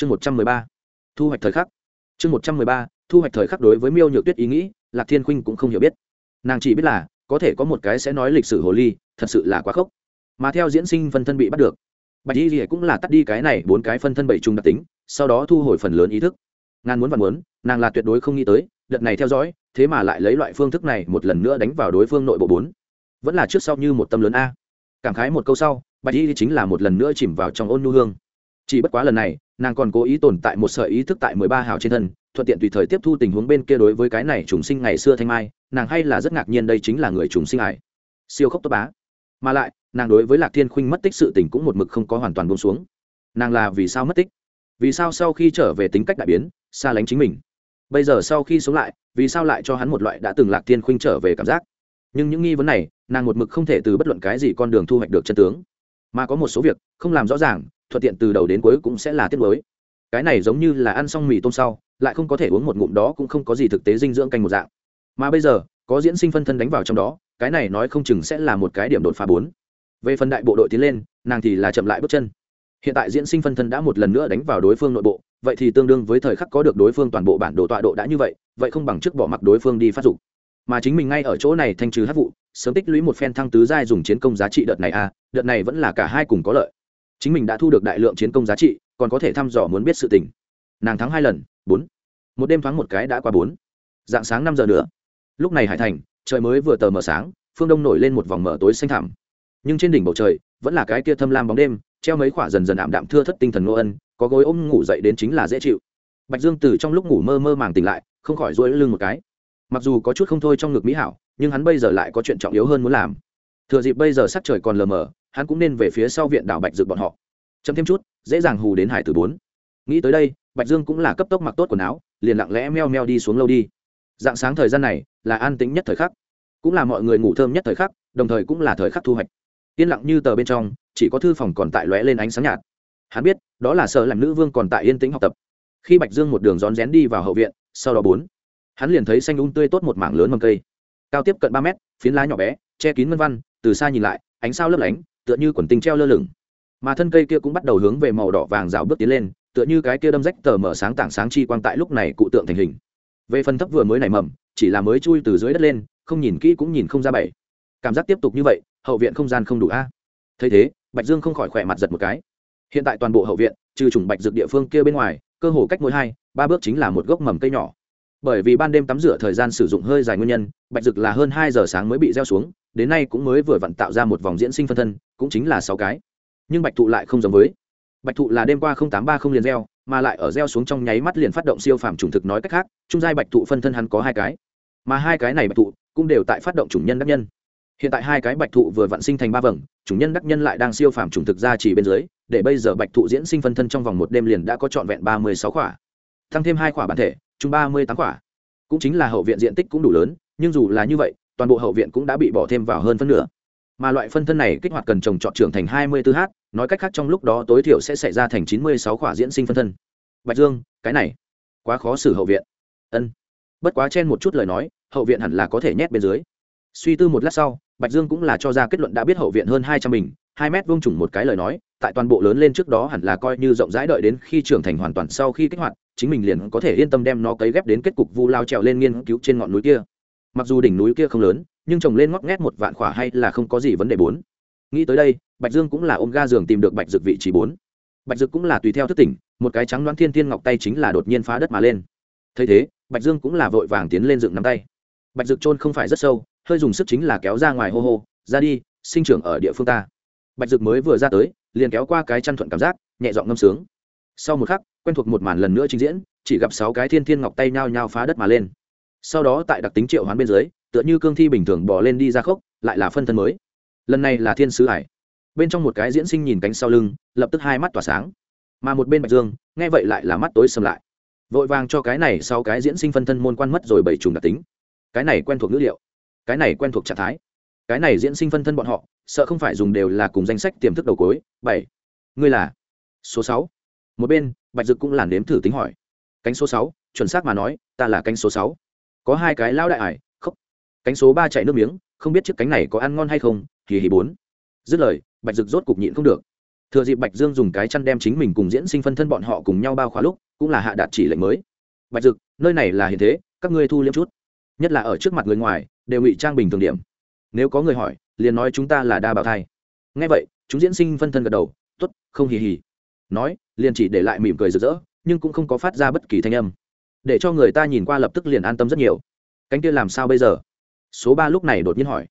chương một trăm mười ba, thu hoạch thời khắc. Chương một trăm mười ba, thu hoạch thời khắc đối với miêu nhược tuyết ý nghĩ, lạc thiên khuynh cũng không hiểu biết. Nàng chỉ biết là, có thể có một cái sẽ nói lịch sử hồ ly, thật sự là quá khốc. Mà theo diễn sinh phân thân bị bắt được, bạch y thì cũng là tắt đi cái này bốn cái phân thân bảy chung đặc tính, sau đó thu hồi phần lớn ý thức. Ngàn muốn và muốn, nàng là tuyệt đối không nghĩ tới, đợt này theo dõi, thế mà lại lấy loại phương thức này một lần nữa đánh vào đối phương nội bộ bốn. Vẫn là trước sau như một tâm lớn a. Cảm khái một câu sau, bạch y chính là một lần nữa chìm vào trong ôn nhu hương chỉ bất quá lần này, nàng còn cố ý tồn tại một sợi ý thức tại mười ba hào trên thân, thuận tiện tùy thời tiếp thu tình huống bên kia đối với cái này trùng sinh ngày xưa thanh mai, nàng hay là rất ngạc nhiên đây chính là người trùng sinh ải siêu khốc tốt bá. Mà lại, nàng đối với lạc thiên khuynh mất tích sự tình cũng một mực không có hoàn toàn buông xuống. Nàng là vì sao mất tích? Vì sao sau khi trở về tính cách đại biến, xa lánh chính mình? Bây giờ sau khi sống lại, vì sao lại cho hắn một loại đã từng lạc thiên khuynh trở về cảm giác? Nhưng những nghi vấn này, nàng một mực không thể từ bất luận cái gì con đường thu hoạch được chân tướng. Mà có một số việc, không làm rõ ràng thuận tiện từ đầu đến cuối cũng sẽ là tiết mới. Cái này giống như là ăn xong mì tôm sau, lại không có thể uống một ngụm đó cũng không có gì thực tế dinh dưỡng canh một dạng. Mà bây giờ, có diễn sinh phân thân đánh vào trong đó, cái này nói không chừng sẽ là một cái điểm đột phá bốn. Về phần đại bộ đội tiến lên, nàng thì là chậm lại bước chân. Hiện tại diễn sinh phân thân đã một lần nữa đánh vào đối phương nội bộ, vậy thì tương đương với thời khắc có được đối phương toàn bộ bản đồ tọa độ đã như vậy vậy không bằng trước bỏ mặc đối phương đi phát dục. Mà chính mình ngay ở chỗ này thanh trừ hát vụ, sớm tích lũy một phen thăng tứ giai dùng chiến công giá trị đợt này à đợt này vẫn là cả hai cùng có lợi chính mình đã thu được đại lượng chiến công giá trị, còn có thể thăm dò muốn biết sự tình. Nàng thắng hai lần, bốn. Một đêm thoáng một cái đã qua bốn. Dạng sáng năm giờ nữa. Lúc này hải thành, trời mới vừa tờ mờ sáng, phương đông nổi lên một vòng mở tối xanh thẳm. Nhưng trên đỉnh bầu trời, vẫn là cái kia thâm lam bóng đêm, treo mấy khỏa dần dần ảm đạm thưa thất tinh thần ngô ân, có gối ôm ngủ dậy đến chính là dễ chịu. Bạch dương từ trong lúc ngủ mơ mơ màng tỉnh lại, không khỏi rối lưng một cái. Mặc dù có chút không thôi trong ngực mỹ hảo, nhưng hắn bây giờ lại có chuyện trọng yếu hơn muốn làm. Thừa dịp bây giờ sắc trời còn lờ mờ hắn cũng nên về phía sau viện đảo bạch dược bọn họ. Chấm thêm chút, dễ dàng hù đến hải tử bốn. Nghĩ tới đây, bạch dương cũng là cấp tốc mặc tốt quần áo, liền lặng lẽ meo meo đi xuống lâu đi. Dạng sáng thời gian này, là an tĩnh nhất thời khắc. Cũng là mọi người ngủ thơm nhất thời khắc, đồng thời cũng là thời khắc thu hoạch. Yên lặng như tờ bên trong, chỉ có thư phòng còn tại lóe lên ánh sáng nhạt. Hắn biết, đó là sợ làm nữ vương còn tại yên tĩnh học tập. Khi bạch dương một đường rón rén đi vào hậu viện, sau đó bốn, hắn liền thấy xanh ung tươi tốt một mảng lớn mầm cây. Cao tiếp cận ba mét, phiến lá nhỏ bé, che kín ngân văn, từ xa nhìn lại, ánh sao lấp lánh tựa như quần tinh treo lơ lửng. Mà thân cây kia cũng bắt đầu hướng về màu đỏ vàng rào bước tiến lên, tựa như cái kia đâm rách tờ mở sáng tảng sáng chi quang tại lúc này cụ tượng thành hình. Về phần thấp vừa mới nảy mầm, chỉ là mới chui từ dưới đất lên, không nhìn kỹ cũng nhìn không ra bảy. Cảm giác tiếp tục như vậy, hậu viện không gian không đủ a. Thấy thế, bạch dương không khỏi khỏe mặt giật một cái. Hiện tại toàn bộ hậu viện, trừ chủng bạch dược địa phương kia bên ngoài, cơ hồ cách mỗi hai, ba bước chính là một gốc mầm cây nhỏ. Bởi vì ban đêm tắm rửa thời gian sử dụng hơi dài nguyên nhân, bạch dược là hơn hai giờ sáng mới bị gieo xuống đến nay cũng mới vừa vặn tạo ra một vòng diễn sinh phân thân, cũng chính là sáu cái. Nhưng bạch thụ lại không giống với. Bạch thụ là đêm qua tám ba không liền gieo, mà lại ở gieo xuống trong nháy mắt liền phát động siêu phàm chủng thực nói cách khác, trung giai bạch thụ phân thân hắn có hai cái. Mà hai cái này bạch thụ cũng đều tại phát động chủng nhân đắc nhân. Hiện tại hai cái bạch thụ vừa vặn sinh thành ba vầng, chủng nhân đắc nhân lại đang siêu phàm chủng thực ra chỉ bên dưới, để bây giờ bạch thụ diễn sinh phân thân trong vòng một đêm liền đã có trọn vẹn ba mươi sáu khỏa. Tăng thêm hai khỏa bản thể, chung ba mươi tám khỏa. Cũng chính là hậu viện diện tích cũng đủ lớn, nhưng dù là như vậy toàn bộ hậu viện cũng đã bị bỏ thêm vào hơn phân nửa. Mà loại phân thân này kích hoạt cần trồng trọt trưởng thành 24 h nói cách khác trong lúc đó tối thiểu sẽ xảy ra thành chín mươi sáu khỏa diễn sinh phân thân. Bạch dương, cái này quá khó xử hậu viện. Ân. Bất quá chen một chút lời nói, hậu viện hẳn là có thể nhét bên dưới. Suy tư một lát sau, bạch dương cũng là cho ra kết luận đã biết hậu viện hơn hai trăm bình, hai mét vuông trùng một cái lời nói, tại toàn bộ lớn lên trước đó hẳn là coi như rộng rãi đợi đến khi trưởng thành hoàn toàn sau khi kích hoạt, chính mình liền có thể yên tâm đem nó cấy ghép đến kết cục vu lao trèo lên nghiên cứu trên ngọn núi kia mặc dù đỉnh núi kia không lớn, nhưng trồng lên ngót ngét một vạn khỏa hay là không có gì vấn đề bốn. Nghĩ tới đây, bạch dương cũng là ôm ga giường tìm được bạch dược vị trí bốn. Bạch dược cũng là tùy theo thức tỉnh, một cái trắng đoán thiên thiên ngọc tay chính là đột nhiên phá đất mà lên. Thấy thế, bạch dương cũng là vội vàng tiến lên dựng nắm tay. Bạch dược trôn không phải rất sâu, hơi dùng sức chính là kéo ra ngoài hô hô, ra đi, sinh trưởng ở địa phương ta. Bạch dược mới vừa ra tới, liền kéo qua cái chăn thuận cảm giác, nhẹ dọn ngâm sướng. Sau một khắc, quen thuộc một màn lần nữa trình diễn, chỉ gặp sáu cái thiên thiên ngọc tay nhao nhao phá đất mà lên sau đó tại đặc tính triệu hoán bên dưới, tựa như cương thi bình thường bỏ lên đi ra khốc, lại là phân thân mới. Lần này là thiên sứ hải. Bên trong một cái diễn sinh nhìn cánh sau lưng, lập tức hai mắt tỏa sáng. Mà một bên bạch dương, nghe vậy lại là mắt tối sầm lại. Vội vàng cho cái này sau cái diễn sinh phân thân môn quan mất rồi bảy trùng đặc tính. Cái này quen thuộc ngữ liệu. Cái này quen thuộc trạng thái. Cái này diễn sinh phân thân bọn họ, sợ không phải dùng đều là cùng danh sách tiềm thức đầu cối bảy. Ngươi là số sáu. Một bên, bạch dực cũng làn đếm thử tính hỏi. Cánh số sáu, chuẩn xác mà nói, ta là cánh số sáu có hai cái lao đại ải, khóc. Cánh số ba chạy nước miếng, không biết chiếc cánh này có ăn ngon hay không thì hì bốn. Dứt lời, bạch dực rốt cục nhịn không được. Thừa dịp bạch dương dùng cái chăn đem chính mình cùng diễn sinh phân thân bọn họ cùng nhau bao khóa lúc, cũng là hạ đạt chỉ lệnh mới. Bạch dực, nơi này là hiện thế, các ngươi thu liêm chút. Nhất là ở trước mặt người ngoài, đều ngụy trang bình thường điểm. Nếu có người hỏi, liền nói chúng ta là đa bào thai. Ngay vậy, chúng diễn sinh phân thân gật đầu t ố t không hì hì. Nói, liền chỉ để lại mỉm cười rực rỡ, nhưng cũng không có phát ra bất kỳ thanh âm để cho người ta nhìn qua lập tức liền an tâm rất nhiều. Cánh kia làm sao bây giờ? Số ba lúc này đột nhiên hỏi.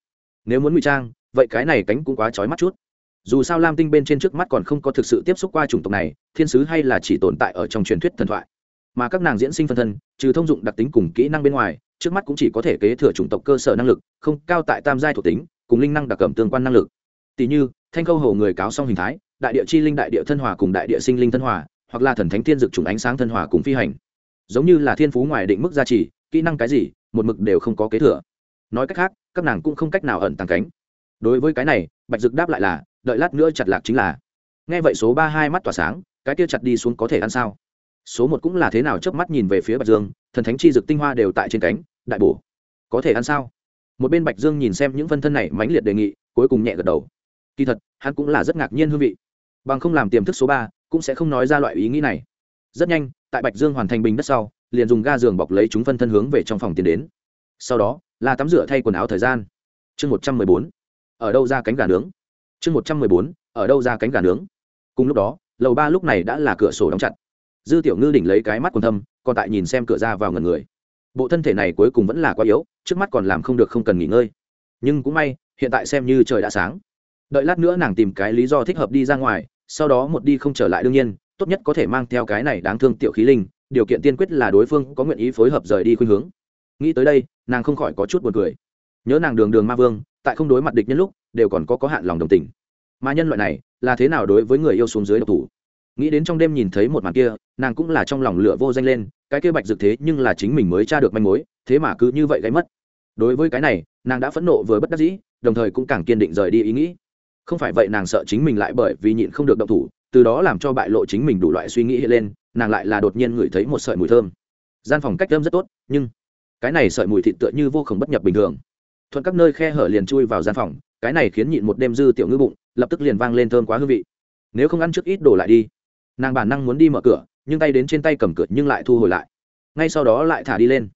Nếu muốn ngụy trang, vậy cái này cánh cũng quá trói mắt chút. Dù sao lam tinh bên trên trước mắt còn không có thực sự tiếp xúc qua chủng tộc này, thiên sứ hay là chỉ tồn tại ở trong truyền thuyết thần thoại. Mà các nàng diễn sinh phân thân, trừ thông dụng đặc tính cùng kỹ năng bên ngoài, trước mắt cũng chỉ có thể kế thừa chủng tộc cơ sở năng lực, không cao tại tam giai thuộc tính, cùng linh năng đặc cẩm tương quan năng lực. Tỷ như, thanh câu hầu người cáo song hình thái, đại địa chi linh, đại địa thân hòa cùng đại địa sinh linh thân hòa, hoặc là thần thánh thiên dực chủng ánh sáng thân hòa cùng phi hành giống như là thiên phú ngoài định mức gia trì, kỹ năng cái gì, một mực đều không có kế thừa. Nói cách khác, các nàng cũng không cách nào ẩn tàng cánh. Đối với cái này, bạch dực đáp lại là, đợi lát nữa chặt lạc chính là. Nghe vậy số ba hai mắt tỏa sáng, cái kia chặt đi xuống có thể ăn sao? Số một cũng là thế nào chớp mắt nhìn về phía bạch dương, thần thánh chi dực tinh hoa đều tại trên cánh, đại bổ. Có thể ăn sao? Một bên bạch dương nhìn xem những phân thân này mãnh liệt đề nghị, cuối cùng nhẹ gật đầu. Kỳ thật, hắn cũng là rất ngạc nhiên hương vị. Bằng không làm tiềm thức số ba, cũng sẽ không nói ra loại ý nghĩ này. Rất nhanh tại bạch dương hoàn thành bình đất sau, liền dùng ga giường bọc lấy chúng phân thân hướng về trong phòng tiến đến. Sau đó, là tắm rửa thay quần áo thời gian. Chương một trăm mười bốn, ở đâu ra cánh gà nướng? Chương một trăm mười bốn, ở đâu ra cánh gà nướng? Cùng lúc đó, lầu ba lúc này đã là cửa sổ đóng chặt. Dư tiểu ngư đỉnh lấy cái mắt còn thâm, còn tại nhìn xem cửa ra vào ngần người. Bộ thân thể này cuối cùng vẫn là quá yếu, trước mắt còn làm không được không cần nghỉ ngơi. Nhưng cũng may, hiện tại xem như trời đã sáng. Đợi lát nữa nàng tìm cái lý do thích hợp đi ra ngoài, sau đó một đi không trở lại đương nhiên tốt nhất có thể mang theo cái này đáng thương tiểu khí linh, điều kiện tiên quyết là đối phương có nguyện ý phối hợp rời đi khuynh hướng. Nghĩ tới đây, nàng không khỏi có chút buồn cười. Nhớ nàng đường đường ma vương, tại không đối mặt địch nhân lúc, đều còn có có hạn lòng đồng tình. Mà nhân loại này, là thế nào đối với người yêu xuống dưới độc thủ? Nghĩ đến trong đêm nhìn thấy một màn kia, nàng cũng là trong lòng lửa vô danh lên, cái kia bạch dực thế nhưng là chính mình mới tra được manh mối, thế mà cứ như vậy gáy mất. Đối với cái này, nàng đã phẫn nộ vừa bất đắc dĩ, đồng thời cũng càng kiên định rời đi ý nghĩ. Không phải vậy nàng sợ chính mình lại bởi vì nhịn không được động thủ từ đó làm cho bại lộ chính mình đủ loại suy nghĩ hiện lên, nàng lại là đột nhiên ngửi thấy một sợi mùi thơm. Gian phòng cách thơm rất tốt, nhưng cái này sợi mùi thịt tựa như vô khổng bất nhập bình thường. Thuận các nơi khe hở liền chui vào gian phòng, cái này khiến nhịn một đêm dư tiểu ngư bụng, lập tức liền vang lên thơm quá hương vị. Nếu không ăn trước ít đổ lại đi. Nàng bản năng muốn đi mở cửa, nhưng tay đến trên tay cầm cửa nhưng lại thu hồi lại. Ngay sau đó lại thả đi lên.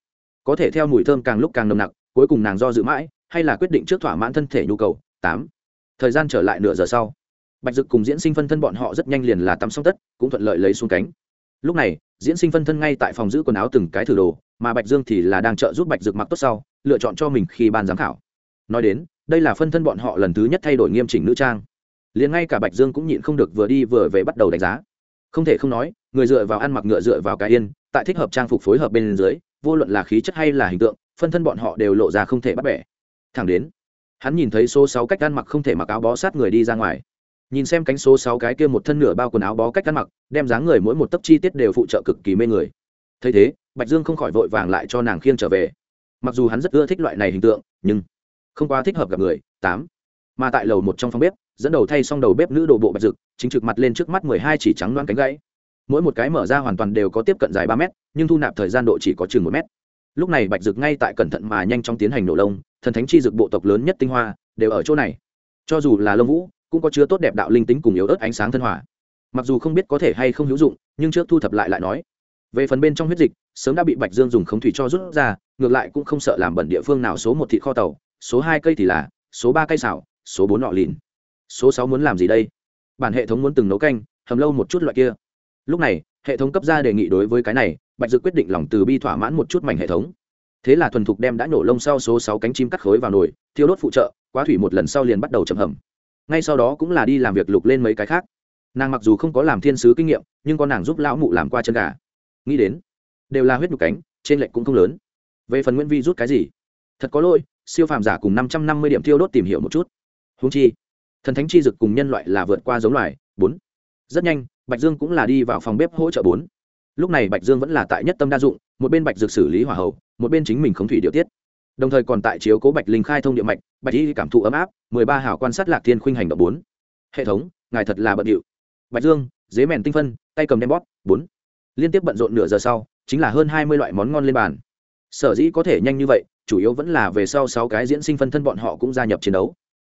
Có thể theo mùi thơm càng lúc càng nồng nặc, cuối cùng nàng do dự mãi, hay là quyết định trước thỏa mãn thân thể nhu cầu. Tám. Thời gian trở lại nửa giờ sau bạch dực cùng diễn sinh phân thân bọn họ rất nhanh liền là tắm xong tất, cũng thuận lợi lấy xuống cánh. Lúc này, diễn sinh phân thân ngay tại phòng giữ quần áo từng cái thử đồ, mà bạch dương thì là đang trợ giúp bạch dực mặc tốt sau, lựa chọn cho mình khi ban giám khảo. Nói đến, đây là phân thân bọn họ lần thứ nhất thay đổi nghiêm chỉnh nữ trang. Liền ngay cả bạch dương cũng nhịn không được vừa đi vừa về bắt đầu đánh giá. Không thể không nói, người dựa vào ăn mặc ngựa dựa vào cái yên, tại thích hợp trang phục phối hợp bên dưới, vô luận là khí chất hay là hình tượng, phân thân bọn họ đều lộ ra không thể bắt bẻ. Thẳng đến, hắn nhìn thấy số sáu cách ăn mặc không thể mặc áo bó sát người đi ra ngoài nhìn xem cánh số sáu cái kia một thân nửa bao quần áo bó cách ăn mặc, đem dáng người mỗi một tấc chi tiết đều phụ trợ cực kỳ mê người. Thấy thế, bạch dương không khỏi vội vàng lại cho nàng khiêng trở về. Mặc dù hắn rất ưa thích loại này hình tượng, nhưng không quá thích hợp gặp người, tám. Mà tại lầu một trong phòng bếp, dẫn đầu thay xong đầu bếp nữ đồ bộ bạch dực, chính trực mặt lên trước mắt mười hai chỉ trắng đoan cánh gãy. Mỗi một cái mở ra hoàn toàn đều có tiếp cận dài ba mét, nhưng thu nạp thời gian độ chỉ có chừng một mét. Lúc này bạch dực ngay tại cẩn thận mà nhanh chóng tiến hành nổ lông, thần thánh chi dực bộ tộc lớn nhất tinh hoa, đều ở chỗ này. Cho dù là lông vũ cũng có chứa tốt đẹp đạo linh tính cùng yếu ớt ánh sáng thân hòa. Mặc dù không biết có thể hay không hữu dụng, nhưng trước thu thập lại lại nói. Về phần bên trong huyết dịch, sớm đã bị bạch dương dùng khống thủy cho rút ra, ngược lại cũng không sợ làm bẩn địa phương nào số một thịt kho tàu, số hai cây thì là, số ba cây xảo số bốn nọ lìn. Số sáu muốn làm gì đây? Bản hệ thống muốn từng nấu canh, hầm lâu một chút loại kia. Lúc này, hệ thống cấp ra đề nghị đối với cái này, bạch dực quyết định lòng từ bi thỏa mãn một chút mảnh hệ thống. Thế là thuần thục đem đã nổ lông sau số sáu cánh chim cắt khối vào nồi, thiêu đốt phụ trợ, quá thủy một lần sau liền bắt đầu chậm hầm ngay sau đó cũng là đi làm việc lục lên mấy cái khác. Nàng mặc dù không có làm thiên sứ kinh nghiệm, nhưng có nàng giúp lão mụ làm qua chân gà. Nghĩ đến, đều là huyết nhục cánh, trên lệnh cũng không lớn. Về phần nguyễn vi rút cái gì? Thật có lỗi, siêu phàm giả cùng năm trăm năm mươi điểm thiêu đốt tìm hiểu một chút. Húng chi, thần thánh chi dực cùng nhân loại là vượt qua giống loài, bốn. Rất nhanh, bạch dương cũng là đi vào phòng bếp hỗ trợ bốn. Lúc này bạch dương vẫn là tại nhất tâm đa dụng, một bên bạch dược xử lý hỏa hậu một bên chính mình không thủy điều tiết đồng thời còn tại chiếu cố bạch linh khai thông địa mạch, bạch y cảm thụ ấm áp, mười ba hảo quan sát lạc thiên khuynh hành động bốn. Hệ thống, ngài thật là bận điệu. Bạch dương, dế mèn tinh phân, tay cầm đem bóp, bốn. Liên tiếp bận rộn nửa giờ sau, chính là hơn hai mươi loại món ngon lên bàn. Sở dĩ có thể nhanh như vậy, chủ yếu vẫn là về sau sáu cái diễn sinh phân thân bọn họ cũng gia nhập chiến đấu.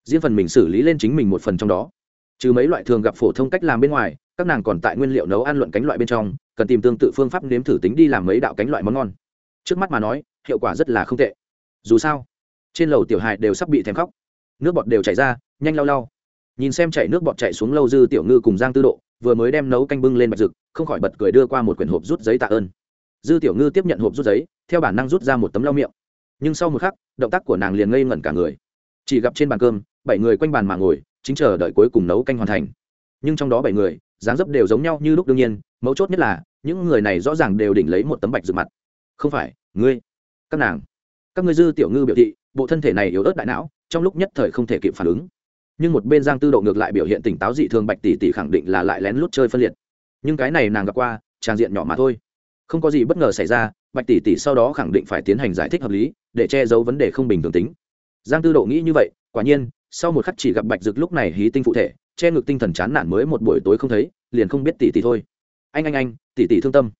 Diễn phần mình xử lý lên chính mình một phần trong đó. Trừ mấy loại thường gặp phổ thông cách làm bên ngoài, các nàng còn tại nguyên liệu nấu ăn luận cánh loại bên trong, cần tìm tương tự phương pháp nếm thử tính đi làm mấy đạo cánh loại món ngon. Trước mắt mà nói, hiệu quả rất là không tệ dù sao, trên lầu tiểu hài đều sắp bị thèm khóc. Nước bọt đều chảy ra, nhanh lau lau. Nhìn xem chảy nước bọt chảy xuống lâu dư tiểu ngư cùng giang tư độ, vừa mới đem nấu canh bưng lên bạch rực không khỏi bật cười đưa qua một quyển hộp rút giấy tạ ơn. Dư tiểu ngư tiếp nhận hộp rút giấy, theo bản năng rút ra một tấm lau miệng. Nhưng sau một khắc, động tác của nàng liền ngây ngẩn cả người. Chỉ gặp trên bàn cơm, bảy người quanh bàn mà ngồi, chính chờ đợi cuối cùng nấu canh hoàn thành. Nhưng trong đó bảy người, dáng dấp đều giống nhau như lúc đương nhiên, mấu chốt nhất là, những người này rõ ràng đều đỉnh lấy một tấm bạch rực mặt. Không phải, ngươi, các nàng các ngươi dư tiểu ngư biểu thị, bộ thân thể này yếu ớt đại não, trong lúc nhất thời không thể kịp phản ứng. Nhưng một bên giang tư độ ngược lại biểu hiện tỉnh táo dị thường bạch tỷ tỷ khẳng định là lại lén lút chơi phân liệt. Nhưng cái này nàng gặp qua, trang diện nhỏ mà thôi. Không có gì bất ngờ xảy ra, bạch tỷ tỷ sau đó khẳng định phải tiến hành giải thích hợp lý, để che giấu vấn đề không bình thường tính. Giang tư độ nghĩ như vậy, quả nhiên, sau một khắc chỉ gặp bạch dực lúc này hí tinh phụ thể, che ngực tinh thần chán nản mới một buổi tối không thấy, liền không biết tỷ tỷ thôi. Anh anh anh, tỷ tỷ thương tâm.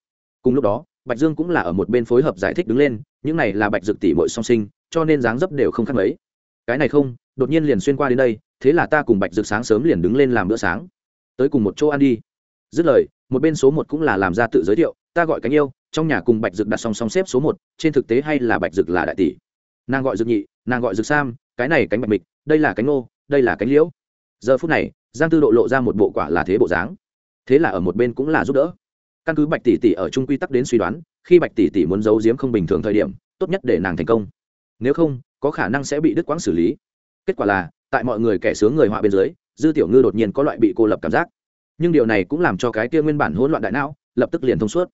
Cùng lúc đó bạch dương cũng là ở một bên phối hợp giải thích đứng lên, những này là bạch dực tỷ bội song sinh, cho nên dáng dấp đều không khác mấy. Cái này không, đột nhiên liền xuyên qua đến đây, thế là ta cùng bạch dực sáng sớm liền đứng lên làm bữa sáng. Tới cùng một chỗ ăn đi. Dứt lời, một bên số một cũng là làm ra tự giới thiệu, ta gọi cánh yêu, trong nhà cùng bạch dực đặt song song xếp số một, trên thực tế hay là bạch dực là đại tỷ. Nàng gọi dực nhị, nàng gọi dực sam, cái này cánh bạch mịch, đây là cánh nô đây là cánh liễu. Giờ phút này, giang tư độ lộ ra một bộ quả là thế bộ dáng. Thế là ở một bên cũng là giúp đỡ căn cứ bạch tỷ tỷ ở trung quy tắc đến suy đoán, khi bạch tỷ tỷ muốn giấu giếm không bình thường thời điểm, tốt nhất để nàng thành công. Nếu không, có khả năng sẽ bị đứt quãng xử lý. Kết quả là, tại mọi người kẻ sướng người họa bên dưới, dư tiểu ngư đột nhiên có loại bị cô lập cảm giác. Nhưng điều này cũng làm cho cái kia nguyên bản hỗn loạn đại não, lập tức liền thông suốt.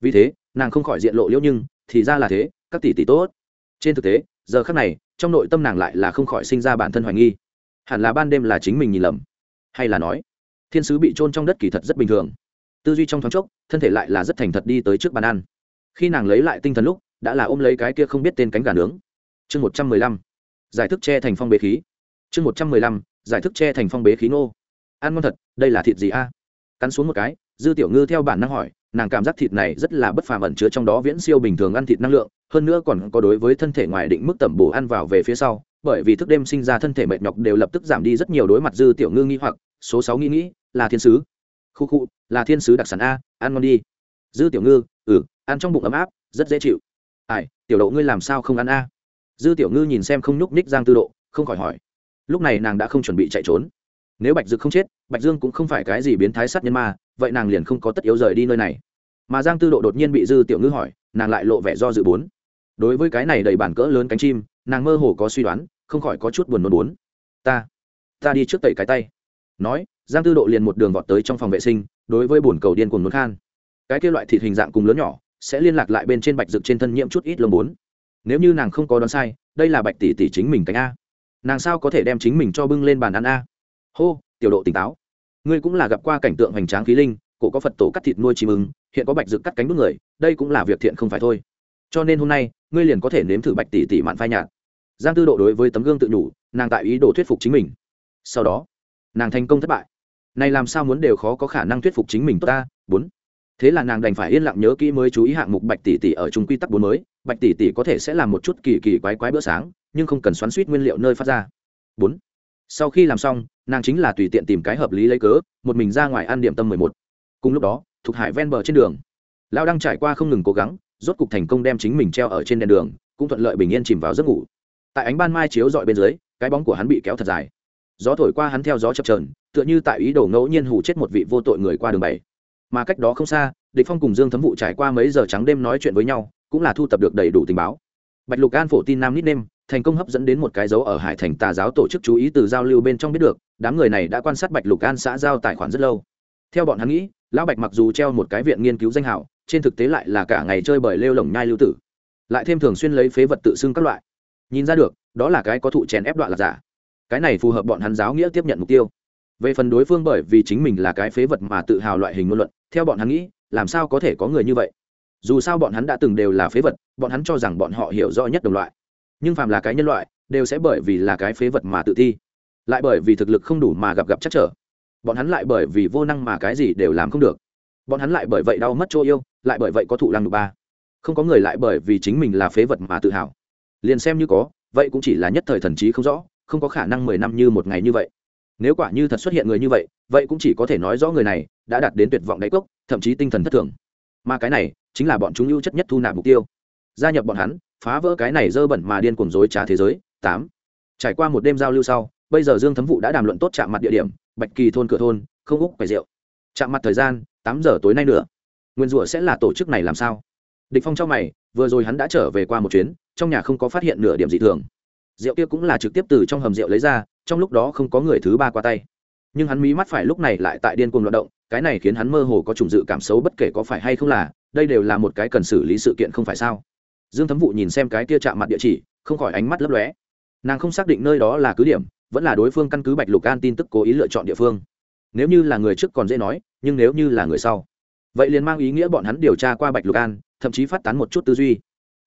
Vì thế, nàng không khỏi diện lộ liễu nhưng, thì ra là thế, các tỷ tỷ tốt. Trên thực tế, giờ khắc này, trong nội tâm nàng lại là không khỏi sinh ra bản thân hoài nghi. Hẳn là ban đêm là chính mình nhìn lầm. Hay là nói, thiên sứ bị trôn trong đất kỳ thật rất bình thường tư duy trong thoáng chốc, thân thể lại là rất thành thật đi tới trước bàn ăn. Khi nàng lấy lại tinh thần lúc, đã là ôm lấy cái kia không biết tên cánh gà nướng. Chương một trăm mười lăm, giải thức che thành phong bế khí. Chương một trăm mười lăm, giải thức che thành phong bế khí nô. Ăn ngon thật, đây là thịt gì a? Cắn xuống một cái, dư tiểu ngư theo bản năng hỏi, nàng cảm giác thịt này rất là bất phàm ẩn chứa trong đó viễn siêu bình thường ăn thịt năng lượng, hơn nữa còn có đối với thân thể ngoài định mức tẩm bổ ăn vào về phía sau, bởi vì thức đêm sinh ra thân thể mệt nhọc đều lập tức giảm đi rất nhiều đối mặt dư tiểu ngư nghi hoặc, số sáu nghĩ nghĩ, là thiên sứ khu khu, là thiên sứ đặc sản a, ăn ngon đi. Dư tiểu ngư ừ ăn trong bụng ấm áp, rất dễ chịu. Ai, tiểu đậu ngươi làm sao không ăn a? Dư tiểu ngư nhìn xem không nhúc ních giang tư độ, không khỏi hỏi. Lúc này nàng đã không chuẩn bị chạy trốn. Nếu bạch dực không chết, bạch dương cũng không phải cái gì biến thái sát nhân ma, vậy nàng liền không có tất yếu rời đi nơi này. Mà giang tư độ đột nhiên bị dư tiểu ngư hỏi, nàng lại lộ vẻ do dự bốn. Đối với cái này đầy bản cỡ lớn cánh chim, nàng mơ hồ có suy đoán, không khỏi có chút buồn nôn bốn. Ta ta đi trước tẩy cái tay. Nói giang tư độ liền một đường vọt tới trong phòng vệ sinh, đối với bồn cầu điên cuồng muốn khan. Cái kia loại thịt hình dạng cùng lớn nhỏ, sẽ liên lạc lại bên trên bạch rực trên thân nhiễm chút ít lông bốn. Nếu như nàng không có đoán sai, đây là bạch tỷ tỷ chính mình cánh a. Nàng sao có thể đem chính mình cho bưng lên bàn ăn a? Hô, tiểu độ tỉnh táo. Ngươi cũng là gặp qua cảnh tượng hoành tráng khí linh, cổ có phật tổ cắt thịt nuôi chim ứng hiện có bạch rực cắt cánh đút người, đây cũng là việc thiện không phải thôi. Cho nên hôm nay, ngươi liền có thể nếm thử bạch tỷ tỷ mạn phai nhạt. Giang tư độ đối với tấm gương tự nhủ, nàng tại ý đồ thuyết phục chính mình. Sau đó, nàng thành công thất bại này làm sao muốn đều khó có khả năng thuyết phục chính mình tốt ta? Bốn. Thế là nàng đành phải yên lặng nhớ kỹ mới chú ý hạng mục bạch tỷ tỷ ở chung quy tắc bốn mới. Bạch tỷ tỷ có thể sẽ làm một chút kỳ kỳ quái quái bữa sáng, nhưng không cần xoắn suýt nguyên liệu nơi phát ra. Bốn. Sau khi làm xong, nàng chính là tùy tiện tìm cái hợp lý lấy cớ, một mình ra ngoài ăn điểm tâm mười một. Cùng lúc đó thuộc hải ven bờ trên đường. Lao đang trải qua không ngừng cố gắng, rốt cục thành công đem chính mình treo ở trên đèn đường, cũng thuận lợi bình yên chìm vào giấc ngủ. Tại ánh ban mai chiếu dọi bên dưới, cái bóng của hắn bị kéo thật dài. Gió thổi qua hắn theo gió chập trờn tựa như tại ý đồ ngẫu nhiên hủ chết một vị vô tội người qua đường bảy. Mà cách đó không xa địch phong cùng dương thấm vụ trải qua mấy giờ trắng đêm nói chuyện với nhau cũng là thu thập được đầy đủ tình báo. Bạch lục an phổ tin nam nít nêm thành công hấp dẫn đến một cái dấu ở hải thành tà giáo tổ chức chú ý từ giao lưu bên trong biết được đám người này đã quan sát bạch lục an xã giao tài khoản rất lâu. Theo bọn hắn nghĩ lão bạch mặc dù treo một cái viện nghiên cứu danh hào, trên thực tế lại là cả ngày chơi bời lêu lồng nhai lưu tử. Lại thêm thường xuyên lấy phế vật tự xưng các loại. Nhìn ra được đó là cái có thụ chèn ép đoạn là giả. Cái này phù hợp bọn hắn giáo nghĩa tiếp nhận mục tiêu về phần đối phương bởi vì chính mình là cái phế vật mà tự hào loại hình ngôn luận, theo bọn hắn nghĩ, làm sao có thể có người như vậy? Dù sao bọn hắn đã từng đều là phế vật, bọn hắn cho rằng bọn họ hiểu rõ nhất đồng loại. Nhưng phàm là cái nhân loại, đều sẽ bởi vì là cái phế vật mà tự thi. Lại bởi vì thực lực không đủ mà gặp gặp chắc trở. Bọn hắn lại bởi vì vô năng mà cái gì đều làm không được. Bọn hắn lại bởi vậy đau mất chỗ yêu, lại bởi vậy có thụ lăng được ba. Không có người lại bởi vì chính mình là phế vật mà tự hào. Liền xem như có, vậy cũng chỉ là nhất thời thần trí không rõ, không có khả năng mười năm như một ngày như vậy nếu quả như thật xuất hiện người như vậy vậy cũng chỉ có thể nói rõ người này đã đạt đến tuyệt vọng đáy cốc, thậm chí tinh thần thất thường. Mà cái này chính là bọn chúng ưu chất nhất thu nạp mục tiêu. Gia nhập bọn hắn, phá vỡ cái này dơ bẩn mà điên cuồng dối trá thế giới. Tám. Trải qua một đêm giao lưu sau, bây giờ dương thấm vụ đã đàm luận tốt chạm mặt địa điểm, bạch kỳ thôn cửa thôn, không úc phải rượu. Chạm mặt thời gian, tám giờ tối nay nữa. Nguyên rủa sẽ là tổ chức này làm sao? Địch phong trong mày, vừa rồi hắn đã trở về qua một chuyến, trong nhà không có phát hiện nửa điểm dị thường rượu kia cũng là trực tiếp từ trong hầm rượu lấy ra, trong lúc đó không có người thứ ba qua tay. Nhưng hắn mí mắt phải lúc này lại tại điên cuồng loạt động, cái này khiến hắn mơ hồ có trùng dự cảm xấu bất kể có phải hay không là, đây đều là một cái cần xử lý sự kiện không phải sao? Dương thấm vụ nhìn xem cái kia chạm mặt địa chỉ, không khỏi ánh mắt lấp lóe. Nàng không xác định nơi đó là cứ điểm, vẫn là đối phương căn cứ bạch lục an tin tức cố ý lựa chọn địa phương. Nếu như là người trước còn dễ nói, nhưng nếu như là người sau. Vậy liền mang ý nghĩa bọn hắn điều tra qua bạch lục an, thậm chí phát tán một chút tư duy.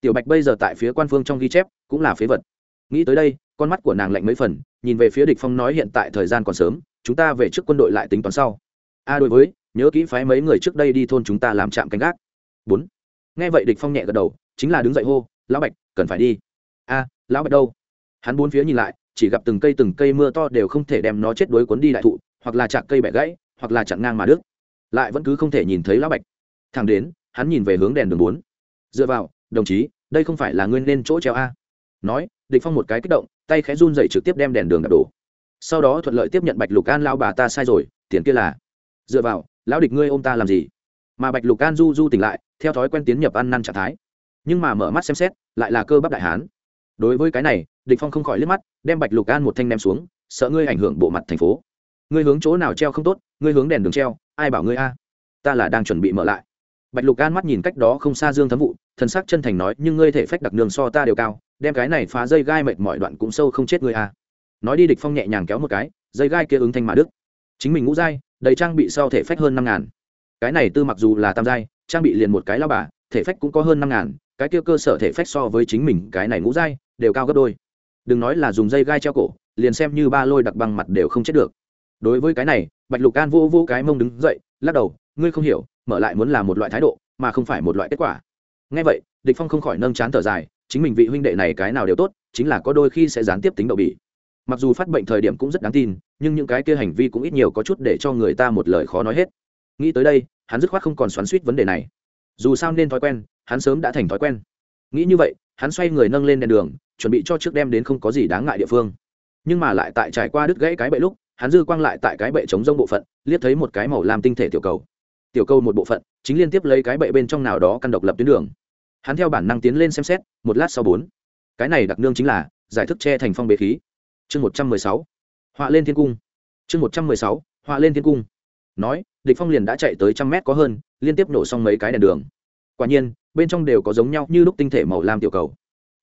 Tiểu bạch bây giờ tại phía quan phương trong ghi chép, cũng là phế vật nghĩ tới đây, con mắt của nàng lạnh mấy phần, nhìn về phía địch phong nói hiện tại thời gian còn sớm, chúng ta về trước quân đội lại tính toán sau. A đối với, nhớ kỹ phái mấy người trước đây đi thôn chúng ta làm trạm canh gác. Bốn. Nghe vậy địch phong nhẹ gật đầu, chính là đứng dậy hô, lão bạch, cần phải đi. A, lão bạch đâu? Hắn bốn phía nhìn lại, chỉ gặp từng cây từng cây mưa to đều không thể đem nó chết đuối cuốn đi đại thụ, hoặc là chặt cây bẻ gãy, hoặc là chặn ngang mà đứt. Lại vẫn cứ không thể nhìn thấy lão bạch. Thẳng đến, hắn nhìn về hướng đèn đường bốn. Dựa vào, đồng chí, đây không phải là ngươi nên chỗ treo a? Nói địch phong một cái kích động, tay khẽ run dậy trực tiếp đem đèn đường đập đổ. Sau đó thuận lợi tiếp nhận bạch lục an lao bà ta sai rồi, tiền kia là. Dựa vào, lão địch ngươi ôm ta làm gì? Mà bạch lục an du du tỉnh lại, theo thói quen tiến nhập ăn năn trạng thái. Nhưng mà mở mắt xem xét, lại là cơ bắp đại hán. Đối với cái này, địch phong không khỏi liếc mắt, đem bạch lục an một thanh ném xuống, sợ ngươi ảnh hưởng bộ mặt thành phố. Ngươi hướng chỗ nào treo không tốt, ngươi hướng đèn đường treo, ai bảo ngươi a? Ta là đang chuẩn bị mở lại bạch lục an mắt nhìn cách đó không xa dương thấm vụ thần sắc chân thành nói, nhưng ngươi thể phách đặc đường so ta đều cao, đem cái này phá dây gai mệt mọi đoạn cũng sâu không chết ngươi à? nói đi, địch phong nhẹ nhàng kéo một cái, dây gai kia ứng thanh mà đức chính mình ngũ giai, đầy trang bị sau thể phách hơn năm ngàn. Cái này tư mặc dù là tam giai, trang bị liền một cái lao bà, thể phách cũng có hơn năm ngàn, cái kia cơ sở thể phách so với chính mình cái này ngũ giai, đều cao gấp đôi. Đừng nói là dùng dây gai treo cổ, liền xem như ba lôi đặc băng mặt đều không chết được. Đối với cái này, bạch lục an vô vô cái mông đứng dậy, lắc đầu, ngươi không hiểu mở lại muốn là một loại thái độ, mà không phải một loại kết quả. Ngay vậy, địch phong không khỏi nâng chán thở dài, chính mình vị huynh đệ này cái nào đều tốt, chính là có đôi khi sẽ gián tiếp tính đậu bỉ. Mặc dù phát bệnh thời điểm cũng rất đáng tin, nhưng những cái kia hành vi cũng ít nhiều có chút để cho người ta một lời khó nói hết. Nghĩ tới đây, hắn dứt khoát không còn xoắn suýt vấn đề này. Dù sao nên thói quen, hắn sớm đã thành thói quen. Nghĩ như vậy, hắn xoay người nâng lên đèn đường, chuẩn bị cho trước đem đến không có gì đáng ngại địa phương. Nhưng mà lại tại trải qua đứt gãy cái bệ lúc, hắn dư quang lại tại cái bệ chống rông bộ phận, liếc thấy một cái màu làm tinh thể tiểu cầu tiểu Câu một bộ phận, chính liên tiếp lấy cái bệ bên trong nào đó căn độc lập tuyến đường. Hắn theo bản năng tiến lên xem xét, một lát sau bốn. Cái này đặc nương chính là, giải thức che thành phong bế khí. Chương một trăm mười sáu. Họa lên thiên cung. Chương một trăm mười sáu. Họa lên thiên cung. Nói, địch phong liền đã chạy tới trăm mét có hơn, liên tiếp nổ xong mấy cái đèn đường. Quả nhiên, bên trong đều có giống nhau như lúc tinh thể màu lam tiểu cầu.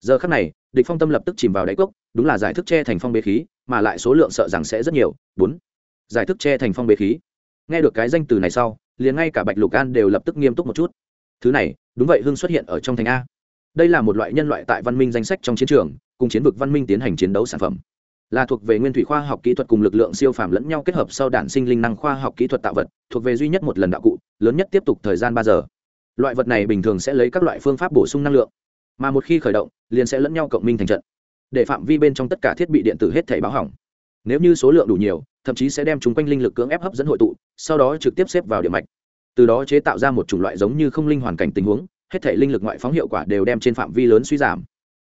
Giờ khắc này, địch phong tâm lập tức chìm vào đáy cốc, đúng là giải thức che thành phong bế khí, mà lại số lượng sợ rằng sẽ rất nhiều. Bốn. Giải thức che thành phong bế khí. Nghe được cái danh từ này sau liền ngay cả bạch lục an đều lập tức nghiêm túc một chút. Thứ này, đúng vậy, hưng xuất hiện ở trong thành a. Đây là một loại nhân loại tại văn minh danh sách trong chiến trường, cùng chiến vực văn minh tiến hành chiến đấu sản phẩm. Là thuộc về nguyên thủy khoa học kỹ thuật cùng lực lượng siêu phàm lẫn nhau kết hợp sau đản sinh linh năng khoa học kỹ thuật tạo vật, thuộc về duy nhất một lần đạo cụ, lớn nhất tiếp tục thời gian ba giờ. Loại vật này bình thường sẽ lấy các loại phương pháp bổ sung năng lượng, mà một khi khởi động, liền sẽ lẫn nhau cộng minh thành trận, để phạm vi bên trong tất cả thiết bị điện tử hết thể báo hỏng. Nếu như số lượng đủ nhiều, thậm chí sẽ đem chúng quanh linh lực cưỡng ép hấp dẫn hội tụ sau đó trực tiếp xếp vào điểm mạch. Từ đó chế tạo ra một chủng loại giống như không linh hoàn cảnh tình huống, hết thể linh lực ngoại phóng hiệu quả đều đem trên phạm vi lớn suy giảm.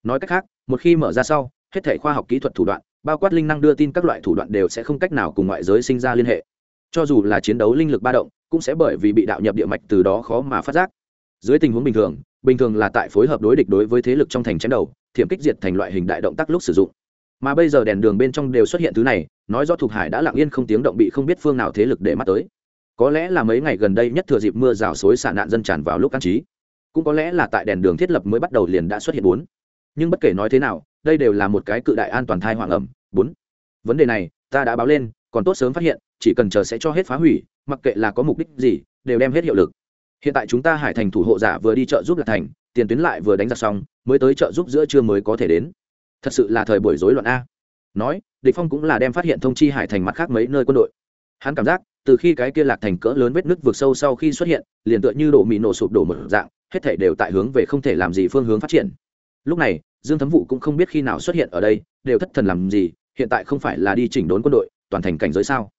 Nói cách khác, một khi mở ra sau, hết thể khoa học kỹ thuật thủ đoạn, bao quát linh năng đưa tin các loại thủ đoạn đều sẽ không cách nào cùng ngoại giới sinh ra liên hệ. Cho dù là chiến đấu linh lực ba động, cũng sẽ bởi vì bị đạo nhập địa mạch từ đó khó mà phát giác. Dưới tình huống bình thường bình thường là tại phối hợp đối địch đối với thế lực trong thành chém đầu, thiểm kích diệt thành loại hình đại động tác lúc sử dụng mà bây giờ đèn đường bên trong đều xuất hiện thứ này, nói do thuộc hải đã lặng yên không tiếng động bị không biết phương nào thế lực để mắt tới. Có lẽ là mấy ngày gần đây nhất thừa dịp mưa rào xối xả nạn dân tràn vào lúc an trí. Cũng có lẽ là tại đèn đường thiết lập mới bắt đầu liền đã xuất hiện bốn. Nhưng bất kể nói thế nào, đây đều là một cái cự đại an toàn thai hoàng ẩm, bốn. Vấn đề này, ta đã báo lên, còn tốt sớm phát hiện, chỉ cần chờ sẽ cho hết phá hủy, mặc kệ là có mục đích gì, đều đem hết hiệu lực. Hiện tại chúng ta hải thành thủ hộ giả vừa đi chợ giúp lạc thành, tiền tuyến lại vừa đánh giặc xong, mới tới chợ giúp giữa trưa mới có thể đến thật sự là thời buổi rối loạn a. Nói, địch phong cũng là đem phát hiện thông chi hải thành mặt khác mấy nơi quân đội. Hắn cảm giác, từ khi cái kia lạc thành cỡ lớn vết nứt vượt sâu sau khi xuất hiện, liền tựa như đổ mì nổ sụp đổ một dạng, hết thảy đều tại hướng về không thể làm gì phương hướng phát triển. Lúc này, dương thấm vụ cũng không biết khi nào xuất hiện ở đây, đều thất thần làm gì, hiện tại không phải là đi chỉnh đốn quân đội, toàn thành cảnh giới sao?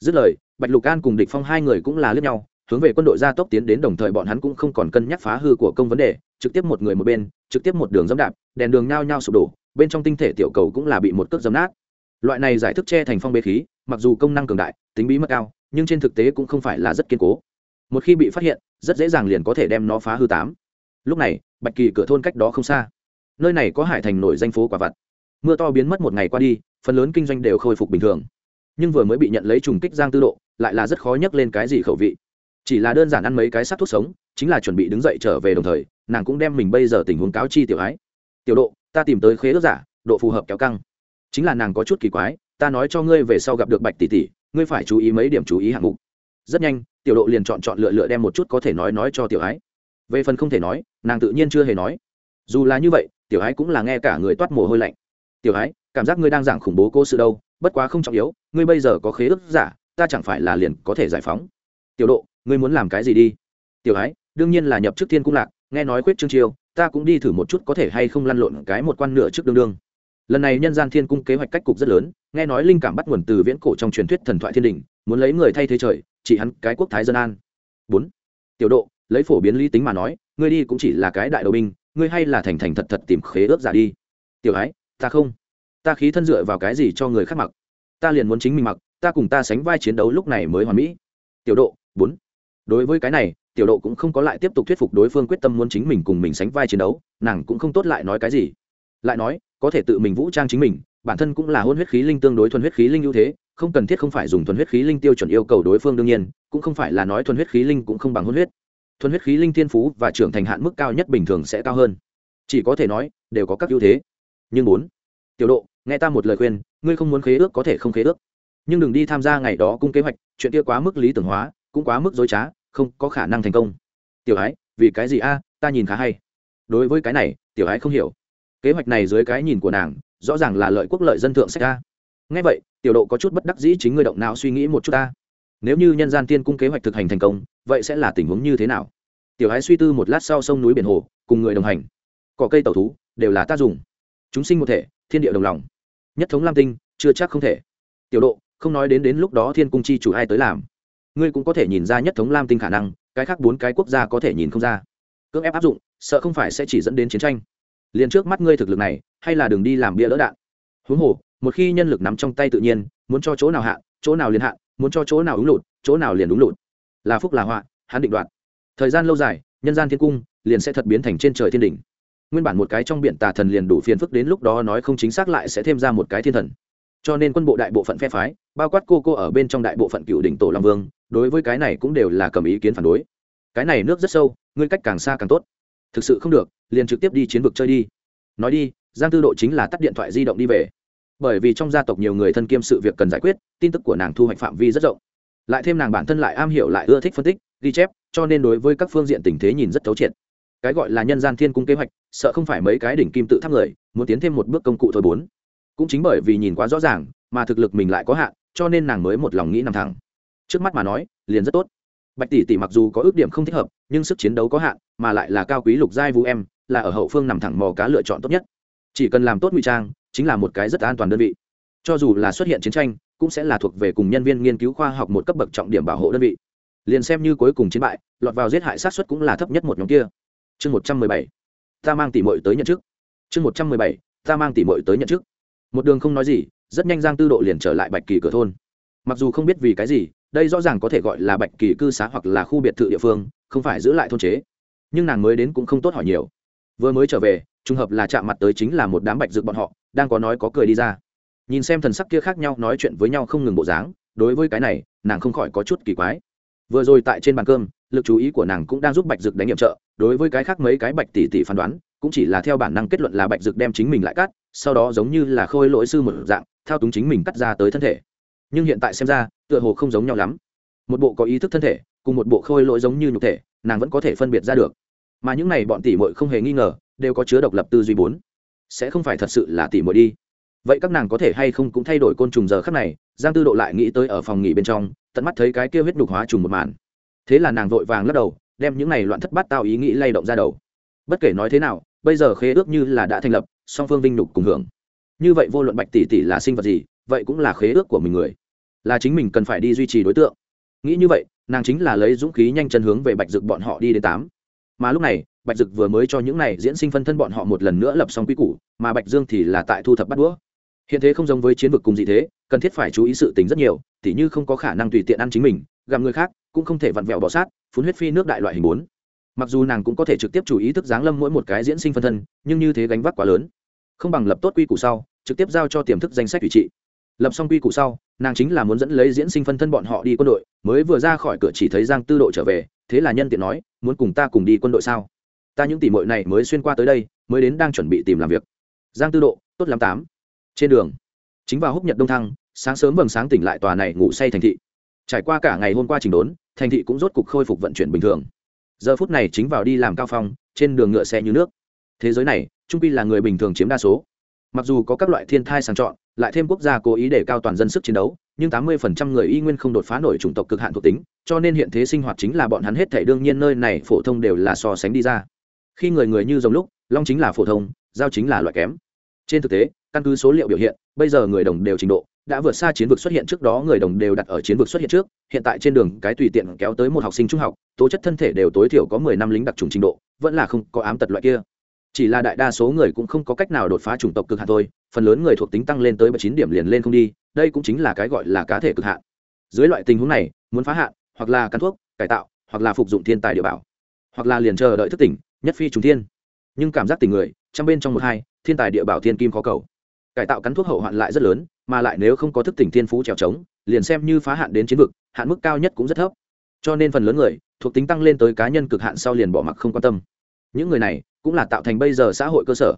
Dứt lời, bạch lục an cùng địch phong hai người cũng là lướt nhau, hướng về quân đội gia tốc tiến đến đồng thời bọn hắn cũng không còn cân nhắc phá hư của công vấn đề, trực tiếp một người một bên, trực tiếp một đường dẫm đạp, đèn đường nhao nhao sụp đổ bên trong tinh thể tiểu cầu cũng là bị một cước dấm nát. Loại này giải thức che thành phong bế khí, mặc dù công năng cường đại, tính bí mật cao, nhưng trên thực tế cũng không phải là rất kiên cố. Một khi bị phát hiện, rất dễ dàng liền có thể đem nó phá hư tám. Lúc này, bạch kỳ cửa thôn cách đó không xa. Nơi này có hải thành nổi danh phố quả vặt. Mưa to biến mất một ngày qua đi, phần lớn kinh doanh đều khôi phục bình thường. Nhưng vừa mới bị nhận lấy trùng kích giang tư độ, lại là rất khó nhắc lên cái gì khẩu vị. Chỉ là đơn giản ăn mấy cái sắc thuốc sống, chính là chuẩn bị đứng dậy trở về đồng thời, nàng cũng đem mình bây giờ tình huống cáo chi tiểu ái. Tiểu độ ta tìm tới khế ước giả, độ phù hợp kéo căng. Chính là nàng có chút kỳ quái, ta nói cho ngươi về sau gặp được bạch tỷ tỷ, ngươi phải chú ý mấy điểm chú ý hạng mục. Rất nhanh, tiểu độ liền chọn chọn lựa lựa đem một chút có thể nói nói cho tiểu ái. Về phần không thể nói, nàng tự nhiên chưa hề nói. Dù là như vậy, tiểu ái cũng là nghe cả người toát mồ hôi lạnh. Tiểu ái, cảm giác ngươi đang giảng khủng bố cô sự đâu, bất quá không trọng yếu, ngươi bây giờ có khế ước giả, ta chẳng phải là liền có thể giải phóng. Tiểu độ, ngươi muốn làm cái gì đi? Tiểu ái, đương nhiên là nhập trước thiên cung lạc, nghe nói quyết trương chiêu ta cũng đi thử một chút có thể hay không lăn lộn cái một quan nửa trước đương đương lần này nhân gian thiên cung kế hoạch cách cục rất lớn, nghe nói linh cảm bắt nguồn từ viễn cổ trong truyền thuyết thần thoại thiên đình, muốn lấy người thay thế trời, chỉ hắn, cái quốc thái dân an. Bốn. Tiểu độ, lấy phổ biến lý tính mà nói, ngươi đi cũng chỉ là cái đại đầu binh, ngươi hay là thành thành thật thật tìm khế ước giả đi. Tiểu ái, ta không. Ta khí thân dựa vào cái gì cho người khác mặc? Ta liền muốn chính mình mặc, ta cùng ta sánh vai chiến đấu lúc này mới hoàn mỹ. Tiểu độ, bốn. Đối với cái này tiểu độ cũng không có lại tiếp tục thuyết phục đối phương quyết tâm muốn chính mình cùng mình sánh vai chiến đấu, nàng cũng không tốt lại nói cái gì. Lại nói, có thể tự mình vũ trang chính mình, bản thân cũng là hôn huyết khí linh tương đối thuần huyết khí linh ưu thế, không cần thiết không phải dùng thuần huyết khí linh tiêu chuẩn yêu cầu đối phương đương nhiên, cũng không phải là nói thuần huyết khí linh cũng không bằng hôn huyết. Thuần huyết khí linh thiên phú và trưởng thành hạn mức cao nhất bình thường sẽ cao hơn. Chỉ có thể nói, đều có các ưu thế. Nhưng bốn, tiểu độ, nghe ta một lời khuyên, ngươi không muốn khế ước có thể không khế ước. Nhưng đừng đi tham gia ngày đó cung kế hoạch, chuyện kia quá mức lý tưởng hóa, cũng quá mức dối trá không có khả năng thành công. Tiểu ái, vì cái gì a? Ta nhìn khá hay. Đối với cái này, tiểu ái không hiểu. Kế hoạch này dưới cái nhìn của nàng, rõ ràng là lợi quốc lợi dân thượng sách a. Ngay vậy, tiểu độ có chút bất đắc dĩ chính người động não suy nghĩ một chút ta. Nếu như nhân gian tiên cung kế hoạch thực hành thành công, vậy sẽ là tình huống như thế nào? Tiểu ái suy tư một lát sau sông núi biển hồ, cùng người đồng hành. Cỏ cây tẩu thú, đều là ta dùng. Chúng sinh một thể, thiên địa đồng lòng. Nhất thống lam tinh, chưa chắc không thể. Tiểu độ, không nói đến đến lúc đó thiên cung chi chủ ai tới làm ngươi cũng có thể nhìn ra nhất thống lam tinh khả năng, cái khác bốn cái quốc gia có thể nhìn không ra. Cưỡng ép áp dụng, sợ không phải sẽ chỉ dẫn đến chiến tranh. Liền trước mắt ngươi thực lực này, hay là đường đi làm bia lỡ đạn. Huống hồ, một khi nhân lực nắm trong tay tự nhiên, muốn cho chỗ nào hạ, chỗ nào liền hạ, muốn cho chỗ nào đúng lụt, chỗ nào liền đúng lụt. Là phúc là họa, hắn định đoạt. Thời gian lâu dài, nhân gian thiên cung liền sẽ thật biến thành trên trời thiên đỉnh. Nguyên bản một cái trong biển tà thần liền đủ phiền phức đến lúc đó nói không chính xác lại sẽ thêm ra một cái thiên thần. Cho nên quân bộ đại bộ phận phe phái, bao quát cô cô ở bên trong đại bộ phận cựu đỉnh tổ long vương đối với cái này cũng đều là cầm ý kiến phản đối. Cái này nước rất sâu, ngươi cách càng xa càng tốt. Thực sự không được, liền trực tiếp đi chiến vực chơi đi. Nói đi, giang tư độ chính là tắt điện thoại di động đi về. Bởi vì trong gia tộc nhiều người thân kiêm sự việc cần giải quyết, tin tức của nàng thu hoạch phạm vi rất rộng. Lại thêm nàng bản thân lại am hiểu lại ưa thích phân tích, ghi chép, cho nên đối với các phương diện tình thế nhìn rất thấu triệt. Cái gọi là nhân gian thiên cung kế hoạch, sợ không phải mấy cái đỉnh kim tự tháp người, muốn tiến thêm một bước công cụ thôi bốn. Cũng chính bởi vì nhìn quá rõ ràng, mà thực lực mình lại có hạn, cho nên nàng mới một lòng nghĩ nằm thẳng trước mắt mà nói, liền rất tốt. Bạch tỷ tỷ mặc dù có ước điểm không thích hợp, nhưng sức chiến đấu có hạn, mà lại là cao quý lục giai vũ em, là ở hậu phương nằm thẳng mò cá lựa chọn tốt nhất. Chỉ cần làm tốt ngụy trang, chính là một cái rất an toàn đơn vị. Cho dù là xuất hiện chiến tranh, cũng sẽ là thuộc về cùng nhân viên nghiên cứu khoa học một cấp bậc trọng điểm bảo hộ đơn vị. Liền xem như cuối cùng chiến bại, lọt vào giết hại sát xuất cũng là thấp nhất một nhóm kia. Chương một trăm mười bảy, ta mang tỷ mội tới nhận chức. Chương một trăm mười bảy, ta mang tỷ mội tới nhận chức. Một đường không nói gì, rất nhanh giang tư độ liền trở lại bạch kỳ cửa thôn. Mặc dù không biết vì cái gì đây rõ ràng có thể gọi là bạch kỳ cư xá hoặc là khu biệt thự địa phương, không phải giữ lại thôn chế. Nhưng nàng mới đến cũng không tốt hỏi nhiều. Vừa mới trở về, trùng hợp là chạm mặt tới chính là một đám bạch dược bọn họ, đang có nói có cười đi ra. Nhìn xem thần sắc kia khác nhau nói chuyện với nhau không ngừng bộ dáng, đối với cái này, nàng không khỏi có chút kỳ quái. Vừa rồi tại trên bàn cơm, lực chú ý của nàng cũng đang giúp bạch dược đánh nhiệm trợ, đối với cái khác mấy cái bạch tỷ tỷ phán đoán, cũng chỉ là theo bản năng kết luận là bạch dược đem chính mình lại cắt, sau đó giống như là khôi lỗi sư một dạng, thao túng chính mình cắt ra tới thân thể. Nhưng hiện tại xem ra tựa hồ không giống nhau lắm. Một bộ có ý thức thân thể, cùng một bộ khôi lỗi giống như nhục thể, nàng vẫn có thể phân biệt ra được. Mà những này bọn tỷ muội không hề nghi ngờ, đều có chứa độc lập tư duy bốn. Sẽ không phải thật sự là tỷ muội đi. Vậy các nàng có thể hay không cũng thay đổi côn trùng giờ khắc này, giang tư độ lại nghĩ tới ở phòng nghỉ bên trong, tận mắt thấy cái kia huyết nhục hóa trùng một màn. Thế là nàng vội vàng lắc đầu, đem những này loạn thất bát tao ý nghĩ lay động ra đầu. Bất kể nói thế nào, bây giờ khế ước như là đã thành lập, song phương vinh nhục cùng hưởng. Như vậy vô luận bạch tỷ tỷ là sinh vật gì, vậy cũng là khế ước của mình người là chính mình cần phải đi duy trì đối tượng. Nghĩ như vậy, nàng chính là lấy dũng khí nhanh chân hướng về bạch dực bọn họ đi đến tám. Mà lúc này, bạch dực vừa mới cho những này diễn sinh phân thân bọn họ một lần nữa lập xong quy củ, mà bạch dương thì là tại thu thập bắt đũa. Hiện thế không giống với chiến vực cùng gì thế, cần thiết phải chú ý sự tình rất nhiều, tỉ như không có khả năng tùy tiện ăn chính mình, gặp người khác, cũng không thể vặn vẹo bỏ sát, phun huyết phi nước đại loại hình bốn. Mặc dù nàng cũng có thể trực tiếp chú ý thức giáng lâm mỗi một cái diễn sinh phân thân, nhưng như thế gánh vác quá lớn. Không bằng lập tốt quy củ sau, trực tiếp giao cho tiềm thức danh sách ủy trị. Lập xong quy củ sau nàng chính là muốn dẫn lấy diễn sinh phân thân bọn họ đi quân đội, mới vừa ra khỏi cửa chỉ thấy giang tư độ trở về, thế là nhân tiện nói, muốn cùng ta cùng đi quân đội sao? Ta những tỷ mội này mới xuyên qua tới đây, mới đến đang chuẩn bị tìm làm việc. Giang tư độ, tốt lắm tám. Trên đường. Chính vào húc nhật đông thăng, sáng sớm vầng sáng tỉnh lại tòa này ngủ say thành thị. Trải qua cả ngày hôm qua trình đốn, thành thị cũng rốt cục khôi phục vận chuyển bình thường. Giờ phút này chính vào đi làm cao phong, trên đường ngựa xe như nước. Thế giới này, trung pi là người bình thường chiếm đa số mặc dù có các loại thiên thai sàng chọn, lại thêm quốc gia cố ý để cao toàn dân sức chiến đấu, nhưng tám mươi phần trăm người y nguyên không đột phá nổi chủng tộc cực hạn thuộc tính, cho nên hiện thế sinh hoạt chính là bọn hắn hết thể đương nhiên nơi này phổ thông đều là so sánh đi ra. Khi người người như giống lúc, long chính là phổ thông, giao chính là loại kém. Trên thực tế, căn cứ số liệu biểu hiện, bây giờ người đồng đều trình độ, đã vượt xa chiến vực xuất hiện trước đó người đồng đều đặt ở chiến vực xuất hiện trước, hiện tại trên đường cái tùy tiện kéo tới một học sinh trung học, tố chất thân thể đều tối thiểu có mười năm lính đặc trùng trình độ, vẫn là không có ám tật loại kia chỉ là đại đa số người cũng không có cách nào đột phá chủng tộc cực hạn thôi, phần lớn người thuộc tính tăng lên tới bảy chín điểm liền lên không đi, đây cũng chính là cái gọi là cá thể cực hạn. Dưới loại tình huống này, muốn phá hạn, hoặc là cắn thuốc, cải tạo, hoặc là phục dụng thiên tài địa bảo, hoặc là liền chờ đợi thức tỉnh, nhất phi trùng thiên. Nhưng cảm giác tình người, trong bên trong một hai, thiên tài địa bảo thiên kim khó cầu. Cải tạo cắn thuốc hậu hoạn lại rất lớn, mà lại nếu không có thức tỉnh thiên phú trèo trống, liền xem như phá hạn đến chiến vực, hạn mức cao nhất cũng rất thấp. Cho nên phần lớn người, thuộc tính tăng lên tới cá nhân cực hạn sau liền bỏ mặc không quan tâm những người này cũng là tạo thành bây giờ xã hội cơ sở.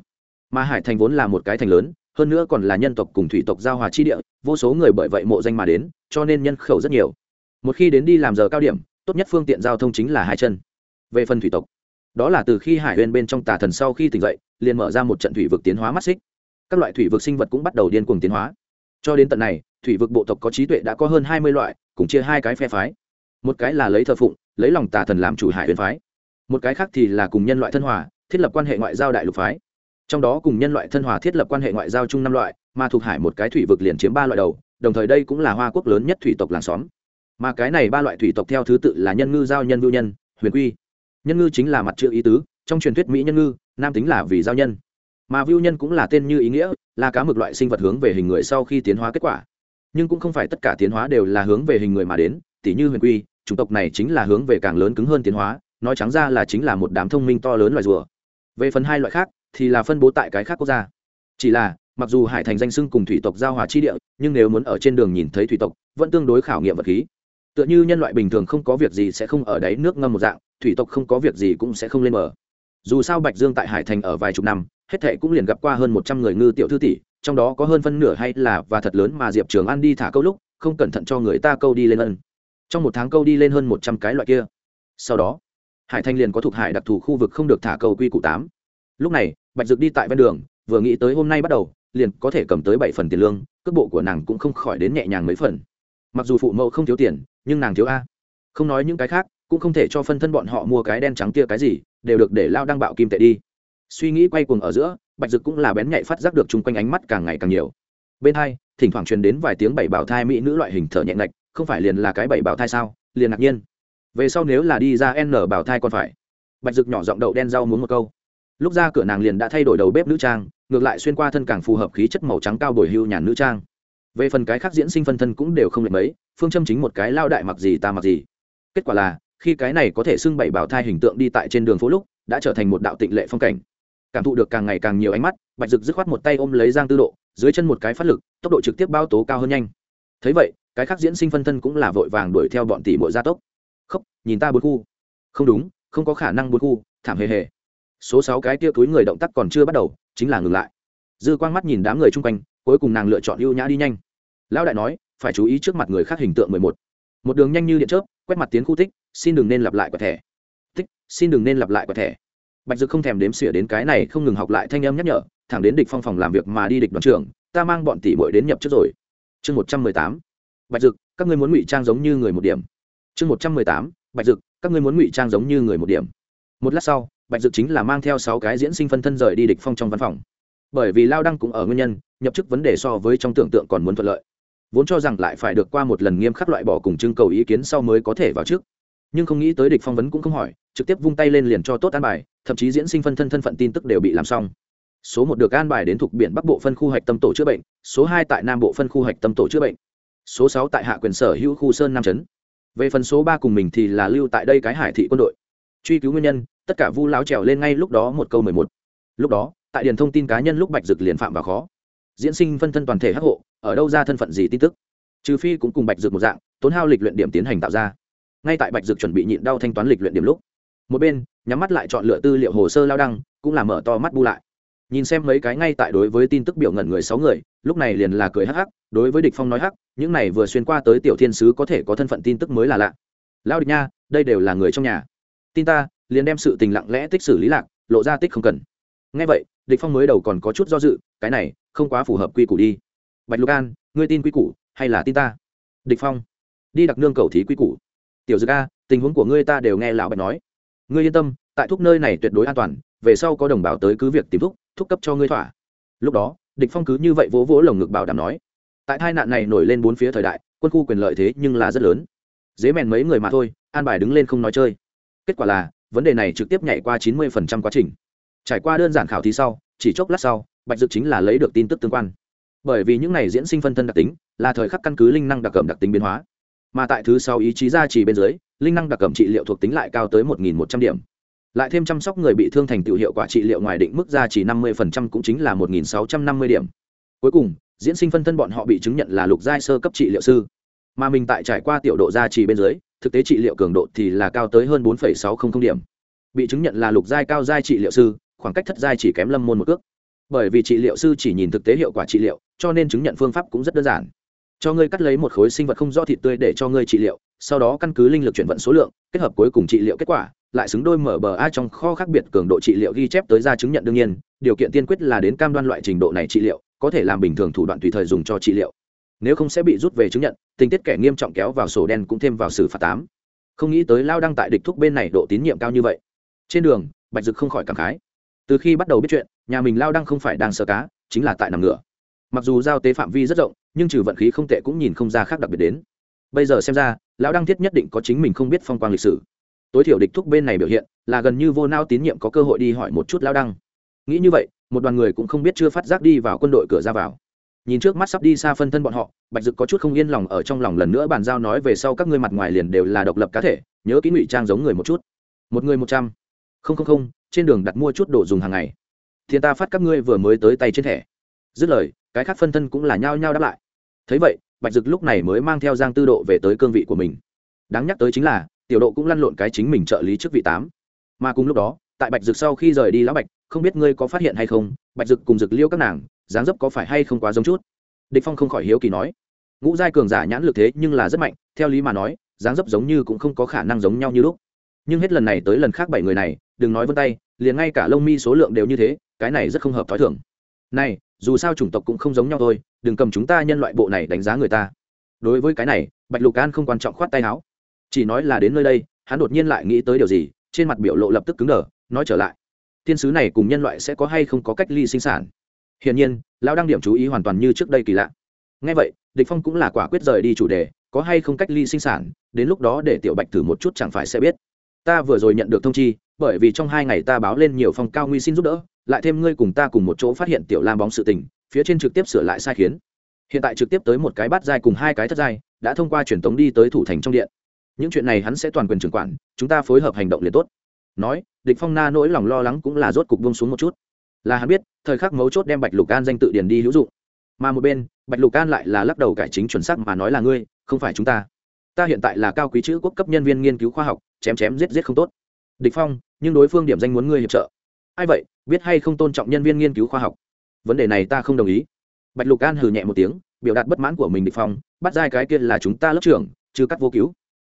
Mà hải thành vốn là một cái thành lớn, hơn nữa còn là nhân tộc cùng thủy tộc giao hòa chi địa, vô số người bởi vậy mộ danh mà đến, cho nên nhân khẩu rất nhiều. Một khi đến đi làm giờ cao điểm, tốt nhất phương tiện giao thông chính là hai chân. Về phần thủy tộc, đó là từ khi hải huyền bên trong tà thần sau khi tỉnh dậy, liền mở ra một trận thủy vực tiến hóa mắt xích. Các loại thủy vực sinh vật cũng bắt đầu điên cuồng tiến hóa. Cho đến tận này, thủy vực bộ tộc có trí tuệ đã có hơn hai mươi loại, cùng chia hai cái phe phái. Một cái là lấy thờ phụng, lấy lòng tà thần làm chủ hải huyền phái một cái khác thì là cùng nhân loại thân hòa, thiết lập quan hệ ngoại giao đại lục phái. Trong đó cùng nhân loại thân hòa thiết lập quan hệ ngoại giao chung năm loại, mà thuộc hải một cái thủy vực liền chiếm ba loại đầu, đồng thời đây cũng là hoa quốc lớn nhất thủy tộc làng xóm. Mà cái này ba loại thủy tộc theo thứ tự là nhân ngư giao nhân ngư nhân, huyền quy. Nhân ngư chính là mặt chữ ý tứ, trong truyền thuyết mỹ nhân ngư, nam tính là vì giao nhân. Mà vưu nhân cũng là tên như ý nghĩa, là cá mực loại sinh vật hướng về hình người sau khi tiến hóa kết quả. Nhưng cũng không phải tất cả tiến hóa đều là hướng về hình người mà đến, tỉ như huyền quy, chủng tộc này chính là hướng về càng lớn cứng hơn tiến hóa nói trắng ra là chính là một đám thông minh to lớn loài rùa. Về phần hai loại khác, thì là phân bố tại cái khác quốc gia. Chỉ là, mặc dù hải thành danh sưng cùng thủy tộc giao hòa chi địa, nhưng nếu muốn ở trên đường nhìn thấy thủy tộc, vẫn tương đối khảo nghiệm vật khí. Tựa như nhân loại bình thường không có việc gì sẽ không ở đáy nước ngâm một dạng, thủy tộc không có việc gì cũng sẽ không lên mở dù sao bạch dương tại hải thành ở vài chục năm, hết thệ cũng liền gặp qua hơn một trăm người ngư tiểu thư tỷ, trong đó có hơn phân nửa hay là và thật lớn mà diệp trường ăn đi thả câu lúc, không cẩn thận cho người ta câu đi lên ân. Trong một tháng câu đi lên hơn một trăm cái loại kia. Sau đó hải thanh liền có thuộc hải đặc thù khu vực không được thả cầu quy củ tám. Lúc này, bạch dực đi tại ven đường, vừa nghĩ tới hôm nay bắt đầu, liền có thể cầm tới bảy phần tiền lương, cước bộ của nàng cũng không khỏi đến nhẹ nhàng mấy phần. Mặc dù phụ mẫu không thiếu tiền, nhưng nàng thiếu a. Không nói những cái khác, cũng không thể cho phân thân bọn họ mua cái đen trắng kia cái gì, đều được để lao đăng bạo kim tệ đi. Suy nghĩ quay cuồng ở giữa, bạch dực cũng là bén nhạy phát giác được chung quanh ánh mắt càng ngày càng nhiều. Bên hai, thỉnh thoảng truyền đến vài tiếng bảy bảo thai mỹ nữ loại hình thở nhẹ ngạch không phải liền là cái bảy bảo thai sao? Liền ngạc nhiên về sau nếu là đi ra n bảo thai còn phải. Bạch dực nhỏ giọng đậu đen rau muốn một câu. Lúc ra cửa nàng liền đã thay đổi đầu bếp nữ trang, ngược lại xuyên qua thân càng phù hợp khí chất màu trắng cao bồi hưu nhàn nữ trang. Về phần cái khác diễn sinh phân thân cũng đều không lệch mấy, phương châm chính một cái lao đại mặc gì ta mặc gì. Kết quả là, khi cái này có thể xưng bảy bảo thai hình tượng đi tại trên đường phố lúc, đã trở thành một đạo tịnh lệ phong cảnh. Cảm thụ được càng ngày càng nhiều ánh mắt, bạch dực dứt khoát một tay ôm lấy giang tư độ, dưới chân một cái phát lực, tốc độ trực tiếp bao tố cao hơn nhanh. Thấy vậy, cái khác diễn sinh phân thân cũng là vội vàng đuổi theo bọn tỷ mội gia tốc khóc, nhìn ta bốn khu. Không đúng, không có khả năng bốn khu, thảm hề hề. Số sáu cái tia túi người động tác còn chưa bắt đầu, chính là ngừng lại. Dư quang mắt nhìn đám người chung quanh, cuối cùng nàng lựa chọn ưu nhã đi nhanh. Lão đại nói, phải chú ý trước mặt người khác hình tượng mười một. Một đường nhanh như điện chớp, quét mặt tiến khu tích, xin đừng nên lặp lại quả thẻ. Tích, xin đừng nên lặp lại quả thẻ. Bạch dực không thèm đếm xỉa đến cái này, không ngừng học lại thanh âm nhắc nhở, thẳng đến địch phong phòng làm việc mà đi địch đoàn trưởng, ta mang bọn tỷ bội đến nhập trước rồi. Chương một trăm mười tám. Bạch dực, các ngươi muốn ngụy trang giống như người một điểm chương một trăm mười tám, bạch dực, các ngươi muốn ngụy trang giống như người một điểm. Một lát sau, bạch dực chính là mang theo sáu cái diễn sinh phân thân rời đi địch phong trong văn phòng. Bởi vì lao đăng cũng ở nguyên nhân, nhập chức vấn đề so với trong tưởng tượng còn muốn thuận lợi. Vốn cho rằng lại phải được qua một lần nghiêm khắc loại bỏ cùng trưng cầu ý kiến sau mới có thể vào trước nhưng không nghĩ tới địch phong vấn cũng không hỏi, trực tiếp vung tay lên liền cho tốt an bài, thậm chí diễn sinh phân thân thân phận tin tức đều bị làm xong. Số một được an bài đến thuộc biển bắc bộ phân khu hạch tâm tổ chữa bệnh, số hai tại nam bộ phân khu hạch tâm tổ chữa bệnh, số sáu tại hạ quyền sở hữu khu sơn nam trấn về phần số ba cùng mình thì là lưu tại đây cái hải thị quân đội. Truy cứu nguyên nhân, tất cả vu láo trèo lên ngay lúc đó một câu mười một. Lúc đó, tại điền thông tin cá nhân lúc bạch dực liền phạm vào khó. Diễn sinh phân thân toàn thể hắc hộ, ở đâu ra thân phận gì tin tức? Trừ phi cũng cùng bạch dực một dạng, tốn hao lịch luyện điểm tiến hành tạo ra. Ngay tại bạch dực chuẩn bị nhịn đau thanh toán lịch luyện điểm lúc, một bên, nhắm mắt lại chọn lựa tư liệu hồ sơ lao đăng, cũng là mở to mắt bu lại. Nhìn xem mấy cái ngay tại đối với tin tức biểu ngẩn người sáu người, lúc này liền là cười hắc hắc, đối với địch phong nói hắc những này vừa xuyên qua tới tiểu thiên sứ có thể có thân phận tin tức mới là lạ. Lao địch nha, đây đều là người trong nhà. Tin ta, liền đem sự tình lặng lẽ tích xử lý lạc, lộ ra tích không cần. Ngay vậy, địch phong mới đầu còn có chút do dự, cái này không quá phù hợp quy củ đi. Bạch lục an, ngươi tin quy củ hay là tin ta? Địch phong, đi đặc nương cầu thí quy củ. Tiểu dư ca tình huống của ngươi ta đều nghe lão bạch nói. Ngươi yên tâm, tại thuốc nơi này tuyệt đối an toàn, về sau có đồng bào tới cứ việc tìm thuốc thúc cấp cho ngươi thỏa. Lúc đó, địch phong cứ như vậy vỗ vỗ lồng ngực bảo đảm nói tại tai nạn này nổi lên bốn phía thời đại, quân khu quyền lợi thế nhưng là rất lớn. Dế mèn mấy người mà thôi, an bài đứng lên không nói chơi. Kết quả là, vấn đề này trực tiếp nhảy qua chín mươi phần trăm quá trình. Trải qua đơn giản khảo thí sau, chỉ chốc lát sau, bạch dực chính là lấy được tin tức tương quan. Bởi vì những này diễn sinh phân thân đặc tính, là thời khắc căn cứ linh năng đặc cẩm đặc tính biến hóa. Mà tại thứ sau ý chí gia trì bên dưới, linh năng đặc cẩm trị liệu thuộc tính lại cao tới một nghìn một trăm điểm. Lại thêm chăm sóc người bị thương thành tựu hiệu quả trị liệu ngoài định mức gia trì năm mươi cũng chính là một nghìn sáu trăm năm mươi điểm. Cuối cùng diễn sinh phân thân bọn họ bị chứng nhận là lục giai sơ cấp trị liệu sư. Mà mình tại trải qua tiểu độ gia trì bên dưới, thực tế trị liệu cường độ thì là cao tới hơn bốn sáu trăm linh điểm. Bị chứng nhận là lục giai cao giai trị liệu sư, khoảng cách thất giai chỉ kém lâm môn một cước. Bởi vì trị liệu sư chỉ nhìn thực tế hiệu quả trị liệu, cho nên chứng nhận phương pháp cũng rất đơn giản. Cho ngươi cắt lấy một khối sinh vật không rõ thịt tươi để cho ngươi trị liệu, sau đó căn cứ linh lực chuyển vận số lượng, kết hợp cuối cùng trị liệu kết quả, lại xứng đôi mở bờ a trong kho khác biệt cường độ trị liệu ghi chép tới ra chứng nhận đương nhiên, điều kiện tiên quyết là đến cam đoan loại trình độ này trị liệu có thể làm bình thường thủ đoạn tùy thời dùng cho trị liệu. Nếu không sẽ bị rút về chứng nhận, tình tiết kẻ nghiêm trọng kéo vào sổ đen cũng thêm vào xử phạt tám. Không nghĩ tới lao đăng tại địch thúc bên này độ tín nhiệm cao như vậy. Trên đường, bạch dực không khỏi cảm khái. Từ khi bắt đầu biết chuyện, nhà mình lao đăng không phải đang sơ cá, chính là tại nằm ngửa mặc dù giao tế phạm vi rất rộng, nhưng trừ vận khí không tệ cũng nhìn không ra khác đặc biệt đến. Bây giờ xem ra lão đăng thiết nhất định có chính mình không biết phong quang lịch sử. Tối thiểu địch thúc bên này biểu hiện là gần như vô nao tín nhiệm có cơ hội đi hỏi một chút lão đăng. Nghĩ như vậy một đoàn người cũng không biết chưa phát giác đi vào quân đội cửa ra vào. Nhìn trước mắt sắp đi xa phân thân bọn họ, bạch dực có chút không yên lòng ở trong lòng lần nữa bàn giao nói về sau các ngươi mặt ngoài liền đều là độc lập cá thể, nhớ kỹ ngụy trang giống người một chút. Một người một trăm. Không không không, trên đường đặt mua chút đồ dùng hàng ngày. Thiên ta phát các ngươi vừa mới tới tay trên thẻ. Dứt lời, cái khác phân thân cũng là nhao nhao đáp lại. Thấy vậy, bạch dực lúc này mới mang theo giang tư độ về tới cương vị của mình. Đáng nhắc tới chính là, tiểu độ cũng lăn lộn cái chính mình trợ lý trước vị tám. Mà cùng lúc đó, tại bạch dực sau khi rời đi lão bạch không biết ngươi có phát hiện hay không, bạch dực cùng dực liêu các nàng, dáng dấp có phải hay không quá giống chút? Địch phong không khỏi hiếu kỳ nói. Ngũ giai cường giả nhãn lực thế nhưng là rất mạnh, theo lý mà nói, dáng dấp giống như cũng không có khả năng giống nhau như lúc. Nhưng hết lần này tới lần khác bảy người này, đừng nói vân tay, liền ngay cả lông mi số lượng đều như thế, cái này rất không hợp thói thường. Này, dù sao chủng tộc cũng không giống nhau thôi, đừng cầm chúng ta nhân loại bộ này đánh giá người ta. Đối với cái này, bạch lục an không quan trọng khoát tay áo. Chỉ nói là đến nơi đây, hắn đột nhiên lại nghĩ tới điều gì, trên mặt biểu lộ lập tức cứng đờ, nói trở lại thiên sứ này cùng nhân loại sẽ có hay không có cách ly sinh sản? Hiển nhiên, lão đang điểm chú ý hoàn toàn như trước đây kỳ lạ. Ngay vậy, địch phong cũng là quả quyết rời đi chủ đề, có hay không cách ly sinh sản, đến lúc đó để tiểu bạch thử một chút chẳng phải sẽ biết. Ta vừa rồi nhận được thông chi, bởi vì trong hai ngày ta báo lên nhiều phong cao nguy xin giúp đỡ, lại thêm ngươi cùng ta cùng một chỗ phát hiện tiểu lam bóng sự tình, phía trên trực tiếp sửa lại sai khiến. Hiện tại trực tiếp tới một cái bát dai cùng hai cái thất dai đã thông qua truyền tống đi tới thủ thành trong điện. Những chuyện này hắn sẽ toàn quyền trưởng quản, chúng ta phối hợp hành động liền tốt nói, địch phong na nỗi lòng lo lắng cũng là rốt cục buông xuống một chút. Là hắn biết, thời khắc mấu chốt đem bạch lục an danh tự điền đi hữu dụng. Mà một bên, bạch lục an lại là lắc đầu cải chính chuẩn xác mà nói là ngươi, không phải chúng ta. Ta hiện tại là cao quý chữ quốc cấp nhân viên nghiên cứu khoa học, chém chém giết giết không tốt. Địch phong, nhưng đối phương điểm danh muốn ngươi hiệp trợ. Ai vậy, biết hay không tôn trọng nhân viên nghiên cứu khoa học? Vấn đề này ta không đồng ý. Bạch lục an hừ nhẹ một tiếng, biểu đạt bất mãn của mình địch phong, bắt giai cái kia là chúng ta lớp trưởng chưa cắt vô cứu.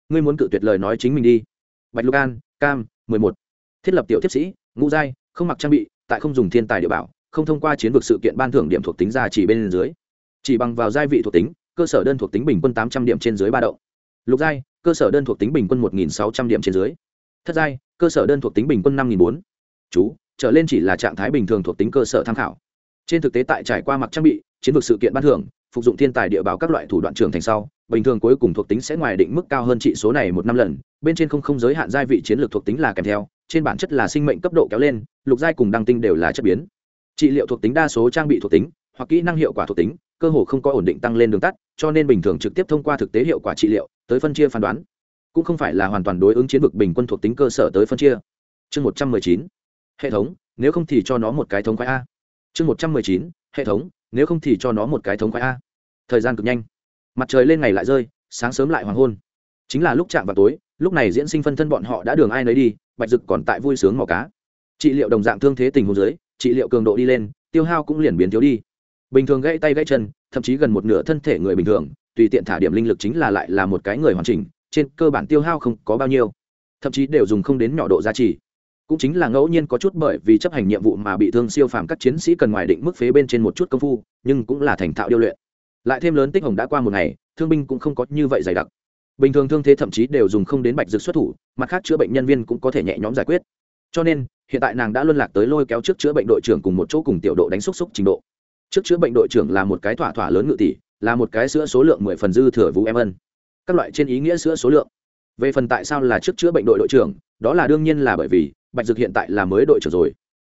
Ngươi muốn cự tuyệt lời nói chính mình đi. Bạch lục an, cam một. Thiết lập tiểu tiếp sĩ, ngũ giai, không mặc trang bị, tại không dùng thiên tài địa bảo, không thông qua chiến vực sự kiện ban thưởng điểm thuộc tính ra chỉ bên dưới. Chỉ bằng vào giai vị thuộc tính, cơ sở đơn thuộc tính bình quân tám trăm điểm trên dưới ba động. Lục giai, cơ sở đơn thuộc tính bình quân một nghìn sáu trăm điểm trên dưới. Thất giai, cơ sở đơn thuộc tính bình quân năm nghìn bốn. Chú, trở lên chỉ là trạng thái bình thường thuộc tính cơ sở tham khảo. Trên thực tế tại trải qua mặc trang bị, chiến vực sự kiện ban thưởng, phục dụng thiên tài địa bảo các loại thủ đoạn trưởng thành sau bình thường cuối cùng thuộc tính sẽ ngoài định mức cao hơn trị số này một năm lần, bên trên không không giới hạn giai vị chiến lược thuộc tính là kèm theo, trên bản chất là sinh mệnh cấp độ kéo lên, lục giai cùng đăng tinh đều là chất biến. Trị liệu thuộc tính đa số trang bị thuộc tính, hoặc kỹ năng hiệu quả thuộc tính, cơ hồ không có ổn định tăng lên đường tắt, cho nên bình thường trực tiếp thông qua thực tế hiệu quả trị liệu tới phân chia phán đoán. Cũng không phải là hoàn toàn đối ứng chiến vực bình quân thuộc tính cơ sở tới phân chia. Chương một trăm mười chín, hệ thống, nếu không thì cho nó một cái thống khoái a. Chương một trăm mười chín, hệ thống, nếu không thì cho nó một cái thống khoái a. Thời gian cực nhanh mặt trời lên ngày lại rơi, sáng sớm lại hoàng hôn. Chính là lúc chạm vào tối, lúc này diễn sinh phân thân bọn họ đã đường ai nấy đi, bạch dực còn tại vui sướng mò cá. Trị liệu đồng dạng thương thế tình hồ dưới, trị liệu cường độ đi lên, tiêu hao cũng liền biến thiếu đi. Bình thường gãy tay gãy chân, thậm chí gần một nửa thân thể người bình thường, tùy tiện thả điểm linh lực chính là lại là một cái người hoàn chỉnh, trên cơ bản tiêu hao không có bao nhiêu. Thậm chí đều dùng không đến nhỏ độ giá trị. Cũng chính là ngẫu nhiên có chút bởi vì chấp hành nhiệm vụ mà bị thương siêu phàm các chiến sĩ cần ngoài định mức phế bên trên một chút công phu, nhưng cũng là thành thạo điêu luyện lại thêm lớn tích hồng đã qua một ngày, thương binh cũng không có như vậy dày đặc. Bình thường thương thế thậm chí đều dùng không đến bạch dược xuất thủ, mặt khác chữa bệnh nhân viên cũng có thể nhẹ nhõm giải quyết. Cho nên, hiện tại nàng đã luân lạc tới lôi kéo trước chữa bệnh đội trưởng cùng một chỗ cùng tiểu độ đánh xúc xúc trình độ. Trước chữa bệnh đội trưởng là một cái thỏa thỏa lớn ngự tỷ, là một cái sữa số lượng mười phần dư thừa vũ em ân. Các loại trên ý nghĩa sữa số lượng. Về phần tại sao là trước chữa bệnh đội đội trưởng, đó là đương nhiên là bởi vì bạch dược hiện tại là mới đội trưởng rồi.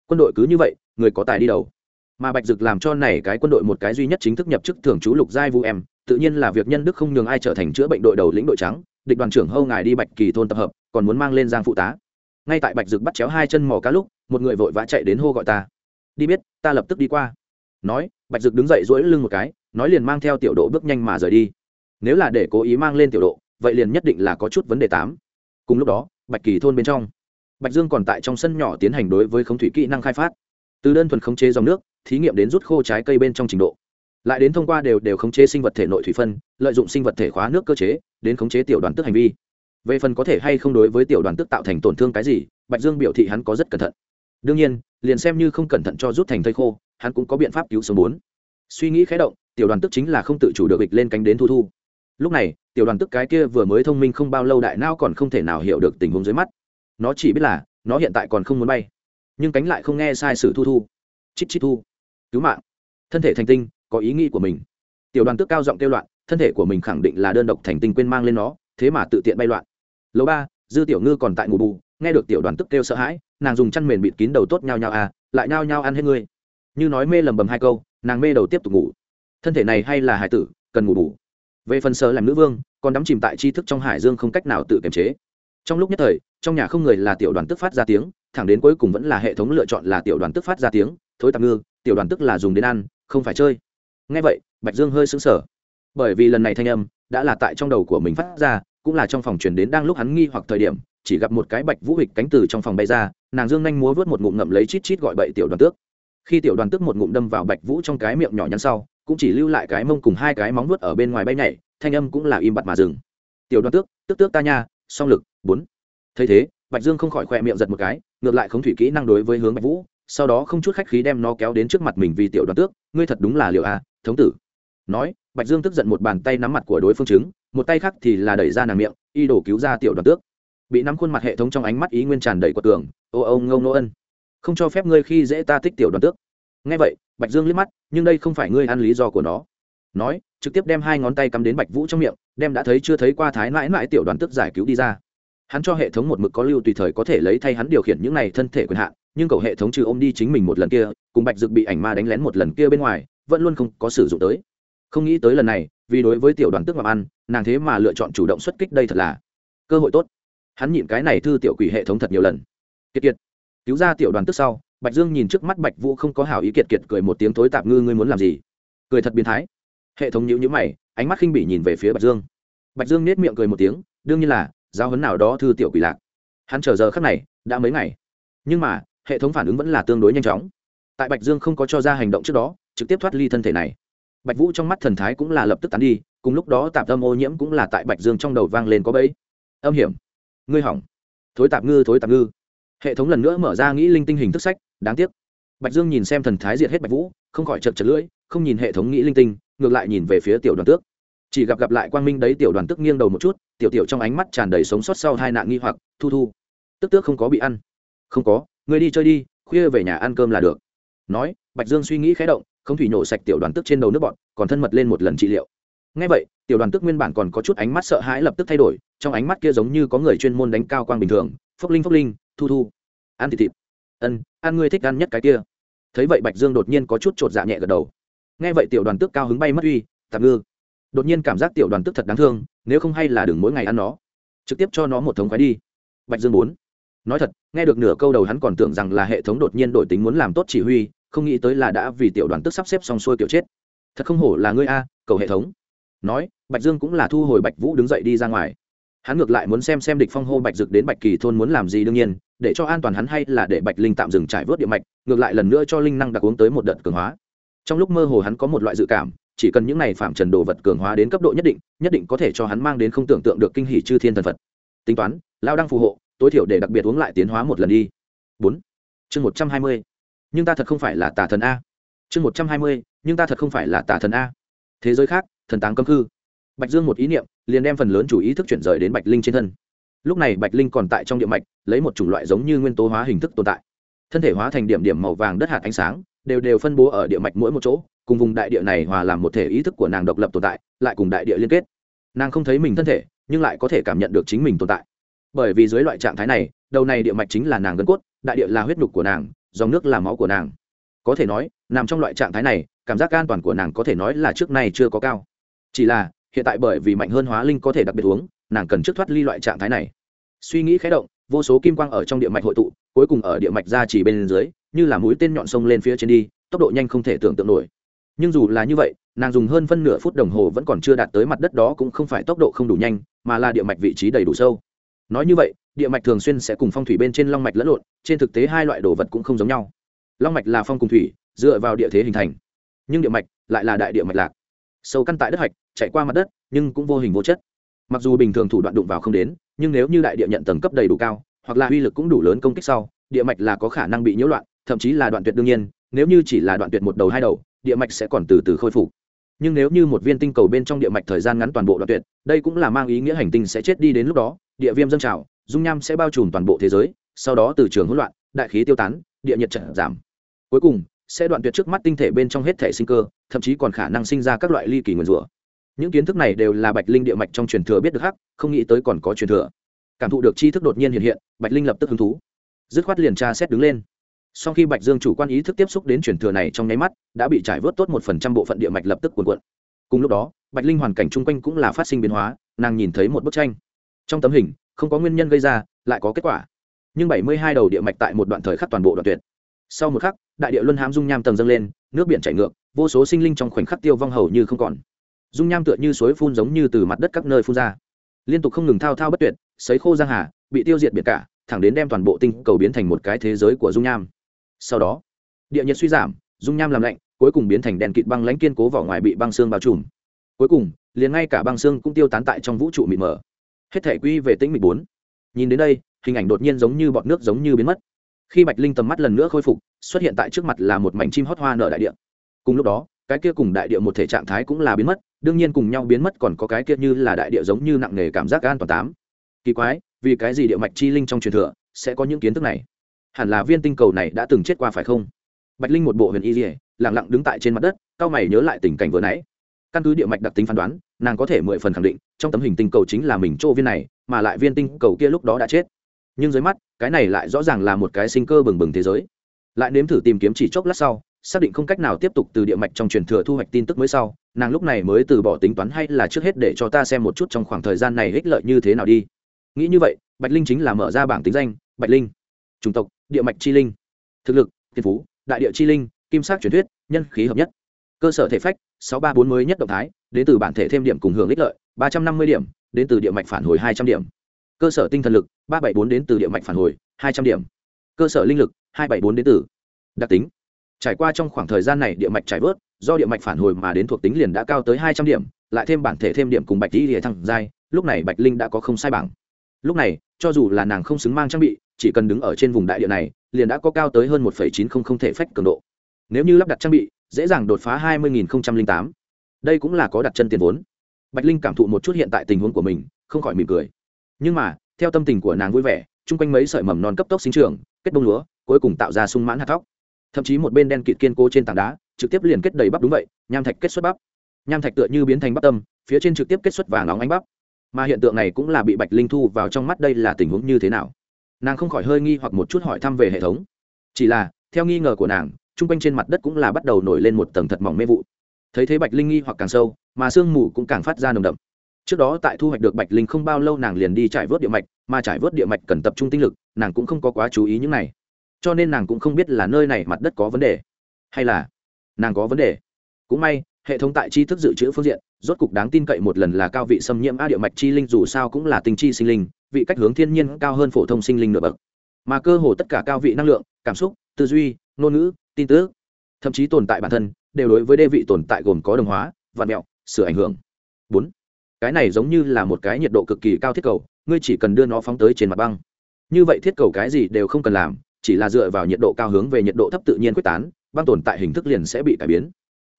Quân đội cứ như vậy, người có tài đi đầu mà bạch dực làm cho này cái quân đội một cái duy nhất chính thức nhập chức thường trú lục giai vu em, tự nhiên là việc nhân đức không nhường ai trở thành chữa bệnh đội đầu lĩnh đội trắng, địch đoàn trưởng hâu ngài đi bạch kỳ thôn tập hợp, còn muốn mang lên giang phụ tá. Ngay tại bạch dực bắt chéo hai chân mò cá lúc, một người vội vã chạy đến hô gọi ta. Đi biết, ta lập tức đi qua. Nói, bạch dực đứng dậy dỗi lưng một cái, nói liền mang theo tiểu độ bước nhanh mà rời đi. Nếu là để cố ý mang lên tiểu độ, vậy liền nhất định là có chút vấn đề tám. Cùng lúc đó, bạch kỳ thôn bên trong, bạch dương còn tại trong sân nhỏ tiến hành đối với khống thủy kỹ năng khai phát. Từ đơn thuần khống chế dòng nước thí nghiệm đến rút khô trái cây bên trong trình độ. Lại đến thông qua đều đều khống chế sinh vật thể nội thủy phân, lợi dụng sinh vật thể khóa nước cơ chế, đến khống chế tiểu đoàn tức hành vi. Về phần có thể hay không đối với tiểu đoàn tức tạo thành tổn thương cái gì, bạch dương biểu thị hắn có rất cẩn thận. Đương nhiên, liền xem như không cẩn thận cho rút thành thây khô, hắn cũng có biện pháp cứu sống bốn. Suy nghĩ khé động, tiểu đoàn tức chính là không tự chủ được bịch lên cánh đến thu thu. Lúc này, tiểu đoàn tức cái kia vừa mới thông minh không bao lâu đại nao còn không thể nào hiểu được tình huống dưới mắt. Nó chỉ biết là, nó hiện tại còn không muốn bay, nhưng cánh lại không nghe sai sự thu thu. Chích chích thu cứu mạng. Thân thể thành tinh, có ý nghĩ của mình. Tiểu đoàn Tước cao giọng kêu loạn, thân thể của mình khẳng định là đơn độc thành tinh quên mang lên nó, thế mà tự tiện bay loạn. Lầu ba, dư tiểu ngư còn tại ngủ bù, nghe được tiểu đoàn tức kêu sợ hãi, nàng dùng chăn mền bịt kín đầu tốt nhau nhau à lại nhau nhau ăn hết ngươi. Như nói mê lầm bầm hai câu, nàng mê đầu tiếp tục ngủ. Thân thể này hay là hải tử, cần ngủ bù. Về phần sơ làm nữ vương, còn đắm chìm tại tri thức trong hải dương không cách nào tự kiềm chế. Trong lúc nhất thời, trong nhà không người là tiểu đoàn tức phát ra tiếng, thẳng đến cuối cùng vẫn là hệ thống lựa chọn là tiểu đoàn tức phát ra tiếng thối tạm ngư, tiểu đoàn tức là dùng đến ăn, không phải chơi. Ngay vậy, bạch dương hơi sững sờ. Bởi vì lần này thanh âm đã là tại trong đầu của mình phát ra, cũng là trong phòng truyền đến đang lúc hắn nghi hoặc thời điểm, chỉ gặp một cái bạch vũ hịch cánh từ trong phòng bay ra, nàng dương nhanh múa vớt một ngụm ngậm lấy chít chít gọi bậy tiểu đoàn tước. Khi tiểu đoàn tước một ngụm đâm vào bạch vũ trong cái miệng nhỏ nhắn sau, cũng chỉ lưu lại cái mông cùng hai cái móng vuốt ở bên ngoài bay nhảy, thanh âm cũng là im bặt mà dừng. Tiểu đoàn tước tức tước ta nha, song lực, bốn. Thấy thế, bạch dương không khỏi khỏe miệng giật một cái, ngược lại khống thủy kỹ năng đối với hướng bạch vũ sau đó không chút khách khí đem nó kéo đến trước mặt mình vì tiểu đoàn tước, ngươi thật đúng là liệu a, thống tử. Nói, bạch dương tức giận một bàn tay nắm mặt của đối phương chứng một tay khác thì là đẩy ra nàng miệng, y đổ cứu ra tiểu đoàn tước. Bị nắm khuôn mặt hệ thống trong ánh mắt ý nguyên tràn đầy quật tường ô ô ngâu nô ân, không cho phép ngươi khi dễ ta thích tiểu đoàn tước. Nghe vậy, bạch dương liếc mắt, nhưng đây không phải ngươi ăn lý do của nó. Nói, trực tiếp đem hai ngón tay cắm đến bạch vũ trong miệng, đem đã thấy chưa thấy qua thái mãi mãi tiểu đoàn tước giải cứu đi ra. Hắn cho hệ thống một mực có lưu tùy thời có thể lấy thay hắn điều khiển những này thân thể quyền hạn nhưng cậu hệ thống trừ ôm đi chính mình một lần kia, cùng bạch dực bị ảnh ma đánh lén một lần kia bên ngoài, vẫn luôn không có sử dụng tới. Không nghĩ tới lần này, vì đối với tiểu đoàn tức ngọc ăn, nàng thế mà lựa chọn chủ động xuất kích đây thật là cơ hội tốt. Hắn nhịn cái này thư tiểu quỷ hệ thống thật nhiều lần. Kiệt kiệt. Cứu ra tiểu đoàn tức sau, bạch dương nhìn trước mắt bạch vũ không có hảo ý kiệt kiệt cười một tiếng thối tạp ngư, ngươi muốn làm gì? Cười thật biến thái. Hệ thống nhữ nhữ mày, ánh mắt khinh bỉ nhìn về phía bạch dương. Bạch dương nết miệng cười một tiếng, đương nhiên là, giáo huấn nào đó thư tiểu quỷ lạc. Hắn chờ giờ khắc này, đã mấy ngày. Nhưng mà hệ thống phản ứng vẫn là tương đối nhanh chóng. Tại bạch dương không có cho ra hành động trước đó, trực tiếp thoát ly thân thể này. Bạch vũ trong mắt thần thái cũng là lập tức tán đi, cùng lúc đó tạp âm ô nhiễm cũng là tại bạch dương trong đầu vang lên có bẫy. Âm hiểm. Ngươi hỏng. Thối tạp ngư, thối tạp ngư. Hệ thống lần nữa mở ra nghĩ linh tinh hình thức sách, đáng tiếc. Bạch dương nhìn xem thần thái diệt hết bạch vũ, không khỏi chật chật lưỡi, không nhìn hệ thống nghĩ linh tinh, ngược lại nhìn về phía tiểu đoàn tước. Chỉ gặp gặp lại quang minh đấy tiểu đoàn Tước nghiêng đầu một chút, tiểu tiểu trong ánh mắt tràn đầy sống sót sau hai nạn nghi hoặc, thu thu. Tức tước không có bị ăn. Không có người đi chơi đi, khuya về nhà ăn cơm là được. Nói, bạch dương suy nghĩ khé động, không thủy nổ sạch tiểu đoàn tức trên đầu nước bọn, còn thân mật lên một lần trị liệu. Ngay vậy, tiểu đoàn tức nguyên bản còn có chút ánh mắt sợ hãi lập tức thay đổi, trong ánh mắt kia giống như có người chuyên môn đánh cao quang bình thường, phốc linh phốc linh, thu thu. Ăn thịt thịt. Ân, ăn ngươi thích ăn nhất cái kia. Thấy vậy bạch dương đột nhiên có chút chột dạ nhẹ gật đầu. Nghe vậy tiểu đoàn tức cao hứng bay mất uy, tạm ngư. Đột nhiên cảm giác tiểu đoàn tức thật đáng thương, nếu không hay là đừng mỗi ngày ăn nó. Trực tiếp cho nó một thống khoái đi. Bạch dương bốn nói thật, nghe được nửa câu đầu hắn còn tưởng rằng là hệ thống đột nhiên đổi tính muốn làm tốt chỉ huy, không nghĩ tới là đã vì tiểu đoàn tức sắp xếp xong xuôi kiểu chết. Thật không hổ là ngươi a, cầu hệ thống. Nói, bạch dương cũng là thu hồi bạch vũ đứng dậy đi ra ngoài. Hắn ngược lại muốn xem xem địch phong hô bạch dực đến bạch kỳ thôn muốn làm gì đương nhiên, để cho an toàn hắn hay là để bạch linh tạm dừng trải vớt địa mạch, ngược lại lần nữa cho linh năng đặc uống tới một đợt cường hóa. Trong lúc mơ hồ hắn có một loại dự cảm, chỉ cần những này phạm trần đồ vật cường hóa đến cấp độ nhất định nhất định có thể cho hắn mang đến không tưởng tượng được kinh hỉ chư thiên thần phật. Tính toán, lao đang phù hộ tối thiểu để đặc biệt uống lại tiến hóa một lần đi. Bốn. Chương một trăm hai mươi. Nhưng ta thật không phải là tà thần a. Chương một trăm hai mươi, nhưng ta thật không phải là tà thần a. Thế giới khác, thần táng cấm khư. Bạch dương một ý niệm, liền đem phần lớn chủ ý thức chuyển rời đến bạch linh trên thân. Lúc này bạch linh còn tại trong địa mạch, lấy một chủng loại giống như nguyên tố hóa hình thức tồn tại. Thân thể hóa thành điểm điểm màu vàng đất hạt ánh sáng, đều đều phân bố ở địa mạch mỗi một chỗ, cùng vùng đại địa này hòa làm một thể ý thức của nàng độc lập tồn tại, lại cùng đại địa liên kết. Nàng không thấy mình thân thể, nhưng lại có thể cảm nhận được chính mình tồn tại bởi vì dưới loại trạng thái này, đầu này địa mạch chính là nàng gân cốt, đại địa là huyết nhục của nàng, dòng nước là máu của nàng. Có thể nói, nằm trong loại trạng thái này, cảm giác an toàn của nàng có thể nói là trước nay chưa có cao. Chỉ là, hiện tại bởi vì mạnh hơn hóa linh có thể đặc biệt uống, nàng cần trước thoát ly loại trạng thái này. Suy nghĩ khé động, vô số kim quang ở trong địa mạch hội tụ, cuối cùng ở địa mạch ra chỉ bên dưới, như là mũi tên nhọn sông lên phía trên đi, tốc độ nhanh không thể tưởng tượng nổi. Nhưng dù là như vậy, nàng dùng hơn phân nửa phút đồng hồ vẫn còn chưa đạt tới mặt đất đó cũng không phải tốc độ không đủ nhanh, mà là địa mạch vị trí đầy đủ sâu nói như vậy, địa mạch thường xuyên sẽ cùng phong thủy bên trên long mạch lẫn lộn, trên thực tế hai loại đồ vật cũng không giống nhau. Long mạch là phong cùng thủy, dựa vào địa thế hình thành. Nhưng địa mạch lại là đại địa mạch lạc. Sâu căn tại đất hạch, chạy qua mặt đất, nhưng cũng vô hình vô chất. Mặc dù bình thường thủ đoạn đụng vào không đến, nhưng nếu như đại địa nhận tầng cấp đầy đủ cao, hoặc là uy lực cũng đủ lớn công kích sau, địa mạch là có khả năng bị nhiễu loạn, thậm chí là đoạn tuyệt đương nhiên, nếu như chỉ là đoạn tuyệt một đầu hai đầu, địa mạch sẽ còn từ từ khôi phục. Nhưng nếu như một viên tinh cầu bên trong địa mạch thời gian ngắn toàn bộ đoạn tuyệt, đây cũng là mang ý nghĩa hành tinh sẽ chết đi đến lúc đó địa viêm dâng trào, dung nham sẽ bao trùm toàn bộ thế giới, sau đó từ trường hỗn loạn, đại khí tiêu tán, địa nhiệt trận giảm. Cuối cùng, sẽ đoạn tuyệt trước mắt tinh thể bên trong hết thể sinh cơ, thậm chí còn khả năng sinh ra các loại ly kỳ nguyên rủa. Những kiến thức này đều là bạch linh địa mạch trong truyền thừa biết được hắc, không nghĩ tới còn có truyền thừa. Cảm thụ được tri thức đột nhiên hiện hiện, bạch linh lập tức hứng thú. Dứt khoát liền tra xét đứng lên. Sau khi bạch dương chủ quan ý thức tiếp xúc đến truyền thừa này trong nháy mắt, đã bị trải vớt tốt một phần trăm bộ phận địa mạch lập tức cuồn cuộn. Cùng lúc đó, bạch linh hoàn cảnh chung quanh cũng là phát sinh biến hóa, nàng nhìn thấy một bức tranh trong tấm hình, không có nguyên nhân gây ra, lại có kết quả. Nhưng bảy mươi hai đầu địa mạch tại một đoạn thời khắc toàn bộ đoạn tuyệt. Sau một khắc, đại địa luân hãm dung nham tầng dâng lên, nước biển chảy ngược, vô số sinh linh trong khoảnh khắc tiêu vong hầu như không còn. Dung nham tựa như suối phun giống như từ mặt đất các nơi phun ra. Liên tục không ngừng thao thao bất tuyệt, sấy khô giang hà, bị tiêu diệt biệt cả, thẳng đến đem toàn bộ tinh cầu biến thành một cái thế giới của dung nham. Sau đó, địa nhiệt suy giảm, dung nham làm lạnh, cuối cùng biến thành đèn kịt băng lãnh kiên cố vỏ ngoài bị băng xương bao trùm. Cuối cùng, liền ngay cả băng xương cũng tiêu tán tại trong vũ trụ mịt mờ hết thể quy về tĩnh mịch bốn. Nhìn đến đây, hình ảnh đột nhiên giống như bọt nước giống như biến mất. Khi bạch linh tầm mắt lần nữa khôi phục, xuất hiện tại trước mặt là một mảnh chim hót hoa nở đại địa. Cùng lúc đó, cái kia cùng đại địa một thể trạng thái cũng là biến mất, đương nhiên cùng nhau biến mất còn có cái kia như là đại địa giống như nặng nề cảm giác an toàn tám. Kỳ quái, vì cái gì địa mạch chi linh trong truyền thừa sẽ có những kiến thức này? Hẳn là viên tinh cầu này đã từng chết qua phải không? Bạch linh một bộ huyền y dỉa lẳng lặng đứng tại trên mặt đất cao mày nhớ lại tình cảnh vừa nãy. Căn cứ địa mạch đặc tính phán đoán nàng có thể mười phần khẳng định, trong tấm hình tinh cầu chính là mình chỗ viên này, mà lại viên tinh cầu kia lúc đó đã chết. Nhưng dưới mắt, cái này lại rõ ràng là một cái sinh cơ bừng bừng thế giới. Lại nếm thử tìm kiếm chỉ chốc lát sau, xác định không cách nào tiếp tục từ địa mạch trong truyền thừa thu hoạch tin tức mới sau, nàng lúc này mới từ bỏ tính toán hay là trước hết để cho ta xem một chút trong khoảng thời gian này ích lợi như thế nào đi. Nghĩ như vậy, bạch linh chính là mở ra bảng tính danh, bạch linh. Chủng tộc, địa mạch chi linh. Thực lực, thiên phú, đại địa chi linh, kim sắc truyền thuyết, nhân khí hợp nhất. Cơ sở thể phách, sáu ba bốn mới nhất động thái đến từ bản thể thêm điểm cùng hưởng ích lợi, ba trăm năm mươi điểm, đến từ địa mạch phản hồi hai trăm điểm. Cơ sở tinh thần lực, ba bảy bốn đến từ địa mạch phản hồi, hai trăm điểm. Cơ sở linh lực, hai bảy bốn đến từ. Đặc tính, trải qua trong khoảng thời gian này địa mạch trải vớt, do địa mạch phản hồi mà đến thuộc tính liền đã cao tới hai trăm điểm, lại thêm bản thể thêm điểm cùng bạch tỷ địa thăng giai, lúc này bạch linh đã có không sai bảng. Lúc này, cho dù là nàng không xứng mang trang bị, chỉ cần đứng ở trên vùng đại địa này, liền đã có cao tới hơn một chín không không thể phách cường độ. Nếu như lắp đặt trang bị, dễ dàng đột phá hai mươi tám đây cũng là có đặt chân tiền vốn. Bạch linh cảm thụ một chút hiện tại tình huống của mình, không khỏi mỉm cười. Nhưng mà, theo tâm tình của nàng vui vẻ, chung quanh mấy sợi mầm non cấp tốc sinh trưởng, kết bông lúa, cuối cùng tạo ra sung mãn hạt thóc. Thậm chí một bên đen kịt kiên cố trên tảng đá, trực tiếp liền kết đầy bắp đúng vậy, nham thạch kết xuất bắp. Nham thạch tựa như biến thành bắp tâm, phía trên trực tiếp kết xuất vàng óng ánh bắp. Mà hiện tượng này cũng là bị bạch linh thu vào trong mắt đây là tình huống như thế nào? Nàng không khỏi hơi nghi hoặc một chút hỏi thăm về hệ thống. Chỉ là, theo nghi ngờ của nàng, chung quanh trên mặt đất cũng là bắt đầu nổi lên một tầng thật mỏng mê vụ thấy thế bạch linh nghi hoặc càng sâu, mà sương mù cũng càng phát ra nồng đậm. Trước đó tại thu hoạch được bạch linh không bao lâu nàng liền đi trải vớt địa mạch, mà trải vớt địa mạch cần tập trung tinh lực, nàng cũng không có quá chú ý những này. Cho nên nàng cũng không biết là nơi này mặt đất có vấn đề, hay là nàng có vấn đề. Cũng may, hệ thống tại tri thức dự trữ phương diện, rốt cục đáng tin cậy một lần là cao vị xâm nhiễm a địa mạch chi linh dù sao cũng là tinh chi sinh linh, vị cách hướng thiên nhiên cao hơn phổ thông sinh linh nửa bậc. Mà cơ hồ tất cả cao vị năng lượng, cảm xúc, tư duy, ngôn ngữ, tin tức, thậm chí tồn tại bản thân đều đối với đê vị tồn tại gồm có đồng hóa, vạn mẹo, sửa ảnh hưởng. Bốn, cái này giống như là một cái nhiệt độ cực kỳ cao thiết cầu, ngươi chỉ cần đưa nó phóng tới trên mặt băng. Như vậy thiết cầu cái gì đều không cần làm, chỉ là dựa vào nhiệt độ cao hướng về nhiệt độ thấp tự nhiên quyết tán, băng tồn tại hình thức liền sẽ bị cải biến.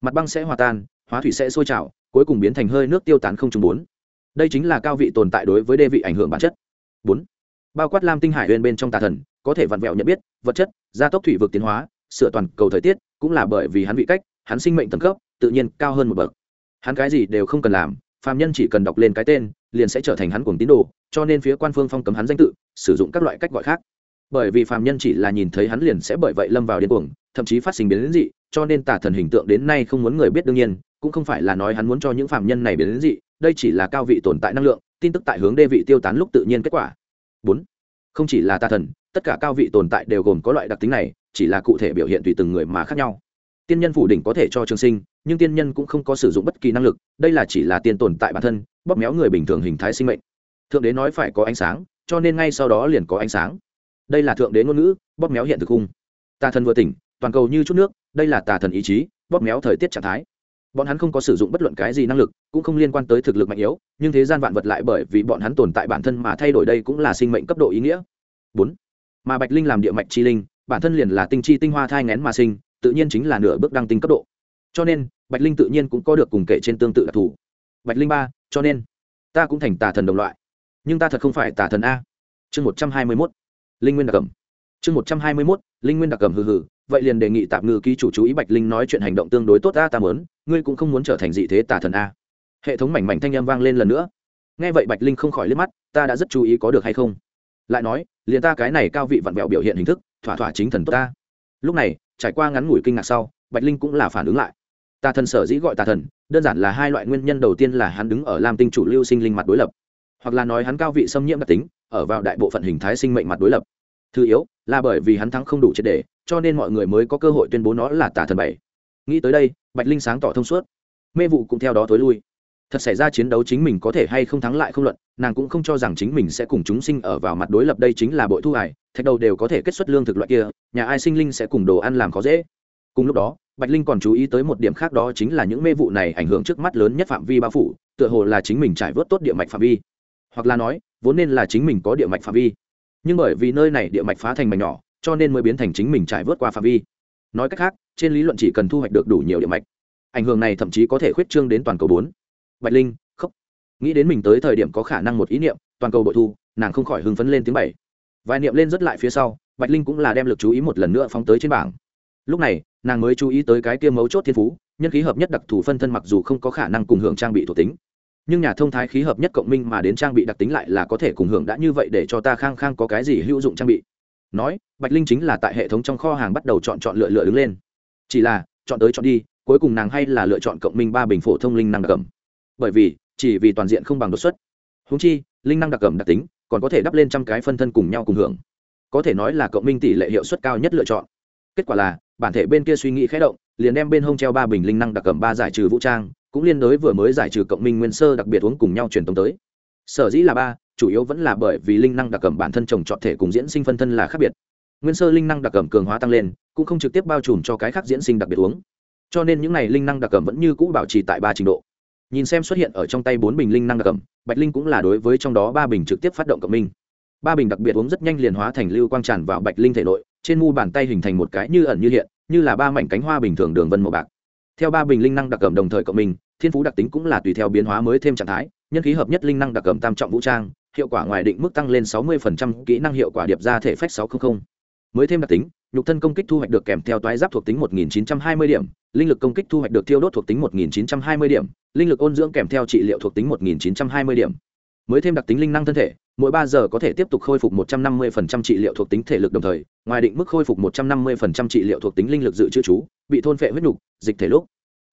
Mặt băng sẽ hòa tan, hóa thủy sẽ sôi trào, cuối cùng biến thành hơi nước tiêu tán không trùng bốn. Đây chính là cao vị tồn tại đối với đê vị ảnh hưởng bản chất. Bốn, bao quát lam tinh hải bên bên trong tà thần, có thể vặn vẹo nhận biết, vật chất, gia tốc thủy vực tiến hóa, sửa toàn cầu thời tiết, cũng là bởi vì hắn vị cách hắn sinh mệnh tầng cấp, tự nhiên cao hơn một bậc. Hắn cái gì đều không cần làm, phàm nhân chỉ cần đọc lên cái tên, liền sẽ trở thành hắn cuồng tín đồ, cho nên phía quan phương phong cấm hắn danh tự, sử dụng các loại cách gọi khác. Bởi vì phàm nhân chỉ là nhìn thấy hắn liền sẽ bởi vậy lâm vào điên cuồng, thậm chí phát sinh biến dị, cho nên tà thần hình tượng đến nay không muốn người biết đương nhiên, cũng không phải là nói hắn muốn cho những phàm nhân này biến dị, đây chỉ là cao vị tồn tại năng lượng, tin tức tại hướng đê vị tiêu tán lúc tự nhiên kết quả. Bốn, không chỉ là tà thần, tất cả cao vị tồn tại đều gồm có loại đặc tính này, chỉ là cụ thể biểu hiện tùy từng người mà khác nhau tiên nhân phủ đỉnh có thể cho trường sinh, nhưng tiên nhân cũng không có sử dụng bất kỳ năng lực, đây là chỉ là tiên tồn tại bản thân, bóp méo người bình thường hình thái sinh mệnh. Thượng đế nói phải có ánh sáng, cho nên ngay sau đó liền có ánh sáng. Đây là thượng đế ngôn ngữ, bóp méo hiện thực khung. Tà thần vừa tỉnh, toàn cầu như chút nước, đây là tà thần ý chí, bóp méo thời tiết trạng thái. Bọn hắn không có sử dụng bất luận cái gì năng lực, cũng không liên quan tới thực lực mạnh yếu, nhưng thế gian vạn vật lại bởi vì bọn hắn tồn tại bản thân mà thay đổi đây cũng là sinh mệnh cấp độ ý nghĩa. Bốn, mà bạch linh làm địa mạch chi linh, bản thân liền là tinh chi tinh hoa thai ngén mà sinh tự nhiên chính là nửa bước đăng tinh cấp độ. Cho nên, bạch linh tự nhiên cũng có được cùng kể trên tương tự đặc thù. Bạch linh ba, cho nên, ta cũng thành tà thần đồng loại. Nhưng ta thật không phải tà thần a. Chương một trăm hai mươi mốt, linh nguyên đặc cầm chương một trăm hai mươi mốt, linh nguyên đặc cầm hừ hừ. Vậy liền đề nghị tạm ngư ký chủ chú ý bạch linh nói chuyện hành động tương đối tốt a ta mớn ngươi cũng không muốn trở thành dị thế tà thần a. Hệ thống mảnh mảnh thanh â m vang lên lần nữa. Nghe vậy bạch linh không khỏi liếc mắt, ta đã rất chú ý có được hay không. Lại nói, liền ta cái này cao vị vặn vẹo biểu hiện hình thức, thỏa thỏa chính thần tốt ta lúc này trải qua ngắn ngủi kinh ngạc sau, bạch linh cũng là phản ứng lại. Tà thần sở dĩ gọi tà thần, đơn giản là hai loại nguyên nhân đầu tiên là hắn đứng ở lam tinh chủ lưu sinh linh mặt đối lập. Hoặc là nói hắn cao vị xâm nhiễm đặc tính, ở vào đại bộ phận hình thái sinh mệnh mặt đối lập. Thứ yếu, là bởi vì hắn thắng không đủ triệt đề cho nên mọi người mới có cơ hội tuyên bố nó là tà thần bảy. Nghĩ tới đây, bạch linh sáng tỏ thông suốt. Mê vụ cũng theo đó tối lui thật xảy ra chiến đấu chính mình có thể hay không thắng lại không luận, nàng cũng không cho rằng chính mình sẽ cùng chúng sinh ở vào mặt đối lập đây chính là bội thu hải, thạch đầu đều có thể kết xuất lương thực loại kia, nhà ai sinh linh sẽ cùng đồ ăn làm khó dễ. Cùng lúc đó, bạch linh còn chú ý tới một điểm khác đó chính là những mê vụ này ảnh hưởng trước mắt lớn nhất phạm vi bao phủ, tựa hồ là chính mình trải vớt tốt địa mạch phạm vi. Hoặc là nói, vốn nên là chính mình có địa mạch phạm vi. Nhưng bởi vì nơi này địa mạch phá thành mạch nhỏ, cho nên mới biến thành chính mình trải vớt qua phạm vi. Nói cách khác, trên lý luận chỉ cần thu hoạch được đủ nhiều địa mạch. Ảnh hưởng này thậm chí có thể khuyết trương đến toàn cầu bốn bạch linh, khóc. Nghĩ đến mình tới thời điểm có khả năng một ý niệm, toàn cầu bội thu, nàng không khỏi hưng phấn lên tiếng bảy. Vài niệm lên rất lại phía sau, bạch linh cũng là đem lực chú ý một lần nữa phóng tới trên bảng. Lúc này, nàng mới chú ý tới cái kia mấu chốt thiên phú, nhân khí hợp nhất đặc thù phân thân mặc dù không có khả năng cùng hưởng trang bị thuộc tính, nhưng nhà thông thái khí hợp nhất cộng minh mà đến trang bị đặc tính lại là có thể cùng hưởng đã như vậy để cho ta khang khang có cái gì hữu dụng trang bị. Nói, bạch linh chính là tại hệ thống trong kho hàng bắt đầu chọn chọn lựa lựa đứng lên. Chỉ là, chọn tới chọn đi, cuối cùng nàng hay là lựa chọn cộng minh ba bình phổ thông linh năng đặc cầm bởi vì, chỉ vì toàn diện không bằng đột xuất. Húng chi, linh năng đặc cầm đặc tính, còn có thể đắp lên trăm cái phân thân cùng nhau cùng hưởng. Có thể nói là cộng minh tỷ lệ hiệu suất cao nhất lựa chọn. Kết quả là, bản thể bên kia suy nghĩ khé động, liền đem bên hông treo ba bình linh năng đặc cầm ba giải trừ vũ trang, cũng liên đối vừa mới giải trừ cộng minh nguyên sơ đặc biệt uống cùng nhau truyền tống tới. Sở dĩ là ba, chủ yếu vẫn là bởi vì linh năng đặc cầm bản thân trồng trọt thể cùng diễn sinh phân thân là khác biệt. Nguyên sơ linh năng đặc cầm cường hóa tăng lên, cũng không trực tiếp bao trùm cho cái khác diễn sinh đặc biệt uống. Cho nên những này linh năng đặc cầm vẫn như cũ bảo trì tại ba trình độ nhìn xem xuất hiện ở trong tay bốn bình linh năng đặc cầm bạch linh cũng là đối với trong đó ba bình trực tiếp phát động cộng minh. Ba bình đặc biệt uống rất nhanh liền hóa thành lưu quang tràn vào bạch linh thể nội, trên mu bàn tay hình thành một cái như ẩn như hiện, như là ba mảnh cánh hoa bình thường đường vân màu bạc. Theo ba bình linh năng đặc cầm đồng thời cộng minh, thiên phú đặc tính cũng là tùy theo biến hóa mới thêm trạng thái, nhân khí hợp nhất linh năng đặc cầm tam trọng vũ trang, hiệu quả ngoài định mức tăng lên sáu mươi kỹ năng hiệu quả điệp ra thể phách sáu trăm linh mới thêm đặc tính, nhục thân công kích thu hoạch được kèm theo toái giáp thuộc tính 1920 điểm, linh lực công kích thu hoạch được thiêu đốt thuộc tính 1920 điểm, linh lực ôn dưỡng kèm theo trị liệu thuộc tính 1920 điểm. Mới thêm đặc tính linh năng thân thể, mỗi ba giờ có thể tiếp tục khôi phục 150% trị liệu thuộc tính thể lực đồng thời, ngoài định mức khôi phục 150% trị liệu thuộc tính linh lực dự trữ chú, bị thôn phệ huyết nhục, dịch thể lúc.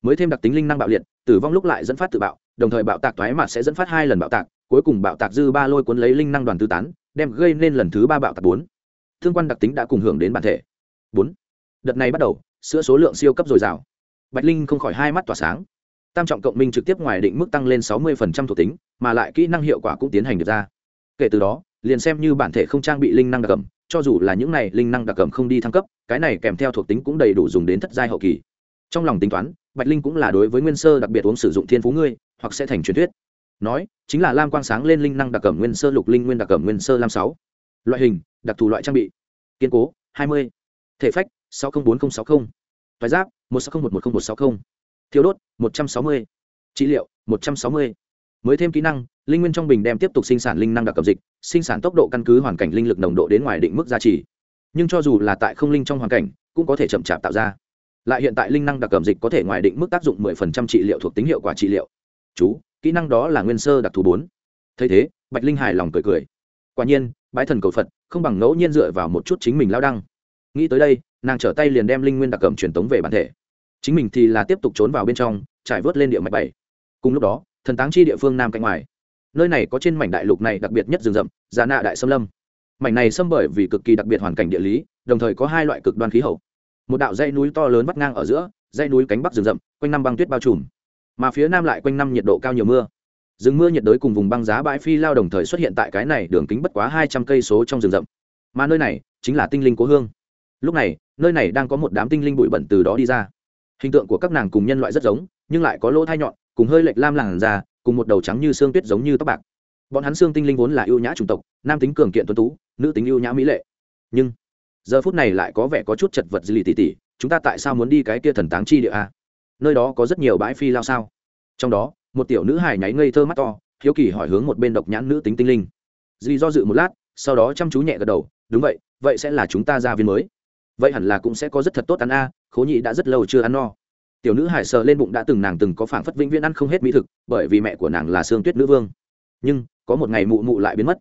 Mới thêm đặc tính linh năng bạo liệt, tử vong lúc lại dẫn phát tự bạo, đồng thời bạo tạc toái mà sẽ dẫn phát hai lần bạo tạc, cuối cùng bạo tạc dư ba lôi cuốn lấy linh năng đoàn tứ tán, đem gây nên lần thứ ba bạo tạc bốn thương quan đặc tính đã cùng hưởng đến bản thể. Bốn, đợt này bắt đầu, sữa số lượng siêu cấp dồi dào. Bạch linh không khỏi hai mắt tỏa sáng. Tam trọng cộng minh trực tiếp ngoài định mức tăng lên sáu mươi thuộc tính, mà lại kỹ năng hiệu quả cũng tiến hành được ra. Kể từ đó, liền xem như bản thể không trang bị linh năng đặc cầm cho dù là những này linh năng đặc cầm không đi thăng cấp, cái này kèm theo thuộc tính cũng đầy đủ dùng đến thất giai hậu kỳ. Trong lòng tính toán, bạch linh cũng là đối với nguyên sơ đặc biệt uống sử dụng thiên phú ngươi, hoặc sẽ thành truyền thuyết. Nói, chính là lam quang sáng lên linh năng đặc cẩm nguyên sơ lục linh nguyên đặc cẩm nguyên sơ lam sáu loại hình, đặc thù loại trang bị. Kiên cố, hai mươi. Thể phách, sáu mươi bốn nghìn sáu mươi thoái giáp, một sáu một một một sáu mươi thiếu đốt, một trăm sáu mươi. Trị liệu, một trăm sáu mươi. Mới thêm kỹ năng, linh nguyên trong bình đem tiếp tục sinh sản linh năng đặc cập dịch, sinh sản tốc độ căn cứ hoàn cảnh linh lực nồng độ đến ngoài định mức giá trị nhưng cho dù là tại không linh trong hoàn cảnh, cũng có thể chậm chạp tạo ra. Lại hiện tại linh năng đặc cẩm dịch có thể ngoài định mức tác dụng 10% trị liệu thuộc tính hiệu quả trị liệu. Chú, kỹ năng đó là nguyên sơ đặc thù bốn. Thấy thế, bạch linh hài lòng cười cười. Quả nhiên bái thần cầu phật, không bằng ngẫu nhiên dựa vào một chút chính mình lao đăng. Nghĩ tới đây, nàng trở tay liền đem linh nguyên đặc cẩm truyền tống về bản thể. Chính mình thì là tiếp tục trốn vào bên trong, trải vớt lên địa mạch bảy. Cùng lúc đó, thần táng chi địa phương nam cạnh ngoài. Nơi này có trên mảnh đại lục này đặc biệt nhất rừng rậm dạ giá nạ đại xâm lâm. Mảnh này xâm bởi vì cực kỳ đặc biệt hoàn cảnh địa lý, đồng thời có hai loại cực đoan khí hậu. Một đạo dãy núi to lớn vắt ngang ở giữa, dãy núi cánh bắc rừng rậm, quanh năm băng tuyết bao trùm. Mà phía nam lại quanh năm nhiệt độ cao nhiều mưa rừng mưa nhiệt đới cùng vùng băng giá bãi phi lao đồng thời xuất hiện tại cái này đường kính bất quá hai trăm cây số trong rừng rậm. Mà nơi này chính là tinh linh cố hương. Lúc này, nơi này đang có một đám tinh linh bụi bẩn từ đó đi ra. Hình tượng của các nàng cùng nhân loại rất giống, nhưng lại có lỗ thai nhọn, cùng hơi lệch lam làn da, cùng một đầu trắng như xương tuyết giống như tóc bạc. Bọn hắn xương tinh linh vốn là ưu nhã chủng tộc, nam tính cường kiện tuấn tú, nữ tính ưu nhã mỹ lệ. Nhưng, giờ phút này lại có vẻ có chút chật vật dư lì tỉ tỉ, chúng ta tại sao muốn đi cái kia thần táng chi địa a? Nơi đó có rất nhiều bãi phi lao sao? Trong đó một tiểu nữ hài nháy ngây thơ mắt to hiếu kỳ hỏi hướng một bên độc nhãn nữ tính tinh linh. Dì do dự một lát sau đó chăm chú nhẹ gật đầu đúng vậy vậy sẽ là chúng ta ra viên mới. Vậy hẳn là cũng sẽ có rất thật tốt ăn a à, khố nhị đã rất lâu chưa ăn no. Tiểu nữ hải sờ lên bụng đã từng nàng từng có phảng phất vĩnh viễn ăn không hết mỹ thực bởi vì mẹ của nàng là sương tuyết nữ vương. Nhưng có một ngày mụ mụ lại biến mất.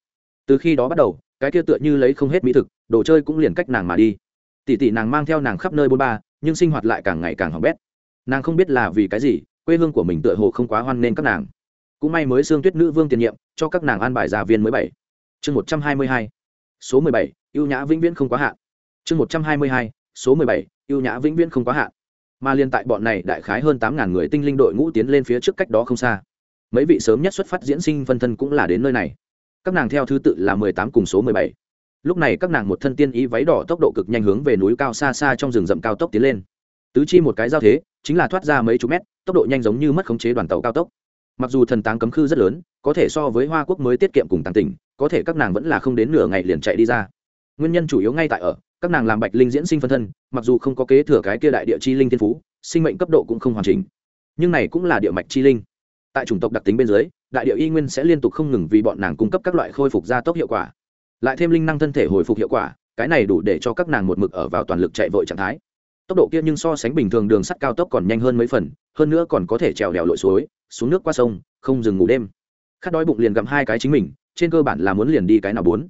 Từ khi đó bắt đầu cái kia tựa như lấy không hết mỹ thực đồ chơi cũng liền cách nàng mà đi. Tỷ tỷ nàng mang theo nàng khắp nơi bôn ba nhưng sinh hoạt lại càng ngày càng hỏng bét. Nàng không biết là vì cái gì quê hương của mình tựa hồ không quá hoan nên các nàng. Cũng may mới xương tuyết nữ vương tiền nhiệm, cho các nàng an bài gia viên mới bảy. Chương một trăm hai mươi hai, số mười bảy, ưu nhã vĩnh viễn không quá hạn. Chương một trăm hai mươi hai, số mười bảy, ưu nhã vĩnh viễn không quá hạn. Mà liên tại bọn này đại khái hơn tám ngàn người tinh linh đội ngũ tiến lên phía trước cách đó không xa. Mấy vị sớm nhất xuất phát diễn sinh phân thân cũng là đến nơi này. Các nàng theo thứ tự là mười tám cùng số mười bảy. Lúc này các nàng một thân tiên ý váy đỏ tốc độ cực nhanh hướng về núi cao xa xa trong rừng rậm cao tốc tiến lên. Tứ chi một cái giao thế chính là thoát ra mấy chục mét, tốc độ nhanh giống như mất khống chế đoàn tàu cao tốc. Mặc dù thần táng cấm khư rất lớn, có thể so với hoa quốc mới tiết kiệm cùng tàng tỉnh, có thể các nàng vẫn là không đến nửa ngày liền chạy đi ra. Nguyên nhân chủ yếu ngay tại ở, các nàng làm bạch linh diễn sinh phân thân, mặc dù không có kế thừa cái kia đại địa chi linh thiên phú, sinh mệnh cấp độ cũng không hoàn chỉnh. Nhưng này cũng là địa mạch chi linh. Tại chủng tộc đặc tính bên dưới, đại địa y nguyên sẽ liên tục không ngừng vì bọn nàng cung cấp các loại khôi phục gia tốc hiệu quả. Lại thêm linh năng thân thể hồi phục hiệu quả, cái này đủ để cho các nàng một mực ở vào toàn lực chạy vội trạng thái tốc độ kia nhưng so sánh bình thường đường sắt cao tốc còn nhanh hơn mấy phần, hơn nữa còn có thể trèo đèo lội suối, xuống nước qua sông, không dừng ngủ đêm. Khát đói bụng liền gặm hai cái chính mình, trên cơ bản là muốn liền đi cái nào bốn.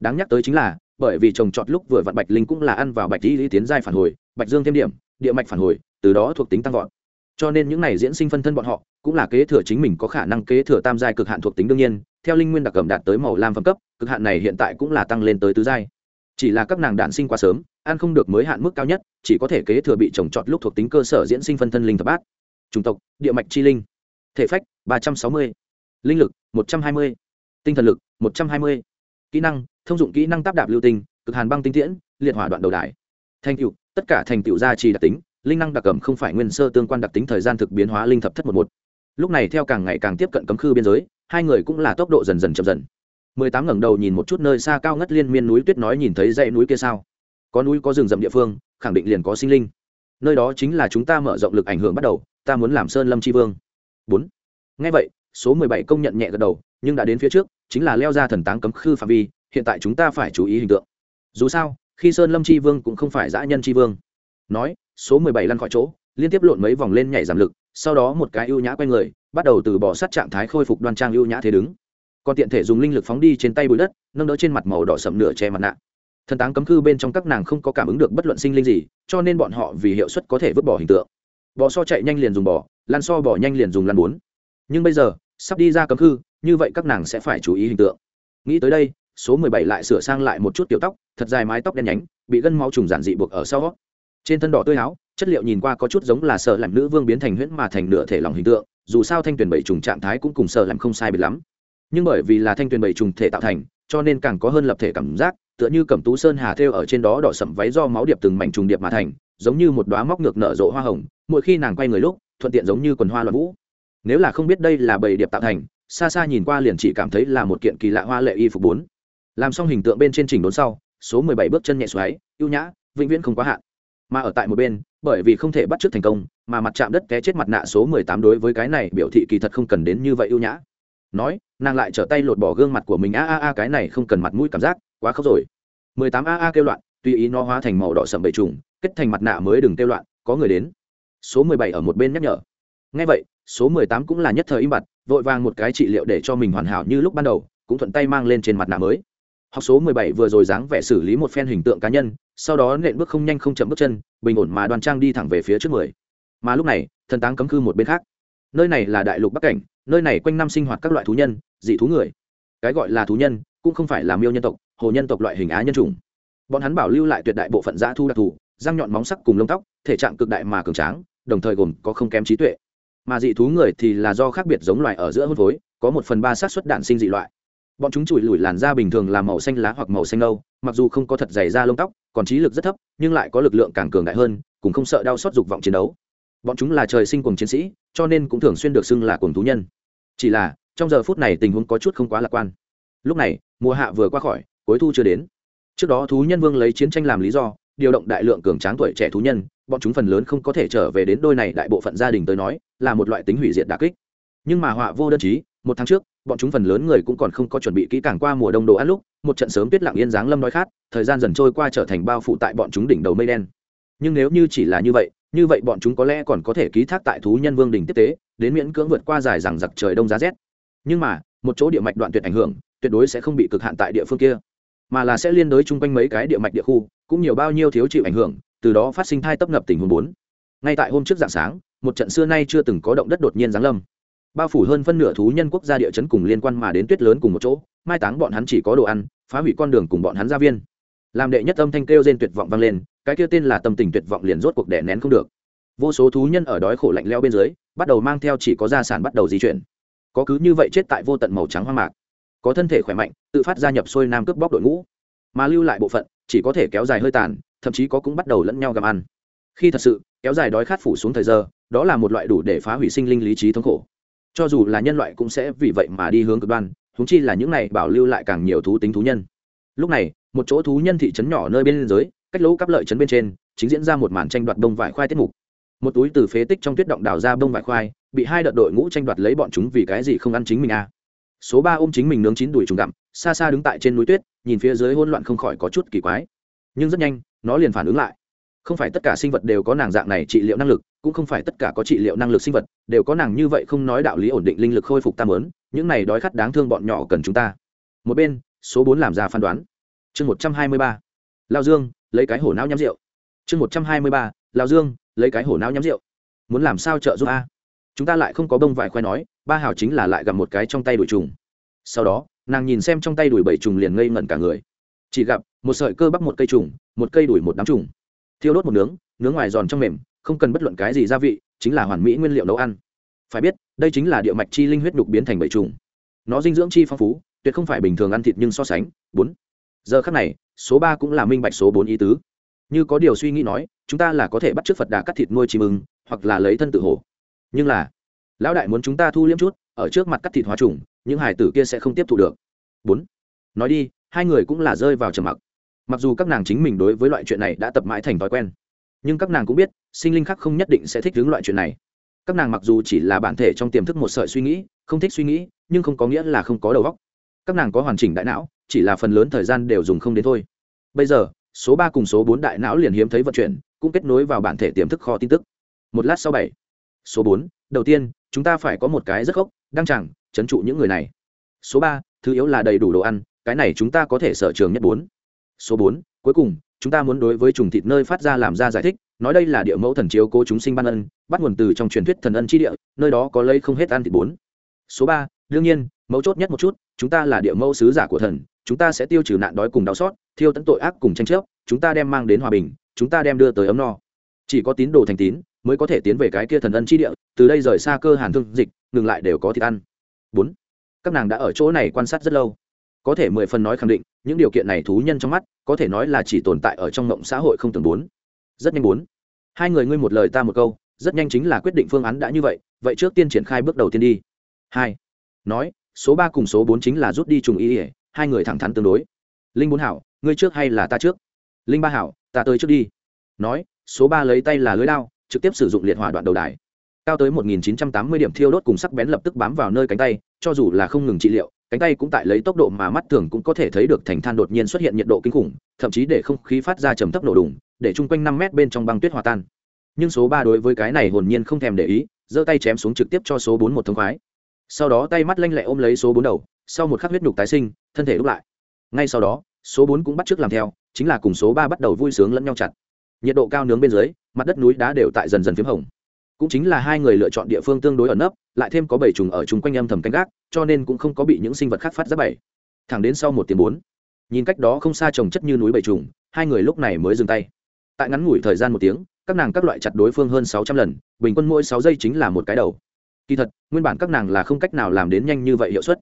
Đáng nhắc tới chính là, bởi vì trồng trọt lúc vừa vặn bạch linh cũng là ăn vào bạch lý tiến giai phản hồi, bạch dương thêm điểm, địa mạch phản hồi, từ đó thuộc tính tăng vọt. Cho nên những này diễn sinh phân thân bọn họ, cũng là kế thừa chính mình có khả năng kế thừa tam giai cực hạn thuộc tính đương nhiên, theo linh nguyên đặc cầm đạt tới màu lam phẩm cấp, cực hạn này hiện tại cũng là tăng lên tới tứ giai. Chỉ là các nàng đạn sinh quá sớm ăn không được mới hạn mức cao nhất, chỉ có thể kế thừa bị trồng trọt lúc thuộc tính cơ sở diễn sinh phân thân linh thập bát. Chủng tộc, địa mạch chi linh. Thể phách, ba trăm sáu mươi. Linh lực, một trăm hai mươi. Tinh thần lực, một trăm hai mươi. Kỹ năng, thông dụng kỹ năng táp đạp lưu tinh, cực hàn băng tinh tiễn, liệt hỏa đoạn đầu đài. Thành tựu, tất cả thành tựu gia trì đặc tính, linh năng đặc cầm không phải nguyên sơ tương quan đặc tính thời gian thực biến hóa linh thập thất một một. Lúc này theo càng ngày càng tiếp cận cấm khư biên giới, hai người cũng là tốc độ dần dần chậm dần. mười tám ngẩng đầu nhìn một chút nơi xa cao ngất liên miên núi tuyết nói nhìn thấy dãy núi kia sao? Có núi có rừng rậm địa phương, khẳng định liền có sinh linh. Nơi đó chính là chúng ta mở rộng lực ảnh hưởng bắt đầu, ta muốn làm sơn lâm tri vương. Bốn. Ngay vậy, số mười bảy công nhận nhẹ gật đầu, nhưng đã đến phía trước, chính là leo ra thần táng cấm khư phạm vi, hiện tại chúng ta phải chú ý hình tượng. Dù sao, khi sơn lâm chi vương cũng không phải dã nhân chi vương. Nói, số mười bảy lăn khỏi chỗ, liên tiếp lộn mấy vòng lên nhảy giảm lực, sau đó một cái ưu nhã quay người, bắt đầu từ bỏ sát trạng thái khôi phục đoan trang ưu nhã thế đứng. Còn tiện thể dùng linh lực phóng đi trên tay bụi đất, nâng đỡ trên mặt màu đỏ sậm nửa che mặt nạ thần táng cấm cư bên trong các nàng không có cảm ứng được bất luận sinh linh gì, cho nên bọn họ vì hiệu suất có thể vứt bỏ hình tượng. Bò so chạy nhanh liền dùng bò lan so bò nhanh liền dùng lan bốn. Nhưng bây giờ, sắp đi ra cấm cư như vậy các nàng sẽ phải chú ý hình tượng. Nghĩ tới đây, số mười bảy lại sửa sang lại một chút tiểu tóc, thật dài mái tóc đen nhánh, bị gân máu trùng giản dị buộc ở sau. Trên thân đỏ tươi áo, chất liệu nhìn qua có chút giống là sợ làm nữ vương biến thành huyễn mà thành nửa thể lòng hình tượng, dù sao thanh tuyền bảy trùng trạng thái cũng cùng sợ làm không sai biệt lắm. Nhưng bởi vì là thanh tuyền bảy trùng thể tạo thành, cho nên càng có hơn lập thể cảm giác tựa như cẩm tú sơn hà thêu ở trên đó đỏ sậm váy do máu điệp từng mảnh trùng điệp mà thành, giống như một đoá móc ngược nở rộ hoa hồng, mỗi khi nàng quay người lúc, thuận tiện giống như quần hoa loạn vũ. Nếu là không biết đây là bầy điệp tạo thành, xa xa nhìn qua liền chỉ cảm thấy là một kiện kỳ lạ hoa lệ y phục bốn. Làm xong hình tượng bên trên trình đốn sau, số mười bảy bước chân nhẹ xoáy, ưu nhã, vĩnh viễn không quá hạn. Mà ở tại một bên, bởi vì không thể bắt chước thành công, mà mặt chạm đất té chết mặt nạ số mười tám đối với cái này biểu thị kỳ thật không cần đến như vậy ưu nhã. Nói, nàng lại trở tay lột bỏ gương mặt của mình, a a a, cái này không cần mặt mũi cảm giác, quá khóc rồi mười tám a a kêu loạn tùy ý nó hóa thành màu đỏ sậm bầy trùng, kết thành mặt nạ mới đừng kêu loạn, có người đến. Số mười bảy ở một bên nhắc nhở. Ngay vậy, số mười tám cũng là nhất thời im bặt, vội vàng một cái trị liệu để cho mình hoàn hảo như lúc ban đầu, cũng thuận tay mang lên trên mặt nạ mới. Học số mười bảy vừa rồi dáng vẻ xử lý một phen hình tượng cá nhân, sau đó nện bước không nhanh không chậm bước chân, bình ổn mà đoàn trang đi thẳng về phía trước mười. Mà lúc này, thần táng cấm cư một bên khác. Nơi này là đại lục bắc cảnh, nơi này quanh năm sinh hoạt các loại thú nhân, dị thú người. Cái gọi là thú nhân, cũng không phải là miêu nhân tộc hồ nhân tộc loại hình á nhân chủng. Bọn hắn bảo lưu lại tuyệt đại bộ phận dã thu đặc thù, răng nhọn móng sắc cùng lông tóc, thể trạng cực đại mà cường tráng, đồng thời gồm có không kém trí tuệ. Mà dị thú người thì là do khác biệt giống loài ở giữa hôn phối, có một phần ba xác suất đạn sinh dị loại. Bọn chúng chùi lùi làn da bình thường là màu xanh lá hoặc màu xanh nâu, mặc dù không có thật dày da lông tóc, còn trí lực rất thấp, nhưng lại có lực lượng càng cường đại hơn, cũng không sợ đau xót dục vọng chiến đấu. Bọn chúng là trời sinh cùng chiến sĩ, cho nên cũng thường xuyên được xưng là cùng thú nhân. Chỉ là, trong giờ phút này tình huống có chút không quá lạc quan. Lúc này, mùa hạ vừa qua khỏi cuối thu chưa đến. Trước đó thú nhân vương lấy chiến tranh làm lý do, điều động đại lượng cường tráng tuổi trẻ thú nhân, bọn chúng phần lớn không có thể trở về đến đôi này đại bộ phận gia đình tới nói, là một loại tính hủy diệt đà kích. Nhưng mà họa vô đơn chí, một tháng trước, bọn chúng phần lớn người cũng còn không có chuẩn bị kỹ càng qua mùa đông đồ ăn lúc, một trận sớm tuyết lặng yên dáng lâm nói khát, thời gian dần trôi qua trở thành bao phủ tại bọn chúng đỉnh đầu mây đen. Nhưng nếu như chỉ là như vậy như vậy bọn chúng có lẽ còn có thể ký thác tại thú nhân vương đỉnh tiếp tế, đến miễn cưỡng vượt qua dài rằng giặc trời đông giá rét. Nhưng mà, một chỗ địa mạch đoạn tuyệt ảnh hưởng, tuyệt đối sẽ không bị cực hạn tại địa phương kia mà là sẽ liên đối chung quanh mấy cái địa mạch địa khu, cũng nhiều bao nhiêu thiếu chịu ảnh hưởng, từ đó phát sinh thai tấp ngập tình huống bốn. Ngay tại hôm trước dạng sáng, một trận xưa nay chưa từng có động đất đột nhiên giáng lâm. Bao phủ hơn phân nửa thú nhân quốc gia địa chấn cùng liên quan mà đến tuyết lớn cùng một chỗ, mai táng bọn hắn chỉ có đồ ăn, phá hủy con đường cùng bọn hắn gia viên. Làm đệ nhất âm thanh kêu trên tuyệt vọng vang lên, cái kia tên là tâm tình tuyệt vọng liền rốt cuộc đẻ nén không được. Vô số thú nhân ở đói khổ lạnh leo bên dưới, bắt đầu mang theo chỉ có gia sản bắt đầu di chuyển. Có cứ như vậy chết tại vô tận màu trắng hoang mạc có thân thể khỏe mạnh, tự phát gia nhập xuôi nam cướp bóc đội ngũ. Mà lưu lại bộ phận, chỉ có thể kéo dài hơi tàn, thậm chí có cũng bắt đầu lẫn nhau gặm ăn. Khi thật sự, kéo dài đói khát phủ xuống thời giờ, đó là một loại đủ để phá hủy sinh linh lý trí thống khổ. Cho dù là nhân loại cũng sẽ vì vậy mà đi hướng cực đoan thúng chi là những này bảo lưu lại càng nhiều thú tính thú nhân. Lúc này, một chỗ thú nhân thị trấn nhỏ nơi bên giới cách lỗ cắp lợi trấn bên trên, chính diễn ra một màn tranh đoạt đông vải khoai tiết mục. Một túi từ phế tích trong tuyết động đào ra đông vải khoai, bị hai đợt đội ngũ tranh đoạt lấy bọn chúng vì cái gì không ăn chính mình à số ba ôm chính mình nướng chín đùi trùng gặm, xa xa đứng tại trên núi tuyết, nhìn phía dưới hỗn loạn không khỏi có chút kỳ quái. Nhưng rất nhanh, nó liền phản ứng lại. Không phải tất cả sinh vật đều có nàng dạng này trị liệu năng lực, cũng không phải tất cả có trị liệu năng lực sinh vật đều có nàng như vậy không nói đạo lý ổn định linh lực khôi phục tam lớn những này đói khát đáng thương bọn nhỏ cần chúng ta. Một bên, số bốn làm ra phán đoán. Chương một trăm hai mươi ba, lao dương, lấy cái hổ não nhắm rượu. Chương một trăm hai mươi ba, lao dương, lấy cái hổ não nhắm rượu. Muốn làm sao trợ giúp a? Chúng ta lại không có bông vải khoe nói ba hào chính là lại gặp một cái trong tay đuổi trùng. Sau đó, nàng nhìn xem trong tay đuổi bảy trùng liền ngây ngẩn cả người. Chỉ gặp, một sợi cơ bắp một cây trùng, một cây đuổi một đám trùng. Thiêu đốt một nướng nướng ngoài giòn trong mềm, không cần bất luận cái gì gia vị, chính là hoàn mỹ nguyên liệu nấu ăn. Phải biết, đây chính là địa mạch chi linh huyết đục biến thành bảy trùng. Nó dinh dưỡng chi phong phú, tuyệt không phải bình thường ăn thịt nhưng so sánh. Bốn. Giờ khắc này, số ba cũng là minh bạch số bốn ý tứ. Như có điều suy nghĩ nói, chúng ta là có thể bắt t phật đà cắt thịt nuôi chim ưng, hoặc là lấy thân tự hổ. Nhưng là lão đại muốn chúng ta thu liếm chút, ở trước mặt cắt thịt hóa trùng, những hải tử kia sẽ không tiếp thu được. Bốn, nói đi, hai người cũng là rơi vào trầm mặc. Mặc dù các nàng chính mình đối với loại chuyện này đã tập mãi thành thói quen, nhưng các nàng cũng biết, sinh linh khác không nhất định sẽ thích đứng loại chuyện này. Các nàng mặc dù chỉ là bản thể trong tiềm thức một sợi suy nghĩ, không thích suy nghĩ, nhưng không có nghĩa là không có đầu óc. Các nàng có hoàn chỉnh đại não, chỉ là phần lớn thời gian đều dùng không đến thôi. Bây giờ, số ba cùng số bốn đại não liền hiếm thấy vận chuyển, cũng kết nối vào bản thể tiềm thức kho tin tức. Một lát sau bảy. Số bốn, đầu tiên chúng ta phải có một cái rất khốc, đăng chẳng chấn trụ những người này. Số ba, thứ yếu là đầy đủ đồ ăn, cái này chúng ta có thể sở trường nhất bốn. Số bốn, cuối cùng, chúng ta muốn đối với trùng thịt nơi phát ra làm ra giải thích, nói đây là địa mẫu thần chiếu cố chúng sinh ban ân, bắt nguồn từ trong truyền thuyết thần ân chi địa, nơi đó có lấy không hết ăn thịt bốn. Số ba, đương nhiên mấu chốt nhất một chút, chúng ta là địa mẫu sứ giả của thần, chúng ta sẽ tiêu trừ nạn đói cùng đau xót, thiêu tận tội ác cùng tranh chấp, chúng ta đem mang đến hòa bình, chúng ta đem đưa tới ấm no. Chỉ có tín đồ thành tín mới có thể tiến về cái kia thần ân chi địa, từ đây rời xa cơ hàn thương dịch, ngừng lại đều có thịt ăn. Bốn, các nàng đã ở chỗ này quan sát rất lâu. Có thể mười phần nói khẳng định, những điều kiện này thú nhân trong mắt, có thể nói là chỉ tồn tại ở trong mộng xã hội không tưởng bốn. Rất nhanh bốn. Hai người ngươi một lời ta một câu, rất nhanh chính là quyết định phương án đã như vậy vậy trước tiên triển khai bước đầu tiên đi. Hai, nói, số ba cùng số bốn chính là rút đi trùng ý. ỉa hai người thẳng thắn tương đối. Linh bốn hảo, ngươi trước hay là ta trước? Linh ba hảo, ta tới trước đi. Nói, số ba lấy tay là lưới lao trực tiếp sử dụng liệt hỏa đoạn đầu đài. Cao tới 1980 điểm thiêu đốt cùng sắc bén lập tức bám vào nơi cánh tay, cho dù là không ngừng trị liệu, cánh tay cũng tại lấy tốc độ mà mắt thường cũng có thể thấy được thành than đột nhiên xuất hiện nhiệt độ kinh khủng, thậm chí để không khí phát ra trầm thấp nổ đùng, để chung quanh năm mét bên trong băng tuyết hòa tan. Nhưng số ba đối với cái này hồn nhiên không thèm để ý, giơ tay chém xuống trực tiếp cho số bốn một thông khoái. Sau đó tay mắt lanh lẹ ôm lấy số bốn đầu, sau một khắc huyết nhục tái sinh, thân thể lúc lại. Ngay sau đó, số bốn cũng bắt t làm theo, chính là cùng số ba bắt đầu vui sướng lẫn nhau chặt nhiệt độ cao nướng bên dưới, mặt đất núi đá đều tại dần dần p h í m hồng. Cũng chính là hai người lựa chọn địa phương tương đối ẩn nấp, lại thêm có bảy trùng ở chung quanh âm thầm canh gác, cho nên cũng không có bị những sinh vật khác phát ra bảy thẳng đến sau một tiếng bốn, nhìn cách đó không xa trồng chất như núi bảy trùng, hai người lúc này mới dừng tay. Tại ngắn ngủi thời gian một tiếng, các nàng các loại chặt đối phương hơn sáu trăm lần, bình quân mỗi sáu giây chính là một cái đầu. Kỳ thật, nguyên bản các nàng là không cách nào làm đến nhanh như vậy hiệu suất.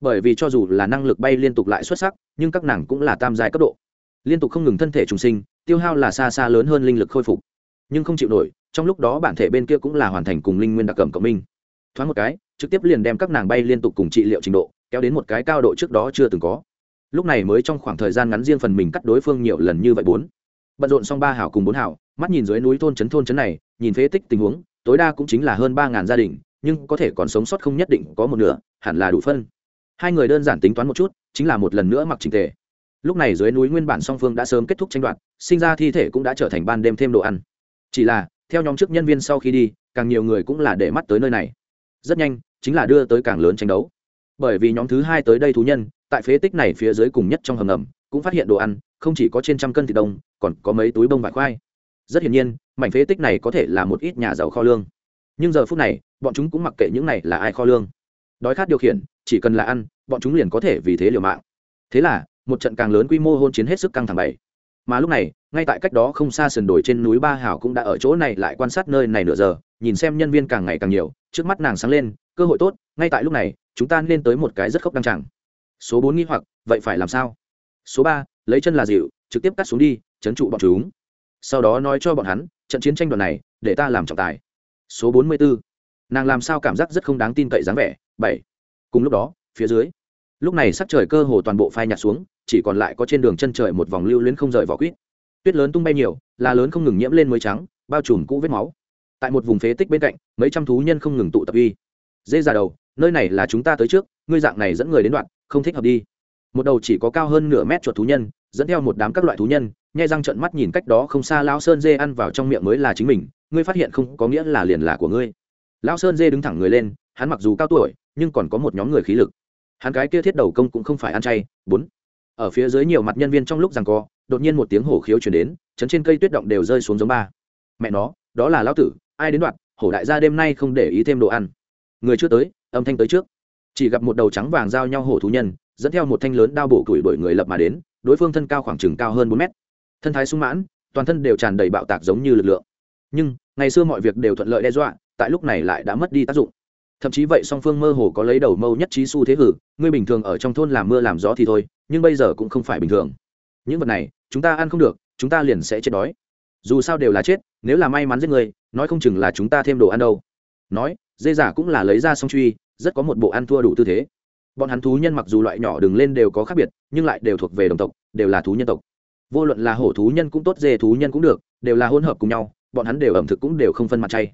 Bởi vì cho dù là năng lực bay liên tục lại xuất sắc, nhưng các nàng cũng là tam giai cấp độ. Liên tục không ngừng thân thể trùng sinh tiêu hao là xa xa lớn hơn linh lực khôi phục. Nhưng không chịu nổi, trong lúc đó bản thể bên kia cũng là hoàn thành cùng linh nguyên đặc cầm cộng minh. Thoáng một cái, trực tiếp liền đem các nàng bay liên tục cùng trị liệu trình độ, kéo đến một cái cao độ trước đó chưa từng có. Lúc này mới trong khoảng thời gian ngắn riêng phần mình cắt đối phương nhiều lần như vậy bốn. Bận rộn xong ba hảo cùng bốn hảo, mắt nhìn dưới núi thôn trấn thôn trấn này, nhìn phế tích tình huống, tối đa cũng chính là hơn ba ngàn gia đình, nhưng có thể còn sống sót không nhất định có một nửa, hẳn là đủ phân. Hai người đơn giản tính toán một chút, chính là một lần nữa mặc trình tề lúc này dưới núi nguyên bản song phương đã sớm kết thúc tranh đoạt, sinh ra thi thể cũng đã trở thành ban đêm thêm đồ ăn. Chỉ là, theo nhóm chức nhân viên sau khi đi, càng nhiều người cũng là để mắt tới nơi này. Rất nhanh, chính là đưa tới càng lớn tranh đấu. Bởi vì nhóm thứ hai tới đây thú nhân, tại phế tích này phía dưới cùng nhất trong hầm ngầm, cũng phát hiện đồ ăn, không chỉ có trên trăm cân thịt đông, còn có mấy túi bông vải khoai. Rất hiển nhiên, mảnh phế tích này có thể là một ít nhà giàu kho lương. Nhưng giờ phút này, bọn chúng cũng mặc kệ những này là ai kho lương. Đói khát điều khiển, chỉ cần là ăn, bọn chúng liền có thể vì thế liều mạng. Thế là một trận càng lớn quy mô hôn chiến hết sức căng thẳng bảy. Mà lúc này, ngay tại cách đó không xa sườn đồi trên núi ba hảo cũng đã ở chỗ này lại quan sát nơi này nửa giờ, nhìn xem nhân viên càng ngày càng nhiều, trước mắt nàng sáng lên, cơ hội tốt, ngay tại lúc này, chúng ta nên tới một cái rất khốc đăng chẳng số bốn nghi hoặc, vậy phải làm sao? Số ba, lấy chân là dịu, trực tiếp cắt xuống đi, chấn trụ bọn chúng. Sau đó nói cho bọn hắn, trận chiến tranh đoạn này, để ta làm trọng tài. Số bốn mươi bốn nàng làm sao cảm giác rất không đáng tin cậy dáng vẻ, bảy. Cùng lúc đó, phía dưới, lúc này sắc trời cơ hồ toàn bộ phai nhạt xuống chỉ còn lại có trên đường chân trời một vòng lưu luyến không rời vỏ quýt. Tuyết lớn tung bay nhiều, là lớn không ngừng nhiễm lên mới trắng, bao trùm cũ vết máu. Tại một vùng phế tích bên cạnh, mấy trăm thú nhân không ngừng tụ tập uy. Dê ra đầu, nơi này là chúng ta tới trước, ngươi dạng này dẫn người đến đoạn, không thích hợp đi. Một đầu chỉ có cao hơn nửa mét chuột thú nhân, dẫn theo một đám các loại thú nhân, nhai răng trận mắt nhìn cách đó không xa lão sơn dê ăn vào trong miệng mới là chính mình, ngươi phát hiện không có nghĩa là liền là của ngươi. Lão sơn dê đứng thẳng người lên, hắn mặc dù cao tuổi, nhưng còn có một nhóm người khí lực. Hắn cái kia thiết đầu công cũng không phải ăn chay. Bốn ở phía dưới nhiều mặt nhân viên trong lúc rằng co, đột nhiên một tiếng hổ khiếu chuyển đến, chấn trên cây tuyết động đều rơi xuống giống ba. Mẹ nó, đó là lão tử, ai đến đoạn, hổ đại gia đêm nay không để ý thêm đồ ăn. Người chưa tới, âm thanh tới trước. Chỉ gặp một đầu trắng vàng giao nhau hổ thú nhân, dẫn theo một thanh lớn đao bổ tuổi đuổi người lập mà đến, đối phương thân cao khoảng chừng cao hơn bốn mét. Thân thái sung mãn, toàn thân đều tràn đầy bạo tạc giống như lực lượng. Nhưng, ngày xưa mọi việc đều thuận lợi đe dọa, tại lúc này lại đã mất đi tác dụng thậm chí vậy song phương mơ hồ có lấy đầu mâu nhất trí xu thế hử, ngươi bình thường ở trong thôn làm mưa làm gió thì thôi, nhưng bây giờ cũng không phải bình thường. Những vật này, chúng ta ăn không được, chúng ta liền sẽ chết đói. Dù sao đều là chết, nếu là may mắn giết người, nói không chừng là chúng ta thêm đồ ăn đâu. Nói, dê giả cũng là lấy ra song truy, rất có một bộ ăn thua đủ tư thế. Bọn hắn thú nhân mặc dù loại nhỏ đường lên đều có khác biệt, nhưng lại đều thuộc về đồng tộc, đều là thú nhân tộc. Vô luận là hổ thú nhân cũng tốt, dê thú nhân cũng được, đều là hỗn hợp cùng nhau, bọn hắn đều ẩm thực cũng đều không phân mặt chay.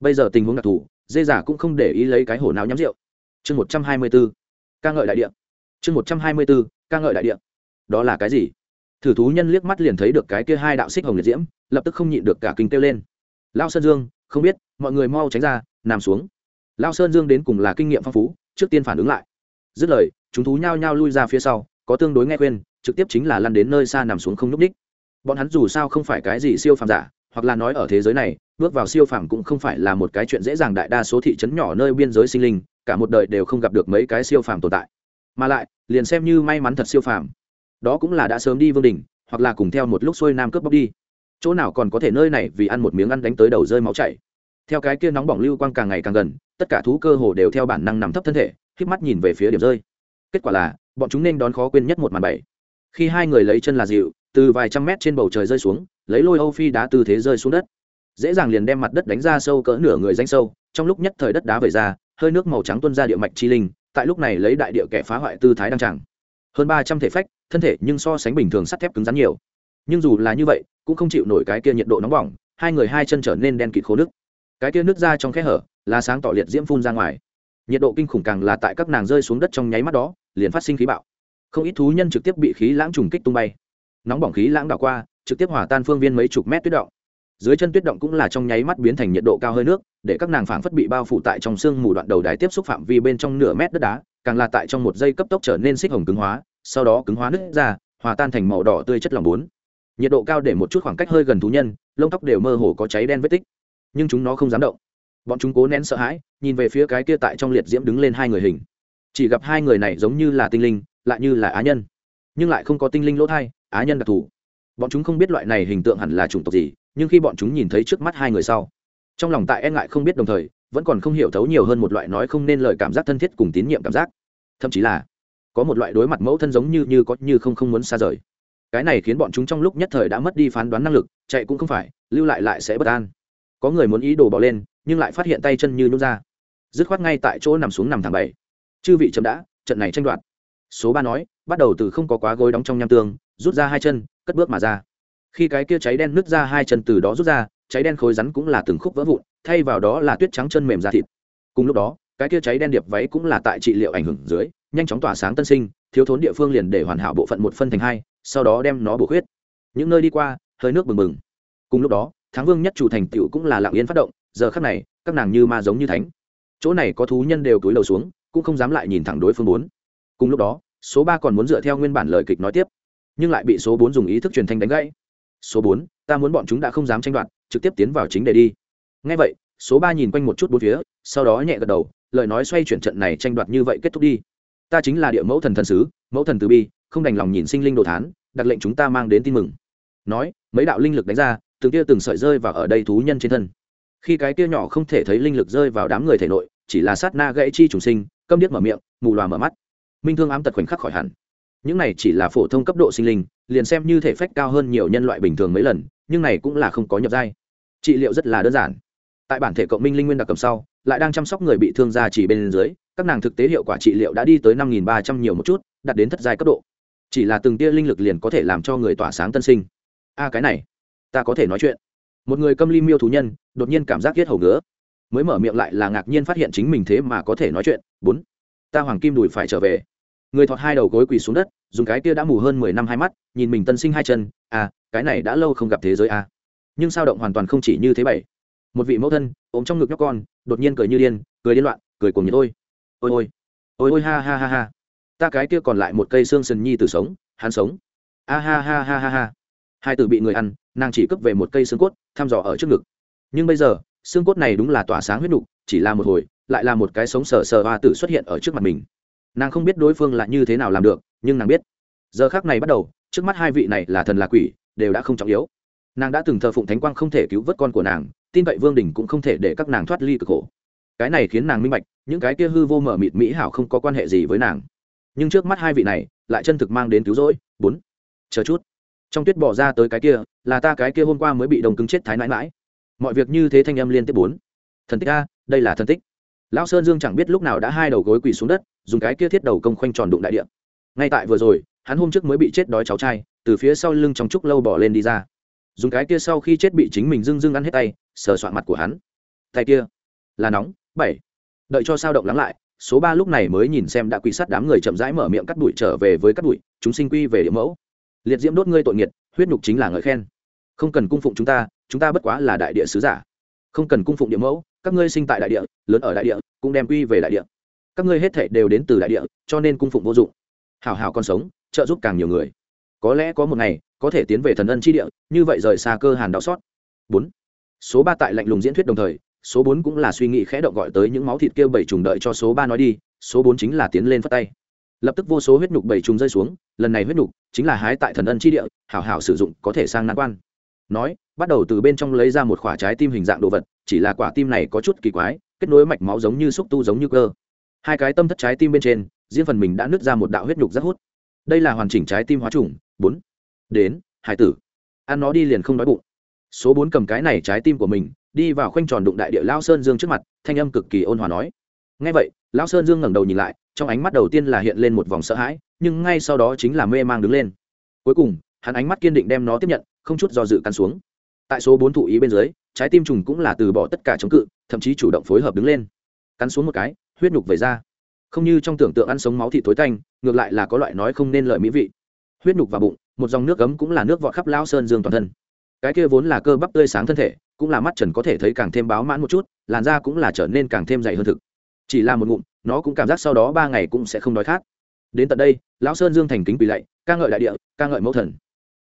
Bây giờ tình huống đặc thù dê giả cũng không để ý lấy cái hổ nào nhắm rượu. Chương một trăm hai mươi b ố ca ngợi đại địa. Chương một trăm hai mươi b ố ca ngợi đại địa. Đó là cái gì? Thử thú nhân liếc mắt liền thấy được cái kia hai đạo xích hồng liệt diễm, lập tức không nhịn được cả kinh kêu lên. Lao sơn dương, không biết, mọi người mau tránh ra, nằm xuống. Lao sơn dương đến cùng là kinh nghiệm phong phú, trước tiên phản ứng lại. Dứt lời, chúng thú nhao nhao lui ra phía sau, có tương đối nghe khuyên, trực tiếp chính là lăn đến nơi xa nằm xuống không n ú c ních bọn hắn dù sao không phải cái gì siêu phàm giả hoặc là nói ở thế giới này, bước vào siêu phàm cũng không phải là một cái chuyện dễ dàng. Đại đa số thị trấn nhỏ nơi biên giới sinh linh, cả một đời đều không gặp được mấy cái siêu phàm tồn tại. Mà lại, liền xem như may mắn thật siêu phàm, đó cũng là đã sớm đi vương đình hoặc là cùng theo một lúc xuôi nam cướp bóc đi. Chỗ nào còn có thể nơi này vì ăn một miếng ăn đánh tới đầu rơi máu chảy. Theo cái kia nóng bỏng lưu quang càng ngày càng gần, tất cả thú cơ hồ đều theo bản năng nằm thấp thân thể, híp mắt nhìn về phía điểm rơi. Kết quả là, bọn chúng nên đón khó quên nhất một màn bảy. Khi hai người lấy chân là dịu từ vài trăm mét trên bầu trời rơi xuống, lấy lôi âu phi đá tư thế rơi xuống đất. Dễ dàng liền đem mặt đất đánh ra sâu cỡ nửa người danh sâu, trong lúc nhất thời đất đá vẩy ra, hơi nước màu trắng tuôn ra địa mạch chi linh, tại lúc này lấy đại địa kẻ phá hoại tư thái đăng tràng. Hơn ba trăm thể phách, thân thể nhưng so sánh bình thường sắt thép cứng rắn nhiều. Nhưng dù là như vậy, cũng không chịu nổi cái kia nhiệt độ nóng bỏng, hai người hai chân trở nên đen kịt khô nước. Cái kia nước ra trong khe hở, là sáng tỏ liệt diễm phun ra ngoài. Nhiệt độ kinh khủng càng là tại các nàng rơi xuống đất trong nháy mắt đó, liền phát sinh khí bạo. Không ít thú nhân trực tiếp bị khí lãng trùng kích tung bay nóng bỏng khí lãng đảo qua, trực tiếp hòa tan phương viên mấy chục mét tuyết động. Dưới chân tuyết động cũng là trong nháy mắt biến thành nhiệt độ cao hơi nước, để các nàng phảng phất bị bao phủ tại trong sương mù đoạn đầu đài tiếp xúc phạm vi bên trong nửa mét đất đá, càng là tại trong một giây cấp tốc trở nên xích hồng cứng hóa, sau đó cứng hóa nứt ra, hòa tan thành màu đỏ tươi chất lỏng bốn. Nhiệt độ cao để một chút khoảng cách hơi gần thú nhân, lông tóc đều mơ hồ có cháy đen vết tích. Nhưng chúng nó không dám động. Bọn chúng cố nén sợ hãi, nhìn về phía cái kia tại trong liệt diễm đứng lên hai người hình. Chỉ gặp hai người này giống như là tinh linh, lại như là á nhân, nhưng lại không có tinh linh lỗ thai á nhân đặc thù. Bọn chúng không biết loại này hình tượng hẳn là chủng tộc gì, nhưng khi bọn chúng nhìn thấy trước mắt hai người sau, trong lòng tại e ngại không biết đồng thời, vẫn còn không hiểu thấu nhiều hơn một loại nói không nên lời cảm giác thân thiết cùng tín nhiệm cảm giác. Thậm chí là, có một loại đối mặt mẫu thân giống như như có, như không không muốn xa rời. Cái này khiến bọn chúng trong lúc nhất thời đã mất đi phán đoán năng lực, chạy cũng không phải, lưu lại lại sẽ bất an. Có người muốn ý đồ bỏ lên, nhưng lại phát hiện tay chân như nhút ra. Dứt khoát ngay tại chỗ nằm xuống nằm thẳng bảy chư vị chậm đã, trận này tranh đoạt. Số ba nói, bắt đầu từ không có quá gối đóng trong nham tương rút ra hai chân, cất bước mà ra. Khi cái kia cháy đen nứt ra hai chân từ đó rút ra, cháy đen khối rắn cũng là từng khúc vỡ vụn, thay vào đó là tuyết trắng chân mềm da thịt. Cùng lúc đó, cái kia cháy đen điệp váy cũng là tại trị liệu ảnh hưởng dưới, nhanh chóng tỏa sáng tân sinh, thiếu thốn địa phương liền để hoàn hảo bộ phận một phân thành hai, sau đó đem nó bổ khuyết. Những nơi đi qua, hơi nước bừng bừng. Cùng lúc đó thắng vương nhất chủ thành tựu cũng là lặng yên phát động, giờ khắc này, các nàng như ma giống như thánh. Chỗ này có thú nhân đều túi đầu xuống, cũng không dám lại nhìn thẳng đối phương bốn cùng lúc đó, số ba còn muốn dựa theo nguyên bản lời kịch nói tiếp nhưng lại bị số bốn dùng ý thức truyền thanh đánh gãy. Số bốn, ta muốn bọn chúng đã không dám tranh đoạt, trực tiếp tiến vào chính đề đi. Ngay vậy, số ba nhìn quanh một chút bốn phía, sau đó nhẹ gật đầu, lời nói xoay chuyển trận này tranh đoạt như vậy kết thúc đi. Ta chính là địa mẫu thần thần sứ, mẫu thần từ bi, không đành lòng nhìn sinh linh đồ thán, đặt lệnh chúng ta mang đến tin mừng. Nói, mấy đạo linh lực đánh ra, từng tia từng sợi rơi vào ở đây thú nhân trên thân. Khi cái tia nhỏ không thể thấy linh lực rơi vào đám người thể nội, chỉ là sát na gãy chi trùng sinh, câm điếc mở miệng, mù loà mở mắt. Minh thương ám tật khoảnh khắc khỏi hẳn những này chỉ là phổ thông cấp độ sinh linh, liền xem như thể phách cao hơn nhiều nhân loại bình thường mấy lần, nhưng này cũng là không có nhập giai. Trị liệu rất là đơn giản. Tại bản thể cộng minh linh nguyên đặc cầm sau, lại đang chăm sóc người bị thương ra chỉ bên dưới, các nàng thực tế hiệu quả trị liệu đã đi tới năm nghìn ba trăm nhiều một chút, đạt đến thất giai cấp độ. Chỉ là từng tia linh lực liền có thể làm cho người tỏa sáng tân sinh. A, cái này, ta có thể nói chuyện. Một người câm ly miêu thú nhân, đột nhiên cảm giác ghét hầu ngứa. Mới mở miệng lại là ngạc nhiên phát hiện chính mình thế mà có thể nói chuyện. Bốn, ta hoàng kim đùi phải trở về người thọt hai đầu gối quỳ xuống đất, dùng cái kia đã mù hơn mười năm hai mắt, nhìn mình tân sinh hai chân à cái này đã lâu không gặp thế giới à. nhưng sao động hoàn toàn không chỉ như thế bảy. Một vị mẫu thân, ôm trong ngực nhóc con, đột nhiên cười như điên, cười điên loạn, cười cùng nhiệt, ôi ôi ôi ôi ôi, ha ha ha ha. Ta cái kia còn lại một cây xương sần nhi tử sống, hắn sống. A, ha ha ha ha ha. Hai tử bị người ăn, nàng chỉ cướp về một cây xương cốt, thăm dò ở trước ngực. Nhưng bây giờ, xương cốt này đúng là tỏa sáng huyết nục, chỉ là một hồi, lại là một cái sống sờ sờ hoa tử xuất hiện ở trước mặt mình nàng không biết đối phương là như thế nào làm được, nhưng nàng biết. Giờ khác này bắt đầu, trước mắt hai vị này là thần là quỷ, đều đã không trọng yếu. Nàng đã từng thờ phụng thánh quang không thể cứu vớt con của nàng, tin vậy vương đình cũng không thể để các nàng thoát ly cực khổ. Cái này khiến nàng minh bạch, những cái kia hư vô mở mịt mỹ hảo không có quan hệ gì với nàng. Nhưng trước mắt hai vị này, lại chân thực mang đến cứu rỗi. Bốn. Chờ chút. Trong tuyết bỏ ra tới cái kia, là ta cái kia hôm qua mới bị đồng cứng chết thái mãi mãi mọi việc như thế thanh âm liên tiếp bốn. Thần tích a, đây là thần tích lão sơn dương chẳng biết lúc nào đã hai đầu gối quỳ xuống đất dùng cái kia thiết đầu công khoanh tròn đụng đại địa. Ngay tại vừa rồi hắn hôm trước mới bị chết đói cháu trai từ phía sau lưng trong trúc lâu bỏ lên đi ra. Dùng cái kia sau khi chết bị chính mình dưng dưng ăn hết tay sờ soạn mặt của hắn. Tay kia là nóng bảy. Đợi cho sao động lắng lại số ba lúc này mới nhìn xem đã quỳ sát đám người chậm rãi mở miệng cắt bụi trở về với cắt bụi, chúng sinh quy về địa mẫu. Liệt diễm đốt ngươi tội nghiệt huyết nhục chính là ngợi khen. Không cần cung phụng chúng ta chúng ta bất quá là đại địa sứ giả. Không cần cung phụng địa mẫu các ngươi sinh tại đại địa, lớn ở đại địa, cũng đem quy về đại địa. Các ngươi hết thảy đều đến từ đại địa, cho nên cung phụng vô dụng. Hảo hảo còn sống, trợ giúp càng nhiều người. Có lẽ có một ngày, có thể tiến về thần ân chi địa, như vậy rời xa cơ hàn đau xót. Bốn. Số ba tại lạnh lùng diễn thuyết đồng thời, số bốn cũng là suy nghĩ khẽ động gọi tới những máu thịt kêu bảy trùng đợi cho số ba nói đi, số bốn chính là tiến lên phất tay. Lập tức vô số huyết nhục bảy trùng rơi xuống, lần này huyết nhục chính là hái tại thần ân chi địa, hảo hảo sử dụng có thể sang nan quan. Nói, bắt đầu từ bên trong lấy ra một quả trái tim hình dạng đồ vật chỉ là quả tim này có chút kỳ quái, kết nối mạch máu giống như xúc tu giống như cơ. Hai cái tâm thất trái tim bên trên, riêng phần mình đã nứt ra một đạo huyết nhục rất hút. Đây là hoàn chỉnh trái tim hóa trùng bốn. Đến, hải tử. Ăn nó đi liền không đói bụng. Số bốn cầm cái này trái tim của mình, đi vào khoanh tròn đụng đại địa lao sơn dương trước mặt, thanh âm cực kỳ ôn hòa nói. Ngay vậy lão sơn dương ngẩng đầu nhìn lại, trong ánh mắt đầu tiên là hiện lên một vòng sợ hãi, nhưng ngay sau đó chính là mê mang đứng lên. Cuối cùng, hắn ánh mắt kiên định đem nó tiếp nhận, không chút do dự cắn xuống tại số bốn thụ ý bên dưới, trái tim trùng cũng là từ bỏ tất cả chống cự, thậm chí chủ động phối hợp đứng lên. Cắn xuống một cái, huyết nhục về ra. Không như trong tưởng tượng ăn sống máu thịt tối tanh, ngược lại là có loại nói không nên lợi mỹ vị. Huyết nhục vào bụng, một dòng nước cấm cũng là nước vọt khắp lao sơn dương toàn thân. Cái kia vốn là cơ bắp tươi sáng thân thể, cũng là mắt trần có thể thấy càng thêm báo mãn một chút, làn da cũng là trở nên càng thêm dày hơn thực. Chỉ là một ngụm, nó cũng cảm giác sau đó ba ngày cũng sẽ không đói khát. Đến tận đây, lão sơn dương thành kính quỳ lạy, ca ngợi đại địa, ca ngợi mẫu thần.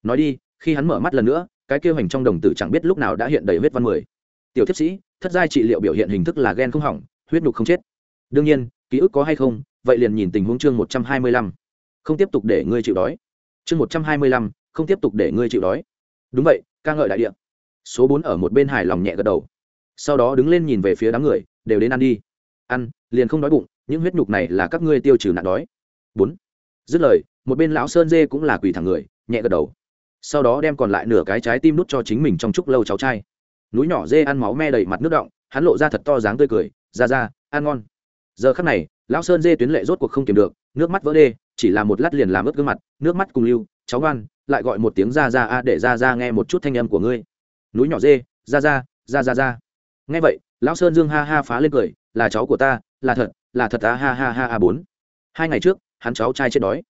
Nói đi, khi hắn mở mắt lần nữa cái kêu hành trong đồng tử chẳng biết lúc nào đã hiện đầy huyết văn mười. Tiểu thiếp sĩ, thất giai trị liệu biểu hiện hình thức là ghen không hỏng, huyết nhục không chết. Đương nhiên, ký ức có hay không, vậy liền nhìn tình huống chương một trăm hai mươi lăm. Không tiếp tục để ngươi chịu đói. Chương một trăm hai mươi lăm, không tiếp tục để ngươi chịu đói. Đúng vậy, ca ngợi đại địa. Số bốn ở một bên hài lòng nhẹ gật đầu. Sau đó đứng lên nhìn về phía đám người, đều đến ăn đi. Ăn, liền không đói bụng, những huyết nhục này là các ngươi tiêu trừ nạn đói. Bốn. Dứt lời, một bên lão sơn dê cũng là quỳ thẳng người, nhẹ gật đầu sau đó đem còn lại nửa cái trái tim nút cho chính mình trong chúc lâu cháu trai. Núi nhỏ dê ăn máu me đầy mặt nước động, hắn lộ ra thật to dáng tươi cười, ra ra, ăn ngon. Giờ khắc này, lão sơn dê tuyến lệ rốt cuộc không kiềm được, nước mắt vỡ đê, chỉ là một lát liền làm ướt gương mặt, nước mắt cùng lưu, cháu ngoan, lại gọi một tiếng ra ra a để ra ra nghe một chút thanh âm của ngươi. Núi nhỏ dê, ra ra ra ra ra. Nghe vậy, lão sơn dương ha ha phá lên cười, là cháu của ta, là thật là thật ta ha ha ha a bốn. Hai ngày trước, hắn cháu trai chết đói.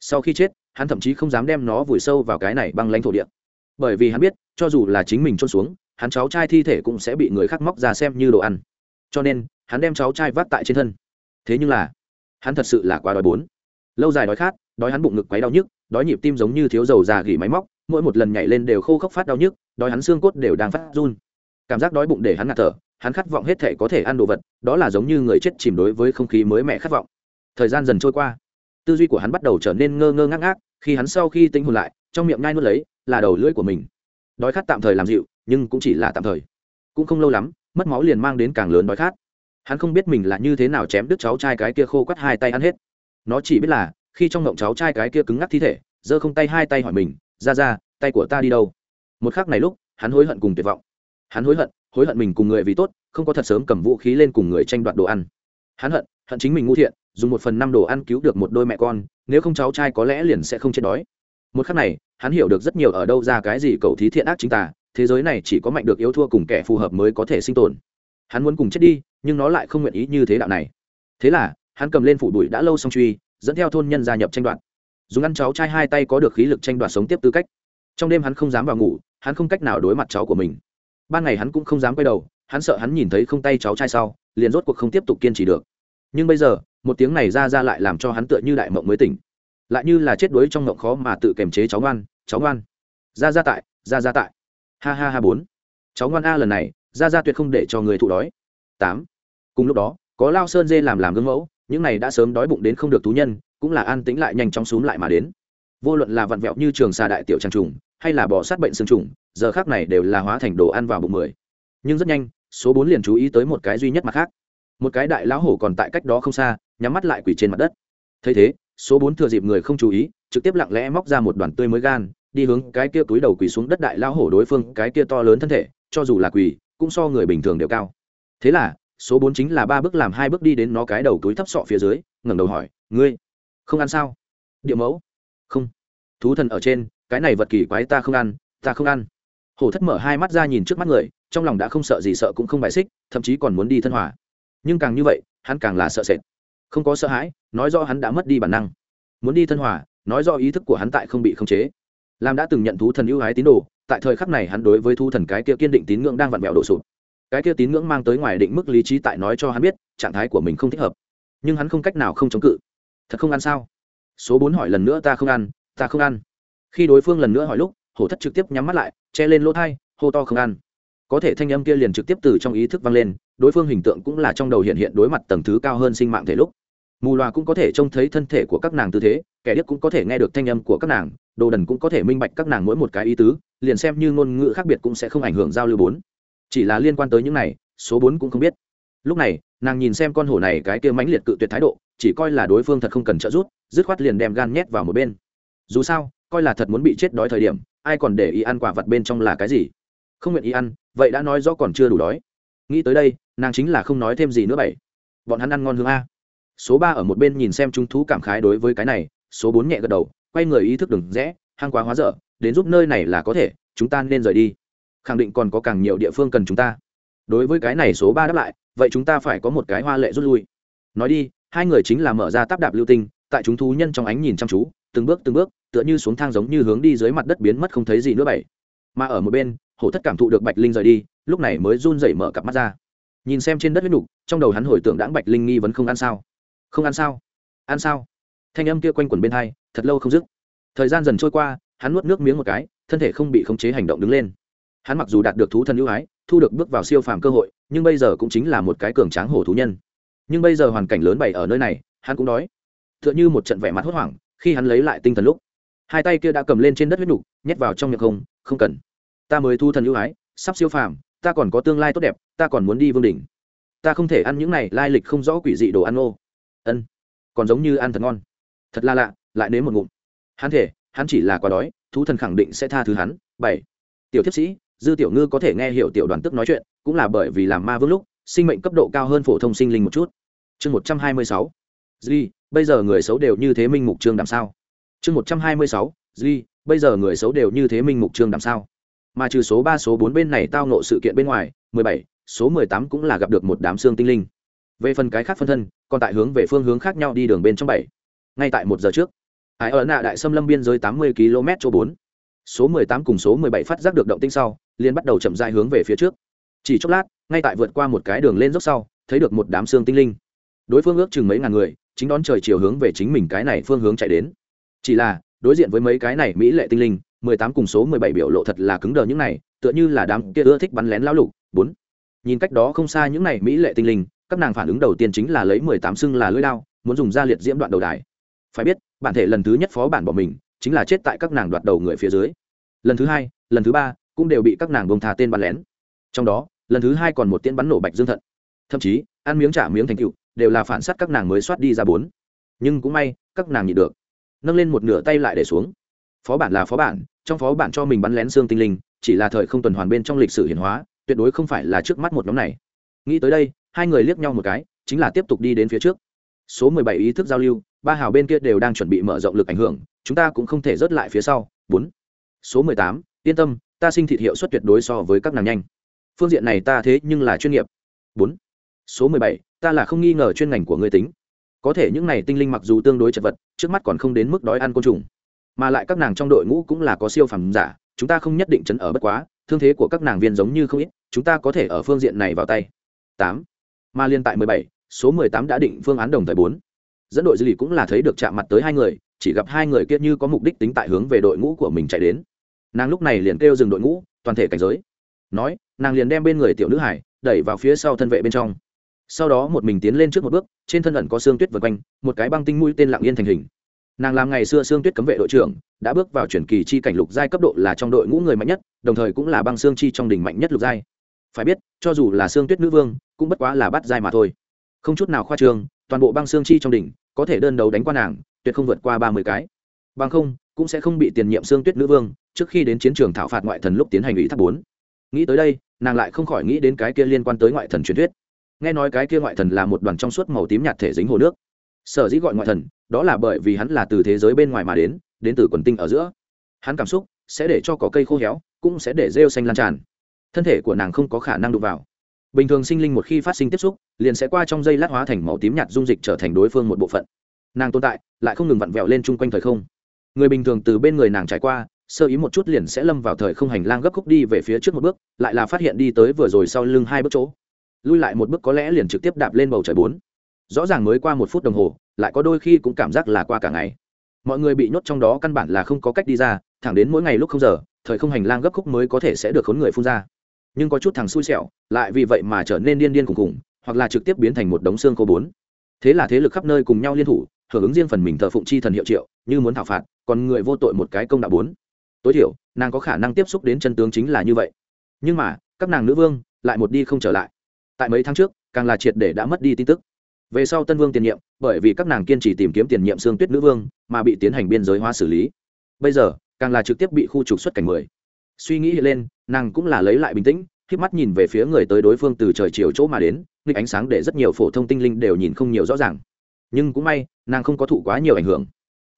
Sau khi chết hắn thậm chí không dám đem nó vùi sâu vào cái này băng lãnh thổ địa. Bởi vì hắn biết, cho dù là chính mình trôn xuống, hắn cháu trai thi thể cũng sẽ bị người khác móc ra xem như đồ ăn. Cho nên, hắn đem cháu trai vác tại trên thân. Thế nhưng là, hắn thật sự là quá đói bốn. Lâu dài đói khát, đói hắn bụng ngực quấy đau nhức, đói nhịp tim giống như thiếu dầu già gỉ máy móc, mỗi một lần nhảy lên đều khô khốc phát đau nhức, đói hắn xương cốt đều đang phát run. Cảm giác đói bụng để hắn ngạt thở, hắn khát vọng hết thể có thể ăn đồ vật, đó là giống như người chết chìm đối với không khí mới mẻ khát vọng. Thời gian dần trôi qua, tư duy của hắn bắt đầu trở nên ngơ ngơ ngác ngác khi hắn sau khi tinh hồn lại, trong miệng nhai nuốt lấy, là đầu lưỡi của mình. Đói khát tạm thời làm dịu, nhưng cũng chỉ là tạm thời. Cũng không lâu lắm, mất máu liền mang đến càng lớn đói khát. Hắn không biết mình là như thế nào chém đứt cháu trai cái kia khô quắt hai tay ăn hết. Nó chỉ biết là, khi trong ngộng cháu trai cái kia cứng ngắc thi thể, giơ không tay hai tay hỏi mình, ra ra, tay của ta đi đâu? Một khắc này lúc, hắn hối hận cùng tuyệt vọng. Hắn hối hận hối hận mình cùng người vì tốt, không có thật sớm cầm vũ khí lên cùng người tranh đoạt đồ ăn. Hắn hận hận chính mình ngu thiện, dùng một phần năm đồ ăn cứu được một đôi mẹ con, nếu không cháu trai có lẽ liền sẽ không chết đói. Một khắc này, hắn hiểu được rất nhiều ở đâu ra cái gì cầu thí thiện ác chính tà, thế giới này chỉ có mạnh được yếu thua cùng kẻ phù hợp mới có thể sinh tồn. Hắn muốn cùng chết đi, nhưng nó lại không nguyện ý như thế đạo này. Thế là, hắn cầm lên phủ đuổi đã lâu xong truy, dẫn theo thôn nhân gia nhập tranh đoạt. Dùng ăn cháu trai hai tay có được khí lực tranh đoạt sống tiếp tư cách. Trong đêm hắn không dám vào ngủ, hắn không cách nào đối mặt cháu của mình. Ban ngày hắn cũng không dám quay đầu, hắn sợ hắn nhìn thấy không tay cháu trai sau, liền rốt cuộc không tiếp tục kiên trì được nhưng bây giờ, một tiếng này ra ra lại làm cho hắn tựa như đại mộng mới tỉnh. Lại như là chết đuối trong mộng khó mà tự kềm chế cháu ngoan cháu ngoan. Ra ra tại, ra ra tại. Ha ha ha bốn. Cháu ngoan a lần này, ra ra tuyệt không để cho người thụ đói. Tám. Cùng lúc đó, có lao sơn dê làm làm gương mẫu, những này đã sớm đói bụng đến không được tú nhân, cũng là an tĩnh lại nhanh chóng xúm lại mà đến. Vô luận là vặn vẹo như trường xà đại tiểu trang trùng, hay là bỏ sát bệnh xương trùng, giờ khác này đều là hóa thành đồ ăn vào bụng mười. Nhưng rất nhanh, số bốn liền chú ý tới một cái duy nhất mặt khác một cái đại lão hổ còn tại cách đó không xa, nhắm mắt lại quỷ trên mặt đất. Thấy thế, số bốn thừa dịp người không chú ý, trực tiếp lặng lẽ móc ra một đoàn tươi mới gan, đi hướng cái kia túi đầu quỳ xuống đất đại lão hổ đối phương, cái kia to lớn thân thể, cho dù là quỳ, cũng so người bình thường đều cao. Thế là, số bốn chính là ba bước làm hai bước đi đến nó cái đầu túi thấp sọ phía dưới, ngẩng đầu hỏi, ngươi, không ăn sao? Địa mẫu. Không. Thú thần ở trên, cái này vật kỳ quái ta không ăn, ta không ăn. Hổ thất mở hai mắt ra nhìn trước mắt người, trong lòng đã không sợ gì sợ cũng không bài xích, thậm chí còn muốn đi thân hòa nhưng càng như vậy, hắn càng là sợ sệt. Không có sợ hãi, nói do hắn đã mất đi bản năng. Muốn đi thân hòa, nói do ý thức của hắn tại không bị khống chế. Làm đã từng nhận thú thần ưu ái tín đồ, tại thời khắc này hắn đối với thú thần cái kia kiên định tín ngưỡng đang vặn vẹo đổ sụp. Cái kia tín ngưỡng mang tới ngoài định mức lý trí tại nói cho hắn biết, trạng thái của mình không thích hợp. Nhưng hắn không cách nào không chống cự. Thật không ăn sao? Số bốn hỏi lần nữa ta không ăn, ta không ăn. Khi đối phương lần nữa hỏi lúc, hổ thất trực tiếp nhắm mắt lại, che lên lỗ thai, hô to không ăn có thể thanh âm kia liền trực tiếp từ trong ý thức vang lên, đối phương hình tượng cũng là trong đầu hiện hiện đối mặt tầng thứ cao hơn sinh mạng thể lúc. Mù loà cũng có thể trông thấy thân thể của các nàng tư thế, kẻ điếc cũng có thể nghe được thanh âm của các nàng, đồ đần cũng có thể minh bạch các nàng mỗi một cái ý tứ, liền xem như ngôn ngữ khác biệt cũng sẽ không ảnh hưởng giao lưu bốn. Chỉ là liên quan tới những này, số bốn cũng không biết. Lúc này, nàng nhìn xem con hổ này cái kia mãnh liệt cự tuyệt thái độ, chỉ coi là đối phương thật không cần trợ giúp, dứt khoát liền đem gan nhét vào một bên. Dù sao, coi là thật muốn bị chết đói thời điểm, ai còn để ý ăn quả vật bên trong là cái gì? Không nguyện ý ăn vậy đã nói rõ còn chưa đủ đói. Nghĩ tới đây, nàng chính là không nói thêm gì nữa bảy. Bọn hắn ăn ngon hương a. Số ba ở một bên nhìn xem chúng thú cảm khái đối với cái này, số bốn nhẹ gật đầu, quay người ý thức đừng rẽ, hang quá hóa dở, đến giúp nơi này là có thể, chúng ta nên rời đi. Khẳng định còn có càng nhiều địa phương cần chúng ta. Đối với cái này số ba đáp lại, vậy chúng ta phải có một cái hoa lệ rút lui. Nói đi, hai người chính là mở ra táp đạp lưu tinh, tại chúng thú nhân trong ánh nhìn chăm chú, từng bước từng bước, tựa như xuống thang giống như hướng đi dưới mặt đất biến mất không thấy gì nữa bảy. Mà ở một bên hổ thất cảm thụ được bạch linh rời đi, lúc này mới run rẩy mở cặp mắt ra. Nhìn xem trên đất huyết nục, trong đầu hắn hồi tưởng đãng bạch linh nghi vẫn không ăn sao. Không ăn sao? Ăn sao? Thanh âm kia quanh quẩn bên hai, thật lâu không dứt. Thời gian dần trôi qua, hắn nuốt nước miếng một cái, thân thể không bị khống chế hành động đứng lên. Hắn mặc dù đạt được thú thân ưu ái, thu được bước vào siêu phàm cơ hội, nhưng bây giờ cũng chính là một cái cường tráng hổ thú nhân. Nhưng bây giờ hoàn cảnh lớn bày ở nơi này, hắn cũng đói. T h ư ợ n h ư một trận vẻ mặt hốt hoảng, khi hắn lấy lại tinh thần lúc, hai tay kia đã cầm lên trên đất huyết nục, nhét vào trong miệng không không cần ta mới thu thần ưu ái, sắp siêu phàm, ta còn có tương lai tốt đẹp, ta còn muốn đi vương đỉnh. Ta không thể ăn những này lai lịch không rõ quỷ dị đồ ăn ô ân, còn giống như ăn thật ngon. Thật là lạ, lại nếm một ngụm. Hắn thể, hắn chỉ là quá đói, thú thần khẳng định sẽ tha thứ hắn. Bảy, tiểu thiếp sĩ, dư tiểu ngư có thể nghe hiểu tiểu đoàn tức nói chuyện, cũng là bởi vì làm ma vương lúc, sinh mệnh cấp độ cao hơn phổ thông sinh linh một chút. Chương một trăm hai mươi sáu, duy, bây giờ người xấu đều như thế minh mục trương đàm sao? Chương một trăm hai mươi sáu, duy, bây giờ người xấu đều như thế minh mục trương đàm sao? Mà trừ số ba, số bốn bên này tao nộ sự kiện bên ngoài, mười bảy, số mười tám cũng là gặp được một đám xương tinh linh. Về phần cái khác phân thân, còn tại hướng về phương hướng khác nhau đi đường bên trong bảy. Ngay tại một giờ trước, hải ở nạ đại xâm lâm biên giới tám mươi km chỗ bốn. Số mười tám cùng số mười bảy phát giác được động tinh sau, liền bắt đầu chậm dại hướng về phía trước. Chỉ chốc lát, ngay tại vượt qua một cái đường lên dốc sau, thấy được một đám xương tinh linh. Đối phương ước chừng mấy ngàn người, chính đón trời chiều hướng về chính mình cái này phương hướng chạy đến. Chỉ là, đối diện với mấy cái này mỹ lệ tinh linh mười tám cùng số mười bảy biểu lộ thật là cứng đờ những này, tựa như là đám kia ưa thích bắn lén lão lục. Bốn, nhìn cách đó không xa những này mỹ lệ tinh linh, các nàng phản ứng đầu tiên chính là lấy mười tám xưng là lưỡi đao, muốn dùng ra liệt diễm đoạn đầu đài. Phải biết, bản thể lần thứ nhất phó bản bỏ mình, chính là chết tại các nàng đoạt đầu người phía dưới. Lần thứ hai, lần thứ ba cũng đều bị các nàng bông thà tên bắn lén. Trong đó, lần thứ hai còn một tiên bắn nổ bạch dương thận. Thậm chí, ăn miếng trả miếng thành cựu đều là phản s á t các nàng mới soát đi ra bốn. Nhưng cũng may, các nàng nhịn được. Nâng lên một nửa tay lại để xuống phó bản là phó bản, trong phó bản cho mình bắn lén xương tinh linh, chỉ là thời không tuần hoàn bên trong lịch sử hiển hóa, tuyệt đối không phải là trước mắt một nhóm này. Nghĩ tới đây, hai người liếc nhau một cái, chính là tiếp tục đi đến phía trước. Số mười bảy ý thức giao lưu, ba hào bên kia đều đang chuẩn bị mở rộng lực ảnh hưởng, chúng ta cũng không thể rớt lại phía sau. Bốn. Số mười tám, yên tâm, ta sinh thịt hiệu suất tuyệt đối so với các nàng nhanh. Phương diện này ta thế nhưng là chuyên nghiệp. Bốn. Số mười bảy, ta là không nghi ngờ chuyên ngành của người tính. Có thể những này tinh linh mặc dù tương đối chật vật, trước mắt còn không đến mức đói ăn côn trùng mà lại các nàng trong đội ngũ cũng là có siêu phẩm giả, chúng ta không nhất định chấn ở bất quá, thương thế của các nàng viên giống như không ít, chúng ta có thể ở phương diện này vào tay. Tám. Mà liên tại mười bảy, số mười tám đã định phương án đồng thời bốn. Dẫn đội dư lì cũng là thấy được chạm mặt tới hai người, chỉ gặp hai người kia như có mục đích tính tại hướng về đội ngũ của mình chạy đến. Nàng lúc này liền kêu dừng đội ngũ, toàn thể cảnh giới. Nói, nàng liền đem bên người tiểu nữ hải đẩy vào phía sau thân vệ bên trong. Sau đó một mình tiến lên trước một bước, trên thân ẩn có xương tuyết vượt quanh, một cái băng tinh mũi tên lặng yên thành hình nàng làm ngày xưa xương tuyết cấm vệ đội trưởng, đã bước vào chuyển kỳ chi cảnh lục giai cấp độ là trong đội ngũ người mạnh nhất, đồng thời cũng là băng xương chi trong đỉnh mạnh nhất lục giai. Phải biết, cho dù là xương tuyết nữ vương, cũng bất quá là bắt giai mà thôi. Không chút nào khoa trương, toàn bộ băng xương chi trong đỉnh, có thể đơn đấu đánh qua nàng, tuyệt không vượt qua ba mươi cái. Bằng không, cũng sẽ không bị tiền nhiệm xương tuyết nữ vương, trước khi đến chiến trường thảo phạt ngoại thần lúc tiến hành ủy thác bốn. Nghĩ tới đây, nàng lại không khỏi nghĩ đến cái kia liên quan tới ngoại thần truyền thuyết. Nghe nói cái kia ngoại thần là một đoàn trong suốt màu tím nhạt thể dính hồ nước sở dĩ gọi ngoại thần, đó là bởi vì hắn là từ thế giới bên ngoài mà đến đến từ quần tinh ở giữa. Hắn cảm xúc sẽ để cho cỏ cây khô héo, cũng sẽ để rêu xanh lan tràn. Thân thể của nàng không có khả năng đụng vào. Bình thường sinh linh một khi phát sinh tiếp xúc, liền sẽ qua trong dây lát hóa thành màu tím nhạt dung dịch trở thành đối phương một bộ phận. Nàng tồn tại, lại không ngừng vặn vẹo lên chung quanh thời không. Người bình thường từ bên người nàng trải qua, sơ ý một chút liền sẽ lâm vào thời không hành lang gấp khúc đi về phía trước một bước, lại là phát hiện đi tới vừa rồi sau lưng hai bước chỗ. Lui lại một bước có lẽ liền trực tiếp đạp lên bầu trời bốn rõ ràng mới qua một phút đồng hồ, lại có đôi khi cũng cảm giác là qua cả ngày. Mọi người bị nhốt trong đó căn bản là không có cách đi ra, thẳng đến mỗi ngày lúc không giờ, thời không hành lang gấp khúc mới có thể sẽ được khốn người phun ra. Nhưng có chút thằng xui xẻo, lại vì vậy mà trở nên điên điên cùng cùng hoặc là trực tiếp biến thành một đống xương cô bốn. Thế là thế lực khắp nơi cùng nhau liên thủ, hưởng ứng riêng phần mình thờ phụng chi thần hiệu triệu, như muốn thảo phạt, còn người vô tội một cái công đạo bốn. Tối thiểu, nàng có khả năng tiếp xúc đến chân tướng chính là như vậy. Nhưng mà, các nàng nữ vương lại một đi không trở lại. Tại mấy tháng trước, càng là triệt để đã mất đi tin tức về sau tân vương tiền nhiệm, bởi vì các nàng kiên trì tìm kiếm tiền nhiệm xương tuyết nữ vương, mà bị tiến hành biên giới hóa xử lý. Bây giờ, càng là trực tiếp bị khu trục xuất cảnh người suy nghĩ lên, nàng cũng là lấy lại bình tĩnh khi mắt nhìn về phía người tới đối phương từ trời chiều chỗ mà đến, nghịch ánh sáng để rất nhiều phổ thông tinh linh đều nhìn không nhiều rõ ràng. Nhưng cũng may, nàng không có thụ quá nhiều ảnh hưởng.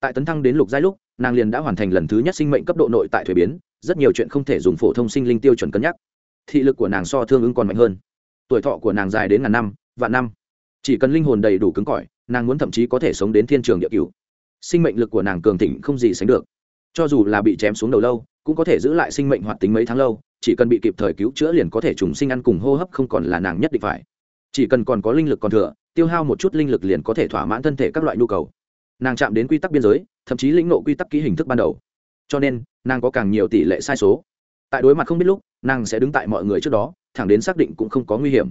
Tại tấn thăng đến lục giai lúc, nàng liền đã hoàn thành lần thứ nhất sinh mệnh cấp độ nội tại thuế biến, rất nhiều chuyện không thể dùng phổ thông sinh linh tiêu chuẩn cân nhắc. Thị lực của nàng so thương ứng còn mạnh hơn. Tuổi thọ của nàng dài đến ngàn năm, vạn năm chỉ cần linh hồn đầy đủ cứng cỏi, nàng muốn thậm chí có thể sống đến thiên trường địa cứu sinh mệnh lực của nàng cường thịnh không gì sánh được. Cho dù là bị chém xuống đầu lâu, cũng có thể giữ lại sinh mệnh hoạt tính mấy tháng lâu, chỉ cần bị kịp thời cứu chữa liền có thể trùng sinh ăn cùng hô hấp không còn là nàng nhất định phải. Chỉ cần còn có linh lực còn thừa, tiêu hao một chút linh lực liền có thể thỏa mãn thân thể các loại nhu cầu. Nàng chạm đến quy tắc biên giới, thậm chí lĩnh nộ quy tắc ký hình thức ban đầu. Cho nên, nàng có càng nhiều tỷ lệ sai số. Tại đối mặt không biết lúc, nàng sẽ đứng tại mọi người trước đó, thẳng đến xác định cũng không có nguy hiểm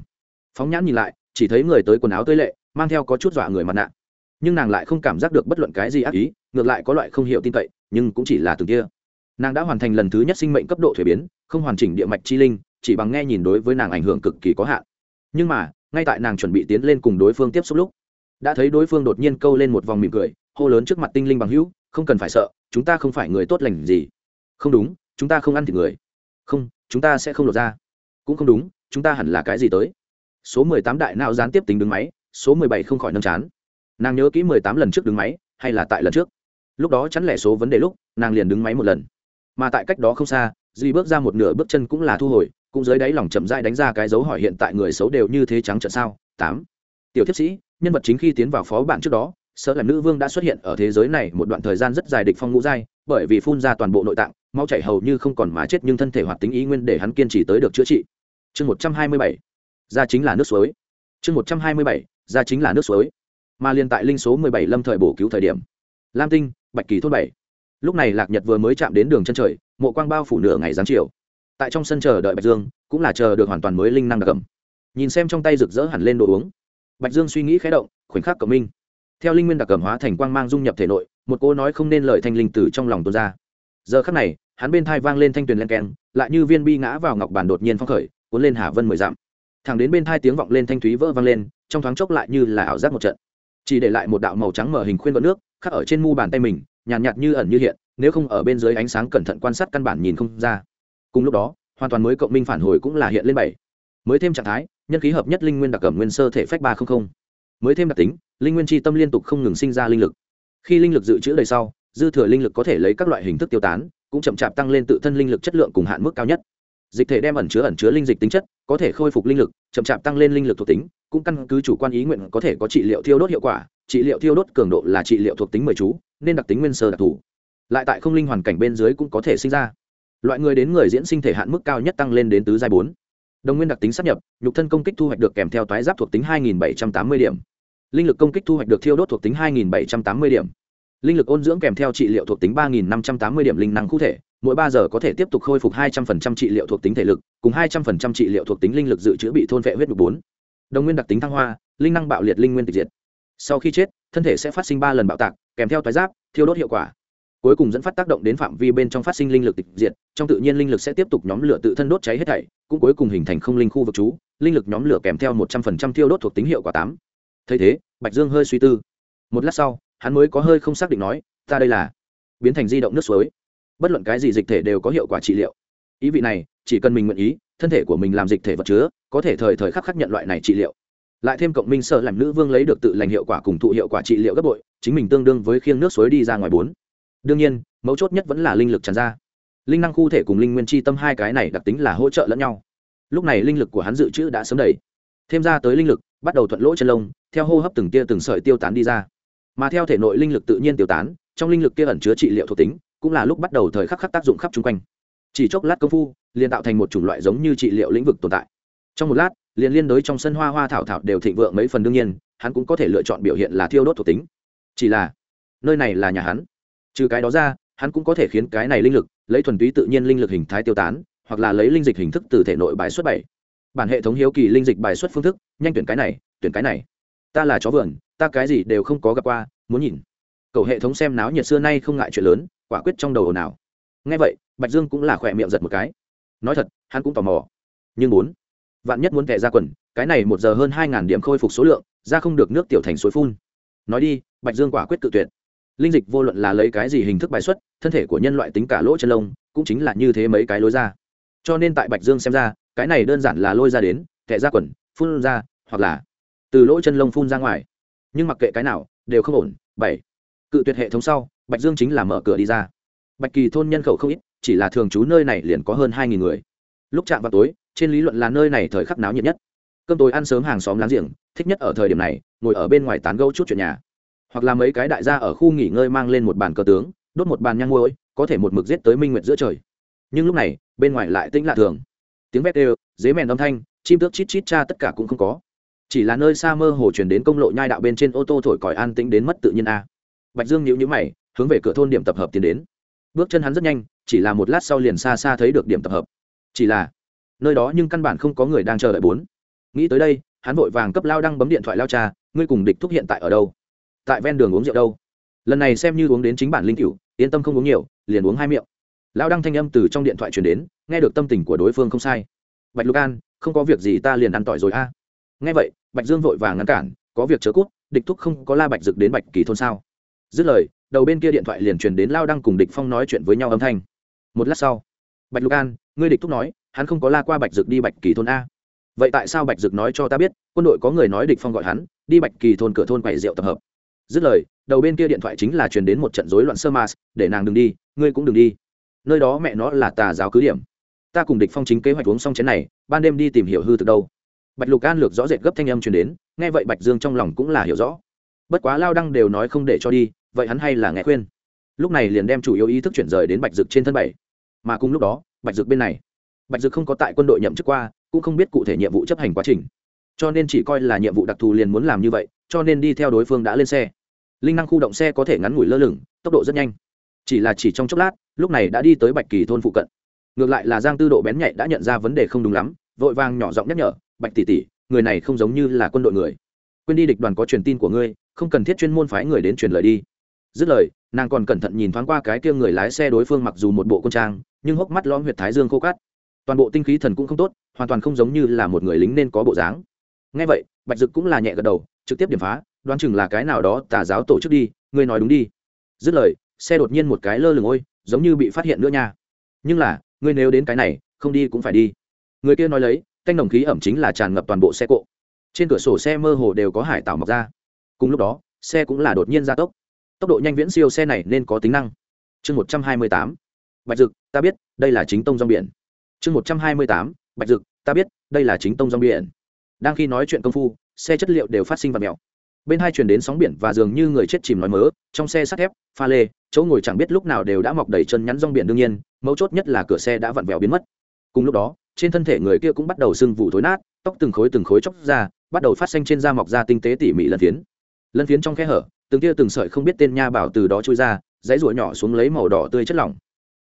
phóng nhãn nhìn lại, chỉ thấy người tới quần áo tươi lệ, mang theo có chút dọa người mặt nạ. Nhưng nàng lại không cảm giác được bất luận cái gì ác ý, ngược lại có loại không hiểu tin cậy, nhưng cũng chỉ là từng kia. Nàng đã hoàn thành lần thứ nhất sinh mệnh cấp độ thuế biến, không hoàn chỉnh địa mạch chi linh, chỉ bằng nghe nhìn đối với nàng ảnh hưởng cực kỳ có hạn. Nhưng mà, ngay tại nàng chuẩn bị tiến lên cùng đối phương tiếp xúc lúc, đã thấy đối phương đột nhiên câu lên một vòng mỉm cười, hô lớn trước mặt tinh linh bằng hữu, không cần phải sợ, chúng ta không phải người tốt lành gì. Không đúng, chúng ta không ăn thịt người. Không, chúng ta sẽ không lột ra cũng không đúng, chúng ta hẳn là cái gì tới? Số mười tám đại não gián tiếp tính đứng máy, số mười bảy không khỏi nâng chán. Nàng nhớ kỹ mười tám lần trước đứng máy, hay là tại lần trước. Lúc đó chắn lẻ số vấn đề lúc, nàng liền đứng máy một lần. Mà tại cách đó không xa, duy bước ra một nửa bước chân cũng là thu hồi, cũng dưới đáy lòng chậm dai đánh ra cái dấu hỏi hiện tại người xấu đều như thế trắng trợn sao? Tám. Tiểu thiếp sĩ, nhân vật chính khi tiến vào phó bản trước đó, sợ là nữ vương đã xuất hiện ở thế giới này một đoạn thời gian rất dài địch phong ngũ giai, bởi vì phun ra toàn bộ nội tạng, máu chảy hầu như không còn má chết nhưng thân thể hoạt tính ý nguyên để hắn kiên trì tới được chữa trị. Chương một trăm hai mươi bảy ra chính là nước suối. Chương một trăm hai mươi bảy ra chính là nước suối. Mà liên tại linh số mười bảy lâm thời bổ cứu thời điểm. Lam tinh, bạch kỳ thôn bảy. Lúc này lạc nhật vừa mới chạm đến đường chân trời, mộ quang bao phủ nửa ngày giáng chiều. Tại trong sân chờ đợi bạch dương, cũng là chờ được hoàn toàn mới linh năng đặc cầm nhìn xem trong tay rực rỡ hẳn lên đồ uống, bạch dương suy nghĩ khé động, khoảnh khắc cộng minh. Theo linh nguyên đặc cầm hóa thành quang mang dung nhập thể nội, một cô nói không nên lời thanh linh tử trong lòng tuôn ra. Giờ khắc này, hắn bên thai vang lên thanh tuyền len keng, lại như viên bi ngã vào ngọc bàn đột nhiên phong khởi, cuốn lên hà vân mười dặm thẳng đến bên thai tiếng vọng lên thanh thúy vỡ vang lên trong thoáng chốc lại như là ảo giác một trận. Chỉ để lại một đạo màu trắng mở hình khuyên vỡ nước khắc ở trên mu bàn tay mình nhàn nhạt, nhạt như ẩn như hiện nếu không ở bên dưới ánh sáng cẩn thận quan sát căn bản nhìn không ra. Cùng lúc đó hoàn toàn mới cộng minh phản hồi cũng là hiện lên bảy. Mới thêm trạng thái nhân khí hợp nhất linh nguyên đặc cẩm nguyên sơ thể phách ba trăm linh mới thêm đặc tính linh nguyên tri tâm liên tục không ngừng sinh ra linh lực. Khi linh lực dự trữ đầy sau dư thừa linh lực có thể lấy các loại hình thức tiêu tán cũng chậm chạp tăng lên tự thân linh lực chất lượng cùng hạn mức cao nhất dịch thể đem ẩn chứa ẩn chứa linh dịch tính chất, có thể khôi phục linh lực, chậm chạp tăng lên linh lực thuộc tính, cũng căn cứ chủ quan ý nguyện có thể có trị liệu thiêu đốt hiệu quả. Trị liệu thiêu đốt cường độ là trị liệu thuộc tính mười chú, nên đặc tính nguyên sơ đặc thù lại tại không linh hoàn cảnh bên dưới cũng có thể sinh ra. Loại người đến người diễn sinh thể hạn mức cao nhất tăng lên đến tứ giai bốn. Đồng nguyên đặc tính sắp nhập, nhục thân công kích thu hoạch được kèm theo toái giáp thuộc tính hai nghìn bảy trăm tám mươi điểm. Linh lực công kích thu hoạch được thiêu đốt thuộc tính hai nghìn bảy trăm tám mươi điểm linh lực ôn dưỡng kèm theo trị liệu thuộc tính ba nghìn năm trăm tám mươi điểm linh năng cụ thể mỗi ba giờ có thể tiếp tục khôi phục hai trăm phần trăm trị liệu thuộc tính thể lực cùng hai trăm phần trăm trị liệu thuộc tính linh lực dự trữ bị thôn vệ huyết mục bốn. Đồng nguyên đặc tính thăng hoa linh năng bạo liệt linh nguyên tịch diệt. Sau khi chết thân thể sẽ phát sinh ba lần bạo tạc kèm theo toái giáp thiêu đốt hiệu quả. Cuối cùng dẫn phát tác động đến phạm vi bên trong phát sinh linh lực tịch diệt trong tự nhiên linh lực sẽ tiếp tục nhóm lửa tự thân đốt cháy hết thảy cũng cuối cùng hình thành không linh khu vực trú, linh lực nhóm lửa kèm theo một trăm phần trăm thiêu đốt thuộc tính hiệu quả tám. Thấy thế bạch dương hơi suy tư. Một lát sau hắn mới có hơi không xác định nói, ta đây là biến thành di động nước suối. Bất luận cái gì dịch thể đều có hiệu quả trị liệu. Ý vị này, chỉ cần mình nguyện ý, thân thể của mình làm dịch thể vật chứa, có thể thời thời khắc khắc nhận loại này trị liệu. Lại thêm cộng minh sợ làm nữ vương lấy được tự lành hiệu quả cùng thụ hiệu quả trị liệu gấp bội, chính mình tương đương với khiêng nước suối đi ra ngoài bốn. Đương nhiên, mấu chốt nhất vẫn là linh lực tràn ra. Linh năng khu thể cùng linh nguyên chi tâm hai cái này đặc tính là hỗ trợ lẫn nhau. Lúc này linh lực của hắn dự trữ đã sớm đầy. Thêm ra tới linh lực, bắt đầu thuận lỗ chân lông, theo hô hấp từng tia từng sợi tiêu tán đi ra mà theo thể nội linh lực tự nhiên tiêu tán, trong linh lực kia ẩn chứa trị liệu thuộc tính, cũng là lúc bắt đầu thời khắc khắc tác dụng khắp chung quanh. Chỉ chốc lát công phu, liền tạo thành một chủng loại giống như trị liệu lĩnh vực tồn tại. Trong một lát, liền liên đối trong sân hoa hoa thảo thảo đều thịnh vượng mấy phần đương nhiên, hắn cũng có thể lựa chọn biểu hiện là thiêu đốt thuộc tính. Chỉ là, nơi này là nhà hắn. Trừ cái đó ra, hắn cũng có thể khiến cái này linh lực lấy thuần túy tự nhiên linh lực hình thái tiêu tán, hoặc là lấy linh dịch hình thức từ thể nội bài xuất bảy. Bản hệ thống hiếu kỳ linh dịch bài xuất phương thức, nhanh tuyển cái này, tuyển cái này ta là chó vườn, ta cái gì đều không có gặp qua, muốn nhìn. Cậu hệ thống xem náo nhiệt xưa nay không ngại chuyện lớn, quả quyết trong đầu ồn ào. Ngay vậy, bạch dương cũng là khỏe miệng giật một cái. Nói thật, hắn cũng tò mò. Nhưng muốn, vạn nhất muốn kẻ ra quần, cái này một giờ hơn hai điểm khôi phục số lượng, ra không được nước tiểu thành suối phun. Nói đi, bạch dương quả quyết tự tuyệt. Linh dịch vô luận là lấy cái gì hình thức bài xuất, thân thể của nhân loại tính cả lỗ chân lông, cũng chính là như thế mấy cái lối ra. Cho nên tại bạch dương xem ra, cái này đơn giản là lôi ra đến, kẻ ra quần, phun ra, hoặc là từ lỗ chân lông phun ra ngoài. Nhưng mặc kệ cái nào, đều không ổn. Bảy. Cự tuyệt hệ thống sau, bạch dương chính là mở cửa đi ra. Bạch kỳ thôn nhân khẩu không ít, chỉ là thường trú nơi này liền có hơn hai nghìn người. Lúc chạm vào tối, trên lý luận là nơi này thời khắc náo nhiệt nhất. Cơm tối ăn sớm hàng xóm láng giềng, thích nhất ở thời điểm này, ngồi ở bên ngoài tán gẫu chút chuyện nhà. Hoặc là mấy cái đại gia ở khu nghỉ ngơi mang lên một bàn cờ tướng, đốt một bàn nhang ngôi có thể một mực giết tới minh nguyệt giữa trời. Nhưng lúc này, bên ngoài lại tĩnh lạ thường. Tiếng vét đều, dế mèn âm thanh, chim tước chít chít cha tất cả cũng không có chỉ là nơi xa mơ hồ chuyển đến công lộ nhai đạo bên trên ô tô thổi còi an tĩnh đến mất tự nhiên a. Bạch dương nhíu nhíu mày, hướng về cửa thôn điểm tập hợp tiến đến. Bước chân hắn rất nhanh, chỉ là một lát sau liền xa xa thấy được điểm tập hợp. Chỉ là, nơi đó nhưng căn bản không có người đang chờ đợi bốn. Nghĩ tới đây, hắn vội vàng cấp lao đăng bấm điện thoại lao cha, ngươi cùng địch thúc hiện tại ở đâu? Tại ven đường uống rượu đâu. Lần này xem như uống đến chính bản linh cựu yên tâm không uống nhiều, liền uống hai miệng. Lao đăng thanh âm từ trong điện thoại truyền đến, nghe được tâm tình của đối phương không sai. Bạch lục an, không có việc gì ta liền ăn tỏi rồi a nghe vậy, bạch dương vội vàng ngăn cản, có việc chớ cút, địch thúc không có la bạch dực đến bạch kỳ thôn sao? Dứt lời, đầu bên kia điện thoại liền truyền đến lao đăng cùng địch phong nói chuyện với nhau âm thanh. Một lát sau, bạch lục an, ngươi địch thúc nói, hắn không có la qua bạch dực đi bạch kỳ thôn a. Vậy tại sao bạch dực nói cho ta biết, quân đội có người nói địch phong gọi hắn, đi bạch kỳ thôn cửa thôn quầy rượu tập hợp? Dứt lời, đầu bên kia điện thoại chính là truyền đến một trận rối loạn sơ mas, để nàng đừng đi, ngươi cũng đừng đi. Nơi đó mẹ nó là tà giáo cứ điểm. Ta cùng địch phong chính kế hoạch uống xong chén này, ban đêm đi tìm hiểu hư thực đâu bạch lục an lược rõ rệt gấp thanh âm truyền đến, nghe vậy bạch dương trong lòng cũng là hiểu rõ. Bất quá lao đăng đều nói không để cho đi, vậy hắn hay là nghe khuyên. Lúc này liền đem chủ yếu ý thức chuyển rời đến bạch dực trên thân bảy. Mà cùng lúc đó, bạch dực bên này. Bạch dực không có tại quân đội nhậm chức qua, cũng không biết cụ thể nhiệm vụ chấp hành quá trình. Cho nên chỉ coi là nhiệm vụ đặc thù liền muốn làm như vậy, cho nên đi theo đối phương đã lên xe. Linh năng khu động xe có thể ngắn ngủi lơ lửng, tốc độ rất nhanh. Chỉ là chỉ trong chốc lát, lúc này đã đi tới bạch kỳ thôn phụ cận. Ngược lại là giang tư độ bén nhạy đã nhận ra vấn đề không đúng lắm, vội vàng nhỏ giọng nhắc nhở bạch tỷ tỷ, người này không giống như là quân đội người. Quên đi địch đoàn có truyền tin của ngươi, không cần thiết chuyên môn phái người đến truyền lời đi. Dứt lời, nàng còn cẩn thận nhìn thoáng qua cái kia người lái xe đối phương mặc dù một bộ quân trang, nhưng hốc mắt lõm huyệt thái dương khô cát. Toàn bộ tinh khí thần cũng không tốt, hoàn toàn không giống như là một người lính nên có bộ dáng. Ngay vậy, bạch dực cũng là nhẹ gật đầu, trực tiếp điểm phá, đoán chừng là cái nào đó tà giáo tổ chức đi, ngươi nói đúng đi. Dứt lời, xe đột nhiên một cái lơ lửng ôi, giống như bị phát hiện nữa nha. Nhưng là, ngươi nếu đến cái này, không đi cũng phải đi. Người kia nói lấy tanh đồng khí ẩm chính là tràn ngập toàn bộ xe cộ. Trên cửa sổ xe mơ hồ đều có hải tảo mọc ra. Cùng lúc đó, xe cũng là đột nhiên gia tốc. Tốc độ nhanh viễn siêu xe này nên có tính năng. Chương một trăm hai mươi tám. Bạch dực, ta biết, đây là chính tông rong biển. Chương một trăm hai mươi tám. Bạch dực, ta biết, đây là chính tông rong biển. Đang khi nói chuyện công phu, xe chất liệu đều phát sinh vật mèo. Bên hai chuyển đến sóng biển và dường như người chết chìm nói mớ, trong xe sắt thép, pha lê, chỗ ngồi chẳng biết lúc nào đều đã mọc đầy chân nhắn rong biển đương nhiên, mấu chốt nhất là cửa xe đã vặn vẹo biến mất. Cùng lúc đó trên thân thể người kia cũng bắt đầu sưng vụ thối nát, tóc từng khối từng khối chóc ra, bắt đầu phát xanh trên da mọc ra tinh tế tỉ mỉ lân phiến. Lân phiến trong khe hở, từng tia từng sợi không biết tên nha bảo từ đó trôi ra, dãy ruổi nhỏ xuống lấy màu đỏ tươi chất lỏng.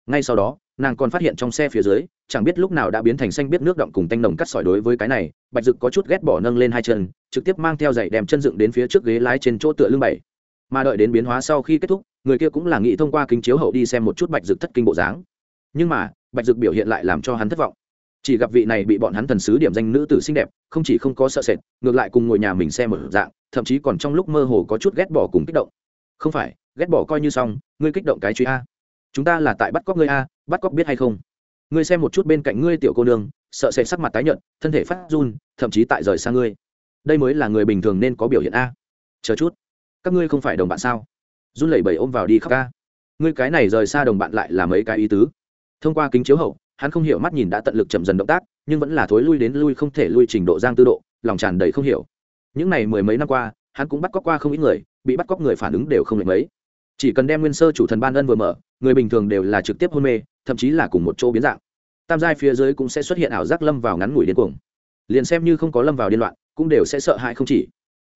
Ngay sau đó, nàng còn phát hiện trong xe phía dưới, chẳng biết lúc nào đã biến thành xanh biết nước động cùng tanh nồng cắt sỏi đối với cái này, bạch dực có chút ghét bỏ nâng lên hai chân, trực tiếp mang theo giày đem chân dựng đến phía trước ghế lái trên chỗ tựa lưng bảy. Mà đợi đến biến hóa sau khi kết thúc, người kia cũng là nghĩ thông qua kính chiếu hậu đi xem một chút bạch dực thất kinh bộ dáng. Nhưng mà, bạch dực biểu hiện lại làm cho hắn thất vọng chỉ gặp vị này bị bọn hắn thần sứ điểm danh nữ tử xinh đẹp, không chỉ không có sợ sệt, ngược lại cùng ngồi nhà mình xem ở dạng, thậm chí còn trong lúc mơ hồ có chút ghét bỏ cùng kích động. Không phải, ghét bỏ coi như xong, ngươi kích động cái truy a. Chúng ta là tại bắt cóc ngươi a, bắt cóc biết hay không? Ngươi xem một chút bên cạnh ngươi tiểu cô nương, sợ sệt sắc mặt tái nhợt, thân thể phát run, thậm chí tại rời xa ngươi. Đây mới là người bình thường nên có biểu hiện a. Chờ chút, các ngươi không phải đồng bạn sao? Run lẩy bẩy ôm vào đi khóc ca ngươi cái này rời xa đồng bạn lại là mấy cái ý tứ? Thông qua kính chiếu hậu hắn không hiểu mắt nhìn đã tận lực chậm dần động tác, nhưng vẫn là thối lui đến lui không thể lui trình độ giang tư độ, lòng tràn đầy không hiểu. Những này mười mấy năm qua, hắn cũng bắt cóc qua không ít người, bị bắt cóc người phản ứng đều không lệch mấy. Chỉ cần đem nguyên sơ chủ thần ban ân vừa mở, người bình thường đều là trực tiếp hôn mê, thậm chí là cùng một chỗ biến dạng. Tam giai phía dưới cũng sẽ xuất hiện ảo giác lâm vào ngắn ngủi điên cuồng. Liền xem như không có lâm vào điên loạn, cũng đều sẽ sợ hãi không chỉ.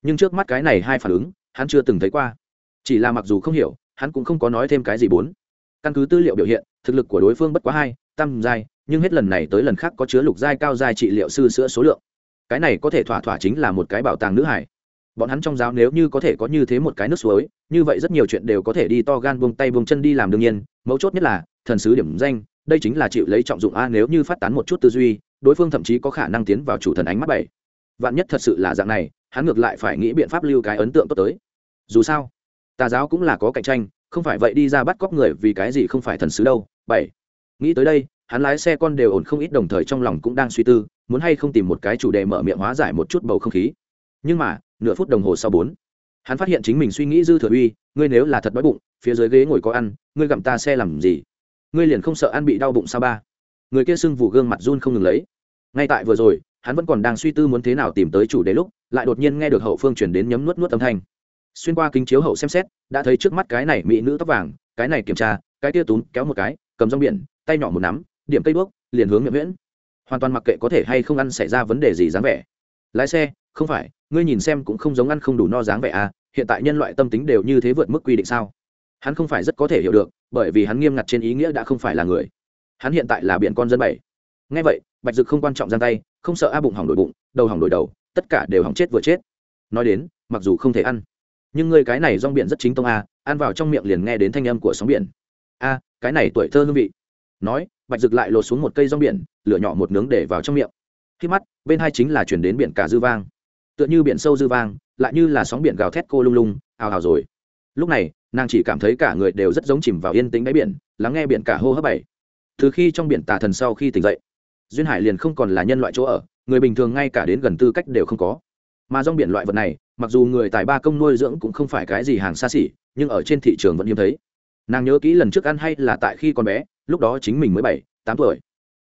Nhưng trước mắt cái này hai phản ứng, hắn chưa từng thấy qua. Chỉ là mặc dù không hiểu, hắn cũng không có nói thêm cái gì bốn. Căn cứ tư liệu biểu hiện, thực lực của đối phương bất quá hai tam giai, nhưng hết lần này tới lần khác có chứa lục giai cao giai trị liệu sư sữa số lượng. Cái này có thể thỏa thỏa chính là một cái bảo tàng nữ hải. Bọn hắn trong giáo nếu như có thể có như thế một cái nước suối, như vậy rất nhiều chuyện đều có thể đi to gan buông tay buông chân đi làm đương nhiên, mấu chốt nhất là, thần sứ điểm danh, đây chính là chịu lấy trọng dụng a nếu như phát tán một chút tư duy, đối phương thậm chí có khả năng tiến vào chủ thần ánh mắt bảy. Vạn nhất thật sự là dạng này, hắn ngược lại phải nghĩ biện pháp lưu cái ấn tượng tốt tới. Dù sao, tà giáo cũng là có cạnh tranh, không phải vậy đi ra bắt cóc người vì cái gì không phải thần sứ đâu, bảy nghĩ tới đây, hắn lái xe con đều ổn không ít, đồng thời trong lòng cũng đang suy tư, muốn hay không tìm một cái chủ đề mở miệng hóa giải một chút bầu không khí. Nhưng mà, nửa phút đồng hồ sau bốn, hắn phát hiện chính mình suy nghĩ dư thừa uy, ngươi nếu là thật đói bụng, phía dưới ghế ngồi có ăn, ngươi gặm ta xe làm gì? Ngươi liền không sợ ăn bị đau bụng sao ba? Người kia sưng vụ gương mặt run không ngừng lấy. Ngay tại vừa rồi, hắn vẫn còn đang suy tư muốn thế nào tìm tới chủ đề lúc, lại đột nhiên nghe được hậu phương chuyển đến nhấm nuốt nuốt âm thanh. Xuyên qua kính chiếu hậu xem xét, đã thấy trước mắt cái này mỹ nữ tóc vàng, cái này kiểm tra, cái tia túm, kéo một cái, cầm rong biển tay nhỏ một nắm, điểm cây bước liền hướng miệng miễn hoàn toàn mặc kệ có thể hay không ăn xảy ra vấn đề gì dáng vẻ. Lái xe, không phải, ngươi nhìn xem cũng không giống ăn không đủ no dáng vẻ à hiện tại nhân loại tâm tính đều như thế vượt mức quy định sao? Hắn không phải rất có thể hiểu được, bởi vì hắn nghiêm ngặt trên ý nghĩa đã không phải là người. Hắn hiện tại là biển con dân bảy. Ngay vậy, bạch dực không quan trọng giang tay, không sợ a bụng hỏng đổi bụng, đầu hỏng đổi đầu, tất cả đều hỏng chết vừa chết. Nói đến, mặc dù không thể ăn, nhưng ngươi cái này rong biển rất chính tông a ăn vào trong miệng liền nghe đến thanh âm của sóng biển. A, cái này tuổi thơ hương vị nói, bạch rực lại lột xuống một cây rong biển, lửa nhỏ một nướng để vào trong miệng. Khi mắt, bên hai chính là chuyển đến biển cả dư vang. Tựa như biển sâu dư vang, lại như là sóng biển gào thét cô lung lung, ào ào rồi. Lúc này, nàng chỉ cảm thấy cả người đều rất giống chìm vào yên tĩnh đáy biển, lắng nghe biển cả hô hấp bảy. Từ khi trong biển tà thần sau khi tỉnh dậy, duyên hải liền không còn là nhân loại chỗ ở, người bình thường ngay cả đến gần tư cách đều không có. Mà rong biển loại vật này, mặc dù người tài ba công nuôi dưỡng cũng không phải cái gì hàng xa xỉ, nhưng ở trên thị trường vẫn hiếm thấy. Nàng nhớ kỹ lần trước ăn hay là tại khi còn bé lúc đó chính mình mới bảy, tám tuổi.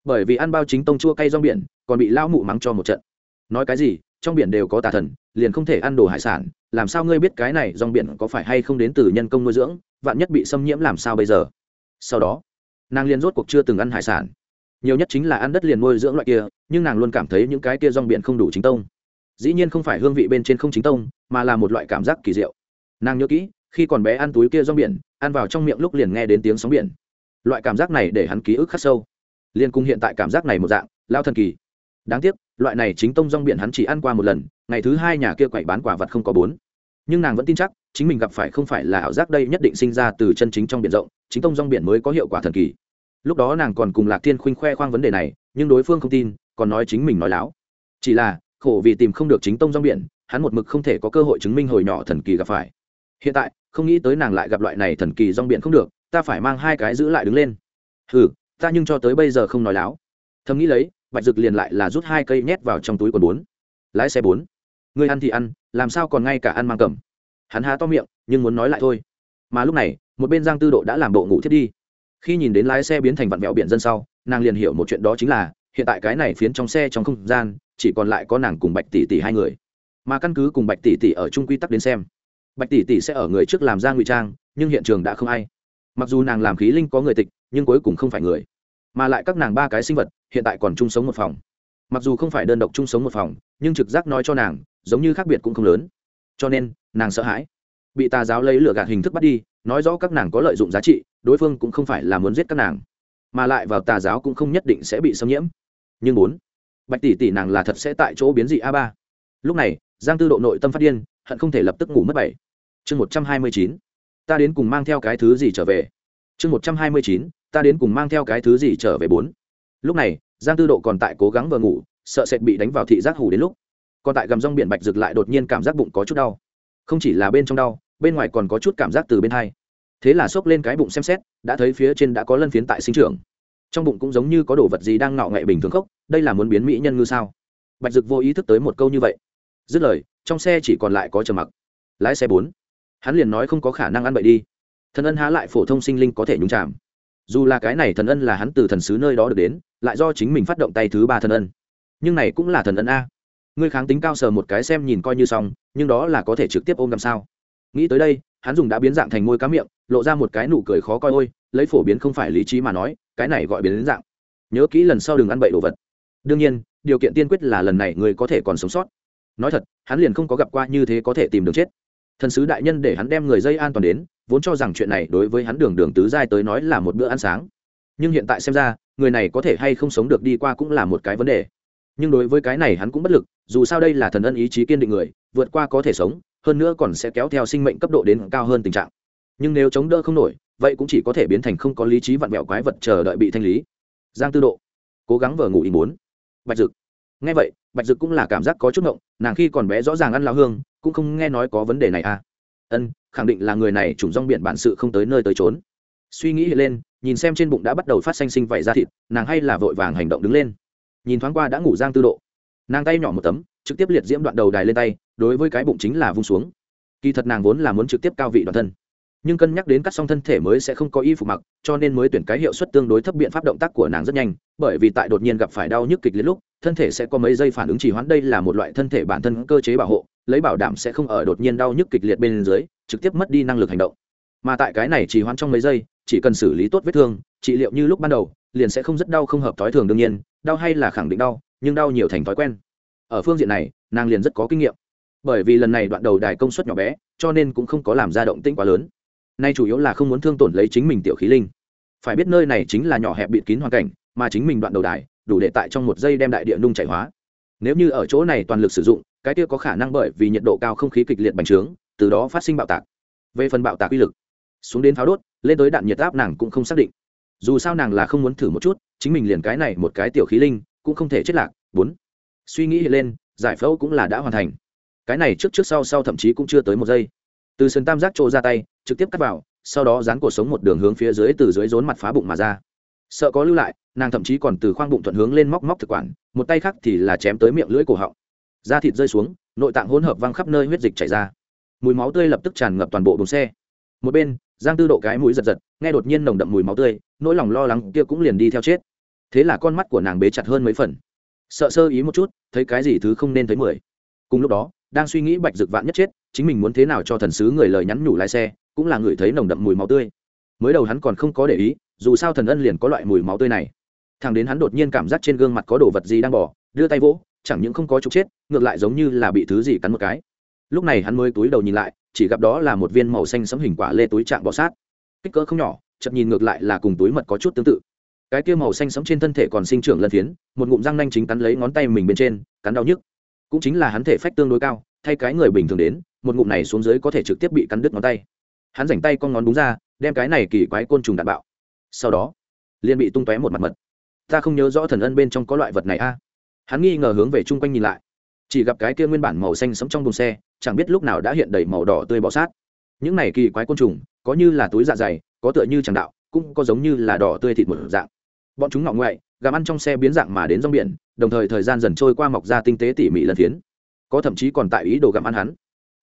Bởi vì ăn bao chính tông chua cay rong biển, còn bị lao mụ mắng cho một trận. Nói cái gì, trong biển đều có tà thần, liền không thể ăn đồ hải sản, làm sao ngươi biết cái này rong biển có phải hay không đến từ nhân công nuôi dưỡng, vạn nhất bị xâm nhiễm làm sao bây giờ? Sau đó, nàng liền rốt cuộc chưa từng ăn hải sản. Nhiều nhất chính là ăn đất liền nuôi dưỡng loại kia, nhưng nàng luôn cảm thấy những cái kia rong biển không đủ chính tông. Dĩ nhiên không phải hương vị bên trên không chính tông, mà là một loại cảm giác kỳ diệu. Nàng nhớ kỹ, khi còn bé ăn túi kia rong biển, ăn vào trong miệng lúc liền nghe đến tiếng sóng biển loại cảm giác này để hắn ký ức khắc sâu. Liên cung hiện tại cảm giác này một dạng lao thần kỳ. Đáng tiếc, loại này chính tông rong biển hắn chỉ ăn qua một lần, ngày thứ hai nhà kia quậy bán quả vật không có bốn. Nhưng nàng vẫn tin chắc, chính mình gặp phải không phải là ảo giác đây nhất định sinh ra từ chân chính trong biển rộng, chính tông rong biển mới có hiệu quả thần kỳ. Lúc đó nàng còn cùng lạc thiên khuynh khoe khoang vấn đề này, nhưng đối phương không tin, còn nói chính mình nói láo. Chỉ là, khổ vì tìm không được chính tông rong biển, hắn một mực không thể có cơ hội chứng minh hồi nhỏ thần kỳ gặp phải. Hiện tại, không nghĩ tới nàng lại gặp loại này thần kỳ rong biển không được ta phải mang hai cái giữ lại đứng lên. Ừ ta nhưng cho tới bây giờ không nói láo. Thầm nghĩ lấy, bạch dực liền lại là rút hai cây nhét vào trong túi quần bốn. Lái xe bốn. Người ăn thì ăn, làm sao còn ngay cả ăn mang cầm. Hắn há to miệng, nhưng muốn nói lại thôi. Mà lúc này, một bên giang tư độ đã làm bộ ngủ thiết đi. Khi nhìn đến lái xe biến thành vặn vẹo biển dân sau, nàng liền hiểu một chuyện đó chính là, hiện tại cái này phiến trong xe trong không gian, chỉ còn lại có nàng cùng bạch tỷ tỷ hai người. Mà căn cứ cùng bạch tỷ tỷ ở chung quy tắc đến xem, bạch tỷ tỷ sẽ ở người trước làm ra ngụy trang, nhưng hiện trường đã không ai mặc dù nàng làm khí linh có người tịch, nhưng cuối cùng không phải người. Mà lại các nàng ba cái sinh vật, hiện tại còn chung sống một phòng. Mặc dù không phải đơn độc chung sống một phòng, nhưng trực giác nói cho nàng, giống như khác biệt cũng không lớn. Cho nên, nàng sợ hãi. Bị tà giáo lấy lửa gạt hình thức bắt đi, nói rõ các nàng có lợi dụng giá trị, đối phương cũng không phải là muốn giết các nàng. Mà lại vào tà giáo cũng không nhất định sẽ bị xâm nhiễm. Nhưng bốn, bạch tỷ tỷ nàng là thật sẽ tại chỗ biến dị a ba. Lúc này, giang tư độ nội tâm phát điên, hận không thể lập tức ngủ mất bảy. Chương một trăm hai mươi chín ta đến cùng mang theo cái thứ gì trở về? Chương một trăm hai mươi chín, ta đến cùng mang theo cái thứ gì trở về bốn? Lúc này, giang tư độ còn tại cố gắng vừa ngủ, sợ sệt bị đánh vào thị giác hủ đến lúc. Còn tại gầm rong biển bạch rực lại đột nhiên cảm giác bụng có chút đau. Không chỉ là bên trong đau, bên ngoài còn có chút cảm giác từ bên hai. Thế là xốc lên cái bụng xem xét, đã thấy phía trên đã có lân phiến tại sinh trưởng. Trong bụng cũng giống như có đồ vật gì đang ngạo ngậy bình thường khốc, đây là muốn biến mỹ nhân ngư sao? Bạch dực vô ý thức tới một câu như vậy. Dứt lời, trong xe chỉ còn lại có trầm mặc. Lái xe bốn hắn liền nói không có khả năng ăn bậy đi. Thần ân há lại phổ thông sinh linh có thể nhúng chạm dù là cái này thần ân là hắn từ thần sứ nơi đó được đến, lại do chính mình phát động tay thứ ba thần ân. Nhưng này cũng là thần ân a. Ngươi kháng tính cao sờ một cái xem nhìn coi như xong, nhưng đó là có thể trực tiếp ôm làm sao? Nghĩ tới đây, hắn dùng đã biến dạng thành môi cá miệng, lộ ra một cái nụ cười khó coi ôi, lấy phổ biến không phải lý trí mà nói, cái này gọi biến dạng. Nhớ kỹ lần sau đừng ăn bậy đồ vật. Đương nhiên, điều kiện tiên quyết là lần này ngươi có thể còn sống sót. Nói thật, hắn liền không có gặp qua như thế có thể tìm đường chết thần sứ đại nhân để hắn đem người dây an toàn đến, vốn cho rằng chuyện này đối với hắn đường đường tứ giai tới nói là một bữa ăn sáng. Nhưng hiện tại xem ra, người này có thể hay không sống được đi qua cũng là một cái vấn đề. Nhưng đối với cái này hắn cũng bất lực, dù sao đây là thần ân ý chí kiên định người, vượt qua có thể sống, hơn nữa còn sẽ kéo theo sinh mệnh cấp độ đến cao hơn tình trạng. Nhưng nếu chống đỡ không nổi, vậy cũng chỉ có thể biến thành không có lý trí vặn vẹo quái vật chờ đợi bị thanh lý. Giang tư độ, cố gắng vờ ngủ ý muốn. Bạch dực, nghe vậy, bạch dực cũng là cảm giác có chút ngộng, nàng khi còn bé rõ ràng ăn lao hương cũng không nghe nói có vấn đề này à. Ân, khẳng định là người này trùng rong biển bản sự không tới nơi tới trốn. Suy nghĩ lên, nhìn xem trên bụng đã bắt đầu phát xanh sinh vảy ra thịt, nàng hay là vội vàng hành động đứng lên. Nhìn thoáng qua đã ngủ giang tư độ. Nàng tay nhỏ một tấm, trực tiếp liệt diễm đoạn đầu đài lên tay, đối với cái bụng chính là vung xuống. Kỳ thật nàng vốn là muốn trực tiếp cao vị đoạn thân. Nhưng cân nhắc đến cắt xong thân thể mới sẽ không có y phục mặc, cho nên mới tuyển cái hiệu suất tương đối thấp biện pháp động tác của nàng rất nhanh, bởi vì tại đột nhiên gặp phải đau nhức kịch liệt lúc, thân thể sẽ có mấy giây phản ứng trì hoãn. Đây là một loại thân thể bản thân cơ chế bảo hộ lấy bảo đảm sẽ không ở đột nhiên đau nhức kịch liệt bên dưới, trực tiếp mất đi năng lực hành động. Mà tại cái này chỉ hoãn trong mấy giây, chỉ cần xử lý tốt vết thương, trị liệu như lúc ban đầu, liền sẽ không rất đau không hợp thói thường đương nhiên, đau hay là khẳng định đau, nhưng đau nhiều thành thói quen. Ở phương diện này, nàng liền rất có kinh nghiệm. Bởi vì lần này đoạn đầu đài công suất nhỏ bé, cho nên cũng không có làm ra động tĩnh quá lớn. Nay chủ yếu là không muốn thương tổn lấy chính mình tiểu khí linh. Phải biết nơi này chính là nhỏ hẹp bịt kín hoàn cảnh, mà chính mình đoạn đầu đài, đủ để tại trong một giây đem đại địa nung chảy hóa. Nếu như ở chỗ này toàn lực sử dụng cái kia có khả năng bởi vì nhiệt độ cao không khí kịch liệt bành trướng, từ đó phát sinh bạo tạc. Về phần bạo tạc uy lực, xuống đến pháo đốt, lên tới đạn nhiệt áp nàng cũng không xác định. Dù sao nàng là không muốn thử một chút, chính mình liền cái này một cái tiểu khí linh, cũng không thể chết lạc. Bốn, suy nghĩ lên, giải phẫu cũng là đã hoàn thành. Cái này trước trước sau sau thậm chí cũng chưa tới một giây. Từ sườn tam giác trộ ra tay, trực tiếp cắt vào, sau đó dán cổ sống một đường hướng phía dưới từ dưới rốn mặt phá bụng mà ra. Sợ có lưu lại, nàng thậm chí còn từ khoang bụng thuận hướng lên móc móc thực quản, một tay khác thì là chém tới miệng lưỡi cổ họng da thịt rơi xuống, nội tạng hỗn hợp văng khắp nơi huyết dịch chảy ra. Mùi máu tươi lập tức tràn ngập toàn bộ đồn xe. Một bên, giang tư độ cái mũi giật giật, nghe đột nhiên nồng đậm mùi máu tươi, nỗi lòng lo lắng kia cũng liền đi theo chết. Thế là con mắt của nàng bế chặt hơn mấy phần. Sợ sơ ý một chút, thấy cái gì thứ không nên thấy mười. Cùng lúc đó, đang suy nghĩ bạch dực vạn nhất chết, chính mình muốn thế nào cho thần sứ người lời nhắn nhủ lái xe, cũng là người thấy nồng đậm mùi máu tươi. Mới đầu hắn còn không có để ý, dù sao thần ân liền có loại mùi máu tươi này. Thằng đến hắn đột nhiên cảm giác trên gương mặt có đồ vật gì đang bỏ, đưa tay vỗ chẳng những không có trục chết, ngược lại giống như là bị thứ gì cắn một cái. Lúc này hắn mới túi đầu nhìn lại, chỉ gặp đó là một viên màu xanh sẫm hình quả lê túi trạng bọ sát. Kích cỡ không nhỏ chậm nhìn ngược lại là cùng túi mật có chút tương tự. Cái kia màu xanh sẫm trên thân thể còn sinh trưởng lân phiến, một ngụm răng nanh chính cắn lấy ngón tay mình bên trên, cắn đau nhức. Cũng chính là hắn thể phách tương đối cao, thay cái người bình thường đến, một ngụm này xuống dưới có thể trực tiếp bị cắn đứt ngón tay. Hắn rảnh tay con ngón đúng ra, đem cái này kỳ quái côn trùng đạn bạo. Sau đó, liền bị tung tóe một mặt mật. Ta không nhớ rõ thần ân bên trong có loại vật này a hắn nghi ngờ hướng về chung quanh nhìn lại. Chỉ gặp cái kia nguyên bản màu xanh sống trong đồn xe, chẳng biết lúc nào đã hiện đầy màu đỏ tươi bọ sát. Những này kỳ quái côn trùng, có như là túi dạ dày, có tựa như chẳng đạo, cũng có giống như là đỏ tươi thịt một dạng. Bọn chúng ngọng ngoại, gặm ăn trong xe biến dạng mà đến rong biển, đồng thời thời gian dần trôi qua mọc ra tinh tế tỉ mỉ lần phiến. Có thậm chí còn tại ý đồ gặm ăn hắn.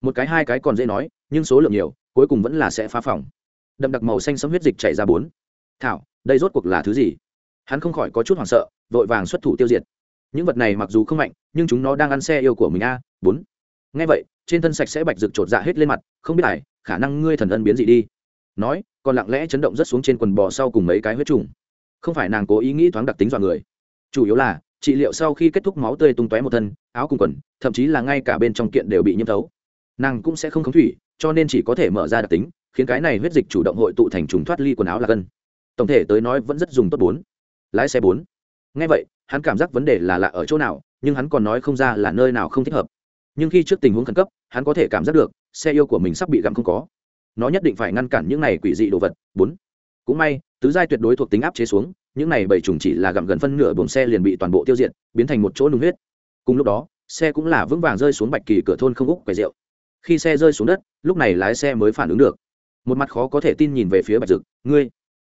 Một cái hai cái còn dễ nói, nhưng số lượng nhiều, cuối cùng vẫn là sẽ phá phòng. Đậm đặc màu xanh sấm huyết dịch chảy ra bốn. Thảo, đây rốt cuộc là thứ gì? Hắn không khỏi có chút hoảng sợ, vội vàng xuất thủ tiêu diệt những vật này mặc dù không mạnh, nhưng chúng nó đang ăn xe yêu của mình a, bốn. Ngay vậy, trên thân sạch sẽ bạch rực chột dạ hết lên mặt, không biết ải khả năng ngươi thần ân biến gì đi. Nói, còn lặng lẽ chấn động rất xuống trên quần bò sau cùng mấy cái huyết trùng. Không phải nàng cố ý nghĩ thoáng đặc tính dọa người. Chủ yếu là, trị liệu sau khi kết thúc máu tươi tung tóe một thân, áo cùng quần, thậm chí là ngay cả bên trong kiện đều bị nhiễm thấu. Nàng cũng sẽ không khống thủy, cho nên chỉ có thể mở ra đặc tính, khiến cái này huyết dịch chủ động hội tụ thành trùng thoát ly quần áo là gân. Tổng thể tới nói vẫn rất dùng tốt bốn. Lái xe bốn. Ngay vậy hắn cảm giác vấn đề là lạ ở chỗ nào, nhưng hắn còn nói không ra là nơi nào không thích hợp. Nhưng khi trước tình huống khẩn cấp, hắn có thể cảm giác được, xe yêu của mình sắp bị gặm không có. Nó nhất định phải ngăn cản những này quỷ dị đồ vật. Bốn, cũng may, tứ giai tuyệt đối thuộc tính áp chế xuống, những này bảy trùng chỉ là gặm gần phân nửa buồng xe liền bị toàn bộ tiêu diệt, biến thành một chỗ nung huyết. Cùng lúc đó, xe cũng là vững vàng rơi xuống bạch kỳ cửa thôn không úc quầy rượu. Khi xe rơi xuống đất, lúc này lái xe mới phản ứng được. Một mặt khó có thể tin nhìn về phía bạch dực, ngươi,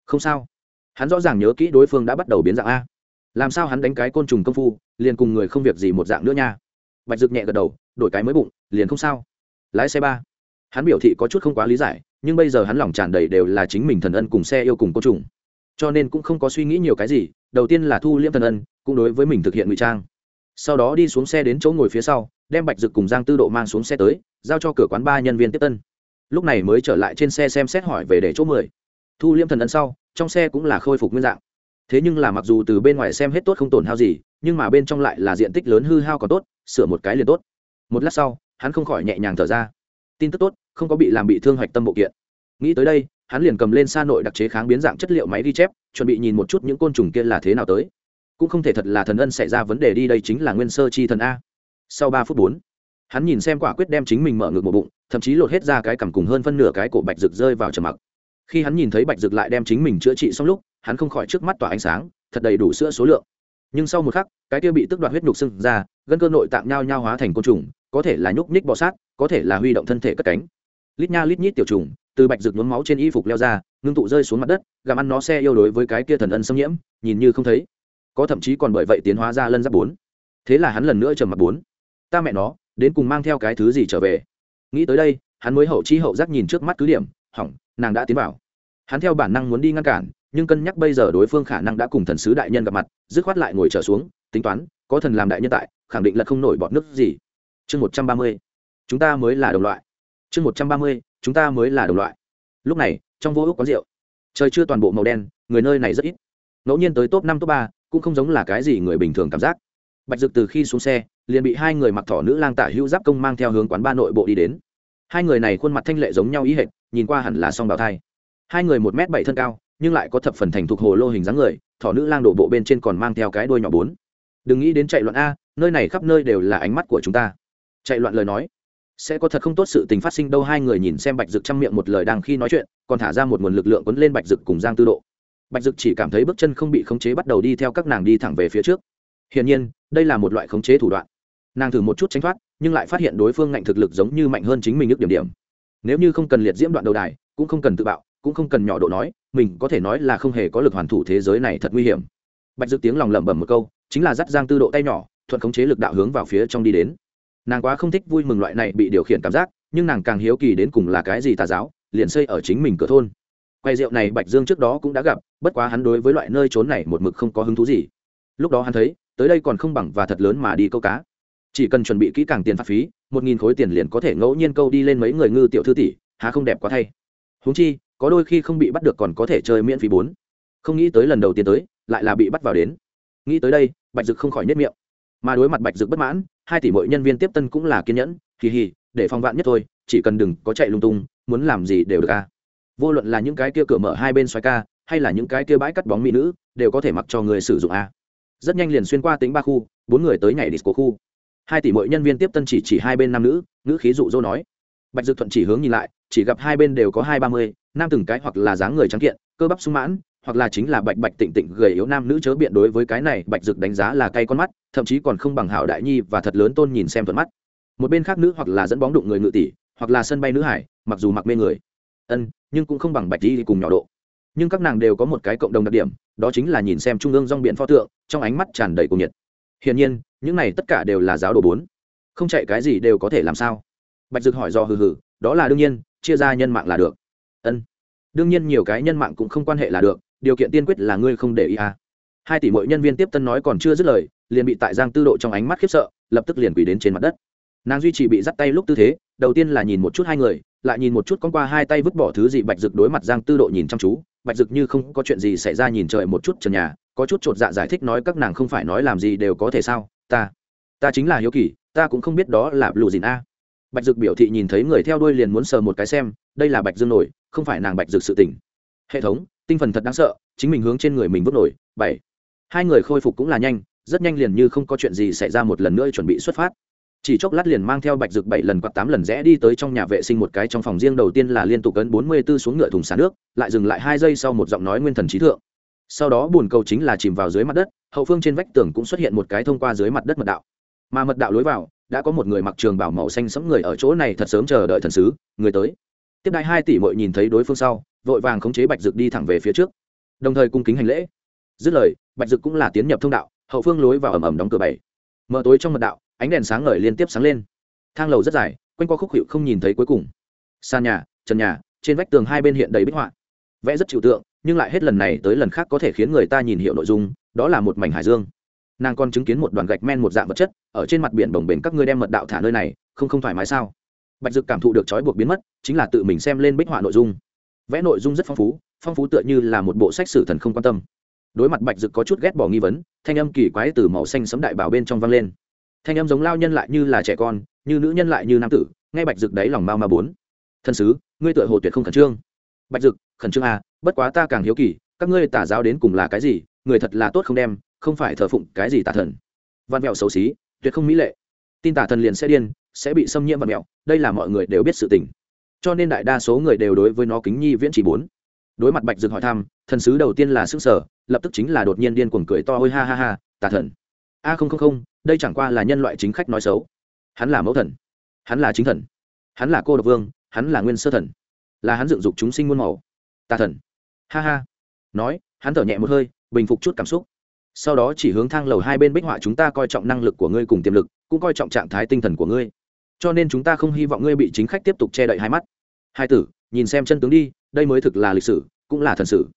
không sao. Hắn rõ ràng nhớ kỹ đối phương đã bắt đầu biến dạng a làm sao hắn đánh cái côn trùng công phu, liền cùng người không việc gì một dạng nữa nha. Bạch dực nhẹ gật đầu, đổi cái mới bụng, liền không sao. Lái xe ba. Hắn biểu thị có chút không quá lý giải, nhưng bây giờ hắn lòng tràn đầy đều là chính mình thần ân cùng xe yêu cùng côn trùng. Cho nên cũng không có suy nghĩ nhiều cái gì, đầu tiên là thu liễm thần ân, cũng đối với mình thực hiện ngụy trang. Sau đó đi xuống xe đến chỗ ngồi phía sau, đem bạch dực cùng giang tư độ mang xuống xe tới, giao cho cửa quán ba nhân viên tiếp tân. Lúc này mới trở lại trên xe xem xét hỏi về để chỗ mười. Thu liêm thần ân sau, trong xe cũng là khôi phục nguyên dạng thế nhưng là mặc dù từ bên ngoài xem hết tốt không tổn hao gì, nhưng mà bên trong lại là diện tích lớn hư hao còn tốt, sửa một cái liền tốt. Một lát sau, hắn không khỏi nhẹ nhàng thở ra. Tin tức tốt, không có bị làm bị thương hoạch tâm bộ kiện. Nghĩ tới đây, hắn liền cầm lên xa nội đặc chế kháng biến dạng chất liệu máy ghi chép, chuẩn bị nhìn một chút những côn trùng kia là thế nào tới. Cũng không thể thật là thần ân xảy ra vấn đề đi đây chính là nguyên sơ chi thần a. Sau ba phút bốn, hắn nhìn xem quả quyết đem chính mình mở ngược một bụng, thậm chí lột hết ra cái cằm cùng hơn phân nửa cái cổ bạch rực rơi vào trầm mặc. Khi hắn nhìn thấy bạch rực lại đem chính mình chữa trị xong lúc hắn không khỏi trước mắt tỏa ánh sáng, thật đầy đủ sữa số lượng. Nhưng sau một khắc, cái kia bị tức đoạt huyết nhục sưng ra, gân cơ nội tạng nhao nhao hóa thành côn trùng, có thể là nhúc nhích bọ sát, có thể là huy động thân thể cất cánh. Lít nha lít nhít tiểu trùng, từ bạch rực nhuốm máu trên y phục leo ra, ngưng tụ rơi xuống mặt đất, gặm ăn nó xe yêu đối với cái kia thần ân xâm nhiễm, nhìn như không thấy. Có thậm chí còn bởi vậy tiến hóa ra lân giáp bốn. Thế là hắn lần nữa trầm mặt bốn. Ta mẹ nó, đến cùng mang theo cái thứ gì trở về? Nghĩ tới đây, hắn mới hậu chi hậu giác nhìn trước mắt cứ điểm, hỏng, nàng đã tiến vào. Hắn theo bản năng muốn đi ngăn cản nhưng cân nhắc bây giờ đối phương khả năng đã cùng thần sứ đại nhân gặp mặt, dứt khoát lại ngồi trở xuống, tính toán, có thần làm đại nhân tại, khẳng định là không nổi bọt nước gì. Chương một trăm ba mươi, chúng ta mới là đồng loại. Chương một trăm ba mươi, chúng ta mới là đồng loại. Lúc này, trong vô ước có rượu, trời chưa toàn bộ màu đen, người nơi này rất ít. Ngẫu nhiên tới top năm, top ba, cũng không giống là cái gì người bình thường cảm giác. Bạch dực từ khi xuống xe, liền bị hai người mặc thỏ nữ lang tả hữu giáp công mang theo hướng quán ba nội bộ đi đến. Hai người này khuôn mặt thanh lệ giống nhau ý hệt, nhìn qua hẳn là song bào thai. Hai người một m bảy thân cao nhưng lại có thập phần thành thuộc hồ lô hình dáng người, thỏ nữ lang đổ bộ bên trên còn mang theo cái đuôi nhỏ bốn. Đừng nghĩ đến chạy loạn a, nơi này khắp nơi đều là ánh mắt của chúng ta. Chạy loạn lời nói. Sẽ có thật không tốt sự tình phát sinh đâu, hai người nhìn xem bạch dực chăm miệng một lời đang khi nói chuyện, còn thả ra một nguồn lực lượng quấn lên bạch dực cùng giang tư độ. Bạch dực chỉ cảm thấy bước chân không bị khống chế bắt đầu đi theo các nàng đi thẳng về phía trước. Hiển nhiên, đây là một loại khống chế thủ đoạn. Nàng thử một chút tránh thoát, nhưng lại phát hiện đối phương ngạnh thực lực giống như mạnh hơn chính mình ước điểm điểm. Nếu như không cần liệt diễm đoạn đầu đài, cũng không cần tự bạo cũng không cần nhỏ độ nói, mình có thể nói là không hề có lực hoàn thủ thế giới này thật nguy hiểm. Bạch dực tiếng lòng lẩm bẩm một câu, chính là dắt giang tư độ tay nhỏ, thuận khống chế lực đạo hướng vào phía trong đi đến. Nàng quá không thích vui mừng loại này bị điều khiển cảm giác, nhưng nàng càng hiếu kỳ đến cùng là cái gì tà giáo, liền xây ở chính mình cửa thôn. Quay rượu này bạch dương trước đó cũng đã gặp, bất quá hắn đối với loại nơi trốn này một mực không có hứng thú gì. Lúc đó hắn thấy, tới đây còn không bằng và thật lớn mà đi câu cá. Chỉ cần chuẩn bị kỹ càng tiền phạt phí, một nghìn khối tiền liền có thể ngẫu nhiên câu đi lên mấy người ngư tiểu thư tỷ, há không đẹp quá thay. Huống chi có đôi khi không bị bắt được còn có thể chơi miễn phí bốn. Không nghĩ tới lần đầu tiên tới, lại là bị bắt vào đến. Nghĩ tới đây, bạch dực không khỏi nhất miệng. Mà đối mặt bạch dực bất mãn, hai tỷ mọi nhân viên tiếp tân cũng là kiên nhẫn kỳ hì, để phòng vạn nhất thôi, chỉ cần đừng có chạy lung tung, muốn làm gì đều được ca vô luận là những cái kia cửa mở hai bên xoay ca, hay là những cái kia bãi cắt bóng mỹ nữ, đều có thể mặc cho người sử dụng a rất nhanh liền xuyên qua tính ba khu, bốn người tới nhảy disco khu. Hai tỷ mọi nhân viên tiếp tân chỉ chỉ hai bên nam nữ nữ khí dụ dỗ nói. Bạch dực thuận chỉ hướng nhìn lại, chỉ gặp hai bên đều có hai ba mươi nam từng cái hoặc là dáng người trắng kiện, cơ bắp sung mãn, hoặc là chính là bạch bạch tịnh tịnh gầy yếu nam nữ chớ biện đối với cái này, bạch dực đánh giá là cay con mắt, thậm chí còn không bằng hảo đại nhi và thật lớn tôn nhìn xem thuận mắt. Một bên khác nữ hoặc là dẫn bóng đụng người ngự tỷ, hoặc là sân bay nữ hải, mặc dù mặc mê người. Ân, nhưng cũng không bằng bạch đi cùng nhỏ độ. Nhưng các nàng đều có một cái cộng đồng đặc điểm, đó chính là nhìn xem trung ương rong biển pho tượng, trong ánh mắt tràn đầy cuồng nhiệt. Hiển nhiên, những này tất cả đều là giáo đồ bốn. Không chạy cái gì đều có thể làm sao? Bạch dực hỏi do hừ hừ, đó là đương nhiên, chia ra nhân mạng là được ân. Đương nhiên nhiều cái nhân mạng cũng không quan hệ là được, điều kiện tiên quyết là ngươi không để ý à. hai tỷ mỗi nhân viên tiếp tân nói còn chưa dứt lời, liền bị tại giang tư độ trong ánh mắt khiếp sợ, lập tức liền quỳ đến trên mặt đất. Nàng duy trì bị dắt tay lúc tư thế, đầu tiên là nhìn một chút hai người, lại nhìn một chút con qua hai tay vứt bỏ thứ gì bạch rực đối mặt giang tư độ nhìn chăm chú. Bạch rực như không có chuyện gì xảy ra nhìn trời một chút trần nhà, có chút chột dạ giải thích nói các nàng không phải nói làm gì đều có thể sao, ta ta chính là hiếu kỳ, ta cũng không biết đó là lù dìn a. Bạch dực biểu thị nhìn thấy người theo đuôi liền muốn sờ một cái xem, đây là bạch dương nổi không phải nàng bạch dược sự tỉnh hệ thống, tinh phần thật đáng sợ, chính mình hướng trên người mình vứt nổi, bảy. Hai người khôi phục cũng là nhanh, rất nhanh liền như không có chuyện gì xảy ra một lần nữa chuẩn bị xuất phát. Chỉ chốc lát liền mang theo bạch dược bảy lần hoặc tám lần rẽ đi tới trong nhà vệ sinh một cái trong phòng riêng đầu tiên là liên tục cấn bốn mươi 44 xuống ngựa thùng xả nước, lại dừng lại hai giây sau một giọng nói nguyên thần trí thượng. Sau đó bùn cầu chính là chìm vào dưới mặt đất, hậu phương trên vách tường cũng xuất hiện một cái thông qua dưới mặt đất mật đạo. Mà mật đạo lối vào, đã có một người mặc trường bảo màu xanh sẫm người ở chỗ này thật sớm chờ đợi thần sứ, người tới tiếp đại hai tỷ mội nhìn thấy đối phương sau, vội vàng khống chế bạch dực đi thẳng về phía trước. Đồng thời cung kính hành lễ. Dứt lời, bạch dực cũng là tiến nhập thông đạo, hậu phương lối vào ẩm ẩm đóng cửa bảy. Mở tối trong mật đạo, ánh đèn sáng ngời liên tiếp sáng lên. Thang lầu rất dài, quanh qua khúc hiệu không nhìn thấy cuối cùng. Sàn nhà, trần nhà, trên vách tường hai bên hiện đầy bích họa. Vẽ rất trừu tượng, nhưng lại hết lần này tới lần khác có thể khiến người ta nhìn hiệu nội dung, đó là một mảnh hải dương. Nàng còn chứng kiến một đoàn gạch men một dạng vật chất, ở trên mặt biển bồng bềnh các ngươi đem mật đạo thả nơi này, không không thoải mái sao? Bạch dực cảm thụ được trói buộc biến mất, chính là tự mình xem lên bích họa nội dung. Vẽ nội dung rất phong phú phong phú tựa như là một bộ sách sử thần không quan tâm. Đối mặt bạch dực có chút ghét bỏ nghi vấn, thanh âm kỳ quái từ màu xanh sấm đại bảo bên trong vang lên. Thanh âm giống lao nhân lại như là trẻ con, như nữ nhân lại như nam tử, nghe bạch dực đáy lòng mau ma bốn. Thân sứ, ngươi tựa hồ tuyệt không khẩn trương. Bạch dực, khẩn trương à bất quá ta càng hiếu kỳ, các ngươi tả giáo đến cùng là cái gì, người thật là tốt không đem, không phải thờ phụng cái gì tà thần. Văn vẹo xấu xí, tuyệt không mỹ lệ. Tin tà thần liền sẽ điên sẽ bị xâm nhiễm và mẹo. Đây là mọi người đều biết sự tình. Cho nên đại đa số người đều đối với nó kính nhi viễn chỉ bốn. Đối mặt bạch dực hỏi thăm, thần sứ đầu tiên là sức sở lập tức chính là đột nhiên điên cuồng cười to, ôi ha ha ha, tà thần. A, không không không, đây chẳng qua là nhân loại chính khách nói xấu. Hắn là mẫu thần. Hắn là chính thần. Hắn là cô độc vương, hắn là nguyên sơ thần. Là hắn dựng dục chúng sinh muôn màu. Tà thần. Ha ha. Nói, hắn thở nhẹ một hơi, bình phục chút cảm xúc. Sau đó chỉ hướng thang lầu hai bên bích họa chúng ta coi trọng năng lực của ngươi cùng tiềm lực, cũng coi trọng trạng thái tinh thần của ngươi cho nên chúng ta không hy vọng ngươi bị chính khách tiếp tục che đậy hai mắt. Hai tử, nhìn xem chân tướng đi, đây mới thực là lịch sử, cũng là thần sử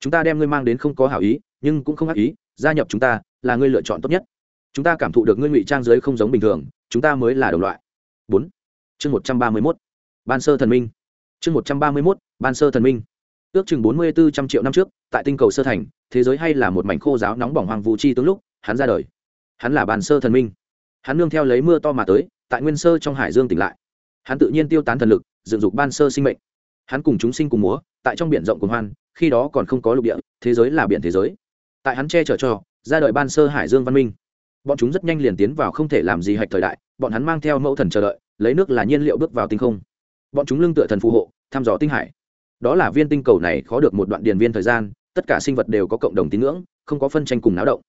chúng ta đem ngươi mang đến không có hảo ý, nhưng cũng không ác ý, gia nhập chúng ta là ngươi lựa chọn tốt nhất. Chúng ta cảm thụ được ngươi ngụy trang giới không giống bình thường, chúng ta mới là đồng loại. Bốn, chương một trăm ba mươi mốt, ban sơ thần minh. Chương một trăm ba mươi mốt, ban sơ thần minh. Ước chừng bốn mươi bốn trăm triệu năm trước, tại tinh cầu sơ thành, thế giới hay là một mảnh khô giáo nóng bỏng hoàng vũ chi tướng lúc, hắn ra đời. Hắn là ban sơ thần minh. Hắn nương theo lấy mưa to mà tới tại nguyên sơ trong hải dương tỉnh lại. Hắn tự nhiên tiêu tán thần lực, dựng dục ban sơ sinh mệnh. Hắn cùng chúng sinh cùng múa, tại trong biển rộng cùng hoan, khi đó còn không có lục địa, thế giới là biển thế giới. Tại hắn che chở cho, ra đời ban sơ hải dương văn minh. Bọn chúng rất nhanh liền tiến vào không thể làm gì hạch thời đại, bọn hắn mang theo mẫu thần chờ đợi, lấy nước là nhiên liệu bước vào tinh không. Bọn chúng lưng tựa thần phù hộ, thăm dò tinh hải. Đó là viên tinh cầu này khó được một đoạn điền viên thời gian, tất cả sinh vật đều có cộng đồng tín ngưỡng, không có phân tranh cùng náo động.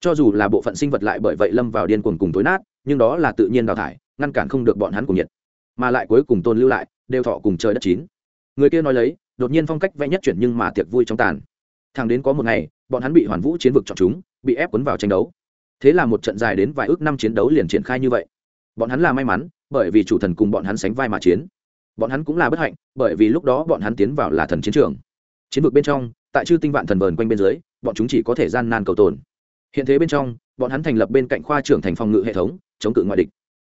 Cho dù là bộ phận sinh vật lại bởi vậy lâm vào điên cuồng cùng tối nát, nhưng đó là tự nhiên đào thải ngăn cản không được bọn hắn cùng nhiệt, mà lại cuối cùng tôn lưu lại, đều thọ cùng trời đất chín. Người kia nói lấy, đột nhiên phong cách vẽ nhất chuyển nhưng mà tiệc vui trong tàn. Thằng đến có một ngày, bọn hắn bị hoàn vũ chiến vực chọn chúng, bị ép cuốn vào tranh đấu. Thế là một trận dài đến vài ước năm chiến đấu liền triển khai như vậy. Bọn hắn là may mắn, bởi vì chủ thần cùng bọn hắn sánh vai mà chiến. Bọn hắn cũng là bất hạnh, bởi vì lúc đó bọn hắn tiến vào là thần chiến trường. Chiến vực bên trong, tại chư tinh vạn thần vờn quanh bên dưới, bọn chúng chỉ có thể gian nan cầu tồn. Hiện thế bên trong, bọn hắn thành lập bên cạnh khoa trưởng thành phòng ngự hệ thống, chống cự ngoại địch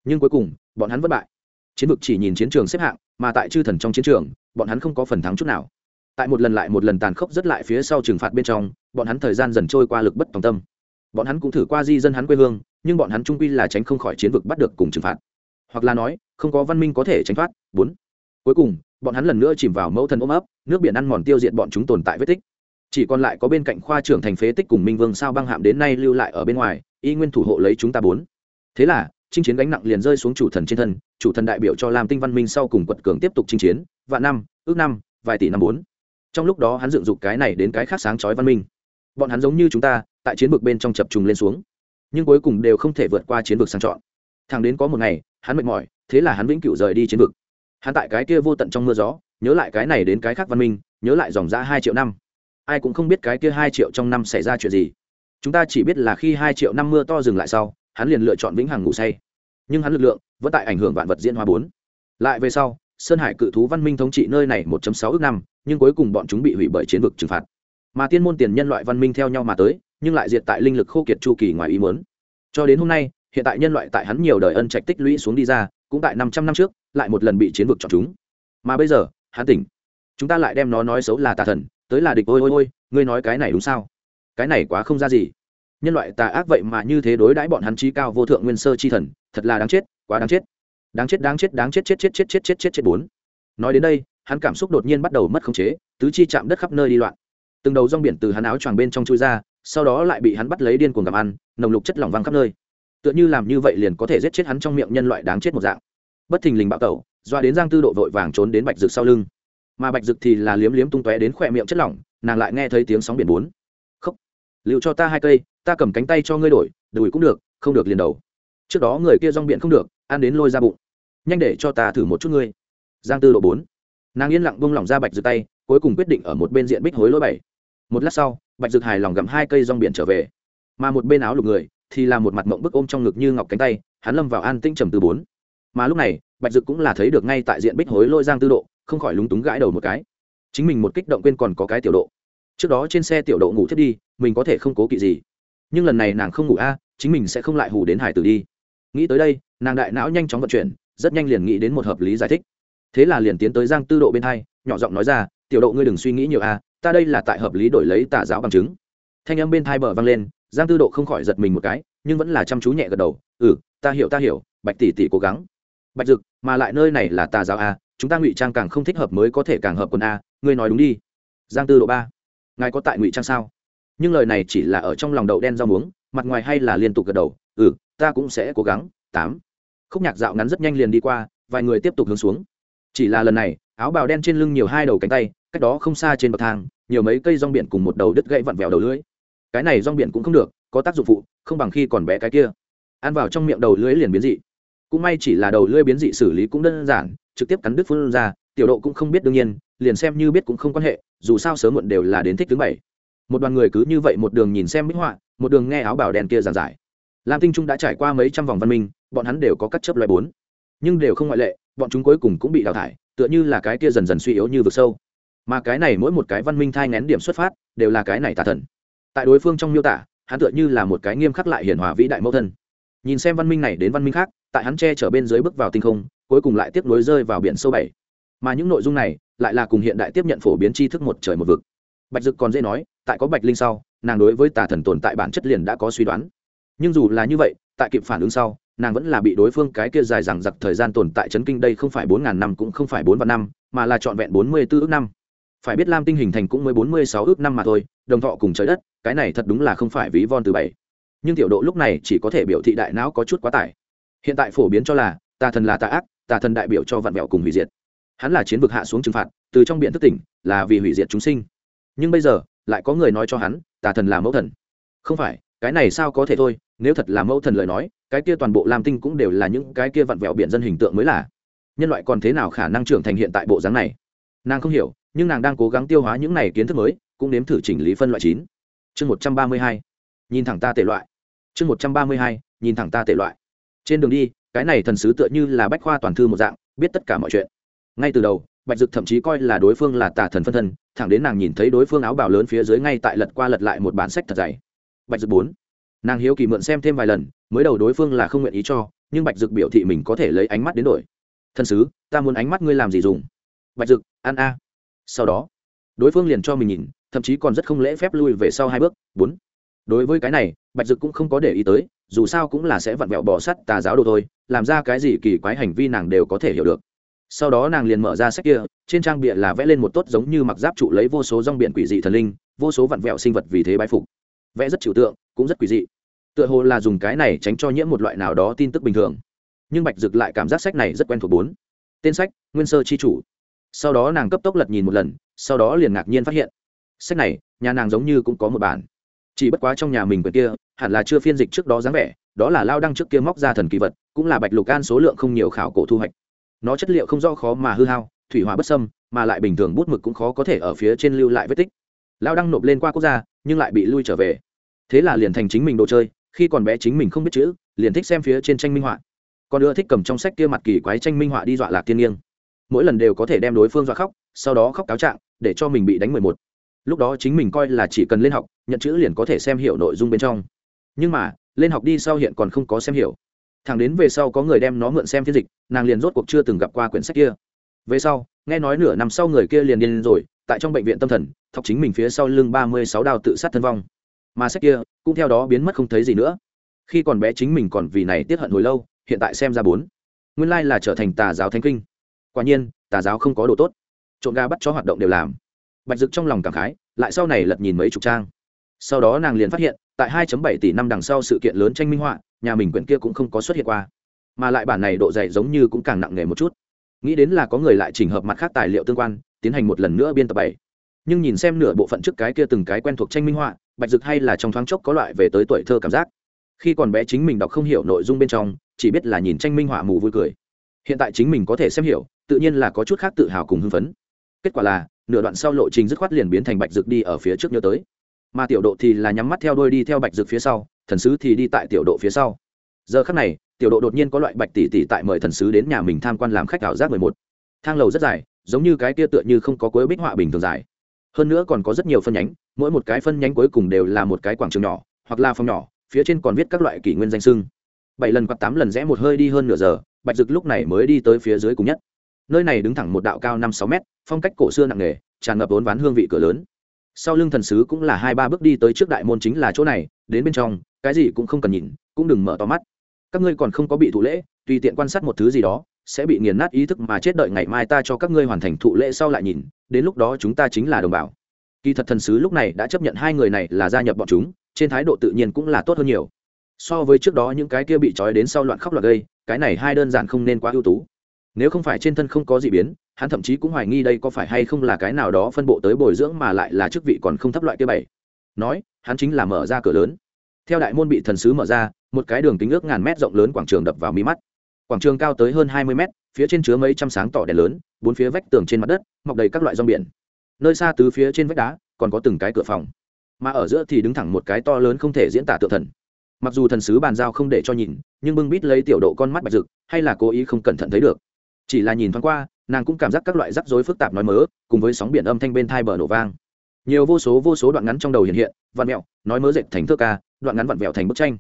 nhưng cuối cùng, bọn hắn vất bại. Chiến vực chỉ nhìn chiến trường xếp hạng, mà tại chư thần trong chiến trường, bọn hắn không có phần thắng chút nào. Tại một lần lại một lần tàn khốc rất lại phía sau trừng phạt bên trong, bọn hắn thời gian dần trôi qua lực bất tòng tâm. Bọn hắn cũng thử qua di dân hắn quê hương, nhưng bọn hắn trung quy là tránh không khỏi chiến vực bắt được cùng trừng phạt. Hoặc là nói, không có văn minh có thể tránh thoát. Bốn. Cuối cùng, bọn hắn lần nữa chìm vào mẫu thần ôm ấp, nước biển ăn mòn tiêu diệt bọn chúng tồn tại vết tích. Chỉ còn lại có bên cạnh khoa trưởng thành phế tích cùng minh vương sao băng hạm đến nay lưu lại ở bên ngoài, y nguyên thủ hộ lấy chúng ta bốn. Thế là chinh chiến gánh nặng liền rơi xuống chủ thần trên thân, chủ thần đại biểu cho làm tinh văn minh sau cùng quật cường tiếp tục chinh chiến, vạn năm, ước năm, vài tỷ năm bốn. Trong lúc đó hắn dựng dục cái này đến cái khác sáng chói văn minh. Bọn hắn giống như chúng ta, tại chiến vực bên trong chập trùng lên xuống. Nhưng cuối cùng đều không thể vượt qua chiến vực sang chọn. Thằng đến có một ngày, hắn mệt mỏi, thế là hắn vĩnh cửu rời đi chiến vực. Hắn tại cái kia vô tận trong mưa gió, nhớ lại cái này đến cái khác văn minh, nhớ lại dòng ra hai triệu năm. Ai cũng không biết cái kia hai triệu trong năm xảy ra chuyện gì. Chúng ta chỉ biết là khi hai triệu năm mưa to dừng lại sau hắn liền lựa chọn vĩnh hằng ngủ say. Nhưng hắn lực lượng vẫn tại ảnh hưởng vạn vật diễn hóa bốn. Lại về sau, sơn hải cự thú văn minh thống trị nơi này 1 sáu ước năm, nhưng cuối cùng bọn chúng bị hủy bởi chiến vực trừng phạt. Mà tiên môn tiền nhân loại văn minh theo nhau mà tới, nhưng lại diệt tại linh lực khô kiệt chu kỳ ngoài ý muốn. Cho đến hôm nay, hiện tại nhân loại tại hắn nhiều đời ân trạch tích lũy xuống đi ra, cũng tại năm trăm năm trước, lại một lần bị chiến vực chọn chúng. Mà bây giờ, hắn tỉnh. Chúng ta lại đem nó nói xấu là tà thần, tới là địch, ôi ôi ôi, ngươi nói cái này đúng sao? Cái này quá không ra gì nhân loại tà ác vậy mà như thế đối đãi bọn hắn trí cao vô thượng nguyên sơ chi thần, thật là đáng chết, quá đáng chết. Đáng chết đáng chết đáng chết chết chết chết chết chết chết chết bốn. Nói đến đây, hắn cảm xúc đột nhiên bắt đầu mất khống chế, tứ chi chạm đất khắp nơi đi loạn. Từng đầu rong biển từ hắn áo choàng bên trong chui ra, sau đó lại bị hắn bắt lấy điên cuồng gặm ăn, nồng lục chất lỏng văng khắp nơi. Tựa như làm như vậy liền có thể giết chết hắn trong miệng nhân loại đáng chết một dạng. Bất thình lình bạo tẩu, doa đến giang tư độ vội vàng trốn đến bạch rực sau lưng. Mà bạch rực thì là liếm liếm tung tóe đến khỏe miệng chất lỏng, nàng lại nghe thấy tiếng sóng biển bốn liệu cho ta hai cây, ta cầm cánh tay cho ngươi đổi, đùi cũng được, không được liền đầu. Trước đó người kia rong biện không được, ăn đến lôi ra bụng. Nhanh để cho ta thử một chút ngươi. Giang tư độ bốn. Nàng yên lặng bông lỏng ra bạch rực tay, cuối cùng quyết định ở một bên diện bích hối lỗi bảy. Một lát sau, bạch rực hài lòng gặm hai cây rong biển trở về. Mà một bên áo lục người, thì là một mặt mộng bức ôm trong ngực như ngọc cánh tay, hắn lâm vào an tinh trầm từ bốn. Mà lúc này, bạch dực cũng là thấy được ngay tại diện bích hối lôi giang tư độ, không khỏi lúng túng gãi đầu một cái. Chính mình một kích động quên còn có cái tiểu độ trước đó trên xe tiểu độ ngủ thiết đi, mình có thể không cố kỵ gì. Nhưng lần này nàng không ngủ a, chính mình sẽ không lại hù đến hải tử đi. Nghĩ tới đây, nàng đại não nhanh chóng vận chuyển, rất nhanh liền nghĩ đến một hợp lý giải thích. Thế là liền tiến tới giang tư độ bên hai, nhỏ giọng nói ra, tiểu độ ngươi đừng suy nghĩ nhiều a, ta đây là tại hợp lý đổi lấy tà giáo bằng chứng. Thanh âm bên thai bờ vang lên, giang tư độ không khỏi giật mình một cái, nhưng vẫn là chăm chú nhẹ gật đầu ừ ta hiểu ta hiểu, bạch tỷ tỷ cố gắng. Bạch dực, mà lại nơi này là tà giáo a, chúng ta ngụy trang càng không thích hợp mới có thể càng hợp quần a, ngươi nói đúng đi. Giang tư độ ba ngài có tại ngụy trang sao? Nhưng lời này chỉ là ở trong lòng đậu đen rau muống, mặt ngoài hay là liên tục gật đầu ừ ta cũng sẽ cố gắng. Tám. Khúc nhạc dạo ngắn rất nhanh liền đi qua, vài người tiếp tục hướng xuống. Chỉ là lần này, áo bào đen trên lưng nhiều hai đầu cánh tay, cách đó không xa trên bậc thang, nhiều mấy cây rong biển cùng một đầu đứt gãy vặn vẹo đầu lưới cái này rong biển cũng không được, có tác dụng phụ, không bằng khi còn bé cái kia. Ăn vào trong miệng đầu lưới liền biến dị. Cũng may chỉ là đầu lưới biến dị xử lý cũng đơn giản, trực tiếp cắn đứt phun ra, tiểu độ cũng không biết đương nhiên liền xem như biết cũng không quan hệ, dù sao sớm muộn đều là đến thích thứ bảy. Một đoàn người cứ như vậy một đường nhìn xem minh họa, một đường nghe áo bảo đen kia giàn giải. Lam tinh trung đã trải qua mấy trăm vòng văn minh, bọn hắn đều có các chấp loại bốn. Nhưng đều không ngoại lệ, bọn chúng cuối cùng cũng bị đào thải, tựa như là cái kia dần dần suy yếu như vực sâu. Mà cái này mỗi một cái văn minh thai ngén điểm xuất phát, đều là cái này tà thần. Tại đối phương trong miêu tả, hắn tựa như là một cái nghiêm khắc lại hiển hòa vĩ đại mẫu thân. Nhìn xem văn minh này đến văn minh khác, tại hắn che chở bên dưới bước vào tinh không, cuối cùng lại tiếp nối rơi vào biển sâu bảy. Mà những nội dung này lại là cùng hiện đại tiếp nhận phổ biến tri thức một trời một vực. Bạch dực còn dễ nói, tại có bạch linh sau, nàng đối với tà thần tồn tại bản chất liền đã có suy đoán. Nhưng dù là như vậy, tại kịp phản ứng sau, nàng vẫn là bị đối phương cái kia dài dằng dặc thời gian tồn tại chấn kinh đây không phải bốn ngàn năm cũng không phải bốn vạn năm, mà là trọn vẹn bốn mươi tư ước năm. Phải biết lam tinh hình thành cũng mới bốn mươi sáu ước năm mà thôi, đồng thọ cùng trời đất, cái này thật đúng là không phải ví von từ bảy. Nhưng tiểu độ lúc này chỉ có thể biểu thị đại não có chút quá tải. Hiện tại phổ biến cho là, tà thần là tà ác, tà thần đại biểu cho vạn mẹo cùng hủy diệt hắn là chiến vực hạ xuống trừng phạt, từ trong biển thức tỉnh, là vì hủy diệt chúng sinh. Nhưng bây giờ, lại có người nói cho hắn, tà thần là mẫu thần. Không phải, cái này sao có thể thôi, nếu thật là mẫu thần lời nói, cái kia toàn bộ lam tinh cũng đều là những cái kia vặn vẹo biển dân hình tượng mới là. Nhân loại còn thế nào khả năng trưởng thành hiện tại bộ dáng này? Nàng không hiểu, nhưng nàng đang cố gắng tiêu hóa những này kiến thức mới, cũng nếm thử chỉnh lý phân loại chín. Chương một trăm ba mươi hai, nhìn thẳng ta tệ loại. Chương một trăm ba mươi hai, nhìn thẳng ta tệ loại. Trên đường đi, cái này thần sứ tựa như là bách khoa toàn thư một dạng, biết tất cả mọi chuyện ngay từ đầu, bạch dực thậm chí coi là đối phương là tà thần phân thân, thẳng đến nàng nhìn thấy đối phương áo bào lớn phía dưới ngay tại lật qua lật lại một bản sách thật dày. Bạch dực bốn. Nàng hiếu kỳ mượn xem thêm vài lần, mới đầu đối phương là không nguyện ý cho, nhưng bạch dực biểu thị mình có thể lấy ánh mắt đến đổi. Thân sứ, ta muốn ánh mắt ngươi làm gì dùng? Bạch dực, ăn a. Sau đó, đối phương liền cho mình nhìn, thậm chí còn rất không lễ phép lui về sau hai bước. Bốn. Đối với cái này, bạch dực cũng không có để ý tới, dù sao cũng là sẽ vặn vẹo bỏ sắt tà giáo đồ thôi, làm ra cái gì kỳ quái hành vi nàng đều có thể hiểu được sau đó nàng liền mở ra sách kia, trên trang bịa là vẽ lên một tốt giống như mặc giáp trụ lấy vô số rong biển quỷ dị thần linh, vô số vặn vẹo sinh vật vì thế bái phục. Vẽ rất trừu tượng, cũng rất quỷ dị. Tựa hồ là dùng cái này tránh cho nhiễm một loại nào đó tin tức bình thường. Nhưng bạch dực lại cảm giác sách này rất quen thuộc bốn. Tên sách, nguyên sơ chi chủ. Sau đó nàng cấp tốc lật nhìn một lần, sau đó liền ngạc nhiên phát hiện, sách này, nhà nàng giống như cũng có một bản. Chỉ bất quá trong nhà mình quyển kia, hẳn là chưa phiên dịch trước đó dáng vẻ, đó là lao đăng trước kia móc ra thần kỳ vật, cũng là bạch lục an số lượng không nhiều khảo cổ thu hoạch nó chất liệu không rõ khó mà hư hao, thủy hỏa bất sâm mà lại bình thường bút mực cũng khó có thể ở phía trên lưu lại vết tích. Lao đăng nộp lên qua quốc gia, nhưng lại bị lui trở về. Thế là liền thành chính mình đồ chơi, khi còn bé chính mình không biết chữ, liền thích xem phía trên tranh minh họa. Còn nữa thích cầm trong sách kia mặt kỳ quái tranh minh họa đi dọa lạc tiên nghiêng. Mỗi lần đều có thể đem đối phương dọa khóc, sau đó khóc cáo trạng, để cho mình bị đánh mười một. Lúc đó chính mình coi là chỉ cần lên học, nhận chữ liền có thể xem hiểu nội dung bên trong. Nhưng mà, lên học đi sau hiện còn không có xem hiểu thằng đến về sau có người đem nó mượn xem phiên dịch, nàng liền rốt cuộc chưa từng gặp qua quyển sách kia. Về sau, nghe nói nửa năm sau người kia liền điên rồi, tại trong bệnh viện tâm thần, thọc chính mình phía sau lưng ba mươi sáu đào tự sát thân vong. Mà sách kia, cũng theo đó biến mất không thấy gì nữa. Khi còn bé chính mình còn vì này tiết hận hồi lâu, hiện tại xem ra bốn. Nguyên lai là trở thành tà giáo thánh kinh. Quả nhiên, tà giáo không có đồ tốt. Trộn ga bắt cho hoạt động đều làm. Bạch dực trong lòng cảm khái, lại sau này lật nhìn mấy chục trang. Sau đó nàng liền phát hiện, tại 2.7 tỷ năm đằng sau sự kiện lớn tranh minh họa nhà mình quyển kia cũng không có xuất hiện qua. Mà lại bản này độ dày giống như cũng càng nặng nề một chút. Nghĩ đến là có người lại chỉnh hợp mặt khác tài liệu tương quan, tiến hành một lần nữa biên tập bảy. Nhưng nhìn xem nửa bộ phận trước cái kia từng cái quen thuộc tranh minh họa, bạch dực hay là trong thoáng chốc có loại về tới tuổi thơ cảm giác. Khi còn bé chính mình đọc không hiểu nội dung bên trong, chỉ biết là nhìn tranh minh họa mù vui cười. Hiện tại chính mình có thể xem hiểu, tự nhiên là có chút khác tự hào cùng hưng phấn. Kết quả là, nửa đoạn sau lộ trình dứt khoát liền biến thành bạch dực đi ở phía trước nhớ tới. Mà tiểu độ thì là nhắm mắt theo đôi đi theo bạch dực phía sau thần sứ thì đi tại tiểu độ phía sau. Giờ khắc này, tiểu độ đột nhiên có loại bạch tỷ tỷ tại mời thần sứ đến nhà mình tham quan làm khách ảo giác mười một. Thang lầu rất dài, giống như cái kia tựa như không có cuối bích họa bình thường dài. Hơn nữa còn có rất nhiều phân nhánh, mỗi một cái phân nhánh cuối cùng đều là một cái quảng trường nhỏ, hoặc là phòng nhỏ, phía trên còn viết các loại kỷ nguyên danh sưng bảy lần hoặc tám lần rẽ một hơi đi hơn nửa giờ, bạch dực lúc này mới đi tới phía dưới cùng nhất. Nơi này đứng thẳng một đạo cao năm sáu mét, phong cách cổ xưa nặng nề, tràn ngập vốn ván hương vị cửa lớn. Sau lưng thần sứ cũng là hai ba bước đi tới trước đại môn chính là chỗ này, đến bên trong cái gì cũng không cần nhìn, cũng đừng mở to mắt. Các ngươi còn không có bị thụ lễ, tùy tiện quan sát một thứ gì đó, sẽ bị nghiền nát ý thức mà chết đợi ngày mai ta cho các ngươi hoàn thành thụ lễ sau lại nhìn, đến lúc đó chúng ta chính là đồng bào. Kỳ thật thần sứ lúc này đã chấp nhận hai người này là gia nhập bọn chúng, trên thái độ tự nhiên cũng là tốt hơn nhiều. So với trước đó những cái kia bị trói đến sau loạn khóc loạn gây, cái này hai đơn giản không nên quá ưu tú. Nếu không phải trên thân không có gì biến, hắn thậm chí cũng hoài nghi đây có phải hay không là cái nào đó phân bộ tới bồi dưỡng mà lại là chức vị còn không thấp loại kia bảy. Nói, hắn chính là mở ra cửa lớn theo đại môn bị thần sứ mở ra, một cái đường kính ước ngàn mét rộng lớn quảng trường đập vào mí mắt. Quảng trường cao tới hơn hai mươi mét, phía trên chứa mấy trăm sáng tỏ đèn lớn, bốn phía vách tường trên mặt đất, mọc đầy các loại rong biển. Nơi xa từ phía trên vách đá, còn có từng cái cửa phòng. Mà ở giữa thì đứng thẳng một cái to lớn không thể diễn tả tự thần. Mặc dù thần sứ bàn giao không để cho nhìn, nhưng bưng bít lấy tiểu độ con mắt bạch rực, hay là cố ý không cẩn thận thấy được. Chỉ là nhìn thoáng qua, nàng cũng cảm giác các loại rắc rối phức tạp nói mớ, cùng với sóng biển âm thanh bên thai bờ nổ vang. Nhiều vô số vô số đoạn ngắn trong đầu hiện hiện vặn mẹo, nói mớ dệt thành thơ ca đoạn ngắn vặn vẹo thành bức tranh.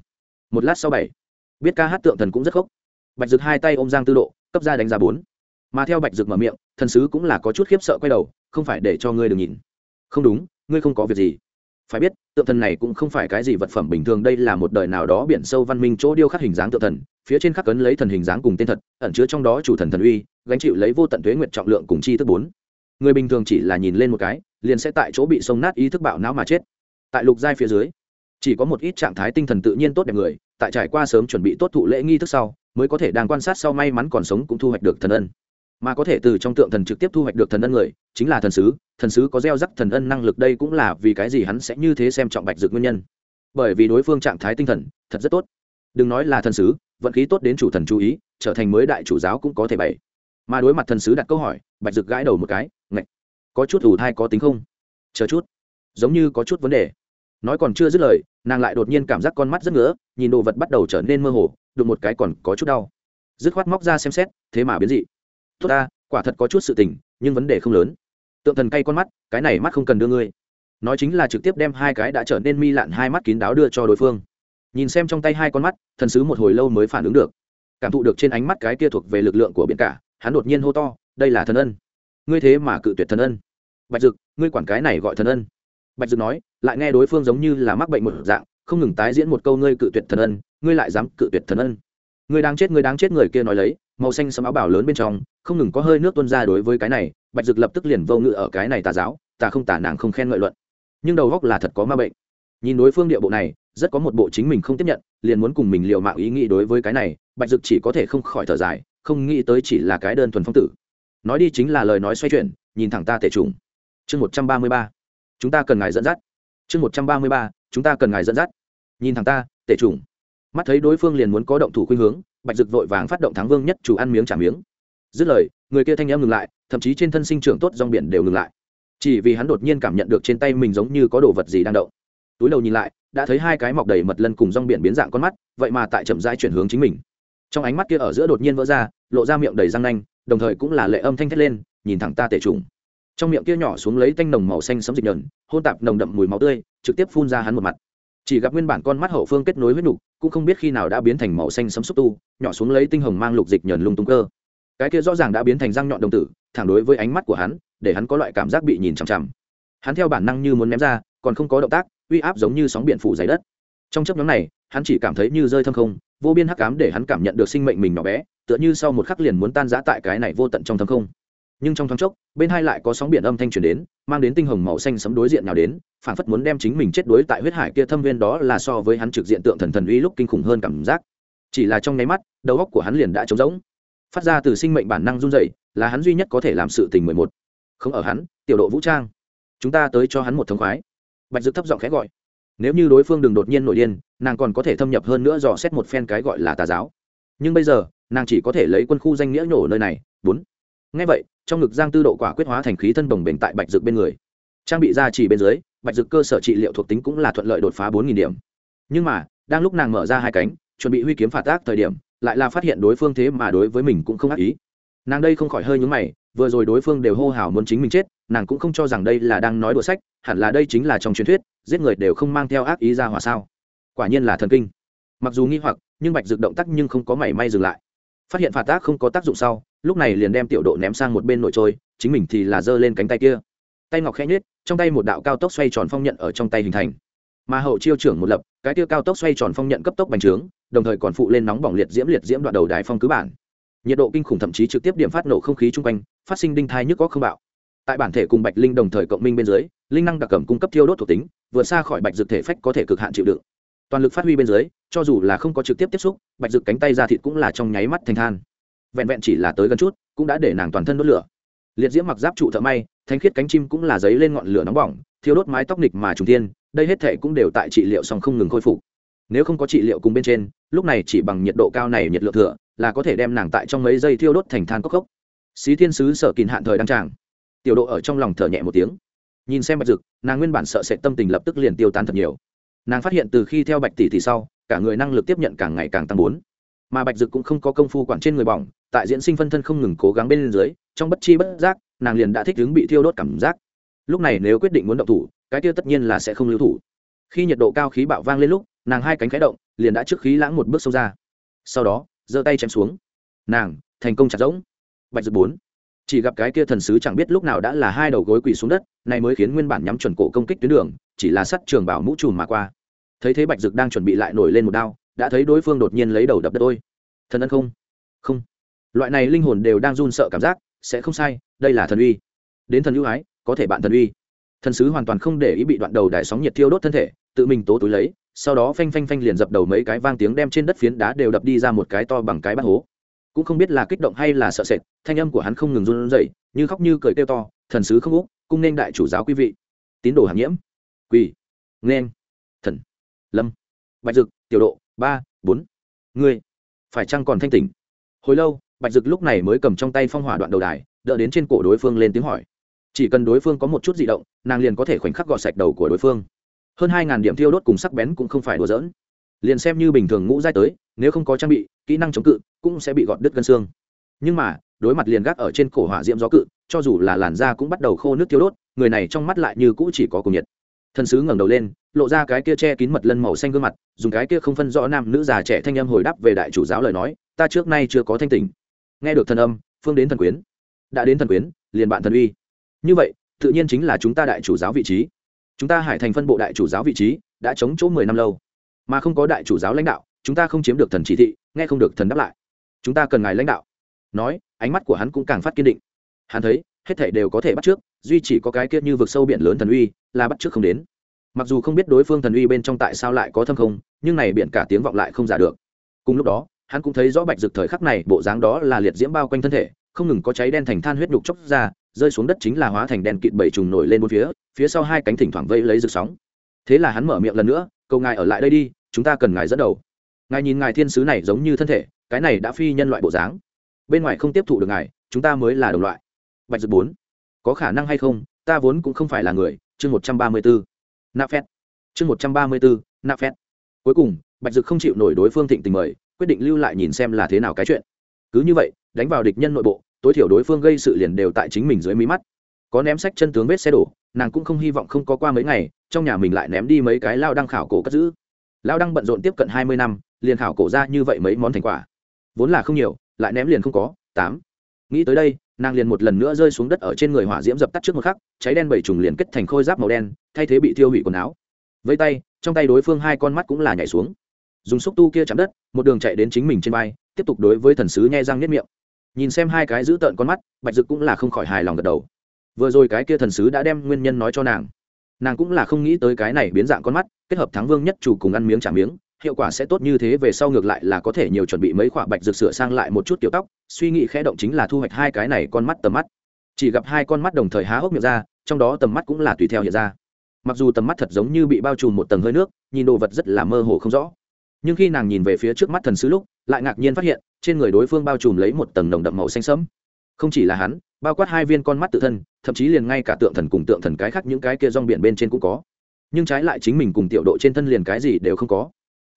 Một lát sau bảy, biết ca hát tượng thần cũng rất khóc bạch dực hai tay ôm giang tư độ, cấp ra đánh giá bốn. Mà theo bạch dực mở miệng, thần sứ cũng là có chút khiếp sợ quay đầu, không phải để cho ngươi đừng nhìn. Không đúng, ngươi không có việc gì. Phải biết, tượng thần này cũng không phải cái gì vật phẩm bình thường, đây là một đời nào đó biển sâu văn minh chỗ điêu khắc hình dáng tượng thần, phía trên khắc cấn lấy thần hình dáng cùng tên thật, ẩn chứa trong đó chủ thần thần uy, gánh chịu lấy vô tận thuế nguyệt trọng lượng cùng chi thức bốn. Người bình thường chỉ là nhìn lên một cái, liền sẽ tại chỗ bị sông nát ý thức bạo não mà chết. Tại lục giai phía dưới chỉ có một ít trạng thái tinh thần tự nhiên tốt đẹp người, tại trải qua sớm chuẩn bị tốt thụ lễ nghi thức sau, mới có thể đang quan sát sau may mắn còn sống cũng thu hoạch được thần ân. Mà có thể từ trong tượng thần trực tiếp thu hoạch được thần ân người, chính là thần sứ thần sứ có gieo rắc thần ân năng lực đây cũng là vì cái gì hắn sẽ như thế xem trọng bạch dược nguyên nhân. Bởi vì đối phương trạng thái tinh thần, thật rất tốt. Đừng nói là thần sứ, vận khí tốt đến chủ thần chú ý, trở thành mới đại chủ giáo cũng có thể bày. Mà đối mặt thần sứ đặt câu hỏi, bạch dược gãi đầu một cái, ngạch, có chút ủ thai có tính không? Chờ chút. Giống như có chút vấn đề nói còn chưa dứt lời, nàng lại đột nhiên cảm giác con mắt rất ngứa, nhìn đồ vật bắt đầu trở nên mơ hồ, đụng một cái còn có chút đau. Dứt khoát móc ra xem xét, thế mà biến dị. Tốt ta, quả thật có chút sự tình, nhưng vấn đề không lớn. Tượng thần cay con mắt, cái này mắt không cần đưa ngươi. Nói chính là trực tiếp đem hai cái đã trở nên mi lạn hai mắt kín đáo đưa cho đối phương. Nhìn xem trong tay hai con mắt, thần sứ một hồi lâu mới phản ứng được. Cảm thụ được trên ánh mắt cái kia thuộc về lực lượng của biển cả, hắn đột nhiên hô to, đây là thần ân. Ngươi thế mà cự tuyệt thần ân. Bạch dực, ngươi quản cái này gọi thần ân. Bạch dực nói lại nghe đối phương giống như là mắc bệnh một dạng, không ngừng tái diễn một câu ngươi cự tuyệt thần ân, ngươi lại dám cự tuyệt thần ân. Ngươi đang chết, ngươi đang chết, người kia nói lấy, màu xanh sẫm áo bảo lớn bên trong, không ngừng có hơi nước tuôn ra đối với cái này, bạch dực lập tức liền vô ngự ở cái này tà giáo ta không tả nàng không khen ngợi luận. Nhưng đầu góc là thật có ma bệnh. Nhìn đối phương địa bộ này, rất có một bộ chính mình không tiếp nhận, liền muốn cùng mình liều mạng ý nghĩ đối với cái này, bạch dực chỉ có thể không khỏi thở dài, không nghĩ tới chỉ là cái đơn thuần phong tử. Nói đi chính là lời nói xoay chuyển, nhìn thẳng ta tệ trùng. Chương một trăm ba mươi ba. Chúng ta cần ngài dẫn dắt chương một trăm ba mươi ba, chúng ta cần ngài dẫn dắt. Nhìn thẳng ta tệ trùng. Mắt thấy đối phương liền muốn có động thủ khuynh hướng, bạch dực vội vàng phát động thắng vương nhất chủ ăn miếng trả miếng. Dứt lời, người kia thanh em ngừng lại, thậm chí trên thân sinh trưởng tốt dòng biển đều ngừng lại. Chỉ vì hắn đột nhiên cảm nhận được trên tay mình giống như có đồ vật gì đang động. Túi đầu nhìn lại, đã thấy hai cái mọc đầy mật lân cùng rong biển biến dạng con mắt, vậy mà tại chậm rãi chuyển hướng chính mình. Trong ánh mắt kia ở giữa đột nhiên vỡ ra, lộ ra miệng đầy răng nanh, đồng thời cũng là lệ âm thanh thét lên, nhìn thẳng ta tệ trùng trong miệng kia nhỏ xuống lấy tanh nồng màu xanh sấm dịch nhờn, hôn tạp nồng đậm mùi máu tươi, trực tiếp phun ra hắn một mặt. Chỉ gặp nguyên bản con mắt hậu phương kết nối huyết nục, cũng không biết khi nào đã biến thành màu xanh sấm xúc tu, nhỏ xuống lấy tinh hồng mang lục dịch nhờn lung tung cơ. Cái kia rõ ràng đã biến thành răng nhọn đồng tử, thẳng đối với ánh mắt của hắn, để hắn có loại cảm giác bị nhìn chằm chằm. Hắn theo bản năng như muốn ném ra, còn không có động tác, uy áp giống như sóng biển phủ dày đất. Trong chấp nhóm này, hắn chỉ cảm thấy như rơi thâm không, vô biên hắc cám để hắn cảm nhận được sinh mệnh mình nhỏ bé, tựa như sau một khắc liền muốn tan giã tại cái này vô tận trong thâm không nhưng trong thoáng chốc, bên hai lại có sóng biển âm thanh truyền đến, mang đến tinh hồng màu xanh sấm đối diện nào đến, phản phất muốn đem chính mình chết đuối tại huyết hải kia thâm viên đó là so với hắn trực diện tượng thần thần uy lúc kinh khủng hơn cảm giác. Chỉ là trong nháy mắt, đầu óc của hắn liền đã trống rỗng. Phát ra từ sinh mệnh bản năng run rẩy, là hắn duy nhất có thể làm sự tình mười một. Không ở hắn, tiểu độ vũ trang. Chúng ta tới cho hắn một thống khoái. Bạch dực thấp giọng khẽ gọi. Nếu như đối phương đừng đột nhiên nổi điên, nàng còn có thể thâm nhập hơn nữa dò xét một phen cái gọi là tà giáo. Nhưng bây giờ, nàng chỉ có thể lấy quân khu danh nghĩa nhổ nơi này. Bốn. Ngay vậy trong ngực giang tư độ quả quyết hóa thành khí thân bồng bềnh tại bạch dực bên người. Trang bị ra chỉ bên dưới, bạch dực cơ sở trị liệu thuộc tính cũng là thuận lợi đột phá bốn nghìn điểm. Nhưng mà, đang lúc nàng mở ra hai cánh, chuẩn bị huy kiếm phạt tác thời điểm, lại là phát hiện đối phương thế mà đối với mình cũng không ác ý. Nàng đây không khỏi hơi nhúng mày, vừa rồi đối phương đều hô hào muốn chính mình chết, nàng cũng không cho rằng đây là đang nói đùa sách, hẳn là đây chính là trong truyền thuyết, giết người đều không mang theo ác ý ra hỏa sao. Quả nhiên là thần kinh. Mặc dù nghi hoặc, nhưng bạch dực động tác nhưng không có mảy may dừng lại. Phát hiện phạt tác không có tác dụng sau lúc này liền đem tiểu độ ném sang một bên nội trôi, chính mình thì là giơ lên cánh tay kia. Tay ngọc khẽ nhết trong tay một đạo cao tốc xoay tròn phong nhận ở trong tay hình thành. Mà hậu chiêu trưởng một lập, cái tiêu cao tốc xoay tròn phong nhận cấp tốc bành trướng, đồng thời còn phụ lên nóng bỏng liệt diễm liệt diễm đoạn đầu đài phong cứ bản. Nhiệt độ kinh khủng thậm chí trực tiếp điểm phát nổ không khí chung quanh, phát sinh đinh thai nhức có không bạo. Tại bản thể cùng bạch linh đồng thời cộng minh bên dưới, linh năng đặc cẩm cung cấp thiêu đốt thuộc tính, vượt xa khỏi bạch dược thể phách có thể cực hạn chịu đựng. Toàn lực phát huy bên dưới, cho dù là không có trực tiếp tiếp xúc, bạch dược cánh tay ra thịt cũng là trong nháy mắt thành than vẹn vẹn chỉ là tới gần chút, cũng đã để nàng toàn thân đốt lửa. Liệt diễm mặc giáp trụ thợ may, thanh khiết cánh chim cũng là giấy lên ngọn lửa nóng bỏng, thiêu đốt mái tóc nịch mà trùng tiên đây hết thệ cũng đều tại trị liệu song không ngừng khôi phục. Nếu không có trị liệu cùng bên trên, lúc này chỉ bằng nhiệt độ cao này nhiệt lượng thừa, là có thể đem nàng tại trong mấy giây thiêu đốt thành than cốc cốc. Xí thiên sứ sở kìn hạn thời đăng tràng. Tiểu độ ở trong lòng thở nhẹ một tiếng. Nhìn xem bạch dực, nàng nguyên bản sợ sệt tâm tình lập tức liền tiêu tán thật nhiều. Nàng phát hiện từ khi theo bạch tỷ thì sau, cả người năng lực tiếp nhận càng ngày càng tăng bốn mà bạch dực cũng không có công phu quản trên người bỏng, tại diễn sinh phân thân không ngừng cố gắng bên dưới, trong bất chi bất giác, nàng liền đã thích ứng bị thiêu đốt cảm giác. Lúc này nếu quyết định muốn động thủ, cái tiêu tất nhiên là sẽ không lưu thủ. Khi nhiệt độ cao khí bạo vang lên lúc, nàng hai cánh khẽ động, liền đã trước khí lãng một bước sâu ra. Sau đó, giơ tay chém xuống. Nàng, thành công chặt rỗng. Bạch dực bốn. Chỉ gặp cái kia thần sứ chẳng biết lúc nào đã là hai đầu gối quỳ xuống đất, này mới khiến nguyên bản nhắm chuẩn cổ công kích tuyến đường, chỉ là sắt trường bảo mũ trùm mà qua. Thấy thế bạch dực đang chuẩn bị lại nổi lên một đao đã thấy đối phương đột nhiên lấy đầu đập đất ôi. Thần ân không? Không. Loại này linh hồn đều đang run sợ cảm giác, sẽ không sai, đây là thần uy. Đến thần ưu ái, có thể bạn thần uy. Thần sứ hoàn toàn không để ý bị đoạn đầu đại sóng nhiệt thiêu đốt thân thể, tự mình tố túi lấy, sau đó phanh phanh phanh liền dập đầu mấy cái vang tiếng đem trên đất phiến đá đều đập đi ra một cái to bằng cái bát hố. Cũng không biết là kích động hay là sợ sệt, thanh âm của hắn không ngừng run rẩy, như khóc như cười kêu to, thần sứ không úc, cung nên đại chủ giáo quý vị. Tín đồ hàm nhiễm. Quỳ. Nên thần. Lâm. Bạch dực, tiểu độ ba, bốn. Ngươi, phải chăng còn thanh tỉnh? Hồi lâu, bạch dực lúc này mới cầm trong tay phong hỏa đoạn đầu đài, đỡ đến trên cổ đối phương lên tiếng hỏi. Chỉ cần đối phương có một chút di động, nàng liền có thể khoảnh khắc gọt sạch đầu của đối phương. Hơn hai ngàn điểm thiêu đốt cùng sắc bén cũng không phải đùa dỡn liền xem như bình thường ngũ giai tới, nếu không có trang bị, kỹ năng chống cự, cũng sẽ bị gọt đứt gân xương. Nhưng mà, đối mặt liền gác ở trên cổ hỏa diễm gió cự, cho dù là làn da cũng bắt đầu khô nước thiêu đốt, người này trong mắt lại như cũ chỉ có cùng nhiệt. Thần sứ ngẩng đầu lên lộ ra cái kia che kín mật lân màu xanh gương mặt, dùng cái kia không phân rõ nam nữ già trẻ thanh âm hồi đáp về đại chủ giáo lời nói, ta trước nay chưa có thanh tỉnh. Nghe được thần âm, phương đến thần quyến. Đã đến thần quyến, liền bạn thần uy. Như vậy, tự nhiên chính là chúng ta đại chủ giáo vị trí. Chúng ta hải thành phân bộ đại chủ giáo vị trí đã chống chỗ mười năm lâu. Mà không có đại chủ giáo lãnh đạo, chúng ta không chiếm được thần chỉ thị, nghe không được thần đáp lại. Chúng ta cần ngài lãnh đạo. Nói, ánh mắt của hắn cũng càng phát kiên định. Hắn thấy, hết thể đều có thể bắt trước, duy chỉ có cái kia như vực sâu biển lớn thần uy, là bắt trước không đến mặc dù không biết đối phương thần uy bên trong tại sao lại có thâm không, nhưng này biển cả tiếng vọng lại không giả được. Cùng lúc đó, hắn cũng thấy rõ bạch rực thời khắc này, bộ dáng đó là liệt diễm bao quanh thân thể, không ngừng có cháy đen thành than huyết nhục chốc ra, rơi xuống đất chính là hóa thành đen kịt bảy trùng nổi lên bốn phía phía sau hai cánh thỉnh thoảng vây lấy rực sóng. Thế là hắn mở miệng lần nữa, cầu ngài ở lại đây đi, chúng ta cần ngài dẫn đầu. Ngài nhìn ngài thiên sứ này giống như thân thể, cái này đã phi nhân loại bộ dáng. Bên ngoài không tiếp thụ được ngài, chúng ta mới là đồng loại. Bạch dược bốn. Có khả năng hay không, ta vốn cũng không phải là người. Chương một trăm ba mươi bốn nạp phét. Chương một trăm ba mươi bốn nạp phét. Cuối cùng, bạch dược không chịu nổi đối phương thịnh tình mời, quyết định lưu lại nhìn xem là thế nào cái chuyện. Cứ như vậy, đánh vào địch nhân nội bộ, tối thiểu đối phương gây sự liền đều tại chính mình dưới mí mắt. Có ném sách chân tướng vết xe đổ, nàng cũng không hy vọng không có qua mấy ngày, trong nhà mình lại ném đi mấy cái lao đăng khảo cổ cất giữ. Lao đăng bận rộn tiếp cận hai mươi năm, liền khảo cổ ra như vậy mấy món thành quả. Vốn là không nhiều, lại ném liền không có, tám. Nghĩ tới đây nàng liền một lần nữa rơi xuống đất ở trên người hỏa diễm dập tắt trước một khắc, cháy đen bảy trùng liền kết thành khôi giáp màu đen, thay thế bị thiêu hủy quần áo. Với tay, trong tay đối phương hai con mắt cũng là nhảy xuống. Dùng xúc tu kia chạm đất, một đường chạy đến chính mình trên vai, tiếp tục đối với thần sứ nhai răng nếp miệng. Nhìn xem hai cái giữ tợn con mắt, bạch dực cũng là không khỏi hài lòng gật đầu. Vừa rồi cái kia thần sứ đã đem nguyên nhân nói cho nàng. Nàng cũng là không nghĩ tới cái này biến dạng con mắt, kết hợp thắng vương nhất chủ cùng ăn miếng trả miếng hiệu quả sẽ tốt như thế về sau ngược lại là có thể nhiều chuẩn bị mấy khoả bạch rực sửa sang lại một chút tiểu tóc, suy nghĩ khẽ động chính là thu hoạch hai cái này con mắt tầm mắt. Chỉ gặp hai con mắt đồng thời há hốc miệng ra, trong đó tầm mắt cũng là tùy theo hiện ra. Mặc dù tầm mắt thật giống như bị bao trùm một tầng hơi nước, nhìn đồ vật rất là mơ hồ không rõ. Nhưng khi nàng nhìn về phía trước mắt thần sứ lúc, lại ngạc nhiên phát hiện, trên người đối phương bao trùm lấy một tầng nồng đậm màu xanh sẫm. Không chỉ là hắn, bao quát hai viên con mắt tự thân, thậm chí liền ngay cả tượng thần cùng tượng thần cái khác những cái kia rong biển bên trên cũng có. Nhưng trái lại chính mình cùng tiểu độ trên thân liền cái gì đều không có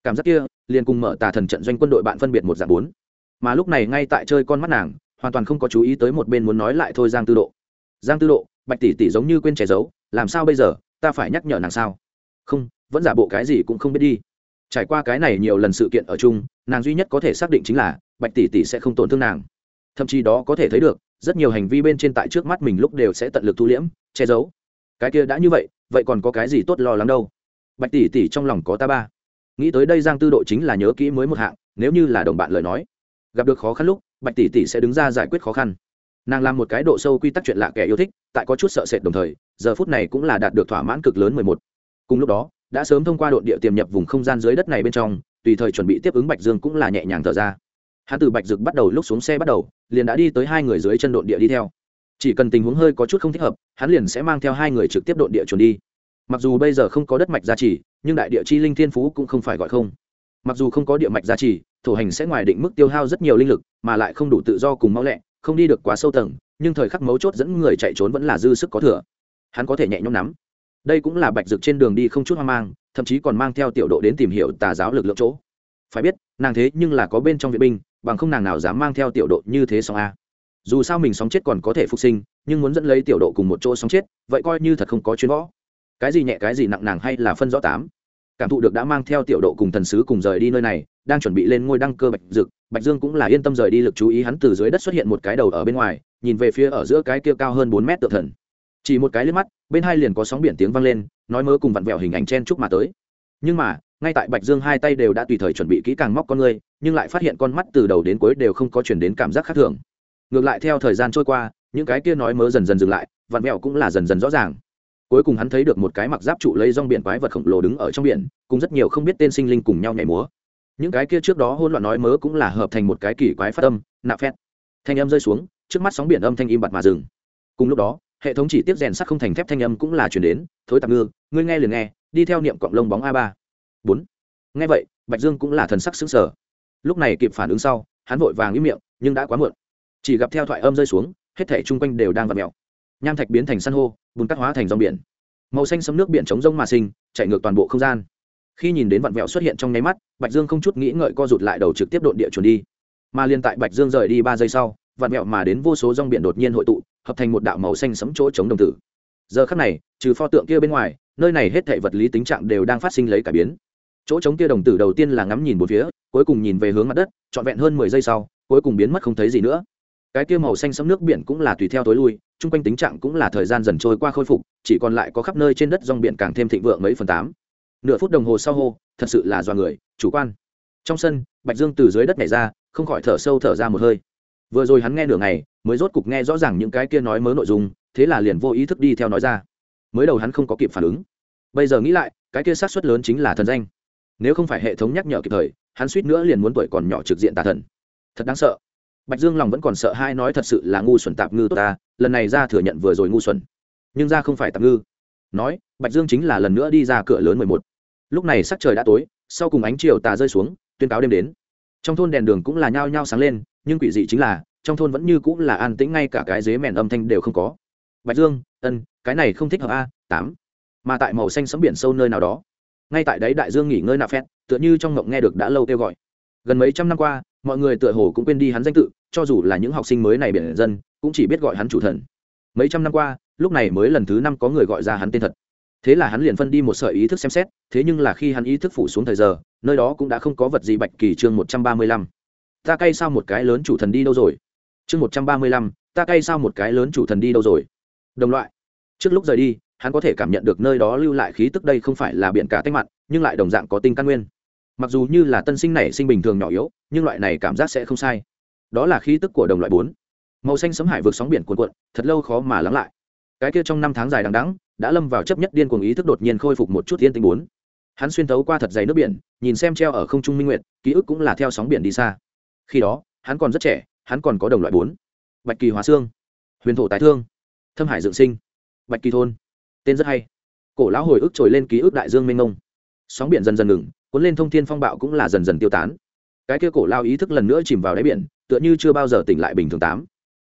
cảm giác kia liền cùng mở tà thần trận doanh quân đội bạn phân biệt một dạng bốn. Mà lúc này ngay tại chơi con mắt nàng, hoàn toàn không có chú ý tới một bên muốn nói lại thôi giang tư độ. Giang tư độ, bạch tỷ tỷ giống như quên che giấu, làm sao bây giờ, ta phải nhắc nhở nàng sao? Không, vẫn giả bộ cái gì cũng không biết đi. Trải qua cái này nhiều lần sự kiện ở chung, nàng duy nhất có thể xác định chính là bạch tỷ tỷ sẽ không tổn thương nàng. Thậm chí đó có thể thấy được, rất nhiều hành vi bên trên tại trước mắt mình lúc đều sẽ tận lực thu liễm, che giấu. Cái kia đã như vậy vậy còn có cái gì tốt lo lắng đâu? Bạch tỷ tỷ trong lòng có ta ba nghĩ tới đây giang tư độ chính là nhớ kỹ mới một hạng, nếu như là đồng bạn lời nói, gặp được khó khăn lúc, bạch tỷ tỷ sẽ đứng ra giải quyết khó khăn. Nàng làm một cái độ sâu quy tắc chuyện lạ kẻ yêu thích, tại có chút sợ sệt đồng thời, giờ phút này cũng là đạt được thỏa mãn cực lớn mười một. Cùng lúc đó, đã sớm thông qua đội địa tiềm nhập vùng không gian dưới đất này bên trong, tùy thời chuẩn bị tiếp ứng bạch dương cũng là nhẹ nhàng thở ra. Hắn từ bạch dực bắt đầu lúc xuống xe bắt đầu, liền đã đi tới hai người dưới chân đội địa đi theo. Chỉ cần tình huống hơi có chút không thích hợp, hắn liền sẽ mang theo hai người trực tiếp đội địa chuẩn đi mặc dù bây giờ không có đất mạch gia trì, nhưng đại địa chi linh thiên phú cũng không phải gọi không. Mặc dù không có địa mạch gia trì, thổ hành sẽ ngoài định mức tiêu hao rất nhiều linh lực, mà lại không đủ tự do cùng mau lẹ, không đi được quá sâu tầng, nhưng thời khắc mấu chốt dẫn người chạy trốn vẫn là dư sức có thừa. Hắn có thể nhẹ nhõm nắm. Đây cũng là bạch dực trên đường đi không chút hoang mang, thậm chí còn mang theo tiểu độ đến tìm hiểu tà giáo lực lượng chỗ. Phải biết, nàng thế nhưng là có bên trong vệ binh, bằng không nàng nào dám mang theo tiểu độ như thế xong a. Dù sao mình sóng chết còn có thể phục sinh, nhưng muốn dẫn lấy tiểu độ cùng một chỗ sóng chết, vậy coi như thật không có chuyến võ cái gì nhẹ cái gì nặng nàng hay là phân rõ tám. Cảm thụ được đã mang theo tiểu độ cùng thần sứ cùng rời đi nơi này, đang chuẩn bị lên ngôi đăng cơ bạch dực, bạch dương cũng là yên tâm rời đi lực chú ý hắn từ dưới đất xuất hiện một cái đầu ở bên ngoài, nhìn về phía ở giữa cái kia cao hơn bốn mét tự thần. Chỉ một cái liếc mắt, bên hai liền có sóng biển tiếng vang lên, nói mớ cùng vặn vẹo hình ảnh chen chúc mà tới. Nhưng mà, ngay tại bạch dương hai tay đều đã tùy thời chuẩn bị kỹ càng móc con người nhưng lại phát hiện con mắt từ đầu đến cuối đều không có chuyển đến cảm giác khác thường. Ngược lại theo thời gian trôi qua, những cái kia nói mớ dần dần dừng lại, vặn vẹo cũng là dần dần rõ ràng cuối cùng hắn thấy được một cái mặc giáp trụ lấy rong biển quái vật khổng lồ đứng ở trong biển, cùng rất nhiều không biết tên sinh linh cùng nhau nhảy múa. Những cái kia trước đó hôn loạn nói mớ cũng là hợp thành một cái kỳ quái phát âm, nạ phét. Thanh âm rơi xuống, trước mắt sóng biển âm thanh im bặt mà dừng. Cùng lúc đó, hệ thống chỉ tiếp rèn sắt không thành thép thanh âm cũng là chuyển đến, thối tạm ngư, ngươi nghe liền nghe, đi theo niệm cọng lông bóng a ba. Bốn. Nghe vậy, bạch dương cũng là thần sắc xứng sở lúc này kịp phản ứng sau, hắn vội vàng im miệng, nhưng đã quá muộn. Chỉ gặp theo thoại âm rơi xuống, hết thể chung quanh đều đang vặt mẹo nham thạch biến thành san hô, bùn cắt hóa thành dòng biển. Màu xanh sấm nước biển chống rông mà sinh, chạy ngược toàn bộ không gian. Khi nhìn đến vặn vẹo xuất hiện trong nháy mắt, bạch dương không chút nghĩ ngợi co rụt lại đầu trực tiếp đột địa chuẩn đi. Mà liên tại bạch dương rời đi ba giây sau, vặn vẹo mà đến vô số rong biển đột nhiên hội tụ, hợp thành một đạo màu xanh sấm chỗ chống đồng tử. Giờ khắc này, trừ pho tượng kia bên ngoài, nơi này hết thảy vật lý tính trạng đều đang phát sinh lấy cải biến. Chỗ chống kia đồng tử đầu tiên là ngắm nhìn một phía, cuối cùng nhìn về hướng mặt đất, trọn vẹn hơn mười giây sau, cuối cùng biến mất không thấy gì nữa cái kia màu xanh sẫm nước biển cũng là tùy theo tối lui, chung quanh tính trạng cũng là thời gian dần trôi qua khôi phục, chỉ còn lại có khắp nơi trên đất rong biển càng thêm thịnh vượng mấy phần tám. Nửa phút đồng hồ sau hô, thật sự là do người, chủ quan. Trong sân, bạch dương từ dưới đất nhảy ra, không khỏi thở sâu thở ra một hơi. Vừa rồi hắn nghe nửa ngày, mới rốt cục nghe rõ ràng những cái kia nói mớ nội dung, thế là liền vô ý thức đi theo nói ra. Mới đầu hắn không có kịp phản ứng. Bây giờ nghĩ lại, cái kia sát xuất lớn chính là thần danh. Nếu không phải hệ thống nhắc nhở kịp thời, hắn suýt nữa liền muốn tuổi còn nhỏ trực diện tà thần. Thật đáng sợ bạch dương lòng vẫn còn sợ hai nói thật sự là ngu xuẩn tạp ngư tốt ta, lần này ra thừa nhận vừa rồi ngu xuẩn. Nhưng ra không phải tạp ngư. Nói, bạch dương chính là lần nữa đi ra cửa lớn mười một. Lúc này sắc trời đã tối, sau cùng ánh chiều tà rơi xuống, tuyên cáo đêm đến. Trong thôn đèn đường cũng là nhao nhao sáng lên, nhưng quỷ dị chính là, trong thôn vẫn như cũng là an tĩnh, ngay cả cái dế mèn âm thanh đều không có. Bạch dương, ân, cái này không thích hợp a, tám. Mà tại màu xanh sấm biển sâu nơi nào đó, ngay tại đấy đại dương nghỉ ngơi nạp phét tựa như trong ngộng nghe được đã lâu kêu gọi gần mấy trăm năm qua, mọi người tựa hồ cũng quên đi hắn danh tự, cho dù là những học sinh mới này biển dân, cũng chỉ biết gọi hắn chủ thần. Mấy trăm năm qua, lúc này mới lần thứ năm có người gọi ra hắn tên thật. Thế là hắn liền phân đi một sợi ý thức xem xét, thế nhưng là khi hắn ý thức phủ xuống thời giờ, nơi đó cũng đã không có vật gì bạch kỳ chương một trăm ba mươi lăm. Ta cay sao một cái lớn chủ thần đi đâu rồi? Chương một trăm ba mươi lăm, ta cay sao một cái lớn chủ thần đi đâu rồi? Đồng loại. Trước lúc rời đi, hắn có thể cảm nhận được nơi đó lưu lại khí tức đây không phải là biển cả tách mặn nhưng lại đồng dạng có tinh căn nguyên mặc dù như là tân sinh này sinh bình thường nhỏ yếu, nhưng loại này cảm giác sẽ không sai. Đó là khí tức của đồng loại bốn. Màu xanh sấm hải vượt sóng biển cuồn cuộn, thật lâu khó mà lắng lại. Cái kia trong năm tháng dài đằng đắng đã lâm vào chấp nhất điên cuồng ý thức đột nhiên khôi phục một chút yên tĩnh bốn. Hắn xuyên thấu qua thật dày nước biển, nhìn xem treo ở không trung minh nguyệt, ký ức cũng là theo sóng biển đi xa. Khi đó, hắn còn rất trẻ, hắn còn có đồng loại bốn. Bạch kỳ hóa xương huyền thổ tái thương, thâm hải dựng sinh, bạch kỳ thôn. Tên rất hay. Cổ lão hồi ức trồi lên ký ức đại dương mênh mông. Sóng biển dần dần ngừng cuốn lên thông thiên phong bạo cũng là dần dần tiêu tán. Cái kia cổ lao ý thức lần nữa chìm vào đáy biển, tựa như chưa bao giờ tỉnh lại bình thường tám.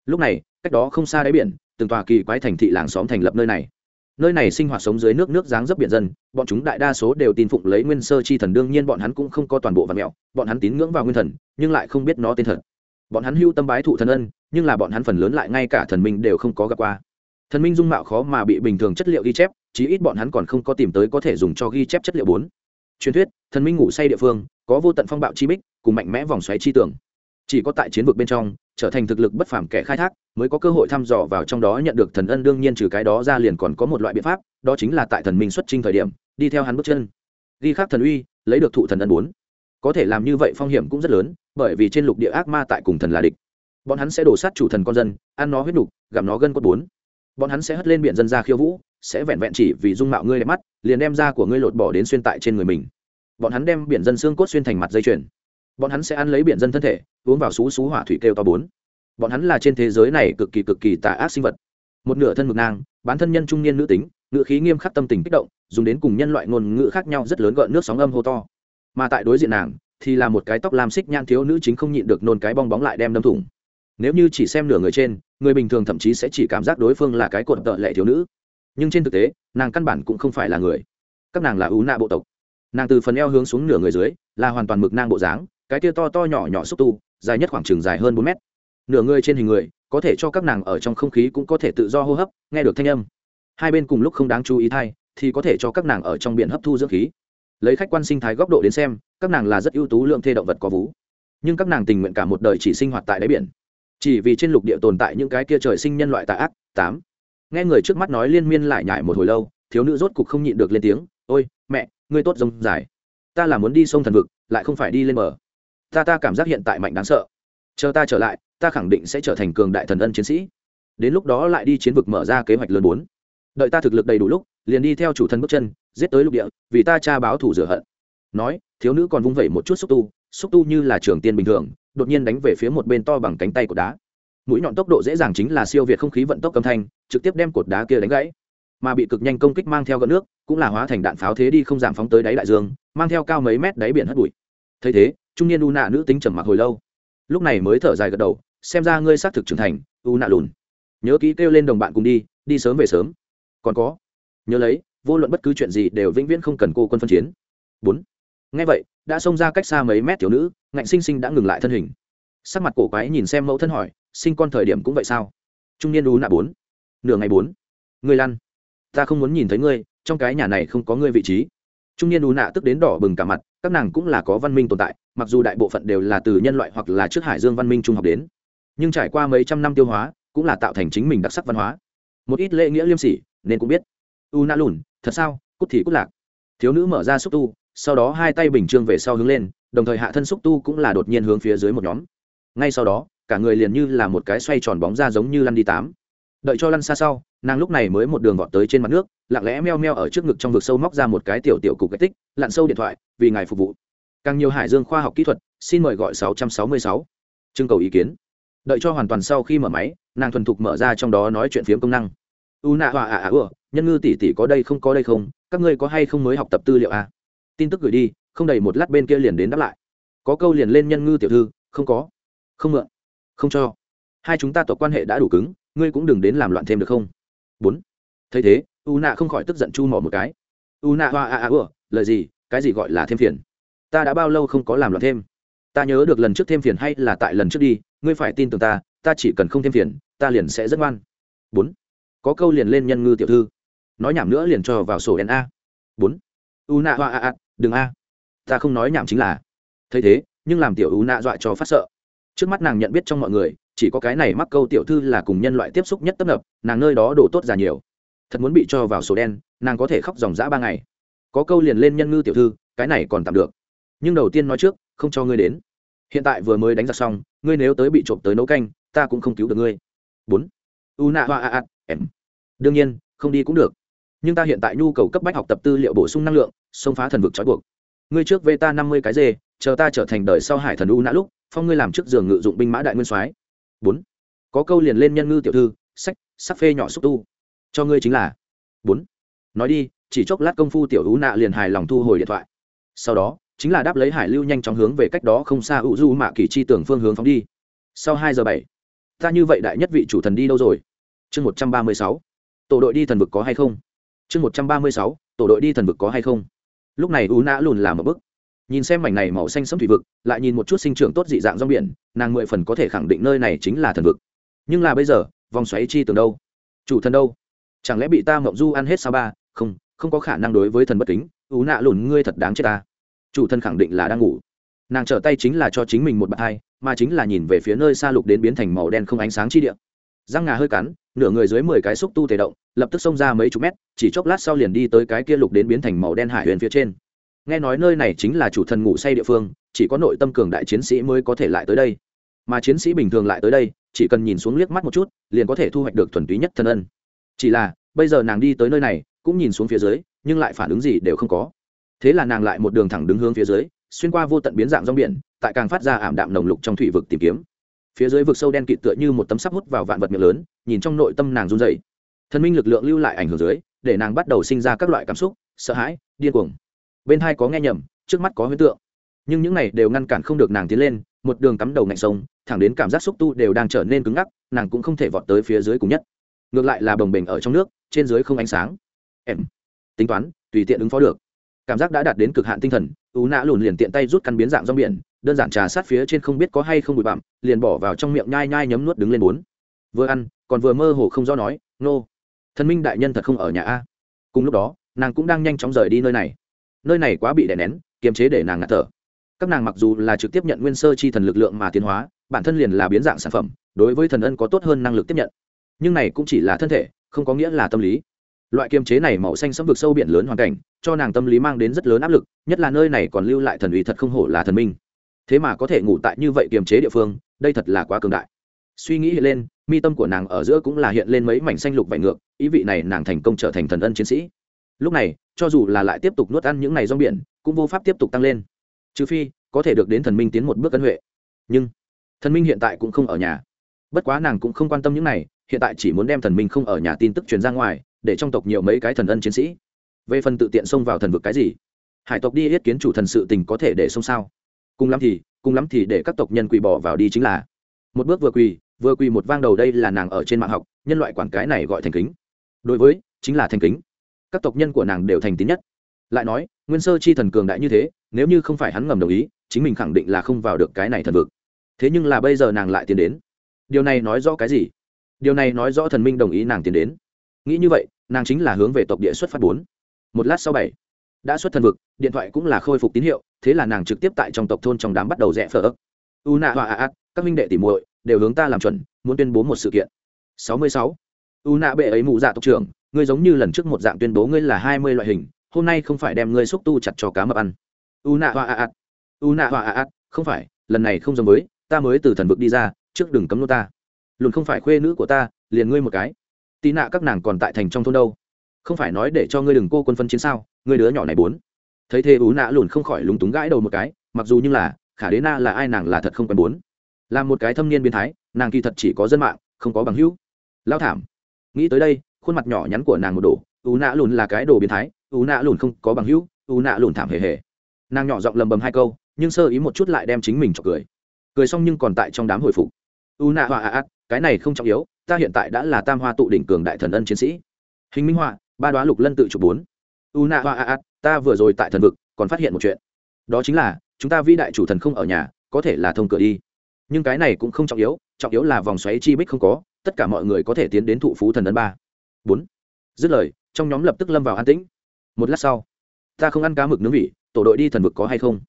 Lúc này, cách đó không xa đáy biển, từng tòa kỳ quái thành thị làng xóm thành lập nơi này. Nơi này sinh hoạt sống dưới nước nước dáng dấp biển dân, bọn chúng đại đa số đều tin phụng lấy nguyên sơ chi thần, đương nhiên bọn hắn cũng không có toàn bộ văn mẹo, bọn hắn tín ngưỡng vào nguyên thần, nhưng lại không biết nó tên thật. Bọn hắn hưu tâm bái thụ thần ân, nhưng là bọn hắn phần lớn lại ngay cả thần minh đều không có gặp qua. Thần minh dung mạo khó mà bị bình thường chất liệu ghi chép, chí ít bọn hắn còn không có tìm tới có thể dùng cho ghi chép chất liệu bốn. Truyền thuyết thần minh ngủ say địa phương, có vô tận phong bạo chi bích, cùng mạnh mẽ vòng xoáy chi tưởng chỉ có tại chiến vực bên trong, trở thành thực lực bất phàm kẻ khai thác, mới có cơ hội thăm dò vào trong đó nhận được thần ân đương nhiên trừ cái đó ra liền còn có một loại biện pháp, đó chính là tại thần minh xuất trình thời điểm, đi theo hắn bước chân. Ghi khắc thần uy, lấy được thụ thần ân bốn. Có thể làm như vậy phong hiểm cũng rất lớn, bởi vì trên lục địa ác ma tại cùng thần là địch. Bọn hắn sẽ đổ sát chủ thần con dân, ăn nó huyết nục gặm nó gân cốt bốn. Bọn hắn sẽ hất lên biển dân ra khiêu vũ, sẽ vẹn vẹn chỉ vì dung mạo ngươi đẹp mắt, liền đem da của ngươi lột bỏ đến xuyên tại trên người mình bọn hắn đem biển dân xương cốt xuyên thành mặt dây chuyền. Bọn hắn sẽ ăn lấy biển dân thân thể, uống vào xú xú hỏa thủy kêu to bốn. Bọn hắn là trên thế giới này cực kỳ cực kỳ tà ác sinh vật. Một nửa thân mực nang bán thân nhân trung niên nữ tính, ngữ khí nghiêm khắc tâm tình kích động, dùng đến cùng nhân loại ngôn ngữ khác nhau rất lớn gợn nước sóng âm hô to. Mà tại đối diện nàng, thì là một cái tóc lam xích nhan thiếu nữ chính không nhịn được nôn cái bong bóng lại đem đâm thủng. Nếu như chỉ xem nửa người trên, người bình thường thậm chí sẽ chỉ cảm giác đối phương là cái cột tợ lệ thiếu nữ. Nhưng trên thực tế, nàng căn bản cũng không phải là người. Các nàng là ú nạ bộ tộc nàng từ phần eo hướng xuống nửa người dưới, là hoàn toàn mực nang bộ dáng, cái tia to to nhỏ nhỏ xúc tu, dài nhất khoảng chừng dài hơn bốn mét. Nửa người trên hình người, có thể cho các nàng ở trong không khí cũng có thể tự do hô hấp, nghe được thanh âm. Hai bên cùng lúc không đáng chú ý thay, thì có thể cho các nàng ở trong biển hấp thu dưỡng khí. Lấy khách quan sinh thái góc độ đến xem, các nàng là rất ưu tú lượng thê động vật có vú. Nhưng các nàng tình nguyện cả một đời chỉ sinh hoạt tại đáy biển. Chỉ vì trên lục địa tồn tại những cái kia trời sinh nhân loại tạ ác, tám. Nghe người trước mắt nói liên miên lại nhải một hồi lâu, thiếu nữ rốt cục không nhịn được lên tiếng, ôi, mẹ ngươi tốt rông dài. Ta là muốn đi sông thần vực, lại không phải đi lên bờ. Ta ta cảm giác hiện tại mạnh đáng sợ. Chờ ta trở lại, ta khẳng định sẽ trở thành cường đại thần ân chiến sĩ. Đến lúc đó lại đi chiến vực mở ra kế hoạch lớn bốn. Đợi ta thực lực đầy đủ lúc, liền đi theo chủ thân bước chân, giết tới lục địa, vì ta cha báo thủ rửa hận. Nói, thiếu nữ còn vung vẩy một chút xúc tu xúc tu như là trường tiên bình thường, đột nhiên đánh về phía một bên to bằng cánh tay của đá. Mũi nhọn tốc độ dễ dàng chính là siêu việt không khí vận tốc âm thanh, trực tiếp đem cột đá kia đánh gãy mà bị cực nhanh công kích mang theo gợn nước, cũng là hóa thành đạn pháo thế đi không giảm phóng tới đáy đại dương, mang theo cao mấy mét đáy biển hất bụi. Thấy thế, trung niên u nạ nữ tính trầm mặc hồi lâu. Lúc này mới thở dài gật đầu, xem ra ngươi xác thực trưởng thành, u nạ lùn. Nhớ kỹ kêu lên đồng bạn cùng đi đi sớm về sớm. Còn có, nhớ lấy, vô luận bất cứ chuyện gì đều vĩnh viễn không cần cô quân phân chiến. Bốn. Ngay vậy, đã xông ra cách xa mấy mét thiếu nữ, ngạnh sinh sinh đã ngừng lại thân hình. Sắc mặt cổ quái nhìn xem mẫu thân hỏi, sinh con thời điểm cũng vậy sao? Trung niên u nạ bốn. Nửa ngày bốn. Người lăn ta không muốn nhìn thấy ngươi, trong cái nhà này không có ngươi vị trí. Trung niên u nạ tức đến đỏ bừng cả mặt, các nàng cũng là có văn minh tồn tại, mặc dù đại bộ phận đều là từ nhân loại hoặc là trước hải dương văn minh trung học đến. Nhưng trải qua mấy trăm năm tiêu hóa, cũng là tạo thành chính mình đặc sắc văn hóa. Một ít lễ nghĩa liêm sỉ, nên cũng biết. U nạ lùn, thật sao? Cút thì cút lạc. Thiếu nữ mở ra xúc tu, sau đó hai tay bình trương về sau hướng lên, đồng thời hạ thân xúc tu cũng là đột nhiên hướng phía dưới một nhóm. Ngay sau đó, cả người liền như là một cái xoay tròn bóng ra giống như lăn đi tám đợi cho lăn xa sau, nàng lúc này mới một đường vọt tới trên mặt nước, lặng lẽ meo meo ở trước ngực trong vực sâu móc ra một cái tiểu tiểu cục cách tích, lặn sâu điện thoại, vì ngài phục vụ. Càng nhiều hải dương khoa học kỹ thuật, xin mời gọi 666. trưng cầu ý kiến. Đợi cho hoàn toàn sau khi mở máy, nàng thuần thục mở ra trong đó nói chuyện phiếm công năng. U nạ hòa ạ ạ ủa nhân ngư tỷ tỷ có đây không, có đây không, các ngươi có hay không mới học tập tư liệu à? tin tức gửi đi, không đầy một lát bên kia liền đến đáp lại. Có câu liền lên nhân ngư tiểu thư, không có. Không mượn. Không cho. Hai chúng ta tộc quan hệ đã đủ cứng ngươi cũng đừng đến làm loạn thêm được không? Bốn. Thấy thế, u nạ không khỏi tức giận chu mỏ một cái. U nạ hoa a a ủa, lời gì, cái gì gọi là thêm phiền? Ta đã bao lâu không có làm loạn thêm? Ta nhớ được lần trước thêm phiền hay là tại lần trước đi, ngươi phải tin tưởng ta ta chỉ cần không thêm phiền, ta liền sẽ rất ngoan. Bốn. Có câu liền lên nhân ngư tiểu thư. Nói nhảm nữa liền cho vào sổ N a. Bốn. U nạ hoa a a, đừng a. Ta không nói nhảm chính là. Thấy thế, nhưng làm tiểu u nạ dọa cho phát sợ trước mắt nàng nhận biết trong mọi người, chỉ có cái này mắc câu tiểu thư là cùng nhân loại tiếp xúc nhất tấp nập, nàng nơi đó đổ tốt già nhiều. Thật muốn bị cho vào sổ đen, nàng có thể khóc dòng dã ba ngày. Có câu liền lên nhân ngư tiểu thư, cái này còn tạm được. Nhưng đầu tiên nói trước, không cho ngươi đến. Hiện tại vừa mới đánh giặc xong, ngươi nếu tới bị trộm tới nấu canh, ta cũng không cứu được ngươi. Bốn. U nạ hoa a a, em. Đương nhiên, không đi cũng được. Nhưng ta hiện tại nhu cầu cấp bách học tập tư liệu bổ sung năng lượng, xông phá thần vực trói buộc ngươi trước về ta năm mươi cái dê, chờ ta trở thành đời sau hải thần u nã lúc, phong ngươi làm trước giường ngự dụng binh mã đại nguyên soái. Bốn, có câu liền lên nhân ngư tiểu thư, sách sắc phê nhỏ xúc tu. Cho ngươi chính là. Bốn, nói đi, chỉ chốc lát công phu tiểu u nạ liền hài lòng thu hồi điện thoại. Sau đó, chính là đáp lấy hải lưu nhanh chóng hướng về cách đó không xa u du mạ kỳ chi tưởng phương hướng phóng đi. Sau hai giờ bảy, ta như vậy đại nhất vị chủ thần đi đâu rồi? Chương một trăm ba mươi sáu, tổ đội đi thần vực có hay không? Chương một trăm ba mươi sáu, tổ đội đi thần vực có hay không? Lúc này u nã lùn làm một bức nhìn xem mảnh này màu xanh sẫm thủy vực, lại nhìn một chút sinh trưởng tốt dị dạng rong biển, nàng mười phần có thể khẳng định nơi này chính là thần vực. Nhưng là bây giờ, vòng xoáy chi tường đâu? Chủ thần đâu? Chẳng lẽ bị ta mộng du ăn hết sao ba? Không không có khả năng đối với thần bất kính. Ú nã lùn, ngươi thật đáng chết ta. Chủ thần khẳng định là đang ngủ. Nàng trở tay chính là cho chính mình một bậc hai, mà chính là nhìn về phía nơi xa lục đến biến thành màu đen không ánh sáng chi địa. Răng ngà hơi cắn nửa người dưới mười cái xúc tu thể động, lập tức xông ra mấy chục mét, chỉ chốc lát sau liền đi tới cái kia lục đến biến thành màu đen hải huyền phía trên. Nghe nói nơi này chính là chủ thần ngủ say địa phương, chỉ có nội tâm cường đại chiến sĩ mới có thể lại tới đây. Mà chiến sĩ bình thường lại tới đây, chỉ cần nhìn xuống liếc mắt một chút, liền có thể thu hoạch được thuần túy nhất thân ân. Chỉ là, bây giờ nàng đi tới nơi này, cũng nhìn xuống phía dưới, nhưng lại phản ứng gì đều không có. Thế là nàng lại một đường thẳng đứng hướng phía dưới, xuyên qua vô tận biến dạng rong biển, tại càng phát ra ảm đạm nồng lục trong thủy vực tìm kiếm phía dưới vực sâu đen kịt tựa như một tấm sắp hút vào vạn vật miệng lớn, nhìn trong nội tâm nàng run dày thần minh lực lượng lưu lại ảnh hưởng dưới, để nàng bắt đầu sinh ra các loại cảm xúc, sợ hãi, điên cuồng. Bên hai có nghe nhầm, trước mắt có huyễn tượng. Nhưng những này đều ngăn cản không được nàng tiến lên, một đường cắm đầu ngạnh sông, thẳng đến cảm giác xúc tu đều đang trở nên cứng ngắc, nàng cũng không thể vọt tới phía dưới cùng nhất. Ngược lại là bồng bềnh ở trong nước, trên dưới không ánh sáng. Em, tính toán, tùy tiện ứng phó được cảm giác đã đạt đến cực hạn tinh thần ú nã lùn liền tiện tay rút căn biến dạng rong biển, đơn giản trà sát phía trên không biết có hay không bụi bặm, liền bỏ vào trong miệng nhai nhai nhấm nuốt đứng lên bốn. Vừa ăn, còn vừa mơ hồ không do nói, nô, thần minh đại nhân thật không ở nhà a? Cùng lúc đó, nàng cũng đang nhanh chóng rời đi nơi này. Nơi này quá bị đè nén, kiềm chế để nàng ngạt thở. Các nàng mặc dù là trực tiếp nhận nguyên sơ chi thần lực lượng mà tiến hóa, bản thân liền là biến dạng sản phẩm, đối với thần ân có tốt hơn năng lực tiếp nhận. Nhưng này cũng chỉ là thân thể, không có nghĩa là tâm lý loại kiềm chế này màu xanh sẫm vực sâu biển lớn hoàn cảnh, cho nàng tâm lý mang đến rất lớn áp lực, nhất là nơi này còn lưu lại thần uy thật không hổ là thần minh. Thế mà có thể ngủ tại như vậy kiềm chế địa phương, đây thật là quá cường đại. Suy nghĩ hiện lên, mi tâm của nàng ở giữa cũng là hiện lên mấy mảnh xanh lục vải ngược, ý vị này nàng thành công trở thành thần ân chiến sĩ. Lúc này, cho dù là lại tiếp tục nuốt ăn những này rong biển, cũng vô pháp tiếp tục tăng lên. Trừ phi, có thể được đến thần minh tiến một bước ân huệ. Nhưng, thần minh hiện tại cũng không ở nhà. Bất quá nàng cũng không quan tâm những này, hiện tại chỉ muốn đem thần minh không ở nhà tin tức truyền ra ngoài để trong tộc nhiều mấy cái thần ân chiến sĩ. Về phần tự tiện xông vào thần vực cái gì? Hải tộc đi yết kiến chủ thần sự tình có thể để xông sao? Cùng lắm thì, cùng lắm thì để các tộc nhân quỳ bỏ vào đi chính là. Một bước vừa quỳ vừa quỳ một vang đầu đây là nàng ở trên mạng học, nhân loại quảng cái này gọi thành kính. Đối với, chính là thành kính. Các tộc nhân của nàng đều thành tín nhất. Lại nói, nguyên sơ chi thần cường đại như thế, nếu như không phải hắn ngầm đồng ý, chính mình khẳng định là không vào được cái này thần vực. Thế nhưng là bây giờ nàng lại tiến đến. Điều này nói rõ cái gì? Điều này nói rõ thần minh đồng ý nàng tiến đến. Nghĩ như vậy nàng chính là hướng về tộc địa xuất phát bốn. Một lát sau bảy, đã xuất thần vực, điện thoại cũng là khôi phục tín hiệu, thế là nàng trực tiếp tại trong tộc thôn trong đám bắt đầu rẽ phở ấp u nạ hòa ạ át các minh đệ tỉ muội đều hướng ta làm chuẩn, muốn tuyên bố một sự kiện. Sáu mươi sáu, u nạ bệ ấy mụ dạ tộc trưởng, ngươi giống như lần trước một dạng tuyên bố ngươi là hai mươi loại hình, hôm nay không phải đem ngươi xúc tu chặt cho cá mập ăn. U nạ hòa ạ át u nạ hòa ạ át không phải, lần này không giống với, ta mới từ thần vực đi ra, trước đừng cấm nô ta. Luôn không phải khuê nữ của ta, liền ngươi một cái tì nạ các nàng còn tại thành trong thôn đâu? Không phải nói để cho ngươi đừng cô quân phân chiến sao? Ngươi đứa nhỏ này bốn. Thấy thế ú nạ lùn không khỏi lúng túng gãi đầu một cái, mặc dù như là, khả đế na là ai nàng là thật không quen bốn. Là một cái thâm niên biến thái, nàng kỳ thật chỉ có dân mạng, không có bằng hữu. Lao thảm. Nghĩ tới đây, khuôn mặt nhỏ nhắn của nàng một đồ ú nạ lùn là cái đồ biến thái, ú nạ lùn không có bằng hữu, ú nạ lùn thảm hề hề. Nàng nhỏ giọng lầm bầm hai câu, nhưng sơ ý một chút lại đem chính mình cho cười. Cười xong nhưng còn tại trong đám hồi phục. U nạ hòa ạ, cái này không trọng yếu ta hiện tại đã là tam hoa tụ đỉnh cường đại thần ân chiến sĩ. Hình minh họa, ba đoá lục lân tự chụp bốn. U nạ hoa a a, ta vừa rồi tại thần vực, còn phát hiện một chuyện. Đó chính là, chúng ta vĩ đại chủ thần không ở nhà, có thể là thông cửa đi. Nhưng cái này cũng không trọng yếu trọng yếu là vòng xoáy chi bích không có, tất cả mọi người có thể tiến đến thụ phú thần ân ba. Bốn. Dứt lời, trong nhóm lập tức lâm vào an tĩnh. Một lát sau, ta không ăn cá mực nướng vị, tổ đội đi thần vực có hay không?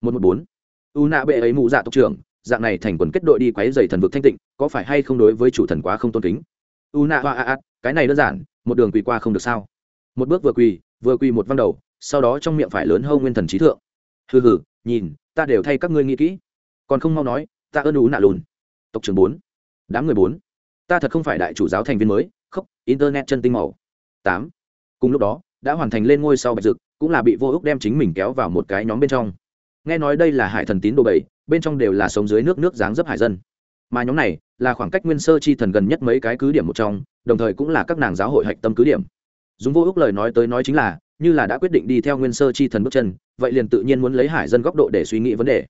Một một bốn. U nạ bệ ấy mụ dạ tộc trưởng dạng này thành quần kết đội đi quấy dày thần vực thanh tịnh, có phải hay không đối với chủ thần quá không tôn kính? U na hoa a a, cái này đơn giản, một đường quỳ qua không được sao? Một bước vừa quỳ vừa quỳ một văn đầu, sau đó trong miệng phải lớn hơn nguyên thần trí thượng. Hừ hừ, nhìn, ta đều thay các ngươi nghĩ kỹ. Còn không mau nói, ta ơn u nạ lùn. Tộc trưởng bốn, đám người bốn. Ta thật không phải đại chủ giáo thành viên mới khóc internet chân tinh màu. Tám. Cùng lúc đó, đã hoàn thành lên ngôi sau bạch dực, cũng là bị vô ước đem chính mình kéo vào một cái nhóm bên trong. Nghe nói đây là hải thần tín đồ bảy bên trong đều là sống dưới nước nước dáng dấp hải dân. Mà nhóm này là khoảng cách nguyên sơ chi thần gần nhất mấy cái cứ điểm một trong, đồng thời cũng là các nàng giáo hội hạch tâm cứ điểm. Dùng vô ước lời nói tới nói chính là, như là đã quyết định đi theo nguyên sơ chi thần bước chân, vậy liền tự nhiên muốn lấy hải dân góc độ để suy nghĩ vấn đề.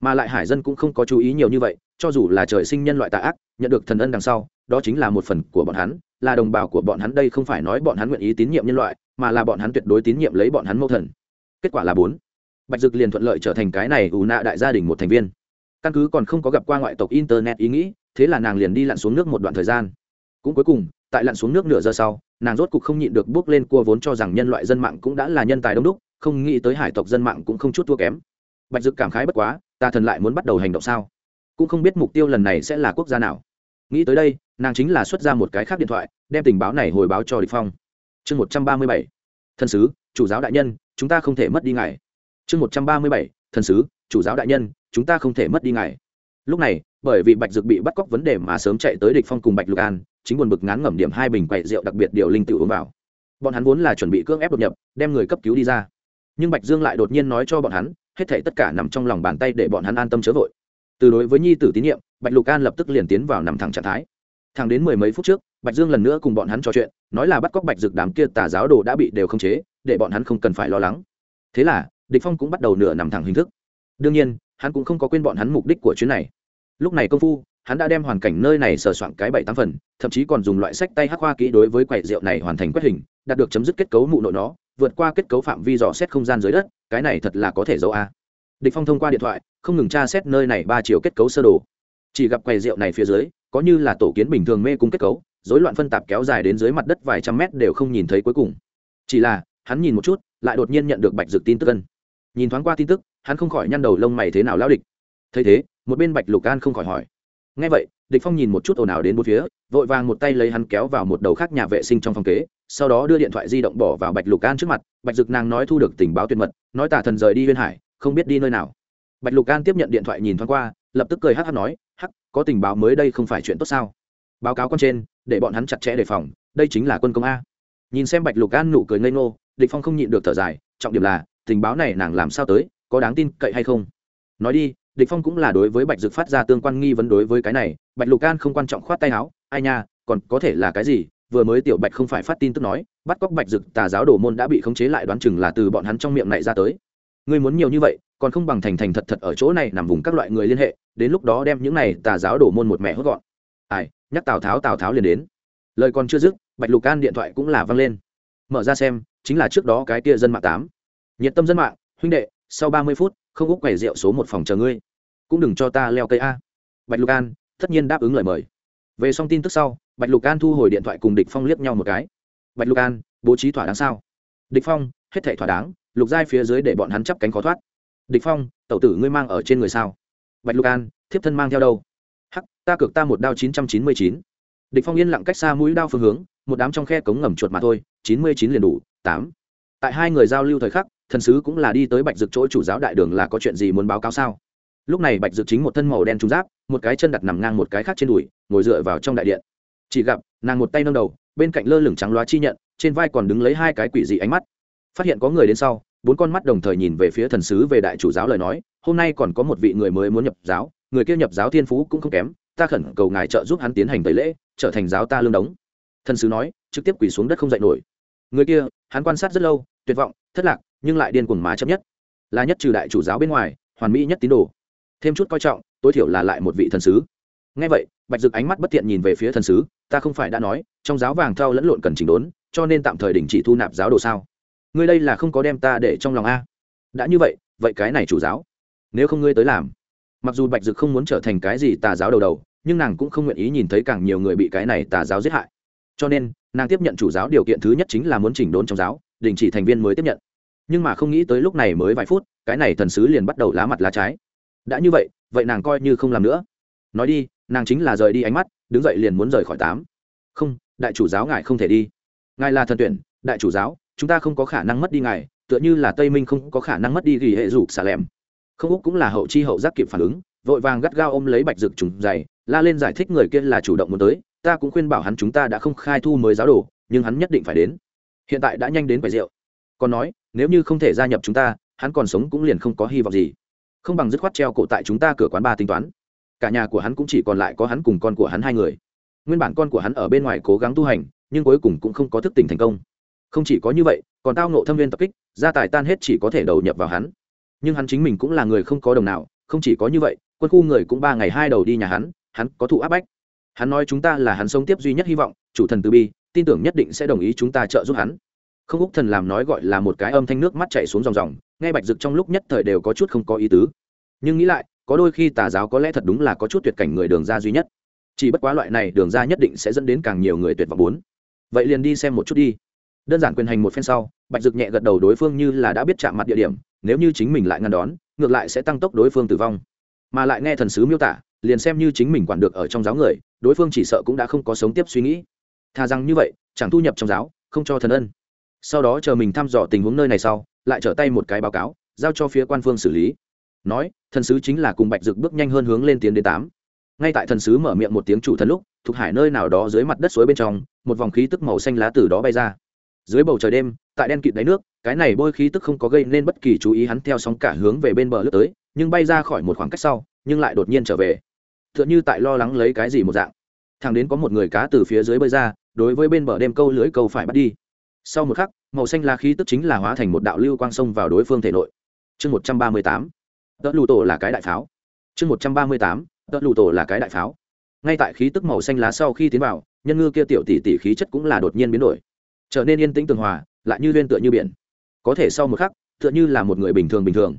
Mà lại hải dân cũng không có chú ý nhiều như vậy, cho dù là trời sinh nhân loại tạ ác, nhận được thần ân đằng sau, đó chính là một phần của bọn hắn, là đồng bào của bọn hắn đây không phải nói bọn hắn nguyện ý tín nhiệm nhân loại, mà là bọn hắn tuyệt đối tín nhiệm lấy bọn hắn mâu thần. Kết quả là bốn bạch dực liền thuận lợi trở thành cái này ủ nạ đại gia đình một thành viên. Căn cứ còn không có gặp qua ngoại tộc internet ý nghĩ, thế là nàng liền đi lặn xuống nước một đoạn thời gian. Cũng cuối cùng, tại lặn xuống nước nửa giờ sau, nàng rốt cục không nhịn được bước lên cua vốn cho rằng nhân loại dân mạng cũng đã là nhân tài đông đúc, không nghĩ tới hải tộc dân mạng cũng không chút thua kém. Bạch dực cảm khái bất quá, ta thần lại muốn bắt đầu hành động sao? Cũng không biết mục tiêu lần này sẽ là quốc gia nào. Nghĩ tới đây, nàng chính là xuất ra một cái khác điện thoại, đem tình báo này hồi báo cho địch phong. Chương một trăm ba mươi bảy. Thần sứ, chủ giáo đại nhân, chúng ta không thể mất đi ngài chương một trăm ba mươi bảy, thần sứ, chủ giáo đại nhân, chúng ta không thể mất đi ngài. Lúc này, bởi vì bạch dực bị bắt cóc vấn đề mà sớm chạy tới địch phong cùng bạch lục an, chính buồn bực ngán ngẩm điểm hai bình quậy rượu đặc biệt điều linh tự uống vào. Bọn hắn vốn là chuẩn bị cưỡng ép đột nhập, đem người cấp cứu đi ra. Nhưng bạch dương lại đột nhiên nói cho bọn hắn, hết thảy tất cả nằm trong lòng bàn tay để bọn hắn an tâm chớ vội. Từ đối với nhi tử tín nhiệm, bạch lục an lập tức liền tiến vào nằm thẳng trạng thái. Thẳng đến mười mấy phút trước, bạch dương lần nữa cùng bọn hắn trò chuyện, nói là bắt cóc bạch dực đám kia tà giáo đồ đã bị đều không chế, để bọn hắn không cần phải lo lắng. Thế là địch phong cũng bắt đầu nửa nằm thẳng hình thức. Đương nhiên, hắn cũng không có quên bọn hắn mục đích của chuyến này. Lúc này công phu, hắn đã đem hoàn cảnh nơi này sờ soạn cái bảy tám phần, thậm chí còn dùng loại sách tay hắc hoa kỹ đối với quầy rượu này hoàn thành quét hình, đạt được chấm dứt kết cấu mụ nội nó, vượt qua kết cấu phạm vi dò xét không gian dưới đất, cái này thật là có thể dấu a. Địch phong thông qua điện thoại, không ngừng tra xét nơi này ba chiều kết cấu sơ đồ. Chỉ gặp quầy rượu này phía dưới, có như là tổ kiến bình thường mê cung kết cấu, rối loạn phân tạp kéo dài đến dưới mặt đất vài trăm mét đều không nhìn thấy cuối cùng. Chỉ là, hắn nhìn một chút, lại đột nhiên nhận được bạch dược tin tức ân nhìn thoáng qua tin tức, hắn không khỏi nhăn đầu lông mày thế nào lao địch. Thấy thế, một bên bạch lục an không khỏi hỏi. Ngay vậy, địch phong nhìn một chút ồn ào đến bốn phía, vội vàng một tay lấy hắn kéo vào một đầu khác nhà vệ sinh trong phòng kế, sau đó đưa điện thoại di động bỏ vào bạch lục an trước mặt. Bạch dực nàng nói thu được tình báo tuyệt mật, nói tả thần rời đi huyên hải, không biết đi nơi nào. Bạch lục an tiếp nhận điện thoại nhìn thoáng qua, lập tức cười hắc hắc nói, hắc, có tình báo mới đây không phải chuyện tốt sao? Báo cáo con trên, để bọn hắn chặt chẽ đề phòng, đây chính là quân công a. Nhìn xem bạch lục an nụ cười ngây ngô, địch phong không nhịn được thở dài, trọng điểm là tình báo này nàng làm sao tới, có đáng tin cậy hay không? Nói đi, địch phong cũng là đối với bạch dực phát ra tương quan nghi vấn đối với cái này, bạch lục an không quan trọng khoát tay áo, ai nha, còn có thể là cái gì? Vừa mới tiểu bạch không phải phát tin tức nói, bắt cóc bạch dực tà giáo đồ môn đã bị khống chế lại đoán chừng là từ bọn hắn trong miệng này ra tới. Ngươi muốn nhiều như vậy, còn không bằng thành thành thật thật ở chỗ này nằm vùng các loại người liên hệ, đến lúc đó đem những này tà giáo đồ môn một mẹ hốt gọn. Ai, nhắc tào tháo tào tháo liền đến. Lời còn chưa dứt, bạch lục an điện thoại cũng là văng lên. Mở ra xem, chính là trước đó cái kia dân mạng tám nhiệt tâm dân mạng, huynh đệ, sau ba mươi phút, không úc quầy rượu số một phòng chờ ngươi. Cũng đừng cho ta leo cây a. Bạch lục an, tất nhiên đáp ứng lời mời. Về xong tin tức sau, bạch lục an thu hồi điện thoại cùng địch phong liếc nhau một cái. Bạch lục an, bố trí thỏa đáng sao? Địch phong, hết thảy thỏa đáng, lục giai phía dưới để bọn hắn chắp cánh khó thoát. Địch phong, tẩu tử ngươi mang ở trên người sao? Bạch lục an, thiếp thân mang theo đâu? Hắc, ta cược ta một đao chín trăm chín mươi chín. Địch phong yên lặng cách xa mũi đao phương hướng, một đám trong khe cống ngầm chuột mà thôi, chín mươi chín liền đủ, tám. Tại hai người giao lưu thời khắc thần sứ cũng là đi tới bạch dực chỗ chủ giáo đại đường là có chuyện gì muốn báo cáo sao? Lúc này bạch dực chính một thân màu đen trung giáp, một cái chân đặt nằm ngang một cái khác trên đùi, ngồi dựa vào trong đại điện. Chỉ gặp, nàng một tay nâng đầu, bên cạnh lơ lửng trắng loá chi nhận, trên vai còn đứng lấy hai cái quỷ dị ánh mắt. Phát hiện có người đến sau, bốn con mắt đồng thời nhìn về phía thần sứ về đại chủ giáo lời nói, hôm nay còn có một vị người mới muốn nhập giáo, người kia nhập giáo thiên phú cũng không kém, ta khẩn cầu ngài trợ giúp hắn tiến hành tẩy lễ, trở thành giáo ta lương đống. Thần sứ nói, trực tiếp quỳ xuống đất không dậy nổi. Người kia, hắn quan sát rất lâu, tuyệt vọng, thất lạc nhưng lại điên cuồng má chấp nhất. Là nhất trừ đại chủ giáo bên ngoài, hoàn mỹ nhất tín đồ. Thêm chút coi trọng, tối thiểu là lại một vị thần sứ. Ngay vậy, bạch dực ánh mắt bất thiện nhìn về phía thần sứ, ta không phải đã nói, trong giáo vàng thao lẫn lộn cần chỉnh đốn, cho nên tạm thời đình chỉ thu nạp giáo đồ sao? Ngươi đây là không có đem ta để trong lòng a. Đã như vậy vậy cái này chủ giáo, nếu không ngươi tới làm. Mặc dù bạch dực không muốn trở thành cái gì tà giáo đầu đầu, nhưng nàng cũng không nguyện ý nhìn thấy càng nhiều người bị cái này tà giáo giết hại. Cho nên, nàng tiếp nhận chủ giáo điều kiện thứ nhất chính là muốn chỉnh đốn trong giáo, đình chỉ thành viên mới tiếp nhận nhưng mà không nghĩ tới lúc này mới vài phút, cái này thần sứ liền bắt đầu lá mặt lá trái. Đã như vậy vậy nàng coi như không làm nữa. Nói đi, nàng chính là rời đi ánh mắt, đứng dậy liền muốn rời khỏi tám. Không, đại chủ giáo ngài không thể đi. Ngài là thần tuyển, đại chủ giáo, chúng ta không có khả năng mất đi ngài, tựa như là tây minh không có khả năng mất đi ghi hệ rủ xà lẻm. Không úc cũng là hậu chi hậu giác kịp phản ứng, vội vàng gắt gao ôm lấy bạch rực trùng dày la lên giải thích người kia là chủ động muốn tới, ta cũng khuyên bảo hắn chúng ta đã không khai thu mới giáo đồ, nhưng hắn nhất định phải đến. Hiện tại đã nhanh đến phải rượu. Còn nói nếu như không thể gia nhập chúng ta, hắn còn sống cũng liền không có hy vọng gì. Không bằng dứt khoát treo cổ tại chúng ta cửa quán ba tính toán. Cả nhà của hắn cũng chỉ còn lại có hắn cùng con của hắn hai người. Nguyên bản con của hắn ở bên ngoài cố gắng tu hành, nhưng cuối cùng cũng không có thức tỉnh thành công. Không chỉ có như vậy, còn tao nộ thâm viên tập kích, gia tài tan hết chỉ có thể đầu nhập vào hắn. Nhưng hắn chính mình cũng là người không có đồng nào, không chỉ có như vậy, quân khu người cũng ba ngày hai đầu đi nhà hắn hắn có thụ áp bách. Hắn nói chúng ta là hắn sống tiếp duy nhất hy vọng, chủ thần từ bi, tin tưởng nhất định sẽ đồng ý chúng ta trợ giúp hắn không úc thần làm nói gọi là một cái âm thanh nước mắt chạy xuống dòng dòng, nghe bạch dực trong lúc nhất thời đều có chút không có ý tứ. Nhưng nghĩ lại, có đôi khi tà giáo có lẽ thật đúng là có chút tuyệt cảnh người đường ra duy nhất. Chỉ bất quá loại này đường ra nhất định sẽ dẫn đến càng nhiều người tuyệt vọng bốn. Vậy liền đi xem một chút đi. Đơn giản quyền hành một phen sau, bạch dực nhẹ gật đầu đối phương như là đã biết chạm mặt địa điểm, nếu như chính mình lại ngăn đón, ngược lại sẽ tăng tốc đối phương tử vong. Mà lại nghe thần sứ miêu tả, liền xem như chính mình quản được ở trong giáo người, đối phương chỉ sợ cũng đã không có sống tiếp suy nghĩ. Thà rằng như vậy, chẳng thu nhập trong giáo, không cho thần ân sau đó chờ mình thăm dò tình huống nơi này sau, lại trở tay một cái báo cáo, giao cho phía quan phương xử lý. Nói, thần sứ chính là cùng bạch dực bước nhanh hơn hướng lên tiến đến tám. Ngay tại thần sứ mở miệng một tiếng chủ thần lúc, thuộc hải nơi nào đó dưới mặt đất suối bên trong, một vòng khí tức màu xanh lá từ đó bay ra. Dưới bầu trời đêm, tại đen kịt đáy nước, cái này bôi khí tức không có gây nên bất kỳ chú ý, hắn theo sóng cả hướng về bên bờ lướt tới, nhưng bay ra khỏi một khoảng cách sau, nhưng lại đột nhiên trở về. T h ư ợ n như tại lo lắng lấy cái gì một dạng. Thằng đến có một người cá từ phía dưới bơi ra, đối với bên bờ đêm câu lưới câu phải bắt đi sau một khắc, màu xanh lá khí tức chính là hóa thành một đạo lưu quang sông vào đối phương thể nội. Chương một trăm ba mươi tám tợ lù tổ là cái đại pháo. Chương một trăm ba mươi tám tợ lù tổ là cái đại pháo. Ngay tại khí tức màu xanh lá sau khi tiến vào, nhân ngư kia tiểu tỷ tỷ khí chất cũng là đột nhiên biến đổi. Trở nên yên tĩnh tường hòa, lại như lên tựa như biển. Có thể sau một khắc, tựa như là một người bình thường bình thường.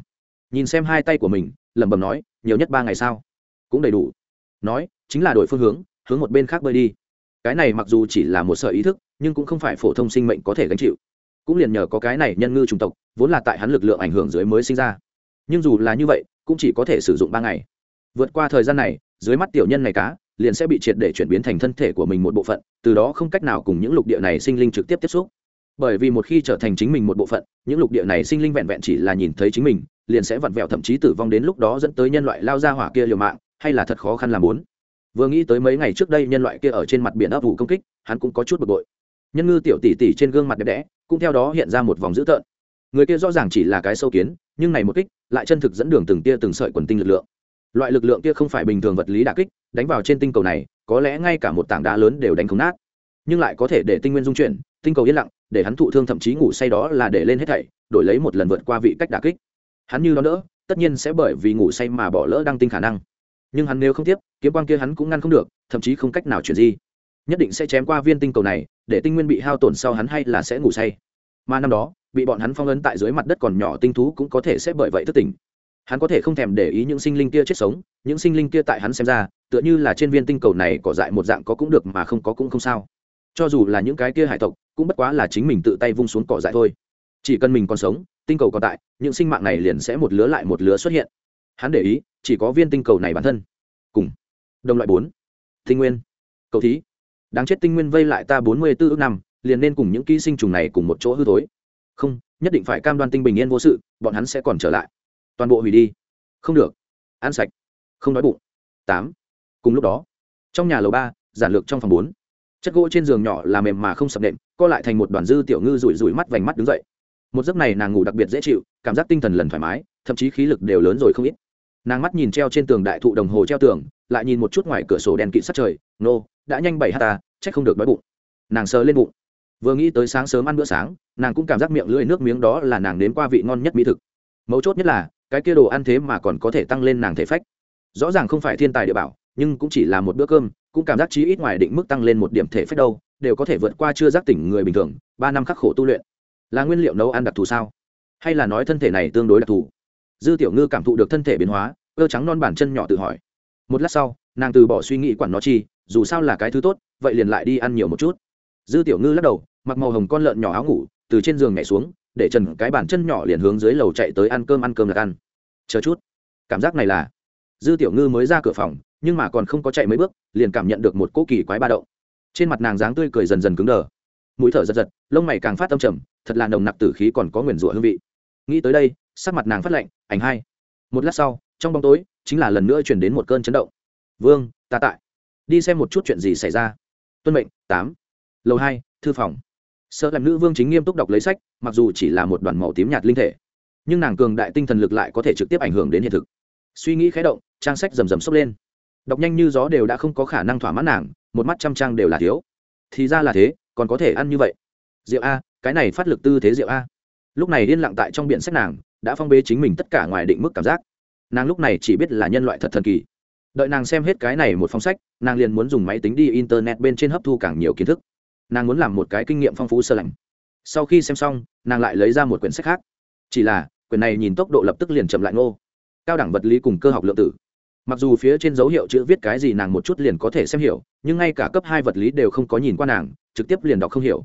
Nhìn xem hai tay của mình, lẩm bẩm nói, nhiều nhất ba ngày sau cũng đầy đủ. Nói, chính là đổi phương hướng hướng một bên khác bơi đi cái này mặc dù chỉ là một sợ ý thức, nhưng cũng không phải phổ thông sinh mệnh có thể gánh chịu. Cũng liền nhờ có cái này nhân ngư chủng tộc, vốn là tại hắn lực lượng ảnh hưởng dưới mới sinh ra. Nhưng dù là như vậy, cũng chỉ có thể sử dụng ba ngày. Vượt qua thời gian này, dưới mắt tiểu nhân này cá, liền sẽ bị triệt để chuyển biến thành thân thể của mình một bộ phận, từ đó không cách nào cùng những lục địa này sinh linh trực tiếp tiếp xúc. Bởi vì một khi trở thành chính mình một bộ phận, những lục địa này sinh linh vẹn vẹn chỉ là nhìn thấy chính mình, liền sẽ vặn vẹo thậm chí tử vong đến lúc đó dẫn tới nhân loại lao ra hỏa kia liều mạng, hay là thật khó khăn làm muốn vừa nghĩ tới mấy ngày trước đây nhân loại kia ở trên mặt biển ấp ủ công kích, hắn cũng có chút bực bội. Nhân ngư tiểu tỷ tỷ trên gương mặt đẹp đẽ, cũng theo đó hiện ra một vòng dữ tợn. Người kia rõ ràng chỉ là cái sâu kiến, nhưng này một kích, lại chân thực dẫn đường từng tia từng sợi quần tinh lực lượng. Loại lực lượng kia không phải bình thường vật lý đà kích, đánh vào trên tinh cầu này, có lẽ ngay cả một tảng đá lớn đều đánh không nát. Nhưng lại có thể để tinh nguyên dung chuyển, tinh cầu yên lặng, để hắn thụ thương thậm chí ngủ say đó là để lên hết thảy, đổi lấy một lần vượt qua vị cách đà kích. Hắn như đó nữa tất nhiên sẽ bởi vì ngủ say mà bỏ lỡ đăng tinh khả năng nhưng hắn nếu không tiếp, kiếm quang kia hắn cũng ngăn không được, thậm chí không cách nào chuyển di. Nhất định sẽ chém qua viên tinh cầu này, để tinh nguyên bị hao tổn sau hắn hay là sẽ ngủ say. Mà năm đó, bị bọn hắn phong ấn tại dưới mặt đất còn nhỏ tinh thú cũng có thể sẽ bởi vậy thức tỉnh. Hắn có thể không thèm để ý những sinh linh kia chết sống, những sinh linh kia tại hắn xem ra, tựa như là trên viên tinh cầu này cỏ dại một dạng có cũng được mà không có cũng không sao. Cho dù là những cái kia hải tộc, cũng bất quá là chính mình tự tay vung xuống cỏ dại thôi. Chỉ cần mình còn sống, tinh cầu còn tại, những sinh mạng này liền sẽ một lứa lại một lứa xuất hiện hắn để ý, chỉ có viên tinh cầu này bản thân. Cùng. Đồng loại bốn. Tinh nguyên. Cầu thí. Đáng chết tinh nguyên vây lại ta bốn mươi tư ước năm, liền nên cùng những ký sinh trùng này cùng một chỗ hư thối. Không, nhất định phải cam đoan tinh bình yên vô sự, bọn hắn sẽ còn trở lại. Toàn bộ hủy đi. Không được. Ăn sạch. Không đói bụng. Tám. Cùng lúc đó, trong nhà lầu ba, giản lược trong phòng bốn. Chất gỗ trên giường nhỏ là mềm mà không sập đệm co lại thành một đoàn dư tiểu ngư rủi rủi mắt vành mắt đứng dậy. Một giấc này nàng ngủ đặc biệt dễ chịu, cảm giác tinh thần lần thoải mái, thậm chí khí lực đều lớn rồi không ít nàng mắt nhìn treo trên tường đại thụ đồng hồ treo tường, lại nhìn một chút ngoài cửa sổ đèn kỵ sắt trời. Nô, đã nhanh bảy h ta c không được đói bụng. Nàng sờ lên bụng. Vừa nghĩ tới sáng sớm ăn bữa sáng, nàng cũng cảm giác miệng lưỡi nước miếng đó là nàng đến qua vị ngon nhất mỹ thực. Mấu chốt nhất là, cái kia đồ ăn thế mà còn có thể tăng lên nàng thể phách. Rõ ràng không phải thiên tài địa bảo, nhưng cũng chỉ là một bữa cơm, cũng cảm giác chí ít ngoài định mức tăng lên một điểm thể phách đâu, đều có thể vượt qua chưa giác tỉnh người bình thường, ba năm khắc khổ tu luyện. Là nguyên liệu nấu ăn đặc thù sao? Hay là nói thân thể này tương đối đặc thù? Dư tiểu ngư cảm thụ được thân thể biến hóa ơ trắng non bản chân nhỏ tự hỏi. Một lát sau, nàng từ bỏ suy nghĩ quản nó chi, dù sao là cái thứ tốt, vậy liền lại đi ăn nhiều một chút. Dư tiểu ngư lắc đầu, mặc màu hồng con lợn nhỏ áo ngủ, từ trên giường nhảy xuống, để trần cái bản chân nhỏ liền hướng dưới lầu chạy tới ăn cơm ăn cơm là ăn. Chờ chút. Cảm giác này là, dư tiểu ngư mới ra cửa phòng, nhưng mà còn không có chạy mấy bước, liền cảm nhận được một cỗ kỳ quái ba động. Trên mặt nàng dáng tươi cười dần dần cứng đờ. Mũi thở giật giật, lông mày càng phát tâm trầm, thật là nồng nặc tử khí còn có nguyền rủa hương vị. Nghĩ tới đây sắc mặt nàng phát lạnh, ảnh hai. Một lát sau, trong bóng tối, chính là lần nữa chuyển đến một cơn chấn động. Vương, ta tại. Đi xem một chút chuyện gì xảy ra. Tuân mệnh, tám. Lầu hai, thư phòng. Sợ làm nữ vương chính nghiêm túc đọc lấy sách, mặc dù chỉ là một đoàn màu tím nhạt linh thể, nhưng nàng cường đại tinh thần lực lại có thể trực tiếp ảnh hưởng đến hiện thực. Suy nghĩ khé động, trang sách rầm rầm sốc lên. Đọc nhanh như gió đều đã không có khả năng thỏa mãn nàng, một mắt trăm trang đều là thiếu. Thì ra là thế, còn có thể ăn như vậy. Rượu a, cái này phát lực tư thế rượu a. Lúc này điên lặng tại trong biển sách nàng đã phong bế chính mình tất cả ngoài định mức cảm giác. Nàng lúc này chỉ biết là nhân loại thật thần kỳ. Đợi nàng xem hết cái này một phong sách, nàng liền muốn dùng máy tính đi internet bên trên hấp thu càng nhiều kiến thức. Nàng muốn làm một cái kinh nghiệm phong phú sơ lạnh. Sau khi xem xong, nàng lại lấy ra một quyển sách khác. Chỉ là, quyển này nhìn tốc độ lập tức liền chậm lại ngô. Cao đẳng vật lý cùng cơ học lượng tử. Mặc dù phía trên dấu hiệu chữ viết cái gì nàng một chút liền có thể xem hiểu, nhưng ngay cả cấp hai vật lý đều không có nhìn qua nàng, trực tiếp liền đọc không hiểu.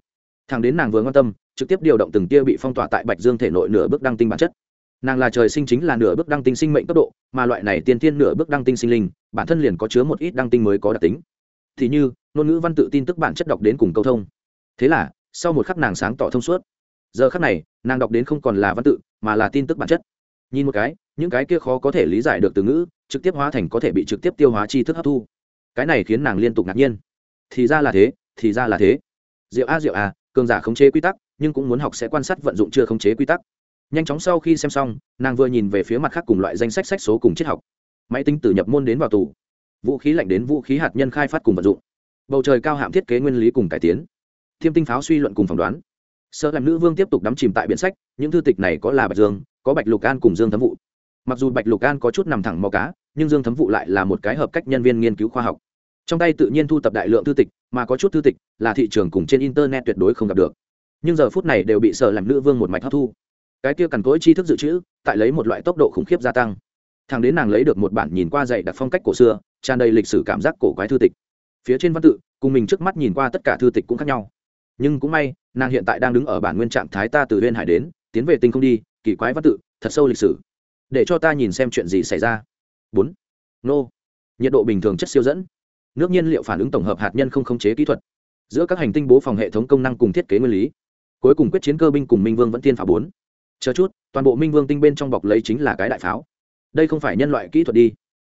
Thằng đến nàng vừa quan tâm, trực tiếp điều động từng tia bị phong tỏa tại bạch dương thể nội nửa bước đăng tinh bản chất nàng là trời sinh chính là nửa bước đăng tinh sinh mệnh cấp độ, mà loại này tiên tiên nửa bước đăng tinh sinh linh, bản thân liền có chứa một ít đăng tinh mới có đặc tính. Thì như, ngôn ngữ văn tự tin tức bản chất đọc đến cùng câu thông. Thế là, sau một khắc nàng sáng tỏ thông suốt. Giờ khắc này, nàng đọc đến không còn là văn tự, mà là tin tức bản chất. Nhìn một cái, những cái kia khó có thể lý giải được từ ngữ, trực tiếp hóa thành có thể bị trực tiếp tiêu hóa tri thức hấp thu. Cái này khiến nàng liên tục ngạc nhiên. Thì ra là thế, thì ra là thế. Diệu a diệu a, cường giả khống chế quy tắc, nhưng cũng muốn học sẽ quan sát vận dụng chưa khống chế quy tắc nhanh chóng sau khi xem xong, nàng vừa nhìn về phía mặt khác cùng loại danh sách sách số cùng triết học. Máy tính từ nhập môn đến vào tù. Vũ khí lạnh đến vũ khí hạt nhân khai phát cùng vật dụng. Bầu trời cao hạm thiết kế nguyên lý cùng cải tiến. Thiêm tinh pháo suy luận cùng phỏng đoán. Sợ làm nữ vương tiếp tục đắm chìm tại biển sách, những thư tịch này có là bạch dương, có bạch lục an cùng dương thấm vụ mặc dù bạch lục an có chút nằm thẳng mò cá, nhưng dương thấm vụ lại là một cái hợp cách nhân viên nghiên cứu khoa học. Trong tay tự nhiên thu tập đại lượng thư tịch, mà có chút thư tịch là thị trường cùng trên internet tuyệt đối không gặp được. Nhưng giờ phút này đều bị sợ làm nữ vương một mạch hấp thu cái kia cằn cỗi tri thức dự trữ, tại lấy một loại tốc độ khủng khiếp gia tăng. Thằng đến nàng lấy được một bản nhìn qua dạy đặc phong cách cổ xưa, tràn đầy lịch sử cảm giác cổ quái thư tịch. Phía trên văn tự, cùng mình trước mắt nhìn qua tất cả thư tịch cũng khác nhau. Nhưng cũng may, nàng hiện tại đang đứng ở bản nguyên trạng thái ta từ huyên hải đến, tiến về tinh không đi, kỳ quái văn tự, thật sâu lịch sử. Để cho ta nhìn xem chuyện gì xảy ra. Bốn. Nô. Nhiệt độ bình thường chất siêu dẫn. Nước nhiên liệu phản ứng tổng hợp hạt nhân không khống chế kỹ thuật. Giữa các hành tinh bố phòng hệ thống công năng cùng thiết kế nguyên lý. Cuối cùng quyết chiến cơ binh cùng minh vương vẫn tiên phá bốn chờ chút, toàn bộ minh vương tinh bên trong bọc lấy chính là cái đại pháo. Đây không phải nhân loại kỹ thuật đi.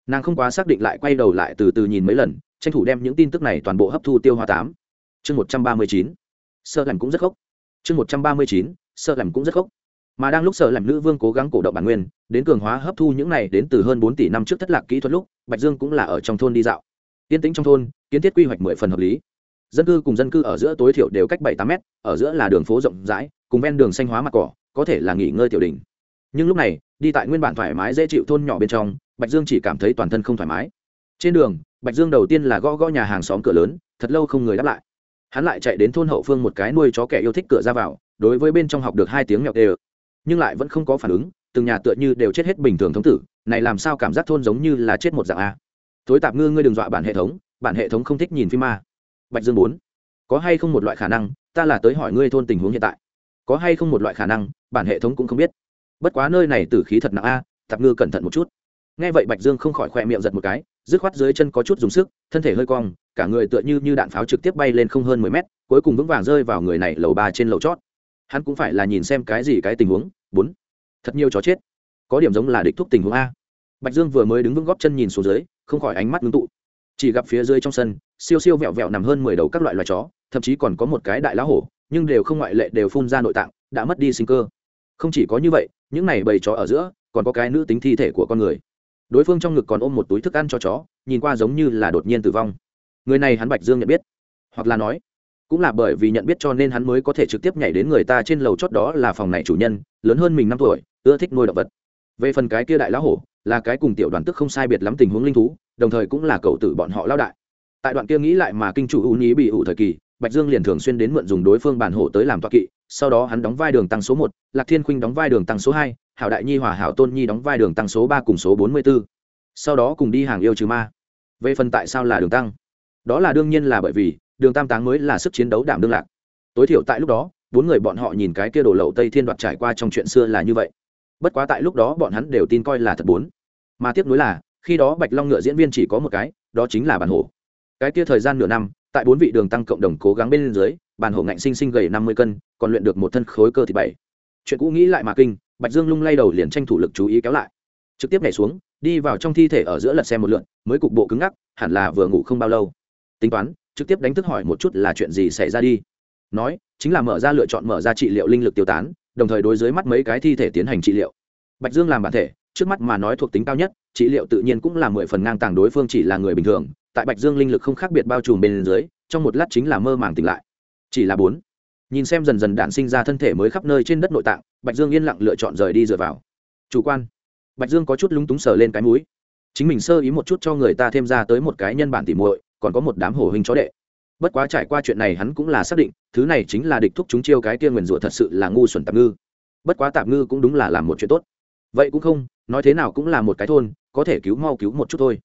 Nàng không quá xác định lại quay đầu lại từ từ nhìn mấy lần, tranh thủ đem những tin tức này toàn bộ hấp thu tiêu hoa tám. Chương một trăm ba mươi chín. Sơ lạnh cũng rất khóc chương một trăm ba mươi chín. Sơ lạnh cũng rất khóc mà đang lúc sơ lạnh nữ vương cố gắng cổ động bản nguyên, đến cường hóa hấp thu những này đến từ hơn bốn tỷ năm trước thất lạc kỹ thuật lúc, bạch dương cũng là ở trong thôn đi dạo. Yên tĩnh trong thôn, kiến thiết quy hoạch mười phần hợp lý. Dân cư cùng dân cư ở giữa tối thiểu đều cách bảy tám mét, ở giữa là đường phố rộng rãi, cùng ven đường xanh hóa mặt cỏ có thể là nghỉ ngơi tiểu đình nhưng lúc này, đi tại nguyên bản thoải mái dễ chịu thôn nhỏ bên trong, bạch dương chỉ cảm thấy toàn thân không thoải mái. Trên đường, bạch dương đầu tiên là gõ gõ nhà hàng xóm cửa lớn, thật lâu không người đáp lại. Hắn lại chạy đến thôn hậu phương một cái nuôi chó kẻ yêu thích cửa ra vào, đối với bên trong học được hai tiếng mèo tê nhưng lại vẫn không có phản ứng, từng nhà tựa như đều chết hết bình thường thống tử, này làm sao cảm giác thôn giống như là chết một dạng a? Tối tạp ngư ngươi đừng dọa bản hệ thống, bản hệ thống không thích nhìn phim ma. Bạch dương bốn, có hay không một loại khả năng, ta là tới hỏi ngươi thôn tình huống hiện tại? Có hay không một loại khả năng, bản hệ thống cũng không biết. Bất quá nơi này tử khí thật nặng a tạp ngư cẩn thận một chút. Nghe vậy bạch dương không khỏi khoe miệng giật một cái, dứt khoát dưới chân có chút dùng sức, thân thể hơi cong, cả người tựa như như đạn pháo trực tiếp bay lên không hơn mười mét, cuối cùng vững vàng rơi vào người này lầu ba trên lầu chót. Hắn cũng phải là nhìn xem cái gì cái tình huống. Bốn. Thật nhiều chó chết. Có điểm giống là địch thúc tình huống a. Bạch dương vừa mới đứng vững góp chân nhìn xuống dưới, không khỏi ánh mắt ngưng tụ. Chỉ gặp phía dưới trong sân, siêu siêu vẹo vẹo nằm hơn mười đầu các loại loài chó, thậm chí còn có một cái đại lá hổ nhưng đều không ngoại lệ đều phun ra nội tạng, đã mất đi sinh cơ. Không chỉ có như vậy, những này bầy chó ở giữa, còn có cái nữ tính thi thể của con người. Đối phương trong ngực còn ôm một túi thức ăn cho chó, nhìn qua giống như là đột nhiên tử vong. Người này hắn bạch dương nhận biết, hoặc là nói, cũng là bởi vì nhận biết cho nên hắn mới có thể trực tiếp nhảy đến người ta trên lầu chót đó là phòng này chủ nhân, lớn hơn mình năm tuổi, ưa thích nuôi động vật. Về phần cái kia đại lão hổ, là cái cùng tiểu đoàn tức không sai biệt lắm tình huống linh thú, đồng thời cũng là cậu tử bọn họ lao đại. Tại đoạn kia nghĩ lại mà kinh chủ ưu nhí bị ủ thời kỳ bạch dương liền thường xuyên đến mượn dùng đối phương bản hổ tới làm toa kỵ, sau đó hắn đóng vai đường tăng số một, lạc thiên khuynh đóng vai đường tăng số hai, hảo đại nhi hòa hảo tôn nhi đóng vai đường tăng số ba cùng số bốn mươi b ố sau đó cùng đi hàng yêu trừ ma. Về phần tại sao là đường tăng? Đó là đương nhiên là bởi vì, đường tam táng mới là sức chiến đấu đảm đương lạc. Tối thiểu tại lúc đó, bốn người bọn họ nhìn cái kia đổ lậu tây thiên đoạt trải qua trong chuyện xưa là như vậy. Bất quá tại lúc đó bọn hắn đều tin coi là thật bốn. Mà tiếp nối là, khi đó bạch long ngựa diễn viên chỉ có một cái, đó chính là bản hổ cái kia thời gian nửa năm tại bốn vị đường tăng cộng đồng cố gắng bên dưới, bàn hổ ngạnh sinh sinh gầy năm mươi cân, còn luyện được một thân khối cơ thì bảy. Chuyện cũ nghĩ lại mà kinh, bạch dương lung lay đầu liền tranh thủ lực chú ý kéo lại. Trực tiếp nhảy xuống, đi vào trong thi thể ở giữa lật xe một lượn, mới cục bộ cứng ngắc, hẳn là vừa ngủ không bao lâu. Tính toán, trực tiếp đánh thức hỏi một chút là chuyện gì xảy ra đi. Nói, chính là mở ra lựa chọn mở ra trị liệu linh lực tiêu tán, đồng thời đối dưới mắt mấy cái thi thể tiến hành trị liệu. Bạch dương làm bản thể, trước mắt mà nói thuộc tính cao nhất trị liệu tự nhiên cũng là mười phần ngang tàng đối phương chỉ là người bình thường, tại bạch dương linh lực không khác biệt bao trùm bên dưới, trong một lát chính là mơ màng tỉnh lại. Chỉ là bốn. Nhìn xem dần dần đạn sinh ra thân thể mới khắp nơi trên đất nội tạng, bạch dương yên lặng lựa chọn rời đi dựa vào. Chủ quan. Bạch dương có chút lúng túng sờ lên cái mũi. Chính mình sơ ý một chút cho người ta thêm ra tới một cái nhân bản tỉ muội, còn có một đám hổ hình chó đệ. Bất quá trải qua chuyện này hắn cũng là xác định, thứ này chính là địch thúc chúng chiêu cái kia nguyền rủa thật sự là ngu xuẩn tạm ngư. Bất quá tạm ngư cũng đúng là làm một chuyện tốt. Vậy cũng không, nói thế nào cũng là một cái thôn có thể cứu mau cứu một chút thôi.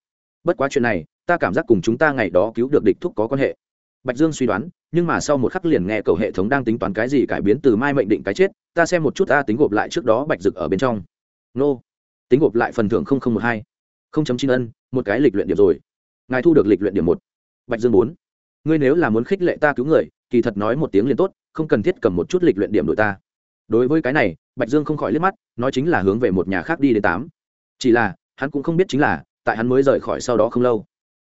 Bất quá chuyện này, ta cảm giác cùng chúng ta ngày đó cứu được địch thúc có quan hệ. Bạch dương suy đoán, nhưng mà sau một khắc liền nghe cầu hệ thống đang tính toán cái gì cải biến từ mai mệnh định cái chết, ta xem một chút ta tính gộp lại trước đó bạch rực ở bên trong. Nô. Tính gộp lại phần thưởng một hai. không chấm chín ân, một cái lịch luyện điểm rồi. Ngài thu được lịch luyện điểm một. Bạch dương bốn. Ngươi nếu là muốn khích lệ ta cứu người, kỳ thật nói một tiếng liền tốt, không cần thiết cầm một chút lịch luyện điểm đội ta. Đối với cái này, bạch dương không khỏi liếc mắt, nói chính là hướng về một nhà khác đi đến tám. Chỉ là hắn cũng không biết chính là, tại hắn mới rời khỏi sau đó không lâu,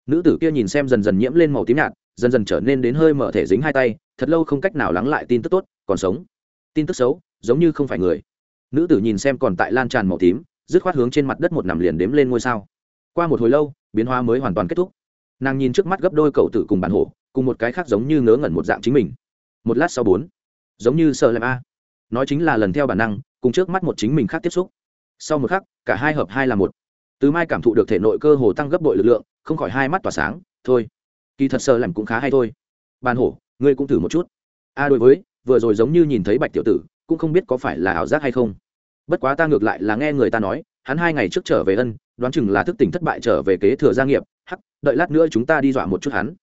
nữ tử kia nhìn xem dần dần nhiễm lên màu tím nhạt, dần dần trở nên đến hơi mở thể dính hai tay, thật lâu không cách nào lắng lại tin tức tốt, còn sống. Tin tức xấu, giống như không phải người. Nữ tử nhìn xem còn tại lan tràn màu tím, dứt khoát hướng trên mặt đất một nằm liền đếm lên ngôi sao. Qua một hồi lâu, biến hóa mới hoàn toàn kết thúc. Nàng nhìn trước mắt gấp đôi cậu tử cùng bản hổ, cùng một cái khác giống như ngớ ngẩn một dạng chính mình. Một lát sau bốn, giống như sợ làm a. Nói chính là lần theo bản năng, cùng trước mắt một chính mình khác tiếp xúc. Sau một khắc, cả hai hợp hai là một từ mai cảm thụ được thể nội cơ hồ tăng gấp bội lực lượng, không khỏi hai mắt tỏa sáng, thôi, kỳ thật sơ làm cũng khá hay thôi. Bàn hổ, ngươi cũng thử một chút. A, đối với, vừa rồi giống như nhìn thấy bạch tiểu tử, cũng không biết có phải là ảo giác hay không. Bất quá ta ngược lại là nghe người ta nói, hắn hai ngày trước trở về ân, đoán chừng là thức tỉnh thất bại trở về kế thừa gia nghiệp, hắc, đợi lát nữa chúng ta đi dọa một chút hắn.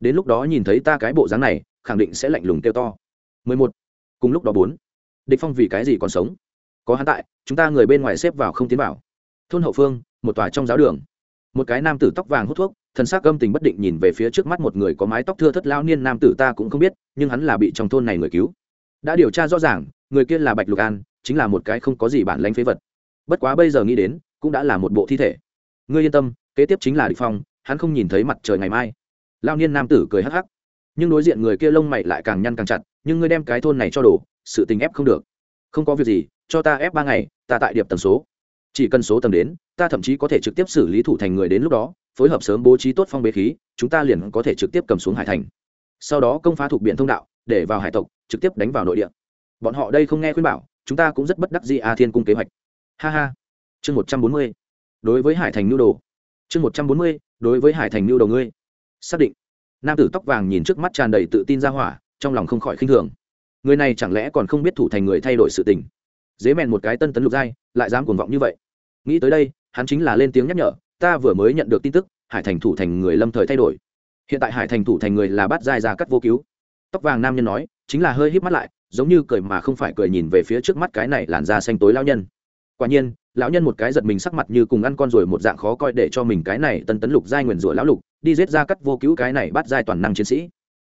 Đến lúc đó nhìn thấy ta cái bộ dáng này, khẳng định sẽ lạnh lùng kêu to. 11. cùng lúc đó bốn. Địch phong vì cái gì còn sống? Có hắn tại, chúng ta người bên ngoài xếp vào không tiến vào. Thôn hậu phương một tòa trong giáo đường. Một cái nam tử tóc vàng hút thuốc thần xác gâm tình bất định nhìn về phía trước mắt một người có mái tóc thưa thất lao niên nam tử ta cũng không biết, nhưng hắn là bị trong thôn này người cứu. Đã điều tra rõ ràng, người kia là bạch lục an, chính là một cái không có gì bản lánh phế vật. Bất quá bây giờ nghĩ đến, cũng đã là một bộ thi thể. Ngươi yên tâm, kế tiếp chính là địch phong, hắn không nhìn thấy mặt trời ngày mai. Lao niên nam tử cười hắc hắc. Nhưng đối diện người kia lông mày lại càng nhăn càng chặt, nhưng ngươi đem cái thôn này cho đổ, sự tình ép không được. Không có việc gì, cho ta ép ba ngày, ta tại điệp tần số chỉ cần số tầng đến, ta thậm chí có thể trực tiếp xử lý thủ thành người đến lúc đó, phối hợp sớm bố trí tốt phong bế khí, chúng ta liền có thể trực tiếp cầm xuống hải thành. Sau đó công phá thuộc biển thông đạo, để vào hải tộc, trực tiếp đánh vào nội địa. Bọn họ đây không nghe khuyên bảo, chúng ta cũng rất bất đắc dĩ a thiên cung kế hoạch. Ha ha. Chương một trăm bốn mươi. Đối với hải thành nhu đồ. Chương một trăm bốn mươi, đối với hải thành nhu đồ ngươi. Xác định. Nam tử tóc vàng nhìn trước mắt tràn đầy tự tin ra hỏa, trong lòng không khỏi khinh thường. Người này chẳng lẽ còn không biết thủ thành người thay đổi sự tình? Dế mèn một cái tân tấn lục giai, lại dám cuồng vọng như vậy. Nghĩ tới đây, hắn chính là lên tiếng nhắc nhở, ta vừa mới nhận được tin tức, hải thành thủ thành người lâm thời thay đổi. Hiện tại hải thành thủ thành người là bắt giai ra cắt vô cứu. Tóc vàng nam nhân nói, chính là hơi híp mắt lại, giống như cười mà không phải cười nhìn về phía trước mắt cái này làn da xanh tối lao nhân. Quả nhiên, lão nhân một cái giật mình sắc mặt như cùng ăn con ruồi một dạng khó coi để cho mình cái này tân tấn lục giai nguyền rủa lão lục, đi giết ra cắt vô cứu cái này bắt giai toàn năng chiến sĩ.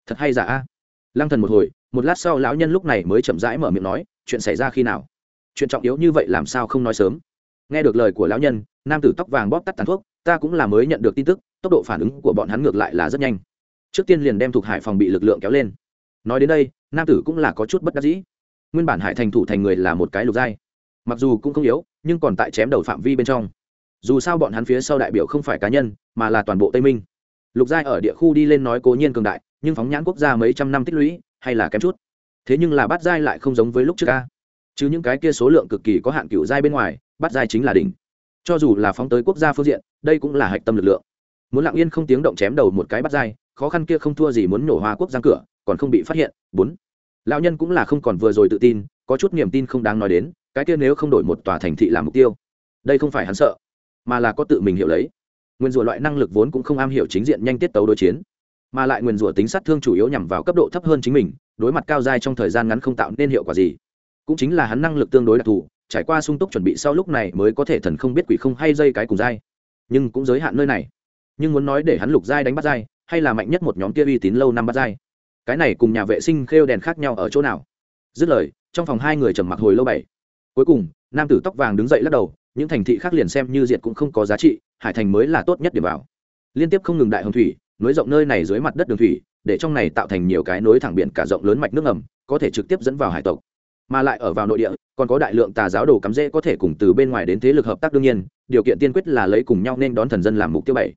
Thật hay giả a? Lăng thần một hồi, một lát sau lão nhân lúc này mới chậm rãi mở miệng nói, chuyện xảy ra khi nào? Chuyện trọng yếu như vậy làm sao không nói sớm? Nghe được lời của lão nhân, nam tử tóc vàng bóp tắt tàn thuốc, ta cũng là mới nhận được tin tức, tốc độ phản ứng của bọn hắn ngược lại là rất nhanh. Trước tiên liền đem thuộc hải phòng bị lực lượng kéo lên. Nói đến đây, nam tử cũng là có chút bất đắc dĩ. Nguyên bản hải thành thủ thành người là một cái lục giai. Mặc dù cũng không yếu, nhưng còn tại chém đầu phạm vi bên trong. Dù sao bọn hắn phía sau đại biểu không phải cá nhân, mà là toàn bộ tây minh. Lục giai ở địa khu đi lên nói cố nhiên cường đại, nhưng phóng nhãn quốc gia mấy trăm năm tích lũy, hay là kém chút. Thế nhưng là bát giai lại không giống với lúc trước ca chứ những cái kia số lượng cực kỳ có hạn cựu giai bên ngoài, bắt giai chính là đỉnh. Cho dù là phóng tới quốc gia phương diện, đây cũng là hạch tâm lực lượng. Muốn lặng yên không tiếng động chém đầu một cái bắt giai, khó khăn kia không thua gì muốn nổ hoa quốc giang cửa, còn không bị phát hiện, bốn. Lão nhân cũng là không còn vừa rồi tự tin, có chút niềm tin không đáng nói đến, cái kia nếu không đổi một tòa thành thị làm mục tiêu, đây không phải hắn sợ, mà là có tự mình hiểu lấy. Nguyên rủa loại năng lực vốn cũng không am hiểu chính diện nhanh tiết tấu đối chiến, mà lại nguyên rủa tính sát thương chủ yếu nhằm vào cấp độ thấp hơn chính mình, đối mặt cao dai trong thời gian ngắn không tạo nên hiệu quả gì cũng chính là hắn năng lực tương đối đặc thù, trải qua sung túc chuẩn bị sau lúc này mới có thể thần không biết quỷ không hay dây cái cùng dai. Nhưng cũng giới hạn nơi này. Nhưng muốn nói để hắn lục dai đánh bắt dai hay là mạnh nhất một nhóm kia uy tín lâu năm bắt dai cái này cùng nhà vệ sinh khêu đèn khác nhau ở chỗ nào? Dứt lời, trong phòng hai người trầm mặc hồi lâu bảy. Cuối cùng, nam tử tóc vàng đứng dậy lắc đầu, những thành thị khác liền xem như diệt cũng không có giá trị, hải thành mới là tốt nhất để vào. Liên tiếp không ngừng đại hồng thủy, nối rộng nơi này dưới mặt đất đường thủy, để trong này tạo thành nhiều cái nối thẳng biển cả rộng lớn mạch nước ngầm, có thể trực tiếp dẫn vào hải tộc mà lại ở vào nội địa, còn có đại lượng tà giáo đồ cắm rễ có thể cùng từ bên ngoài đến thế lực hợp tác đương nhiên, điều kiện tiên quyết là lấy cùng nhau nên đón thần dân làm mục tiêu bảy.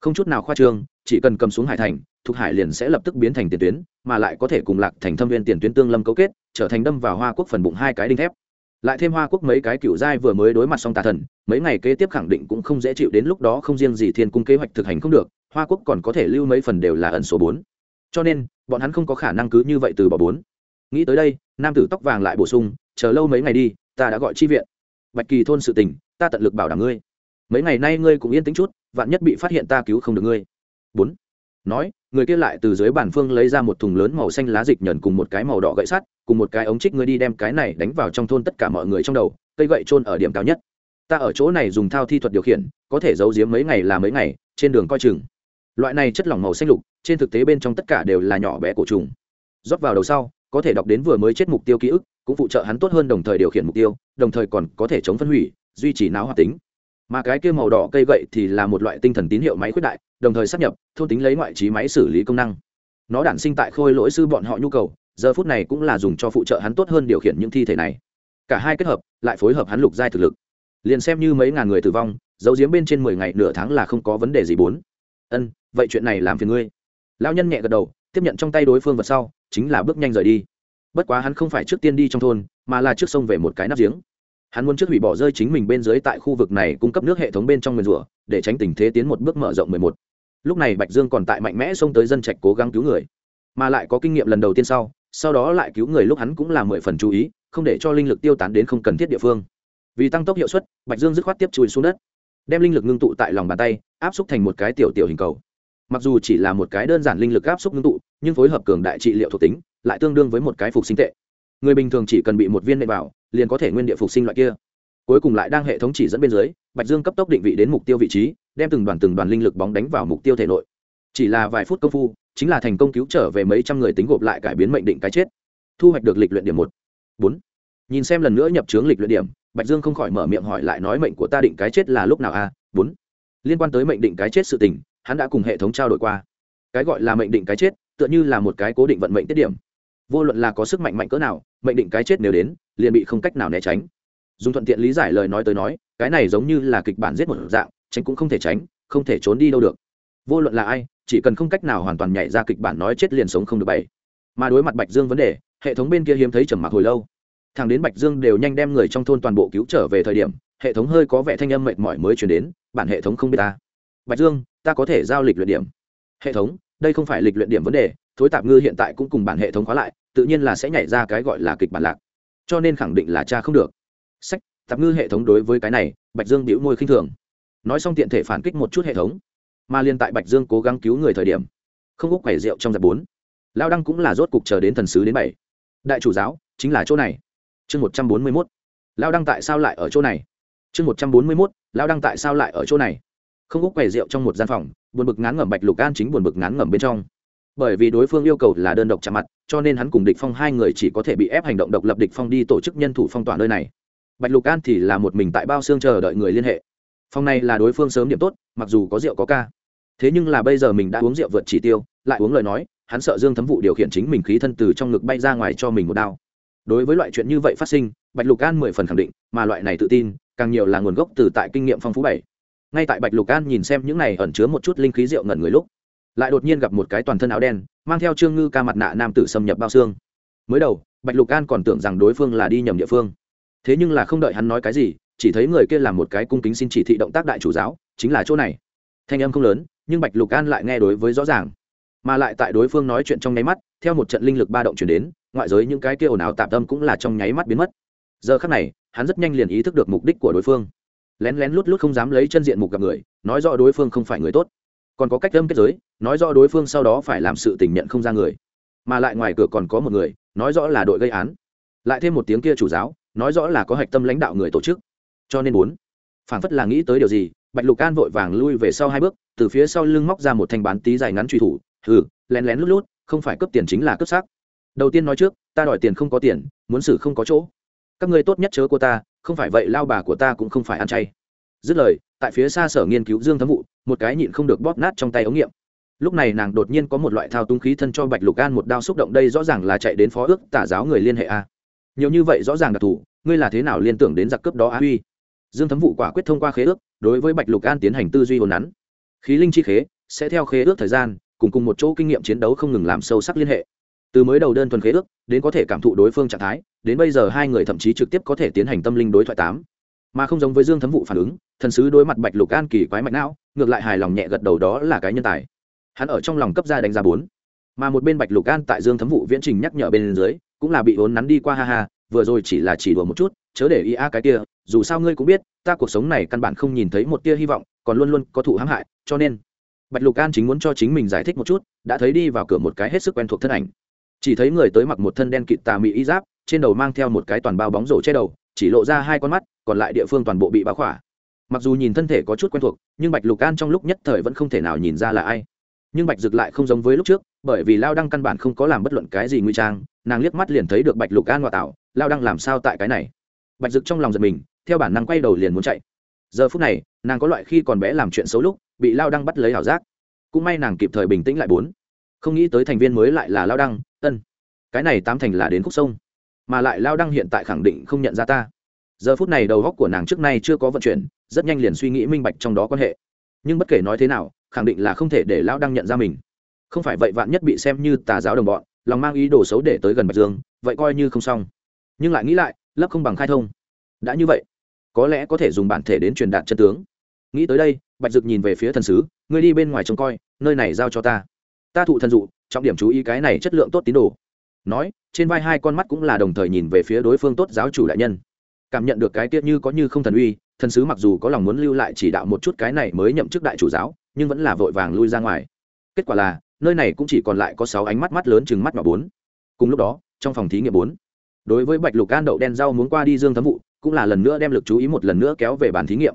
Không chút nào khoa trương, chỉ cần cầm xuống hải thành, thuộc hải liền sẽ lập tức biến thành tiền tuyến, mà lại có thể cùng lạc thành thâm viên tiền tuyến tương lâm cấu kết, trở thành đâm vào hoa quốc phần bụng hai cái đinh thép. Lại thêm hoa quốc mấy cái cựu giai vừa mới đối mặt xong tà thần, mấy ngày kế tiếp khẳng định cũng không dễ chịu đến lúc đó không riêng gì thiên cung kế hoạch thực hành không được, hoa quốc còn có thể lưu mấy phần đều là ẩn số bốn. Cho nên, bọn hắn không có khả năng cứ như vậy từ bỏ bốn. Nghĩ tới đây nam tử tóc vàng lại bổ sung, chờ lâu mấy ngày đi, ta đã gọi chi viện. Bạch kỳ thôn sự tình, ta tận lực bảo đảm ngươi. Mấy ngày nay ngươi cũng yên tĩnh chút, vạn nhất bị phát hiện ta cứu không được ngươi. Bốn. Nói, người kia lại từ dưới bàn phương lấy ra một thùng lớn màu xanh lá dịch nhờn cùng một cái màu đỏ gậy sắt, cùng một cái ống trích ngươi đi đem cái này đánh vào trong thôn tất cả mọi người trong đầu, cây gậy trôn ở điểm cao nhất. Ta ở chỗ này dùng thao thi thuật điều khiển, có thể giấu giếm mấy ngày là mấy ngày, trên đường coi chừng. Loại này chất lỏng màu xanh lục, trên thực tế bên trong tất cả đều là nhỏ bé cổ trùng. Rót vào đầu sau có thể đọc đến vừa mới chết mục tiêu ký ức, cũng phụ trợ hắn tốt hơn đồng thời điều khiển mục tiêu, đồng thời còn có thể chống phân hủy, duy trì não hoạt tính. Mà cái kia màu đỏ cây gậy thì là một loại tinh thần tín hiệu máy khuyết đại, đồng thời sắp nhập, thôn tính lấy ngoại trí máy xử lý công năng. Nó đản sinh tại khôi lỗi sư bọn họ nhu cầu, giờ phút này cũng là dùng cho phụ trợ hắn tốt hơn điều khiển những thi thể này. Cả hai kết hợp, lại phối hợp hắn lục giai thực lực. Liền xem như mấy ngàn người tử vong, giấu giếm bên trên mười ngày nửa tháng là không có vấn đề gì bốn. Ân, vậy chuyện này làm phiền ngươi. Lão nhân nhẹ gật đầu tiếp nhận trong tay đối phương vật sau, chính là bước nhanh rời đi. Bất quá hắn không phải trước tiên đi trong thôn, mà là trước sông về một cái nắp giếng. Hắn muốn trước hủy bỏ rơi chính mình bên dưới tại khu vực này cung cấp nước hệ thống bên trong nguyền rủa, để tránh tình thế tiến một bước mở rộng mười một. Lúc này bạch dương còn tại mạnh mẽ xông tới dân trạch cố gắng cứu người, mà lại có kinh nghiệm lần đầu tiên sau sau đó lại cứu người lúc hắn cũng là mười phần chú ý, không để cho linh lực tiêu tán đến không cần thiết địa phương. Vì tăng tốc hiệu suất, bạch dương dứt khoát tiếp chui xuống đất, đem linh lực ngưng tụ tại lòng bàn tay, áp xúc thành một cái tiểu tiểu hình cầu. Mặc dù chỉ là một cái đơn giản linh lực áp xúc ngưng tụ nhưng phối hợp cường đại trị liệu thuộc tính, lại tương đương với một cái phục sinh tệ. Người bình thường chỉ cần bị một viên nệm vào, liền có thể nguyên địa phục sinh loại kia. Cuối cùng lại đang hệ thống chỉ dẫn bên dưới, bạch dương cấp tốc định vị đến mục tiêu vị trí, đem từng đoàn từng đoàn linh lực bóng đánh vào mục tiêu thể nội. Chỉ là vài phút công phu, chính là thành công cứu trở về mấy trăm người tính gộp lại cải biến mệnh định cái chết. Thu hoạch được lịch luyện điểm một. Bốn. Nhìn xem lần nữa nhập trướng lịch luyện điểm, bạch dương không khỏi mở miệng hỏi lại nói mệnh của ta định cái chết là lúc nào a? Bốn. Liên quan tới mệnh định cái chết sự tình, hắn đã cùng hệ thống trao đổi qua. Cái gọi là mệnh định cái chết tựa như là một cái cố định vận mệnh tiết điểm. Vô luận là có sức mạnh mạnh cỡ nào, mệnh định cái chết nếu đến, liền bị không cách nào né tránh. Dùng thuận tiện lý giải lời nói tới nói, cái này giống như là kịch bản giết một dạng, tránh cũng không thể tránh, không thể trốn đi đâu được. Vô luận là ai, chỉ cần không cách nào hoàn toàn nhảy ra kịch bản nói chết liền sống không được bày mà đối mặt bạch dương vấn đề, hệ thống bên kia hiếm thấy trầm mặc hồi lâu. Thằng đến bạch dương đều nhanh đem người trong thôn toàn bộ cứu trở về thời điểm, hệ thống hơi có vẻ thanh âm mệt mỏi mới chuyển đến, bản hệ thống không biết ta. Bạch dương, ta có thể giao lịch luyện điểm. Hệ thống đây không phải lịch luyện điểm vấn đề, thối tạp ngư hiện tại cũng cùng bản hệ thống khóa lại, tự nhiên là sẽ nhảy ra cái gọi là kịch bản lạc. Cho nên khẳng định là cha không được. Sách, tạp ngư hệ thống đối với cái này, bạch dương bĩu môi khinh thường. Nói xong tiện thể phản kích một chút hệ thống. Mà liên tại bạch dương cố gắng cứu người thời điểm, không úc quẩy rượu trong giặc bốn. Lao đăng cũng là rốt cục chờ đến thần sứ đến bảy. Đại chủ giáo, chính là chỗ này. Chương một trăm bốn mươi mốt. Lao đăng tại sao lại ở chỗ này? Chương một trăm bốn mươi mốt, lao đăng tại sao lại ở chỗ này? Không úc quầy rượu trong một gian phòng, buồn bực ngán ngẩm bạch lục an chính buồn bực ngán ngẩm bên trong. Bởi vì đối phương yêu cầu là đơn độc chạm mặt, cho nên hắn cùng địch phong hai người chỉ có thể bị ép hành động độc lập địch phong đi tổ chức nhân thủ phong tỏa nơi này. Bạch lục an thì là một mình tại bao xương chờ đợi người liên hệ. Phòng này là đối phương sớm điểm tốt, mặc dù có rượu có ca. Thế nhưng là bây giờ mình đã uống rượu vượt chỉ tiêu, lại uống lời nói, hắn sợ dương thấm vụ điều khiển chính mình khí thân từ trong ngực bay ra ngoài cho mình một đao. Đối với loại chuyện như vậy phát sinh, bạch lục an mười phần khẳng định, mà loại này tự tin, càng nhiều là nguồn gốc từ tại kinh nghiệm phong phú bảy ngay tại bạch lục an nhìn xem những này ẩn chứa một chút linh khí rượu ngẩn người lúc, lại đột nhiên gặp một cái toàn thân áo đen, mang theo trương ngư ca mặt nạ nam tử xâm nhập bao xương. Mới đầu, bạch lục an còn tưởng rằng đối phương là đi nhầm địa phương. Thế nhưng là không đợi hắn nói cái gì, chỉ thấy người kia làm một cái cung kính xin chỉ thị động tác đại chủ giáo, chính là chỗ này. Thanh âm không lớn, nhưng bạch lục an lại nghe đối với rõ ràng. Mà lại tại đối phương nói chuyện trong nháy mắt, theo một trận linh lực ba động chuyển đến, ngoại giới những cái kia ồn ào tạm tâm cũng là trong nháy mắt biến mất. Giờ khắc này, hắn rất nhanh liền ý thức được mục đích của đối phương lén lén lút lút không dám lấy chân diện mục gặp người, nói rõ đối phương không phải người tốt. Còn có cách âm kết giới, nói rõ đối phương sau đó phải làm sự tình nhận không ra người. Mà lại ngoài cửa còn có một người, nói rõ là đội gây án. Lại thêm một tiếng kia chủ giáo, nói rõ là có hạch tâm lãnh đạo người tổ chức. Cho nên bốn, phảng phất là nghĩ tới điều gì, bạch lục an vội vàng lui về sau hai bước, từ phía sau lưng móc ra một thanh bán tí dài ngắn truy thủ, hừ, lén lén lút lút, không phải cấp tiền chính là cấp xác. Đầu tiên nói trước, ta đòi tiền không có tiền, muốn xử không có chỗ. Các ngươi tốt nhất chớ của ta không phải vậy, lao bà của ta cũng không phải ăn chay. Dứt lời, tại phía xa sở nghiên cứu dương thấm vụ, một cái nhịn không được bóp nát trong tay ống nghiệm. Lúc này nàng đột nhiên có một loại thao túng khí thân cho bạch lục an một đao xúc động, đây rõ ràng là chạy đến phó ước, tả giáo người liên hệ a. Nhiều như vậy rõ ràng đặc thù, ngươi là thế nào liên tưởng đến giặc cướp đó a? Huy dương thấm vụ quả quyết thông qua khế ước, đối với bạch lục an tiến hành tư duy hồn nắn. Khí linh chi khế, sẽ theo khế ước thời gian, cùng cùng một chỗ kinh nghiệm chiến đấu không ngừng làm sâu sắc liên hệ từ mới đầu đơn thuần khế ước, đến có thể cảm thụ đối phương trạng thái, đến bây giờ hai người thậm chí trực tiếp có thể tiến hành tâm linh đối thoại tám. Mà không giống với dương thấm vụ phản ứng, thần sứ đối mặt bạch lục an kỳ quái mạch não, ngược lại hài lòng nhẹ gật đầu đó là cái nhân tài. Hắn ở trong lòng cấp ra đánh giá bốn. Mà một bên bạch lục an tại dương thấm vụ viễn trình nhắc nhở bên dưới, cũng là bị vốn nắn đi qua ha ha, vừa rồi chỉ là chỉ đùa một chút, chớ để ý a cái kia, dù sao ngươi cũng biết, ta cuộc sống này căn bản không nhìn thấy một tia hy vọng, còn luôn luôn có thụ hãm hại, cho nên bạch lục an chính muốn cho chính mình giải thích một chút, đã thấy đi vào cửa một cái hết sức quen thuộc thân ảnh chỉ thấy người tới mặc một thân đen kịt tà mị y giáp, trên đầu mang theo một cái toàn bao bóng rổ che đầu, chỉ lộ ra hai con mắt, còn lại địa phương toàn bộ bị báo khỏa. Mặc dù nhìn thân thể có chút quen thuộc, nhưng bạch lục an trong lúc nhất thời vẫn không thể nào nhìn ra là ai. Nhưng bạch dực lại không giống với lúc trước, bởi vì lao đăng căn bản không có làm bất luận cái gì nguy trang, nàng liếc mắt liền thấy được bạch lục an ngoại tạo, lao đăng làm sao tại cái này? Bạch dực trong lòng giật mình, theo bản năng quay đầu liền muốn chạy. Giờ phút này, nàng có loại khi còn bé làm chuyện xấu lúc, bị lao đăng bắt lấy ảo giác. Cũng may nàng kịp thời bình tĩnh lại bốn. Không nghĩ tới thành viên mới lại là lao đăng ân, cái này tám thành là đến khúc sông, mà lại lao đăng hiện tại khẳng định không nhận ra ta. Giờ phút này đầu góc của nàng trước nay chưa có vận chuyển, rất nhanh liền suy nghĩ minh bạch trong đó quan hệ. Nhưng bất kể nói thế nào, khẳng định là không thể để lao đăng nhận ra mình. Không phải vậy vạn nhất bị xem như tà giáo đồng bọn, lòng mang ý đồ xấu để tới gần bạch dương, vậy coi như không xong. Nhưng lại nghĩ lại lấp không bằng khai thông. Đã như vậy, có lẽ có thể dùng bản thể đến truyền đạt chân tướng. Nghĩ tới đây, bạch dực nhìn về phía thần sứ, ngươi đi bên ngoài trông coi, nơi này giao cho ta ta thụ thần dụ, trọng điểm chú ý cái này chất lượng tốt tín đồ. Nói, trên vai hai con mắt cũng là đồng thời nhìn về phía đối phương tốt giáo chủ đại nhân. Cảm nhận được cái tiết như có như không thần uy, thần sứ mặc dù có lòng muốn lưu lại chỉ đạo một chút cái này mới nhậm chức đại chủ giáo, nhưng vẫn là vội vàng lui ra ngoài. Kết quả là, nơi này cũng chỉ còn lại có sáu ánh mắt mắt lớn chừng mắt nhỏ bốn. Cùng lúc đó, trong phòng thí nghiệm bốn. Đối với bạch lục can đậu đen rau muốn qua đi dương thấm vụ, cũng là lần nữa đem lực chú ý một lần nữa kéo về bàn thí nghiệm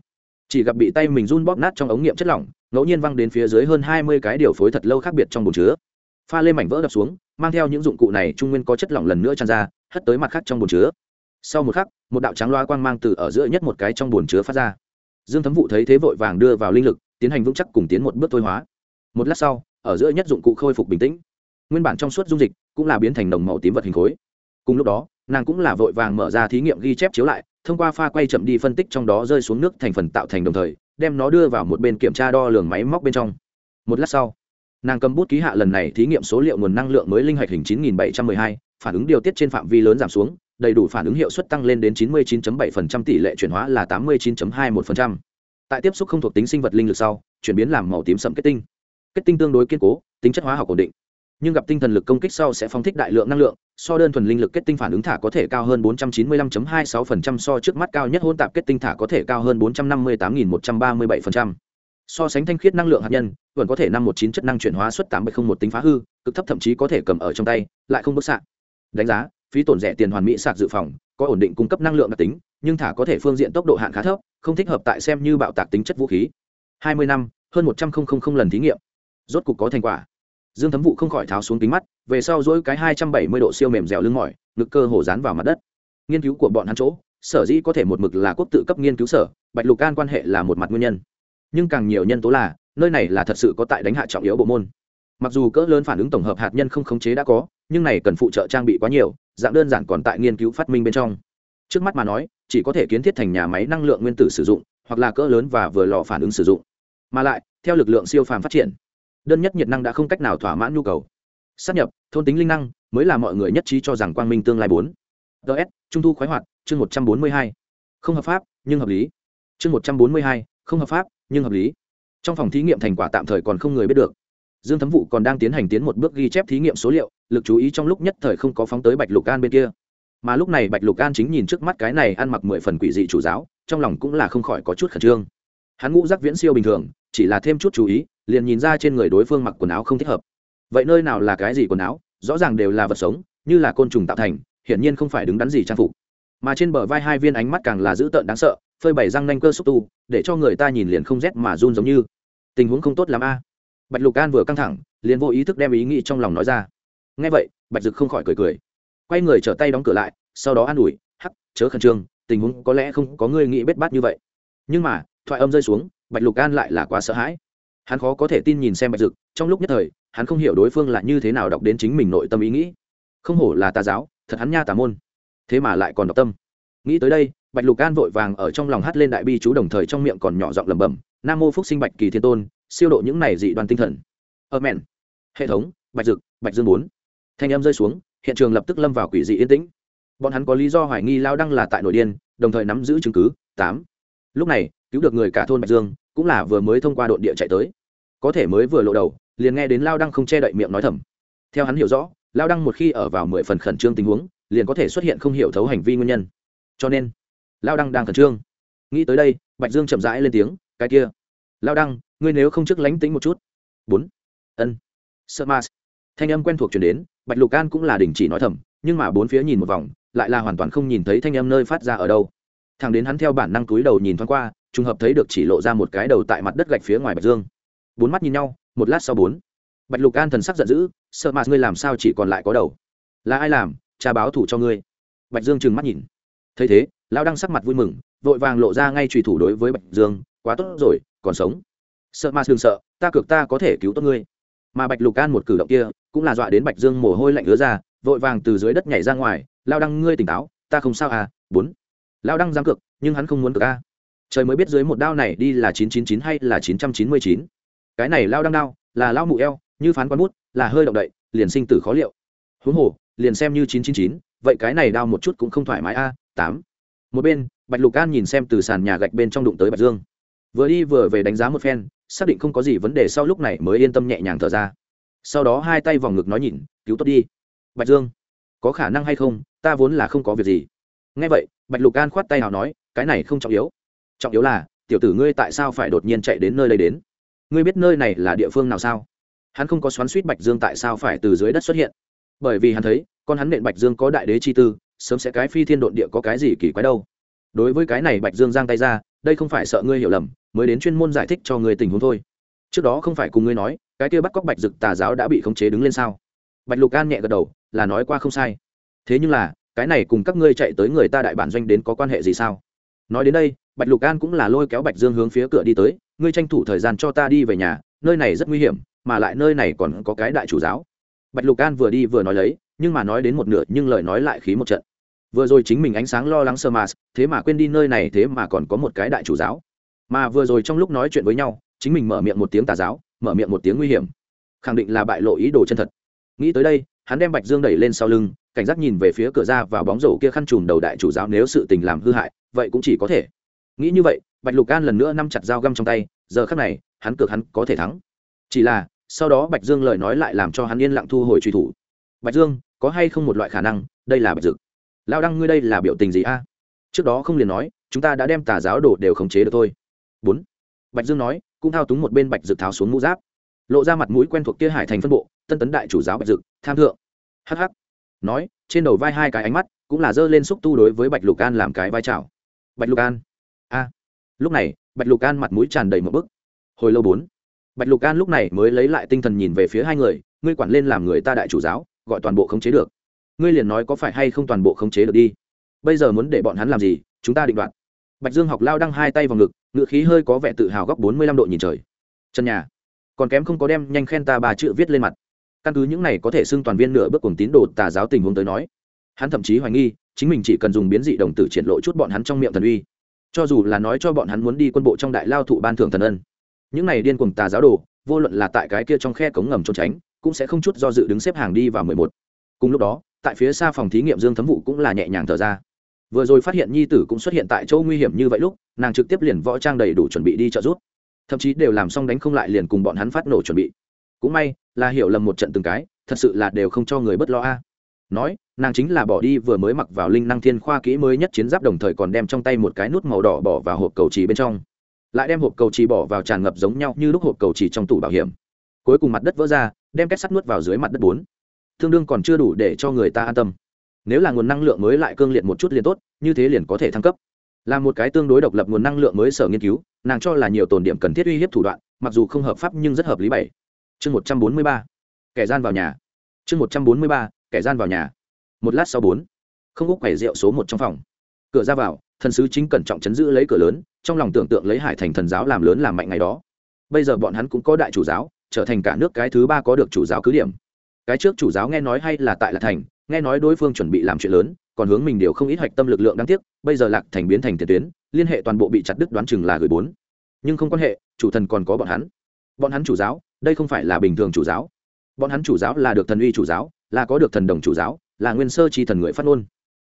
chỉ gặp bị tay mình run bóp nát trong ống nghiệm chất lỏng, ngẫu nhiên văng đến phía dưới hơn hai mươi cái điều phối thật lâu khác biệt trong bồn chứa. Pha lên mảnh vỡ đập xuống, mang theo những dụng cụ này trung nguyên có chất lỏng lần nữa tràn ra, hất tới mặt khác trong bồn chứa. Sau một khắc, một đạo trắng loa quang mang từ ở giữa nhất một cái trong bồn chứa phát ra. Dương thấm vụ thấy thế vội vàng đưa vào linh lực, tiến hành vững chắc cùng tiến một bước thôi hóa. Một lát sau, ở giữa nhất dụng cụ khôi phục bình tĩnh. Nguyên bản trong suốt dung dịch cũng là biến thành nồng màu tím vật hình khối. Cùng lúc đó, nàng cũng là vội vàng mở ra thí nghiệm ghi chép chiếu lại thông qua pha quay chậm đi phân tích trong đó rơi xuống nước thành phần tạo thành đồng thời đem nó đưa vào một bên kiểm tra đo lường máy móc bên trong. Một lát sau nàng cầm bút ký hạ lần này thí nghiệm số liệu nguồn năng lượng mới linh hạch hình 9712, phản ứng điều tiết trên phạm vi lớn giảm xuống đầy đủ phản ứng hiệu suất tăng lên đến 99.7% tỷ lệ chuyển hóa là 89.21%. tại tiếp xúc không thuộc tính sinh vật linh lực sau chuyển biến làm màu tím sẫm kết tinh. Kết tinh tương đối kiên cố tính chất hóa học ổn định nhưng gặp tinh thần lực công kích sau sẽ phóng thích đại lượng năng lượng, so đơn thuần linh lực kết tinh phản ứng thả có thể cao hơn 495.26% so trước mắt cao nhất hôn tạp kết tinh thả có thể cao hơn 458.137%. so sánh thanh khiết năng lượng hạt nhân, vẫn có thể năm một chín chất năng chuyển hóa suất tám bảy một tính phá hư, cực thấp thậm chí có thể cầm ở trong tay, lại không bức xạ. Đánh giá, phí tổn rẻ tiền hoàn mỹ sạc dự phòng, có ổn định cung cấp năng lượng đặc tính, nhưng thả có thể phương diện tốc độ hạn khá thấp, không thích hợp tại xem như bạo tạc tính chất vũ khí. 20 năm, hơn một trăm lần thí nghiệm. Rốt cục có thành quả dương thấm vụ không khỏi tháo xuống kính mắt, về sau dỗi cái hai trăm bảy mươi độ siêu mềm dẻo lưng mỏi, ngực cơ hồ dán vào mặt đất. Nghiên cứu của bọn hắn chỗ, sở dĩ có thể một mực là quốc tự cấp nghiên cứu sở, bạch lục an quan hệ là một mặt nguyên nhân. Nhưng càng nhiều nhân tố là, nơi này là thật sự có tại đánh hạ trọng yếu bộ môn. Mặc dù cỡ lớn phản ứng tổng hợp hạt nhân không khống chế đã có, nhưng này cần phụ trợ trang bị quá nhiều, dạng đơn giản còn tại nghiên cứu phát minh bên trong. Trước mắt mà nói, chỉ có thể kiến thiết thành nhà máy năng lượng nguyên tử sử dụng, hoặc là cỡ lớn và vừa lò phản ứng sử dụng. Mà lại, theo lực lượng siêu phàm phát triển đơn nhất nhiệt năng đã không cách nào thỏa mãn nhu cầu. Sắp nhập, thôn tính linh năng, mới là mọi người nhất trí cho rằng quang minh tương lai bốn. Ts trung thu khoái hoạt, chương một trăm bốn mươi hai. Không hợp pháp, nhưng hợp lý. Chương một trăm bốn mươi hai, không hợp pháp, nhưng hợp lý. Trong phòng thí nghiệm thành quả tạm thời còn không người biết được. Dương thấm vụ còn đang tiến hành tiến một bước ghi chép thí nghiệm số liệu, lực chú ý trong lúc nhất thời không có phóng tới bạch lục an bên kia. Mà lúc này bạch lục an chính nhìn trước mắt cái này ăn mặc mười phần quỷ dị chủ giáo, trong lòng cũng là không khỏi có chút khẩn trương. Hắn ngũ giác viễn siêu bình thường, chỉ là thêm chút chú ý liền nhìn ra trên người đối phương mặc quần áo không thích hợp. Vậy nơi nào là cái gì quần áo, rõ ràng đều là vật sống, như là côn trùng tạo thành, hiển nhiên không phải đứng đắn gì trang phục. Mà trên bờ vai hai viên ánh mắt càng là dữ tợn đáng sợ, phơi bày răng nanh cơ xúc tu, để cho người ta nhìn liền không rét mà run giống như. Tình huống không tốt l a. Bạch lục an vừa căng thẳng, liền vô ý thức đem ý nghĩ trong lòng nói ra. Ngay vậy, bạch dực không khỏi cười cười. Quay người trở tay đóng cửa lại, sau đó an ủi, hắc, chớ khẩn trương, tình huống có lẽ không có người nghĩ bết bát như vậy. Nhưng mà, thoại âm rơi xuống, bạch lục an lại là quá sợ hãi hắn khó có thể tin nhìn xem bạch dực, trong lúc nhất thời, hắn không hiểu đối phương là như thế nào đọc đến chính mình nội tâm ý nghĩ. Không hổ là tà giáo, thật hắn nha tà môn. Thế mà lại còn đọc tâm. Nghĩ tới đây, bạch lục an vội vàng ở trong lòng hát lên đại bi chú đồng thời trong miệng còn nhỏ giọng lẩm bẩm, nam mô phúc sinh bạch kỳ thiên tôn, siêu độ những này dị đoàn tinh thần. Ơ mẹn hệ thống, bạch dực, bạch dương bốn. Thanh em rơi xuống, hiện trường lập tức lâm vào quỷ dị yên tĩnh. Bọn hắn có lý do hoài nghi lao đăng là tại nội điên, đồng thời nắm giữ chứng cứ, tám. Lúc này, cứu được người cả thôn bạch dương cũng là vừa mới thông qua độn địa chạy tới. Có thể mới vừa lộ đầu, liền nghe đến lao đăng không che đậy miệng nói thầm. Theo hắn hiểu rõ, lao đăng một khi ở vào mười phần khẩn trương tình huống, liền có thể xuất hiện không hiểu thấu hành vi nguyên nhân. Cho nên, lao đăng đang khẩn trương. Nghĩ tới đây, bạch dương chậm rãi lên tiếng, cái kia, lao đăng, ngươi nếu không trước lánh tính một chút. Bốn. Ân. Sợ ma thanh âm quen thuộc chuyển đến, bạch lục an cũng là đình chỉ nói thầm, nhưng mà bốn phía nhìn một vòng, lại là hoàn toàn không nhìn thấy thanh âm nơi phát ra ở đâu. Thằng đến hắn theo bản năng túi đầu nhìn thoáng qua trùng hợp thấy được chỉ lộ ra một cái đầu tại mặt đất gạch phía ngoài bạch dương. Bốn mắt nhìn nhau, một lát sau bốn. Bạch lục an thần sắc giận dữ, sợ mà ngươi làm sao chỉ còn lại có đầu? Là ai làm? Cha báo thủ cho ngươi. Bạch dương trừng mắt nhìn. Thấy thế, lão đang sắc mặt vui mừng, vội vàng lộ ra ngay trùy thủ đối với bạch dương, quá tốt rồi, còn sống. Sợ mà đừng sợ, ta cược ta có thể cứu tốt ngươi. Mà bạch lục an một cử động kia, cũng là dọa đến bạch dương mồ hôi lạnh ứa ra, vội vàng từ dưới đất nhảy ra ngoài lao đăng, ngươi tỉnh táo, ta không sao à bốn. Lao đăng dám cược, nhưng hắn không muốn cược a trời mới biết dưới một đao này đi là chín chín chín hay là chín trăm chín mươi chín. Cái này lao đăng đao, là lao mụ eo, như phán quán bút, là hơi động đậy, liền sinh tử khó liệu. Huống hồ, liền xem như chín chín chín, vậy cái này đao một chút cũng không thoải mái a, tám. Một bên, bạch lục an nhìn xem từ sàn nhà gạch bên trong đụng tới bạch dương. Vừa đi vừa về đánh giá một phen, xác định không có gì vấn đề sau lúc này mới yên tâm nhẹ nhàng thở ra. Sau đó hai tay vòng ngực nói nhìn cứu tốt đi, bạch dương. Có khả năng hay không, ta vốn là không có việc gì. Nghe vậy, bạch lục an khoát tay nào nói, cái này không trọng yếu trọng yếu là, tiểu tử ngươi tại sao phải đột nhiên chạy đến nơi đây đến? Ngươi biết nơi này là địa phương nào sao? Hắn không có xoắn suýt bạch dương tại sao phải từ dưới đất xuất hiện. Bởi vì hắn thấy, con hắn nện bạch dương có đại đế chi tư, sớm sẽ cái phi thiên độn địa có cái gì kỳ quái đâu. Đối với cái này bạch dương giang tay ra, đây không phải sợ ngươi hiểu lầm, mới đến chuyên môn giải thích cho ngươi tình huống thôi. Trước đó không phải cùng ngươi nói, cái kia bắt cóc bạch dực tà giáo đã bị khống chế đứng lên sao? Bạch lục an nhẹ gật đầu, là nói qua không sai. Thế nhưng là, cái này cùng các ngươi chạy tới người ta đại bản doanh đến có quan hệ gì sao? Nói đến đây, bạch lục an cũng là lôi kéo bạch dương hướng phía cửa đi tới, ngươi tranh thủ thời gian cho ta đi về nhà, nơi này rất nguy hiểm, mà lại nơi này còn có cái đại chủ giáo. Bạch lục an vừa đi vừa nói lấy, nhưng mà nói đến một nửa, nhưng lời nói lại khí một trận. Vừa rồi chính mình ánh sáng lo lắng sơ mà, thế mà quên đi nơi này thế mà còn có một cái đại chủ giáo. Mà vừa rồi trong lúc nói chuyện với nhau, chính mình mở miệng một tiếng tà giáo, mở miệng một tiếng nguy hiểm. Khẳng định là bại lộ ý đồ chân thật. Nghĩ tới đây, hắn đem bạch dương đẩy lên sau lưng, cảnh giác nhìn về phía cửa ra vào bóng rổ kia khăn trùm đầu đại chủ giáo nếu sự tình làm hư hại vậy cũng chỉ có thể. Nghĩ như vậy, bạch lục an lần nữa nắm chặt dao găm trong tay, giờ khắc này, hắn cược hắn có thể thắng. Chỉ là, sau đó bạch dương lời nói lại làm cho hắn yên lặng thu hồi truy thủ. Bạch dương, có hay không một loại khả năng, đây là bạch dực. Lao đăng ngươi đây là biểu tình gì a? Trước đó không liền nói, chúng ta đã đem tà giáo đồ đều khống chế được thôi. Bốn. Bạch dương nói, cũng thao túng một bên bạch dực tháo xuống mũ giáp. Lộ ra mặt mũi quen thuộc kia hải thành phân bộ, tân tấn đại chủ giáo bạch dực, tham thượng. Hh nói, trên đầu vai hai cái ánh mắt, cũng là giơ lên xúc tu đối với bạch lục an làm cái vai trào bạch lục an. A. Lúc này, bạch lục an mặt mũi tràn đầy một bức. Hồi lâu bốn. Bạch lục an lúc này mới lấy lại tinh thần nhìn về phía hai người, ngươi quản lên làm người ta đại chủ giáo, gọi toàn bộ khống chế được. Ngươi liền nói có phải hay không toàn bộ khống chế được đi. Bây giờ muốn để bọn hắn làm gì, chúng ta định đoạt. Bạch dương học lao đăng hai tay vào ngực, ngựa khí hơi có vẻ tự hào góc bốn mươi lăm độ nhìn trời. Trần nhà, còn kém không có đem nhanh khen ta ba chữ viết lên mặt. Căn cứ những này có thể xưng toàn viên nửa bước cùng tín đồ tà giáo tình huống tới nói, hắn thậm chí hoài nghi chính mình chỉ cần dùng biến dị đồng tử triển lộ chút bọn hắn trong miệng thần uy. Cho dù là nói cho bọn hắn muốn đi quân bộ trong đại lao thụ ban thưởng thần ân. Những này điên cuồng tà giáo đồ, vô luận là tại cái kia trong khe cống ngầm trốn tránh, cũng sẽ không chút do dự đứng xếp hàng đi vào mười một. Cùng lúc đó, tại phía xa phòng thí nghiệm dương thấm vụ cũng là nhẹ nhàng thở ra. Vừa rồi phát hiện nhi tử cũng xuất hiện tại chỗ nguy hiểm như vậy lúc, nàng trực tiếp liền võ trang đầy đủ chuẩn bị đi trợ giúp. Thậm chí đều làm xong đánh không lại liền cùng bọn hắn phát nổ chuẩn bị. Cũng may, là hiểu lầm một trận từng cái, thật sự là đều không cho người bất lo a nói, nàng chính là bỏ đi vừa mới mặc vào linh năng thiên khoa kỹ mới nhất chiến giáp đồng thời còn đem trong tay một cái nút màu đỏ bỏ vào hộp cầu trì bên trong. Lại đem hộp cầu trì bỏ vào tràn ngập giống nhau như lúc hộp cầu trì trong tủ bảo hiểm. Cuối cùng mặt đất vỡ ra, đem kết sắt nuốt vào dưới mặt đất bốn. Tương đương còn chưa đủ để cho người ta an tâm. Nếu là nguồn năng lượng mới lại cương liệt một chút liền tốt, như thế liền có thể thăng cấp. Là một cái tương đối độc lập nguồn năng lượng mới sở nghiên cứu, nàng cho là nhiều tồn điểm cần thiết uy hiếp thủ đoạn, mặc dù không hợp pháp nhưng rất hợp lý bảy. Chương một trăm bốn mươi ba. Kẻ gian vào nhà. Chương một trăm bốn mươi ba kẻ gian vào nhà. Một lát sau bốn, không úc quẻ rượu số một trong phòng. Cửa ra vào, thần sứ chính cẩn trọng chấn giữ lấy cửa lớn, trong lòng tưởng tượng lấy hải thành thần giáo làm lớn làm mạnh ngày đó. Bây giờ bọn hắn cũng có đại chủ giáo, trở thành cả nước cái thứ ba có được chủ giáo cứ điểm. Cái trước chủ giáo nghe nói hay là tại lạc thành, nghe nói đối phương chuẩn bị làm chuyện lớn, còn hướng mình đều không ít hạch tâm lực lượng đáng tiếc, bây giờ lạc thành biến thành tiền tuyến, liên hệ toàn bộ bị chặt đứt đoán chừng là gửi bốn. Nhưng không quan hệ, chủ thần còn có bọn hắn. Bọn hắn chủ giáo, đây không phải là bình thường chủ giáo. Bọn hắn chủ giáo là được thần uy chủ giáo là có được thần đồng chủ giáo, là nguyên sơ chi thần người phát ngôn.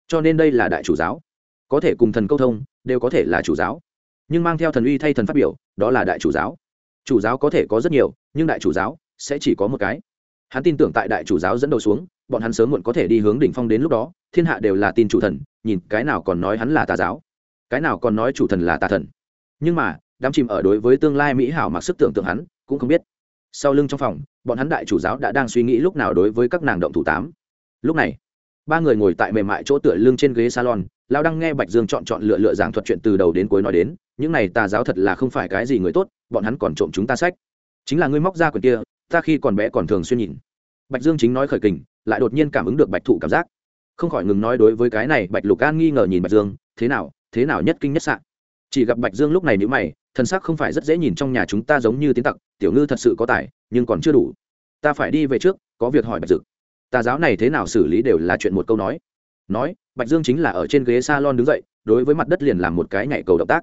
Cho nên đây là đại chủ giáo. Có thể cùng thần câu thông, đều có thể là chủ giáo. Nhưng mang theo thần uy thay thần phát biểu, đó là đại chủ giáo. Chủ giáo có thể có rất nhiều, nhưng đại chủ giáo sẽ chỉ có một cái. Hắn tin tưởng tại đại chủ giáo dẫn đầu xuống, bọn hắn sớm muộn có thể đi hướng đỉnh phong đến lúc đó, thiên hạ đều là tin chủ thần, nhìn cái nào còn nói hắn là tà giáo, cái nào còn nói chủ thần là tà thần. Nhưng mà, đám chìm ở đối với tương lai mỹ hảo mặc sức tưởng tượng hắn, cũng không biết sau lưng trong phòng, bọn hắn đại chủ giáo đã đang suy nghĩ lúc nào đối với các nàng động thủ tám. Lúc này, ba người ngồi tại mềm mại chỗ tựa lưng trên ghế salon lao đang nghe bạch dương chọn chọn lựa lựa giảng thuật chuyện từ đầu đến cuối nói đến, những này tà giáo thật là không phải cái gì người tốt, bọn hắn còn trộm chúng ta sách. Chính là ngươi móc ra quyển kia, ta khi còn bé còn thường xuyên nhìn. Bạch dương chính nói khởi kình, lại đột nhiên cảm ứng được bạch thụ cảm giác. Không khỏi ngừng nói đối với cái này, bạch lục an nghi ngờ nhìn bạch dương, thế nào thế nào nhất kinh nhất sạn chỉ gặp bạch dương lúc này nếu mày Thần sắc không phải rất dễ nhìn trong nhà chúng ta giống như tiến tặc, tiểu ngư thật sự có tài, nhưng còn chưa đủ. Ta phải đi về trước, có việc hỏi bạch dực. Tà giáo này thế nào xử lý đều là chuyện một câu nói. Nói, bạch dương chính là ở trên ghế s a lon đứng dậy, đối với mặt đất liền làm một cái nhảy cầu động tác.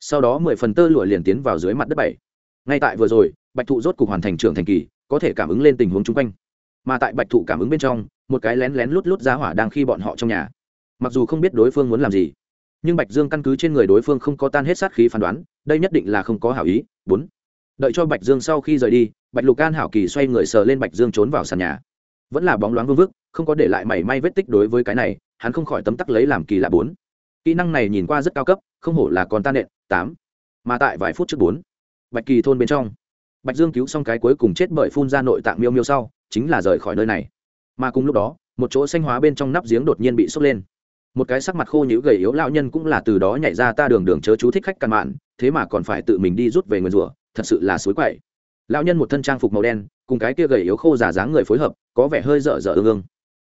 Sau đó mười phần tơ lụa liền tiến vào dưới mặt đất bảy. Ngay tại vừa rồi, bạch thụ rốt cục hoàn thành trưởng thành kỳ, có thể cảm ứng lên tình huống chung quanh. Mà tại bạch thụ cảm ứng bên trong, một cái lén lén lút lút ra hỏa đang khi bọn họ trong nhà. Mặc dù không biết đối phương muốn làm gì, nhưng bạch dương căn cứ trên người đối phương không có tan hết sát khí phán đoán đây nhất định là không có hảo ý, bốn. Đợi cho bạch dương sau khi rời đi, bạch lục an hảo kỳ xoay người sờ lên bạch dương trốn vào sàn nhà. Vẫn là bóng loáng vương vức, không có để lại mảy may vết tích đối với cái này, hắn không khỏi tấm tắc lấy làm kỳ lạ bốn. Kỹ năng này nhìn qua rất cao cấp, không hổ là còn tan nện, tám. Mà tại vài phút trước bốn, bạch kỳ thôn bên trong, bạch dương cứu xong cái cuối cùng chết bởi phun ra nội tạng miêu miêu sau, chính là rời khỏi nơi này. Mà cùng lúc đó, một chỗ xanh hóa bên trong nắp giếng đột nhiên bị sốc lên một cái sắc mặt khô nhữ gầy yếu lão nhân cũng là từ đó nhảy ra, ta đường đường chớ chú thích khách căn mạn, thế mà còn phải tự mình đi rút về nguyên rủa, thật sự là suối quậy. Lão nhân một thân trang phục màu đen, cùng cái kia gầy yếu khô giả dáng người phối hợp, có vẻ hơi dở dở ương ương.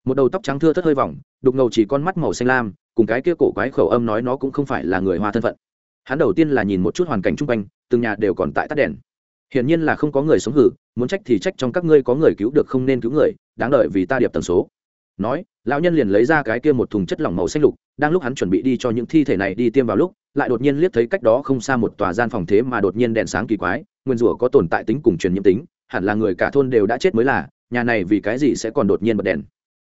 Một đầu tóc trắng thưa thất hơi vòng, đục ngầu chỉ con mắt màu xanh lam, cùng cái kia cổ quái khẩu âm nói nó cũng không phải là người hoa thân phận. Hắn đầu tiên là nhìn một chút hoàn cảnh chung quanh, từng nhà đều còn tại tắt đèn. Hiển nhiên là không có người sống hử, muốn trách thì trách trong các ngươi có người cứu được không nên cứu người, đáng đợi vì ta điệp tần số nói, lão nhân liền lấy ra cái kia một thùng chất lỏng màu xanh lục, đang lúc hắn chuẩn bị đi cho những thi thể này đi tiêm vào lúc, lại đột nhiên liếc thấy cách đó không xa một tòa gian phòng thế mà đột nhiên đèn sáng kỳ quái, nguyên rủa có tồn tại tính cùng truyền nhiễm tính, hẳn là người cả thôn đều đã chết mới là, nhà này vì cái gì sẽ còn đột nhiên bật đèn?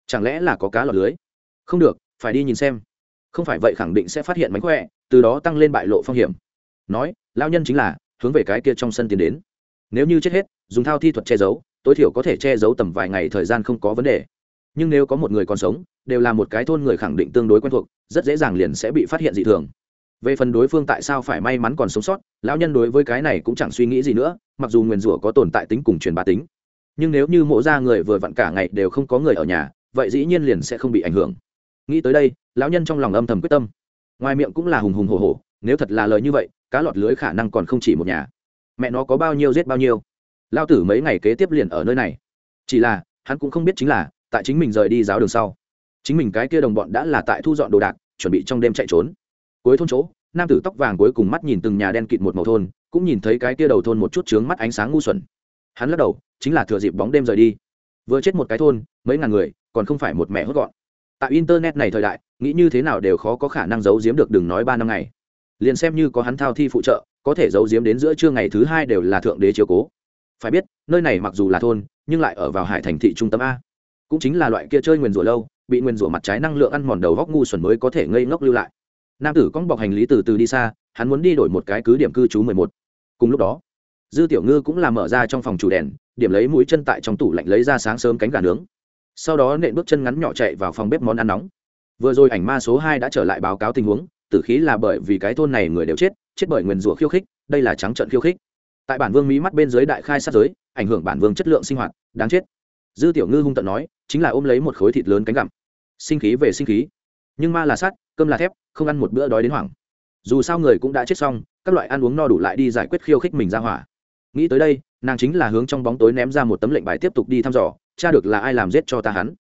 Chẳng lẽ là có cá lọt lưới? Không được, phải đi nhìn xem. Không phải vậy khẳng định sẽ phát hiện mánh khỏe, từ đó tăng lên bại lộ phong hiểm. Nói lao nhân chính là, hướng về cái kia trong sân tiến đến. Nếu như chết hết, dùng thao thi thuật che giấu, tối thiểu có thể che giấu tầm vài ngày thời gian không có vấn đề nhưng nếu có một người còn sống, đều là một cái thôn người khẳng định tương đối quen thuộc, rất dễ dàng liền sẽ bị phát hiện dị thường. Về phần đối phương tại sao phải may mắn còn sống sót, lão nhân đối với cái này cũng chẳng suy nghĩ gì nữa, mặc dù nguyền rủa có tồn tại tính cùng truyền bá tính. Nhưng nếu như mộ ra người vừa vặn cả ngày đều không có người ở nhà, vậy dĩ nhiên liền sẽ không bị ảnh hưởng. Nghĩ tới đây, lão nhân trong lòng âm thầm quyết tâm. Ngoài miệng cũng là hùng hùng hồ hồ nếu thật là lời như vậy, cá lọt lưới khả năng còn không chỉ một nhà. Mẹ nó có bao nhiêu giết bao nhiêu. Lao tử mấy ngày kế tiếp liền ở nơi này. Chỉ là, hắn cũng không biết chính là tại chính mình rời đi giáo đường sau. Chính mình cái kia đồng bọn đã là tại thu dọn đồ đạc, chuẩn bị trong đêm chạy trốn. Cuối thôn chỗ, nam tử tóc vàng cuối cùng mắt nhìn từng nhà đen kịt một màu thôn, cũng nhìn thấy cái kia đầu thôn một chút trướng mắt ánh sáng ngu xuẩn. Hắn lắc đầu, chính là thừa dịp bóng đêm rời đi. Vừa chết một cái thôn, mấy ngàn người, còn không phải một mẹ hốt gọn. Tại internet này thời đại, nghĩ như thế nào đều khó có khả năng giấu giếm được đừng nói ba năm ngày. Liền xem như có hắn thao thi phụ trợ, có thể giấu giếm đến giữa trưa ngày thứ hai đều là thượng đế chiếu cố. Phải biết, nơi này mặc dù là thôn, nhưng lại ở vào hải thành thị trung tâm a cũng chính là loại kia chơi nguyền rủa lâu, bị nguyền rủa mặt trái năng lượng ăn mòn đầu góc ngu xuẩn mới có thể ngây ngốc lưu lại. Nam tử cong bọc hành lý từ từ đi xa, hắn muốn đi đổi một cái cứ điểm cư trú mười một. Cùng lúc đó, dư tiểu ngư cũng làm mở ra trong phòng chủ đèn, điểm lấy mũi chân tại trong tủ lạnh lấy ra sáng sớm cánh gà nướng. Sau đó nện bước chân ngắn nhỏ chạy vào phòng bếp món ăn nóng. Vừa rồi ảnh ma số hai đã trở lại báo cáo tình huống, tử khí là bởi vì cái thôn này người đều chết chết bởi nguyền rủa khiêu khích, đây là trắng trận khiêu khích. Tại bản vương mỹ mắt bên dưới đại khai sát giới, ảnh hưởng bản vương chất lượng sinh hoạt, đáng chết dư tiểu ngư hung tận nói, chính là ôm lấy một khối thịt lớn cánh gặm. Sinh khí về sinh khí. Nhưng ma là sắt, cơm là thép, không ăn một bữa đói đến hoảng. Dù sao người cũng đã chết xong, các loại ăn uống no đủ lại đi giải quyết khiêu khích mình ra hỏa. Nghĩ tới đây, nàng chính là hướng trong bóng tối ném ra một tấm lệnh bài tiếp tục đi thăm dò cha được là ai làm giết cho ta hắn.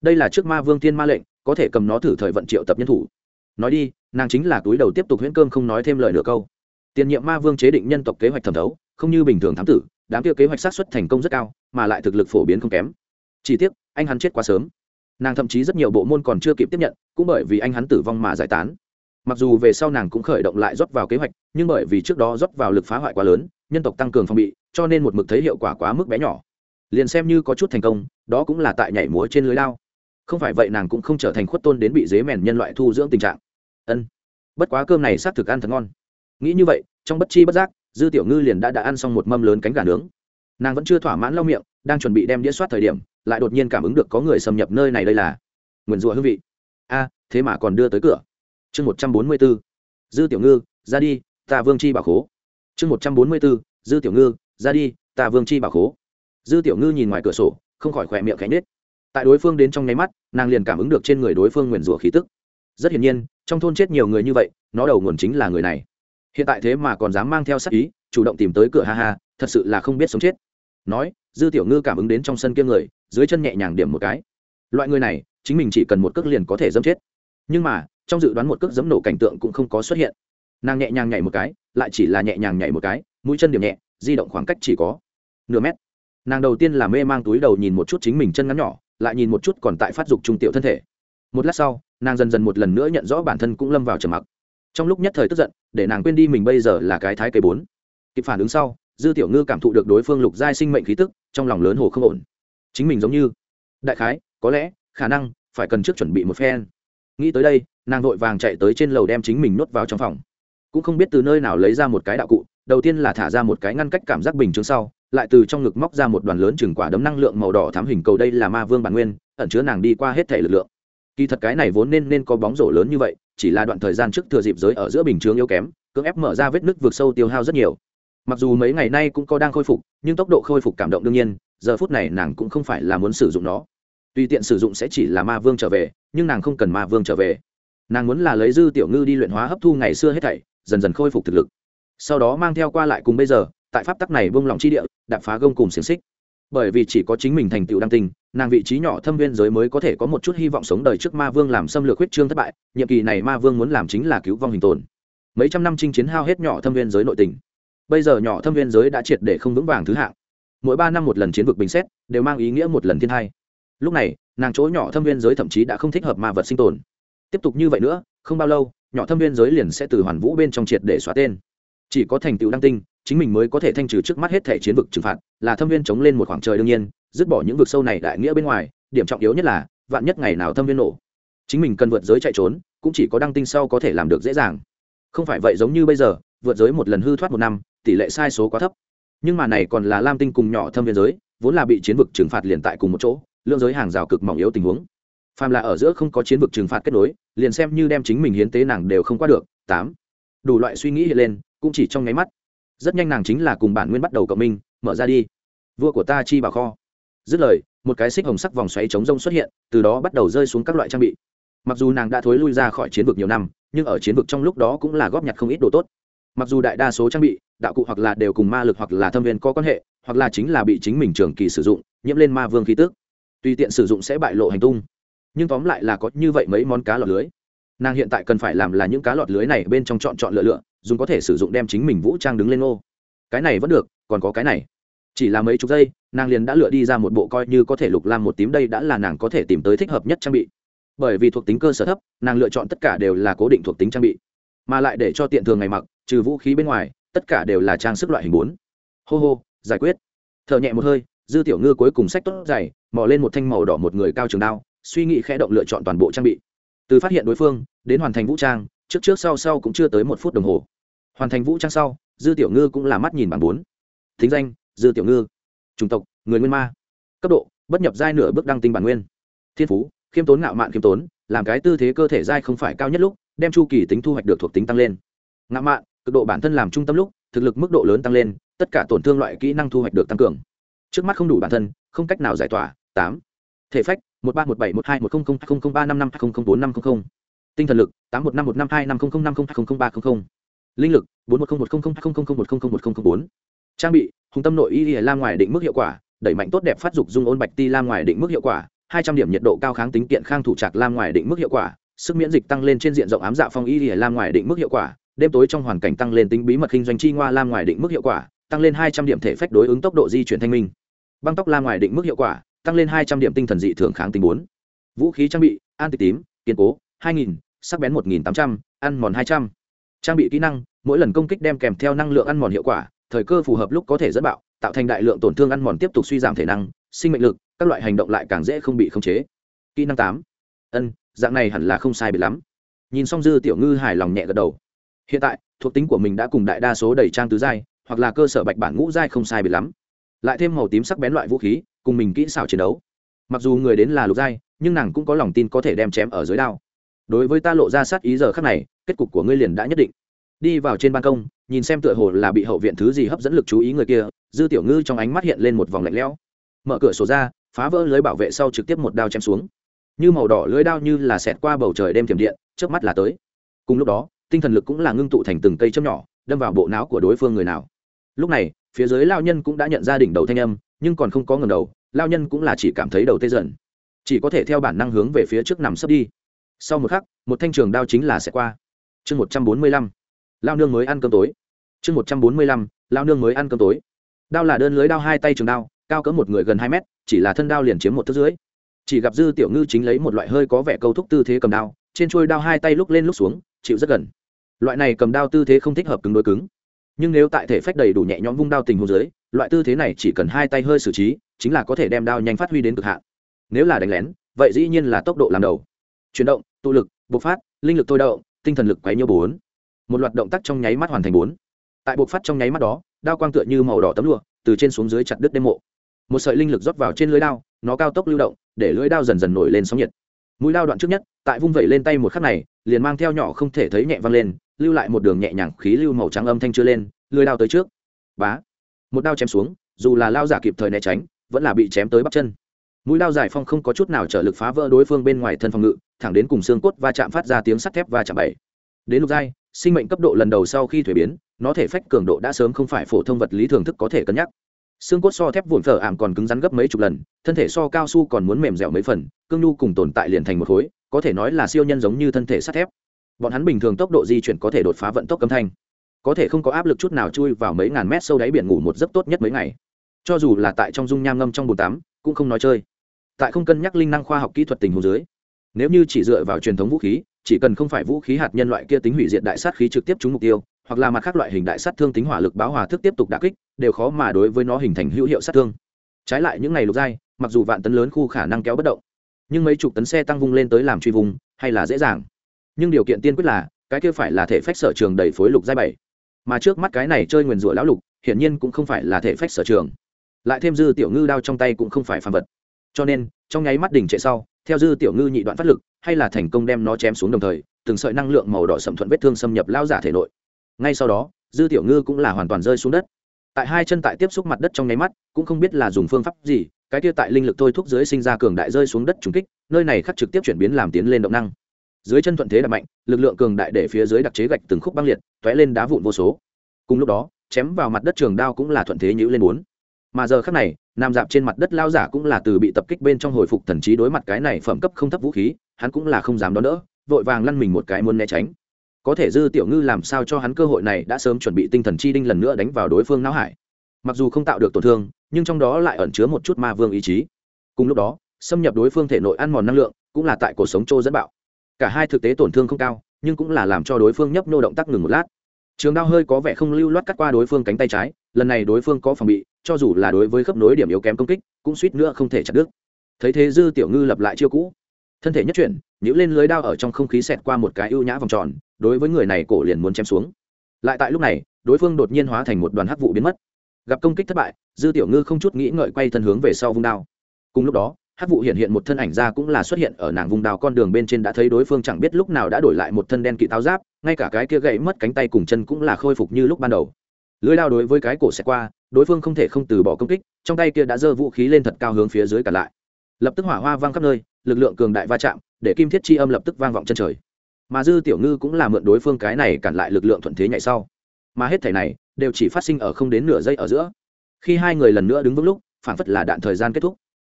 Đây là trước ma vương thiên ma lệnh, có thể cầm nó thử thời vận triệu tập nhân thủ. Nói đi, nàng chính là túi đầu tiếp tục huyễn cơm không nói thêm lời nửa câu. Tiền nhiệm ma vương chế định nhân tộc kế hoạch thẩm thấu, không như bình thường thám tử, đám kia kế hoạch sát xuất thành công rất cao, mà lại thực lực phổ biến không kém chỉ tiếc, anh hắn chết quá sớm. Nàng thậm chí rất nhiều bộ môn còn chưa kịp tiếp nhận, cũng bởi vì anh hắn tử vong mà giải tán. Mặc dù về sau nàng cũng khởi động lại rót vào kế hoạch, nhưng bởi vì trước đó rót vào lực phá hoại quá lớn, nhân tộc tăng cường phòng bị, cho nên một mực thấy hiệu quả quá mức bé nhỏ. Liền xem như có chút thành công, đó cũng là tại nhảy múa trên lưới lao. Không phải vậy nàng cũng không trở thành khuất tôn đến bị dế mèn nhân loại thu dưỡng tình trạng. Ân. Bất quá cơm này xác thực ăn thật ngon. Nghĩ như vậy, trong bất chi bất giác, dư tiểu ngư liền đã đã ăn xong một mâm lớn cánh gà nướng nàng vẫn chưa thỏa mãn lau miệng, đang chuẩn bị đem đĩa soát thời điểm, lại đột nhiên cảm ứng được có người xâm nhập nơi này đây là nguyền rủa hương vị. A, thế mà còn đưa tới cửa. Chương một trăm bốn mươi b ố dư tiểu ngư, ra đi, ta vương chi bảo khố. Chương một trăm bốn mươi b ố dư tiểu ngư, ra đi, ta vương chi bảo khố. Dư tiểu ngư nhìn ngoài cửa sổ, không khỏi khỏe miệng khẽ nết tại đối phương đến trong nháy mắt, nàng liền cảm ứng được trên người đối phương nguyền rủa khí tức. Rất hiển nhiên, trong thôn chết nhiều người như vậy, nó đầu nguồn chính là người này. Hiện tại thế mà còn dám mang theo sắc ý, chủ động tìm tới cửa ha ha, thật sự là không biết sống chết nói, dư tiểu ngư cảm ứng đến trong sân kia người, dưới chân nhẹ nhàng điểm một cái. Loại người này, chính mình chỉ cần một cước liền có thể dâm chết. Nhưng mà, trong dự đoán một cước dẫm nổ cảnh tượng cũng không có xuất hiện. Nàng nhẹ nhàng nhảy một cái, lại chỉ là nhẹ nhàng nhảy một cái, mũi chân điểm nhẹ, di động khoảng cách chỉ có nửa mét. Nàng đầu tiên là mê mang túi đầu nhìn một chút chính mình chân ngắn nhỏ, lại nhìn một chút còn tại phát dục trung tiểu thân thể. Một lát sau, nàng dần dần một lần nữa nhận rõ bản thân cũng lâm vào trầm mặc. Trong lúc nhất thời tức giận, để nàng quên đi mình bây giờ là cái thái cây bốn. Kịp phản ứng sau dư tiểu ngư cảm thụ được đối phương lục giai sinh mệnh khí tức, trong lòng lớn hồ không ổn. Chính mình giống như, đại khái, có lẽ, khả năng, phải cần trước chuẩn bị một phen. Nghĩ tới đây, nàng vội vàng chạy tới trên lầu đem chính mình nuốt vào trong phòng. Cũng không biết từ nơi nào lấy ra một cái đạo cụ, đầu tiên là thả ra một cái ngăn cách cảm giác bình chứng sau, lại từ trong ngực móc ra một đoàn lớn chừng quả đấm năng lượng màu đỏ thám hình cầu đây là ma vương bản nguyên, ẩn chứa nàng đi qua hết thể lực lượng. Kỳ thật cái này vốn nên nên có bóng rổ lớn như vậy, chỉ là đoạn thời gian trước thừa dịp giới ở giữa bình chướng yếu kém, cưỡng ép mở ra vết nứt vượt sâu tiêu hao rất nhiều mặc dù mấy ngày nay cũng có đang khôi phục, nhưng tốc độ khôi phục cảm động đương nhiên, giờ phút này nàng cũng không phải là muốn sử dụng nó. Tùy tiện sử dụng sẽ chỉ là ma vương trở về, nhưng nàng không cần ma vương trở về. Nàng muốn là lấy dư tiểu ngư đi luyện hóa hấp thu ngày xưa hết thảy, dần dần khôi phục thực lực. Sau đó mang theo qua lại cùng bây giờ, tại pháp tắc này bông lòng chi địa, đạp phá gông cùng xiềng xích. Bởi vì chỉ có chính mình thành tựu đăng tình nàng vị trí nhỏ thâm viên giới mới có thể có một chút hy vọng sống đời trước ma vương làm xâm lược huyết trương thất bại, nhiệm kỳ này ma vương muốn làm chính là cứu vong hình tồn. Mấy trăm năm chinh chiến hao hết nhỏ thâm viên giới nội tình bây giờ nhỏ thâm viên giới đã triệt để không vững vàng thứ hạng. Mỗi ba năm một lần chiến vực bình xét, đều mang ý nghĩa một lần thiên hai lúc này, nàng chỗ nhỏ thâm viên giới thậm chí đã không thích hợp ma vật sinh tồn. Tiếp tục như vậy nữa, không bao lâu, nhỏ thâm viên giới liền sẽ từ hoàn vũ bên trong triệt để xóa tên. Chỉ có thành tựu đăng tinh, chính mình mới có thể thanh trừ trước mắt hết thể chiến vực trừng phạt, là thâm viên chống lên một khoảng trời đương nhiên, dứt bỏ những vực sâu này đại nghĩa bên ngoài, điểm trọng yếu nhất là, vạn nhất ngày nào thâm viên nổ, chính mình cần vượt giới chạy trốn, cũng chỉ có đăng tinh sau có thể làm được dễ dàng. Không phải vậy giống như bây giờ, vượt giới một lần hư thoát một năm tỷ lệ sai số quá thấp. Nhưng mà này còn là lam tinh cùng nhỏ thâm viên giới, vốn là bị chiến vực trừng phạt liền tại cùng một chỗ, lượng giới hàng rào cực mỏng yếu tình huống. Phàm là ở giữa không có chiến vực trừng phạt kết nối, liền xem như đem chính mình hiến tế nàng đều không qua được. Tám. Đủ loại suy nghĩ hiện lên, cũng chỉ trong nháy mắt. Rất nhanh nàng chính là cùng bản nguyên bắt đầu cộng minh, mở ra đi. Vua của ta chi bảo kho. Dứt lời, một cái xích hồng sắc vòng xoáy chống rông xuất hiện, từ đó bắt đầu rơi xuống các loại trang bị. Mặc dù nàng đã thối lui ra khỏi chiến vực nhiều năm, nhưng ở chiến vực trong lúc đó cũng là góp nhặt không ít đồ tốt. Mặc dù đại đa số trang bị đạo cụ hoặc là đều cùng ma lực hoặc là thâm viên có quan hệ, hoặc là chính là bị chính mình trường kỳ sử dụng, nhiễm lên ma vương khí tức. Tùy tiện sử dụng sẽ bại lộ hành tung. Nhưng tóm lại là có như vậy mấy món cá lọt lưới. Nàng hiện tại cần phải làm là những cá lọt lưới này bên trong chọn chọn lựa lựa, dùng có thể sử dụng đem chính mình vũ trang đứng lên ô. Cái này vẫn được, còn có cái này. Chỉ là mấy chục giây, nàng liền đã lựa đi ra một bộ coi như có thể lục lam một tím đây đã là nàng có thể tìm tới thích hợp nhất trang bị. Bởi vì thuộc tính cơ sở thấp, nàng lựa chọn tất cả đều là cố định thuộc tính trang bị. Mà lại để cho tiện thường ngày mặc, trừ vũ khí bên ngoài tất cả đều là trang sức loại hình bốn. Hô hô, giải quyết. Thở nhẹ một hơi, dư tiểu ngư cuối cùng sách tốt dày mò lên một thanh màu đỏ một người cao trường đao, suy nghĩ khẽ động lựa chọn toàn bộ trang bị. Từ phát hiện đối phương, đến hoàn thành vũ trang, trước trước sau sau cũng chưa tới một phút đồng hồ. Hoàn thành vũ trang sau, dư tiểu ngư cũng là mắt nhìn bản bốn. Thính danh, dư tiểu ngư. Chủng tộc, người nguyên ma. Cấp độ, bất nhập giai nửa bước đăng tinh bản nguyên. Thiên phú, khiêm tốn ngạo mạn khiêm tốn, làm cái tư thế cơ thể giai không phải cao nhất lúc, đem chu kỳ tính thu hoạch được thuộc tính tăng lên. Ngạo mạn cực độ bản thân làm trung tâm lúc, thực lực mức độ lớn tăng lên, tất cả tổn thương loại kỹ năng thu hoạch được tăng cường. Trước mắt không đủ bản thân, không cách nào giải tỏa. Tám. Thể phách, một ba, một bảy, một hai, một không không không không ba, năm năm không không bốn, năm không không. Tinh thần lực, tám, một năm một năm, hai, năm không không, năm không không ba, không không. Linh lực, bốn, một không một không không không không không, một không không, một không không bốn. Trang bị, hùng tâm nội y lam ngoài định mức hiệu quả, đẩy mạnh tốt đẹp phát dục dung ôn bạch ti lam ngoài định mức hiệu quả, hai trăm điểm nhiệt độ cao kháng tính kiện khang thủ trạc lam ngoài định mức hiệu quả, sức miễn dịch tăng lên trên diện rộng ám dạ phong y lam ngoài định mức hiệu quả đêm tối trong hoàn cảnh tăng lên tính bí mật kinh doanh chi ngoa lam ngoài định mức hiệu quả, tăng lên hai trăm điểm thể phách đối ứng tốc độ di chuyển thanh minh. Băng tóc lam ngoài định mức hiệu quả, tăng lên hai trăm điểm tinh thần dị thường kháng tính bốn. Vũ khí trang bị, an tịch tím, kiên cố, hai nghìn, sắc bén một nghìn tám trăm, ăn mòn hai trăm. Trang bị kỹ năng, mỗi lần công kích đem kèm theo năng lượng ăn mòn hiệu quả, thời cơ phù hợp lúc có thể dẫn bạo, tạo thành đại lượng tổn thương ăn mòn tiếp tục suy giảm thể năng, sinh mệnh lực, các loại hành động lại càng dễ không bị khống chế. Kỹ năng tám. Ân, dạng này hẳn là không sai biệt lắm. Nhìn xong dư tiểu ngư hài lòng nhẹ gật đầu hiện tại, thuộc tính của mình đã cùng đại đa số đầy trang tứ giai, hoặc là cơ sở bạch bản ngũ giai không sai biệt lắm. Lại thêm màu tím sắc bén loại vũ khí, cùng mình kỹ xảo chiến đấu. Mặc dù người đến là lục giai, nhưng nàng cũng có lòng tin có thể đem chém ở dưới đao. Đối với ta lộ ra sát ý giờ khắc này, kết cục của ngươi liền đã nhất định. Đi vào trên ban công, nhìn xem tựa hồ là bị hậu viện thứ gì hấp dẫn lực chú ý người kia, dư tiểu ngư trong ánh mắt hiện lên một vòng lạnh lẽo. Mở cửa sổ ra, phá vỡ lưới bảo vệ sau trực tiếp một đao chém xuống. Như màu đỏ lưới đao như là xẹt qua bầu trời đêm thiểm điện trước mắt là tới. Cùng lúc đó tinh thần lực cũng là ngưng tụ thành từng cây châm nhỏ, đâm vào bộ não của đối phương người nào. Lúc này, phía dưới lao nhân cũng đã nhận ra đỉnh đầu thanh âm, nhưng còn không có ngầm đầu, lao nhân cũng là chỉ cảm thấy đầu tê dần. Chỉ có thể theo bản năng hướng về phía trước nằm sấp đi. Sau một khắc, một thanh trường đao chính là sẽ qua. Chương một trăm bốn mươi lăm, lao nương mới ăn cơm tối. Chương một trăm bốn mươi lăm, lao nương mới ăn cơm tối. Đao là đơn lưới đao hai tay trường đao, cao cỡ một người gần hai mét, chỉ là thân đao liền chiếm một thước dưới. Chỉ gặp dư tiểu ngư chính lấy một loại hơi có vẻ câu thúc tư thế cầm đao, trên trôi đao hai tay lúc lên lúc xuống chịu rất gần. Loại này cầm đao tư thế không thích hợp cứng đối cứng. Nhưng nếu tại thể phách đầy đủ nhẹ nhõm vung đao tình hồ dưới, loại tư thế này chỉ cần hai tay hơi xử trí, chính là có thể đem đao nhanh phát huy đến cực hạn. Nếu là đánh lén, vậy dĩ nhiên là tốc độ làm đầu. Chuyển động, tụ lực, bộc phát, linh lực tôi động, tinh thần lực quấy nhiêu bốn. Một loạt động tác trong nháy mắt hoàn thành bốn. Tại bộc phát trong nháy mắt đó, đao quang tựa như màu đỏ tấm lụa, từ trên xuống dưới chặt đứt đêm mộ. Một sợi linh lực rót vào trên lưới đao, nó cao tốc lưu động, để lưới đao dần dần nổi lên sóng nhiệt. Mũi đao đoạn trước nhất, tại vung vẩy lên tay một khắc này liền mang theo nhỏ không thể thấy nhẹ văng lên, lưu lại một đường nhẹ nhàng khí lưu màu trắng âm thanh chưa lên, lưới đao tới trước. Bá. Một đao chém xuống, dù là lao giả kịp thời né tránh, vẫn là bị chém tới bắp chân. Mũi đao giải phong không có chút nào trở lực phá vỡ đối phương bên ngoài thân phòng ngự, thẳng đến cùng xương cốt va chạm phát ra tiếng sắt thép va chạm bảy đến lục giai, sinh mệnh cấp độ lần đầu sau khi thuế biến, nó thể phách cường độ đã sớm không phải phổ thông vật lý thường thức có thể cân nhắc. Xương cốt so thép vụn phở ảm còn cứng rắn gấp mấy chục lần, thân thể so cao su còn muốn mềm dẻo mấy phần, cương nhu cùng tồn tại liền thành một khối có thể nói là siêu nhân giống như thân thể sắt thép. Bọn hắn bình thường tốc độ di chuyển có thể đột phá vận tốc âm thanh. Có thể không có áp lực chút nào chui vào mấy ngàn mét sâu đáy biển ngủ một giấc tốt nhất mấy ngày. Cho dù là tại trong dung nham ngâm trong bồn tắm, cũng không nói chơi. Tại không cân nhắc linh năng khoa học kỹ thuật tình hồ dưới, nếu như chỉ dựa vào truyền thống vũ khí, chỉ cần không phải vũ khí hạt nhân loại kia tính hủy diệt đại sát khí trực tiếp trúng mục tiêu, hoặc là mặt khác loại hình đại sát thương tính hỏa lực báo hòa thức tiếp tục đả kích, đều khó mà đối với nó hình thành hữu hiệu sát thương. Trái lại những ngày lục giai, mặc dù vạn tấn lớn khu khả năng kéo bất động nhưng mấy chục tấn xe tăng vung lên tới làm truy vùng hay là dễ dàng. Nhưng điều kiện tiên quyết là, cái kia phải là thể phách sở trường đầy phối lục giai bảy. Mà trước mắt cái này chơi nguyền rủa lão lục, hiển nhiên cũng không phải là thể phách sở trường. Lại thêm dư tiểu ngư đao trong tay cũng không phải phàm vật. Cho nên, trong nháy mắt đỉnh trệ sau, theo dư tiểu ngư nhị đoạn phát lực, hay là thành công đem nó chém xuống đồng thời, từng sợi năng lượng màu đỏ sậm thuận vết thương xâm nhập lao giả thể nội. Ngay sau đó, dư tiểu ngư cũng là hoàn toàn rơi xuống đất tại hai chân tại tiếp xúc mặt đất trong nháy mắt, cũng không biết là dùng phương pháp gì, cái kia tại linh lực thôi thúc dưới sinh ra cường đại rơi xuống đất trùng kích, nơi này khắc trực tiếp chuyển biến làm tiến lên động năng. Dưới chân thuận thế đập mạnh, lực lượng cường đại để phía dưới đặc chế gạch từng khúc băng liệt t ó é lên đá vụn vô số. Cùng lúc đó, chém vào mặt đất trường đao cũng là thuận thế nhữ lên bốn. Mà giờ khắc này, nam dạp trên mặt đất lao giả cũng là từ bị tập kích bên trong hồi phục thần trí đối mặt cái này phẩm cấp không thấp vũ khí, hắn cũng là không dám đón đỡ, vội vàng lăn mình một cái muốn né tránh có thể dư tiểu ngư làm sao cho hắn cơ hội này đã sớm chuẩn bị tinh thần chi đinh lần nữa đánh vào đối phương não hải. Mặc dù không tạo được tổn thương, nhưng trong đó lại ẩn chứa một chút ma vương ý chí. Cùng lúc đó, xâm nhập đối phương thể nội ăn mòn năng lượng, cũng là tại cuộc sống trô dẫn bạo. Cả hai thực tế tổn thương không cao, nhưng cũng là làm cho đối phương nhấp nô động tác ngừng một lát. Trường đao hơi có vẻ không lưu loát cắt qua đối phương cánh tay trái, lần này đối phương có phòng bị, cho dù là đối với khớp nối điểm yếu kém công kích, cũng suýt nữa không thể chặt đứt. Thấy thế dư tiểu ngư lập lại chiêu cũ. Thân thể nhất chuyển nhữ lên lưới đao ở trong không khí xẹt qua một cái ưu nhã vòng tròn đối với người này cổ liền muốn chém xuống. Lại tại lúc này, đối phương đột nhiên hóa thành một đoàn hắc vụ biến mất. Gặp công kích thất bại, dư tiểu ngư không chút nghĩ ngợi quay thân hướng về sau vung đao. Cùng lúc đó, hắc vụ hiện hiện một thân ảnh ra cũng là xuất hiện ở nàng vùng đào con đường bên trên đã thấy đối phương chẳng biết lúc nào đã đổi lại một thân đen kỵ táo giáp, ngay cả cái kia gãy mất cánh tay cùng chân cũng là khôi phục như lúc ban đầu. Lưới lao đối với cái cổ xẹt qua, đối phương không thể không từ bỏ công kích, trong tay kia đã giơ vũ khí lên thật cao hướng phía dưới cả lại. Lập tức hỏa hoa vang khắp nơi, lực lượng cường đại va chạm, để kim thiết chi âm lập tức vang vọng chân trời mà dư tiểu ngư cũng là mượn đối phương cái này cản lại lực lượng thuận thế nhảy sau. Mà hết thể này đều chỉ phát sinh ở không đến nửa giây ở giữa. Khi hai người lần nữa đứng vững lúc phản phất là đạn thời gian kết thúc.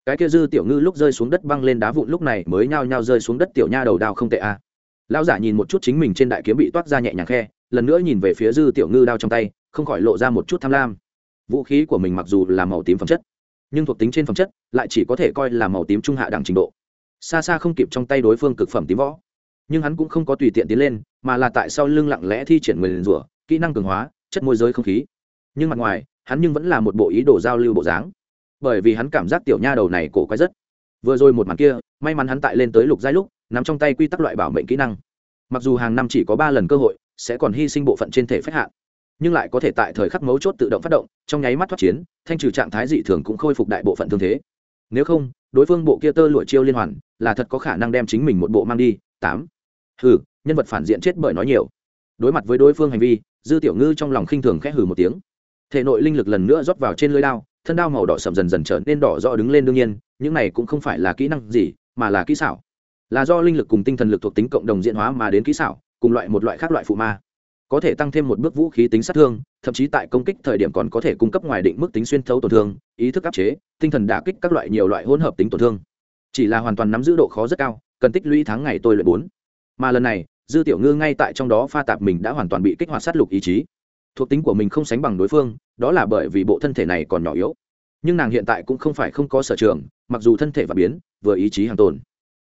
Cái kia dư tiểu ngư lúc rơi xuống đất băng lên đá vụn lúc này mới nhao nhao rơi xuống đất tiểu nha đầu đao không tệ a à. lão giả nhìn một chút chính mình trên đại kiếm bị toát ra nhẹ nhàng khe, lần nữa nhìn về phía dư tiểu ngư đao trong tay, không khỏi lộ ra một chút tham lam. Vũ khí của mình mặc dù là màu tím phẩm chất, nhưng thuộc tính trên phẩm chất lại chỉ có thể coi là màu tím trung hạ đẳng trình độ. Xa xa không kịp trong tay đối phương cực phẩm tím võ nhưng hắn cũng không có tùy tiện tiến lên, mà là tại sau lưng lặng lẽ thi triển người liền rủa, kỹ năng cường hóa, chất môi giới không khí. Nhưng mặt ngoài, hắn nhưng vẫn là một bộ ý đồ giao lưu bộ dáng. Bởi vì hắn cảm giác tiểu nha đầu này cổ quái rất. Vừa rồi một màn kia, may mắn hắn tại lên tới lục giai lúc nằm trong tay quy tắc loại bảo mệnh kỹ năng. Mặc dù hàng năm chỉ có ba lần cơ hội, sẽ còn hy sinh bộ phận trên thể phách hạn, nhưng lại có thể tại thời khắc mấu chốt tự động phát động, trong nháy mắt thoát chiến, thanh trừ trạng thái dị thường cũng khôi phục đại bộ phận thương thế. Nếu không, đối phương bộ kia tơ lụa chiêu liên hoàn, là thật có khả năng đem chính mình một bộ mang đi. Tám hừ, nhân vật phản diện chết bởi nói nhiều. Đối mặt với đối phương hành vi, dư tiểu ngư trong lòng khinh thường khẽ hừ một tiếng. Thể nội linh lực lần nữa rót vào trên lưới đao, thân đao màu đỏ sầm dần dần trở nên đỏ rõ đứng lên đương nhiên, những này cũng không phải là kỹ năng gì, mà là kỹ xảo. Là do linh lực cùng tinh thần lực thuộc tính cộng đồng diễn hóa mà đến kỹ xảo, cùng loại một loại khác loại phụ ma. Có thể tăng thêm một bước vũ khí tính sát thương, thậm chí tại công kích thời điểm còn có thể cung cấp ngoài định mức tính xuyên thấu tổn thương, ý thức áp chế, tinh thần đả kích các loại nhiều loại hỗn hợp tính tổn thương. Chỉ là hoàn toàn nắm giữ độ khó rất cao, cần tích lũy tháng ngày tôi luyện bốn mà lần này, dư tiểu ngư ngay tại trong đó pha tạp mình đã hoàn toàn bị kích hoạt sát lục ý chí. Thuộc tính của mình không sánh bằng đối phương, đó là bởi vì bộ thân thể này còn nhỏ yếu. Nhưng nàng hiện tại cũng không phải không có sở trường, mặc dù thân thể và biến, vừa ý chí hàng tồn.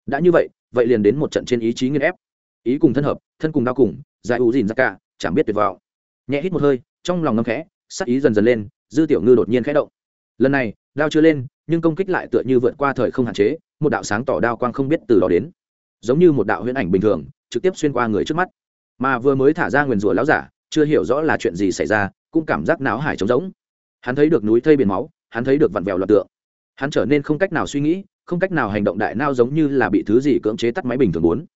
Đã như vậy vậy liền đến một trận trên ý chí nghiên ép. Ý cùng thân hợp, thân cùng đau cùng, giải ủ dìn ra cả, chẳng biết tuyệt vọng. Nhẹ hít một hơi, trong lòng ngâm khẽ sắc ý dần dần lên, dư tiểu ngư đột nhiên khẽ động. Lần này, đao chưa lên, nhưng công kích lại tựa như vượt qua thời không hạn chế, một đạo sáng tỏ đao quang không biết từ đó đến giống như một đạo huyễn ảnh bình thường, trực tiếp xuyên qua người trước mắt. Mà vừa mới thả ra nguyền rủa láo giả, chưa hiểu rõ là chuyện gì xảy ra, cũng cảm giác não hải trống rỗng. Hắn thấy được núi thây biển máu, hắn thấy được vặn vẹo loạt tượng. Hắn trở nên không cách nào suy nghĩ, không cách nào hành động đại nao giống như là bị thứ gì cưỡng chế tắt máy bình thường bốn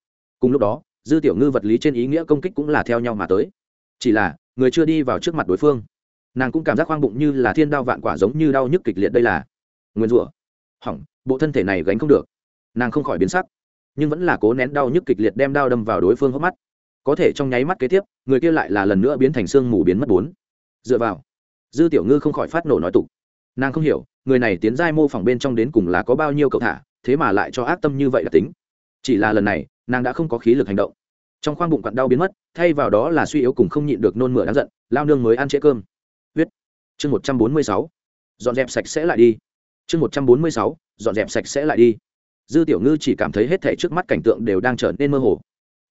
cùng lúc đó, dư tiểu ngư vật lý trên ý nghĩa công kích cũng là theo nhau mà tới. Chỉ là, người chưa đi vào trước mặt đối phương. Nàng cũng cảm giác khoang bụng như là thiên đao vạn quả giống như đau nhức kịch liệt đây là. Nguyên rủa. Hỏng, bộ thân thể này gánh không được. Nàng không khỏi biến sắc nhưng vẫn là cố nén đau nhức kịch liệt đem đao đâm vào đối phương hốc mắt. Có thể trong nháy mắt kế tiếp, người kia lại là lần nữa biến thành xương mù biến mất bốn. Dựa vào, dư tiểu ngư không khỏi phát nổ nói tục. Nàng không hiểu, người này tiến giai mô phỏng bên trong đến cùng là có bao nhiêu cậu thả, thế mà lại cho ác tâm như vậy là tính. Chỉ là lần này, nàng đã không có khí lực hành động. Trong khoang bụng quặn đau biến mất, thay vào đó là suy yếu cùng không nhịn được nôn mửa đáng giận, lao nương mới ăn trễ cơm. Huyết. Chương một trăm bốn mươi sáu. Dọn dẹp sạch sẽ lại đi. Chương một trăm bốn mươi sáu. Dọn dẹp sạch sẽ lại đi dư tiểu ngư chỉ cảm thấy hết thể trước mắt cảnh tượng đều đang trở nên mơ hồ.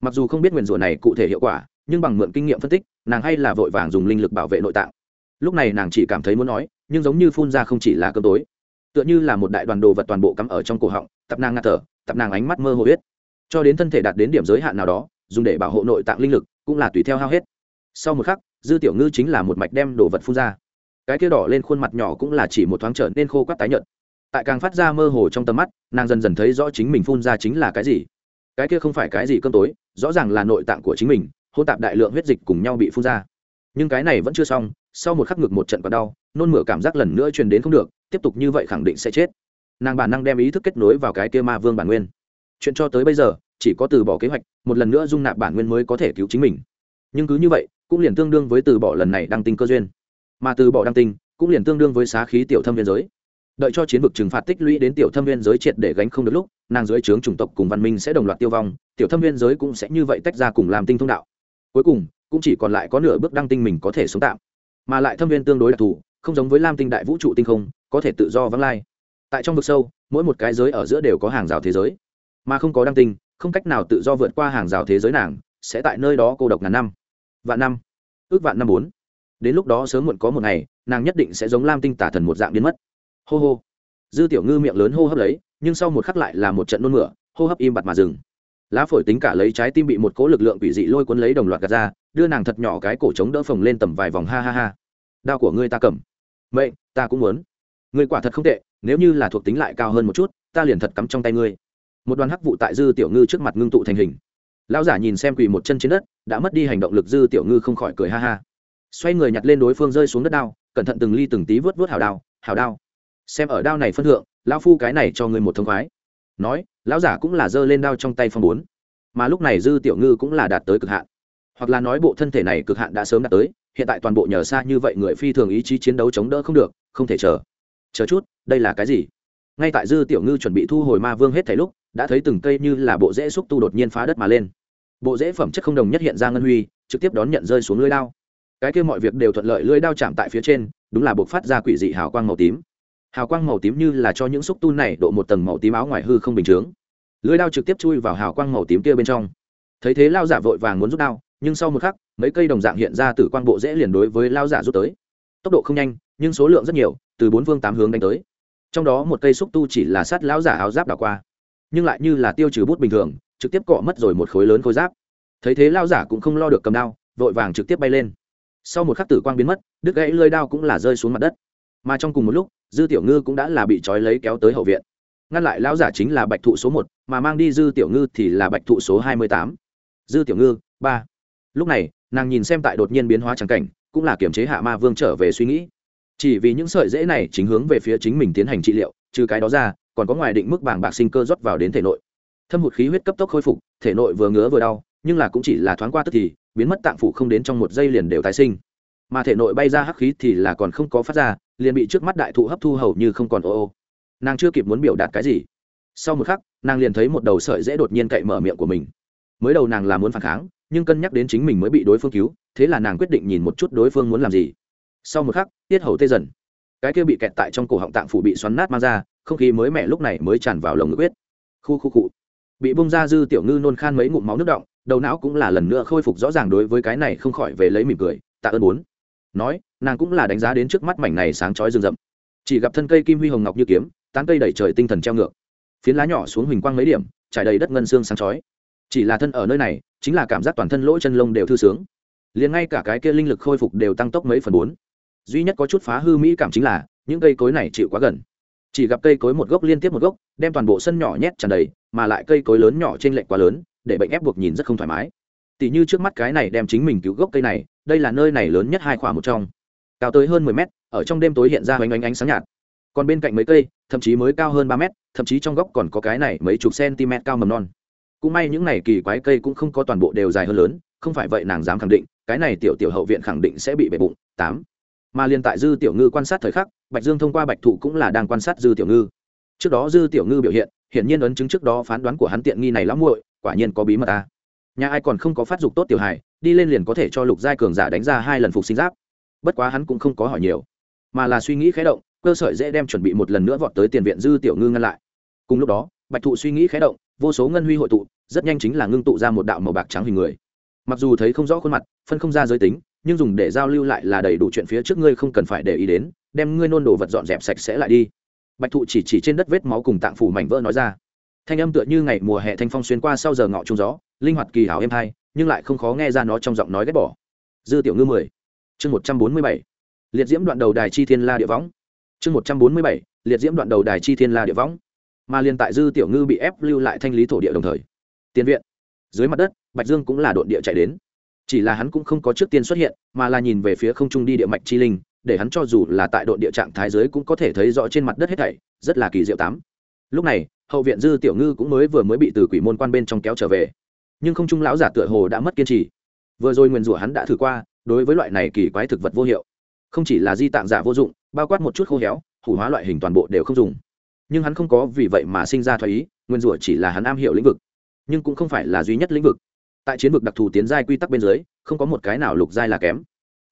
Mặc dù không biết nguyền rủa này cụ thể hiệu quả, nhưng bằng mượn kinh nghiệm phân tích, nàng hay là vội vàng dùng linh lực bảo vệ nội tạng. Lúc này nàng chỉ cảm thấy muốn nói, nhưng giống như phun ra không chỉ là cơm tối, tựa như là một đại đoàn đồ vật toàn bộ cắm ở trong cổ họng, tập nàng ngạt thở, tập nàng ánh mắt mơ hồ huyết. Cho đến thân thể đạt đến điểm giới hạn nào đó, dùng để bảo hộ nội tạng linh lực cũng là tùy theo hao hết. Sau một khắc, dư tiểu ngư chính là một mạch đem đồ vật phun ra. Cái kia đỏ lên khuôn mặt nhỏ cũng là chỉ một thoáng trở nên khô quắt tái nhợt tại càng phát ra mơ hồ trong tầm mắt, nàng dần dần thấy rõ chính mình phun ra chính là cái gì. Cái kia không phải cái gì cơm tối, rõ ràng là nội tạng của chính mình, hôn tạp đại lượng huyết dịch cùng nhau bị phun ra. Nhưng cái này vẫn chưa xong, sau một khắc ngực một trận còn đau, nôn mửa cảm giác lần nữa truyền đến không được, tiếp tục như vậy khẳng định sẽ chết. Nàng bản năng đem ý thức kết nối vào cái kia ma vương bản nguyên. Chuyện cho tới bây giờ, chỉ có từ bỏ kế hoạch, một lần nữa dung nạp bản nguyên mới có thể cứu chính mình. Nhưng cứ như vậy, cũng liền tương đương với từ bỏ lần này đăng tinh cơ duyên. Mà từ bỏ đăng tinh, cũng liền tương đương với xá khí tiểu thâm biên giới đợi cho chiến vực trừng phạt tích lũy đến tiểu thâm viên giới triệt để gánh không được lúc, nàng dưới trướng chủng tộc cùng văn minh sẽ đồng loạt tiêu vong, tiểu thâm viên giới cũng sẽ như vậy tách ra cùng làm tinh thông đạo. Cuối cùng, cũng chỉ còn lại có nửa bước đăng tinh mình có thể sống tạm. Mà lại thâm viên tương đối đặc thù, không giống với lam tinh đại vũ trụ tinh không, có thể tự do vắng lai. Tại trong vực sâu, mỗi một cái giới ở giữa đều có hàng rào thế giới. Mà không có đăng tinh, không cách nào tự do vượt qua hàng rào thế giới nàng, sẽ tại nơi đó cô độc ngàn năm. Vạn năm. Ước vạn năm bốn. Đến lúc đó sớm muộn có một ngày, nàng nhất định sẽ giống lam tinh tả thần một dạng biến mất hô hô. Dư tiểu ngư miệng lớn hô hấp lấy, nhưng sau một khắc lại là một trận nôn mửa, hô hấp im bặt mà dừng. Lá phổi tính cả lấy trái tim bị một cỗ lực lượng quỷ dị lôi cuốn lấy đồng loạt gạt ra, đưa nàng thật nhỏ cái cổ trống đỡ phồng lên tầm vài vòng, ha ha ha. Đao của ngươi ta cầm. Vậy ta cũng muốn. Ngươi quả thật không tệ, nếu như là thuộc tính lại cao hơn một chút, ta liền thật cắm trong tay ngươi. Một đoàn hắc vụ tại dư tiểu ngư trước mặt ngưng tụ thành hình. Lão giả nhìn xem quỳ một chân trên đất, đã mất đi hành động lực dư tiểu ngư không khỏi cười ha ha. Xoay người nhặt lên đối phương rơi xuống đất đao, cẩn thận từng ly từng tí vớt vớt hào đao hào đao xem ở đao này phân thượng, lão phu cái này cho ngươi một thông khoái. Nói, lão giả cũng là giơ lên đao trong tay phong bốn. Mà lúc này dư tiểu ngư cũng là đạt tới cực hạn. Hoặc là nói bộ thân thể này cực hạn đã sớm đạt tới, hiện tại toàn bộ nhờ xa như vậy người phi thường ý chí chiến đấu chống đỡ không được, không thể chờ. Chờ chút, đây là cái gì? Ngay tại dư tiểu ngư chuẩn bị thu hồi ma vương hết thảy lúc, đã thấy từng cây như là bộ rễ xúc tu đột nhiên phá đất mà lên. Bộ rễ phẩm chất không đồng nhất hiện ra ngân huy, trực tiếp đón nhận rơi xuống lưới đao. Cái kia mọi việc đều thuận lợi, lưới đao chạm tại phía trên, đúng là buộc phát ra quỷ dị hào quang màu tím hào quang màu tím như là cho những xúc tu này độ một tầng màu tím áo ngoài hư không bình chướng. Lưới đao trực tiếp chui vào hào quang màu tím kia bên trong. Thấy thế lao giả vội vàng muốn rút đao, nhưng sau một khắc, mấy cây đồng dạng hiện ra từ quang bộ dễ liền đối với lao giả rút tới. Tốc độ không nhanh, nhưng số lượng rất nhiều, từ bốn phương tám hướng đánh tới. Trong đó một cây xúc tu chỉ là sát lão giả áo giáp đảo qua, nhưng lại như là tiêu trừ bút bình thường, trực tiếp cọ mất rồi một khối lớn khối giáp. Thấy thế lao giả cũng không lo được cầm đao, vội vàng trực tiếp bay lên. Sau một khắc tử quang biến mất, đứt gãy lơi đao cũng là rơi xuống mặt đất mà trong cùng một lúc, dư tiểu ngư cũng đã là bị trói lấy kéo tới hậu viện. Ngăn lại lão giả chính là bạch thụ số một, mà mang đi dư tiểu ngư thì là bạch thụ số hai mươi tám. Dư tiểu ngư, ba. Lúc này, nàng nhìn xem tại đột nhiên biến hóa trắng cảnh, cũng là kiềm chế hạ ma vương trở về suy nghĩ. Chỉ vì những sợi dễ này chính hướng về phía chính mình tiến hành trị liệu, trừ cái đó ra, còn có ngoài định mức bảng bạc sinh cơ rót vào đến thể nội. Thâm hụt khí huyết cấp tốc khôi phục, thể nội vừa ngứa vừa đau, nhưng là cũng chỉ là thoáng qua tức thì, biến mất tạng phủ không đến trong một giây liền đều tái sinh. Mà thể nội bay ra hắc khí thì là còn không có phát ra liền bị trước mắt đại thụ hấp thu hầu như không còn ô ô. Nàng chưa kịp muốn biểu đạt cái gì. Sau một khắc, nàng liền thấy một đầu sợi dễ đột nhiên cậy mở miệng của mình. Mới đầu nàng là muốn phản kháng, nhưng cân nhắc đến chính mình mới bị đối phương cứu, thế là nàng quyết định nhìn một chút đối phương muốn làm gì. Sau một khắc, tiết hầu tê dần. Cái kia bị kẹt tại trong cổ họng tạng phủ bị xoắn nát mang ra, không khí mới mẻ lúc này mới tràn vào lồng ngực huyết. Khu khu cụ bị bung ra dư tiểu ngư nôn khan mấy ngụm máu nước động, đầu não cũng là lần nữa khôi phục rõ ràng đối với cái này không khỏi về lấy mỉm cười, tạ ơn bốn. Nói nàng cũng là đánh giá đến trước mắt mảnh này sáng chói rừng rậm. Chỉ gặp thân cây kim huy hồng ngọc như kiếm, tán cây đẩy trời tinh thần treo ngược. Phiến lá nhỏ xuống huỳnh quang mấy điểm, trải đầy đất ngân xương sáng chói. Chỉ là thân ở nơi này, chính là cảm giác toàn thân lỗ chân lông đều thư sướng. Liền ngay cả cái kia linh lực khôi phục đều tăng tốc mấy phần bốn. Duy nhất có chút phá hư mỹ cảm chính là, những cây cối này chịu quá gần. Chỉ gặp cây cối một gốc liên tiếp một gốc, đem toàn bộ sân nhỏ nhét tràn đầy, mà lại cây cối lớn nhỏ trên lệnh quá lớn, để bệnh ép buộc nhìn rất không thoải mái. Tỷ như trước mắt cái này đem chính mình cứu gốc cây này, đây là nơi này lớn nhất hai khỏa một trong cao tới hơn mười mét, ở trong đêm tối hiện ra hoành ánh ánh sáng nhạt. Còn bên cạnh mấy cây, thậm chí mới cao hơn ba mét, thậm chí trong góc còn có cái này mấy chục cm cao mầm non. Cũng may những này kỳ quái cây cũng không có toàn bộ đều dài hơn lớn, không phải vậy nàng dám khẳng định, cái này tiểu tiểu hậu viện khẳng định sẽ bị bể bụng. Tám. Mà liên tại dư tiểu ngư quan sát thời khắc, bạch dương thông qua bạch thụ cũng là đang quan sát dư tiểu ngư. Trước đó dư tiểu ngư biểu hiện, hiển nhiên ấn chứng trước đó phán đoán của hắn tiện nghi này lắm muội, quả nhiên có bí mật ta. Nhà ai còn không có phát dục tốt tiểu hài, đi lên liền có thể cho lục giai cường giả đánh ra hai lần phục sinh giáp bất quá hắn cũng không có hỏi nhiều, mà là suy nghĩ khé động, cơ sợi dễ đem chuẩn bị một lần nữa vọt tới tiền viện dư tiểu ngư ngăn lại. Cùng lúc đó, bạch thụ suy nghĩ khé động, vô số ngân huy hội tụ, rất nhanh chính là ngưng tụ ra một đạo màu bạc trắng hình người. Mặc dù thấy không rõ khuôn mặt, phân không ra giới tính, nhưng dùng để giao lưu lại là đầy đủ chuyện phía trước ngươi không cần phải để ý đến, đem ngươi nôn đồ vật dọn dẹp sạch sẽ lại đi. Bạch thụ chỉ chỉ trên đất vết máu cùng tạng phủ mảnh vỡ nói ra. Thanh âm tựa như ngày mùa hè thanh phong xuyên qua sau giờ ngọ trúng gió, linh hoạt kỳ hảo êm hai, nhưng lại không khó nghe ra nó trong giọng nói ghét bỏ. Dư tiểu ngư mười chương một trăm bốn mươi bảy, liệt diễm đoạn đầu đài chi thiên la địa võng. Chương một trăm bốn mươi bảy, liệt diễm đoạn đầu đài chi thiên la địa võng. Mà liên tại dư tiểu ngư bị ép lưu lại thanh lý thổ địa đồng thời, tiền viện, dưới mặt đất, bạch dương cũng là đội địa chạy đến. Chỉ là hắn cũng không có trước tiên xuất hiện, mà là nhìn về phía không trung đi địa mạch chi linh, để hắn cho dù là tại đội địa trạng thái giới cũng có thể thấy rõ trên mặt đất hết thảy, rất là kỳ diệu tám. Lúc này, hậu viện dư tiểu ngư cũng mới vừa mới bị từ quỷ môn quan bên trong kéo trở về. Nhưng không trung lão giả tựa hồ đã mất kiên trì. Vừa rồi nguyền rủa hắn đã thử qua đối với loại này kỳ quái thực vật vô hiệu. Không chỉ là di tạng giả vô dụng, bao quát một chút khô héo, hủ hóa loại hình toàn bộ đều không dùng. Nhưng hắn không có vì vậy mà sinh ra thoái ý, nguyên rủa chỉ là hắn am hiểu lĩnh vực. Nhưng cũng không phải là duy nhất lĩnh vực. Tại chiến vực đặc thù tiến giai quy tắc bên dưới, không có một cái nào lục giai là kém.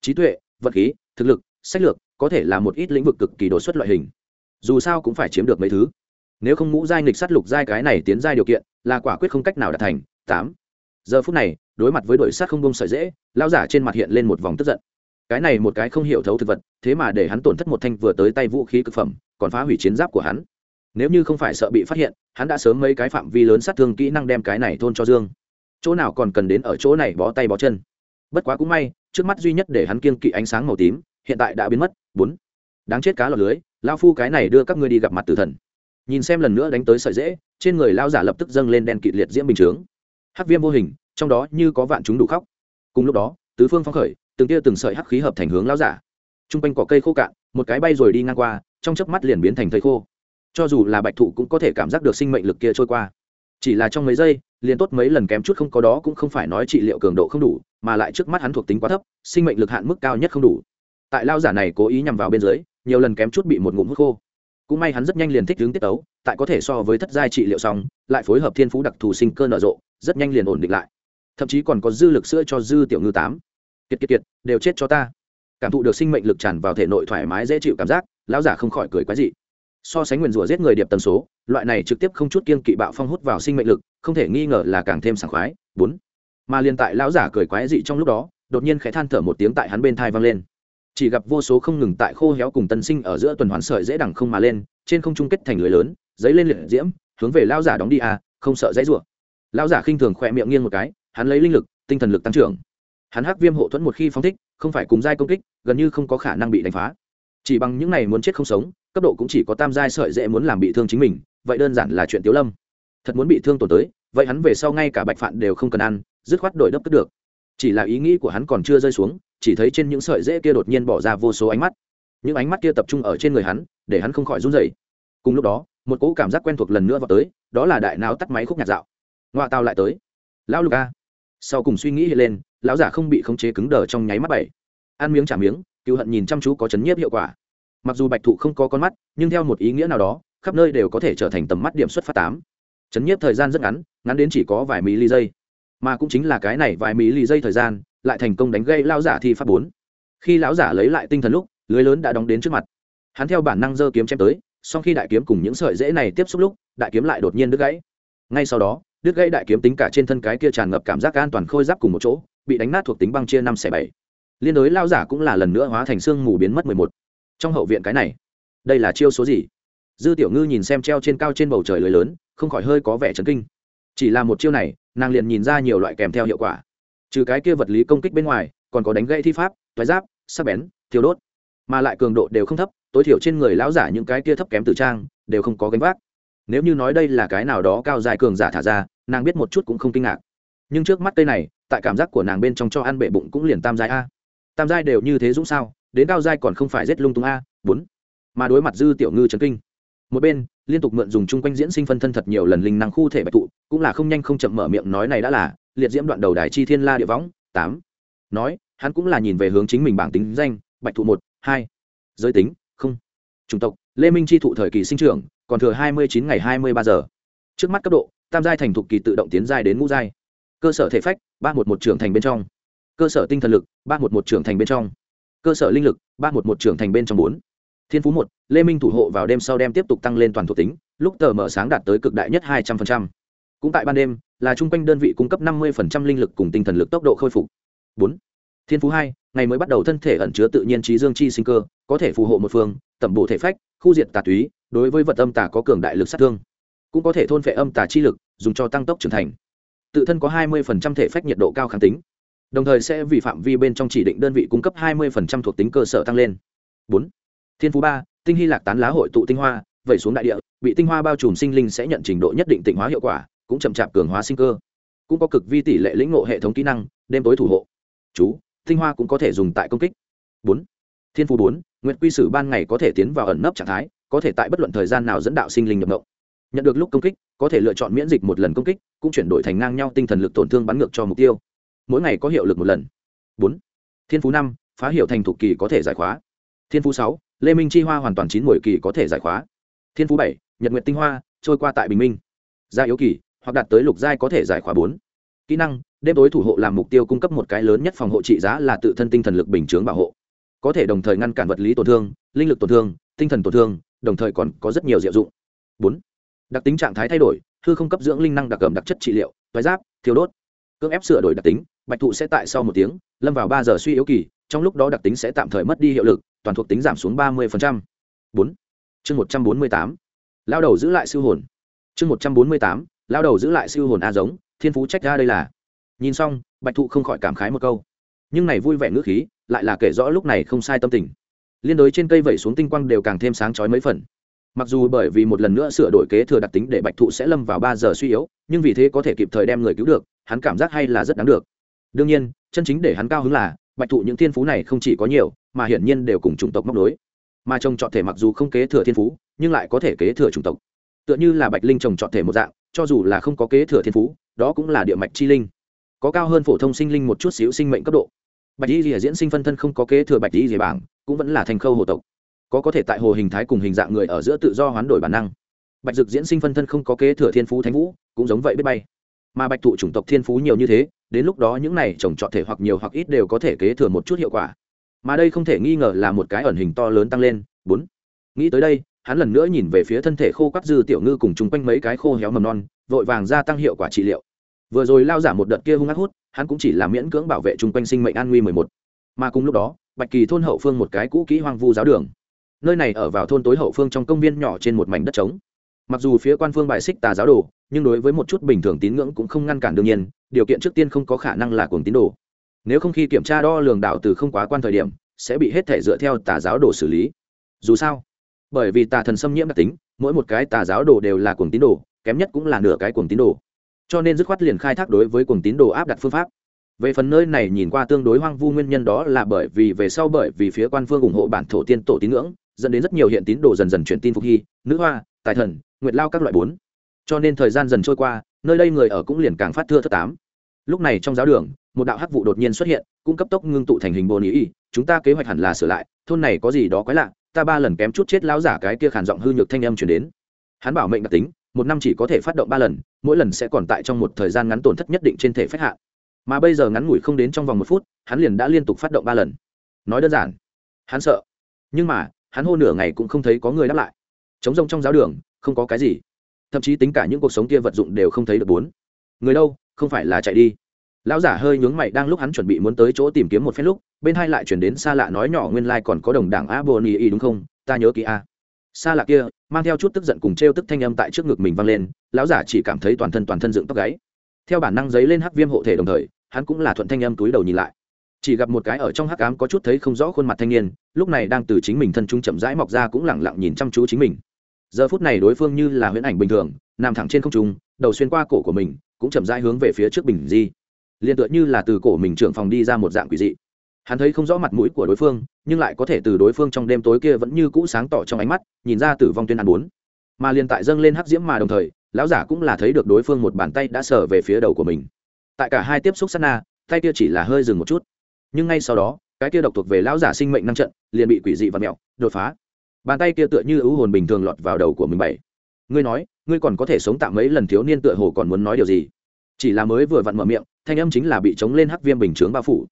Trí tuệ, vật khí, thực lực, sách lược, có thể là một ít lĩnh vực cực kỳ đột xuất loại hình. Dù sao cũng phải chiếm được mấy thứ. Nếu không ngũ giai nghịch sát lục giai cái này tiến giai điều kiện, là quả quyết không cách nào đạt thành. Tám giờ phút này, đối mặt với đội sát không bông sợi dễ lao giả trên mặt hiện lên một vòng tức giận. Cái này một cái không hiểu thấu thực vật, thế mà để hắn tổn thất một thanh vừa tới tay vũ khí cực phẩm, còn phá hủy chiến giáp của hắn. Nếu như không phải sợ bị phát hiện, hắn đã sớm mấy cái phạm vi lớn sát thương kỹ năng đem cái này thôn cho dương. Chỗ nào còn cần đến ở chỗ này bó tay bó chân. Bất quá cũng may, trước mắt duy nhất để hắn kiên kỵ ánh sáng màu tím, hiện tại đã biến mất, bốn. Đáng chết cá lọt lưới lao phu cái này đưa các ngươi đi gặp mặt tử thần. Nhìn xem lần nữa đánh tới sợi dễ, trên người lao giả lập tức dâng lên đen kịt liệt diễm bình chướng hắc viêm vô hình, trong đó như có vạn chúng đủ khóc. Cùng lúc đó, tứ phương phong khởi, từng tia từng sợi hắc khí hợp thành hướng lao giả. T r u n g quanh cỏ cây khô cạn, một cái bay rồi đi ngang qua, trong chớp mắt liền biến thành thầy khô. Cho dù là bạch thụ cũng có thể cảm giác được sinh mệnh lực kia trôi qua. Chỉ là trong mấy giây, liền tốt mấy lần kém chút không có đó cũng không phải nói trị liệu cường độ không đủ, mà lại trước mắt hắn thuộc tính quá thấp, sinh mệnh lực hạn mức cao nhất không đủ. Tại lao giả này cố ý nhằm vào bên dưới, nhiều lần kém chút bị một ngụm hút khô. Cũng may hắn rất nhanh liền thích hướng tiết tấu, tại có thể so với thất giai trị liệu xong, lại phối hợp thiên phú đặc thù sinh cơ nở rộ rất nhanh liền ổn định lại. Thậm chí còn có dư lực sữa cho dư tiểu ngư tám. Kiệt kiệt kiệt, đều chết cho ta. Cảm thụ được sinh mệnh lực tràn vào thể nội thoải mái dễ chịu cảm giác, lão giả không khỏi cười quái dị. So sánh nguyền rủa giết người điệp tần số, loại này trực tiếp không chút kiên kỵ bạo phong hút vào sinh mệnh lực, không thể nghi ngờ là càng thêm sảng khoái. Bốn. Mà liền tại lão giả cười quái dị trong lúc đó, đột nhiên khẽ than thở một tiếng tại hắn bên thai vang lên. Chỉ gặp vô số không ngừng tại khô héo cùng tân sinh ở giữa tuần hoàn sợi dễ đẳng không mà lên, trên không trung kết thành lưới lớn, giấy lên liệt diễm, hướng về lão giả đóng đi à không sợ dãy rủa lão giả khinh thường khỏe miệng nghiêng một cái, hắn lấy linh lực, tinh thần lực tăng trưởng. Hắn hắc viêm hộ thuẫn một khi phóng thích, không phải cùng giai công kích, gần như không có khả năng bị đánh phá. Chỉ bằng những này muốn chết không sống, cấp độ cũng chỉ có tam giai sợi dễ muốn làm bị thương chính mình, vậy đơn giản là chuyện tiếu lâm. Thật muốn bị thương tổn tới, vậy hắn về sau ngay cả bạch phạn đều không cần ăn, dứt khoát đổi đấp tức được. Chỉ là ý nghĩ của hắn còn chưa rơi xuống, chỉ thấy trên những sợi dễ kia đột nhiên bỏ ra vô số ánh mắt. Những ánh mắt kia tập trung ở trên người hắn, để hắn không khỏi run rẩy. Cùng lúc đó, một cỗ cảm giác quen thuộc lần nữa vào tới, đó là đại não tắt máy khúc nhạc dạo ngoạ tao lại tới. Lão lục a. Sau cùng suy nghĩ hiện lên, lão giả không bị khống chế cứng đờ trong nháy mắt bảy. Ăn miếng trả miếng cựu hận nhìn chăm chú có chấn nhiếp hiệu quả. Mặc dù bạch thụ không có con mắt, nhưng theo một ý nghĩa nào đó, khắp nơi đều có thể trở thành tầm mắt điểm xuất phát tám. Chấn nhiếp thời gian rất ngắn ngắn đến chỉ có vài mỹ ly giây. Mà cũng chính là cái này vài mỹ ly giây thời gian, lại thành công đánh gây lão giả thi pháp bốn. Khi lão giả lấy lại tinh thần lúc, lưới lớn đã đóng đến trước mặt. Hắn theo bản năng giơ kiếm chém tới sau khi đại kiếm cùng những sợi dễ này tiếp xúc lúc, đại kiếm lại đột nhiên đứt gãy. Ngay sau đó đứt gãy đại kiếm tính cả trên thân cái kia tràn ngập cảm giác an toàn khôi giáp cùng một chỗ, bị đánh nát thuộc tính băng chia năm xẻ bảy. Liên đối lao giả cũng là lần nữa hóa thành xương mù biến mất mười một. Trong hậu viện cái này, đây là chiêu số gì? Dư tiểu ngư nhìn xem treo trên cao trên bầu trời lưới lớn, không khỏi hơi có vẻ chấn kinh. Chỉ là một chiêu này, nàng liền nhìn ra nhiều loại kèm theo hiệu quả. Trừ cái kia vật lý công kích bên ngoài, còn có đánh gãy thi pháp thoái giáp, sắc bén, thiêu đốt. Mà lại cường độ đều không thấp, tối thiểu trên người lão giả những cái kia thấp kém tử trang, đều không có gánh vác nếu như nói đây là cái nào đó cao dài cường giả thả ra, nàng biết một chút cũng không kinh ngạc. Nhưng trước mắt cây này, tại cảm giác của nàng bên trong cho ăn bệ bụng cũng liền tam giai a. Tam giai đều như thế dũng sao, đến cao giai còn không phải rét lung tung a, bốn. Mà đối mặt dư tiểu ngư trấn kinh. Một bên, liên tục mượn dùng chung quanh diễn sinh phân thân thật nhiều lần linh năng khu thể bạch thụ cũng là không nhanh không chậm mở miệng nói này đã là, liệt diễm đoạn đầu đài chi thiên la địa võng, tám. Nói, hắn cũng là nhìn về hướng chính mình bảng tính danh, bạch thụ một, hai. Giới tính, không. Chủng tộc lê minh chi thụ thời kỳ sinh trưởng, còn thừa hai mươi chín ngày hai mươi ba giờ. Trước mắt cấp độ, tam giai thành thục kỳ tự động tiến giai đến ngũ giai. Cơ sở thể phách, ba một một trưởng thành bên trong. Cơ sở tinh thần lực, ba một một trưởng thành bên trong. Cơ sở linh lực, ba một một trưởng thành bên trong bốn. Thiên phú một, lê minh thủ hộ vào đêm sau đem tiếp tục tăng lên toàn thuộc tính, lúc tờ mở sáng đạt tới cực đại nhất hai trăm linh cũng tại ban đêm, là chung quanh đơn vị cung cấp năm mươi linh lực cùng tinh thần lực tốc độ khôi phục. Bốn, thiên phú hai ngày mới bắt đầu thân thể ẩn chứa tự nhiên trí dương chi sinh cơ, có thể phù hộ một phương, tẩm bổ thể phách, khu diệt tà túy, đối với vật âm tà có cường đại lực sát thương. Cũng có thể thôn phệ âm tà chi lực, dùng cho tăng tốc trưởng thành. Tự thân có hai mươi thể phách nhiệt độ cao kháng tính. Đồng thời sẽ vì phạm vi bên trong chỉ định đơn vị cung cấp hai mươi thuộc tính cơ sở tăng lên. Bốn. Thiên phú ba, tinh hy lạc tán lá hội tụ tinh hoa, vẩy xuống đại địa, bị tinh hoa bao trùm sinh linh sẽ nhận trình độ nhất định tịnh hóa hiệu quả, cũng chậm chạp cường hóa sinh cơ. Cũng có cực vi tỷ lệ lĩnh ngộ hệ thống kỹ năng, đêm tối thủ hộ. Chú tinh hoa cũng có thể dùng tại công kích. Bốn. Thiên phú bốn nguyện quy sử ban ngày có thể tiến vào ẩn nấp trạng thái, có thể tại bất luận thời gian nào dẫn đạo sinh linh nhập ngộng nhận được lúc công kích, có thể lựa chọn miễn dịch một lần công kích, cũng chuyển đổi thành ngang nhau tinh thần lực tổn thương bắn ngược cho mục tiêu. Mỗi ngày có hiệu lực một lần. Bốn. Thiên phú năm, phá hiệu thành thục kỳ có thể giải khóa. Thiên phú sáu, lê minh chi hoa hoàn toàn chín mùi kỳ có thể giải khóa. Thiên phú bảy, nhật nguyện tinh hoa, trôi qua tại bình minh. Gia yếu kỳ, hoặc đạt tới lục giai có thể giải khóa bốn. Kỹ năng đêm tối thủ hộ làm mục tiêu cung cấp một cái lớn nhất phòng hộ trị giá là tự thân tinh thần lực bình chướng bảo hộ. Có thể đồng thời ngăn cản vật lý tổn thương, linh lực tổn thương, tinh thần tổn thương, đồng thời còn có rất nhiều diệu dụng. Bốn, đặc tính trạng thái thay đổi, hư không cấp dưỡng linh năng đặc cầm đặc chất trị liệu thoái giáp thiếu đốt. Cưỡng ép sửa đổi đặc tính, bạch thụ sẽ tại sau một tiếng, lâm vào ba giờ suy yếu kỳ, trong lúc đó đặc tính sẽ tạm thời mất đi hiệu lực, toàn thuộc tính giảm xuống ba mươi bốn, chương một trăm bốn mươi tám, lao đầu giữ lại siêu hồn. Chương một trăm bốn mươi tám, lao đầu giữ lại siêu hồn a giống, thiên phú trách ra đây là nhìn xong, bạch thụ không khỏi cảm khái một câu. Nhưng này vui vẻ ngữ khí, lại là kể rõ lúc này không sai tâm tình. Liên đối trên cây vẩy xuống tinh quang đều càng thêm sáng chói mấy phần. Mặc dù bởi vì một lần nữa sửa đổi kế thừa đặc tính để bạch thụ sẽ lâm vào ba giờ suy yếu, nhưng vì thế có thể kịp thời đem người cứu được, hắn cảm giác hay là rất đáng được. Đương nhiên, chân chính để hắn cao hứng là, bạch thụ những thiên phú này không chỉ có nhiều, mà hiển nhiên đều cùng chủng tộc móc đối mà trồng trọt thể mặc dù không kế thừa thiên phú, nhưng lại có thể kế thừa chủng tộc. Tựa như là bạch linh trồng trọt thể một dạng, cho dù là không có kế thừa thiên phú, đó cũng là địa mạch chi linh có cao hơn phổ thông sinh linh một chút xíu sinh mệnh cấp độ. Bạch y rìa diễn sinh phân thân không có kế thừa bạch y rìa bảng, cũng vẫn là thành khâu hồ tộc. Có có thể tại hồ hình thái cùng hình dạng người ở giữa tự do hoán đổi bản năng. Bạch dực diễn sinh phân thân không có kế thừa thiên phú thánh vũ, cũng giống vậy biết bay. Mà bạch thụ chủng tộc thiên phú nhiều như thế, đến lúc đó những này trồng trọt thể hoặc nhiều hoặc ít đều có thể kế thừa một chút hiệu quả. Mà đây không thể nghi ngờ là một cái ẩn hình to lớn tăng lên. Bốn. Nghĩ tới đây, hắn lần nữa nhìn về phía thân thể khô quắt dư tiểu ngư cùng chung quanh mấy cái khô héo mầm non, vội vàng gia tăng hiệu quả trị liệu vừa rồi lao giả một đợt kia hung ác hút, hắn cũng chỉ là miễn cưỡng bảo vệ chung quanh sinh mệnh an nguy mười một. Mà cùng lúc đó, bạch kỳ thôn hậu phương một cái cũ kỹ hoang vu giáo đường. Nơi này ở vào thôn tối hậu phương trong công viên nhỏ trên một mảnh đất trống. Mặc dù phía quan phương bài xích tà giáo đồ, nhưng đối với một chút bình thường tín ngưỡng cũng không ngăn cản đương nhiên, điều kiện trước tiên không có khả năng là cuồng tín đồ. Nếu không khi kiểm tra đo lường đạo từ không quá quan thời điểm, sẽ bị hết thể dựa theo tà giáo đồ xử lý. Dù sao, bởi vì tà thần xâm nhiễm đặc tính, mỗi một cái tà giáo đồ đều là cuồng tín đồ, kém nhất cũng là nửa cái cuồng tín đồ cho nên dứt khoát liền khai thác đối với cuồng tín đồ áp đặt phương pháp. Về phần nơi này nhìn qua tương đối hoang vu nguyên nhân đó là bởi vì về sau bởi vì phía quan phương ủng hộ bản thổ tiên tổ tín ngưỡng, dẫn đến rất nhiều hiện tín đồ dần dần chuyển tin phục hy, nữ hoa, tài thần, nguyệt lao các loại bốn. Cho nên thời gian dần trôi qua, nơi đây người ở cũng liền càng phát thưa thất tám. Lúc này trong giáo đường, một đạo hắc vụ đột nhiên xuất hiện cũng cấp tốc ngưng tụ thành hình bồn ý chúng ta kế hoạch hẳn là sửa lại, thôn này có gì đó quái lạ, ta ba lần kém chút chết lão giả cái kia khản giọng hư nhược thanh âm chuyển đến. Hắn bảo mệnh đặc tính một năm chỉ có thể phát động ba lần, mỗi lần sẽ còn tại trong một thời gian ngắn tổn thất nhất định trên thể phách hạ. Mà bây giờ ngắn ngủi không đến trong vòng một phút, hắn liền đã liên tục phát động ba lần. Nói đơn giản, hắn sợ. Nhưng mà, hắn hô nửa ngày cũng không thấy có người đáp lại. Chống rông trong giáo đường, không có cái gì. Thậm chí tính cả những cuộc sống kia vật dụng đều không thấy được bốn. Người đâu, không phải là chạy đi. Lão giả hơi nhướng mày đang lúc hắn chuẩn bị muốn tới chỗ tìm kiếm một phen lúc, bên hai lại chuyển đến xa lạ nói nhỏ nguyên lai、like、còn có đồng đảng a bồ ni y đúng không? Ta nhớ kỹ a xa lạ kia, mang theo chút tức giận cùng t r e o tức thanh âm tại trước ngực mình vang lên, lão giả chỉ cảm thấy toàn thân toàn thân dựng tóc gáy. Theo bản năng giấy lên hắc viêm hộ thể đồng thời, hắn cũng là thuận thanh âm túi đầu nhìn lại. Chỉ gặp một cái ở trong hắc ám có chút thấy không rõ khuôn mặt thanh niên, lúc này đang từ chính mình thân trung chậm rãi mọc ra cũng lẳng lặng nhìn chăm chú chính mình. Giờ phút này đối phương như là huyễn ảnh bình thường, nằm thẳng trên không trung, đầu xuyên qua cổ của mình, cũng chậm rãi hướng về phía trước bình di. Liền tựa như là từ cổ mình trưởng phòng đi ra một dạng quỷ dị hắn thấy không rõ mặt mũi của đối phương, nhưng lại có thể từ đối phương trong đêm tối kia vẫn như cũ sáng tỏ trong ánh mắt, nhìn ra tử vong tuyên an bốn. Mà liền tại dâng lên hắc diễm mà đồng thời, lão giả cũng là thấy được đối phương một bàn tay đã sờ về phía đầu của mình. Tại cả hai tiếp xúc sát na, tay kia chỉ là hơi dừng một chút. Nhưng ngay sau đó, cái kia độc thuộc về lão giả sinh mệnh năng trận, liền bị quỷ dị và mẹo, đột phá. Bàn tay kia tựa như ưu hồn bình thường lọt vào đầu của mình bảy. Ngươi nói, ngươi còn có thể sống tạm mấy lần thiếu niên tựa hồ còn muốn nói điều gì? Chỉ là mới vừa vặn mở miệng, thanh âm chính là bị chống lên hắc viêm bình chướng bao phủ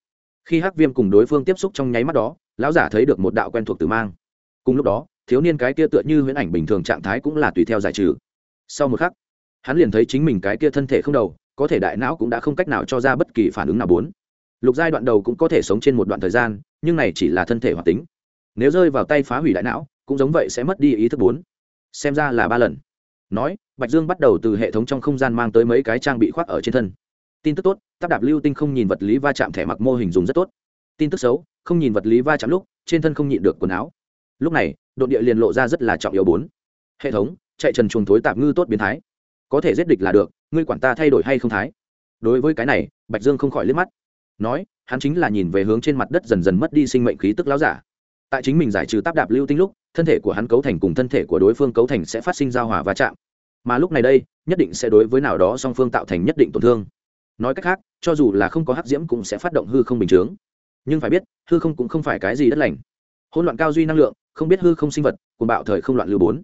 khi hắc viêm cùng đối phương tiếp xúc trong nháy mắt đó, lão giả thấy được một đạo quen thuộc từ mang. Cùng lúc đó, thiếu niên cái kia tựa như huyễn ảnh bình thường trạng thái cũng là tùy theo giải trừ. Sau một khắc, hắn liền thấy chính mình cái kia thân thể không đầu, có thể đại não cũng đã không cách nào cho ra bất kỳ phản ứng nào bốn. Lục giai đoạn đầu cũng có thể sống trên một đoạn thời gian, nhưng này chỉ là thân thể hoạt tính. Nếu rơi vào tay phá hủy đại não, cũng giống vậy sẽ mất đi ý thức bốn. Xem ra là ba lần. Nói, bạch dương bắt đầu từ hệ thống trong không gian mang tới mấy cái trang bị khoác ở trên thân tin tức tốt tắp đạp lưu tinh không nhìn vật lý va chạm thẻ mặc mô hình dùng rất tốt. Tin tức xấu, không nhìn vật lý va chạm lúc, trên thân không nhịn được quần áo. Lúc này đội địa liền lộ ra rất là trọng yếu bốn. Hệ thống, chạy trần chuồng thối tạp ngư tốt biến thái. Có thể giết địch là được, ngươi quản ta thay đổi hay không thái? Đối với cái này, bạch dương không khỏi liếc mắt. Nói, hắn chính là nhìn về hướng trên mặt đất dần dần mất đi sinh mệnh khí tức láo giả. Tại chính mình giải trừ táp đạp lưu tinh lúc, thân thể của hắn cấu thành cùng thân thể của đối phương cấu thành sẽ phát sinh giao hòa va chạm. Mà lúc này đây, nhất định sẽ đối với nào đó song phương tạo thành nhất định tổn thương nói cách khác, cho dù là không có hắc diễm cũng sẽ phát động hư không bình chướng. Nhưng phải biết, hư không cũng không phải cái gì đất lành. Hôn loạn cao duy năng lượng, không biết hư không sinh vật cùng bạo thời không loạn lưu bốn.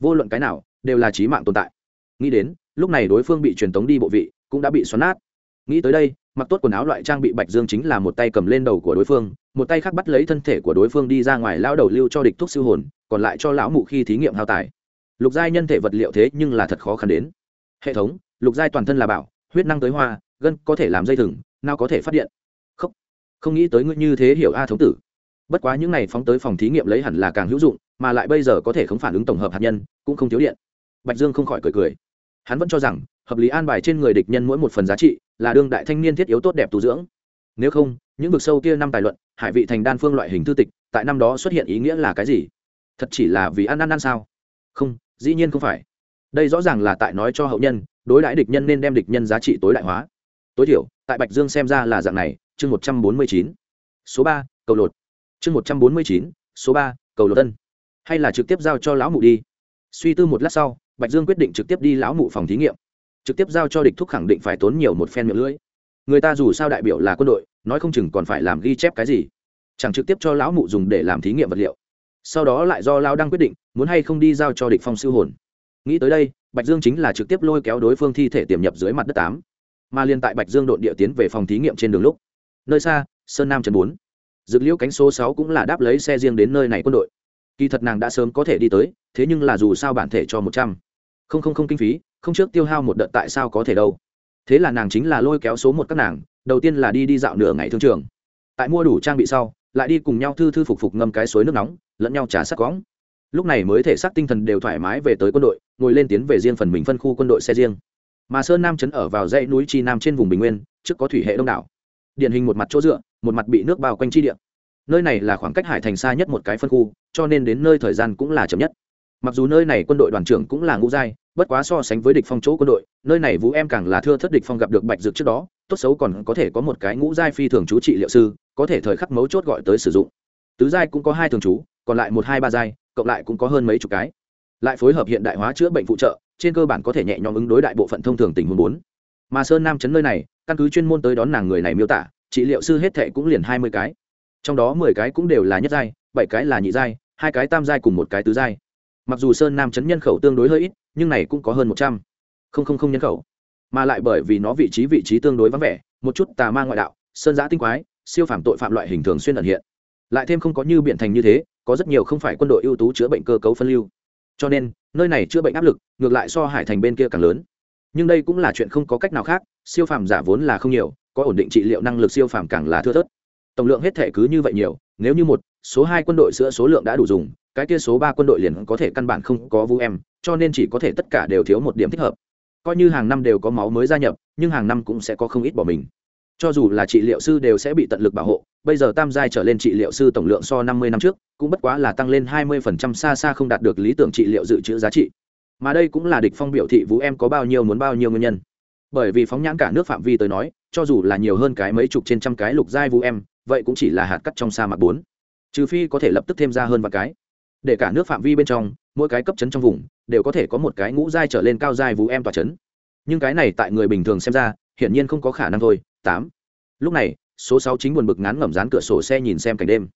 Vô luận cái nào, đều là trí mạng tồn tại. Nghĩ đến, lúc này đối phương bị truyền tống đi bộ vị, cũng đã bị xoắn nát. Nghĩ tới đây, mặc tốt quần áo loại trang bị bạch dương chính là một tay cầm lên đầu của đối phương, một tay khác bắt lấy thân thể của đối phương đi ra ngoài lao đầu lưu cho địch thuốc siêu hồn, còn lại cho lão mụ khi thí nghiệm hao tài. Lục giai nhân thể vật liệu thế nhưng là thật khó khăn đến. Hệ thống, lục giai toàn thân là bảo, huyết năng tới hoa gân có thể làm dây thừng, nào có thể phát điện. Không không nghĩ tới ngươi như thế hiểu a thống tử. Bất quá những này phóng tới phòng thí nghiệm lấy hẳn là càng hữu dụng, mà lại bây giờ có thể không phản ứng tổng hợp hạt nhân, cũng không thiếu điện. Bạch dương không khỏi cười cười. Hắn vẫn cho rằng, hợp lý an bài trên người địch nhân mỗi một phần giá trị là đương đại thanh niên thiết yếu tốt đẹp tu dưỡng. Nếu không, những vực sâu kia năm tài luận, hải vị thành đan phương loại hình thư tịch, tại năm đó xuất hiện ý nghĩa là cái gì? Thật chỉ là vì ăn ăn ăn sao? Không, dĩ nhiên không phải. Đây rõ ràng là tại nói cho hậu nhân, đối đãi địch nhân nên đem địch nhân giá trị tối đại hóa tối thiểu, tại bạch dương xem ra là dạng này, chương một trăm bốn mươi chín. Số ba, cầu lột. Chương một trăm bốn mươi chín, số ba, cầu lột tân. Hay là trực tiếp giao cho lão mụ đi? Suy tư một lát sau, bạch dương quyết định trực tiếp đi lão mụ phòng thí nghiệm. Trực tiếp giao cho địch thúc khẳng định phải tốn nhiều một phen miệng lưỡi. Người ta dù sao đại biểu là quân đội, nói không chừng còn phải làm ghi chép cái gì. Chẳng trực tiếp cho lão mụ dùng để làm thí nghiệm vật liệu. Sau đó lại do lao Đang quyết định, muốn hay không đi giao cho địch phong siêu hồn. Nghĩ tới đây, bạch dương chính là trực tiếp lôi kéo đối phương thi thể tiềm nhập dưới mặt đất tám mà liên tại bạch dương đội địa tiến về phòng thí nghiệm trên đường lúc. Nơi xa, sơn nam trần bốn. Dược liễu cánh số sáu cũng là đáp lấy xe riêng đến nơi này quân đội. Kỳ thật nàng đã sớm có thể đi tới, thế nhưng là dù sao bản thể cho một trăm. Không không không kinh phí, không trước tiêu hao một đợt tại sao có thể đâu. Thế là nàng chính là lôi kéo số một các nàng, đầu tiên là đi đi dạo nửa ngày thương trường. Tại mua đủ trang bị sau, lại đi cùng nhau thư thư phục phục ngâm cái suối nước nóng, lẫn nhau trả sắc cóng lúc này mới thể xác tinh thần đều thoải mái về tới quân đội, ngồi lên tiến về riêng phần mình phân khu quân đội xe riêng mà sơn nam chấn ở vào dãy núi chi nam trên vùng bình nguyên, trước có thủy hệ đông đảo. Điển hình một mặt chỗ dựa, một mặt bị nước bao quanh chi địa. Nơi này là khoảng cách hải thành xa nhất một cái phân khu, cho nên đến nơi thời gian cũng là chậm nhất. Mặc dù nơi này quân đội đoàn trưởng cũng là ngũ giai, bất quá so sánh với địch phong chỗ quân đội, nơi này vũ em càng là thưa thất địch phong gặp được bạch dược trước đó, tốt xấu còn có thể có một cái ngũ giai phi thường chú trị liệu sư, có thể thời khắc mấu chốt gọi tới sử dụng. Tứ giai cũng có hai thường chú còn lại một hai ba giai, cộng lại cũng có hơn mấy chục cái. Lại phối hợp hiện đại hóa chữa bệnh phụ trợ trên cơ bản có thể nhẹ nhõm ứng đối đại bộ phận thông thường tình huống bốn. Mà sơn nam chấn nơi này, căn cứ chuyên môn tới đón nàng người này miêu tả, trị liệu sư hết thệ cũng liền hai mươi cái. Trong đó mười cái cũng đều là nhất giai, bảy cái là nhị giai, hai cái tam giai cùng một cái tứ giai. Mặc dù sơn nam chấn nhân khẩu tương đối hơi ít, nhưng này cũng có hơn một trăm. Linh nhân khẩu. Mà lại bởi vì nó vị trí vị trí tương đối vắng vẻ, một chút tà ma ngoại đạo, sơn giã tinh quái, siêu phạm tội phạm loại hình thường xuyên ẩn hiện. Lại thêm không có như biện thành như thế, có rất nhiều không phải quân đội ưu tú chữa bệnh cơ cấu phân lưu cho nên, nơi này chữa bệnh áp lực, ngược lại so hải thành bên kia càng lớn. Nhưng đây cũng là chuyện không có cách nào khác, siêu phàm giả vốn là không nhiều, có ổn định trị liệu năng lực siêu phàm càng là thưa thớt. Tổng lượng hết thể cứ như vậy nhiều, nếu như một, số hai quân đội sữa số lượng đã đủ dùng, cái kia số ba quân đội liền có thể căn bản không có vu em, cho nên chỉ có thể tất cả đều thiếu một điểm thích hợp. Coi như hàng năm đều có máu mới gia nhập, nhưng hàng năm cũng sẽ có không ít bỏ mình. Cho dù là trị liệu sư đều sẽ bị tận lực bảo hộ bây giờ tam giai trở lên trị liệu sư tổng lượng so năm mươi năm trước, cũng bất quá là tăng lên hai mươi phần trăm xa xa không đạt được lý tưởng trị liệu dự trữ giá trị. Mà đây cũng là địch phong biểu thị vũ em có bao nhiêu muốn bao nhiêu nguyên nhân. Bởi vì phóng nhãn cả nước phạm vi tới nói, cho dù là nhiều hơn cái mấy chục trên trăm cái lục giai vũ em, vậy cũng chỉ là hạt cắt trong sa mạc bốn. Trừ phi có thể lập tức thêm ra hơn vài cái. Để cả nước phạm vi bên trong, mỗi cái cấp chấn trong vùng, đều có thể có một cái ngũ giai trở lên cao giai vũ em tỏa chấn. Nhưng cái này tại người bình thường xem ra, hiển nhiên không có khả năng thôi. Tám. Lúc này số sáu chính buồn bực ngán ngẩm dán cửa sổ xe nhìn xem cảnh đêm.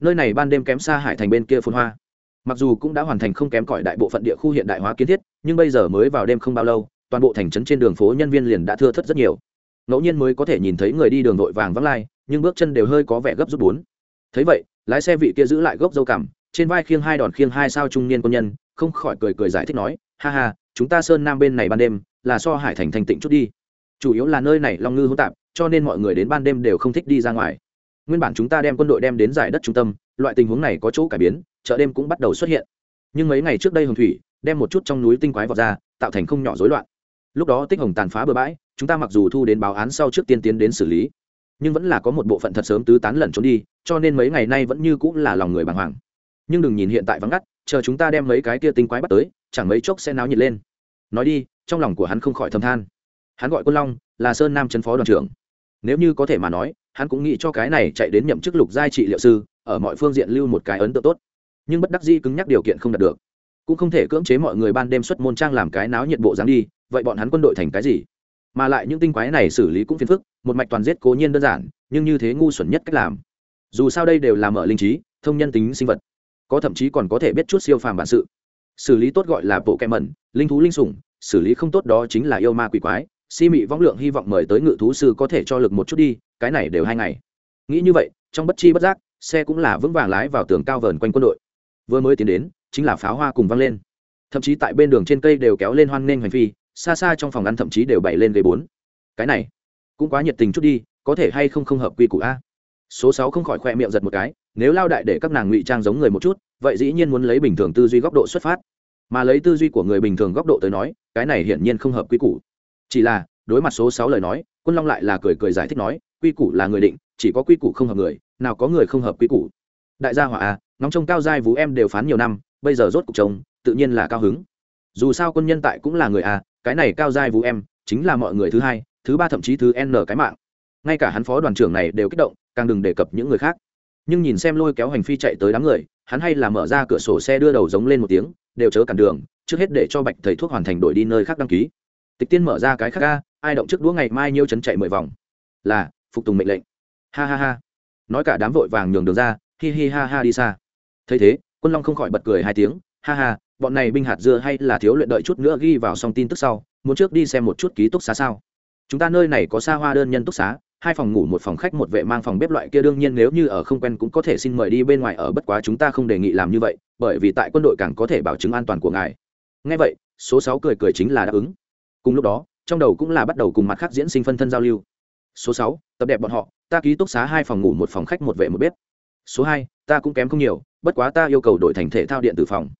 Nơi này ban đêm kém xa hải thành bên kia phun hoa. Mặc dù cũng đã hoàn thành không kém cỏi đại bộ phận địa khu hiện đại hóa kiến thiết, nhưng bây giờ mới vào đêm không bao lâu, toàn bộ thành trấn trên đường phố nhân viên liền đã thưa thất rất nhiều. Ngẫu nhiên mới có thể nhìn thấy người đi đường vội vàng vắng lai, nhưng bước chân đều hơi có vẻ gấp rút bốn. Thấy vậy, lái xe vị kia giữ lại gốc dâu cảm trên vai khiêng hai đòn khiêng hai sao trung niên quân nhân, không khỏi cười cười giải thích nói, ha ha, chúng ta sơn nam bên này ban đêm, là so hải thành thành tịnh chút đi. Chủ yếu là nơi này long ngư hỗn tạp cho nên mọi người đến ban đêm đều không thích đi ra ngoài. Nguyên bản chúng ta đem quân đội đem đến giải đất trung tâm, loại tình huống này có chỗ cải biến, chợ đêm cũng bắt đầu xuất hiện. Nhưng mấy ngày trước đây hồng thủy đem một chút trong núi tinh quái vào ra, tạo thành không nhỏ rối loạn. Lúc đó tích hồng tàn phá bừa bãi, chúng ta mặc dù thu đến báo án sau trước tiên tiến đến xử lý, nhưng vẫn là có một bộ phận thật sớm tứ tán lẩn trốn đi, cho nên mấy ngày nay vẫn như cũng là lòng người bàng hoàng. Nhưng đừng nhìn hiện tại vắng ngắt, chờ chúng ta đem mấy cái kia tinh quái bắt tới, chẳng mấy chốc sẽ náo nhiệt lên. Nói đi, trong lòng của hắn không khỏi thầm than. Hắn gọi quân long, là sơn nam trấn phó đoàn trưởng nếu như có thể mà nói, hắn cũng nghĩ cho cái này chạy đến nhậm chức lục giai trị liệu sư, ở mọi phương diện lưu một cái ấn tượng tốt. Nhưng bất đắc dĩ cứng nhắc điều kiện không đạt được. Cũng không thể cưỡng chế mọi người ban đêm xuất môn trang làm cái náo nhiệt bộ dáng đi, vậy bọn hắn quân đội thành cái gì? Mà lại những tinh quái này xử lý cũng phiền phức, một mạch toàn giết cố nhiên đơn giản, nhưng như thế ngu xuẩn nhất cách làm. Dù sao đây đều là mở linh trí, thông nhân tính sinh vật. Có thậm chí còn có thể biết chút siêu phàm bản sự. Xử lý tốt gọi là bộ kem mẩn linh thú linh sủng, xử lý không tốt đó chính là yêu ma quỷ quái si mị võng lượng hy vọng mời tới ngự thú sư có thể cho lực một chút đi, cái này đều hai ngày. Nghĩ như vậy, trong bất chi bất giác, xe cũng là vững vàng lái vào tường cao vờn quanh quân đội. Vừa mới tiến đến, chính là pháo hoa cùng văng lên. Thậm chí tại bên đường trên cây đều kéo lên hoan nghênh hành phi, xa xa trong phòng ăn thậm chí đều bày lên ghế bốn. Cái này, cũng quá nhiệt tình chút đi, có thể hay không không hợp quy củ a? Số sáu không khỏi khoe miệng giật một cái, nếu lao đại để các nàng ngụy trang giống người một chút, vậy dĩ nhiên muốn lấy bình thường tư duy góc độ xuất phát. Mà lấy tư duy của người bình thường góc độ tới nói, cái này hiển nhiên không hợp quy củ chỉ là, đối mặt số sáu lời nói, quân long lại là cười cười giải thích nói, quy củ là người định, chỉ có quy củ không hợp người, nào có người không hợp quy củ. Đại gia hỏa a ngóng trông cao giai vũ em đều phán nhiều năm, bây giờ rốt cuộc chồng tự nhiên là cao hứng. Dù sao quân nhân tại cũng là người a cái này cao giai vũ em, chính là mọi người thứ hai, thứ ba thậm chí thứ n cái mạng. Ngay cả hắn phó đoàn trưởng này đều kích động, càng đừng đề cập những người khác. Nhưng nhìn xem lôi kéo hành phi chạy tới đám người, hắn hay là mở ra cửa sổ xe đưa đầu giống lên một tiếng, đều chớ cản đường, trước hết để cho bạch thầy thuốc hoàn thành đổi đi nơi khác đăng ký tịch tiên mở ra cái khác ca ai động trước đũa ngày mai nhiêu chấn chạy mười vòng. Là, phục tùng mệnh lệnh. Ha ha ha. Nói cả đám vội vàng nhường đường ra, hi hi ha ha đi xa. Thấy thế, quân long không khỏi bật cười hai tiếng, ha ha, bọn này binh hạt dưa hay là thiếu luyện đợi chút nữa ghi vào xong tin tức sau, muốn trước đi xem một chút ký túc xá sao. Chúng ta nơi này có xa hoa đơn nhân túc xá, hai phòng ngủ một phòng khách một vệ mang phòng bếp loại kia đương nhiên nếu như ở không quen cũng có thể xin mời đi bên ngoài ở bất quá chúng ta không đề nghị làm như vậy, bởi vì tại quân đội càng có thể bảo chứng an toàn của ngài. Ngay vậy, số sáu cười cười chính là đáp ứng cùng lúc đó, trong đầu cũng là bắt đầu cùng mặt khác diễn sinh phân thân giao lưu. Số sáu, tập đẹp bọn họ, ta ký túc xá hai phòng ngủ một phòng khách một vệ một bếp. Số hai, ta cũng kém không nhiều, bất quá ta yêu cầu đổi thành thể thao điện tử phòng.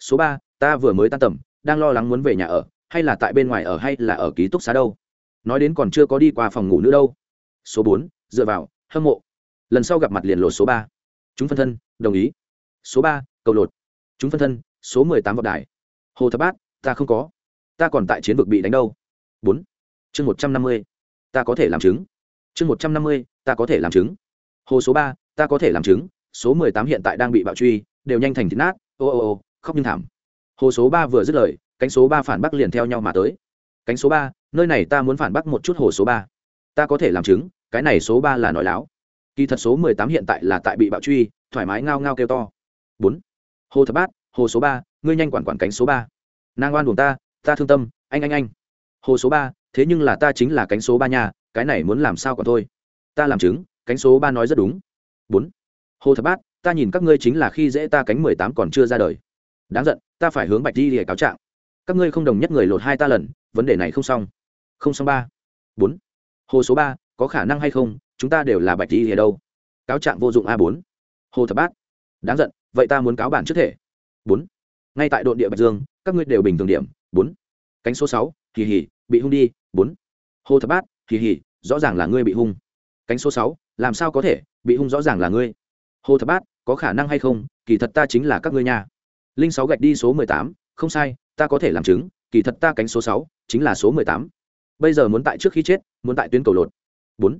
Số ba, ta vừa mới tan tầm, đang lo lắng muốn về nhà ở, hay là tại bên ngoài ở hay là ở ký túc xá đâu. Nói đến còn chưa có đi qua phòng ngủ nữa đâu. Số bốn, dựa vào, hâm mộ. Lần sau gặp mặt liền lột số ba. Chúng phân thân, đồng ý. Số ba, cầu lột. Chúng phân thân, số mười tám vọc đài. Hồ thập bát, ta không có ta còn tại chiến vực bị đánh đâu? Bốn. Chương một trăm năm mươi. Ta có thể làm chứng. Chương một trăm năm mươi, ta có thể làm chứng. Hồ số ba, ta có thể làm chứng. Số mười tám hiện tại đang bị bạo truy, đều nhanh thành thịt nát. Ô ô ô, khóc nhưng thảm. Hồ số ba vừa dứt lời, cánh số ba phản bác liền theo nhau mà tới. Cánh số ba, nơi này ta muốn phản bác một chút hồ số ba. Ta có thể làm chứng, cái này số ba là nói láo. Kỳ thật số mười tám hiện tại là tại bị bạo truy, thoải mái ngao ngao kêu to. Bốn. Hồ thập bát, hồ số ba, ngươi nhanh quản quản cánh số ba. Nàng oan buồn ta ta thương tâm, anh anh anh. Hồ số ba, thế nhưng là ta chính là cánh số ba nhà cái này muốn làm sao còn thôi. Ta làm chứng, cánh số ba nói rất đúng. Bốn. Hồ thập bát, ta nhìn các ngươi chính là khi dễ ta cánh mười tám còn chưa ra đời. Đáng giận, ta phải hướng bạch đi để cáo trạng. Các ngươi không đồng nhất người lột hai ta lần, vấn đề này không xong. Không xong ba. Bốn. Hồ số ba, có khả năng hay không, chúng ta đều là bạch đi ở đâu. Cáo trạng vô dụng a bốn. Hồ thập bát. Đáng giận, vậy ta muốn cáo bản trước thể. Bốn. Ngay tại đội địa bạch dương, các ngươi đều bình thường điểm bốn. Cánh số sáu kỳ hỉ bị hung đi, bốn. Hồ thập bát kỳ hỉ rõ ràng là ngươi bị hung. Cánh số sáu, làm sao có thể bị hung rõ ràng là ngươi? Hồ thập bát, có khả năng hay không? Kỳ thật ta chính là các ngươi nhà linh sáu gạch đi số mười tám, không sai, ta có thể làm chứng, kỳ thật ta cánh số sáu chính là số mười tám. Bây giờ muốn tại trước khi chết, muốn tại tuyến cầu lột. Bốn.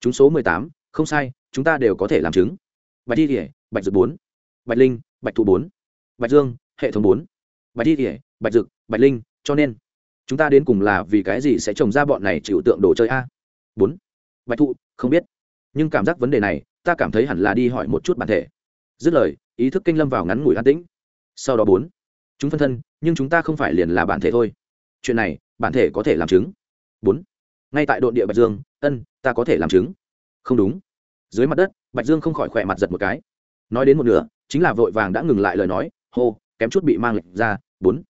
Chúng số mười tám, không sai, chúng ta đều có thể làm chứng. Bạch thi kỉa bạch dược bốn. Bạch linh, bạch thụ bốn. Bạch dương, hệ thống bốn. Bạch thi kỉa bạch dực bạch linh, cho nên, chúng ta đến cùng là vì cái gì sẽ trồng ra bọn này chịu tượng đồ chơi a? Bốn, bạch thụ, không biết. Nhưng cảm giác vấn đề này, ta cảm thấy hẳn là đi hỏi một chút bản thể. Dứt lời, ý thức kinh lâm vào ngắn ngủi an tĩnh. Sau đó bốn, chúng phân thân, nhưng chúng ta không phải liền là bản thể thôi. Chuyện này, bản thể có thể làm chứng. Bốn, ngay tại đội địa bạch dương, ân, ta có thể làm chứng. Không đúng. Dưới mặt đất, bạch dương không khỏi khỏe mặt giật một cái. Nói đến một nửa, chính là vội vàng đã ngừng lại lời nói, hô, kém chút bị mang lệnh ra. Bốn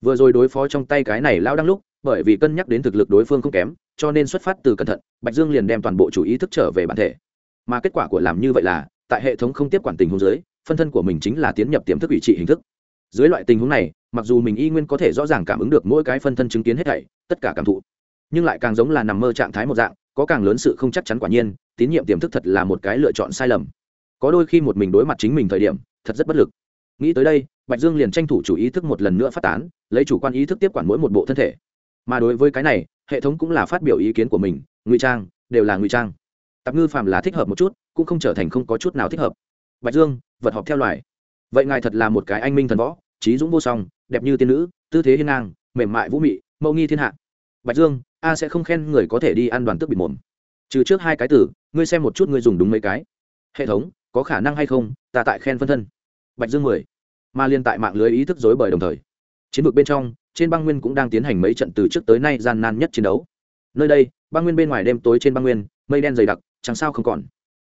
vừa rồi đối phó trong tay cái này lao đăng lúc, bởi vì cân nhắc đến thực lực đối phương không kém, cho nên xuất phát từ cẩn thận, bạch dương liền đem toàn bộ chủ ý thức trở về bản thể. Mà kết quả của làm như vậy là, tại hệ thống không tiếp quản tình huống dưới, phân thân của mình chính là tiến nhập tiềm thức ủy trị hình thức. Dưới loại tình huống này, mặc dù mình y nguyên có thể rõ ràng cảm ứng được mỗi cái phân thân chứng kiến hết thảy, tất cả cảm thụ, nhưng lại càng giống là nằm mơ trạng thái một dạng, có càng lớn sự không chắc chắn quả nhiên, tín nhiệm tiềm thức thật là một cái lựa chọn sai lầm. Có đôi khi một mình đối mặt chính mình thời điểm, thật rất bất lực. Nghĩ tới đây bạch dương liền tranh thủ chủ ý thức một lần nữa phát tán, lấy chủ quan ý thức tiếp quản mỗi một bộ thân thể. Mà đối với cái này, hệ thống cũng là phát biểu ý kiến của mình, ngụy trang, đều là ngụy trang. Tạp ngư phàm là thích hợp một chút, cũng không trở thành không có chút nào thích hợp. Bạch dương, vật họp theo loài. Vậy ngài thật là một cái anh minh thần võ, trí dũng vô song, đẹp như tiên nữ, tư thế hiên ngang, mềm mại vũ mị, mẫu nghi thiên hạ. Bạch dương, a sẽ không khen người có thể đi ăn đoàn tước bị mồm. Trừ trước hai cái tử, ngươi xem một chút ngươi dùng đúng mấy cái. Hệ thống, có khả năng hay không, ta tại khen phân thân. Bạch dương mười mà liên tại mạng lưới ý thức dối bời đồng thời. Chiến vực bên trong, trên băng nguyên cũng đang tiến hành mấy trận từ trước tới nay gian nan nhất chiến đấu. Nơi đây, băng nguyên bên ngoài đêm tối trên băng nguyên, mây đen dày đặc chẳng sao không còn.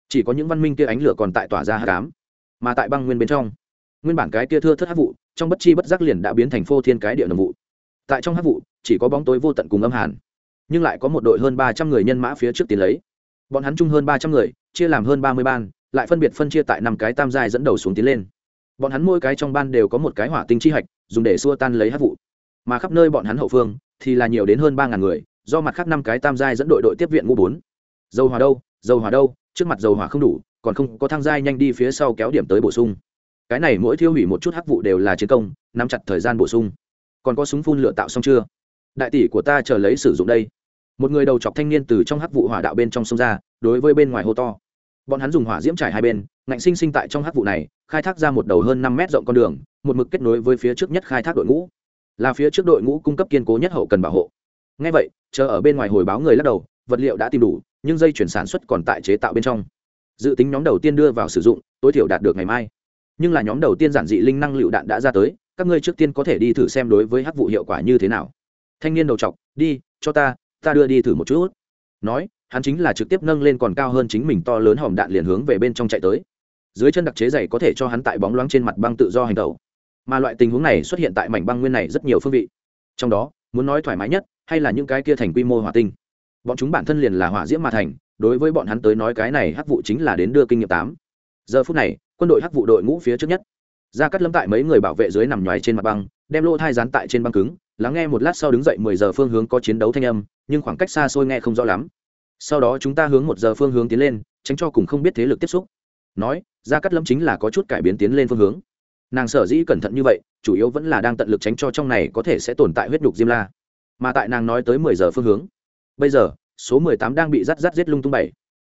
Chỉ có những văn minh kia ánh lửa còn tại tỏa ra hát cám mà tại băng nguyên bên trong, nguyên bản cái kia thưa thất hát vụ, trong bất chi bất giác liền đã biến thành phô thiên cái địa nồng vụ. Tại trong hát vụ, chỉ có bóng tối vô tận cùng âm hàn, nhưng lại có một đội hơn ba trăm người nhân mã phía trước tiến lấy. Bọn hắn chung hơn ba trăm người, chia làm hơn ba mươi ban, lại phân biệt phân chia tại năm cái tam giai dẫn đầu xuống tiến lên bọn hắn mỗi cái trong ban đều có một cái hỏa tinh chi hạch, dùng để xua tan lấy hát vụ. Mà khắp nơi bọn hắn hậu phương thì là nhiều đến hơn ba ngàn người, do mặt khác năm cái tam giai dẫn đội đội tiếp viện ngũ bốn. Dầu hỏa đâu, dầu hỏa đâu, trước mặt dầu hỏa không đủ, còn không có thang giai nhanh đi phía sau kéo điểm tới bổ sung. Cái này mỗi thiêu hủy một chút hắc vụ đều là chiến công, nắm chặt thời gian bổ sung. Còn có súng phun lửa tạo xong chưa? Đại tỷ của ta chờ lấy sử dụng đây. Một người đầu chọc thanh niên từ trong hắc vụ hỏa đạo bên trong sông ra, đối với bên ngoài hô to bọn hắn dùng hỏa diễm trải hai bên, ngạnh sinh sinh tại trong hát vụ này, khai thác ra một đầu hơn năm mét rộng con đường, một mực kết nối với phía trước nhất khai thác đội ngũ. Là phía trước đội ngũ cung cấp kiên cố nhất hậu cần bảo hộ. Ngay vậy, chờ ở bên ngoài hồi báo người lắc đầu, vật liệu đã tìm đủ, nhưng dây chuyển sản xuất còn tại chế tạo bên trong. Dự tính nhóm đầu tiên đưa vào sử dụng, tối thiểu đạt được ngày mai. Nhưng là nhóm đầu tiên giản dị linh năng lựu đạn đã ra tới, các ngươi trước tiên có thể đi thử xem đối với hát vụ hiệu quả như thế nào. Thanh niên đầu chọc, đi, cho ta ta đưa đi thử một chút. Nói hắn chính là trực tiếp nâng lên còn cao hơn chính mình to lớn hòm đạn liền hướng về bên trong chạy tới. Dưới chân đặc chế dày có thể cho hắn tại bóng loáng trên mặt băng tự do hành tẩu. Mà loại tình huống này xuất hiện tại mảnh băng nguyên này rất nhiều phương vị. Trong đó, muốn nói thoải mái nhất, hay là những cái kia thành quy mô hỏa tinh. Bọn chúng bản thân liền là hỏa diễm mà thành, đối với bọn hắn tới nói cái này hắc vụ chính là đến đưa kinh nghiệm tám. Giờ phút này, quân đội hắc vụ đội ngũ phía trước nhất. Ra cắt lâm tại mấy người bảo vệ dưới nằm nhoài trên mặt băng, đem lỗ thai dán tại trên băng cứng, lắng nghe một lát sau đứng dậy mười giờ phương hướng có chiến đấu thanh âm, nhưng khoảng cách xa xôi nghe không rõ lắm sau đó chúng ta hướng một giờ phương hướng tiến lên, tránh cho cùng không biết thế lực tiếp xúc. Nói ra cắt lâm chính là có chút cải biến tiến lên phương hướng. Nàng sở dĩ cẩn thận như vậy, chủ yếu vẫn là đang tận lực tránh cho trong này có thể sẽ tồn tại huyết nhục diêm la. Mà tại nàng nói tới mười giờ phương hướng, bây giờ, số mười tám đang bị rắt rắt giết lung tung bảy.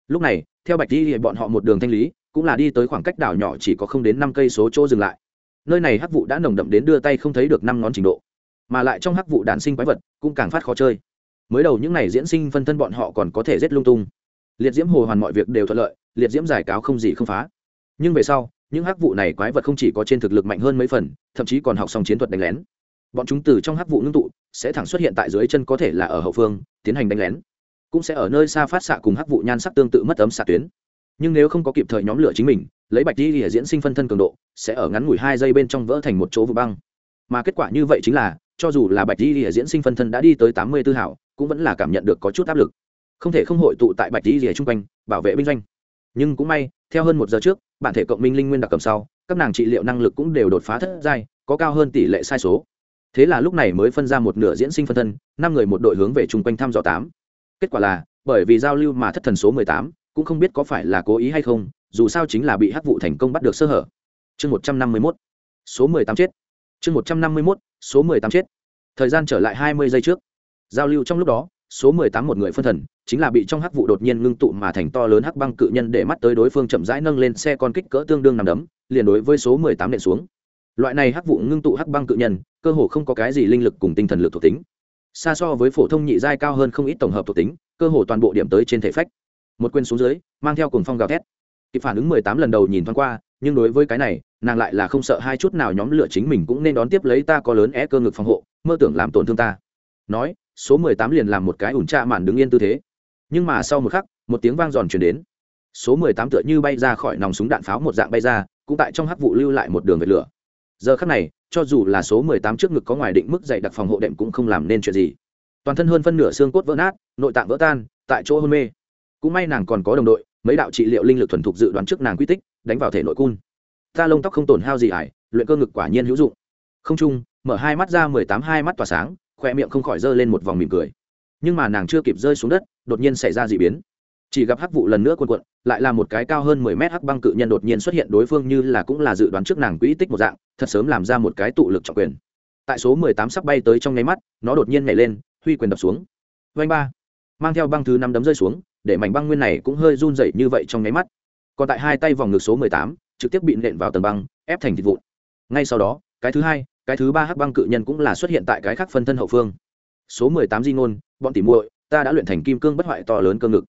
Lúc này, theo bạch di bọn họ một đường thanh lý, cũng là đi tới khoảng cách đảo nhỏ chỉ có không đến năm cây số chỗ dừng lại. Nơi này hắc vụ đã nồng đậm đến đưa tay không thấy được năm ngón trình độ. Mà lại trong hắc vụ đàn sinh quái vật, cũng càng phát khó chơi mới đầu những ngày diễn sinh phân thân bọn họ còn có thể rất lung tung. Liệt diễm hồ hoàn mọi việc đều thuận lợi, liệt diễm giải cáo không gì không phá. Nhưng về sau, những hắc vụ này quái vật không chỉ có trên thực lực mạnh hơn mấy phần, thậm chí còn học xong chiến thuật đánh lén. Bọn chúng từ trong hắc vụ ngưng tụ, sẽ thẳng xuất hiện tại dưới chân có thể là ở hậu phương, tiến hành đánh lén. Cũng sẽ ở nơi xa phát xạ cùng hắc vụ nhan sắc tương tự mất ấm xạ tuyến. Nhưng nếu không có kịp thời nhóm lửa chính mình, lấy bạch đi để diễn sinh phân thân cường độ, sẽ ở ngắn ngủi hai giây bên trong vỡ thành một chỗ vụ băng. Mà kết quả như vậy chính là, cho dù là bạch đi để diễn sinh phân thân đã đi tới tám mươi tư hảo cũng vẫn là cảm nhận được có chút áp lực. Không thể không hội tụ tại bạch đi lìa chung quanh, bảo vệ binh doanh. Nhưng cũng may, theo hơn một giờ trước, bản thể cộng minh linh nguyên đặc cầm sau, các nàng trị liệu năng lực cũng đều đột phá thất giai, có cao hơn tỷ lệ sai số. Thế là lúc này mới phân ra một nửa diễn sinh phân thân, năm người một đội hướng về chung quanh thăm dò tám. Kết quả là, bởi vì giao lưu mà thất thần số mười tám, cũng không biết có phải là cố ý hay không, dù sao chính là bị hắc vụ thành công bắt được sơ hở. Chương một trăm năm mươi mốt. Số mười tám chết. Chương một trăm năm mươi mốt, số mười tám chết. Thời gian trở lại hai mươi giây trước giao lưu trong lúc đó, số mười tám một người phân thần, chính là bị trong hắc vụ đột nhiên ngưng tụ mà thành to lớn hắc băng cự nhân để mắt tới đối phương chậm rãi nâng lên xe con kích cỡ tương đương nằm đấm, liền đối với số mười tám nện xuống. Loại này hắc vụ ngưng tụ hắc băng cự nhân, cơ hồ không có cái gì linh lực cùng tinh thần lực thuộc tính. Xa so với phổ thông nhị giai cao hơn không ít tổng hợp thuộc tính, cơ hồ toàn bộ điểm tới trên thể phách. Một quên xuống dưới, mang theo cùng phong gào thét. Kịp phản ứng mười tám lần đầu nhìn thoáng qua, nhưng đối với cái này, nàng lại là không sợ hai chút nào, nhóm lửa chính mình cũng nên đón tiếp lấy ta có lớn é cơ ngực phòng hộ, mơ tưởng làm tổn thương ta. Nói số mười tám liền làm một cái ủn tra màn đứng yên tư thế. Nhưng mà sau một khắc, một tiếng vang giòn chuyển đến. Số mười tám tựa như bay ra khỏi nòng súng đạn pháo một dạng bay ra, cũng tại trong hắc vụ lưu lại một đường về lửa. Giờ khắc này, cho dù là số mười tám trước ngực có ngoài định mức dày đặc phòng hộ đệm cũng không làm nên chuyện gì. Toàn thân hơn phân nửa xương cốt vỡ nát, nội tạng vỡ tan, tại chỗ hôn mê. Cũng may nàng còn có đồng đội, mấy đạo trị liệu linh lực thuần thục dự đoán trước nàng quy tích, đánh vào thể nội cun. Ta lông tóc không tổn hao gì ải, luyện cơ ngực quả nhiên hữu dụng. Không chung, mở hai mắt ra mười tám hai mắt tỏa sáng khoe miệng không khỏi giơ lên một vòng mỉm cười. Nhưng mà nàng chưa kịp rơi xuống đất, đột nhiên xảy ra d ị biến. Chỉ gặp hắc vụ lần nữa quần quận, lại là một cái cao hơn mười mét hắc băng cự nhân đột nhiên xuất hiện, đối phương như là cũng là dự đoán trước nàng quỹ tích một dạng, thật sớm làm ra một cái tụ lực trọng quyền. Tại số mười tám sắp bay tới trong nháy mắt, nó đột nhiên nhảy lên, huy quyền đập xuống. Vanh ba! Mang theo băng thứ năm đấm rơi xuống, để mảnh băng nguyên này cũng hơi run dậy như vậy trong nháy mắt. Còn tại hai tay vòng ngực số mười tám, trực tiếp bị nện vào tầng băng, ép thành thịt vụn. Ngay sau đó, cái thứ hai cái thứ ba hắc băng cự nhân cũng là xuất hiện tại cái khác phân thân hậu phương. Số mười tám di ngôn, bọn tỉ muội, ta đã luyện thành kim cương bất hoại to lớn cơ ngực.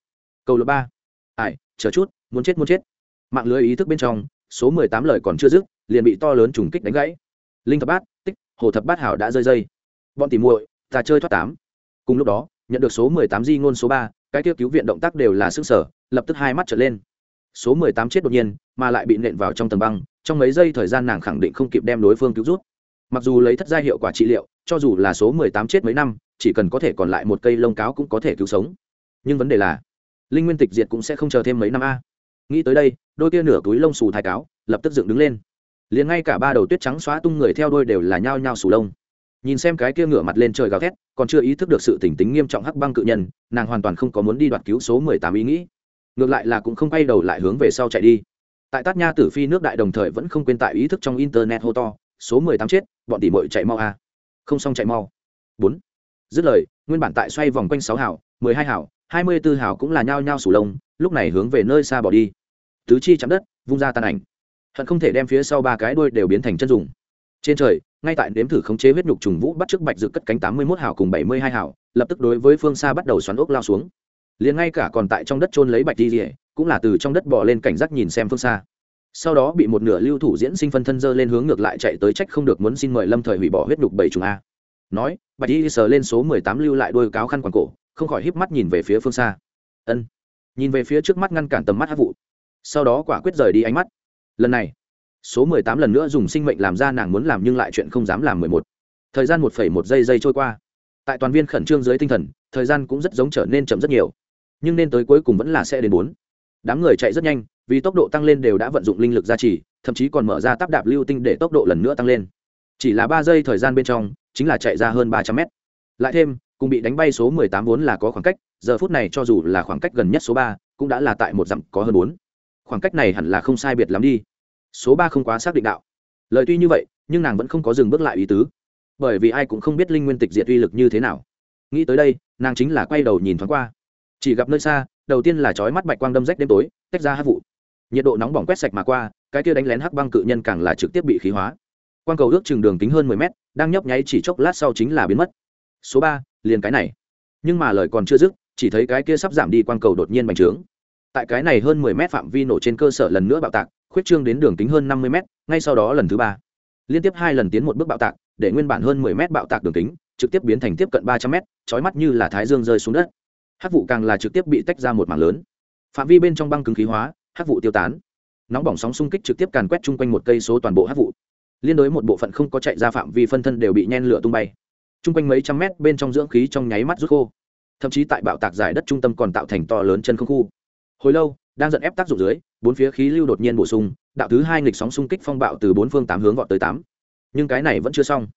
Câu lớp ba. Ải chờ chút, muốn chết muốn chết. Mạng lưới ý thức bên trong, số mười tám lời còn chưa dứt, liền bị to lớn trùng kích đánh gãy. Linh thập bát, tích, hồ thập bát hảo đã rơi dây. Bọn tỉ muội, ta chơi thoát tám. Cùng lúc đó, nhận được số mười tám di ngôn số ba, cái tiêu cứu viện động tác đều là sức sở lập tức hai mắt trở lên. Số mười tám chết đột nhiên, mà lại bị nện vào trong tầng băng, trong mấy giây thời gian nàng khẳng định không kịp đem đối phương cứu rút mặc dù lấy thất gia hiệu quả trị liệu, cho dù là số mười tám chết mấy năm, chỉ cần có thể còn lại một cây lông cáo cũng có thể cứu sống. Nhưng vấn đề là, linh nguyên tịch diệt cũng sẽ không chờ thêm mấy năm a. Nghĩ tới đây, đôi kia nửa túi lông xù thái cáo, lập tức dựng đứng lên. Liền ngay cả ba đầu tuyết trắng xóa tung người theo đôi đều là nhao nhao sù lông. Nhìn xem cái kia ngửa mặt lên trời gào thét, còn chưa ý thức được sự tỉnh tính nghiêm trọng hắc băng cự nhân, nàng hoàn toàn không có muốn đi đoạt cứu số mười tám ý nghĩ. Ngược lại là cũng không quay đầu lại hướng về sau chạy đi. Tại tát nha tử phi nước đại đồng thời vẫn không quên tại ý thức trong internet hô to, số mười tám chết bọn tỷ mội chạy mau a. Không xong chạy mau. Bốn. Dứt lời, nguyên bản tại xoay vòng quanh sáu hảo mười hai hảo hai mươi tư hảo cũng là nhao nhao sủ lông, lúc này hướng về nơi xa bỏ đi. Tứ chi chạm đất, vung ra tàn ảnh. Hận không thể đem phía sau ba cái đuôi đều biến thành chân dùng. Trên trời, ngay tại nếm thử khống chế huyết nhục trùng vũ bắt trước bạch dự cất cánh tám mươi mốt hảo cùng bảy mươi hai hảo lập tức đối với phương xa bắt đầu xoắn ốc lao xuống. Liền ngay cả còn tại trong đất trôn lấy bạch di rỉa cũng là từ trong đất bỏ lên cảnh giác nhìn xem phương xa sau đó bị một nửa lưu thủ diễn sinh phân thân dơ lên hướng ngược lại chạy tới trách không được muốn xin mời lâm thời hủy bỏ huyết nhục bảy trùng a. Nói, bạch y sờ lên số mười tám lưu lại đôi cáo khăn quàng cổ, không khỏi híp mắt nhìn về phía phương xa. Ân. Nhìn về phía trước mắt ngăn cản tầm mắt hát vụ sau đó quả quyết rời đi ánh mắt. Lần này, số mười tám lần nữa dùng sinh mệnh làm ra nàng muốn làm nhưng lại chuyện không dám làm mười một. Thời gian một phẩy một giây giây trôi qua. Tại toàn viên khẩn trương dưới tinh thần, thời gian cũng rất giống trở nên chậm rất nhiều. Nhưng nên tới cuối cùng vẫn là sẽ đến bốn. Đám người chạy rất nhanh vì tốc độ tăng lên đều đã vận dụng linh lực gia trì, thậm chí còn mở ra tắp đạp lưu tinh để tốc độ lần nữa tăng lên. Chỉ là ba giây thời gian bên trong, chính là chạy ra hơn ba trăm mét. Lại thêm, cùng bị đánh bay số mười tám vốn là có khoảng cách, giờ phút này cho dù là khoảng cách gần nhất số ba, cũng đã là tại một dặm có hơn bốn. Khoảng cách này hẳn là không sai biệt lắm đi. Số ba không quá xác định đạo. Lời tuy như vậy, nhưng nàng vẫn không có dừng bước lại ý tứ. Bởi vì ai cũng không biết linh nguyên tịch diệt uy lực như thế nào. Nghĩ tới đây, nàng chính là quay đầu nhìn thoáng qua. Chỉ gặp nơi xa, đầu tiên là chói mắt bạch quang đâm rách đêm tối, tách ra hát vụ nhiệt độ nóng bỏng quét sạch mà qua, cái kia đánh lén hắc băng cự nhân càng là trực tiếp bị khí hóa. Quang cầu ước chừng đường kính hơn mười mét, đang nhấp nháy chỉ chốc lát sau chính là biến mất. Số ba, liền cái này. Nhưng mà lời còn chưa dứt, chỉ thấy cái kia sắp giảm đi quang cầu đột nhiên bành trướng. Tại cái này hơn mười mét phạm vi nổ trên cơ sở lần nữa bạo tạc, khuyết trương đến đường kính hơn năm mươi mét, ngay sau đó lần thứ ba. Liên tiếp hai lần tiến một bước bạo tạc, để nguyên bản hơn mười mét bạo tạc đường kính, trực tiếp biến thành tiếp cận ba trăm mét trói mắt như là thái dương rơi xuống đất. Hát vụ càng là trực tiếp bị tách ra một mảng lớn. Phạm vi bên trong băng cứng khí hóa hát vụ tiêu tán. Nóng bỏng sóng xung kích trực tiếp càn quét chung quanh một cây số toàn bộ hát vụ. Liên đối một bộ phận không có chạy ra phạm vi phân thân đều bị nhen lửa tung bay. Chung quanh mấy trăm mét bên trong dưỡng khí trong nháy mắt rút khô. Thậm chí tại bạo tạc giải đất trung tâm còn tạo thành to lớn chân không khu. Hồi lâu, đang dẫn ép tác dụng dưới, bốn phía khí lưu đột nhiên bổ sung, đạo thứ hai nghịch sóng xung kích phong bạo từ bốn phương tám hướng vọt tới tám. Nhưng cái này vẫn chưa xong.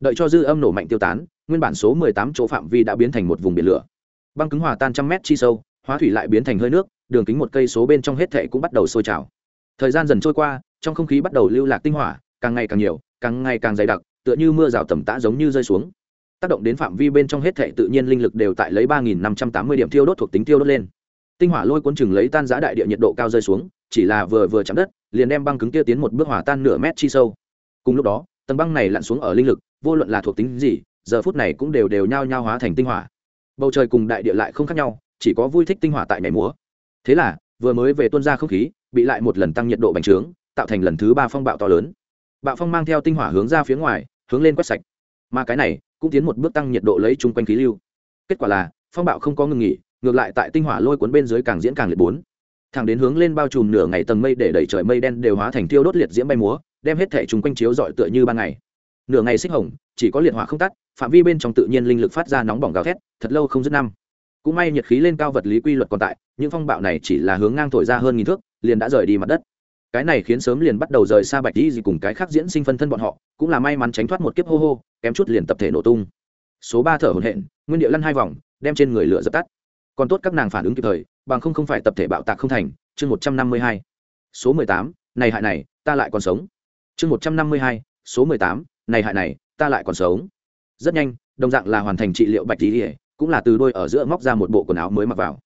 Đợi cho dư âm nổ mạnh tiêu tán, nguyên bản số mười tám chỗ phạm vi đã biến thành một vùng biển lửa. Băng cứng hòa tan trăm mét chi sâu, hóa thủy lại biến thành hơi nước đường kính một cây số bên trong hết thệ cũng bắt đầu sôi trào. Thời gian dần trôi qua, trong không khí bắt đầu lưu lạc tinh hỏa, càng ngày càng nhiều, càng ngày càng dày đặc, tựa như mưa rào tầm tã giống như rơi xuống. Tác động đến phạm vi bên trong hết thệ tự nhiên linh lực đều tại lấy ba nghìn năm trăm tám mươi điểm thiêu đốt thuộc tính tiêu đốt lên. Tinh hỏa lôi cuốn chừng lấy tan giã đại địa nhiệt độ cao rơi xuống, chỉ là vừa vừa chạm đất, liền đem băng cứng kia tiến một bước hỏa tan nửa mét chi sâu. Cùng lúc đó, tầng băng này lặn xuống ở linh lực, vô luận là thuộc tính gì, giờ phút này cũng đều đều nhao nhao hóa thành tinh hỏa. Bầu trời cùng đại địa lại không khác nhau, chỉ có vui thích tinh hỏa tại nhảy múa thế là, vừa mới về tuân ra không khí, bị lại một lần tăng nhiệt độ bành trướng, tạo thành lần thứ ba phong bạo to lớn. Bạo phong mang theo tinh hỏa hướng ra phía ngoài, hướng lên quét sạch. Mà cái này, cũng tiến một bước tăng nhiệt độ lấy chung quanh khí lưu. Kết quả là, phong bạo không có ngừng nghỉ, ngược lại tại tinh hỏa lôi cuốn bên dưới càng diễn càng liệt bốn. Thẳng đến hướng lên bao trùm nửa ngày tầng mây để đẩy trời mây đen đều hóa thành tiêu đốt liệt diễm bay múa, đem hết thể chung quanh chiếu dọi tựa như ban ngày. Nửa ngày xích hồng, chỉ có liệt hỏa không tắt, phạm vi bên trong tự nhiên linh lực phát ra nóng bỏng gào thét, thật lâu không dứt năm cũng may nhiệt khí lên cao vật lý quy luật còn tại, những phong bạo này chỉ là hướng ngang thổi ra hơn nghìn thước, liền đã rời đi mặt đất. Cái này khiến sớm liền bắt đầu rời xa bạch đi gì cùng cái khác diễn sinh phân thân bọn họ, cũng là may mắn tránh thoát một kiếp hô hô, kém chút liền tập thể nổ tung. Số ba thở hổn hển, nguyên điệu lăn hai vòng, đem trên người lửa dập tắt. Còn tốt các nàng phản ứng kịp thời, bằng không không phải tập thể bạo tạc không thành, chương một trăm năm mươi hai. Số mười tám, này hại này, ta lại còn sống. Chương một trăm năm mươi hai, số mười tám, này hại này, ta lại còn sống. Rất nhanh, đồng dạng là hoàn thành trị liệu bạch tí cũng là từ đôi ở giữa móc ra một bộ quần áo mới mặc vào.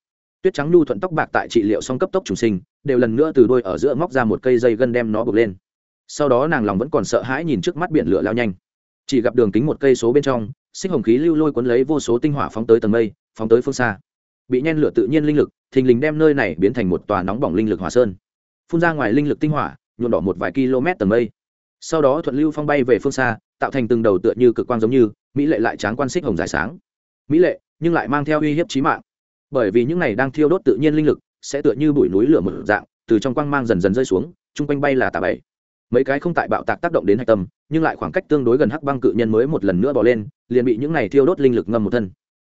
Tuyết trắng nhu thuận tóc bạc tại trị liệu xong cấp tốc trùng sinh, đều lần nữa từ đôi ở giữa móc ra một cây dây gân đem nó buộc lên. Sau đó nàng lòng vẫn còn sợ hãi nhìn trước mắt biển lửa lao nhanh. Chỉ gặp đường kính một cây số bên trong, xích hồng khí lưu lôi cuốn lấy vô số tinh hỏa phóng tới tầng mây, phóng tới phương xa. Bị nhen lửa tự nhiên linh lực, thình lình đem nơi này biến thành một tòa nóng bỏng linh lực hỏa sơn. Phun ra ngoài linh lực tinh hỏa, nhuộm đỏ một vài km tầng mây. Sau đó thuận lưu phong bay về phương xa, tạo thành từng đầu tựa như cực quang giống như, mỹ lệ lại tráng quan xích hồng dài sáng mỹ lệ, nhưng lại mang theo uy hiếp trí mạng. Bởi vì những này đang thiêu đốt tự nhiên linh lực, sẽ tựa như bụi núi lửa một dạng, từ trong quang mang dần dần rơi xuống, chung quanh bay là tà bảy mấy cái không tại bạo tạc tác động đến hạch tâm, nhưng lại khoảng cách tương đối gần hắc băng cự nhân mới một lần nữa bỏ lên, liền bị những này thiêu đốt linh lực ngâm một thân.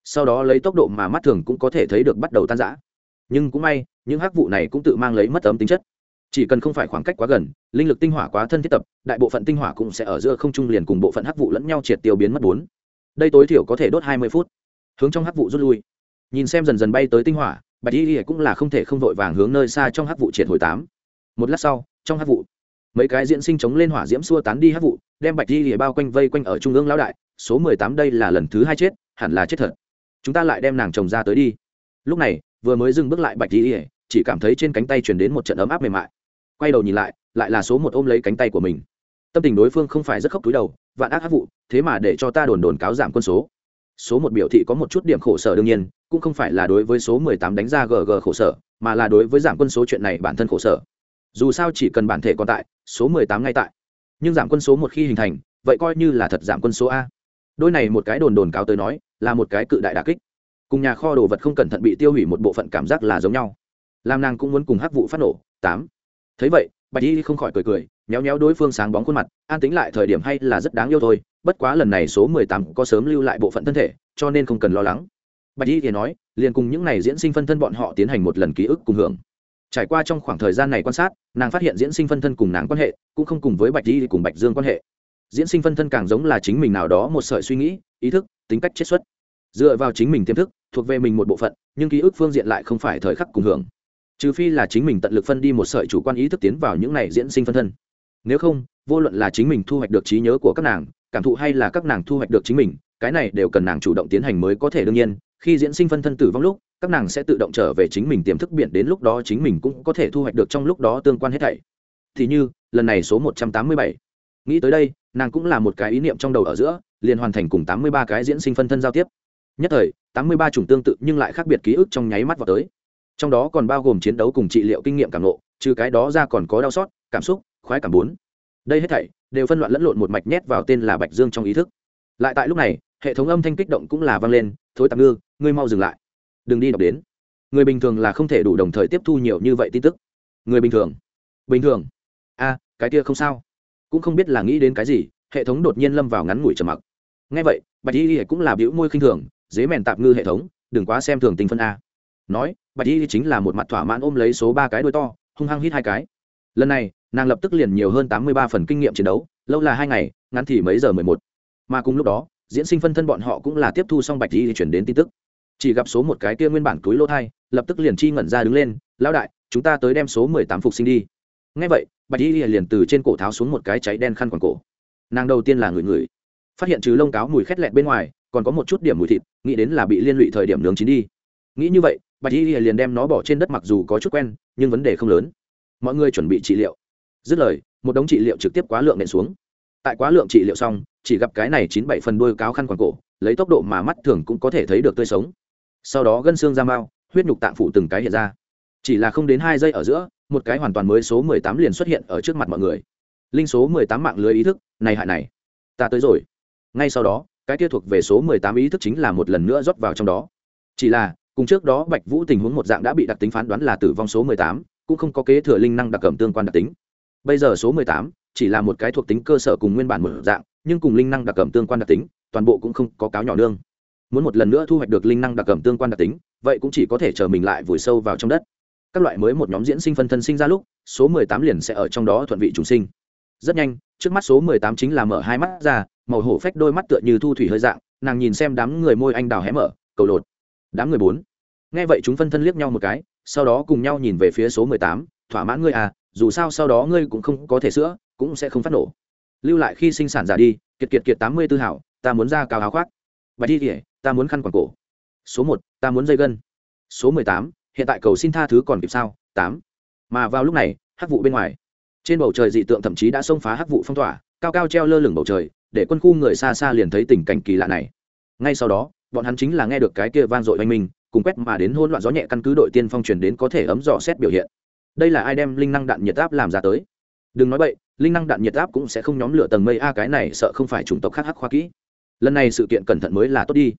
Sau đó lấy tốc độ mà mắt thường cũng có thể thấy được bắt đầu tan rã. Nhưng cũng may, những hắc vụ này cũng tự mang lấy mất ấm tính chất. Chỉ cần không phải khoảng cách quá gần, linh lực tinh hỏa quá thân thiết tập, đại bộ phận tinh hỏa cũng sẽ ở giữa không trung liền cùng bộ phận hắc vụ lẫn nhau triệt tiêu biến mất bốn. Đây tối thiểu có thể đốt hai mươi phút hướng trong hắc vụ rút lui. Nhìn xem dần dần bay tới tinh hỏa, bạch y cũng là không thể không vội vàng hướng nơi xa trong hắc vụ triệt hồi tám. Một lát sau, trong hắc vụ, mấy cái diễn sinh chống lên hỏa diễm xua tán đi hắc vụ, đem bạch y bao quanh vây quanh ở trung ương lão đại, số mười tám đây là lần thứ hai chết, hẳn là chết thật. Chúng ta lại đem nàng chồng ra tới đi. Lúc này, vừa mới dừng bước lại bạch y, chỉ cảm thấy trên cánh tay truyền đến một trận ấm áp mềm mại. Quay đầu nhìn lại lại là số một ôm lấy cánh tay của mình. Tâm tình đối phương không phải rất khóc túi đầu, vạn ác hắc vụ, thế mà để cho ta đồn đồn cáo giảm quân số số một biểu thị có một chút điểm khổ sở đương nhiên, cũng không phải là đối với số mười tám đánh ra gg khổ sở, mà là đối với giảm quân số chuyện này bản thân khổ sở. Dù sao chỉ cần bản thể còn tại, số mười tám ngay tại. Nhưng giảm quân số một khi hình thành, vậy coi như là thật giảm quân số a. Đôi này một cái đồn đồn cáo tới nói, là một cái cự đại đà kích. Cùng nhà kho đồ vật không cẩn thận bị tiêu hủy một bộ phận cảm giác là giống nhau. Làm nàng cũng muốn cùng hắc vụ phát nổ, tám. Thấy vậy bạch y không khỏi cười cười, méo méo đối phương sáng bóng khuôn mặt, an tính lại thời điểm hay là rất đáng yêu thôi, bất quá lần này số mười tám có sớm lưu lại bộ phận thân thể, cho nên không cần lo lắng. Bạch y thì nói, liền cùng những n à y diễn sinh phân thân bọn họ tiến hành một lần ký ức cùng hưởng. Trải qua trong khoảng thời gian này quan sát, nàng phát hiện diễn sinh phân thân cùng nàng quan hệ, cũng không cùng với bạch y cùng bạch dương quan hệ. Diễn sinh phân thân càng giống là chính mình nào đó một sợi suy nghĩ, ý thức, tính cách chết xuất. Dựa vào chính mình tiềm thức, thuộc về mình một bộ phận, nhưng ký ức phương diện lại không phải thời khắc cùng hưởng trừ phi là chính mình tận lực phân đi một sợi chủ quan ý thức tiến vào những này diễn sinh phân thân. Nếu không, vô luận là chính mình thu hoạch được trí nhớ của các nàng, cảm thụ hay là các nàng thu hoạch được chính mình, cái này đều cần nàng chủ động tiến hành mới có thể đương nhiên. Khi diễn sinh phân thân tử vong lúc, các nàng sẽ tự động trở về chính mình tiềm thức biển, đến lúc đó chính mình cũng có thể thu hoạch được trong lúc đó tương quan hết thảy. Thì như, lần này số một trăm tám mươi bảy. Nghĩ tới đây, nàng cũng là một cái ý niệm trong đầu ở giữa, liền hoàn thành cùng tám mươi ba cái diễn sinh phân thân giao tiếp. Nhất thời, tám mươi ba chủng tương tự nhưng lại khác biệt ký ức trong nháy mắt vào tới trong đó còn bao gồm chiến đấu cùng trị liệu kinh nghiệm cảm nộ trừ cái đó ra còn có đau xót, cảm xúc, khoái cảm bốn. Đây hết thảy đều phân loạn lẫn lộn một mạch nhét vào tên là bạch dương trong ý thức. Lại tại lúc này, hệ thống âm thanh kích động cũng là vang lên, thối tạm ngư, ngươi mau dừng lại. Đừng đi đọc đến. Người bình thường là không thể đủ đồng thời tiếp thu nhiều như vậy tin tức. Người bình thường. Bình thường. A, cái kia không sao. Cũng không biết là nghĩ đến cái gì, hệ thống đột nhiên lâm vào ngắn ngủi trầm mặc. Ngay vậy, bạch y cũng là biểu môi khinh thường, dế mèn tạm ngư hệ thống, đừng quá xem thường tình phân a. Nói bạch y chính là một mặt thỏa mãn ôm lấy số ba cái đôi to, hung hăng hít hai cái. Lần này, nàng lập tức liền nhiều hơn tám mươi ba phần kinh nghiệm chiến đấu, lâu là hai ngày, ngắn thì mấy giờ mười một. Mà cùng lúc đó, diễn sinh phân thân bọn họ cũng là tiếp thu xong bạch y chuyển đến tin tức. Chỉ gặp số một cái kia nguyên bản túi lô thai, lập tức liền chi ngẩn ra đứng lên, lão đại, chúng ta tới đem số mười tám phục sinh đi. Ngay vậy, bạch y liền từ trên cổ tháo xuống một cái cháy đen khăn quàng cổ. Nàng đầu tiên là người người phát hiện trừ lông cáo mùi khét lẹt bên ngoài, còn có một chút điểm mùi thịt, nghĩ đến là bị liên lụy thời điểm nướng chín đi. Nghĩ như vậy bạch y liền đem nó bỏ trên đất mặc dù có chút quen, nhưng vấn đề không lớn. Mọi người chuẩn bị trị liệu. Dứt lời, một đống trị liệu trực tiếp quá lượng nện xuống. Tại quá lượng trị liệu xong, chỉ gặp cái này chín bảy phần đuôi cáo khăn quàng cổ, lấy tốc độ mà mắt thường cũng có thể thấy được tươi sống. Sau đó gân xương ra mao huyết nhục tạng phụ từng cái hiện ra. Chỉ là không đến hai giây ở giữa, một cái hoàn toàn mới số mười tám liền xuất hiện ở trước mặt mọi người. Linh số mười tám mạng lưới ý thức, này hại này, ta tới rồi. Ngay sau đó, cái kia thuộc về số mười tám ý thức chính là một lần nữa rót vào trong đó. Chỉ là cùng trước đó bạch vũ tình huống một dạng đã bị đặc tính phán đoán là tử vong số mười tám, cũng không có kế thừa linh năng đặc cầm tương quan đặc tính. Bây giờ số mười tám chỉ là một cái thuộc tính cơ sở cùng nguyên bản một dạng, nhưng cùng linh năng đặc cầm tương quan đặc tính, toàn bộ cũng không có cáo nhỏ nương. Muốn một lần nữa thu hoạch được linh năng đặc cầm tương quan đặc tính, vậy cũng chỉ có thể chờ mình lại vùi sâu vào trong đất. Các loại mới một nhóm diễn sinh phân thân sinh ra lúc, số mười tám liền sẽ ở trong đó thuận vị trùng sinh. Rất nhanh, trước mắt số mười tám chính là mở hai mắt ra, màu hổ phách đôi mắt tựa như thu thủy hơi dạng, nàng nhìn xem đám người môi anh đào hé mở, cầu lột đám người bốn. Nghe vậy chúng phân thân liếc nhau một cái, sau đó cùng nhau nhìn về phía số mười tám, thỏa mãn ngươi à dù sao sau đó ngươi cũng không có thể sữa cũng sẽ không phát nổ. Lưu lại khi sinh sản giả đi, kiệt kiệt kiệt tám mươi tư hảo, ta muốn ra cao áo khoác. Bạch đi kỉa ta muốn khăn quảng cổ. Số một, ta muốn dây gân. Số mười tám, hiện tại cầu xin tha thứ còn kịp sao? Tám, mà vào lúc này, hắc vụ bên ngoài. Trên bầu trời dị tượng thậm chí đã xông phá hắc vụ phong tỏa, cao cao treo lơ lửng bầu trời, để quân khu người xa xa liền thấy tình cảnh kỳ lạ này. Ngay sau đó bọn hắn chính là nghe được cái kia vang dội oanh minh, cùng quét mà đến hỗn loạn gió nhẹ căn cứ đội tiên phong truyền đến có thể ấm dò xét biểu hiện. Đây là ai đem linh năng đạn nhiệt áp làm ra tới? Đừng nói vậy linh năng đạn nhiệt áp cũng sẽ không nhóm lửa tầng mây a, cái này sợ không phải chủng tộc khác hắc khoa kỹ. Lần này sự kiện cẩn thận mới là tốt đi.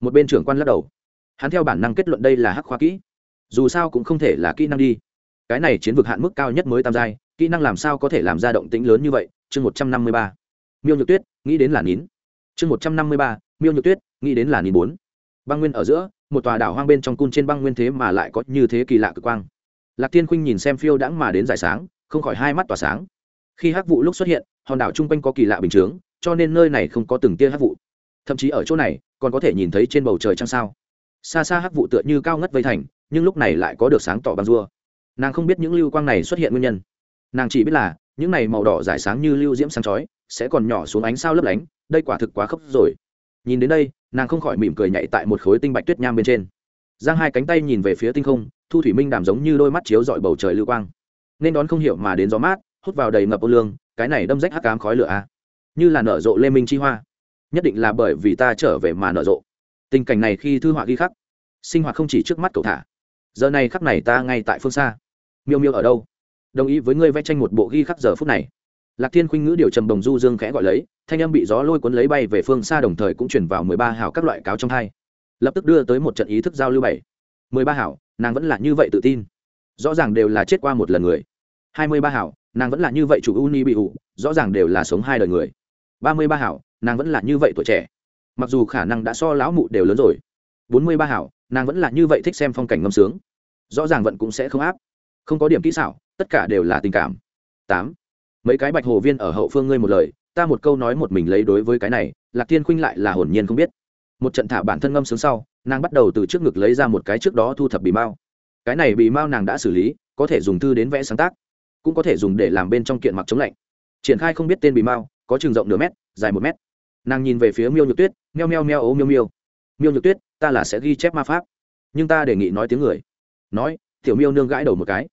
Một bên trưởng quan lắc đầu. Hắn theo bản năng kết luận đây là hắc khoa kỹ. Dù sao cũng không thể là kỹ năng đi. Cái này chiến vực hạn mức cao nhất mới tam giai, kỹ năng làm sao có thể làm ra động tĩnh lớn như vậy? Chương một trăm năm mươi ba. Miêu nhược tuyết, nghĩ đến là nín. Chương một trăm năm mươi ba, miêu nhược tuyết nghĩ đến là nhìn bốn. Băng nguyên ở giữa, một tòa đảo hoang bên trong cung trên băng nguyên thế mà lại có như thế kỳ lạ cực quang. Lạc tiên khuynh nhìn xem phiêu đãng mà đến giải sáng, không khỏi hai mắt tỏa sáng. Khi hắc vụ lúc xuất hiện, hòn đảo chung quanh có kỳ lạ bình chướng, cho nên nơi này không có từng tia hắc vụ. Thậm chí ở chỗ này, còn có thể nhìn thấy trên bầu trời trăng sao. Xa xa hắc vụ tựa như cao ngất vây thành, nhưng lúc này lại có được sáng tỏ bằng rua. Nàng không biết những lưu quang này xuất hiện nguyên nhân. Nàng chỉ biết là, những này màu đỏ giải sáng như lưu diễm sáng chói, sẽ còn nhỏ xuống ánh sao lấp lánh, đây quả thực quá khốc rồi nhìn đến đây, nàng không khỏi mỉm cười nhảy tại một khối tinh bạch tuyết nham bên trên. Giang hai cánh tay nhìn về phía tinh không, thu thủy minh đàm giống như đôi mắt chiếu dọi bầu trời lưu quang. Nên đón không hiểu mà đến gió mát, hút vào đầy ngập ô lương, cái này đâm rách hắc cám khói lửa a. À. như là nở rộ lê minh chi hoa. Nhất định là bởi vì ta trở về mà nở rộ. Tình cảnh này khi thư họa ghi khắc, sinh hoạt không chỉ trước mắt cậu thả. Giờ này khắc này ta ngay tại phương xa. Miêu miêu ở đâu? Đồng ý với ngươi vẽ tranh một bộ ghi khắc giờ phút này lạc thiên khuynh ngữ điều trầm đồng du dương khẽ gọi lấy, thanh âm bị gió lôi cuốn lấy bay về phương xa đồng thời cũng chuyển vào mười ba hào các loại cáo trong hai. Lập tức đưa tới một trận ý thức giao lưu bảy. Mười ba hảo nàng vẫn là như vậy tự tin. Rõ ràng đều là chết qua một lần người. Hai mươi ba hảo nàng vẫn là như vậy chủ uni bị ủ, rõ ràng đều là sống hai đời người. Ba mươi ba hảo nàng vẫn là như vậy tuổi trẻ. Mặc dù khả năng đã so lão mụ đều lớn rồi. Bốn mươi ba hảo nàng vẫn là như vậy thích xem phong cảnh ngâm sướng. Rõ ràng vẫn cũng sẽ không áp. Không có điểm kỹ xảo, tất cả đều là tình cảm. Tám mấy cái bạch hồ viên ở hậu phương ngươi một lời, ta một câu nói một mình lấy đối với cái này, lạc thiên khuynh lại là hồn nhiên không biết. Một trận thả bản thân ngâm sướng sau, nàng bắt đầu từ trước ngực lấy ra một cái trước đó thu thập bì mao. Cái này bì mao nàng đã xử lý, có thể dùng thư đến vẽ sáng tác, cũng có thể dùng để làm bên trong kiện mặc chống lạnh. Triển khai không biết tên bì mao, có trường rộng nửa mét, dài một mét. Nàng nhìn về phía miêu nhược tuyết, meo meo meo ố miêu miêu. Miêu nhược tuyết, ta là sẽ ghi chép ma pháp, nhưng ta đề nghị nói tiếng người. Nói, tiểu miêu nương gãi đầu một cái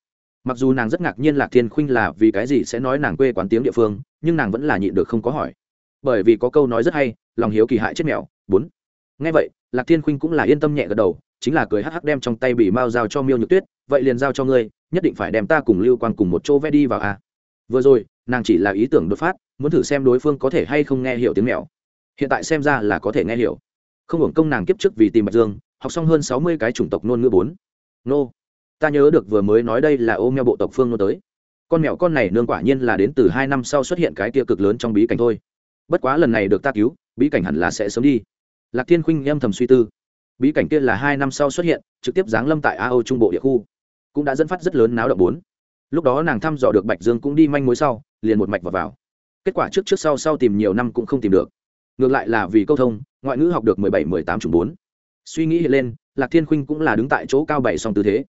mặc dù nàng rất ngạc nhiên lạc thiên khuynh là vì cái gì sẽ nói nàng quê quán tiếng địa phương, nhưng nàng vẫn là nhịn được không có hỏi. Bởi vì có câu nói rất hay, lòng hiếu kỳ hại chết mèo, bốn. Ngay vậy, lạc thiên khuynh cũng là yên tâm nhẹ gật đầu, chính là cười hắc hắc đem trong tay bị mao giao cho miêu nhược tuyết, vậy liền giao cho ngươi, nhất định phải đem ta cùng lưu quan cùng một chỗ vẽ đi vào a vừa rồi, nàng chỉ là ý tưởng đột phát, muốn thử xem đối phương có thể hay không nghe hiểu tiếng mèo. Hiện tại xem ra là có thể nghe hiểu. Không hưởng công nàng kiếp trước vì tìm bạch dương, học xong hơn sáu mươi cái chủng tộc nôn ngữ bốn. Nô ta nhớ được vừa mới nói đây là ô mèo bộ tộc phương nô tới. Con mèo con này nương quả nhiên là đến từ hai năm sau xuất hiện cái tia cực lớn trong bí cảnh thôi. Bất quá lần này được ta cứu bí cảnh hẳn là sẽ sớm đi. Lạc thiên khuynh âm thầm suy tư. Bí cảnh kia là hai năm sau xuất hiện trực tiếp giáng lâm tại a âu trung bộ địa khu cũng đã dẫn phát rất lớn náo động bốn. Lúc đó nàng thăm dò được bạch dương cũng đi manh mối sau liền một mạch vào, vào. kết quả trước trước sau sau tìm nhiều năm cũng không tìm được. Ngược lại là vì câu thông ngoại ngữ học được mười bảy mười tám chủng bốn. Suy nghĩ hiện lên lạc thiên khuynh cũng là đứng tại chỗ cao bảy song tư thế.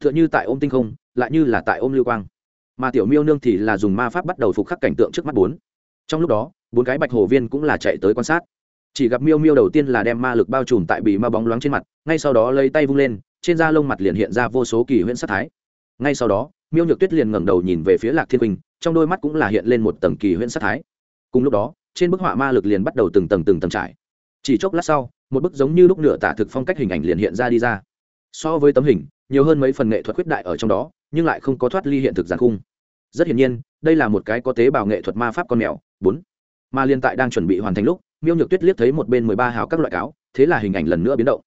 Tựa như tại ôm tinh không, lại như là tại ôm lưu quang. Mà tiểu miêu nương thì là dùng ma pháp bắt đầu phục khắc cảnh tượng trước mắt bốn. Trong lúc đó, bốn cái bạch hồ viên cũng là chạy tới quan sát. Chỉ gặp miêu miêu đầu tiên là đem ma lực bao trùm tại bị ma bóng loáng trên mặt, ngay sau đó lấy tay vung lên, trên da lông mặt liền hiện ra vô số kỳ huyễn sát thái. Ngay sau đó, miêu nhược tuyết liền ngẩng đầu nhìn về phía lạc thiên quỳnh, trong đôi mắt cũng là hiện lên một tầng kỳ huyễn sát thái. Cùng lúc đó, trên bức họa ma lực liền bắt đầu từng tầng từng tầng trải. Chỉ chốc lát sau, một bức giống như lúc nửa tả thực phong cách hình ảnh liền hiện ra đi ra. So với tấm hình nhiều hơn mấy phần nghệ thuật khuyết đại ở trong đó, nhưng lại không có thoát ly hiện thực giàn khung. Rất hiển nhiên, đây là một cái có tế bào nghệ thuật ma pháp con mèo. Bốn. Mà liên tại đang chuẩn bị hoàn thành lúc, miêu nhược tuyết liếc thấy một bên mười ba hào các loại cáo, thế là hình ảnh lần nữa biến động.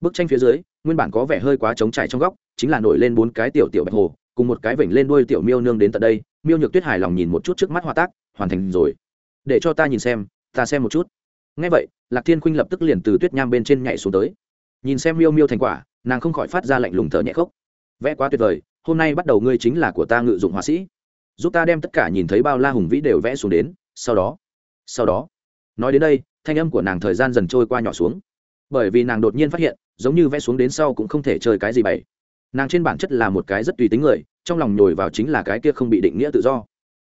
Bức tranh phía dưới, nguyên bản có vẻ hơi quá trống trải trong góc, chính là nổi lên bốn cái tiểu tiểu bạch hồ, cùng một cái vểnh lên đuôi tiểu miêu nương đến tận đây. Miêu nhược tuyết hài lòng nhìn một chút trước mắt hoa tác, hoàn thành rồi. Để cho ta nhìn xem, ta xem một chút. Ngay vậy, lạc thiên khuynh lập tức liền từ tuyết nham bên trên nhảy xuống tới. Nhìn xem miêu miêu thành quả nàng không khỏi phát ra lạnh lùng thở nhẹ khốc. Vẽ quá tuyệt vời, hôm nay bắt đầu ngươi chính là của ta ngự dụng họa sĩ. Giúp ta đem tất cả nhìn thấy bao la hùng vĩ đều vẽ xuống đến, sau đó sau đó. Nói đến đây, thanh âm của nàng thời gian dần trôi qua nhỏ xuống. Bởi vì nàng đột nhiên phát hiện, giống như vẽ xuống đến sau cũng không thể chơi cái gì bày nàng trên bản chất là một cái rất tùy tính người, trong lòng nhồi vào chính là cái kia không bị định nghĩa tự do.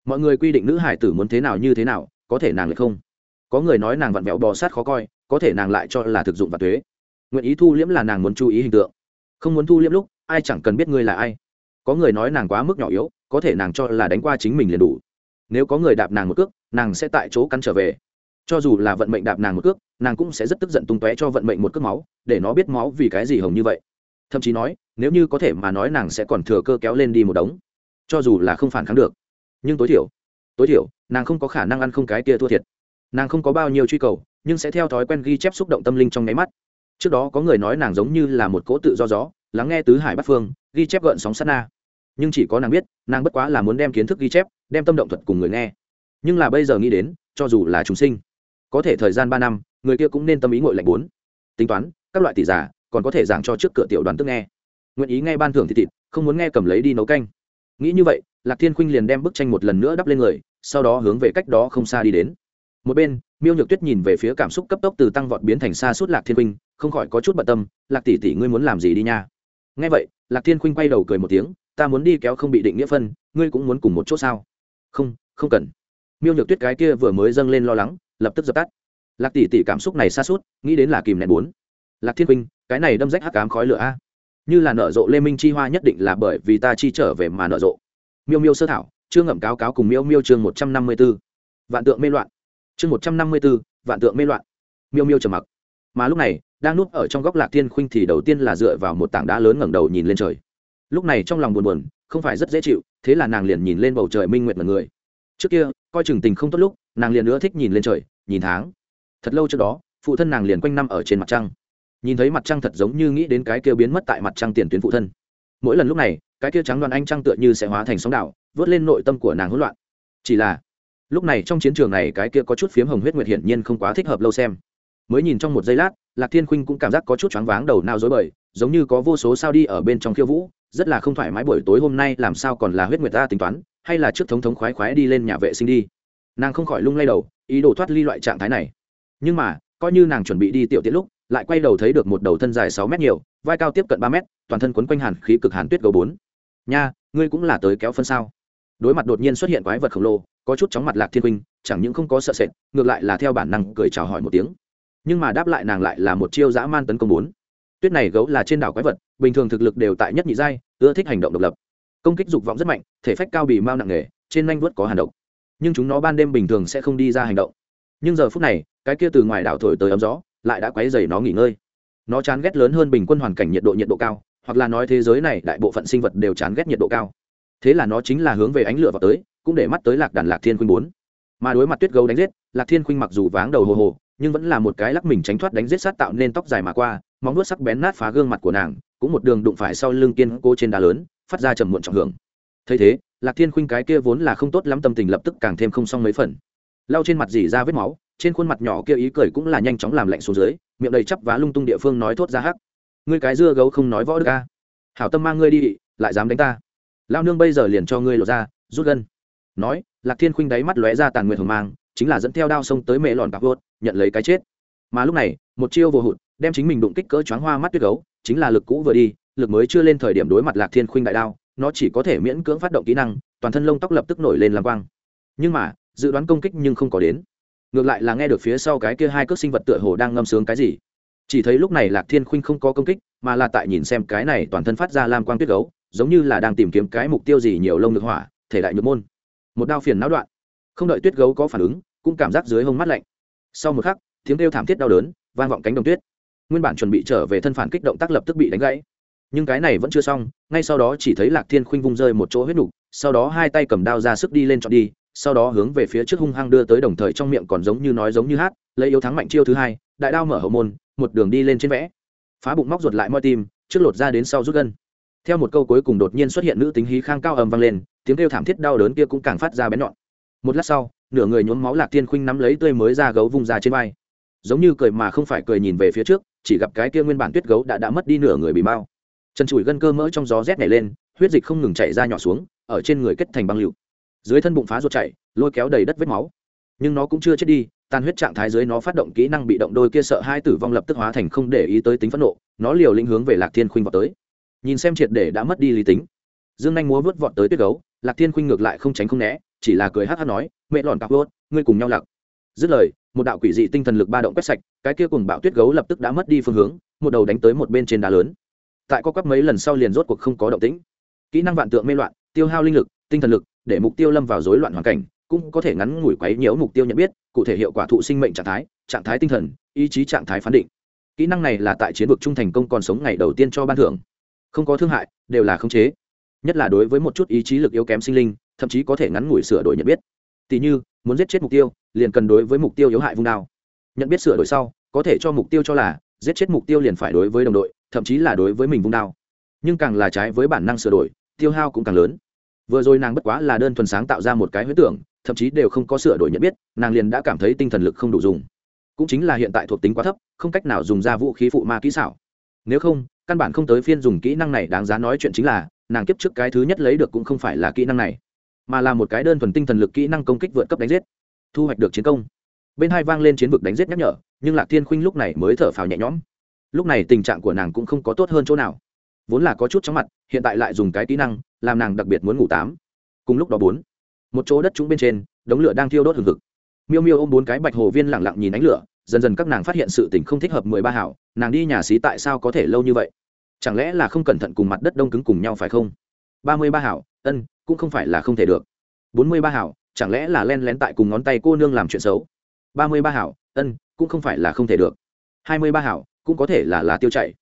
Mọi người quy định nữ hải tử muốn thế nào như thế nào, có thể nàng lại không. Có người nói nàng vặn vẹo bò sát khó coi, có thể nàng lại cho là thực dụng và thuế nguyện ý thu liễm là nàng muốn chú ý hình tượng. Không muốn thu liễm lúc, ai chẳng cần biết ngươi là ai. Có người nói nàng quá mức nhỏ yếu, có thể nàng cho là đánh qua chính mình liền đủ. Nếu có người đạp nàng một cước, nàng sẽ tại chỗ cắn trở về. Cho dù là vận mệnh đạp nàng một cước, nàng cũng sẽ rất tức giận tung tóe cho vận mệnh một cước máu, để nó biết máu vì cái gì hồng như vậy. Thậm chí nói, nếu như có thể mà nói nàng sẽ còn thừa cơ kéo lên đi một đống. Cho dù là không phản kháng được. Nhưng tối thiểu tối thiểu, nàng không có khả năng ăn không cái kia thua thiệt. Nàng không có bao nhiêu truy cầu, nhưng sẽ theo thói quen ghi chép xúc động tâm linh trong nháy mắt trước đó có người nói nàng giống như là một cỗ tự do gió, lắng nghe tứ hải bắc phương, ghi chép gợn sóng sát na. Nhưng chỉ có nàng biết, nàng bất quá là muốn đem kiến thức ghi chép, đem tâm động thuật cùng người nghe. Nhưng là bây giờ nghĩ đến, cho dù là chúng sinh, có thể thời gian ba năm, người kia cũng nên tâm ý ngội lạnh bốn. Tính toán, các loại tỷ giả, còn có thể giảng cho trước cửa tiểu đoàn tức nghe. Nguyện ý nghe ban thưởng thịt thịt, không muốn nghe cầm lấy đi nấu canh. Nghĩ như vậy, lạc thiên khuynh liền đem bức tranh một lần nữa đắp lên người, sau đó hướng về cách đó không xa đi đến. Một bên miêu nhược tuyết nhìn về phía cảm xúc cấp tốc từ tăng vọt biến thành xa suốt lạc thiên huynh, không khỏi có chút bận tâm, lạc tỷ tỷ ngươi muốn làm gì đi nha? Ngay vậy, lạc thiên huynh quay đầu cười một tiếng, ta muốn đi kéo không bị định nghĩa phân, ngươi cũng muốn cùng một chỗ sao? Không không cần. Miêu nhược tuyết cái kia vừa mới dâng lên lo lắng, lập tức dập tắt. Lạc tỷ tỷ cảm xúc này xa suốt, nghĩ đến là kìm nén bốn lạc thiên huynh cái này đâm rách hắc cám khói lửa a. Như là nở rộ lê minh chi hoa nhất định là bởi vì ta chi trở về mà nở rộ. Miêu miêu sơ thảo chưa ngậm cáo cáo cùng miêu miêu chương một trăm năm mươi b ố vạn tượng mê loạn chương một trăm năm mươi b ố vạn tượng mê loạn. Miêu miêu trầm mặc. Mà lúc này, đang núp ở trong góc lạc thiên khuynh thì đầu tiên là dựa vào một tảng đá lớn ngẩng đầu nhìn lên trời. Lúc này trong lòng buồn buồn, không phải rất dễ chịu, thế là nàng liền nhìn lên bầu trời minh nguyệt mật người. Trước kia, coi chừng tình không tốt lúc, nàng liền nữa thích nhìn lên trời, nhìn tháng. Thật lâu trước đó, phụ thân nàng liền quanh năm ở trên mặt trăng. Nhìn thấy mặt trăng thật giống như nghĩ đến cái kia biến mất tại mặt trăng tiền tuyến phụ thân. Mỗi lần lúc này, cái kia trắng đoàn anh trăng tựa như sẽ hóa thành sóng đảo, vớt lên nội tâm của nàng hỗn loạn. Chỉ là lúc này trong chiến trường này cái kia có chút phiếm hồng huyết nguyệt hiển nhiên không quá thích hợp lâu xem. Mới nhìn trong một giây lát, lạc thiên khuynh cũng cảm giác có chút choáng váng đầu nao dối bời, giống như có vô số sao đi ở bên trong khiêu vũ, rất là không thoải mái buổi tối hôm nay làm sao còn là huyết nguyệt ta tính toán, hay là trước thống thống khoái khoái đi lên nhà vệ sinh đi. Nàng không khỏi lung lay đầu, ý đồ thoát ly loại trạng thái này. Nhưng mà, coi như nàng chuẩn bị đi tiểu tiết lúc, lại quay đầu thấy được một đầu thân dài sáu mét nhiều, vai cao tiếp cận ba mét, toàn thân quấn quanh hàn khí cực hàn tuyết gấu bốn. Nha, ngươi cũng là tới kéo phân sao? Đối mặt đột nhiên xuất hiện quái vật khổng lồ có chút chóng mặt lạc thiên huynh chẳng những không có sợ sệt ngược lại là theo bản năng cười chào hỏi một tiếng. Nhưng mà đáp lại nàng lại là một chiêu dã man tấn công bốn. Tuyết này gấu là trên đảo quái vật bình thường thực lực đều tại nhất nhị giai ưa thích hành động độc lập. Công kích dục vọng rất mạnh thể phách cao bì mau nặng nghề, trên nanh vuốt có hàn độc. Nhưng chúng nó ban đêm bình thường sẽ không đi ra hành động. Nhưng giờ phút này cái kia từ ngoài đảo thổi tới ấm gió lại đã quấy dày nó nghỉ ngơi. Nó chán ghét lớn hơn bình quân hoàn cảnh nhiệt độ nhiệt độ cao hoặc là nói thế giới này đại bộ phận sinh vật đều chán ghét nhiệt độ cao. Thế là nó chính là hướng về ánh lửa vào tới cũng để mắt tới lạc đàn lạc thiên khuynh bốn. Mà đối mặt tuyết gấu đánh giết, lạc thiên khuynh mặc dù váng đầu hồ hồ, nhưng vẫn là một cái lắc mình tránh thoát đánh giết sát tạo nên tóc dài mà qua, móng nuốt sắc bén nát phá gương mặt của nàng, cũng một đường đụng phải sau lưng kiên cố trên đá lớn, phát ra trầm muộn trọng hưởng. Thấy thế, lạc thiên khuynh cái kia vốn là không tốt lắm tâm tình lập tức càng thêm không xong mấy phần. Lau trên mặt dỉ ra vết máu, trên khuôn mặt nhỏ kia ý cười cũng là nhanh chóng làm lạnh xuống dưới, miệng đầy chắp vá lung tung địa phương nói thốt ra hắc. Ngươi cái dưa gấu không nói võ được ca hảo tâm mang ngươi đi, lại dám đánh ta. Lao nương bây giờ liền cho ngươi lột ra, rút gân nói, lạc thiên khuynh đáy mắt lóe ra tàn nguyện hồng mang, chính là dẫn theo đao sông tới mẹ lòn bạc vốt, nhận lấy cái chết. Mà lúc này, một chiêu vô hụt, đem chính mình đụng kích cỡ choáng hoa mắt tuyết gấu, chính là lực cũ vừa đi, lực mới chưa lên thời điểm đối mặt lạc thiên khuynh đại đao, nó chỉ có thể miễn cưỡng phát động kỹ năng, toàn thân lông tóc lập tức nổi lên làm quang. Nhưng mà, dự đoán công kích nhưng không có đến. Ngược lại là nghe được phía sau cái kia hai cước sinh vật tựa hồ đang ngâm sướng cái gì. Chỉ thấy lúc này lạc thiên khuynh không có công kích, mà là tại nhìn xem cái này toàn thân phát ra lam quang tuyết gấu, giống như là đang tìm kiếm cái mục tiêu gì nhiều lông được hỏa, thể đại nhược môn một đao phiền não đoạn. Không đợi tuyết gấu có phản ứng, cũng cảm giác dưới hông mắt lạnh. Sau một khắc, tiếng kêu thảm thiết đau đớn, vang vọng cánh đồng tuyết. Nguyên bản chuẩn bị trở về thân phản kích động tác lập tức bị đánh gãy. Nhưng cái này vẫn chưa xong, ngay sau đó chỉ thấy lạc thiên khuynh vung rơi một chỗ huyết nục, sau đó hai tay cầm đao ra sức đi lên chọn đi, sau đó hướng về phía trước hung hăng đưa tới đồng thời trong miệng còn giống như nói giống như hát, lấy yếu thắng mạnh chiêu thứ hai, đại đao mở hậu môn, một đường đi lên trên vẽ. Phá bụng móc ruột lại moi tim, trước lột ra đến sau rút gân theo một câu cuối cùng đột nhiên xuất hiện nữ tính hí khang cao ầm vang lên, tiếng kêu thảm thiết đau đớn kia cũng càng phát ra bén nhọn. Một lát sau, nửa người nhuốm máu lạc thiên khuynh nắm lấy tươi mới ra gấu vung ra trên vai. Giống như cười mà không phải cười nhìn về phía trước, chỉ gặp cái kia nguyên bản tuyết gấu đã đã mất đi nửa người bị mau. Chân chùi gân cơ mỡ trong gió rét nảy lên, huyết dịch không ngừng chảy ra nhỏ xuống, ở trên người kết thành băng lựu. Dưới thân bụng phá ruột chảy, lôi kéo đầy đất vết máu. Nhưng nó cũng chưa chết đi tan huyết trạng thái dưới nó phát động kỹ năng bị động đôi kia sợ hai tử vong lập tức hóa thành không để ý tới tính phẫn nộ, nó liều lĩnh hướng về lạc thiên khuynh vọt tới nhìn xem triệt để đã mất đi lý tính. Dương anh múa vớt vọt tới tuyết gấu, lạc thiên khuynh ngược lại không tránh không né, chỉ là cười hát hát nói, mẹ lòn cặp vớt, ngươi cùng nhau lặc dứt lời, một đạo quỷ dị tinh thần lực ba động quét sạch, cái kia cùng bạo tuyết gấu lập tức đã mất đi phương hướng, một đầu đánh tới một bên trên đá lớn. Tại có quắc mấy lần sau liền rốt cuộc không có động tĩnh. Kỹ năng vạn tượng mê loạn, tiêu hao linh lực, tinh thần lực, để mục tiêu lâm vào rối loạn hoàn cảnh, cũng có thể ngắn ngủi quấy nhiễu mục tiêu nhận biết, cụ thể hiệu quả thụ sinh mệnh trạng thái trạng thái tinh thần, ý chí trạng thái phán định. Kỹ năng này là tại chiến vực trung thành công còn sống ngày đầu tiên cho ban thưởng không có thương hại, đều là khống chế. Nhất là đối với một chút ý chí lực yếu kém sinh linh, thậm chí có thể ngắn ngủi sửa đổi nhận biết. Tỷ như, muốn giết chết mục tiêu, liền cần đối với mục tiêu yếu hại vung đao. Nhận biết sửa đổi sau, có thể cho mục tiêu cho là, giết chết mục tiêu liền phải đối với đồng đội, thậm chí là đối với mình vung đao. Nhưng càng là trái với bản năng sửa đổi, tiêu hao cũng càng lớn. Vừa rồi nàng bất quá là đơn thuần sáng tạo ra một cái huyết tưởng, thậm chí đều không có sửa đổi nhận biết, nàng liền đã cảm thấy tinh thần lực không đủ dùng. Cũng chính là hiện tại thuộc tính quá thấp, không cách nào dùng ra vũ khí phụ ma kỹ xảo nếu không, căn bản không tới phiên dùng kỹ năng này, đáng giá nói chuyện chính là, nàng kiếp trước cái thứ nhất lấy được cũng không phải là kỹ năng này, mà là một cái đơn thuần tinh thần lực kỹ năng công kích vượt cấp đánh giết, thu hoạch được chiến công. Bên hai vang lên chiến vực đánh giết nhắc nhở, nhưng lạc thiên khuynh lúc này mới thở phào nhẹ nhõm. Lúc này tình trạng của nàng cũng không có tốt hơn chỗ nào. Vốn là có chút chóng mặt, hiện tại lại dùng cái kỹ năng, làm nàng đặc biệt muốn ngủ tám. Cùng lúc đó bốn, một chỗ đất trũng bên trên, đống lửa đang thiêu đốt hừng hực. Miêu miêu ôm bốn cái bạch hồ viên lẳng lặng nhìn ánh lửa, dần dần các nàng phát hiện sự tình không thích hợp mười ba hảo nàng đi nhà xí tại sao có thể lâu như vậy? Chẳng lẽ là không cẩn thận cùng mặt đất đông cứng cùng nhau phải không? Ba mươi ba hảo, ân, cũng không phải là không thể được. Bốn mươi ba hảo, chẳng lẽ là len lén tại cùng ngón tay cô nương làm chuyện xấu? Ba mươi ba hảo, ân, cũng không phải là không thể được. Hai mươi ba hảo, cũng có thể là là tiêu chảy.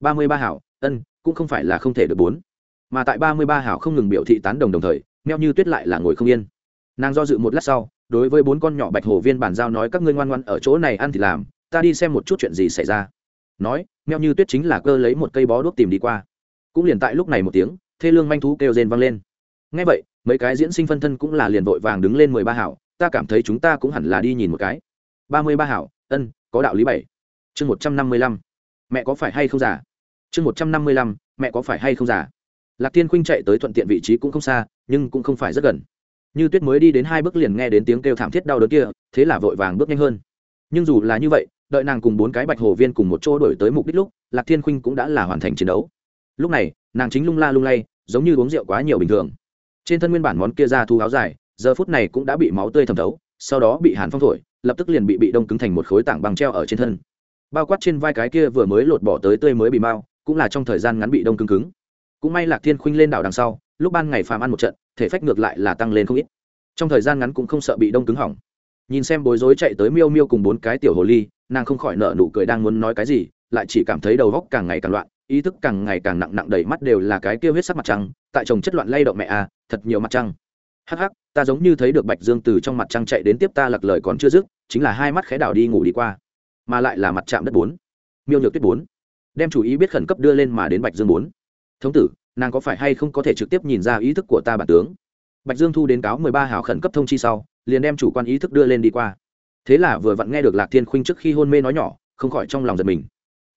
Ba mươi ba hảo, ân, cũng không phải là không thể được bốn. Mà tại ba mươi ba hảo không ngừng biểu thị tán đồng đồng thời, meo như tuyết lại là ngồi không yên. Nàng do dự một lát sau, đối với bốn con nhỏ bạch hồ viên bản giao nói các ngươi ngoan ngoan ở chỗ này ăn thì làm, ta đi xem một chút chuyện gì xảy ra nói, meo như tuyết chính là cơ lấy một cây bó đuốc tìm đi qua. Cũng liền tại lúc này một tiếng, thê lương manh thú kêu rên vang lên. Ngay vậy, mấy cái diễn sinh phân thân cũng là liền vội vàng đứng lên mười ba hảo, ta cảm thấy chúng ta cũng hẳn là đi nhìn một cái. Ba mươi ba hảo, ân, có đạo lý bảy. Chương một trăm năm mươi lăm. Mẹ có phải hay không giả chương một trăm năm mươi lăm, mẹ có phải hay không giả lạc tiên khuynh chạy tới thuận tiện vị trí cũng không xa, nhưng cũng không phải rất gần. Như tuyết mới đi đến hai bước liền nghe đến tiếng kêu thảm thiết đau đớn kia, thế là vội vàng bước nhanh hơn. Nhưng dù là như vậy đợi nàng cùng bốn cái bạch hồ viên cùng một chỗ đổi tới mục đích lúc, lạc thiên khuynh cũng đã là hoàn thành chiến đấu. Lúc này, nàng chính lung la lung lay, giống như uống rượu quá nhiều bình thường. Trên thân nguyên bản món kia ra thu áo dài, giờ phút này cũng đã bị máu tươi thẩm thấu, sau đó bị hàn phong thổi, lập tức liền bị bị đông cứng thành một khối tảng băng treo ở trên thân. Bao quát trên vai cái kia vừa mới lột bỏ tới tươi mới bị mau, cũng là trong thời gian ngắn bị đông cứng cứng. Cũng may lạc thiên khuynh lên đảo đằng sau, lúc ban ngày phàm ăn một trận, thể phách ngược lại là tăng lên không ít. Trong thời gian ngắn cũng không sợ bị đông cứng hỏng. Nhìn xem bối rối chạy tới miêu miêu cùng bốn cái tiểu hồ ly nàng không khỏi nở nụ cười đang muốn nói cái gì, lại chỉ cảm thấy đầu góc càng ngày càng loạn, ý thức càng ngày càng nặng nặng đầy mắt đều là cái kia huyết sắc mặt trăng, tại chồng chất loạn lay động mẹ à thật nhiều mặt trăng. Hắc hắc, ta giống như thấy được bạch dương từ trong mặt trăng chạy đến tiếp ta lặc lời còn chưa dứt, chính là hai mắt khẽ đảo đi ngủ đi qua. Mà lại là mặt chạm đất bốn, miêu nhược tuyết bốn. Đem chủ ý biết khẩn cấp đưa lên mà đến bạch dương bốn. Thống tử, nàng có phải hay không có thể trực tiếp nhìn ra ý thức của ta bản tướng? Bạch dương thu đến cáo mười ba hào khẩn cấp thông chi sau, liền đem chủ quan ý thức đưa lên đi qua thế là vừa vặn nghe được lạc thiên khuynh trước khi hôn mê nói nhỏ, không khỏi trong lòng giật mình.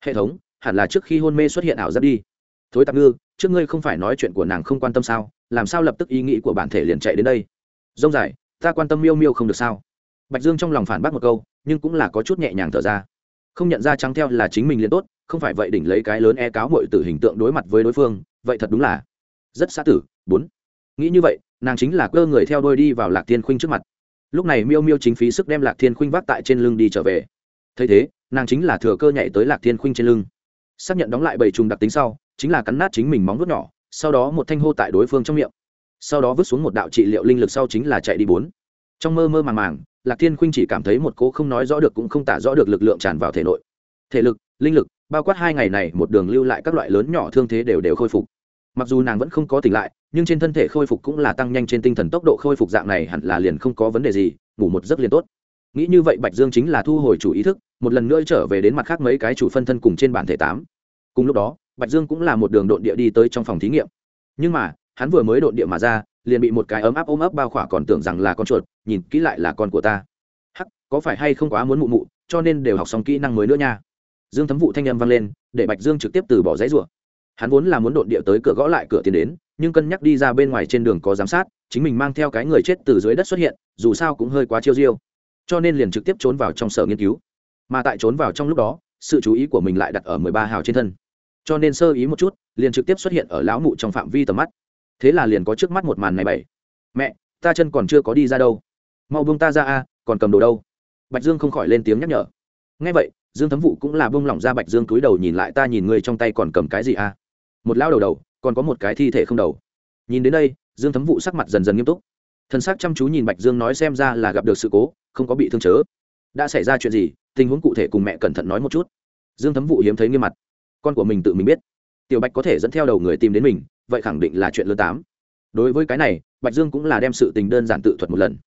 Hệ thống, hẳn là trước khi hôn mê xuất hiện ảo giác đi. Thối tạp ngư, trước ngươi không phải nói chuyện của nàng không quan tâm sao? Làm sao lập tức ý nghĩ của bản thể liền chạy đến đây? Dông dài, ta quan tâm miêu miêu không được sao? Bạch dương trong lòng phản bác một câu, nhưng cũng là có chút nhẹ nhàng thở ra. Không nhận ra trắng theo là chính mình liền tốt, không phải vậy đỉnh lấy cái lớn e cáo mội từ hình tượng đối mặt với đối phương, vậy thật đúng là rất xã tử. Bốn, nghĩ như vậy, nàng chính là cơ người theo đôi đi vào lạc thiên khuynh trước mặt lúc này miêu miêu chính phí sức đem lạc thiên khuynh vác tại trên lưng đi trở về. Thấy thế, nàng chính là thừa cơ nhảy tới lạc thiên khuynh trên lưng. Xác nhận đóng lại bảy trùng đặc tính sau, chính là cắn nát chính mình móng vuốt nhỏ, sau đó một thanh hô tại đối phương trong miệng. Sau đó vứt xuống một đạo trị liệu linh lực sau chính là chạy đi bốn. Trong mơ mơ màng màng, lạc thiên khuynh chỉ cảm thấy một cố không nói rõ được cũng không tả rõ được lực lượng tràn vào thể nội. Thể lực, linh lực, bao quát hai ngày này một đường lưu lại các loại lớn nhỏ thương thế đều đều khôi phục mặc dù nàng vẫn không có tỉnh lại, nhưng trên thân thể khôi phục cũng là tăng nhanh trên tinh thần tốc độ khôi phục dạng này hẳn là liền không có vấn đề gì, ngủ một giấc liền tốt. Nghĩ như vậy bạch dương chính là thu hồi chủ ý thức, một lần nữa trở về đến mặt khác mấy cái chủ phân thân cùng trên bản thể tám. Cùng lúc đó, bạch dương cũng là một đường độn địa đi tới trong phòng thí nghiệm. Nhưng mà, hắn vừa mới độn địa mà ra, liền bị một cái ấm áp ôm ấp bao khỏa còn tưởng rằng là con chuột, nhìn kỹ lại là con của ta. Hắc, có phải hay không quá muốn mụ mụ, cho nên đều học xong kỹ năng mới nữa nha. Dương thấm vụ thanh âm vang lên, để bạch dương trực tiếp từ bỏ giấy ruộng hắn vốn là muốn đột địa tới cửa gõ lại cửa tiến đến, nhưng cân nhắc đi ra bên ngoài trên đường có giám sát, chính mình mang theo cái người chết từ dưới đất xuất hiện, dù sao cũng hơi quá chiêu diêu. Cho nên liền trực tiếp trốn vào trong sở nghiên cứu. Mà tại trốn vào trong lúc đó, sự chú ý của mình lại đặt ở mười ba hào trên thân. Cho nên sơ ý một chút, liền trực tiếp xuất hiện ở lão mụ trong phạm vi tầm mắt. Thế là liền có trước mắt một màn này bảy. Mẹ, ta chân còn chưa có đi ra đâu. Mau buông ta ra a, còn cầm đồ đâu? Bạch dương không khỏi lên tiếng nhắc nhở. Ngay vậy, dương thấm vụ cũng là buông lỏng ra bạch dương túi đầu nhìn lại, ta nhìn người trong tay còn cầm cái gì a? Một lao đầu đầu, còn có một cái thi thể không đầu. Nhìn đến đây, dương thấm vụ sắc mặt dần dần nghiêm túc. Thân xác chăm chú nhìn bạch dương nói xem ra là gặp được sự cố, không có bị thương chớ. Đã xảy ra chuyện gì, tình huống cụ thể cùng mẹ cẩn thận nói một chút. Dương thấm vụ hiếm thấy nghiêm mặt. Con của mình tự mình biết. Tiểu bạch có thể dẫn theo đầu người tìm đến mình, vậy khẳng định là chuyện lớn tám. Đối với cái này, bạch dương cũng là đem sự tình đơn giản tự thuật một lần.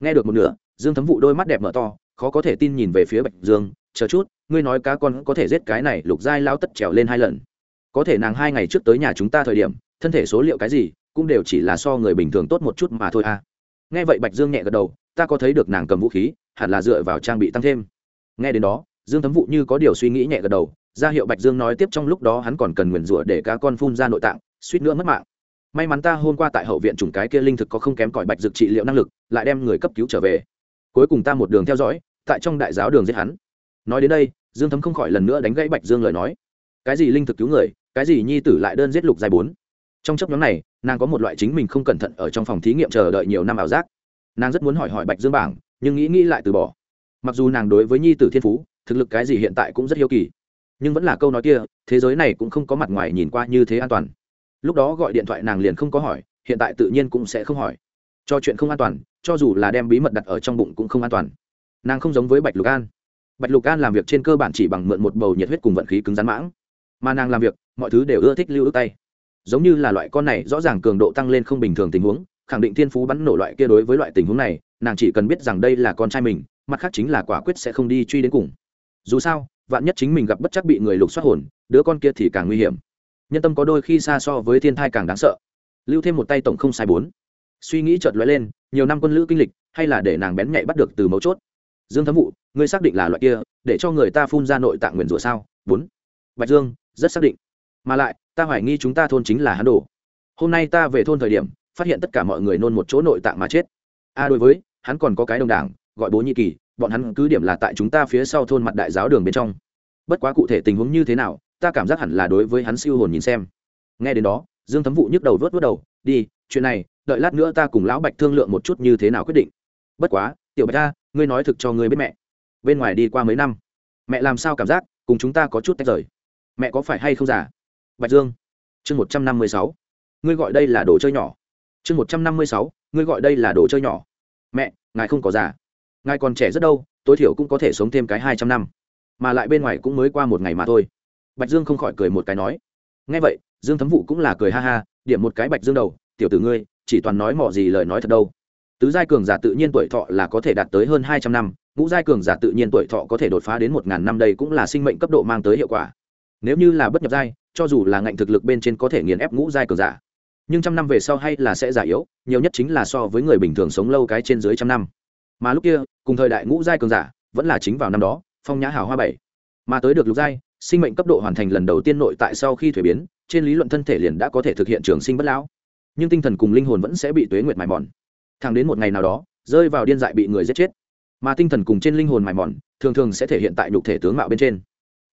Nghe được một nửa, dương thấm vụ đôi mắt đẹp mở to, khó có thể tin nhìn về phía bạch dương. Chờ chút, ngươi nói cá con có thể giết cái này lục giai lao tất trèo lên hai lần có thể nàng hai ngày trước tới nhà chúng ta thời điểm, thân thể số liệu cái gì cũng đều chỉ là so người bình thường tốt một chút mà thôi à. Nghe vậy bạch dương nhẹ gật đầu, ta có thấy được nàng cầm vũ khí, hẳn là dựa vào trang bị tăng thêm. Nghe đến đó, dương thấm vụ như có điều suy nghĩ nhẹ gật đầu, ra hiệu bạch dương nói tiếp trong lúc đó hắn còn cần nguyền rủa để cá con phun ra nội tạng, suýt nữa mất mạng. May mắn ta hôm qua tại hậu viện chủng cái kia linh thực có không kém cỏi bạch dược trị liệu năng lực, lại đem người cấp cứu trở về. Cuối cùng ta một đường theo dõi, tại trong đại giáo đường giết hắn. Nói đến đây, dương thấm không khỏi lần nữa đánh gãy bạch dương lời nói cái gì linh thực cứu người, cái gì nhi tử lại đơn giết lục dài bốn. Trong chấp nhóm này, nàng có một loại chính mình không cẩn thận ở trong phòng thí nghiệm chờ đợi nhiều năm ảo giác. Nàng rất muốn hỏi hỏi bạch dương bảng, nhưng nghĩ nghĩ lại từ bỏ. Mặc dù nàng đối với nhi tử thiên phú, thực lực cái gì hiện tại cũng rất hiếu kỳ, nhưng vẫn là câu nói kia, thế giới này cũng không có mặt ngoài nhìn qua như thế an toàn. Lúc đó gọi điện thoại nàng liền không có hỏi, hiện tại tự nhiên cũng sẽ không hỏi. Cho chuyện không an toàn, cho dù là đem bí mật đặt ở trong bụng cũng không an toàn. Nàng không giống với bạch lục an. Bạch lục an làm việc trên cơ bản chỉ bằng mượn một bầu nhiệt huyết cùng vận khí cứng rắn mãng mà nàng làm việc, mọi thứ đều ưa thích lưu ước tay. Giống như là loại con này rõ ràng cường độ tăng lên không bình thường tình huống, khẳng định thiên phú bắn nổ loại kia đối với loại tình huống này, nàng chỉ cần biết rằng đây là con trai mình, mặt khác chính là quả quyết sẽ không đi truy đến cùng. Dù sao, vạn nhất chính mình gặp bất chắc bị người lục xoát hồn, đứa con kia thì càng nguy hiểm. Nhân tâm có đôi khi xa so với thiên thai càng đáng sợ. Lưu thêm một tay tổng không sai bốn. Suy nghĩ chợt lóe lên, nhiều năm quân lữ kinh lịch, hay là để nàng bén nhạy bắt được từ mấu chốt. Dương thấm vụ ngươi xác định là loại kia, để cho người ta phun ra nội tạng nguyền rủa sao? Bốn. Bạch dương rất xác định. Mà lại, ta hoài nghi chúng ta thôn chính là hắn đồ. Hôm nay ta về thôn thời điểm, phát hiện tất cả mọi người nôn một chỗ nội tạng mà chết. A đối với, hắn còn có cái đồng đảng, gọi bố nhị kỳ, bọn hắn cứ điểm là tại chúng ta phía sau thôn mặt đại giáo đường bên trong. Bất quá cụ thể tình huống như thế nào, ta cảm giác hẳn là đối với hắn siêu hồn nhìn xem. Nghe đến đó, dương thấm vụ nhức đầu vớt vớt đầu, đi, chuyện này, đợi lát nữa ta cùng lão bạch thương lượng một chút như thế nào quyết định. Bất quá, tiểu bạch ta ngươi nói thực cho ngươi biết mẹ. Bên ngoài đi qua mấy năm, mẹ làm sao cảm giác cùng chúng ta có chút tách rời? Mẹ có phải hay không giả bạch dương, chương một trăm năm mươi sáu. Ngươi gọi đây là đồ chơi nhỏ. Chương một trăm năm mươi sáu, ngươi gọi đây là đồ chơi nhỏ. Mẹ, ngài không có già. Ngài còn trẻ rất đâu, tối thiểu cũng có thể sống thêm cái hai trăm năm. Mà lại bên ngoài cũng mới qua một ngày mà thôi. Bạch dương không khỏi cười một cái nói. Ngay vậy, dương thấm vụ cũng là cười ha ha, điểm một cái bạch dương đầu, tiểu tử ngươi, chỉ toàn nói mỏ gì lời nói thật đâu. Tứ giai cường giả tự nhiên tuổi thọ là có thể đạt tới hơn hai trăm năm, ngũ giai cường giả tự nhiên tuổi thọ có thể đột phá đến một ngàn năm đây cũng là sinh mệnh cấp độ mang tới hiệu quả nếu như là bất nhập giai, cho dù là ngạnh thực lực bên trên có thể nghiền ép ngũ giai cường giả, nhưng trăm năm về sau hay là sẽ già yếu, nhiều nhất chính là so với người bình thường sống lâu cái trên dưới trăm năm. Mà lúc kia, cùng thời đại ngũ giai cường giả, vẫn là chính vào năm đó, phong nhã hào hoa bảy. Mà tới được lục giai, sinh mệnh cấp độ hoàn thành lần đầu tiên nội tại sau khi thuế biến, trên lý luận thân thể liền đã có thể thực hiện trường sinh bất lão. Nhưng tinh thần cùng linh hồn vẫn sẽ bị tuế nguyệt mài mòn. Thẳng đến một ngày nào đó, rơi vào điên dại bị người giết chết. Mà tinh thần cùng trên linh hồn mài mòn, thường thường sẽ thể hiện tại nhục thể tướng mạo bên trên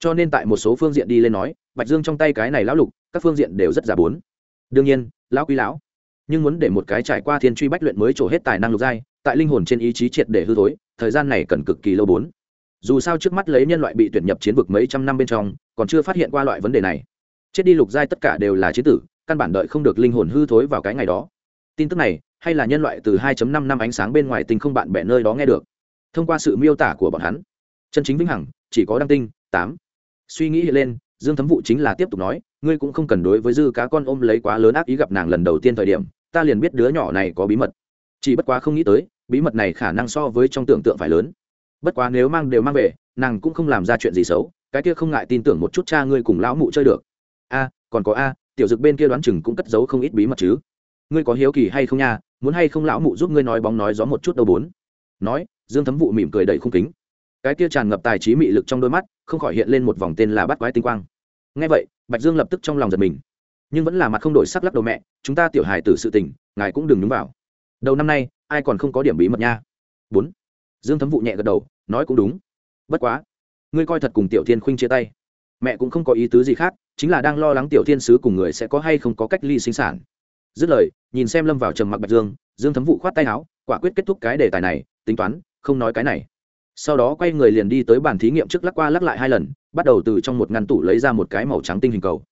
cho nên tại một số phương diện đi lên nói, bạch dương trong tay cái này lão lục, các phương diện đều rất giả bốn. Đương nhiên, lão quý lão, nhưng muốn để một cái trải qua thiên truy bách luyện mới trổ hết tài năng lục giai, tại linh hồn trên ý chí triệt để hư thối, thời gian này cần cực kỳ lâu bốn. Dù sao trước mắt lấy nhân loại bị tuyển nhập chiến vực mấy trăm năm bên trong, còn chưa phát hiện qua loại vấn đề này. Chết đi lục giai tất cả đều là chế tử, căn bản đợi không được linh hồn hư thối vào cái ngày đó. Tin tức này, hay là nhân loại từ 2.5 năm ánh sáng bên ngoài tinh không bạn bè nơi đó nghe được. Thông qua sự miêu tả của bọn hắn, chân chính vĩnh hằng, chỉ có đăng tinh, tám suy nghĩ lên, dương thấm vụ chính là tiếp tục nói, ngươi cũng không cần đối với dư cá con ôm lấy quá lớn ác ý gặp nàng lần đầu tiên thời điểm, ta liền biết đứa nhỏ này có bí mật. Chỉ bất quá không nghĩ tới, bí mật này khả năng so với trong tưởng tượng phải lớn. Bất quá nếu mang đều mang về, nàng cũng không làm ra chuyện gì xấu, cái kia không ngại tin tưởng một chút cha ngươi cùng lão mụ chơi được. A, còn có a, tiểu dực bên kia đoán chừng cũng cất giấu không ít bí mật chứ. Ngươi có hiếu kỳ hay không nha, muốn hay không lão mụ giúp ngươi nói bóng nói gió một chút đâu bốn. Nói, dương thấm vụ mỉm cười đầy khung kính cái kia tràn ngập tài trí mị lực trong đôi mắt, không khỏi hiện lên một vòng tên là bắt quái tinh quang. Ngay vậy, bạch dương lập tức trong lòng giật mình. Nhưng vẫn là mặt không đổi sắc lắc đầu mẹ, chúng ta tiểu hài tử sự tình, ngài cũng đừng đúng vào. Đầu năm nay, ai còn không có điểm bí mật nha? Bốn. Dương thấm vụ nhẹ gật đầu, nói cũng đúng. Bất quá, ngươi coi thật cùng tiểu thiên khuynh chia tay. Mẹ cũng không có ý tứ gì khác, chính là đang lo lắng tiểu thiên sứ cùng người sẽ có hay không có cách ly sinh sản. Dứt lời, nhìn xem lâm vào trầm mặc bạch dương dương thấm vụ khoát tay áo, quả quyết kết thúc cái đề tài này, tính toán, không nói cái này sau đó quay người liền đi tới bàn thí nghiệm trước lắc qua lắc lại hai lần, bắt đầu từ trong một ngăn tủ lấy ra một cái màu trắng tinh hình cầu.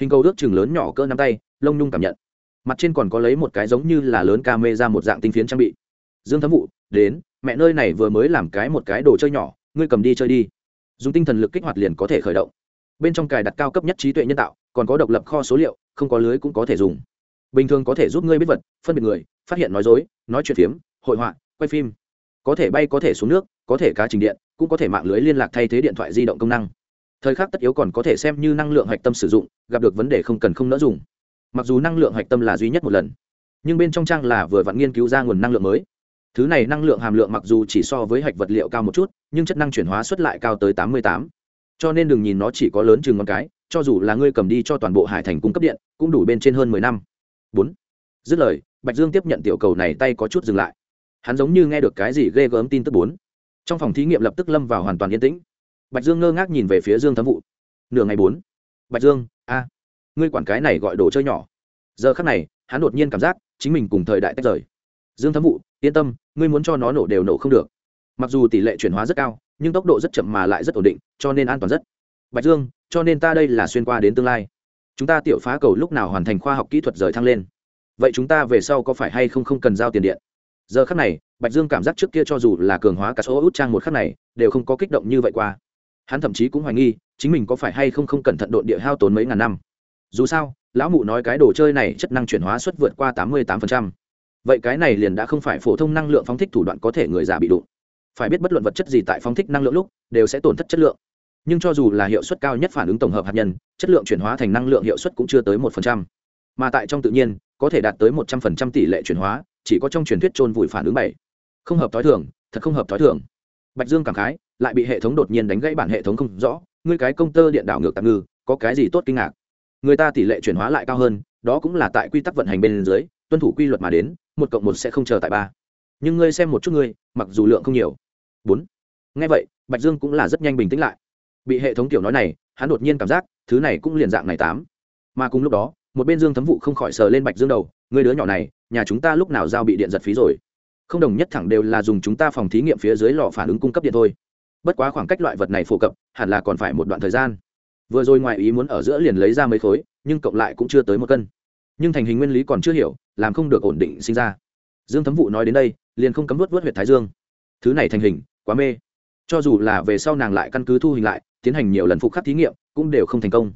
Hình cầu ước chừng lớn nhỏ cỡ nắm tay, lông nhung cảm nhận. Mặt trên còn có lấy một cái giống như là lớn ca mê ra một dạng tinh phiến trang bị. Dương thấm vụ đến, mẹ nơi này vừa mới làm cái một cái đồ chơi nhỏ, ngươi cầm đi chơi đi. Dùng tinh thần lực kích hoạt liền có thể khởi động. Bên trong cài đặt cao cấp nhất trí tuệ nhân tạo, còn có độc lập kho số liệu, không có lưới cũng có thể dùng. Bình thường có thể giúp ngươi biết vật, phân biệt người, phát hiện nói dối, nói chuyện phiếm, hội họa, quay phim có thể bay có thể xuống nước, có thể cá trình điện, cũng có thể mạng lưới liên lạc thay thế điện thoại di động công năng. Thời khắc tất yếu còn có thể xem như năng lượng hạch tâm sử dụng, gặp được vấn đề không cần không nỡ dùng. Mặc dù năng lượng hạch tâm là duy nhất một lần, nhưng bên trong trang là vừa vặn nghiên cứu ra nguồn năng lượng mới. Thứ này năng lượng hàm lượng mặc dù chỉ so với hạch vật liệu cao một chút, nhưng chất năng chuyển hóa xuất lại cao tới tám mươi tám. Cho nên đừng nhìn nó chỉ có lớn chừng ngón cái, cho dù là ngươi cầm đi cho toàn bộ hải thành cung cấp điện, cũng đủ bên trên hơn mười năm. Bốn. Dứt lời, bạch dương tiếp nhận tiểu cầu này tay có chút dừng lại hắn giống như nghe được cái gì ghê gớm tin tức bốn. Trong phòng thí nghiệm lập tức lâm vào hoàn toàn yên tĩnh. Bạch dương ngơ ngác nhìn về phía dương thấm vụ nửa ngày bốn. Bạch dương, a, ngươi quản cái này gọi đồ chơi nhỏ. Giờ khắc này, hắn đột nhiên cảm giác chính mình cùng thời đại tách rời. Dương thấm vụ yên tâm, ngươi muốn cho nó nổ đều nổ không được. Mặc dù tỷ lệ chuyển hóa rất cao, nhưng tốc độ rất chậm mà lại rất ổn định, cho nên an toàn rất. Bạch dương, cho nên ta đây là xuyên qua đến tương lai. Chúng ta tiểu phá cầu lúc nào hoàn thành khoa học kỹ thuật rời thăng lên? Vậy chúng ta về sau có phải hay không không cần giao tiền điện? Giờ khắc này, bạch dương cảm giác trước kia cho dù là cường hóa cả số út trang một khắc này, đều không có kích động như vậy qua. Hắn thậm chí cũng hoài nghi, chính mình có phải hay không không cẩn thận độn địa hao tốn mấy ngàn năm. Dù sao, lão mụ nói cái đồ chơi này chất năng chuyển hóa suất vượt qua tám mươi tám vậy cái này liền đã không phải phổ thông năng lượng phóng thích thủ đoạn có thể người già bị đụng. Phải biết bất luận vật chất gì tại phóng thích năng lượng lúc, đều sẽ tổn thất chất lượng. Nhưng cho dù là hiệu suất cao nhất phản ứng tổng hợp hạt nhân, chất lượng chuyển hóa thành năng lượng hiệu suất cũng chưa tới một phần trăm. Mà tại trong tự nhiên, có thể đạt tới một trăm phần trăm tỷ lệ chuyển hóa chỉ có trong truyền thuyết trôn vùi phản ứng bảy. Không hợp t h i thường, thật không hợp t h i thường. Bạch dương cảm khái, lại bị hệ thống đột nhiên đánh gãy bản hệ thống không rõ, ngươi cái công tơ điện đảo ngược tạm ngư, có cái gì tốt kinh ngạc? Người ta tỷ lệ chuyển hóa lại cao hơn, đó cũng là tại quy tắc vận hành bên dưới, tuân thủ quy luật mà đến, một cộng một sẽ không chờ tại ba. Nhưng ngươi xem một chút ngươi, mặc dù lượng không nhiều. Bốn. Ngay vậy, bạch dương cũng là rất nhanh bình tĩnh lại. Bị hệ thống tiểu nói này, hắn đột nhiên cảm giác, thứ này cũng liền dạng này tám. Mà cùng lúc đó, một bên dương thấm vụ không khỏi sờ lên bạch dương đầu người đứa nhỏ này nhà chúng ta lúc nào giao bị điện giật phí rồi? Không đồng nhất thẳng đều là dùng chúng ta phòng thí nghiệm phía dưới lò phản ứng cung cấp điện thôi. Bất quá khoảng cách loại vật này phổ cập, hẳn là còn phải một đoạn thời gian. Vừa rồi ngoài ý muốn ở giữa liền lấy ra mấy khối, nhưng cộng lại cũng chưa tới một cân. Nhưng thành hình nguyên lý còn chưa hiểu, làm không được ổn định sinh ra. Dương thấm vụ nói đến đây, liền không cấm vớt vớt huyệt thái dương. Thứ này thành hình, quá mê. Cho dù là về sau nàng lại căn cứ thu hình lại, tiến hành nhiều lần phục khắc thí nghiệm, cũng đều không thành công.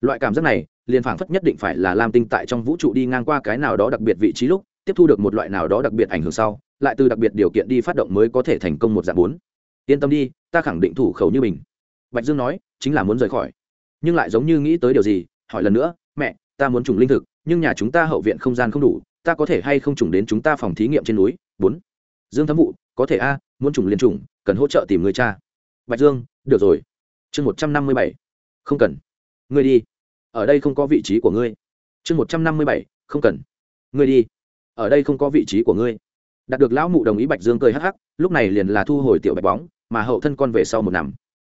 Loại cảm giác này liền phảng phất nhất định phải là lam tinh tại trong vũ trụ đi ngang qua cái nào đó đặc biệt vị trí lúc, tiếp thu được một loại nào đó đặc biệt ảnh hưởng sau, lại từ đặc biệt điều kiện đi phát động mới có thể thành công một dạng bốn. Yên tâm đi, ta khẳng định thủ khẩu như mình. Bạch dương nói, chính là muốn rời khỏi. Nhưng lại giống như nghĩ tới điều gì, hỏi lần nữa, mẹ, ta muốn trùng linh thực, nhưng nhà chúng ta hậu viện không gian không đủ, ta có thể hay không trùng đến chúng ta phòng thí nghiệm trên núi? bốn. Dương thấm vụ, có thể a, muốn trùng liên trùng, cần hỗ trợ tìm người cha. Bạch dương, được rồi. Chương một trăm năm mươi bảy. Không cần. Ngươi đi ở đây không có vị trí của ngươi. Chương một trăm năm mươi bảy, không cần. Ngươi đi. Ở đây không có vị trí của ngươi. Đạt được lão mụ đồng ý bạch dương cười hắc hắc, lúc này liền là thu hồi tiểu bạch bóng, mà hậu thân con về sau một nằm.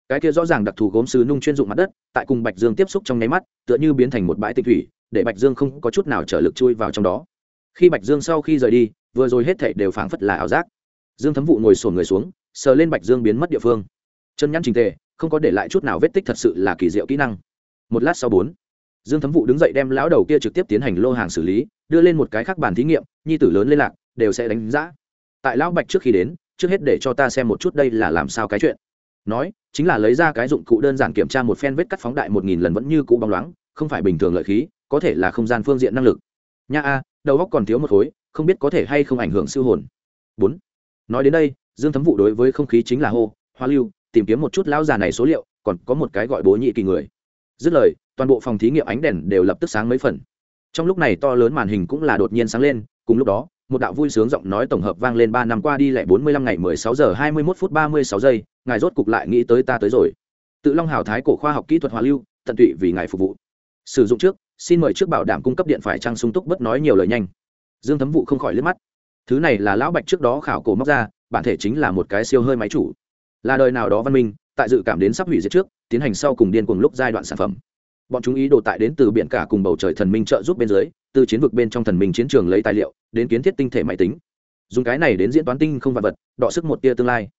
Cái kia rõ ràng đặc thù gốm sứ nung chuyên dụng mặt đất, tại cùng bạch dương tiếp xúc trong nháy mắt, tựa như biến thành một bãi tinh thủy, để bạch dương không có chút nào trở lực chui vào trong đó. Khi bạch dương sau khi rời đi, vừa rồi hết thảy đều phảng phất là ảo giác. Dương thấm vụ ngồi sồn người xuống, sờ lên bạch dương biến mất địa phương. Chân nhăn trình tề, không có để lại chút nào vết tích thật sự là kỳ diệu kỹ năng. Một lát sau bốn dương thấm vụ đứng dậy đem lão đầu kia trực tiếp tiến hành lô hàng xử lý, đưa lên một cái khác bàn thí nghiệm, nhi tử lớn liên lạc, đều sẽ đánh giá. Tại lão bạch trước khi đến, trước hết để cho ta xem một chút đây là làm sao cái chuyện. Nói, chính là lấy ra cái dụng cụ đơn giản kiểm tra một phen vết cắt phóng đại một nghìn lần vẫn như cũ bóng loáng, không phải bình thường lợi khí, có thể là không gian phương diện năng lực. Nha a, đầu góc còn thiếu một khối, không biết có thể hay không ảnh hưởng siêu hồn. Bốn, nói đến đây, dương thấm vụ đối với không khí chính là hô, hoa lưu, tìm kiếm một chút lão già này số liệu, còn có một cái gọi bố nhị kỳ người. Dứt lời toàn bộ phòng thí nghiệm ánh đèn đều lập tức sáng mấy phần. Trong lúc này to lớn màn hình cũng là đột nhiên sáng lên, cùng lúc đó, một đạo vui sướng giọng nói tổng hợp vang lên ba năm qua đi lại bốn mươi lăm ngày mười sáu giờ hai mươi mốt phút ba mươi sáu giây, ngài rốt cục lại nghĩ tới ta tới rồi. Tự long hào thái cổ khoa học kỹ thuật hòa lưu, tận tụy vì ngài phục vụ. Sử dụng trước, xin mời trước bảo đảm cung cấp điện phải trăng sung túc bất nói nhiều lời nhanh. Dương thấm vụ không khỏi liếc mắt. Thứ này là lão bạch trước đó khảo cổ móc ra, bản thể chính là một cái siêu hơi máy chủ. Là đời nào đó văn minh, tại dự cảm đến sắp hủy diệt trước, tiến hành sau cùng điên cùng lúc giai đoạn sản phẩm bọn chúng ý đồ tại đến từ biển cả cùng bầu trời thần minh trợ giúp bên dưới, từ chiến vực bên trong thần minh chiến trường lấy tài liệu, đến kiến thiết tinh thể máy tính. Dùng cái này đến diễn toán tinh không vật vật, đọ sức một tia tương lai.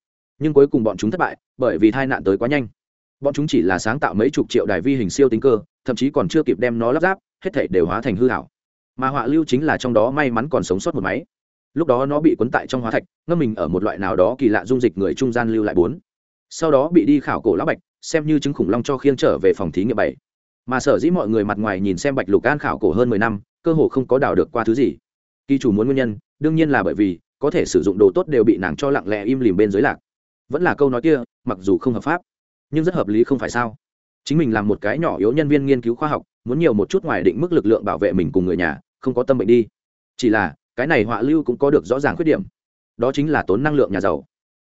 Nhưng cuối cùng bọn chúng thất bại, bởi vì tai nạn tới quá nhanh. Bọn chúng chỉ là sáng tạo mấy chục triệu đài vi hình siêu tính cơ, thậm chí còn chưa kịp đem nó lắp ráp, hết thể đều hóa thành hư hảo mà họa lưu chính là trong đó may mắn còn sống sót một máy. Lúc đó nó bị cuốn tại trong hóa thạch, ngâm mình ở một loại nào đó kỳ lạ dung dịch người trung gian lưu lại bốn. Sau đó bị đi khảo cổ lão bạch, xem như chứng khủng long cho khiêng trở về phòng thí nghiệm bảy mà sở dĩ mọi người mặt ngoài nhìn xem bạch lục an khảo cổ hơn mười năm, cơ hồ không có đào được qua thứ gì. Kỳ chủ muốn nguyên nhân, đương nhiên là bởi vì, có thể sử dụng đồ tốt đều bị nàng cho lặng lẽ im lìm bên dưới lạc. Vẫn là câu nói kia, mặc dù không hợp pháp, nhưng rất hợp lý không phải sao? Chính mình làm một cái nhỏ yếu nhân viên nghiên cứu khoa học, muốn nhiều một chút ngoài định mức lực lượng bảo vệ mình cùng người nhà, không có tâm bệnh đi. Chỉ là, cái này họa lưu cũng có được rõ ràng khuyết điểm. Đó chính là tốn năng lượng nhà giàu.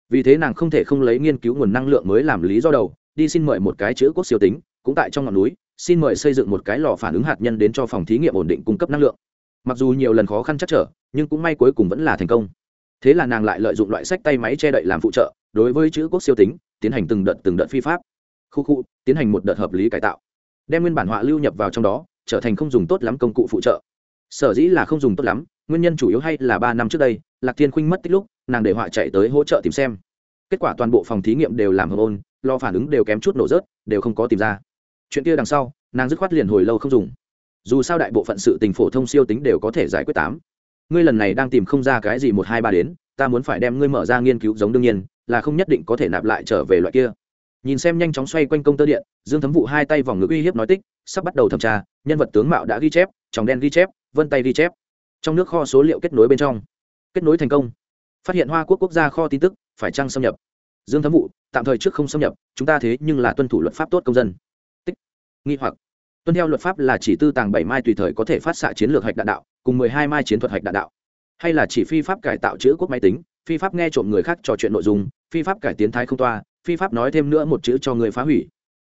Vì thế nàng không thể không lấy nghiên cứu nguồn năng lượng mới làm lý do đầu, đi xin mời một cái chữ quốc siêu tính, cũng tại trong ngọn núi xin mời xây dựng một cái lò phản ứng hạt nhân đến cho phòng thí nghiệm ổn định cung cấp năng lượng. Mặc dù nhiều lần khó khăn chắc trở, nhưng cũng may cuối cùng vẫn là thành công. Thế là nàng lại lợi dụng loại sách tay máy che đậy làm phụ trợ, đối với chữ quốc siêu tính, tiến hành từng đợt từng đợt phi pháp. Khu khu, tiến hành một đợt hợp lý cải tạo. Đem nguyên bản họa lưu nhập vào trong đó, trở thành không dùng tốt lắm công cụ phụ trợ. Sở dĩ là không dùng tốt lắm, nguyên nhân chủ yếu hay là ba năm trước đây, lạc thiên khuynh mất tích lúc, nàng để họa chạy tới hỗ trợ tìm xem. Kết quả toàn bộ phòng thí nghiệm đều làm hợp ôn lo phản ứng đều kém chút nổ rớt, đều không có tìm ra chuyện kia đằng sau, nàng dứt khoát liền hồi lâu không dùng. Dù sao đại bộ phận sự tình phổ thông siêu tính đều có thể giải quyết tám. Ngươi lần này đang tìm không ra cái gì một, hai, ba đến, ta muốn phải đem ngươi mở ra nghiên cứu giống đương nhiên, là không nhất định có thể nạp lại trở về loại kia. Nhìn xem nhanh chóng xoay quanh công tơ điện, dương thấm vụ hai tay vòng ngực uy hiếp nói tích, sắp bắt đầu thẩm tra, nhân vật tướng mạo đã ghi chép, tròng đen ghi chép, vân tay ghi chép. Trong nước kho số liệu kết nối bên trong. Kết nối thành công. Phát hiện hoa quốc quốc gia kho tin tức, phải chăng xâm nhập? Dương thấm vụ tạm thời trước không xâm nhập, chúng ta thế nhưng là tuân thủ luật pháp tốt công dân nghi hoặc. Tuân theo luật pháp là chỉ tư tàng bảy mai tùy thời có thể phát xạ chiến lược hạch đạn đạo, cùng mười hai mai chiến thuật hạch đạn đạo. Hay là chỉ phi pháp cải tạo chữ quốc máy tính, phi pháp nghe trộm người khác trò chuyện nội dung, phi pháp cải tiến thái không toa, phi pháp nói thêm nữa một chữ cho người phá hủy.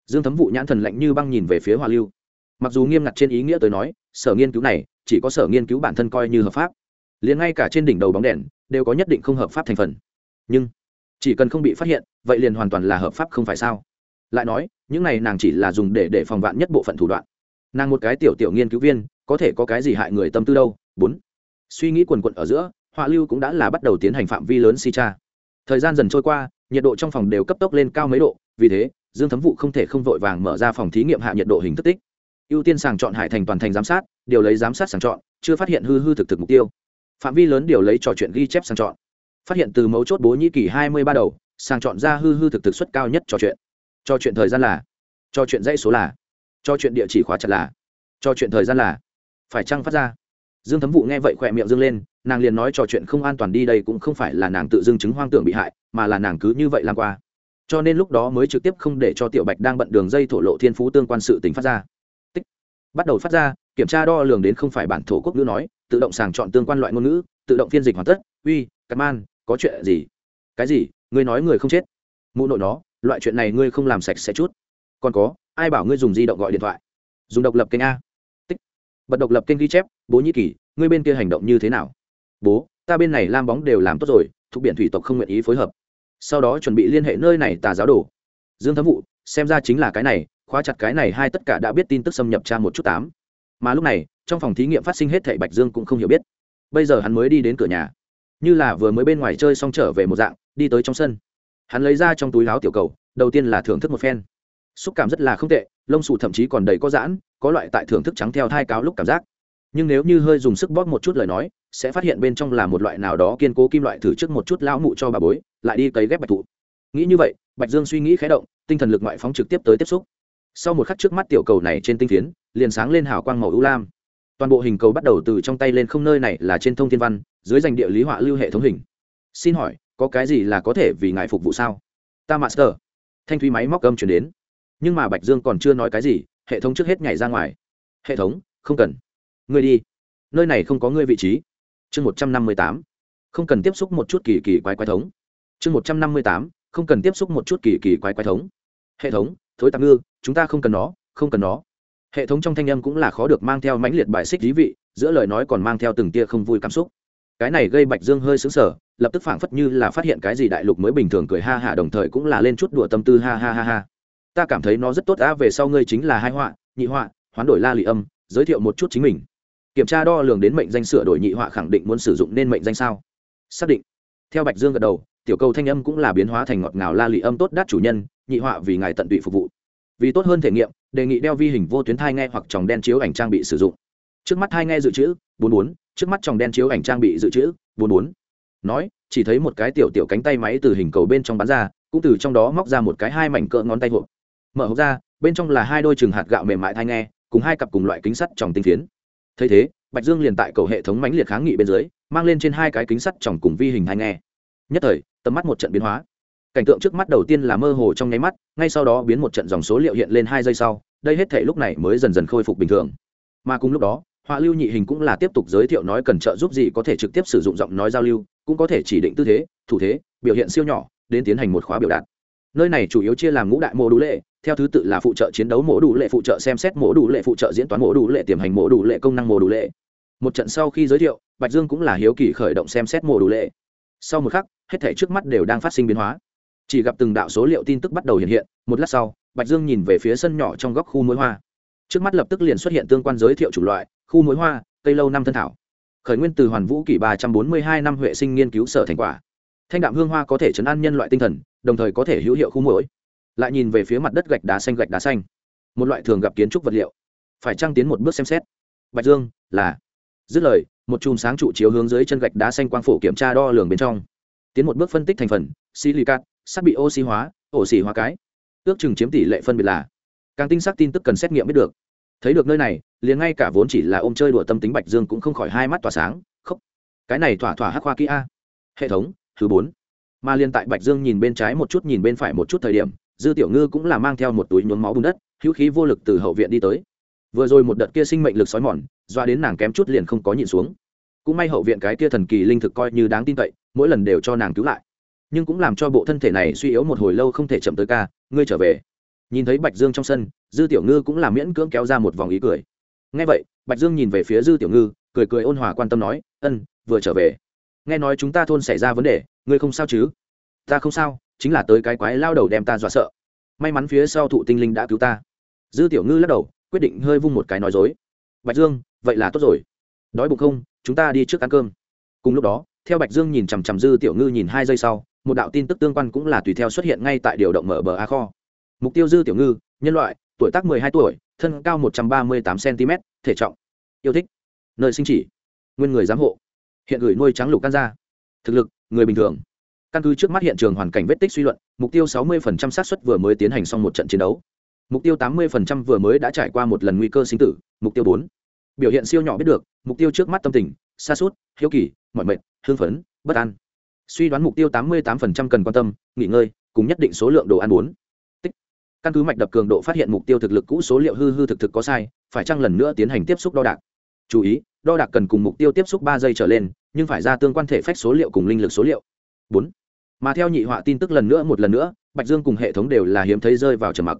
Dương thấm vụ nhãn thần lạnh như băng nhìn về phía hoa lưu. Mặc dù nghiêm ngặt trên ý nghĩa tới nói, sở nghiên cứu này, chỉ có sở nghiên cứu bản thân coi như hợp pháp. Liền ngay cả trên đỉnh đầu bóng đèn, đều có nhất định không hợp pháp thành phần. Nhưng, chỉ cần không bị phát hiện, vậy liền hoàn toàn là hợp pháp không phải sao? Lại nói những này nàng chỉ là dùng để để phòng vạn nhất bộ phận thủ đoạn. Nàng một cái tiểu tiểu nghiên cứu viên, có thể có cái gì hại người tâm tư đâu? Bốn. Suy nghĩ quần quận ở giữa, họa lưu cũng đã là bắt đầu tiến hành phạm vi lớn si cha thời gian dần trôi qua, nhiệt độ trong phòng đều cấp tốc lên cao mấy độ, vì thế, dương thấm vụ không thể không vội vàng mở ra phòng thí nghiệm hạ nhiệt độ hình thức tích. Ưu tiên sàng chọn hải thành toàn thành giám sát, điều lấy giám sát sàng chọn, chưa phát hiện hư hư thực thực mục tiêu. Phạm vi lớn điều lấy trò chuyện ghi chép sàng chọn. Phát hiện từ mấu chốt bố nhĩ kỳ hai mươi ba đầu, sàng chọn ra hư hư thực thực suất cao nhất trò chuyện cho chuyện thời gian là, cho chuyện dãy số là, cho chuyện địa chỉ khóa chặt là, cho chuyện thời gian là. Phải chăng phát ra? Dương thấm vụ nghe vậy khỏe miệng dương lên, nàng liền nói trò chuyện không an toàn đi đây cũng không phải là nàng tự dưng chứng hoang tưởng bị hại, mà là nàng cứ như vậy làm qua. Cho nên lúc đó mới trực tiếp không để cho tiểu bạch đang bận đường dây thổ lộ thiên phú tương quan sự tính phát ra. Tích. bắt đầu phát ra, kiểm tra đo lường đến không phải bản thổ quốc ngữ nói, tự động sàng chọn tương quan loại ngôn ngữ, tự động phiên dịch hoàn tất. Uy cắt man, có chuyện gì? Cái gì? Ngươi nói người không chết. Mụ nội nó loại chuyện này ngươi không làm sạch sẽ chút. Còn có, ai bảo ngươi dùng di động gọi điện thoại? Dùng độc lập kênh a. Tích. Bật độc lập kênh ghi chép, bố nhĩ kỳ, ngươi bên kia hành động như thế nào? Bố, ta bên này lam bóng đều làm tốt rồi, thuộc biển thủy tộc không nguyện ý phối hợp. Sau đó chuẩn bị liên hệ nơi này tà giáo đồ. Dương thấm vụ xem ra chính là cái này, khóa chặt cái này hai tất cả đã biết tin tức xâm nhập tra một chút tám. Mà lúc này, trong phòng thí nghiệm phát sinh hết thảy bạch dương cũng không hiểu biết. Bây giờ hắn mới đi đến cửa nhà. Như là vừa mới bên ngoài chơi xong trở về một dạng, đi tới trong sân hắn lấy ra trong túi láo tiểu cầu, đầu tiên là thưởng thức một phen. Xúc cảm rất là không tệ, lông sù thậm chí còn đầy có giãn, có loại tại thưởng thức trắng theo thai cáo lúc cảm giác. Nhưng nếu như hơi dùng sức bóp một chút lời nói, sẽ phát hiện bên trong là một loại nào đó kiên cố kim loại thử trước một chút lão mụ cho bà bối, lại đi cấy ghép bạch thụ. Nghĩ như vậy, bạch dương suy nghĩ khé động, tinh thần lực ngoại phóng trực tiếp tới tiếp xúc. Sau một khắc trước mắt tiểu cầu này trên tinh phiến, liền sáng lên hào quang màu ưu lam. Toàn bộ hình cầu bắt đầu từ trong tay lên không, nơi này là trên thông thiên văn, dưới danh địa lý họa lưu hệ thống hình. Xin hỏi có cái gì là có thể vì ngài phục vụ sao? Ta master. Thanh thúy máy móc âm chuyển đến. Nhưng mà bạch dương còn chưa nói cái gì, hệ thống trước hết nhảy ra ngoài. Hệ thống, không cần. Ngươi đi. Nơi này không có ngươi vị trí. Chương một trăm năm mươi tám. Không cần tiếp xúc một chút kỳ kỳ quái quái thống. Chương một trăm năm mươi tám. Không cần tiếp xúc một chút kỳ kỳ quái quái thống. Hệ thống, thối tạm ngư, chúng ta không cần nó, không cần nó. Hệ thống trong thanh âm cũng là khó được mang theo mãnh liệt bài xích dí vị, giữa lời nói còn mang theo từng tia không vui cảm xúc cái này gây bạch dương hơi xứng sở lập tức phảng phất như là phát hiện cái gì đại lục mới bình thường cười ha hả, đồng thời cũng là lên chút đùa tâm tư ha ha ha ha. Ta cảm thấy nó rất tốt đã về sau ngươi chính là hai họa, nhị họa, hoán đổi la lị âm, giới thiệu một chút chính mình. Kiểm tra đo lường đến mệnh danh sửa đổi nhị họa khẳng định muốn sử dụng nên mệnh danh sao? Xác định. Theo bạch dương gật đầu, tiểu cầu thanh âm cũng là biến hóa thành ngọt ngào la lị âm tốt đắt chủ nhân, nhị họa vì ngài tận tụy phục vụ. Vì tốt hơn thể nghiệm, đề nghị đeo vi hình vô tuyến thai nghe hoặc tròng đen chiếu ảnh trang bị sử dụng. Trước mắt thai nghe dự trữ, bốn bốn trước mắt tròng đen chiếu ảnh trang bị dự trữ, bốn bốn. Nói, chỉ thấy một cái tiểu tiểu cánh tay máy từ hình cầu bên trong bán ra, cũng từ trong đó móc ra một cái hai mảnh cỡ ngón tay hộp. Mở hộp ra, bên trong là hai đôi chừng hạt gạo mềm mại thai nghe, cùng hai cặp cùng loại kính sắt tròng tinh phiến. Thấy thế, bạch dương liền tại cầu hệ thống mãnh liệt kháng nghị bên dưới, mang lên trên hai cái kính sắt tròng cùng vi hình thai nghe. Nhất thời, tầm mắt một trận biến hóa. Cảnh tượng trước mắt đầu tiên là mơ hồ trong nháy mắt, ngay sau đó biến một trận dòng số liệu hiện lên hai giây sau, đây hết thể lúc này mới dần dần khôi phục bình thường. Mà cùng lúc đó họa lưu nhị hình cũng là tiếp tục giới thiệu nói cần trợ giúp gì có thể trực tiếp sử dụng giọng nói giao lưu, cũng có thể chỉ định tư thế, thủ thế, biểu hiện siêu nhỏ, đến tiến hành một khóa biểu đạt. Nơi này chủ yếu chia làm ngũ đại mô đủ lệ, theo thứ tự là phụ trợ chiến đấu mổ đủ lệ, phụ trợ xem xét mổ đủ lệ, phụ trợ diễn toán mổ đủ lệ, tiềm hành mổ đủ lệ, công năng mổ đủ lệ. Một trận sau khi giới thiệu, bạch dương cũng là hiếu kỳ khởi động xem xét mổ đủ lệ. Sau một khắc, hết thể trước mắt đều đang phát sinh biến hóa. Chỉ gặp từng đạo số liệu tin tức bắt đầu hiện hiện, một lát sau, bạch dương nhìn về phía sân nhỏ trong góc khu mối hoa. Trước mắt lập tức liền xuất hiện tương quan giới thiệu chủ loại khu mối hoa cây lâu năm thân thảo. Khởi nguyên từ hoàn vũ kỷ ba trăm bốn mươi hai năm huệ sinh nghiên cứu sở thành quả. Thanh đạm hương hoa có thể chấn an nhân loại tinh thần, đồng thời có thể hữu hiệu khu mũi lại nhìn về phía mặt đất gạch đá xanh gạch đá xanh. Một loại thường gặp kiến trúc vật liệu. Phải trăng tiến một bước xem xét? Bạch dương, là. Dứt lời, một chùm sáng trụ chiếu hướng dưới chân gạch đá xanh quang phổ kiểm tra đo lường bên trong. Tiến một bước phân tích thành phần, silicat, sắt bị oxy hóa ổ xỉ hóa cái. Ước chừng chiếm tỷ lệ phân biệt là. Càng tinh xác tin tức cần xét nghiệm biết được thấy được nơi này, liền ngay cả vốn chỉ là ôm chơi đùa tâm tính bạch dương cũng không khỏi hai mắt tỏa sáng, khóc. Cái này thỏa thỏa hắc khoa kỹ a. Hệ thống, thứ bốn. Mà liên tại bạch dương nhìn bên trái một chút nhìn bên phải một chút thời điểm, dư tiểu ngư cũng là mang theo một túi nhuốm máu bùn đất, hữu khí vô lực từ hậu viện đi tới. Vừa rồi một đợt kia sinh mệnh lực sói mòn, doa đến nàng kém chút liền không có nhịn xuống. Cũng may hậu viện cái kia thần kỳ linh thực coi như đáng tin cậy, mỗi lần đều cho nàng cứu lại. Nhưng cũng làm cho bộ thân thể này suy yếu một hồi lâu không thể chậm tới ca, ngươi trở về nhìn thấy bạch dương trong sân, dư tiểu ngư cũng là miễn cưỡng kéo ra một vòng ý cười. Ngay vậy, bạch dương nhìn về phía dư tiểu ngư, cười cười ôn hòa quan tâm nói, ân, vừa trở về. Nghe nói chúng ta thôn xảy ra vấn đề, ngươi không sao chứ? Ta không sao, chính là tới cái quái lao đầu đem ta dọa sợ. May mắn phía sau thụ tinh linh đã cứu ta. Dư tiểu ngư lắc đầu, quyết định hơi vung một cái nói dối. Bạch dương, vậy là tốt rồi. Đói bụng không? Chúng ta đi trước ăn cơm. Cùng lúc đó, theo bạch dương nhìn chằm chằm dư tiểu ngư nhìn hai giây sau, một đạo tin tức tương quan cũng là tùy theo xuất hiện ngay tại điều động mở bờ a kho mục tiêu dư tiểu ngư, nhân loại, tuổi tác 12 tuổi, thân cao 138 cm thể trọng, yêu thích, nơi sinh chỉ, nguyên người giám hộ, hiện gửi nuôi trắng lục can ra. Thực lực, người bình thường. Căn cứ trước mắt hiện trường hoàn cảnh vết tích suy luận, mục tiêu 60% xác suất vừa mới tiến hành xong một trận chiến đấu. Mục tiêu 80% vừa mới đã trải qua một lần nguy cơ sinh tử, mục tiêu 4. biểu hiện siêu nhỏ biết được, mục tiêu trước mắt tâm tình xa suốt hiếu kỳ mọi mệnh hương phấn, bất an. Suy đoán mục tiêu 88% cần quan tâm, nghỉ ngơi, cùng nhất định số lượng đồ ăn bốn căn cứ mạch đập cường độ phát hiện mục tiêu thực lực cũ số liệu hư hư thực thực có sai, phải chăng lần nữa tiến hành tiếp xúc đo đạc? Chú ý, đo đạc cần cùng mục tiêu tiếp xúc ba giây trở lên, nhưng phải ra tương quan thể phách số liệu cùng linh lực số liệu. Bốn, mà theo nhị họa tin tức lần nữa một lần nữa, bạch dương cùng hệ thống đều là hiếm thấy rơi vào trầm mặc.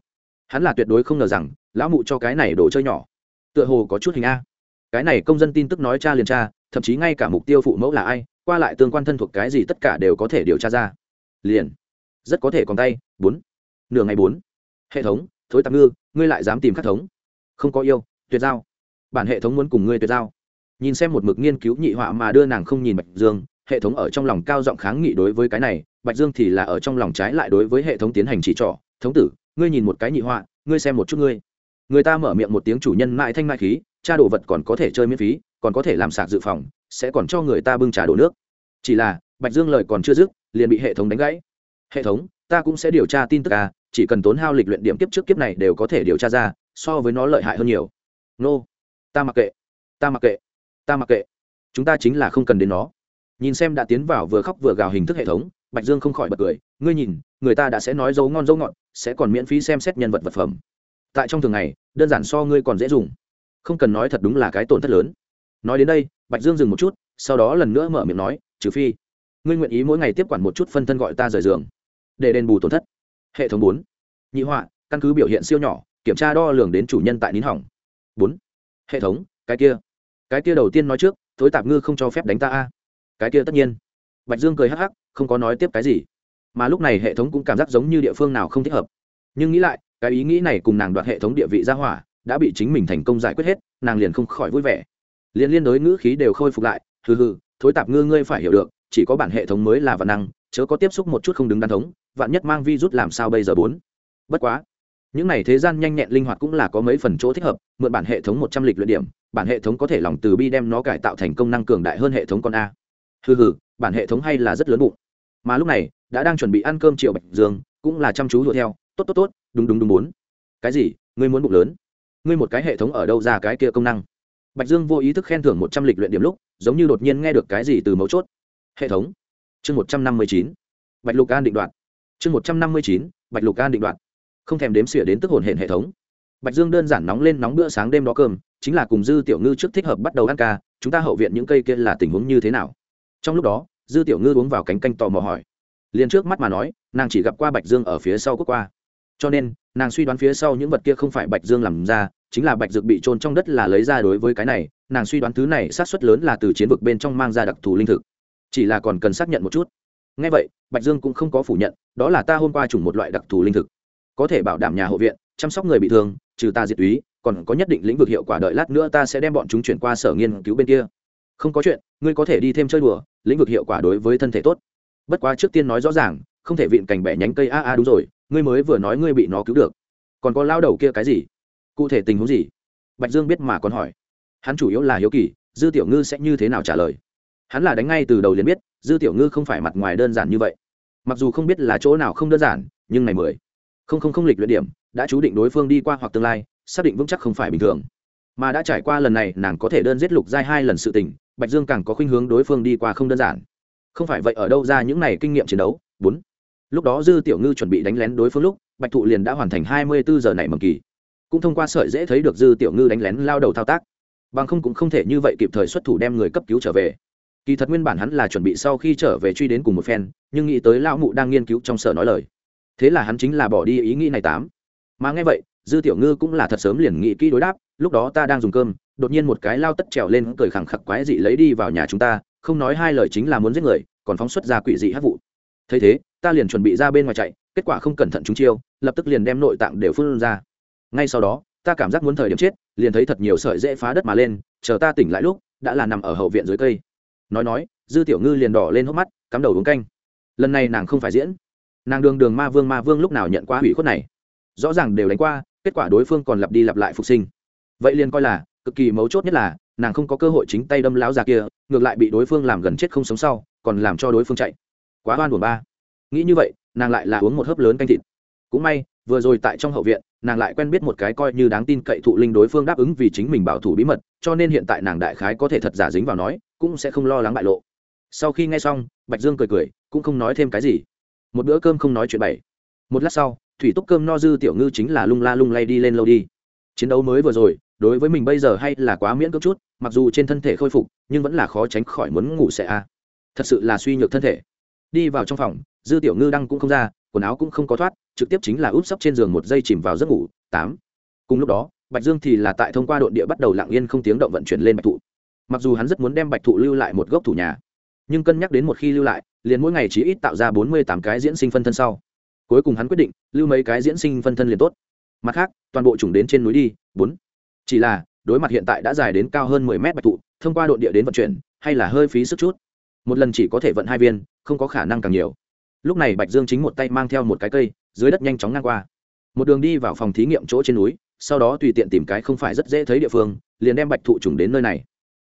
Hắn là tuyệt đối không ngờ rằng, lão mụ cho cái này đồ chơi nhỏ. Tựa hồ có chút hình a. Cái này công dân tin tức nói cha liền tra thậm chí ngay cả mục tiêu phụ mẫu là ai, qua lại tương quan thân thuộc cái gì tất cả đều có thể điều tra ra. Liền, rất có thể còn tay. Bốn, nửa ngày bốn hệ thống, thối tạp ngư, ngươi lại dám tìm khắc thống? Không có yêu, tuyệt giao. Bản hệ thống muốn cùng ngươi tuyệt giao. Nhìn xem một mực nghiên cứu nhị họa mà đưa nàng không nhìn bạch dương, hệ thống ở trong lòng cao giọng kháng nghị đối với cái này, bạch dương thì là ở trong lòng trái lại đối với hệ thống tiến hành chỉ trỏ. Thống tử, ngươi nhìn một cái nhị họa, ngươi xem một chút ngươi. Người ta mở miệng một tiếng chủ nhân mãi thanh mãi khí, cha đồ vật còn có thể chơi miễn phí, còn có thể làm sạc dự phòng, sẽ còn cho người ta bưng trà đổ nước. Chỉ là, bạch dương lời còn chưa dứt, liền bị hệ thống đánh gãy. Hệ thống, ta cũng sẽ điều tra tin tức à chỉ cần tốn hao lịch luyện điểm kiếp trước kiếp này đều có thể điều tra ra, so với nó lợi hại hơn nhiều. Nô, ta mặc kệ, ta mặc kệ, ta mặc kệ. Chúng ta chính là không cần đến nó. Nhìn xem đã tiến vào vừa khóc vừa gào hình thức hệ thống, bạch dương không khỏi bật cười. Ngươi nhìn, người ta đã sẽ nói dấu ngon dấu ngọt, sẽ còn miễn phí xem xét nhân vật vật phẩm. Tại trong thường ngày, đơn giản so ngươi còn dễ dùng. Không cần nói thật đúng là cái tổn thất lớn. Nói đến đây, bạch dương dừng một chút, sau đó lần nữa mở miệng nói, trừ phi, ngươi nguyện ý mỗi ngày tiếp quản một chút phân thân gọi ta rời giường, để đền bù tổn thất hệ thống bốn. Nhị họa, căn cứ biểu hiện siêu nhỏ, kiểm tra đo lường đến chủ nhân tại nín hỏng. Bốn. Hệ thống, cái kia. Cái kia đầu tiên nói trước, thối tạp ngư không cho phép đánh ta a. Cái kia tất nhiên. Bạch dương cười hắc hắc, không có nói tiếp cái gì. Mà lúc này hệ thống cũng cảm giác giống như địa phương nào không thích hợp. Nhưng nghĩ lại, cái ý nghĩ này cùng nàng đoạt hệ thống địa vị ra hỏa, đã bị chính mình thành công giải quyết hết, nàng liền không khỏi vui vẻ. Liên liên đối ngữ khí đều khôi phục lại, hừ hừ, thối tạp ngư ngươi phải hiểu được chỉ có bản hệ thống mới là vạn năng, chớ có tiếp xúc một chút không đứng đắn thống, vạn nhất mang vi rút làm sao bây giờ bốn? Bất quá, những này thế gian nhanh nhẹn linh hoạt cũng là có mấy phần chỗ thích hợp, mượn bản hệ thống một trăm lịch luyện điểm, bản hệ thống có thể lòng từ bi đem nó cải tạo thành công năng cường đại hơn hệ thống con a. Hừ hừ, bản hệ thống hay là rất lớn bụng. Mà lúc này, đã đang chuẩn bị ăn cơm triệu bạch dương, cũng là chăm chú đuổi theo, tốt tốt tốt, đúng đúng đúng bốn. Cái gì, ngươi muốn bụng lớn? Ngươi một cái hệ thống ở đâu ra cái kia công năng? Bạch dương vô ý thức khen thưởng một trăm lịch luyện điểm lúc, giống như đột nhiên nghe được cái gì từ mấu chốt hệ thống. Chương một trăm năm mươi chín. Bạch lục an định đoạn chương một trăm năm mươi chín. Bạch lục an định đoạn không thèm đếm xỉa đến tức hồn hển hệ thống. Bạch dương đơn giản nóng lên nóng bữa sáng đêm đó cơm, chính là cùng dư tiểu ngư trước thích hợp bắt đầu ăn ca, chúng ta hậu viện những cây kia là tình huống như thế nào? Trong lúc đó, dư tiểu ngư uống vào cánh canh tò mò hỏi. Liền trước mắt mà nói, nàng chỉ gặp qua bạch dương ở phía sau quốc qua. Cho nên, nàng suy đoán phía sau những vật kia không phải bạch dương làm ra, chính là bạch dược bị trôn trong đất là lấy ra đối với cái này. Nàng suy đoán thứ này sát xuất lớn là từ chiến vực bên trong mang ra đặc thù linh thực chỉ là còn cần xác nhận một chút. Ngay vậy, bạch dương cũng không có phủ nhận, đó là ta hôm qua chủng một loại đặc thù linh thực. Có thể bảo đảm nhà hộ viện, chăm sóc người bị thương, trừ ta diệt túy, còn có nhất định lĩnh vực hiệu quả đợi lát nữa ta sẽ đem bọn chúng chuyển qua sở nghiên cứu bên kia. Không có chuyện, ngươi có thể đi thêm chơi đùa, lĩnh vực hiệu quả đối với thân thể tốt. Bất quá trước tiên nói rõ ràng, không thể vịn cành bẻ nhánh cây a a đúng rồi, ngươi mới vừa nói ngươi bị nó cứu được. Còn có lao đầu kia cái gì? Cụ thể tình huống gì? Bạch dương biết mà còn hỏi. Hắn chủ yếu là hiếu kỳ, dư tiểu ngư sẽ như thế nào trả lời? Hắn là đánh ngay từ đầu liền biết, dư tiểu ngư không phải mặt ngoài đơn giản như vậy. Mặc dù không biết là chỗ nào không đơn giản, nhưng này mười không không không lịch luyện điểm đã chú định đối phương đi qua hoặc tương lai, xác định vững chắc không phải bình thường. Mà đã trải qua lần này, nàng có thể đơn giết lục giai hai lần sự tình, bạch dương càng có khuynh hướng đối phương đi qua không đơn giản. Không phải vậy ở đâu ra những này kinh nghiệm chiến đấu? Bốn lúc đó dư tiểu ngư chuẩn bị đánh lén đối phương lúc, bạch thụ liền đã hoàn thành hai mươi bốn giờ này mầm kỳ. Cũng thông qua sợi dễ thấy được dư tiểu ngư đánh lén lao đầu thao tác. Bằng không cũng không thể như vậy kịp thời xuất thủ đem người cấp cứu trở về kỳ thật nguyên bản hắn là chuẩn bị sau khi trở về truy đến cùng một phen, nhưng nghĩ tới lão mụ đang nghiên cứu trong sở nói lời. Thế là hắn chính là bỏ đi ý nghĩ này tám. Mà nghe vậy, dư tiểu ngư cũng là thật sớm liền nghĩ kỹ đối đáp, lúc đó ta đang dùng cơm, đột nhiên một cái lao tất trèo lên cười khẳng khặc quái dị lấy đi vào nhà chúng ta, không nói hai lời chính là muốn giết người, còn phóng xuất ra quỷ dị hát vụ. Thấy thế, ta liền chuẩn bị ra bên ngoài chạy, kết quả không cẩn thận chúng chiêu, lập tức liền đem nội tạng đều phun ra. Ngay sau đó, ta cảm giác muốn thời điểm chết, liền thấy thật nhiều sợi dễ phá đất mà lên, chờ ta tỉnh lại lúc, đã là nằm ở hậu viện dưới cây nói nói, dư tiểu ngư liền đỏ lên hốc mắt, cắm đầu uống canh. Lần này nàng không phải diễn. Nàng đường đường ma vương ma vương lúc nào nhận qua hủy khuất này? Rõ ràng đều đánh qua, kết quả đối phương còn lặp đi lặp lại phục sinh. Vậy liền coi là, cực kỳ mấu chốt nhất là, nàng không có cơ hội chính tay đâm láo già kia, ngược lại bị đối phương làm gần chết không sống sau, còn làm cho đối phương chạy. Quá oan buồn ba. Nghĩ như vậy, nàng lại là uống một hớp lớn canh thịt. Cũng may, vừa rồi tại trong hậu viện, nàng lại quen biết một cái coi như đáng tin cậy thụ linh đối phương đáp ứng vì chính mình bảo thủ bí mật, cho nên hiện tại nàng đại khái có thể thật giả dính vào nói cũng sẽ không lo lắng bại lộ. Sau khi nghe xong, bạch dương cười cười, cũng không nói thêm cái gì. Một bữa cơm không nói chuyện bậy. Một lát sau, thủy túc cơm no dư tiểu ngư chính là lung la lung lay đi lên lâu đi. Chiến đấu mới vừa rồi, đối với mình bây giờ hay là quá miễn cưỡng chút, mặc dù trên thân thể khôi phục, nhưng vẫn là khó tránh khỏi muốn ngủ sẽ a. Thật sự là suy nhược thân thể. Đi vào trong phòng, dư tiểu ngư đăng cũng không ra, quần áo cũng không có thoát, trực tiếp chính là úp sấp trên giường một giây chìm vào giấc ngủ, tám. Cùng lúc đó, bạch dương thì là tại thông qua đội địa bắt đầu lặng yên không tiếng động vận chuyển lên bạch thụ mặc dù hắn rất muốn đem bạch thụ lưu lại một gốc thủ nhà, nhưng cân nhắc đến một khi lưu lại, liền mỗi ngày chỉ ít tạo ra bốn mươi tám cái diễn sinh phân thân sau. Cuối cùng hắn quyết định, lưu mấy cái diễn sinh phân thân liền tốt. Mặt khác, toàn bộ chủng đến trên núi đi, bốn. Chỉ là, đối mặt hiện tại đã dài đến cao hơn mười mét bạch thụ, thông qua đội địa đến vận chuyển, hay là hơi phí sức chút. Một lần chỉ có thể vận hai viên, không có khả năng càng nhiều. Lúc này bạch dương chính một tay mang theo một cái cây, dưới đất nhanh chóng ngang qua. Một đường đi vào phòng thí nghiệm chỗ trên núi, sau đó tùy tiện tìm cái không phải rất dễ thấy địa phương, liền đem bạch thụ trùng đến nơi này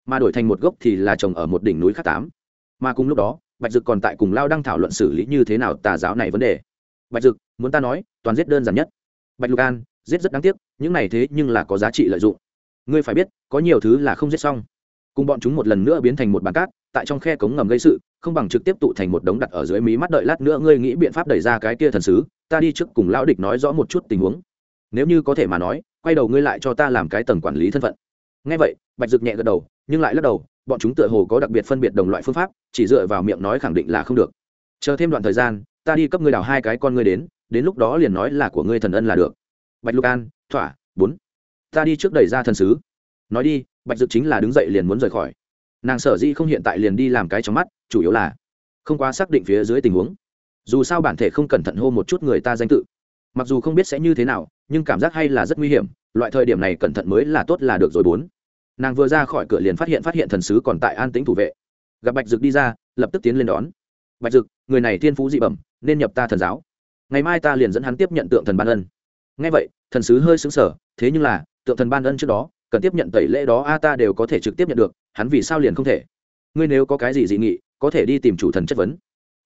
mà đổi thành một gốc thì là trồng ở một đỉnh núi khác tám. Mà cùng lúc đó, bạch dực còn tại cùng lao đang thảo luận xử lý như thế nào tà giáo này vấn đề. Bạch dực, muốn ta nói, toàn giết đơn giản nhất. Bạch lục an, giết rất đáng tiếc, những này thế nhưng là có giá trị lợi dụng. Ngươi phải biết, có nhiều thứ là không giết xong. Cùng bọn chúng một lần nữa biến thành một bàn cát, tại trong khe cống ngầm gây sự, không bằng trực tiếp tụ thành một đống đặt ở dưới mí mắt đợi lát nữa ngươi nghĩ biện pháp đẩy ra cái kia thần sứ, ta đi trước cùng lão địch nói rõ một chút tình huống. Nếu như có thể mà nói, quay đầu ngươi lại cho ta làm cái tầng quản lý thân phận. Ngay vậy, bạch dực nhẹ gật đầu nhưng lại lắc đầu, bọn chúng tựa hồ có đặc biệt phân biệt đồng loại phương pháp, chỉ dựa vào miệng nói khẳng định là không được. Chờ thêm đoạn thời gian, ta đi cấp ngươi đào hai cái con ngươi đến đến lúc đó liền nói là của ngươi thần ân là được. Bạch lục an, thỏa, bốn. Ta đi trước đẩy ra thần sứ. Nói đi, bạch dực chính là đứng dậy liền muốn rời khỏi. Nàng sở di không hiện tại liền đi làm cái trong mắt, chủ yếu là không quá xác định phía dưới tình huống. Dù sao bản thể không cẩn thận hô một chút người ta danh tự. Mặc dù không biết sẽ như thế nào, nhưng cảm giác hay là rất nguy hiểm, loại thời điểm này cẩn thận mới là tốt là được rồi, bốn nàng vừa ra khỏi cửa liền phát hiện phát hiện thần sứ còn tại an tĩnh thủ vệ. Gặp bạch dực đi ra, lập tức tiến lên đón. Bạch dực, người này thiên phú dị bẩm, nên nhập ta thần giáo. Ngày mai ta liền dẫn hắn tiếp nhận tượng thần ban ân. Ngay vậy, thần sứ hơi xứng sở thế nhưng là, tượng thần ban ân trước đó, cần tiếp nhận tẩy lễ đó a ta đều có thể trực tiếp nhận được, hắn vì sao liền không thể? Ngươi nếu có cái gì dị nghị, có thể đi tìm chủ thần chất vấn.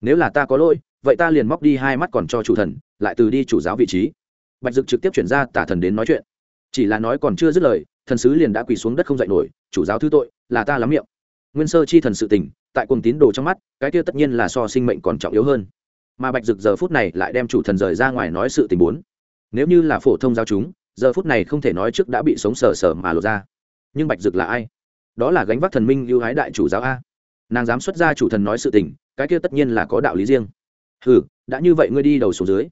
Nếu là ta có lỗi, vậy ta liền móc đi hai mắt còn cho chủ thần, lại từ đi chủ giáo vị trí. Bạch dực trực tiếp chuyển ra tả thần đến nói chuyện. Chỉ là nói còn chưa dứt lời thần sứ liền đã quỳ xuống đất không dậy nổi, chủ giáo thứ tội, là ta lắm miệng. Nguyên sơ chi thần sự tình, tại cùng tín đồ trong mắt, cái kia tất nhiên là so sinh mệnh còn trọng yếu hơn. Mà bạch dực giờ phút này lại đem chủ thần rời ra ngoài nói sự tình bốn. Nếu như là phổ thông giáo chúng, giờ phút này không thể nói trước đã bị sống sờ sờ mà lột ra. Nhưng bạch dực là ai? Đó là gánh vác thần minh ưu hái đại chủ giáo a. Nàng dám xuất ra chủ thần nói sự tình, cái kia tất nhiên là có đạo lý riêng. Ừ đã như vậy ngươi đi đầu xuống dưới.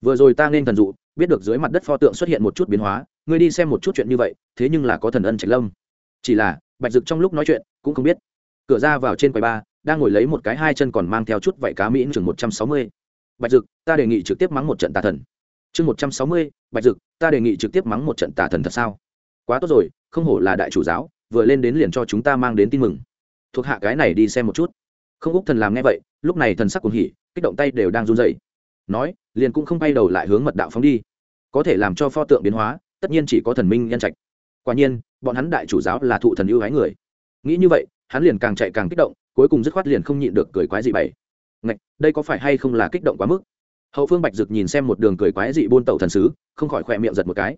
Vừa rồi ta nên thần dụ, biết được dưới mặt đất pho tượng xuất hiện một chút biến hóa ngươi đi xem một chút chuyện như vậy, thế nhưng là có thần ân trạch lâm. Chỉ là, bạch dực trong lúc nói chuyện, cũng không biết. Cửa ra vào trên quầy ba, đang ngồi lấy một cái hai chân còn mang theo chút vảy cá mỹ chừng một trăm sáu mươi. Bạch dực, ta đề nghị trực tiếp mắng một trận tà thần. Chương một trăm sáu mươi, bạch dực, ta đề nghị trực tiếp mắng một trận tà thần thật sao? Quá tốt rồi, không hổ là đại chủ giáo, vừa lên đến liền cho chúng ta mang đến tin mừng. Thuộc hạ cái này đi xem một chút. Không úc thần làm nghe vậy, lúc này thần sắc cuồng hỉ, kích động tay đều đang run rẩy. Nói, liền cũng không bay đầu lại hướng mật đạo phóng đi. Có thể làm cho pho tượng biến hóa tất nhiên chỉ có thần minh nhân trạch. Quả nhiên, bọn hắn đại chủ giáo là thụ thần ưu ái người. Nghĩ như vậy, hắn liền càng chạy càng kích động, cuối cùng dứt khoát liền không nhịn được cười quái dị bảy ngạch, đây có phải hay không là kích động quá mức? Hậu phương bạch dực nhìn xem một đường cười quái dị buôn tẩu thần sứ, không khỏi khỏe miệng giật một cái.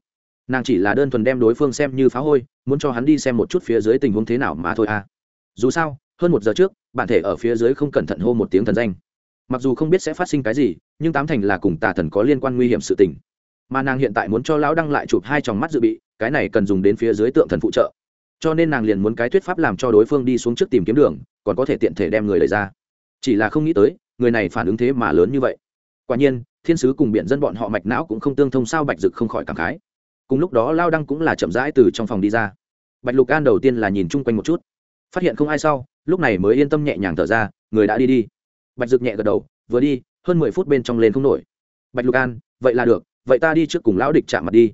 Nàng chỉ là đơn thuần đem đối phương xem như phá hôi, muốn cho hắn đi xem một chút phía dưới tình huống thế nào mà thôi à. Dù sao, hơn một giờ trước, bản thể ở phía dưới không cẩn thận hô một tiếng thần danh. Mặc dù không biết sẽ phát sinh cái gì, nhưng tám thành là cùng tà thần có liên quan nguy hiểm sự tình mà nàng hiện tại muốn cho lão đăng lại chụp hai tròng mắt dự bị, cái này cần dùng đến phía dưới tượng thần phụ trợ. Cho nên nàng liền muốn cái thuyết pháp làm cho đối phương đi xuống trước tìm kiếm đường, còn có thể tiện thể đem người lấy ra. Chỉ là không nghĩ tới, người này phản ứng thế mà lớn như vậy. Quả nhiên, thiên sứ cùng biện dân bọn họ mạch não cũng không tương thông sao bạch dực không khỏi cảm khái. Cùng lúc đó lao đăng cũng là chậm rãi từ trong phòng đi ra. Bạch lục an đầu tiên là nhìn chung quanh một chút. Phát hiện không ai sau, lúc này mới yên tâm nhẹ nhàng thở ra, người đã đi đi. Bạch dực nhẹ gật đầu, vừa đi, hơn mười phút bên trong lên không nổi. Bạch lục an, vậy là được vậy ta đi trước cùng lão địch chạm mặt đi.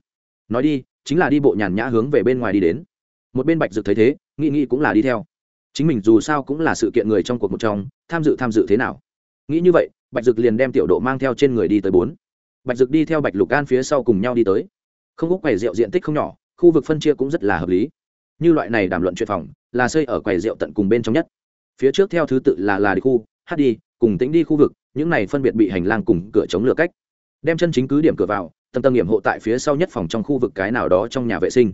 Nói đi, chính là đi bộ nhàn nhã hướng về bên ngoài đi đến. Một bên bạch dực thấy thế, nghĩ nghĩ cũng là đi theo. Chính mình dù sao cũng là sự kiện người trong cuộc một trong, tham dự tham dự thế nào? Nghĩ như vậy, bạch dực liền đem tiểu độ mang theo trên người đi tới bốn. Bạch dực đi theo bạch lục an phía sau cùng nhau đi tới. Không úc quầy rượu diện tích không nhỏ, khu vực phân chia cũng rất là hợp lý. Như loại này đàm luận chuyện phòng, là xây ở quầy rượu tận cùng bên trong nhất. Phía trước theo thứ tự là là đi khu, hát đi, cùng tính đi khu vực, những này phân biệt bị hành lang cùng cửa chống lửa cách đem chân chính cứ điểm cửa vào, tầng tầng nghiệm hộ tại phía sau nhất phòng trong khu vực cái nào đó trong nhà vệ sinh.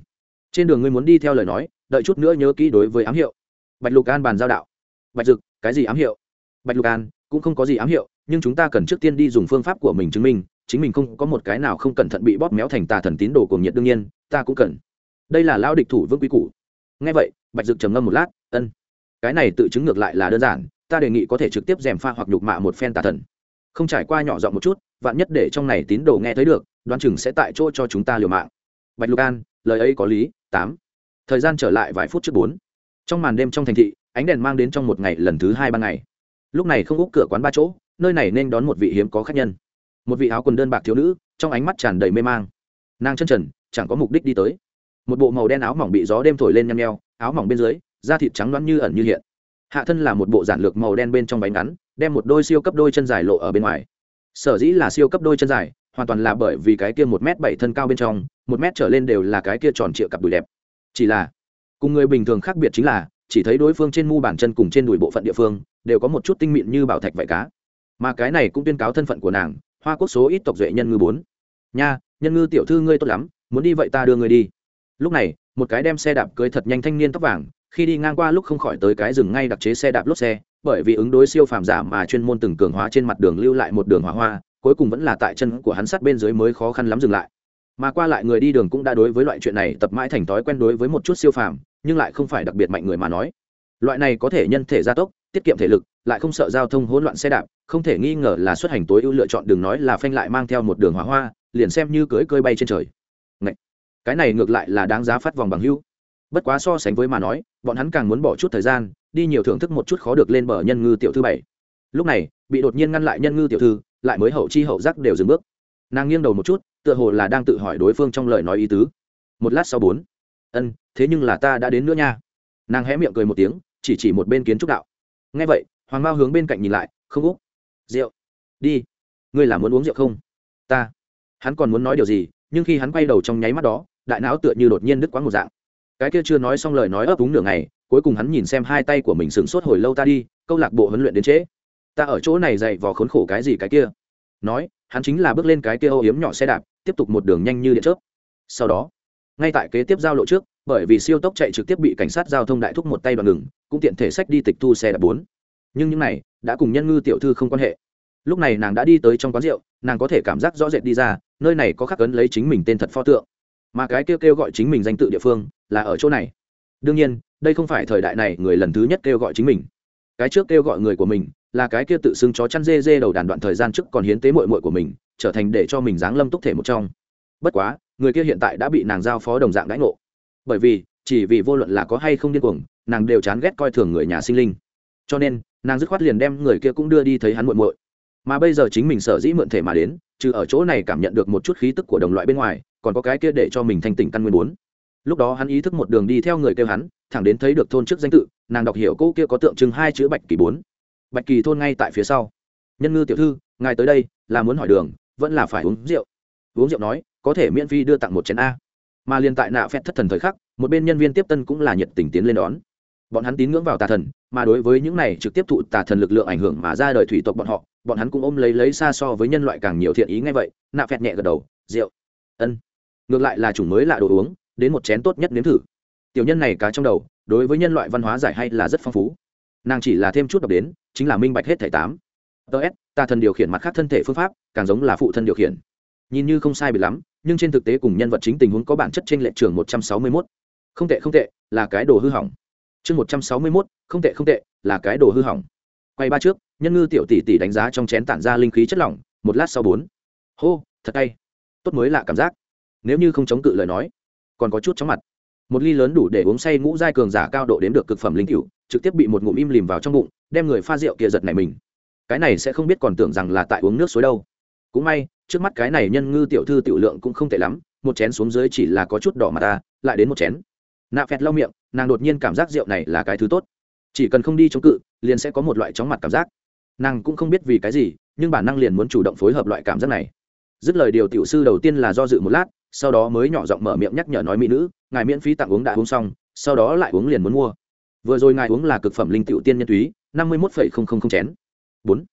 Trên đường ngươi muốn đi theo lời nói, đợi chút nữa nhớ kỹ đối với ám hiệu. Bạch lục an bàn giao đạo. Bạch dực, cái gì ám hiệu? Bạch lục an, cũng không có gì ám hiệu, nhưng chúng ta cần trước tiên đi dùng phương pháp của mình chứng minh, chính mình không có một cái nào không cẩn thận bị bóp méo thành tà thần tín đồ cuồng nhiệt đương nhiên, ta cũng cần. Đây là lao địch thủ vương quý cũ nghe vậy, bạch dực trầm ngâm một lát, ân, cái này tự chứng ngược lại là đơn giản, ta đề nghị có thể trực tiếp dèm pha hoặc nhục mạ một phen tà thần không trải qua nhỏ giọng một chút, vạn nhất để trong này tín đồ nghe thấy được, đoán chừng sẽ tại chỗ cho chúng ta liều mạng. Bạch lục an, lời ấy có lý, tám. Thời gian trở lại vài phút trước bốn. Trong màn đêm trong thành thị, ánh đèn mang đến trong một ngày lần thứ hai ban ngày. Lúc này không úp cửa quán ba chỗ, nơi này nên đón một vị hiếm có khách nhân. Một vị áo quần đơn bạc thiếu nữ, trong ánh mắt tràn đầy mê mang. Nàng chân trần, chẳng có mục đích đi tới. Một bộ màu đen áo mỏng bị gió đêm thổi lên nhăm nheo, áo mỏng bên dưới, da thịt trắng loãng như ẩn như hiện hạ thân là một bộ giản lược màu đen bên trong bánh ngắn, đem một đôi siêu cấp đôi chân dài lộ ở bên ngoài. Sở dĩ là siêu cấp đôi chân dài, hoàn toàn là bởi vì cái kia một m bảy thân cao bên trong, một m trở lên đều là cái kia tròn trịa cặp đùi đẹp. Chỉ là, cùng người bình thường khác biệt chính là, chỉ thấy đối phương trên mu bàn chân cùng trên đùi bộ phận địa phương, đều có một chút tinh mịn như bảo thạch vải cá. Mà cái này cũng tuyên cáo thân phận của nàng, hoa quốc số ít tộc duệ nhân ngư bốn. Nha, nhân ngư tiểu thư ngươi tốt lắm, muốn đi vậy ta đưa ngươi đi. Lúc này, một cái đem xe đạp cưới thật nhanh thanh niên tóc vàng khi đi ngang qua lúc không khỏi tới cái rừng ngay đặc chế xe đạp lốp xe, bởi vì ứng đối siêu phàm giả mà chuyên môn từng cường hóa trên mặt đường lưu lại một đường hỏa hoa, cuối cùng vẫn là tại chân của hắn sát bên dưới mới khó khăn lắm dừng lại. Mà qua lại người đi đường cũng đã đối với loại chuyện này tập mãi thành thói quen đối với một chút siêu phàm, nhưng lại không phải đặc biệt mạnh người mà nói. Loại này có thể nhân thể gia tốc, tiết kiệm thể lực, lại không sợ giao thông hỗn loạn xe đạp, không thể nghi ngờ là xuất hành tối ưu lựa chọn đường nói là phanh lại mang theo một đường hỏa hoa, liền xem như cưới cơi bay trên trời. Ngậy! cái này ngược lại là đáng giá phát vòng bằng hưu bất quá so sánh với mà nói, bọn hắn càng muốn bỏ chút thời gian, đi nhiều thưởng thức một chút khó được lên bờ nhân ngư tiểu thư bảy. Lúc này, bị đột nhiên ngăn lại nhân ngư tiểu thư, lại mới hậu chi hậu giác đều dừng bước. Nàng nghiêng đầu một chút, tựa hồ là đang tự hỏi đối phương trong lời nói ý tứ. Một lát sau bốn. Ân, thế nhưng là ta đã đến nữa nha. Nàng hé miệng cười một tiếng, chỉ chỉ một bên kiến trúc đạo. Ngay vậy, hoàng mao hướng bên cạnh nhìn lại, không úc. Rượu. Đi. Ngươi là muốn uống rượu không? Ta. Hắn còn muốn nói điều gì, nhưng khi hắn quay đầu trong nháy mắt đó, đại não tựa như đột nhiên đứt quãng một dạng cái kia chưa nói xong lời nói ấp úng nửa ngày, cuối cùng hắn nhìn xem hai tay của mình sửng sốt hồi lâu ta đi, câu lạc bộ huấn luyện đến trễ. Ta ở chỗ này dậy vò khốn khổ cái gì cái kia? Nói, hắn chính là bước lên cái kia ô yếm nhỏ xe đạp, tiếp tục một đường nhanh như điện chớp. Sau đó, ngay tại kế tiếp giao lộ trước, bởi vì siêu tốc chạy trực tiếp bị cảnh sát giao thông đại thúc một tay đoạn ngừng, cũng tiện thể sách đi tịch thu xe đạp bốn. Nhưng những này, đã cùng nhân ngư tiểu thư không quan hệ. Lúc này nàng đã đi tới trong quán rượu, nàng có thể cảm giác rõ rệt đi ra, nơi này có khắc ấn lấy chính mình tên thật pho tượng mà cái kêu kêu gọi chính mình danh tự địa phương là ở chỗ này. Đương nhiên, đây không phải thời đại này người lần thứ nhất kêu gọi chính mình. Cái trước kêu gọi người của mình là cái kia tự xưng chó chăn dê dê đầu đàn đoạn thời gian trước còn hiến tế mội mội của mình, trở thành để cho mình dáng lâm túc thể một trong. Bất quá, người kia hiện tại đã bị nàng giao phó đồng dạng đãi ngộ. Bởi vì, chỉ vì vô luận là có hay không điên cuồng, nàng đều chán ghét coi thường người nhà sinh linh. Cho nên, nàng dứt khoát liền đem người kia cũng đưa đi thấy hắn muộn muội. Mà bây giờ chính mình sở dĩ mượn thể mà đến, trừ ở chỗ này cảm nhận được một chút khí tức của đồng loại bên ngoài còn có cái kia để cho mình thanh tỉnh căn nguyên bốn. Lúc đó hắn ý thức một đường đi theo người kêu hắn, thẳng đến thấy được thôn trước danh tự, nàng đọc hiểu cô kia có tượng trưng hai chữ bạch kỳ bốn. Bạch kỳ thôn ngay tại phía sau. Nhân ngư tiểu thư, ngài tới đây là muốn hỏi đường, vẫn là phải uống rượu. Uống rượu nói, có thể miễn phí đưa tặng một chén a. Mà liên tại nạ phét thất thần thời khắc, một bên nhân viên tiếp tân cũng là nhiệt tình tiến lên đón. Bọn hắn tín ngưỡng vào tà thần, mà đối với những này trực tiếp thụ tà thần lực lượng ảnh hưởng mà ra đời thủy tộc bọn họ, bọn hắn cũng ôm lấy lấy xa so với nhân loại càng nhiều thiện ý ngay vậy, nạ phẹt nhẹ gật đầu, rượu. Ân ngược lại là chủng mới lạ đồ uống, đến một chén tốt nhất nếm thử. Tiểu nhân này cá trong đầu, đối với nhân loại văn hóa giải hay là rất phong phú. Nàng chỉ là thêm chút đọc đến, chính là minh bạch hết thẻ tám. Ts tà thần điều khiển mặt khác thân thể phương pháp, càng giống là phụ thân điều khiển. Nhìn như không sai bị lắm, nhưng trên thực tế cùng nhân vật chính tình huống có bản chất trên lệ trường một trăm sáu mươi mốt. Không tệ không tệ, là cái đồ hư hỏng. Chương một trăm sáu mươi mốt, không tệ không tệ, là cái đồ hư hỏng. Quay ba trước, nhân ngư tiểu tỷ tỷ đánh giá trong chén tản ra linh khí chất lỏng, một lát sau bốn. Hô, thật tay tốt mới lạ cảm giác nếu như không chống cự lời nói, còn có chút chóng mặt. Một ly lớn đủ để uống say ngũ giai cường giả cao độ đến được cực phẩm linh cựu trực tiếp bị một ngụm im lìm vào trong bụng, đem người pha rượu kia giật này mình. Cái này sẽ không biết còn tưởng rằng là tại uống nước suối đâu. Cũng may, trước mắt cái này nhân ngư tiểu thư tiểu lượng cũng không tệ lắm, một chén xuống dưới chỉ là có chút đỏ mà ta, lại đến một chén. Nạ phẹt lau miệng, nàng đột nhiên cảm giác rượu này là cái thứ tốt. Chỉ cần không đi chống cự, liền sẽ có một loại chóng mặt cảm giác. Nàng cũng không biết vì cái gì, nhưng bản năng liền muốn chủ động phối hợp loại cảm giác này. Dứt lời điều tiểu sư đầu tiên là do dự một lát sau đó mới nhỏ giọng mở miệng nhắc nhở nói mỹ nữ, ngài miễn phí tặng uống đã uống xong, sau đó lại uống liền muốn mua. Vừa rồi ngài uống là cực phẩm linh tiểu tiên nhân túy, năm mươi một chén. Bốn.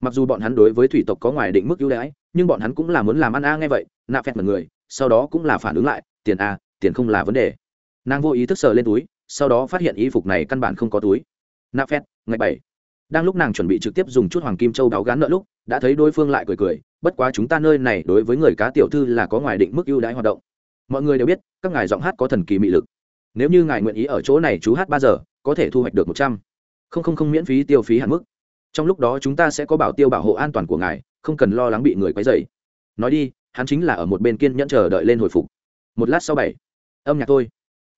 Mặc dù bọn hắn đối với thủy tộc có ngoài định mức ưu đãi, nhưng bọn hắn cũng là muốn làm ăn a, nghe vậy nạ phẹt mật người, sau đó cũng là phản ứng lại, tiền a, tiền không là vấn đề. Nàng vô ý thức sờ lên túi, sau đó phát hiện y phục này căn bản không có túi. Nạ phẹt, ngày bảy. Đang lúc nàng chuẩn bị trực tiếp dùng chút hoàng kim châu đáo gán nợ lúc, đã thấy đối phương lại cười cười bất quá chúng ta nơi này đối với người cá tiểu thư là có ngoài định mức ưu đãi hoạt động. Mọi người đều biết, các ngài giọng hát có thần kỳ mị lực. Nếu như ngài nguyện ý ở chỗ này chú hát ba giờ, có thể thu hoạch được một trăm. Không không không miễn phí tiêu phí hạn mức. Trong lúc đó chúng ta sẽ có bảo tiêu bảo hộ an toàn của ngài, không cần lo lắng bị người quấy dày nói đi, hắn chính là ở một bên kiên nhẫn chờ đợi lên hồi phục. Một lát sau bảy, âm nhạc tôi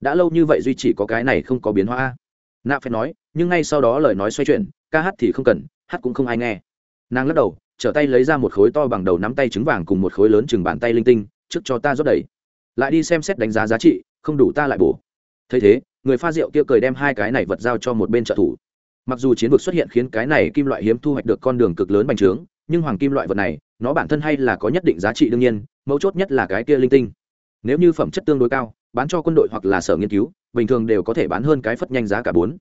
đã lâu như vậy duy chỉ có cái này không có biến hóa nạ phải nói, nhưng ngay sau đó lời nói xoay chuyển, ca hát thì không cần, hát cũng không ai nghe. Nàng lắc đầu trở tay lấy ra một khối to bằng đầu nắm tay trứng vàng cùng một khối lớn chừng bàn tay linh tinh, trước cho ta rót đầy. Lại đi xem xét đánh giá giá trị, không đủ ta lại bổ. Thấy thế, người pha rượu kia cười đem hai cái này vật giao cho một bên trợ thủ. Mặc dù chiến vực xuất hiện khiến cái này kim loại hiếm thu hoạch được con đường cực lớn bành trướng, nhưng hoàng kim loại vật này, nó bản thân hay là có nhất định giá trị đương nhiên, mấu chốt nhất là cái kia linh tinh. Nếu như phẩm chất tương đối cao, bán cho quân đội hoặc là sở nghiên cứu, bình thường đều có thể bán hơn cái phất nhanh giá cả bốn.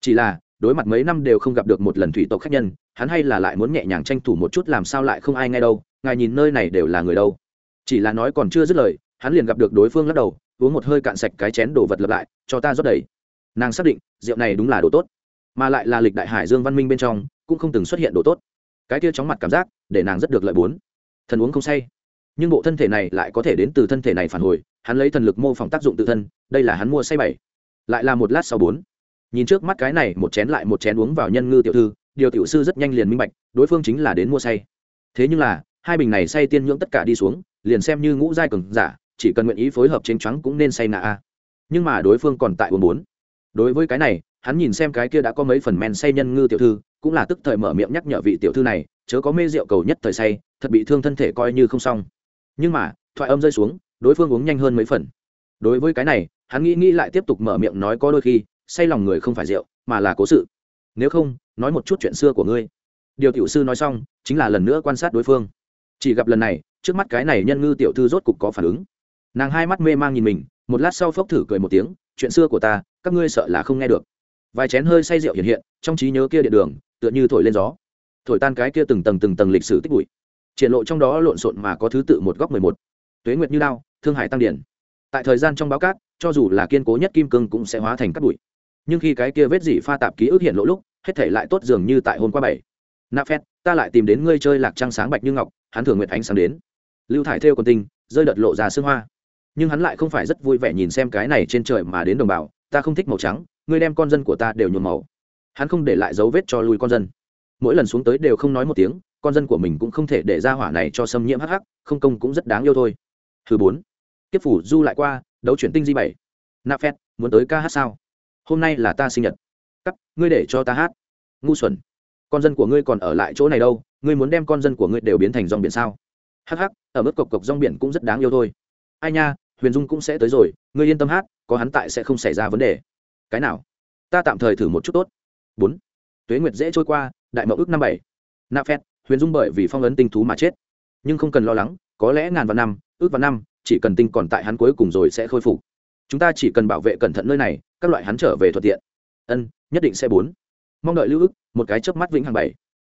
Chỉ là đối mặt mấy năm đều không gặp được một lần thủy tộc khách nhân, hắn hay là lại muốn nhẹ nhàng tranh thủ một chút làm sao lại không ai nghe đâu, ngài nhìn nơi này đều là người đâu. Chỉ là nói còn chưa dứt lời, hắn liền gặp được đối phương lắc đầu, uống một hơi cạn sạch cái chén đồ vật lập lại, cho ta rót đầy. Nàng xác định, rượu này đúng là đồ tốt, mà lại là lịch đại hải dương văn minh bên trong, cũng không từng xuất hiện đồ tốt. Cái kia chóng mặt cảm giác, để nàng rất được lợi bốn. Thần uống không say. Nhưng bộ thân thể này lại có thể đến từ thân thể này phản hồi, hắn lấy thần lực mô phỏng tác dụng tự thân, đây là hắn mua say bảy. Lại là một lát sau bốn nhìn trước mắt cái này, một chén lại một chén uống vào nhân ngư tiểu thư, điều tiểu sư rất nhanh liền minh bạch, đối phương chính là đến mua say. Thế nhưng là, hai bình này say tiên nhưỡng tất cả đi xuống, liền xem như ngũ giai cường giả, chỉ cần nguyện ý phối hợp chênh trắng cũng nên say nạ a. Nhưng mà đối phương còn tại uống bốn. Đối với cái này, hắn nhìn xem cái kia đã có mấy phần men say nhân ngư tiểu thư, cũng là tức thời mở miệng nhắc nhở vị tiểu thư này, chớ có mê rượu cầu nhất thời say, thật bị thương thân thể coi như không xong. Nhưng mà, thoại âm rơi xuống, đối phương uống nhanh hơn mấy phần. Đối với cái này, hắn nghĩ nghĩ lại tiếp tục mở miệng nói có đôi khi say lòng người không phải rượu, mà là cố sự. Nếu không, nói một chút chuyện xưa của ngươi. Điều tiểu sư nói xong, chính là lần nữa quan sát đối phương. Chỉ gặp lần này, trước mắt cái này nhân ngư tiểu thư rốt cục có phản ứng. Nàng hai mắt mê mang nhìn mình, một lát sau phốc thử cười một tiếng, chuyện xưa của ta, các ngươi sợ là không nghe được. Vài chén hơi say rượu hiện hiện, trong trí nhớ kia địa đường, tựa như thổi lên gió. Thổi tan cái kia từng tầng từng tầng lịch sử tích bụi. Triển lộ trong đó lộn xộn mà có thứ tự một góc mười một. Tuế nguyệt như lao thương hải tăng điển. Tại thời gian trong báo cát, cho dù là kiên cố nhất kim cương cũng sẽ hóa thành cát bụi nhưng khi cái kia vết dỉ pha tạp ký ức hiện lỗ lúc, hết thể lại tốt dường như tại hôm qua bảy. Nạp phét ta lại tìm đến ngươi chơi lạc trăng sáng bạch như ngọc, hắn thường nguyện ánh sáng đến. Lưu thải theo con tinh rơi đợt lộ ra sương hoa. Nhưng hắn lại không phải rất vui vẻ nhìn xem cái này trên trời mà đến đồng bào, ta không thích màu trắng, ngươi đem con dân của ta đều nhuộm màu. Hắn không để lại dấu vết cho lui con dân. Mỗi lần xuống tới đều không nói một tiếng, con dân của mình cũng không thể để ra hỏa này cho xâm nhiễm hắc hắc, không công cũng rất đáng yêu thôi. Thứ bốn tiếp phủ du lại qua, đấu chuyển tinh di bảy. Nạp phét muốn tới ca hát sao? Hôm nay là ta sinh nhật. Cắt, ngươi để cho ta hát. Ngu xuẩn. Con dân của ngươi còn ở lại chỗ này đâu, ngươi muốn đem con dân của ngươi đều biến thành dòng biển sao? Hắc hắc, ở mức cộc cộc rong biển cũng rất đáng yêu thôi. Ai nha, huyền dung cũng sẽ tới rồi, ngươi yên tâm hát, có hắn tại sẽ không xảy ra vấn đề. Cái nào? Ta tạm thời thử một chút tốt. Bốn. Tuế nguyệt dễ trôi qua, đại mậu ước năm bảy. Nạp phét huyền dung bởi vì phong ấn tinh thú mà chết. Nhưng không cần lo lắng, có lẽ ngàn vạn năm, ước vạn năm, chỉ cần tinh còn tại hắn cuối cùng rồi sẽ khôi phục. Chúng ta chỉ cần bảo vệ cẩn thận nơi này các loại hắn trở về thuận tiện. Ân, nhất định sẽ bốn. Mong đợi lưu ức, một cái chớp mắt vĩnh hằng bảy.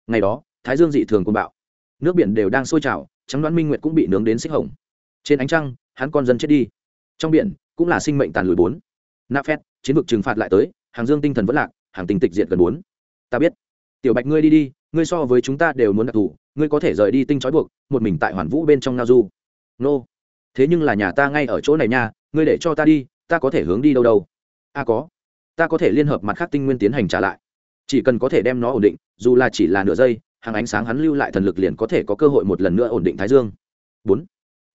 Ngày đó, thái dương dị thường côn bạo. Nước biển đều đang sôi trào, trắng đoán minh nguyệt cũng bị nướng đến xích hồng. Trên ánh trăng, hắn con dân chết đi. Trong biển, cũng là sinh mệnh tàn lùi bốn. Nạp phét, chiến vực trừng phạt lại tới, hàng dương tinh thần vẫn lạc, hàng tình tịch diệt gần bốn. Ta biết. Tiểu bạch ngươi đi đi, ngươi so với chúng ta đều muốn đặc thù, ngươi có thể rời đi tinh trói buộc, một mình tại hoàn vũ bên trong ngao du. Nô. Thế nhưng là nhà ta ngay ở chỗ này nha, ngươi để cho ta đi, ta có thể hướng đi đâu đâu a à có. Ta có thể liên hợp mặt khác tinh nguyên tiến hành trả lại. Chỉ cần có thể đem nó ổn định, dù là chỉ là nửa giây, hàng ánh sáng hắn lưu lại thần lực liền có thể có cơ hội một lần nữa ổn định thái dương. Bốn.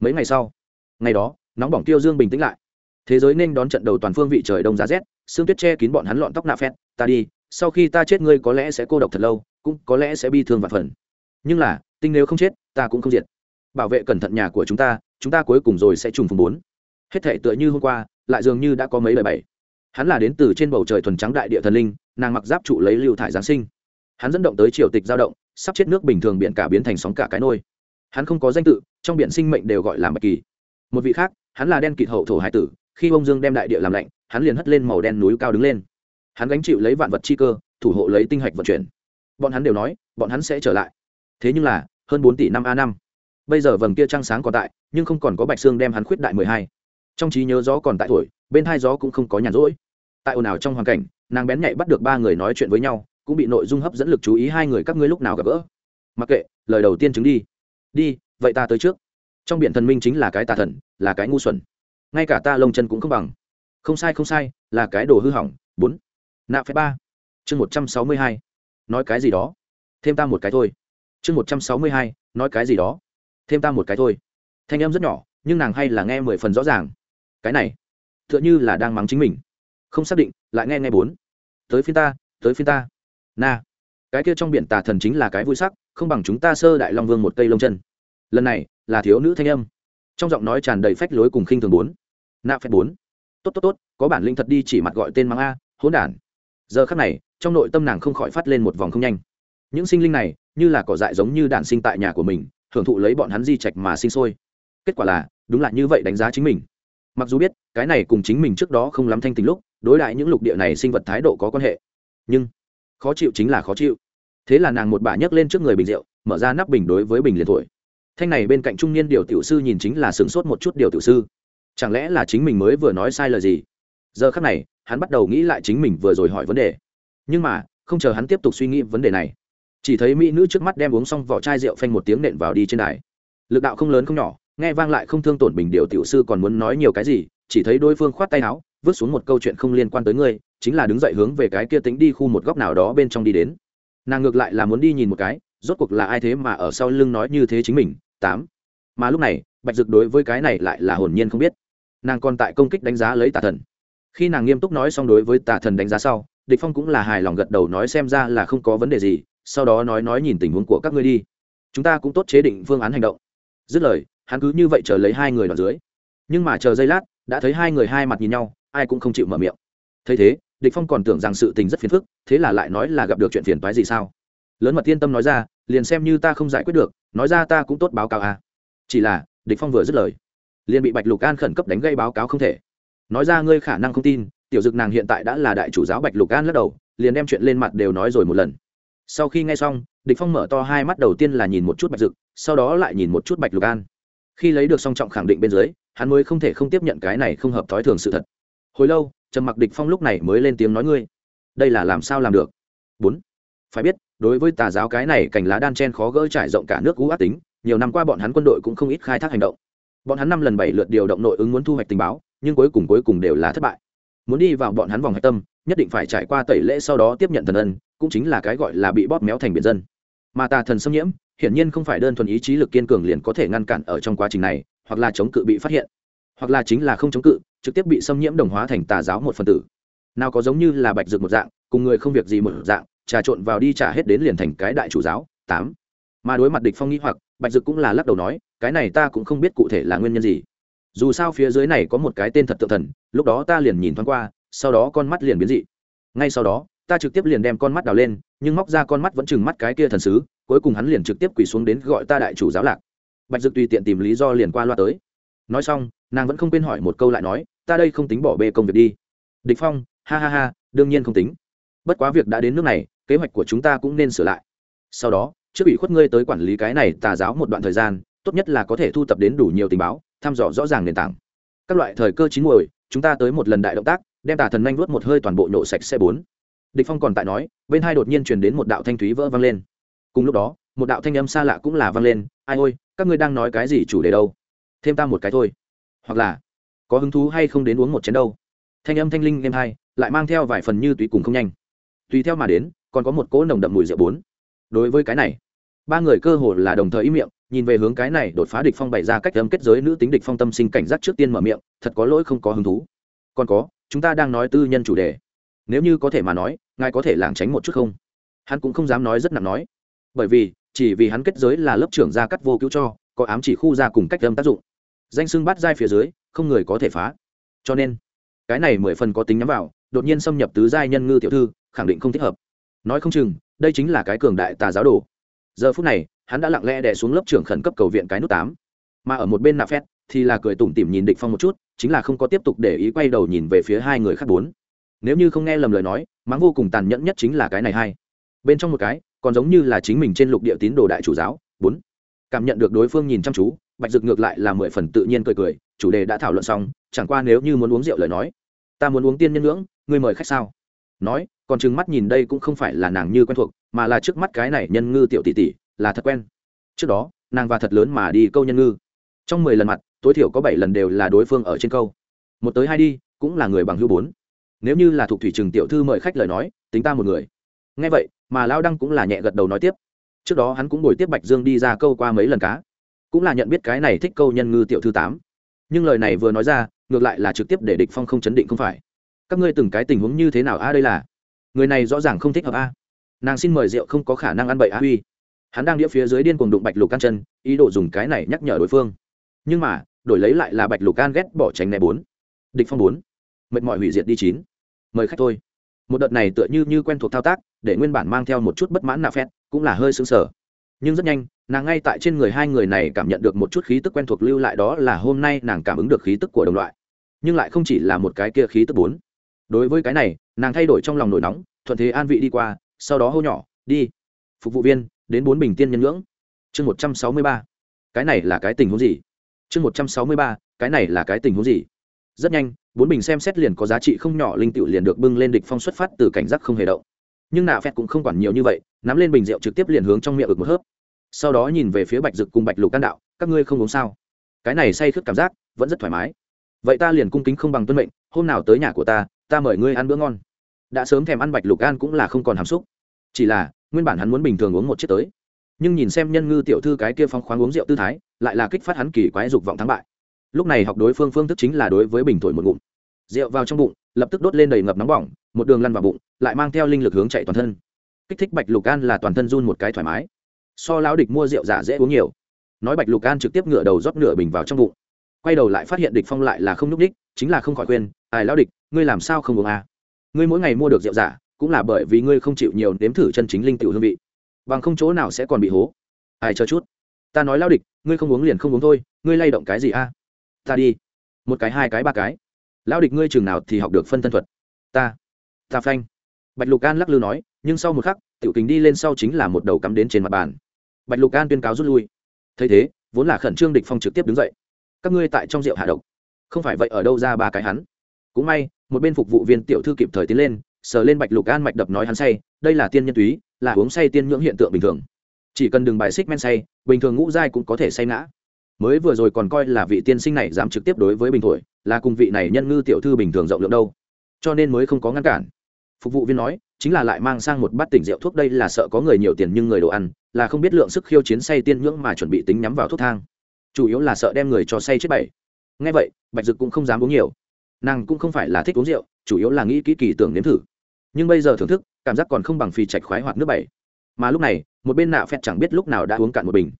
Mấy ngày sau. Ngày đó, nóng bỏng tiêu dương bình tĩnh lại. Thế giới nên đón trận đầu toàn phương vị trời đông giá rét sương tuyết che kín bọn hắn lọn tóc nạ phét ta đi, sau khi ta chết ngươi có lẽ sẽ cô độc thật lâu, cũng có lẽ sẽ bi thương và phần. Nhưng là, tinh nếu không chết, ta cũng không diệt. Bảo vệ cẩn thận nhà của chúng ta chúng ta cuối cùng rồi sẽ trùng phùng bốn. Hết thể tựa như hôm qua, lại dường như đã có mấy lời bảy hắn là đến từ trên bầu trời thuần trắng đại địa thần linh, nàng mặc giáp trụ lấy lưu thải giáng sinh. Hắn dẫn động tới triều tịch giao động, sắp chết nước bình thường biển cả biến thành sóng cả cái nôi. Hắn không có danh tự, trong biển sinh mệnh đều gọi là bạch kỳ. Một vị khác, hắn là đen kịt hậu thổ hải tử, khi ông dương đem đại địa làm lạnh, hắn liền hất lên màu đen núi cao đứng lên. Hắn gánh chịu lấy vạn vật chi cơ, thủ hộ lấy tinh hạch vận chuyển. Bọn hắn đều nói, bọn hắn sẽ trở lại. Thế nhưng là, hơn bốn tỷ năm a năm. Bây giờ vầng kia trăng sáng còn tại, nhưng không còn có bạch xương đem hắn khuyết đại mười hai. Trong trí nhớ gió còn tại thổi bên hai gió cũng không có nhàn rỗi. Tại ồn ào trong hoàn cảnh, nàng bén nhạy bắt được ba người nói chuyện với nhau, cũng bị nội dung hấp dẫn lực chú ý hai người các ngươi lúc nào gặp gỡ. Mặc kệ, lời đầu tiên chứng đi. Đi, vậy ta tới trước. Trong biển thần minh chính là cái tà thần, là cái ngu xuẩn. Ngay cả ta lông chân cũng không bằng. Không sai không sai, là cái đồ hư hỏng. Bốn. Nạ phép ba. Chương một trăm sáu mươi hai. Nói cái gì đó. Thêm ta một cái thôi. Chương một trăm sáu mươi hai, nói cái gì đó. Thêm ta một cái thôi. Thanh âm rất nhỏ, nhưng nàng hay là nghe mười phần rõ ràng. Cái này tựa như là đang mắng chính mình. Không xác định, lại nghe nghe bốn. Tới phiên ta, tới phiên ta. Na. Cái kia trong biển tà thần chính là cái vui sắc, không bằng chúng ta sơ đại long vương một cây lông chân. Lần này, là thiếu nữ thanh âm. Trong giọng nói tràn đầy phách lối cùng khinh thường bốn. Nạ phép bốn. Tốt tốt tốt, có bản linh thật đi chỉ mặt gọi tên mắng a, hỗn đản. Giờ khắc này, trong nội tâm nàng không khỏi phát lên một vòng không nhanh. Những sinh linh này, như là cỏ dại giống như đản sinh tại nhà của mình, hưởng thụ lấy bọn hắn di trạch mà sinh sôi. Kết quả là, đúng là như vậy đánh giá chính mình mặc dù biết, cái này cùng chính mình trước đó không lắm thanh tình lúc, đối lại những lục địa này sinh vật thái độ có quan hệ. Nhưng, khó chịu chính là khó chịu. Thế là nàng một bà nhấc lên trước người bình rượu, mở ra nắp bình đối với bình liền thổi. Thanh này bên cạnh trung niên điều tiểu sư nhìn chính là sửng sốt một chút điều tiểu sư. Chẳng lẽ là chính mình mới vừa nói sai lời gì? Giờ khắc này, hắn bắt đầu nghĩ lại chính mình vừa rồi hỏi vấn đề. Nhưng mà, không chờ hắn tiếp tục suy nghĩ vấn đề này, chỉ thấy mỹ nữ trước mắt đem uống xong vỏ chai rượu phanh một tiếng nện vào đi trên đài. Lực đạo không lớn không nhỏ nghe vang lại không thương tổn bình điều tiểu sư còn muốn nói nhiều cái gì, chỉ thấy đối phương khoát tay áo, vứt xuống một câu chuyện không liên quan tới ngươi, chính là đứng dậy hướng về cái kia tính đi khu một góc nào đó bên trong đi đến. Nàng ngược lại là muốn đi nhìn một cái, rốt cuộc là ai thế mà ở sau lưng nói như thế chính mình, tám. Mà lúc này, bạch dực đối với cái này lại là hồn nhiên không biết. Nàng còn tại công kích đánh giá lấy tà thần. Khi nàng nghiêm túc nói xong đối với tà thần đánh giá sau, địch phong cũng là hài lòng gật đầu nói xem ra là không có vấn đề gì, sau đó nói nói nhìn tình huống của các ngươi đi. Chúng ta cũng tốt chế định phương án hành động. Dứt lời hắn cứ như vậy chờ lấy hai người đoạn dưới. Nhưng mà chờ giây lát, đã thấy hai người hai mặt nhìn nhau, ai cũng không chịu mở miệng. Thấy thế, địch phong còn tưởng rằng sự tình rất phiền phức, thế là lại nói là gặp được chuyện phiền toái gì sao? Lớn mật tiên tâm nói ra, liền xem như ta không giải quyết được, nói ra ta cũng tốt báo cáo à. Chỉ là, địch phong vừa dứt lời, liền bị bạch lục an khẩn cấp đánh gây báo cáo không thể. Nói ra ngươi khả năng không tin, tiểu dực nàng hiện tại đã là đại chủ giáo bạch lục an lắc đầu, liền đem chuyện lên mặt đều nói rồi một lần. Sau khi nghe xong, địch phong mở to hai mắt đầu tiên là nhìn một chút bạch dực, sau đó lại nhìn một chút bạch lục an khi lấy được song trọng khẳng định bên dưới, hắn mới không thể không tiếp nhận cái này không hợp thói thường sự thật. Hồi lâu, trầm mặc địch phong lúc này mới lên tiếng nói ngươi, đây là làm sao làm được? Bốn, phải biết, đối với tà giáo cái này cành lá đan chen khó gỡ trải rộng cả nước cũ ác tính, nhiều năm qua bọn hắn quân đội cũng không ít khai thác hành động. Bọn hắn năm lần bảy lượt điều động nội ứng muốn thu hoạch tình báo, nhưng cuối cùng cuối cùng đều là thất bại. Muốn đi vào bọn hắn vòng hạch tâm, nhất định phải trải qua tẩy lễ sau đó tiếp nhận thần ân, cũng chính là cái gọi là bị bóp méo thành biệt dân mà tà thần xâm nhiễm, hiển nhiên không phải đơn thuần ý chí lực kiên cường liền có thể ngăn cản ở trong quá trình này, hoặc là chống cự bị phát hiện, hoặc là chính là không chống cự, trực tiếp bị xâm nhiễm đồng hóa thành tà giáo một phần tử. Nào có giống như là bạch dược một dạng, cùng người không việc gì một dạng, trà trộn vào đi trả hết đến liền thành cái đại chủ giáo, tám. Mà đối mặt địch phong nghĩ hoặc, bạch dược cũng là lắc đầu nói, cái này ta cũng không biết cụ thể là nguyên nhân gì. Dù sao phía dưới này có một cái tên thật tự thần, lúc đó ta liền nhìn thoáng qua, sau đó con mắt liền biến dị. Ngay sau đó, ta trực tiếp liền đem con mắt đào lên nhưng móc ra con mắt vẫn chừng mắt cái kia thần sứ, cuối cùng hắn liền trực tiếp quỳ xuống đến gọi ta đại chủ giáo lạc. Bạch dực tùy tiện tìm lý do liền qua loa tới. Nói xong, nàng vẫn không quên hỏi một câu lại nói, ta đây không tính bỏ bê công việc đi. Địch phong, ha ha ha, đương nhiên không tính. Bất quá việc đã đến nước này, kế hoạch của chúng ta cũng nên sửa lại. Sau đó, trước bị khuất ngươi tới quản lý cái này tà giáo một đoạn thời gian, tốt nhất là có thể thu tập đến đủ nhiều tình báo, thăm dò rõ ràng nền tảng. Các loại thời cơ chín muồi, chúng ta tới một lần đại động tác, đem tà thần nhanh vuốt một hơi toàn bộ nổ sạch xe bốn địch phong còn tại nói, bên hai đột nhiên truyền đến một đạo thanh thúy vỡ vang lên. Cùng lúc đó, một đạo thanh âm xa lạ cũng là vang lên, ai ôi, các ngươi đang nói cái gì chủ đề đâu? Thêm ta một cái thôi. Hoặc là, có hứng thú hay không đến uống một chén đâu? Thanh âm thanh linh êm hai, lại mang theo vài phần như tùy cùng không nhanh. Tùy theo mà đến, còn có một cỗ nồng đậm mùi rượu bốn. Đối với cái này, ba người cơ hồ là đồng thời ý miệng, nhìn về hướng cái này đột phá địch phong bày ra cách âm kết giới nữ tính địch phong tâm sinh cảnh giác trước tiên mở miệng, thật có lỗi không có hứng thú. Còn có, chúng ta đang nói tư nhân chủ đề. Nếu như có thể mà nói ngài có thể lảng tránh một chút không? Hắn cũng không dám nói rất nặng nói. Bởi vì, chỉ vì hắn kết giới là lớp trưởng gia cắt vô cứu cho, có ám chỉ khu ra cùng cách âm tác dụng. Danh xưng bắt giai phía dưới, không người có thể phá. Cho nên, cái này mười phần có tính nhắm vào, đột nhiên xâm nhập tứ giai nhân ngư tiểu thư, khẳng định không thích hợp. Nói không chừng, đây chính là cái cường đại tà giáo đồ. Giờ phút này, hắn đã lặng lẽ đè xuống lớp trưởng khẩn cấp cầu viện cái nút tám. Mà ở một bên nạp phét, thì là cười tủm tỉm nhìn địch phong một chút, chính là không có tiếp tục để ý quay đầu nhìn về phía hai người khác bốn nếu như không nghe lầm lời nói mắng vô cùng tàn nhẫn nhất chính là cái này hai. Bên trong một cái, còn giống như là chính mình trên lục địa tín đồ đại chủ giáo, bốn. Cảm nhận được đối phương nhìn chăm chú, bạch dực ngược lại là mười phần tự nhiên cười cười, chủ đề đã thảo luận xong, chẳng qua nếu như muốn uống rượu lời nói, ta muốn uống tiên nhân ngưỡng, ngươi mời khách sao? Nói, còn chừng mắt nhìn đây cũng không phải là nàng như quen thuộc, mà là trước mắt cái này nhân ngư tiểu tỷ tỷ, là thật quen. Trước đó, nàng và thật lớn mà đi câu nhân ngư. Trong mười lần mặt, tối thiểu có bảy lần đều là đối phương ở trên câu. Một tới hai đi, cũng là người bằng hưu bốn nếu như là thuộc thủy trường tiểu thư mời khách lời nói, tính ta một người. Nghe vậy, mà lao đăng cũng là nhẹ gật đầu nói tiếp. Trước đó hắn cũng bồi tiếp bạch dương đi ra câu qua mấy lần cá. Cũng là nhận biết cái này thích câu nhân ngư tiểu thư tám. Nhưng lời này vừa nói ra, ngược lại là trực tiếp để địch phong không chấn định không phải. Các ngươi từng cái tình huống như thế nào a, đây là? Người này rõ ràng không thích hợp a. Nàng xin mời rượu không có khả năng ăn bậy a huy. Hắn đang đĩa phía dưới điên cuồng đụng bạch lục can chân, ý đồ dùng cái này nhắc nhở đối phương. Nhưng mà, đổi lấy lại là bạch lục can ghét bỏ tránh né bốn. Địch phong bốn mệt mỏi hủy diệt đi chín. Mời khách thôi. Một đợt này tựa như như quen thuộc thao tác, để nguyên bản mang theo một chút bất mãn nạ phét cũng là hơi xứng sở nhưng rất nhanh, nàng ngay tại trên người hai người này cảm nhận được một chút khí tức quen thuộc lưu lại đó là hôm nay nàng cảm ứng được khí tức của đồng loại. Nhưng lại không chỉ là một cái kia khí tức bốn. Đối với cái này, nàng thay đổi trong lòng nổi nóng, thuận thế an vị đi qua, sau đó hô nhỏ, đi. Phục vụ viên, đến bốn bình tiên nhân ngưỡng. Chương một trăm sáu mươi ba. Cái này là cái tình huống gì? Chương một trăm sáu mươi ba, cái này là cái tình huống gì? Rất nhanh, bốn bình xem xét liền có giá trị không nhỏ linh tựu liền được bưng lên địch phong xuất phát từ cảnh giác không hề động. Nhưng nạ phẹt cũng không quản nhiều như vậy, nắm lên bình rượu trực tiếp liền hướng trong miệng ực một hớp. Sau đó nhìn về phía bạch dực cùng bạch lục can đạo, các ngươi không uống sao? Cái này say khướt cảm giác, vẫn rất thoải mái. Vậy ta liền cung kính không bằng tuân mệnh, hôm nào tới nhà của ta ta mời ngươi ăn bữa ngon. Đã sớm thèm ăn bạch lục can cũng là không còn hàm xúc. Chỉ là, nguyên bản hắn muốn bình thường uống một chiếc tới. Nhưng nhìn xem nhân ngư tiểu thư cái kia phong khoáng uống rượu tư thái, lại là kích phát hắn kỳ quái dục vọng thắng bại lúc này học đối phương phương thức chính là đối với bình thổi một ngụm. Rượu vào trong bụng, lập tức đốt lên đầy ngập nóng bỏng, một đường lăn vào bụng, lại mang theo linh lực hướng chạy toàn thân. Kích thích bạch lục an là toàn thân run một cái thoải mái. So lão địch mua rượu giả dễ uống nhiều. Nói bạch lục an trực tiếp ngựa đầu rót nửa bình vào trong bụng. Quay đầu lại phát hiện địch phong lại là không nhúc đích chính là không khỏi quên ai lão địch, ngươi làm sao không uống à? ngươi mỗi ngày mua được rượu giả, cũng là bởi vì ngươi không chịu nhiều nếm thử chân chính linh tiểu hương vị. Bằng không chỗ nào sẽ còn bị hố. Ai chờ chút. Ta nói lão địch, ngươi không uống liền không uống thôi, ngươi lay động cái gì a à? Ta đi. Một cái, hai cái, ba cái. Lão địch ngươi chừng nào thì học được phân thân thuật. Ta ta phanh. Bạch lục an lắc lư nói, nhưng sau một khắc, tiểu kính đi lên sau chính là một đầu cắm đến trên mặt bàn. Bạch lục an tuyên cáo rút lui. Thấy thế, vốn là khẩn trương địch phong trực tiếp đứng dậy. Các ngươi tại trong rượu hạ độc. Không phải vậy ở đâu ra ba cái hắn. Cũng may, một bên phục vụ viên tiểu thư kịp thời tiến lên, sờ lên bạch lục an mạch đập nói hắn say, đây là tiên nhân túy, là uống say tiên nhưỡng hiện tượng bình thường. Chỉ cần đừng bài xích men say, bình thường ngũ giai cũng có thể say ngã mới vừa rồi còn coi là vị tiên sinh này dám trực tiếp đối với bình thổi, là cùng vị này nhân ngư tiểu thư bình thường rộng lượng đâu. Cho nên mới không có ngăn cản. Phục vụ viên nói, chính là lại mang sang một bát tỉnh rượu thuốc đây là sợ có người nhiều tiền nhưng người đồ ăn, là không biết lượng sức khiêu chiến say tiên nhưỡng mà chuẩn bị tính nhắm vào thuốc thang. Chủ yếu là sợ đem người cho say chết bảy. Ngay vậy, bạch dực cũng không dám uống nhiều. Nàng cũng không phải là thích uống rượu, chủ yếu là nghĩ kỹ kỳ tưởng nếm thử. Nhưng bây giờ thưởng thức, cảm giác còn không bằng phì chạch khoái hoặc nước bảy. Mà lúc này, một bên nạ phẹt chẳng biết lúc nào đã uống cạn một bình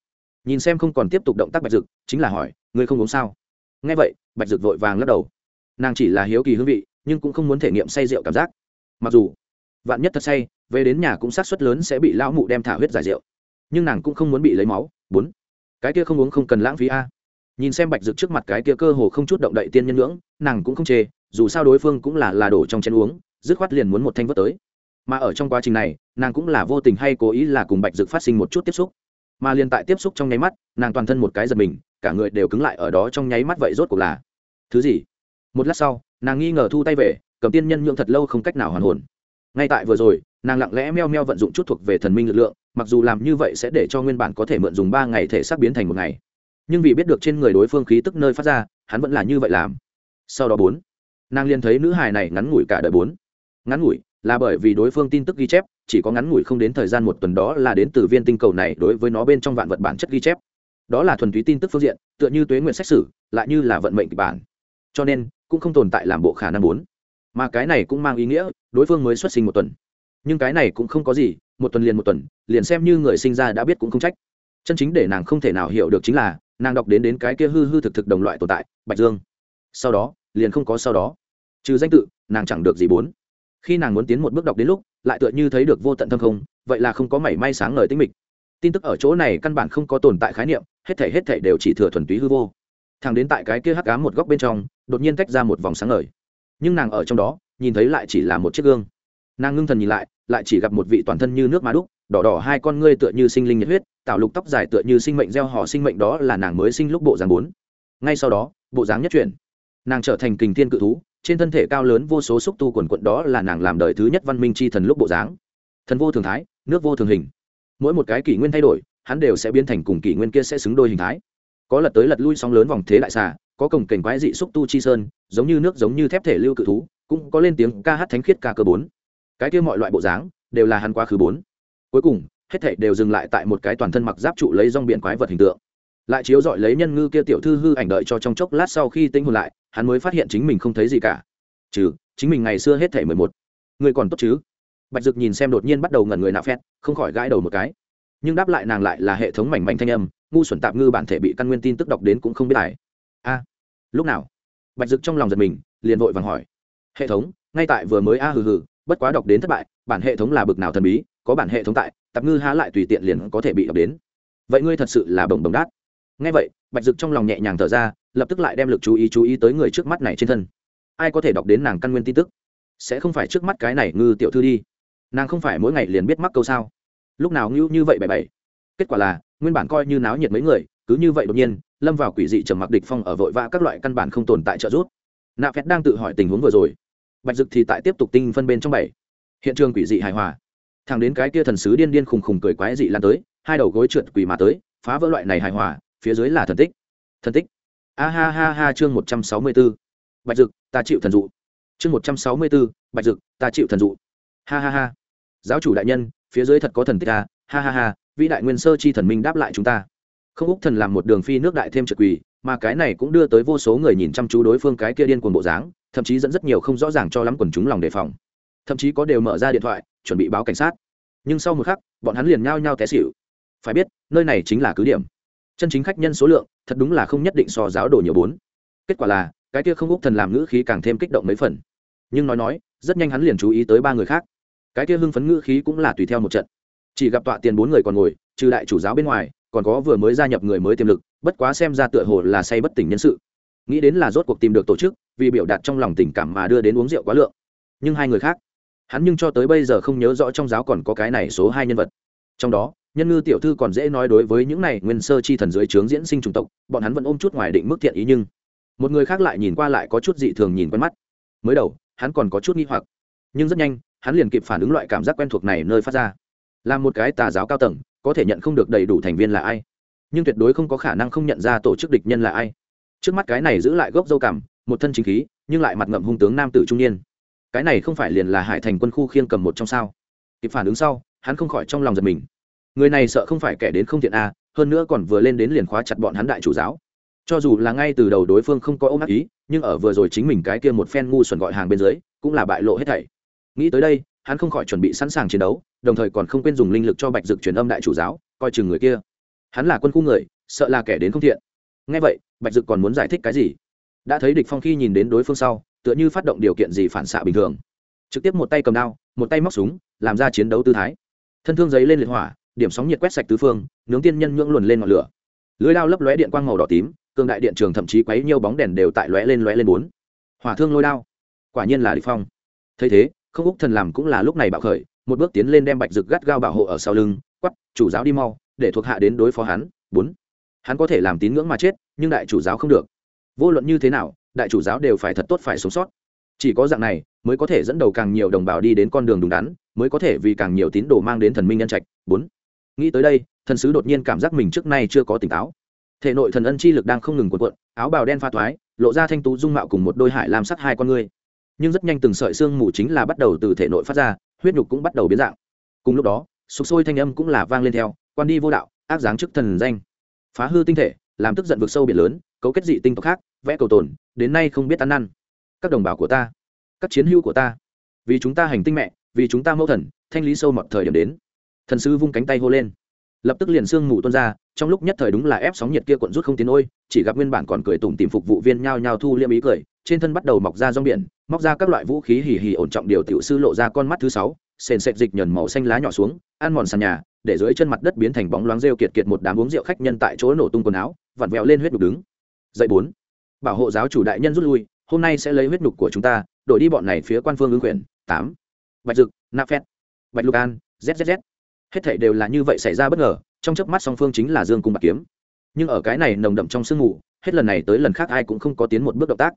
nhìn xem không còn tiếp tục động tác bạch dực, chính là hỏi, ngươi không uống sao? Nghe vậy, bạch dực vội vàng lắc đầu. Nàng chỉ là hiếu kỳ hương vị, nhưng cũng không muốn thể nghiệm say rượu cảm giác. Mặc dù, vạn nhất thật say, về đến nhà cũng sát suất lớn sẽ bị lão mụ đem thả huyết giải rượu. Nhưng nàng cũng không muốn bị lấy máu. Bốn, cái kia không uống không cần lãng phí a. Nhìn xem bạch dực trước mặt cái kia cơ hồ không chút động đậy tiên nhân ngưỡng, nàng cũng không chê, dù sao đối phương cũng là là đổ trong chén uống, dứt khoát liền muốn một thanh vớt tới. Mà ở trong quá trình này, nàng cũng là vô tình hay cố ý là cùng bạch dực phát sinh một chút tiếp xúc mà liền tại tiếp xúc trong nháy mắt, nàng toàn thân một cái giật mình, cả người đều cứng lại ở đó trong nháy mắt vậy rốt cuộc là thứ gì? Một lát sau, nàng nghi ngờ thu tay về, cầm tiên nhân nhượng thật lâu không cách nào hoàn hồn. Ngay tại vừa rồi, nàng lặng lẽ meo meo vận dụng chút thuộc về thần minh lực lượng, mặc dù làm như vậy sẽ để cho nguyên bản có thể mượn dùng ba ngày thể xác biến thành một ngày. Nhưng vì biết được trên người đối phương khí tức nơi phát ra, hắn vẫn là như vậy làm. Sau đó bốn, nàng liền thấy nữ hài này ngắn ngủi cả đời bốn. Ngắn ngủi là bởi vì đối phương tin tức ghi chép, chỉ có ngắn ngủi không đến thời gian một tuần đó là đến từ viên tinh cầu này đối với nó bên trong vạn vật bản chất ghi chép. Đó là thuần túy tin tức phương diện, tựa như tuế nguyện xét xử lại như là vận mệnh kịch bản. Cho nên, cũng không tồn tại làm bộ khả năng bốn. Mà cái này cũng mang ý nghĩa, đối phương mới xuất sinh một tuần. Nhưng cái này cũng không có gì, một tuần liền một tuần, liền xem như người sinh ra đã biết cũng không trách. Chân chính để nàng không thể nào hiểu được chính là, nàng đọc đến đến cái kia hư hư thực thực đồng loại tồn tại, bạch dương. Sau đó, liền không có sau đó. Trừ danh tự, nàng chẳng được gì bốn khi nàng muốn tiến một bước đọc đến lúc, lại tựa như thấy được vô tận thâm không, vậy là không có mảy may sáng ngời tinh mịch. Tin tức ở chỗ này căn bản không có tồn tại khái niệm, hết thể hết thể đều chỉ thừa thuần túy hư vô. Thằng đến tại cái kia hắc cám một góc bên trong, đột nhiên tách ra một vòng sáng ngời. Nhưng nàng ở trong đó, nhìn thấy lại chỉ là một chiếc gương. Nàng ngưng thần nhìn lại lại chỉ gặp một vị toàn thân như nước má đúc, đỏ đỏ hai con ngươi tựa như sinh linh nhiệt huyết tạo lục tóc dài tựa như sinh mệnh gieo họ sinh mệnh đó là nàng mới sinh lúc bộ dáng bốn. Ngay sau đó, bộ dáng nhất chuyển. Nàng trở thành kình thiên cự thú trên thân thể cao lớn vô số xúc tu quần quận đó là nàng làm đời thứ nhất văn minh c h i thần lúc bộ dáng. Thần vô thường thái, nước vô thường hình. Mỗi một cái kỷ nguyên thay đổi, hắn đều sẽ biến thành cùng kỷ nguyên kia sẽ xứng đôi hình thái. Có lật tới lật lui sóng lớn vòng thế đại xà, có cổng cảnh quái dị xúc tu chi sơn, giống như nước giống như thép thể lưu cự thú, cũng có lên tiếng ca hát thánh khiết ca cơ bốn. Cái kia mọi loại bộ dáng, đều là hắn quá khứ bốn. Cuối cùng, hết thảy đều dừng lại tại một cái toàn thân mặc giáp trụ lấy rong biển quái vật hình tượng. Lại chiếu dọi lấy nhân ngư kia tiểu thư hư ảnh đợi cho trong chốc lát sau khi tinh hồn lại hắn mới phát hiện chính mình không thấy gì cả. Trừ, chính mình ngày xưa hết thể mười một. Người còn tốt chứ? Bạch dực nhìn xem đột nhiên bắt đầu ngẩn người nạo phét không khỏi gãi đầu một cái. Nhưng đáp lại nàng lại là hệ thống mảnh mảnh thanh âm, ngu xuẩn tạp ngư bản thể bị căn nguyên tin tức đọc đến cũng không biết lại a, lúc nào? Bạch dực trong lòng giật mình, liền vội vàng hỏi. Hệ thống, ngay tại vừa mới a hừ hừ, bất quá đọc đến thất bại, bản hệ thống là bực nào thần bí, có bản hệ thống tại, tạp ngư há lại tùy tiện liền có thể bị đọc đến. Vậy ngươi thật sự là bồng bồng đát ngay vậy, bạch dực trong lòng nhẹ nhàng thở ra, lập tức lại đem lực chú ý chú ý tới người trước mắt này trên thân. Ai có thể đọc đến nàng căn nguyên tin tức? Sẽ không phải trước mắt cái này ngư tiểu thư đi. Nàng không phải mỗi ngày liền biết mắc câu sao? Lúc nào ngưu như vậy bảy bảy kết quả là, nguyên bản coi như náo nhiệt mấy người, cứ như vậy đột nhiên, lâm vào quỷ dị trầm mặc địch phong ở vội vã các loại căn bản không tồn tại trợ giúp. Nạ phét đang tự hỏi tình huống vừa rồi. Bạch dực thì tại tiếp tục tinh phân bên trong bảy. Hiện trường quỷ dị hài hòa. Thằng đến cái kia thần sứ điên điên khùng khùng cười quái dị lan tới, hai đầu gối trượt quỷ mà tới, phá vỡ loại này hài hòa phía dưới là thần tích. Thần tích. A ha ha ha chương một trăm sáu mươi 164. bạch dực ta chịu thần dụ. Chương một trăm sáu mươi 164, bạch dực ta chịu thần dụ. Ha ha ha. Giáo chủ đại nhân phía dưới thật có thần tích ta ha ha ha vĩ đại nguyên sơ chi thần minh đáp lại chúng ta. Không úc thần làm một đường phi nước đại thêm trực quỳ mà cái này cũng đưa tới vô số người nhìn chăm chú đối phương cái kia điên cuồng bộ dáng thậm chí dẫn rất nhiều không rõ ràng cho lắm quần chúng lòng đề phòng. Thậm chí có đều mở ra điện thoại chuẩn bị báo cảnh sát. Nhưng sau một khắc bọn hắn liền nhao nhao té xịu phải biết nơi này chính là cứ điểm chân chính khách nhân số lượng, thật đúng là không nhất định so giáo đồ nhiều bốn. Kết quả là, cái kia không úc thần làm ngữ khí càng thêm kích động mấy phần. Nhưng nói nói, rất nhanh hắn liền chú ý tới ba người khác. Cái kia hưng phấn ngữ khí cũng là tùy theo một trận. Chỉ gặp tọa tiền bốn người còn ngồi, trừ đại chủ giáo bên ngoài, còn có vừa mới gia nhập người mới tiềm lực, bất quá xem ra tựa hồ là say bất tỉnh nhân sự. Nghĩ đến là rốt cuộc tìm được tổ chức, vì biểu đạt trong lòng tình cảm mà đưa đến uống rượu quá lượng. Nhưng hai người khác, hắn nhưng cho tới bây giờ không nhớ rõ trong giáo còn có cái này số hai nhân vật. Trong đó nhân ngư tiểu thư còn dễ nói đối với những này nguyên sơ chi thần dưới trướng diễn sinh chủng tộc, bọn hắn vẫn ôm chút ngoài định mức thiện ý nhưng một người khác lại nhìn qua lại có chút dị thường nhìn quen mắt. Mới đầu, hắn còn có chút nghi hoặc, nhưng rất nhanh, hắn liền kịp phản ứng loại cảm giác quen thuộc này nơi phát ra. Là một cái tà giáo cao tầng, có thể nhận không được đầy đủ thành viên là ai, nhưng tuyệt đối không có khả năng không nhận ra tổ chức địch nhân là ai. Trước mắt cái này giữ lại gốc dâu cảm một thân chính khí, nhưng lại mặt ngậm hung tướng nam tử trung niên. Cái này không phải liền là hải thành quân khu khiêng cầm một trong sao? Kịp phản ứng sau, hắn không khỏi trong lòng giật mình người này sợ không phải kẻ đến không thiện a hơn nữa còn vừa lên đến liền khóa chặt bọn hắn đại chủ giáo. Cho dù là ngay từ đầu đối phương không có ôm ác ý, nhưng ở vừa rồi chính mình cái kia một phen ngu xuẩn gọi hàng bên dưới, cũng là bại lộ hết thảy. Nghĩ tới đây, hắn không khỏi chuẩn bị sẵn sàng chiến đấu, đồng thời còn không quên dùng linh lực cho bạch dực truyền âm đại chủ giáo, coi chừng người kia. Hắn là quân khu người, sợ là kẻ đến không thiện. Ngay vậy, bạch dực còn muốn giải thích cái gì? Đã thấy địch phong khi nhìn đến đối phương sau, tựa như phát động điều kiện gì phản xạ bình thường. Trực tiếp một tay cầm đao, một tay móc súng, làm ra chiến đấu tư thái. Thân thương giấy lên liệt hỏa điểm sóng nhiệt quét sạch tứ phương, nướng tiên nhân nhưỡng luồn lên ngọn lửa. Lưới đao lấp lóe điện quang màu đỏ tím, cường đại điện trường thậm chí quấy nhiều bóng đèn đều tại lóe lên lóe lên bốn. Hỏa thương lôi đao. Quả nhiên là địch phong. Thấy thế, không úc thần làm cũng là lúc này bạo khởi, một bước tiến lên đem bạch dực gắt gao bảo hộ ở sau lưng, quắp, chủ giáo đi mau, để thuộc hạ đến đối phó hắn. Bốn. Hắn có thể làm tín ngưỡng mà chết, nhưng đại chủ giáo không được. Vô luận như thế nào, đại chủ giáo đều phải thật tốt phải sống sót. Chỉ có dạng này, mới có thể dẫn đầu càng nhiều đồng bào đi đến con đường đúng đắn, mới có thể vì càng nhiều tín đồ mang đến thần minh nhân trạch. Bốn nghĩ tới đây, thần sứ đột nhiên cảm giác mình trước nay chưa có tỉnh táo. Thể nội thần ân chi lực đang không ngừng cuộn cuộn, áo bào đen pha thoái, lộ ra thanh tú dung mạo cùng một đôi hải làm sắt hai con ngươi. Nhưng rất nhanh từng sợi xương mù chính là bắt đầu từ thể nội phát ra, huyết nhục cũng bắt đầu biến dạng. Cùng lúc đó, sục sôi thanh âm cũng là vang lên theo, quan đi vô đạo, ác dáng chức thần danh. Phá hư tinh thể, làm tức giận vực sâu biển lớn, cấu kết dị tinh tộc khác, vẽ cầu tồn, đến nay không biết ăn năn. Các đồng bào của ta, các chiến hữu của ta, vì chúng ta hành tinh mẹ, vì chúng ta mẫu thần, thanh lý sâu mọt thời điểm đến thần sư vung cánh tay hô lên. Lập tức liền sương mù tuôn ra, trong lúc nhất thời đúng là ép sóng nhiệt kia cuộn rút không tiến ôi, chỉ gặp nguyên bản còn cười tủm tìm phục vụ viên nhao nhao thu liêm ý cười, trên thân bắt đầu mọc ra rong biển, móc ra các loại vũ khí hì hì ổn trọng điều tiểu sư lộ ra con mắt thứ sáu, sền sệt dịch nhờn màu xanh lá nhỏ xuống, ăn mòn sàn nhà, để dưới chân mặt đất biến thành bóng loáng rêu kiệt kiệt một đám uống rượu khách nhân tại chỗ nổ tung quần áo, vặn vẹo lên huyết nhục đứng. Dậy bốn, bảo hộ giáo chủ đại nhân rút lui, hôm nay sẽ lấy huyết nhục của chúng ta, đổi đi bọn này phía quan phương ứng quyền. Tám, bạch dực, nạp phét bạch lục an zzz hết thảy đều là như vậy xảy ra bất ngờ, trong chớp mắt song phương chính là dương cung bạc kiếm. Nhưng ở cái này nồng đậm trong sương mù, hết lần này tới lần khác ai cũng không có tiến một bước động tác.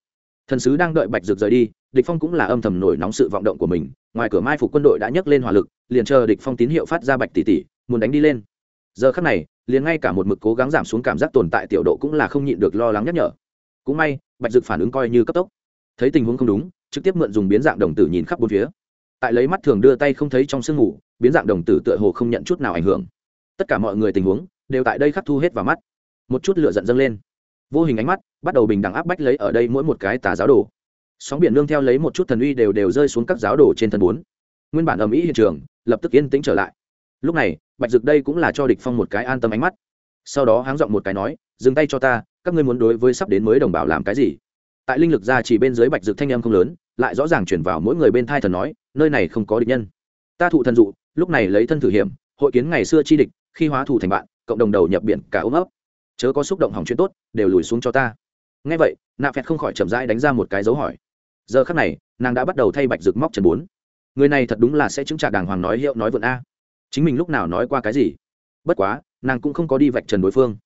Thần sứ đang đợi bạch dược rời đi, địch phong cũng là âm thầm nổi nóng sự vọng động của mình, ngoài cửa mai phục quân đội đã nhấc lên hỏa lực, liền chờ địch phong tín hiệu phát ra bạch tỷ tỷ, muốn đánh đi lên. Giờ khắc này, liền ngay cả một mực cố gắng giảm xuống cảm giác tồn tại tiểu độ cũng là không nhịn được lo lắng nhắc nhở. Cũng may, bạch dược phản ứng coi như cấp tốc. Thấy tình huống không đúng, trực tiếp mượn dùng biến dạng đồng tử nhìn khắp bốn phía. Tại lấy mắt thường đưa tay không thấy trong sương ngủ biến dạng đồng tử tựa hồ không nhận chút nào ảnh hưởng. Tất cả mọi người tình huống đều tại đây khắc thu hết vào mắt. Một chút lửa giận dâng lên. Vô hình ánh mắt bắt đầu bình đẳng áp bách lấy ở đây mỗi một cái tà giáo đồ. Sóng biển nương theo lấy một chút thần uy đều đều rơi xuống các giáo đồ trên thân bốn. Nguyên bản ầm ĩ hiện trường lập tức yên tĩnh trở lại. Lúc này, bạch dực đây cũng là cho địch phong một cái an tâm ánh mắt. Sau đó háng giọng một cái nói, dừng tay cho ta, các ngươi muốn đối với sắp đến mới đồng bào làm cái gì? Tại linh lực ra chỉ bên dưới bạch dực thanh âm không lớn, lại rõ ràng chuyển vào mỗi người bên thai thần nói, nơi này không có địch nhân. Ta thụ thần dụ lúc này lấy thân thử hiểm, hội kiến ngày xưa chi địch, khi hóa thù thành bạn, cộng đồng đầu nhập biển cả ôm ấp. Chớ có xúc động hỏng chuyện tốt, đều lùi xuống cho ta. Ngay vậy, nạ phẹt không khỏi chậm rãi đánh ra một cái dấu hỏi. Giờ khắc này, nàng đã bắt đầu thay bạch rực móc trần bốn. Người này thật đúng là sẽ chứng trả đàng hoàng nói hiệu nói vượn a. Chính mình lúc nào nói qua cái gì? Bất quá, nàng cũng không có đi vạch trần đối phương.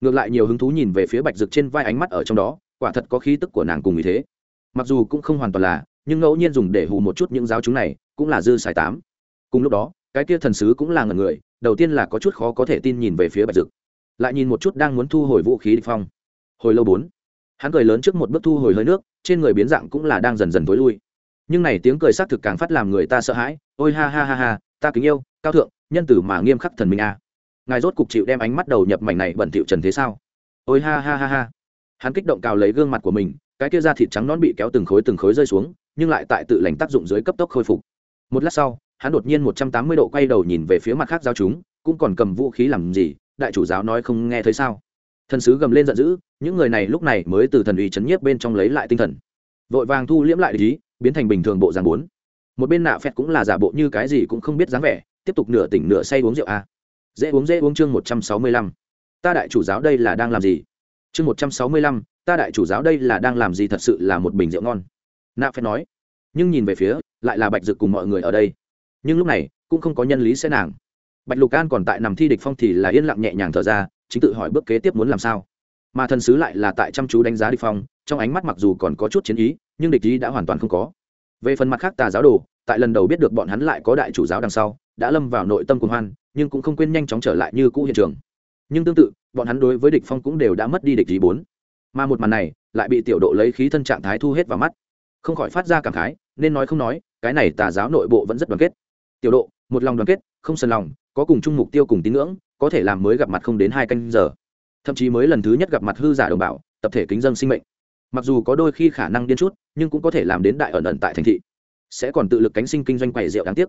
Ngược lại nhiều hứng thú nhìn về phía bạch rực trên vai ánh mắt ở trong đó, quả thật có khí tức của nàng cùng ý thế. Mặc dù cũng không hoàn toàn là, nhưng ngẫu nhiên dùng để hù một chút những giáo chúng này, cũng là dư xài tám. Cùng lúc đó cái kia thần sứ cũng là ngần người, đầu tiên là có chút khó có thể tin nhìn về phía bạch dực. Lại nhìn một chút đang muốn thu hồi vũ khí địch phong. Hồi lâu bốn, hắn cười lớn trước một bước thu hồi hơi nước, trên người biến dạng cũng là đang dần dần tối lui. Nhưng này tiếng cười xác thực càng phát làm người ta sợ hãi, ôi ha ha ha ha, ta kính yêu, cao thượng, nhân tử mà nghiêm khắc thần minh a. Ngài rốt cục chịu đem ánh mắt đầu nhập mảnh này bẩn thỉu trần thế sao? Ôi ha ha ha ha. Hắn kích động cào lấy gương mặt của mình, cái kia da thịt trắng nón bị kéo từng khối từng khối rơi xuống, nhưng lại tại tự lành tác dụng dưới cấp tốc khôi phục. Một lát sau hắn đột nhiên một trăm tám mươi độ quay đầu nhìn về phía mặt khác giao chúng, cũng còn cầm vũ khí làm gì, đại chủ giáo nói không nghe thấy sao. Thần sứ gầm lên giận dữ, những người này lúc này mới từ thần uy chấn nhiếp bên trong lấy lại tinh thần. Vội vàng thu liễm lại lý biến thành bình thường bộ dạng bốn. Một bên nạ phẹt cũng là giả bộ như cái gì cũng không biết dáng vẻ, tiếp tục nửa tỉnh nửa say uống rượu a. Dễ uống dễ uống chương một trăm sáu mươi lăm. Ta đại chủ giáo đây là đang làm gì? Chương một trăm sáu mươi lăm, ta đại chủ giáo đây là đang làm gì thật sự là một bình rượu ngon? Nạ phẹt nói. Nhưng nhìn về phía, lại là bạch dực cùng mọi người ở đây nhưng lúc này, cũng không có nhân lý sẽ nàng. Bạch lục an còn tại nằm thi địch phong thì là yên lặng nhẹ nhàng thở ra, chính tự hỏi bước kế tiếp muốn làm sao. Mà thần sứ lại là tại chăm chú đánh giá địch phong, trong ánh mắt mặc dù còn có chút chiến ý, nhưng địch ý đã hoàn toàn không có. Về phần mặt khác tà giáo đồ, tại lần đầu biết được bọn hắn lại có đại chủ giáo đằng sau, đã lâm vào nội tâm cuồng hoan, nhưng cũng không quên nhanh chóng trở lại như cũ hiện trường. Nhưng tương tự, bọn hắn đối với địch phong cũng đều đã mất đi địch ý bốn. Mà một màn này, lại bị tiểu độ lấy khí thân trạng thái thu hết vào mắt. Không khỏi phát ra cảm khái, nên nói không nói, cái này tà giáo nội bộ vẫn rất đoàn kết tiểu độ, một lòng đoàn kết, không sần lòng, có cùng chung mục tiêu cùng tín ngưỡng, có thể làm mới gặp mặt không đến hai canh giờ. Thậm chí mới lần thứ nhất gặp mặt hư giả đồng bào, tập thể kính dân sinh mệnh. Mặc dù có đôi khi khả năng điên chút, nhưng cũng có thể làm đến đại ẩn ẩn tại thành thị. Sẽ còn tự lực cánh sinh kinh doanh quầy rượu đáng tiếc.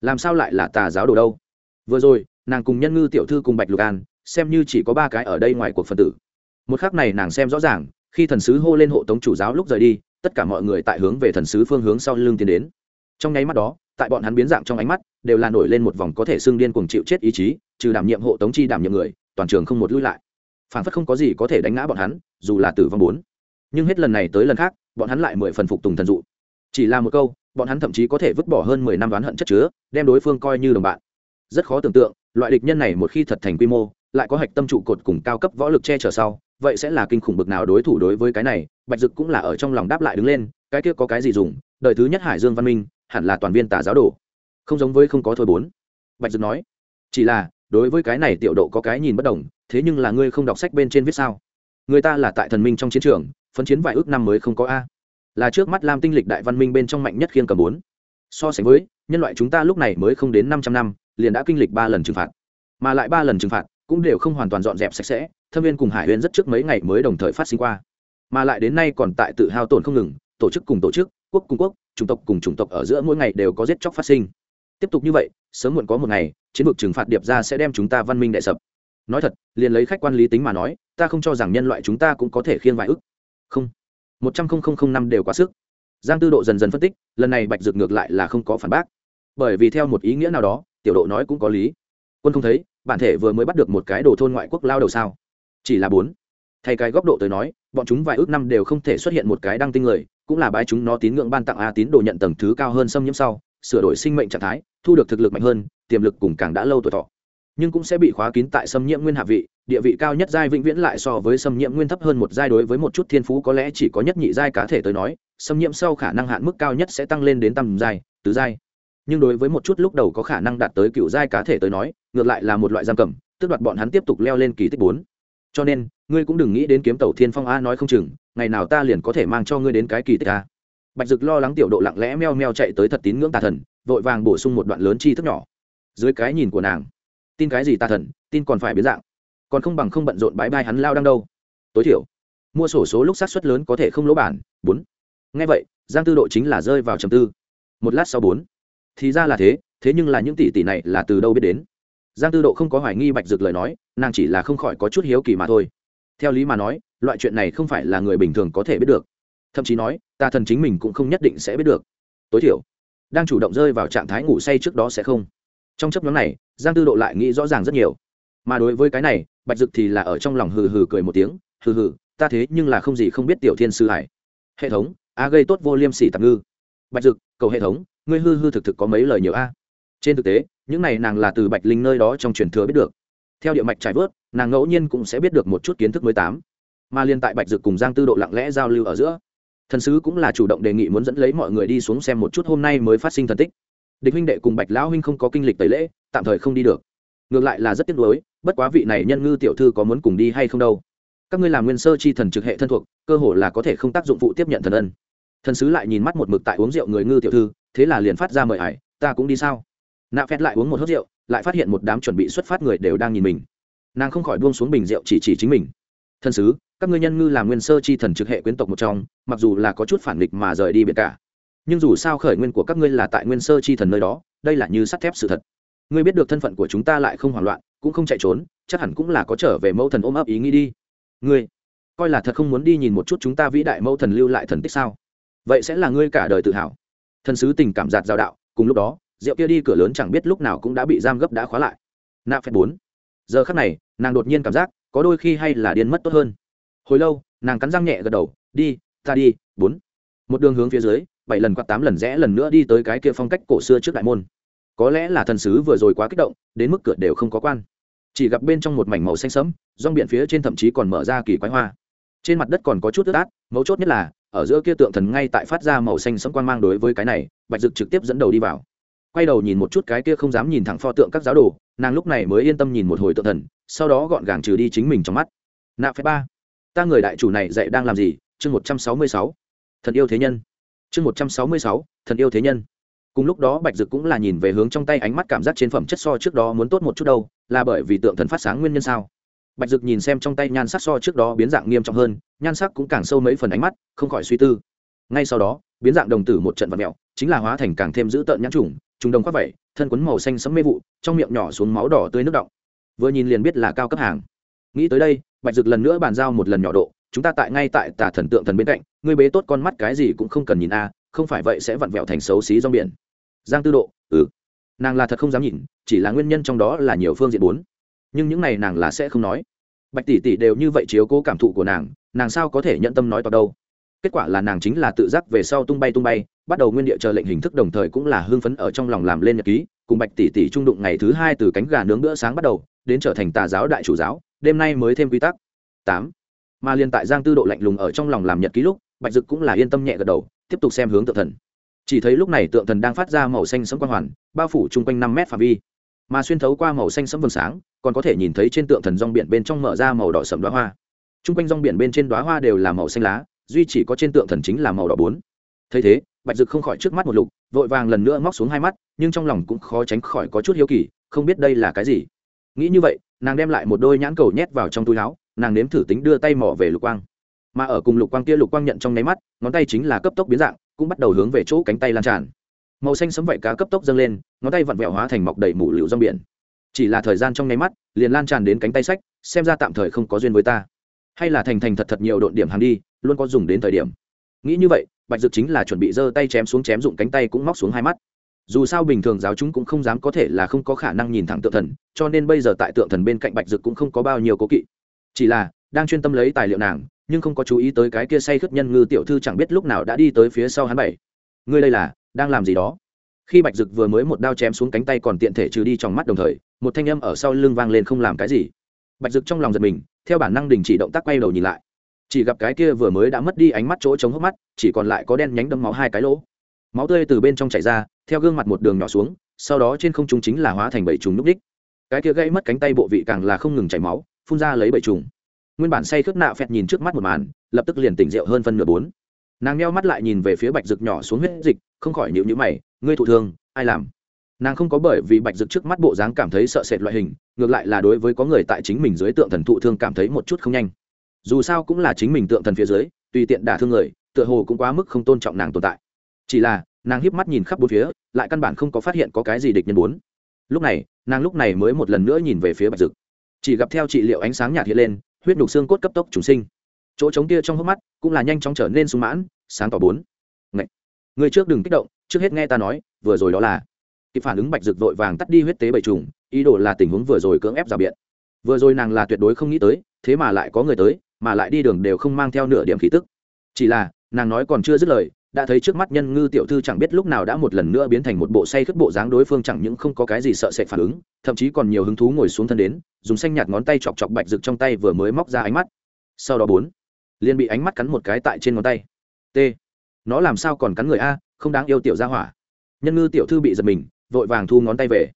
Làm sao lại là tà giáo đồ đâu? Vừa rồi, nàng cùng nhân ngư tiểu thư cùng bạch lục an, xem như chỉ có ba cái ở đây ngoài cuộc phần tử. Một khác này nàng xem rõ ràng, khi thần sứ hô lên hộ tống chủ giáo lúc rời đi, tất cả mọi người tại hướng về thần sứ phương hướng sau lưng tiến đến trong nháy mắt đó, tại bọn hắn biến dạng trong ánh mắt, đều là nổi lên một vòng có thể xương điên cuồng chịu chết ý chí, trừ đảm nhiệm hộ tống chi đảm nhiệm người, toàn trường không một lui lại. Phản phất không có gì có thể đánh ngã bọn hắn, dù là tử vong bốn. Nhưng hết lần này tới lần khác, bọn hắn lại mười phần phục tùng thần dụ. Chỉ là một câu, bọn hắn thậm chí có thể vứt bỏ hơn mười năm đoán hận chất chứa, đem đối phương coi như đồng bạn. Rất khó tưởng tượng, loại địch nhân này một khi thật thành quy mô, lại có hạch tâm trụ cột cùng cao cấp võ lực che chở sau, vậy sẽ là kinh khủng bực nào đối thủ đối với cái này, bạch dực cũng là ở trong lòng đáp lại đứng lên, cái kia có cái gì dùng, đời thứ nhất hải dương văn minh hẳn là toàn viên tà giáo đồ. Không giống với không có thôi bốn. Bạch dực nói, chỉ là, đối với cái này tiểu độ có cái nhìn bất đồng, thế nhưng là ngươi không đọc sách bên trên viết sao? Người ta là tại thần minh trong chiến trường, phấn chiến vài ước năm mới không có a. Là trước mắt lam tinh lịch đại văn minh bên trong mạnh nhất khiên cầm bốn. So sánh với, nhân loại chúng ta lúc này mới không đến năm trăm năm, liền đã kinh lịch ba lần trừng phạt. Mà lại ba lần trừng phạt cũng đều không hoàn toàn dọn dẹp sạch sẽ, thâm viên cùng hải huyên rất trước mấy ngày mới đồng thời phát sinh qua. Mà lại đến nay còn tại tự hao tổn không ngừng, tổ chức cùng tổ chức, quốc cùng quốc chủng tộc cùng chủng tộc ở giữa mỗi ngày đều có giết chóc phát sinh. Tiếp tục như vậy, sớm muộn có một ngày, chiến lược trừng phạt điệp ra sẽ đem chúng ta văn minh đại sập. Nói thật, liền lấy khách quan lý tính mà nói, ta không cho rằng nhân loại chúng ta cũng có thể khiêng vài ức. Không. Một trăm linh năm đều quá sức. Giang tư độ dần dần phân tích, lần này bạch dược ngược lại là không có phản bác. Bởi vì theo một ý nghĩa nào đó, tiểu độ nói cũng có lý. Quân không thấy, bản thể vừa mới bắt được một cái đồ thôn ngoại quốc lao đầu sao? Chỉ là bốn thay cái góc độ tới nói, bọn chúng vài ước năm đều không thể xuất hiện một cái đăng tinh người, cũng là bái chúng nó tín ngưỡng ban tặng a tín đồ nhận tầng thứ cao hơn xâm nhiễm sau, sửa đổi sinh mệnh trạng thái, thu được thực lực mạnh hơn, tiềm lực cùng càng đã lâu tuổi thọ. Nhưng cũng sẽ bị khóa kín tại xâm nhiễm nguyên hạ vị, địa vị cao nhất giai vĩnh viễn lại so với xâm nhiễm nguyên thấp hơn một giai đối với một chút thiên phú có lẽ chỉ có nhất nhị giai cá thể tới nói, xâm nhiễm sau khả năng hạn mức cao nhất sẽ tăng lên đến tầm giai, tứ giai. Nhưng đối với một chút lúc đầu có khả năng đạt tới cựu giai cá thể tới nói, ngược lại là một loại giam cầm tức đoạt bọn hắn tiếp tục leo lên kỳ tích bốn. Cho nên ngươi cũng đừng nghĩ đến kiếm tàu thiên phong a nói không chừng, ngày nào ta liền có thể mang cho ngươi đến cái kỳ tích a. Bạch dực lo lắng tiểu độ lặng lẽ meo meo chạy tới thật tín ngưỡng tà thần, vội vàng bổ sung một đoạn lớn chi thức nhỏ. Dưới cái nhìn của nàng, tin cái gì tà thần, tin còn phải biến dạng. Còn không bằng không bận rộn bãi bai hắn lao đang đâu. Tối thiểu, mua sổ số lúc sát suất lớn có thể không lỗ bản, bốn. Ngay vậy, giang tư độ chính là rơi vào trầm tư. Một lát sau bốn. Thì ra là thế thế nhưng là những tỷ tỷ này là từ đâu biết đến? Giang tư độ không có hoài nghi bạch dực lời nói, nàng chỉ là không khỏi có chút hiếu kỳ mà thôi theo lý mà nói, loại chuyện này không phải là người bình thường có thể biết được. Thậm chí nói, tà thần chính mình cũng không nhất định sẽ biết được. Tối thiểu, đang chủ động rơi vào trạng thái ngủ say trước đó sẽ không. Trong chấp nhóm này, giang tư độ lại nghĩ rõ ràng rất nhiều. Mà đối với cái này, bạch dực thì là ở trong lòng hừ hừ cười một tiếng, hừ hừ, ta thế nhưng là không gì không biết tiểu thiên sư hải hệ thống, a gây tốt vô liêm sỉ tạm ngư. Bạch dực, cầu hệ thống, ngươi hư hư thực thực có mấy lời nhiều a? Trên thực tế, những này nàng là từ bạch linh nơi đó trong truyền thừa biết được. Theo địa mạch trải vớt nàng ngẫu nhiên cũng sẽ biết được một chút kiến thức mới tám. Mà liên tại bạch dực cùng giang tư độ lặng lẽ giao lưu ở giữa, thần sứ cũng là chủ động đề nghị muốn dẫn lấy mọi người đi xuống xem một chút hôm nay mới phát sinh thần tích. Địch huynh đệ cùng bạch lão huynh không có kinh lịch tẩy lễ, tạm thời không đi được. Ngược lại là rất tiếc nuối, bất quá vị này nhân ngư tiểu thư có muốn cùng đi hay không đâu. Các ngươi làm nguyên sơ chi thần trực hệ thân thuộc, cơ hồ là có thể không tác dụng phụ tiếp nhận thần ân. Thần sứ lại nhìn mắt một mực tại uống rượu người ngư tiểu thư, thế là liền phát ra mời ải, ta cũng đi sao? Nạ phét lại uống một hớt rượu, lại phát hiện một đám chuẩn bị xuất phát người đều đang nhìn mình nàng không khỏi buông xuống bình rượu chỉ chỉ chính mình. Thần sứ, các ngươi nhân ngư làm nguyên sơ chi thần trực hệ quyến tộc một trong, mặc dù là có chút phản nghịch mà rời đi biệt cả, nhưng dù sao khởi nguyên của các ngươi là tại nguyên sơ chi thần nơi đó, đây là như sắt thép sự thật. Ngươi biết được thân phận của chúng ta lại không hoảng loạn, cũng không chạy trốn, chắc hẳn cũng là có trở về mẫu thần ôm ấp ý nghĩ đi. Ngươi, coi là thật không muốn đi nhìn một chút chúng ta vĩ đại mẫu thần lưu lại thần tích sao? Vậy sẽ là ngươi cả đời tự hào. Thần sứ tình cảm giạt giao đạo, cùng lúc đó, rượu kia đi cửa lớn chẳng biết lúc nào cũng đã bị giam gấp đã khóa lại. Nạ phép bốn giờ khắc này, nàng đột nhiên cảm giác, có đôi khi hay là điên mất tốt hơn. Hồi lâu, nàng cắn răng nhẹ gật đầu, đi, ta đi, bốn. Một đường hướng phía dưới, bảy lần quạt tám lần rẽ lần nữa đi tới cái kia phong cách cổ xưa trước đại môn. Có lẽ là thần sứ vừa rồi quá kích động, đến mức cửa đều không có quan. Chỉ gặp bên trong một mảnh màu xanh sẫm, rong biển phía trên thậm chí còn mở ra kỳ quái hoa. Trên mặt đất còn có chút ướt át, mấu chốt nhất là, ở giữa kia tượng thần ngay tại phát ra màu xanh sẫm quan mang đối với cái này, bạch dực trực tiếp dẫn đầu đi vào. Quay đầu nhìn một chút cái kia không dám nhìn thẳng pho tượng các giáo đồ nàng lúc này mới yên tâm nhìn một hồi tượng thần, sau đó gọn gàng trừ đi chính mình trong mắt. Nạ phép ba, ta người đại chủ này dạy đang làm gì? Chương một trăm sáu mươi sáu. Thần yêu thế nhân. Chương một trăm sáu mươi sáu, thần yêu thế nhân. Cùng lúc đó bạch dực cũng là nhìn về hướng trong tay ánh mắt cảm giác trên phẩm chất so trước đó muốn tốt một chút đâu, là bởi vì tượng thần phát sáng nguyên nhân sao? Bạch dực nhìn xem trong tay nhan sắc so trước đó biến dạng nghiêm trọng hơn, nhan sắc cũng càng sâu mấy phần ánh mắt, không khỏi suy tư. Ngay sau đó, biến dạng đồng tử một trận vật mẹo, chính là hóa thành càng thêm dữ tợn nhãn trùng trùng đồng khoác vẩy thân quấn màu xanh sẫm mê vụ, trong miệng nhỏ xuống máu đỏ tươi nước động. Vừa nhìn liền biết là cao cấp hàng. Nghĩ tới đây, bạch dực lần nữa bàn giao một lần nhỏ độ, chúng ta tại ngay tại tà thần tượng thần bên cạnh, ngươi bế tốt con mắt cái gì cũng không cần nhìn a, không phải vậy sẽ vặn vẹo thành xấu xí rong biển. Giang tư độ ừ. Nàng là thật không dám nhìn, chỉ là nguyên nhân trong đó là nhiều phương diện bốn. Nhưng những này nàng là sẽ không nói. Bạch tỷ tỷ đều như vậy chiếu cố cảm thụ của nàng nàng sao có thể nhận tâm nói to đâu? Kết quả là nàng chính là tự giác về sau tung bay tung bay bắt đầu nguyên địa chờ lệnh hình thức đồng thời cũng là hưng phấn ở trong lòng làm lên nhật ký, cùng bạch tỷ tỷ trung đụng ngày thứ hai từ cánh gà nướng bữa sáng bắt đầu, đến trở thành tà giáo đại chủ giáo, đêm nay mới thêm quy tắc. Tám. Mà liên tại giang tư độ lạnh lùng ở trong lòng làm nhật ký lúc, bạch dực cũng là yên tâm nhẹ gật đầu, tiếp tục xem hướng tượng thần. Chỉ thấy lúc này tượng thần đang phát ra màu xanh sẫm quang hoàn, bao phủ chung quanh năm mét phạm vi. Mà xuyên thấu qua màu xanh sẫm vầng sáng, còn có thể nhìn thấy trên tượng thần rong biển bên trong mở ra màu đỏ sẫm đoá hoa. Chung quanh rong biển bên trên đoá hoa đều là màu xanh lá, duy chỉ có trên tượng thần chính là màu đỏ bốn thấy thế, bạch dực không khỏi trước mắt một lục, vội vàng lần nữa móc xuống hai mắt, nhưng trong lòng cũng khó tránh khỏi có chút hiếu kỳ, không biết đây là cái gì. Nghĩ như vậy, nàng đem lại một đôi nhãn cầu nhét vào trong túi áo, nàng nếm thử tính đưa tay mỏ về lục quang. Mà ở cùng lục quang kia lục quang nhận trong nháy mắt, ngón tay chính là cấp tốc biến dạng, cũng bắt đầu hướng về chỗ cánh tay lan tràn. Màu xanh sấm vậy cá cấp tốc dâng lên, ngón tay vặn vẹo hóa thành mọc đầy mủ liệu rong biển. Chỉ là thời gian trong nháy mắt, liền lan tràn đến cánh tay sách, xem ra tạm thời không có duyên với ta. Hay là thành thành thật thật nhiều độn điểm hàng đi, luôn có dùng đến thời điểm. Nghĩ như vậy bạch dực chính là chuẩn bị giơ tay chém xuống chém dụng cánh tay cũng móc xuống hai mắt. Dù sao bình thường giáo chúng cũng không dám có thể là không có khả năng nhìn thẳng tượng thần, cho nên bây giờ tại tượng thần bên cạnh bạch dực cũng không có bao nhiêu cố kỵ. Chỉ là, đang chuyên tâm lấy tài liệu nàng, nhưng không có chú ý tới cái kia say khất nhân ngư tiểu thư chẳng biết lúc nào đã đi tới phía sau hắn bảy. Ngươi đây là, đang làm gì đó? Khi bạch dực vừa mới một đao chém xuống cánh tay còn tiện thể trừ đi trong mắt đồng thời, một thanh âm ở sau lưng vang lên không làm cái gì. Bạch dực trong lòng giật mình, theo bản năng đình chỉ động tác quay đầu nhìn lại chỉ gặp cái kia vừa mới đã mất đi ánh mắt chỗ chống hốc mắt, chỉ còn lại có đen nhánh đâm máu hai cái lỗ. Máu tươi từ bên trong chảy ra, theo gương mặt một đường nhỏ xuống, sau đó trên không trung chính là hóa thành bảy trùng núp đích. Cái kia gãy mất cánh tay bộ vị càng là không ngừng chảy máu, phun ra lấy bảy trùng. Nguyên bản say khướt nạo phẹt nhìn trước mắt một màn, lập tức liền tỉnh rượu hơn phân nửa bốn. Nàng nheo mắt lại nhìn về phía bạch rực nhỏ xuống huyết dịch, không khỏi nhịu nhữ mày, ngươi thụ thương, ai làm? Nàng không có bởi vì bạch rực trước mắt bộ dáng cảm thấy sợ sệt loại hình, ngược lại là đối với có người tại chính mình dưới tượng thần thụ thương cảm thấy một chút không nhanh dù sao cũng là chính mình tượng thần phía dưới, tùy tiện đả thương người, tựa hồ cũng quá mức không tôn trọng nàng tồn tại. Chỉ là, nàng hiếp mắt nhìn khắp bốn phía, lại căn bản không có phát hiện có cái gì địch nhân bốn lúc này, nàng lúc này mới một lần nữa nhìn về phía bạch dực. Chỉ gặp theo trị liệu ánh sáng nhạt hiện lên, huyết nhục xương cốt cấp tốc trùng sinh. Chỗ trống kia trong hốc mắt cũng là nhanh chóng trở nên sung mãn, sáng tỏ bốn. Ngậy! người trước đừng kích động, trước hết nghe ta nói, vừa rồi đó là. Kịp phản ứng bạch dực vội vàng tắt đi huyết tế bầy trùng, ý đồ là tình huống vừa rồi cưỡng ép rào biện. Vừa rồi nàng là tuyệt đối không nghĩ tới, thế mà lại có người tới mà lại đi đường đều không mang theo nửa điểm khí tức. Chỉ là, nàng nói còn chưa dứt lời, đã thấy trước mắt nhân ngư tiểu thư chẳng biết lúc nào đã một lần nữa biến thành một bộ say khất bộ dáng đối phương chẳng những không có cái gì sợ sệt phản ứng, thậm chí còn nhiều hứng thú ngồi xuống thân đến, dùng xanh nhạt ngón tay chọc chọc bạch rực trong tay vừa mới móc ra ánh mắt. Sau đó bốn, liền bị ánh mắt cắn một cái tại trên ngón tay. T, nó làm sao còn cắn người a, không đáng yêu tiểu gia hỏa. Nhân ngư tiểu thư bị giật mình, vội vàng thu ngón tay về.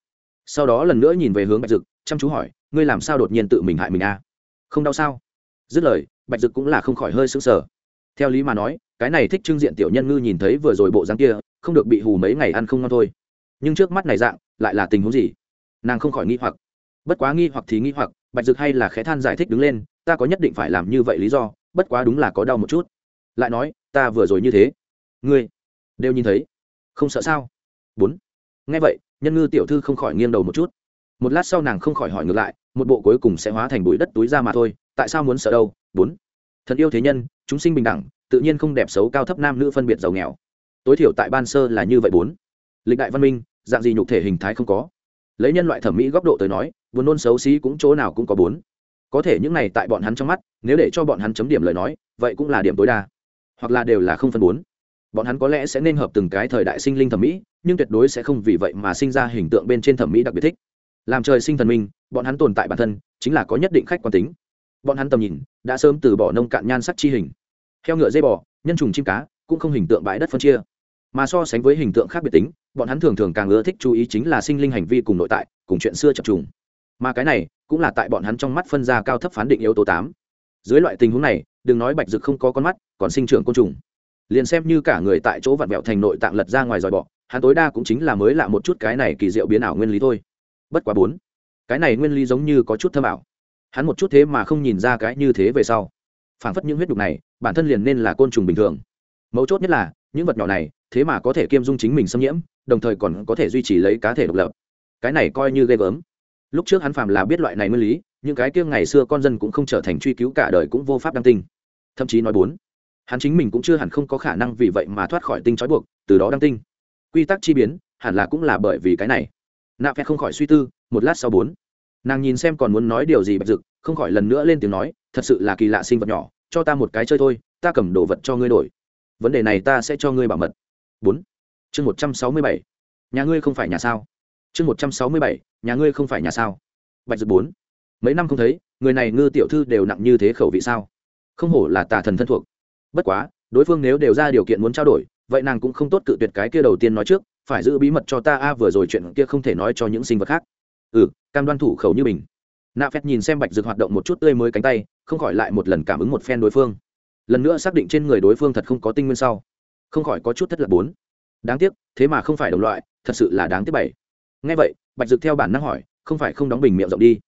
Sau đó lần nữa nhìn về hướng bạch dực chăm chú hỏi, ngươi làm sao đột nhiên tự mình hại mình a? Không đau sao? Dứt lời, bạch dực cũng là không khỏi hơi sững sờ. Theo lý mà nói, cái này thích trưng diện tiểu nhân ngư nhìn thấy vừa rồi bộ dáng kia, không được bị hù mấy ngày ăn không ngon thôi. Nhưng trước mắt này dạng, lại là tình huống gì? Nàng không khỏi nghi hoặc. Bất quá nghi hoặc thì nghi hoặc, bạch dực hay là khẽ than giải thích đứng lên, ta có nhất định phải làm như vậy lý do, bất quá đúng là có đau một chút. Lại nói, ta vừa rồi như thế. Ngươi đều nhìn thấy. Không sợ sao? Bốn. Nghe vậy, nhân ngư tiểu thư không khỏi nghiêng đầu một chút. Một lát sau nàng không khỏi hỏi ngược lại, một bộ cuối cùng sẽ hóa thành bụi đất túi ra mà thôi tại sao muốn sợ đâu? Bốn. Thần yêu thế nhân, chúng sinh bình đẳng, tự nhiên không đẹp xấu cao thấp nam nữ phân biệt giàu nghèo. Tối thiểu tại ban sơ là như vậy bốn. Lịch đại văn minh, dạng gì nhục thể hình thái không có. Lấy nhân loại thẩm mỹ góc độ tới nói, buồn nôn xấu xí cũng chỗ nào cũng có bốn. Có thể những này tại bọn hắn trong mắt, nếu để cho bọn hắn chấm điểm lời nói, vậy cũng là điểm tối đa. Hoặc là đều là không phân bốn. Bọn hắn có lẽ sẽ nên hợp từng cái thời đại sinh linh thẩm mỹ, nhưng tuyệt đối sẽ không vì vậy mà sinh ra hình tượng bên trên thẩm mỹ đặc biệt thích. Làm trời sinh thần minh, bọn hắn tồn tại bản thân, chính là có nhất định khách quan tính bọn hắn tầm nhìn, đã sớm từ bỏ nông cạn nhan sắc chi hình. Heo ngựa dây bò, nhân trùng chim cá, cũng không hình tượng bãi đất phân chia. Mà so sánh với hình tượng khác biệt tính, bọn hắn thường thường càng ưa thích chú ý chính là sinh linh hành vi cùng nội tại, cùng chuyện xưa chập trùng. Mà cái này, cũng là tại bọn hắn trong mắt phân ra cao thấp phán định yếu tố tám. Dưới loại tình huống này, đừng nói bạch dực không có con mắt, còn sinh trưởng côn trùng. Liền xem như cả người tại chỗ vặn vẹo thành nội tạng lật ra ngoài dòi bọ, hắn tối đa cũng chính là mới lạ một chút cái này kỳ diệu biến ảo nguyên lý thôi. Bất quá bốn. Cái này nguyên lý giống như có chút thơm ảo hắn một chút thế mà không nhìn ra cái như thế về sau. Phảng phất những huyết đục này, bản thân liền nên là côn trùng bình thường. Mấu chốt nhất là, những vật nhỏ này, thế mà có thể kiêm dung chính mình xâm nhiễm, đồng thời còn có thể duy trì lấy cá thể độc lập. Cái này coi như ghê gớm. Lúc trước hắn phàm là biết loại này nguyên lý, những cái kia ngày xưa con dân cũng không trở thành truy cứu cả đời cũng vô pháp đăng tinh thậm chí nói bốn, hắn chính mình cũng chưa hẳn không có khả năng vì vậy mà thoát khỏi tinh trói buộc, từ đó đăng tinh quy tắc chi biến, hẳn là cũng là bởi vì cái này. Nạ phẹt không khỏi suy tư, một lát sau bốn nàng nhìn xem còn muốn nói điều gì bạch dực, không khỏi lần nữa lên tiếng nói, thật sự là kỳ lạ sinh vật nhỏ, cho ta một cái chơi thôi, ta cầm đồ vật cho ngươi đổi. Vấn đề này ta sẽ cho ngươi bảo mật. Bốn. Chương một trăm sáu mươi bảy. Nhà ngươi không phải nhà sao? Chương một trăm sáu mươi bảy, nhà ngươi không phải nhà sao? Bạch dực bốn. Mấy năm không thấy, người này ngư tiểu thư đều nặng như thế khẩu vị sao? Không hổ là tà thần thân thuộc. Bất quá, đối phương nếu đều ra điều kiện muốn trao đổi, vậy nàng cũng không tốt cự tuyệt cái kia đầu tiên nói trước, phải giữ bí mật cho ta, a, vừa rồi chuyện kia không thể nói cho những sinh vật khác ừ cam đoan thủ khẩu như mình nạ phét nhìn xem bạch dược hoạt động một chút tươi mới cánh tay, không khỏi lại một lần cảm ứng một phen đối phương. Lần nữa xác định trên người đối phương thật không có tinh nguyên sau, không khỏi có chút thất lạc bốn. Đáng tiếc, thế mà không phải đồng loại, thật sự là đáng tiếc bảy. Ngay vậy, bạch dược theo bản năng hỏi, không phải không đóng bình miệng rộng đi?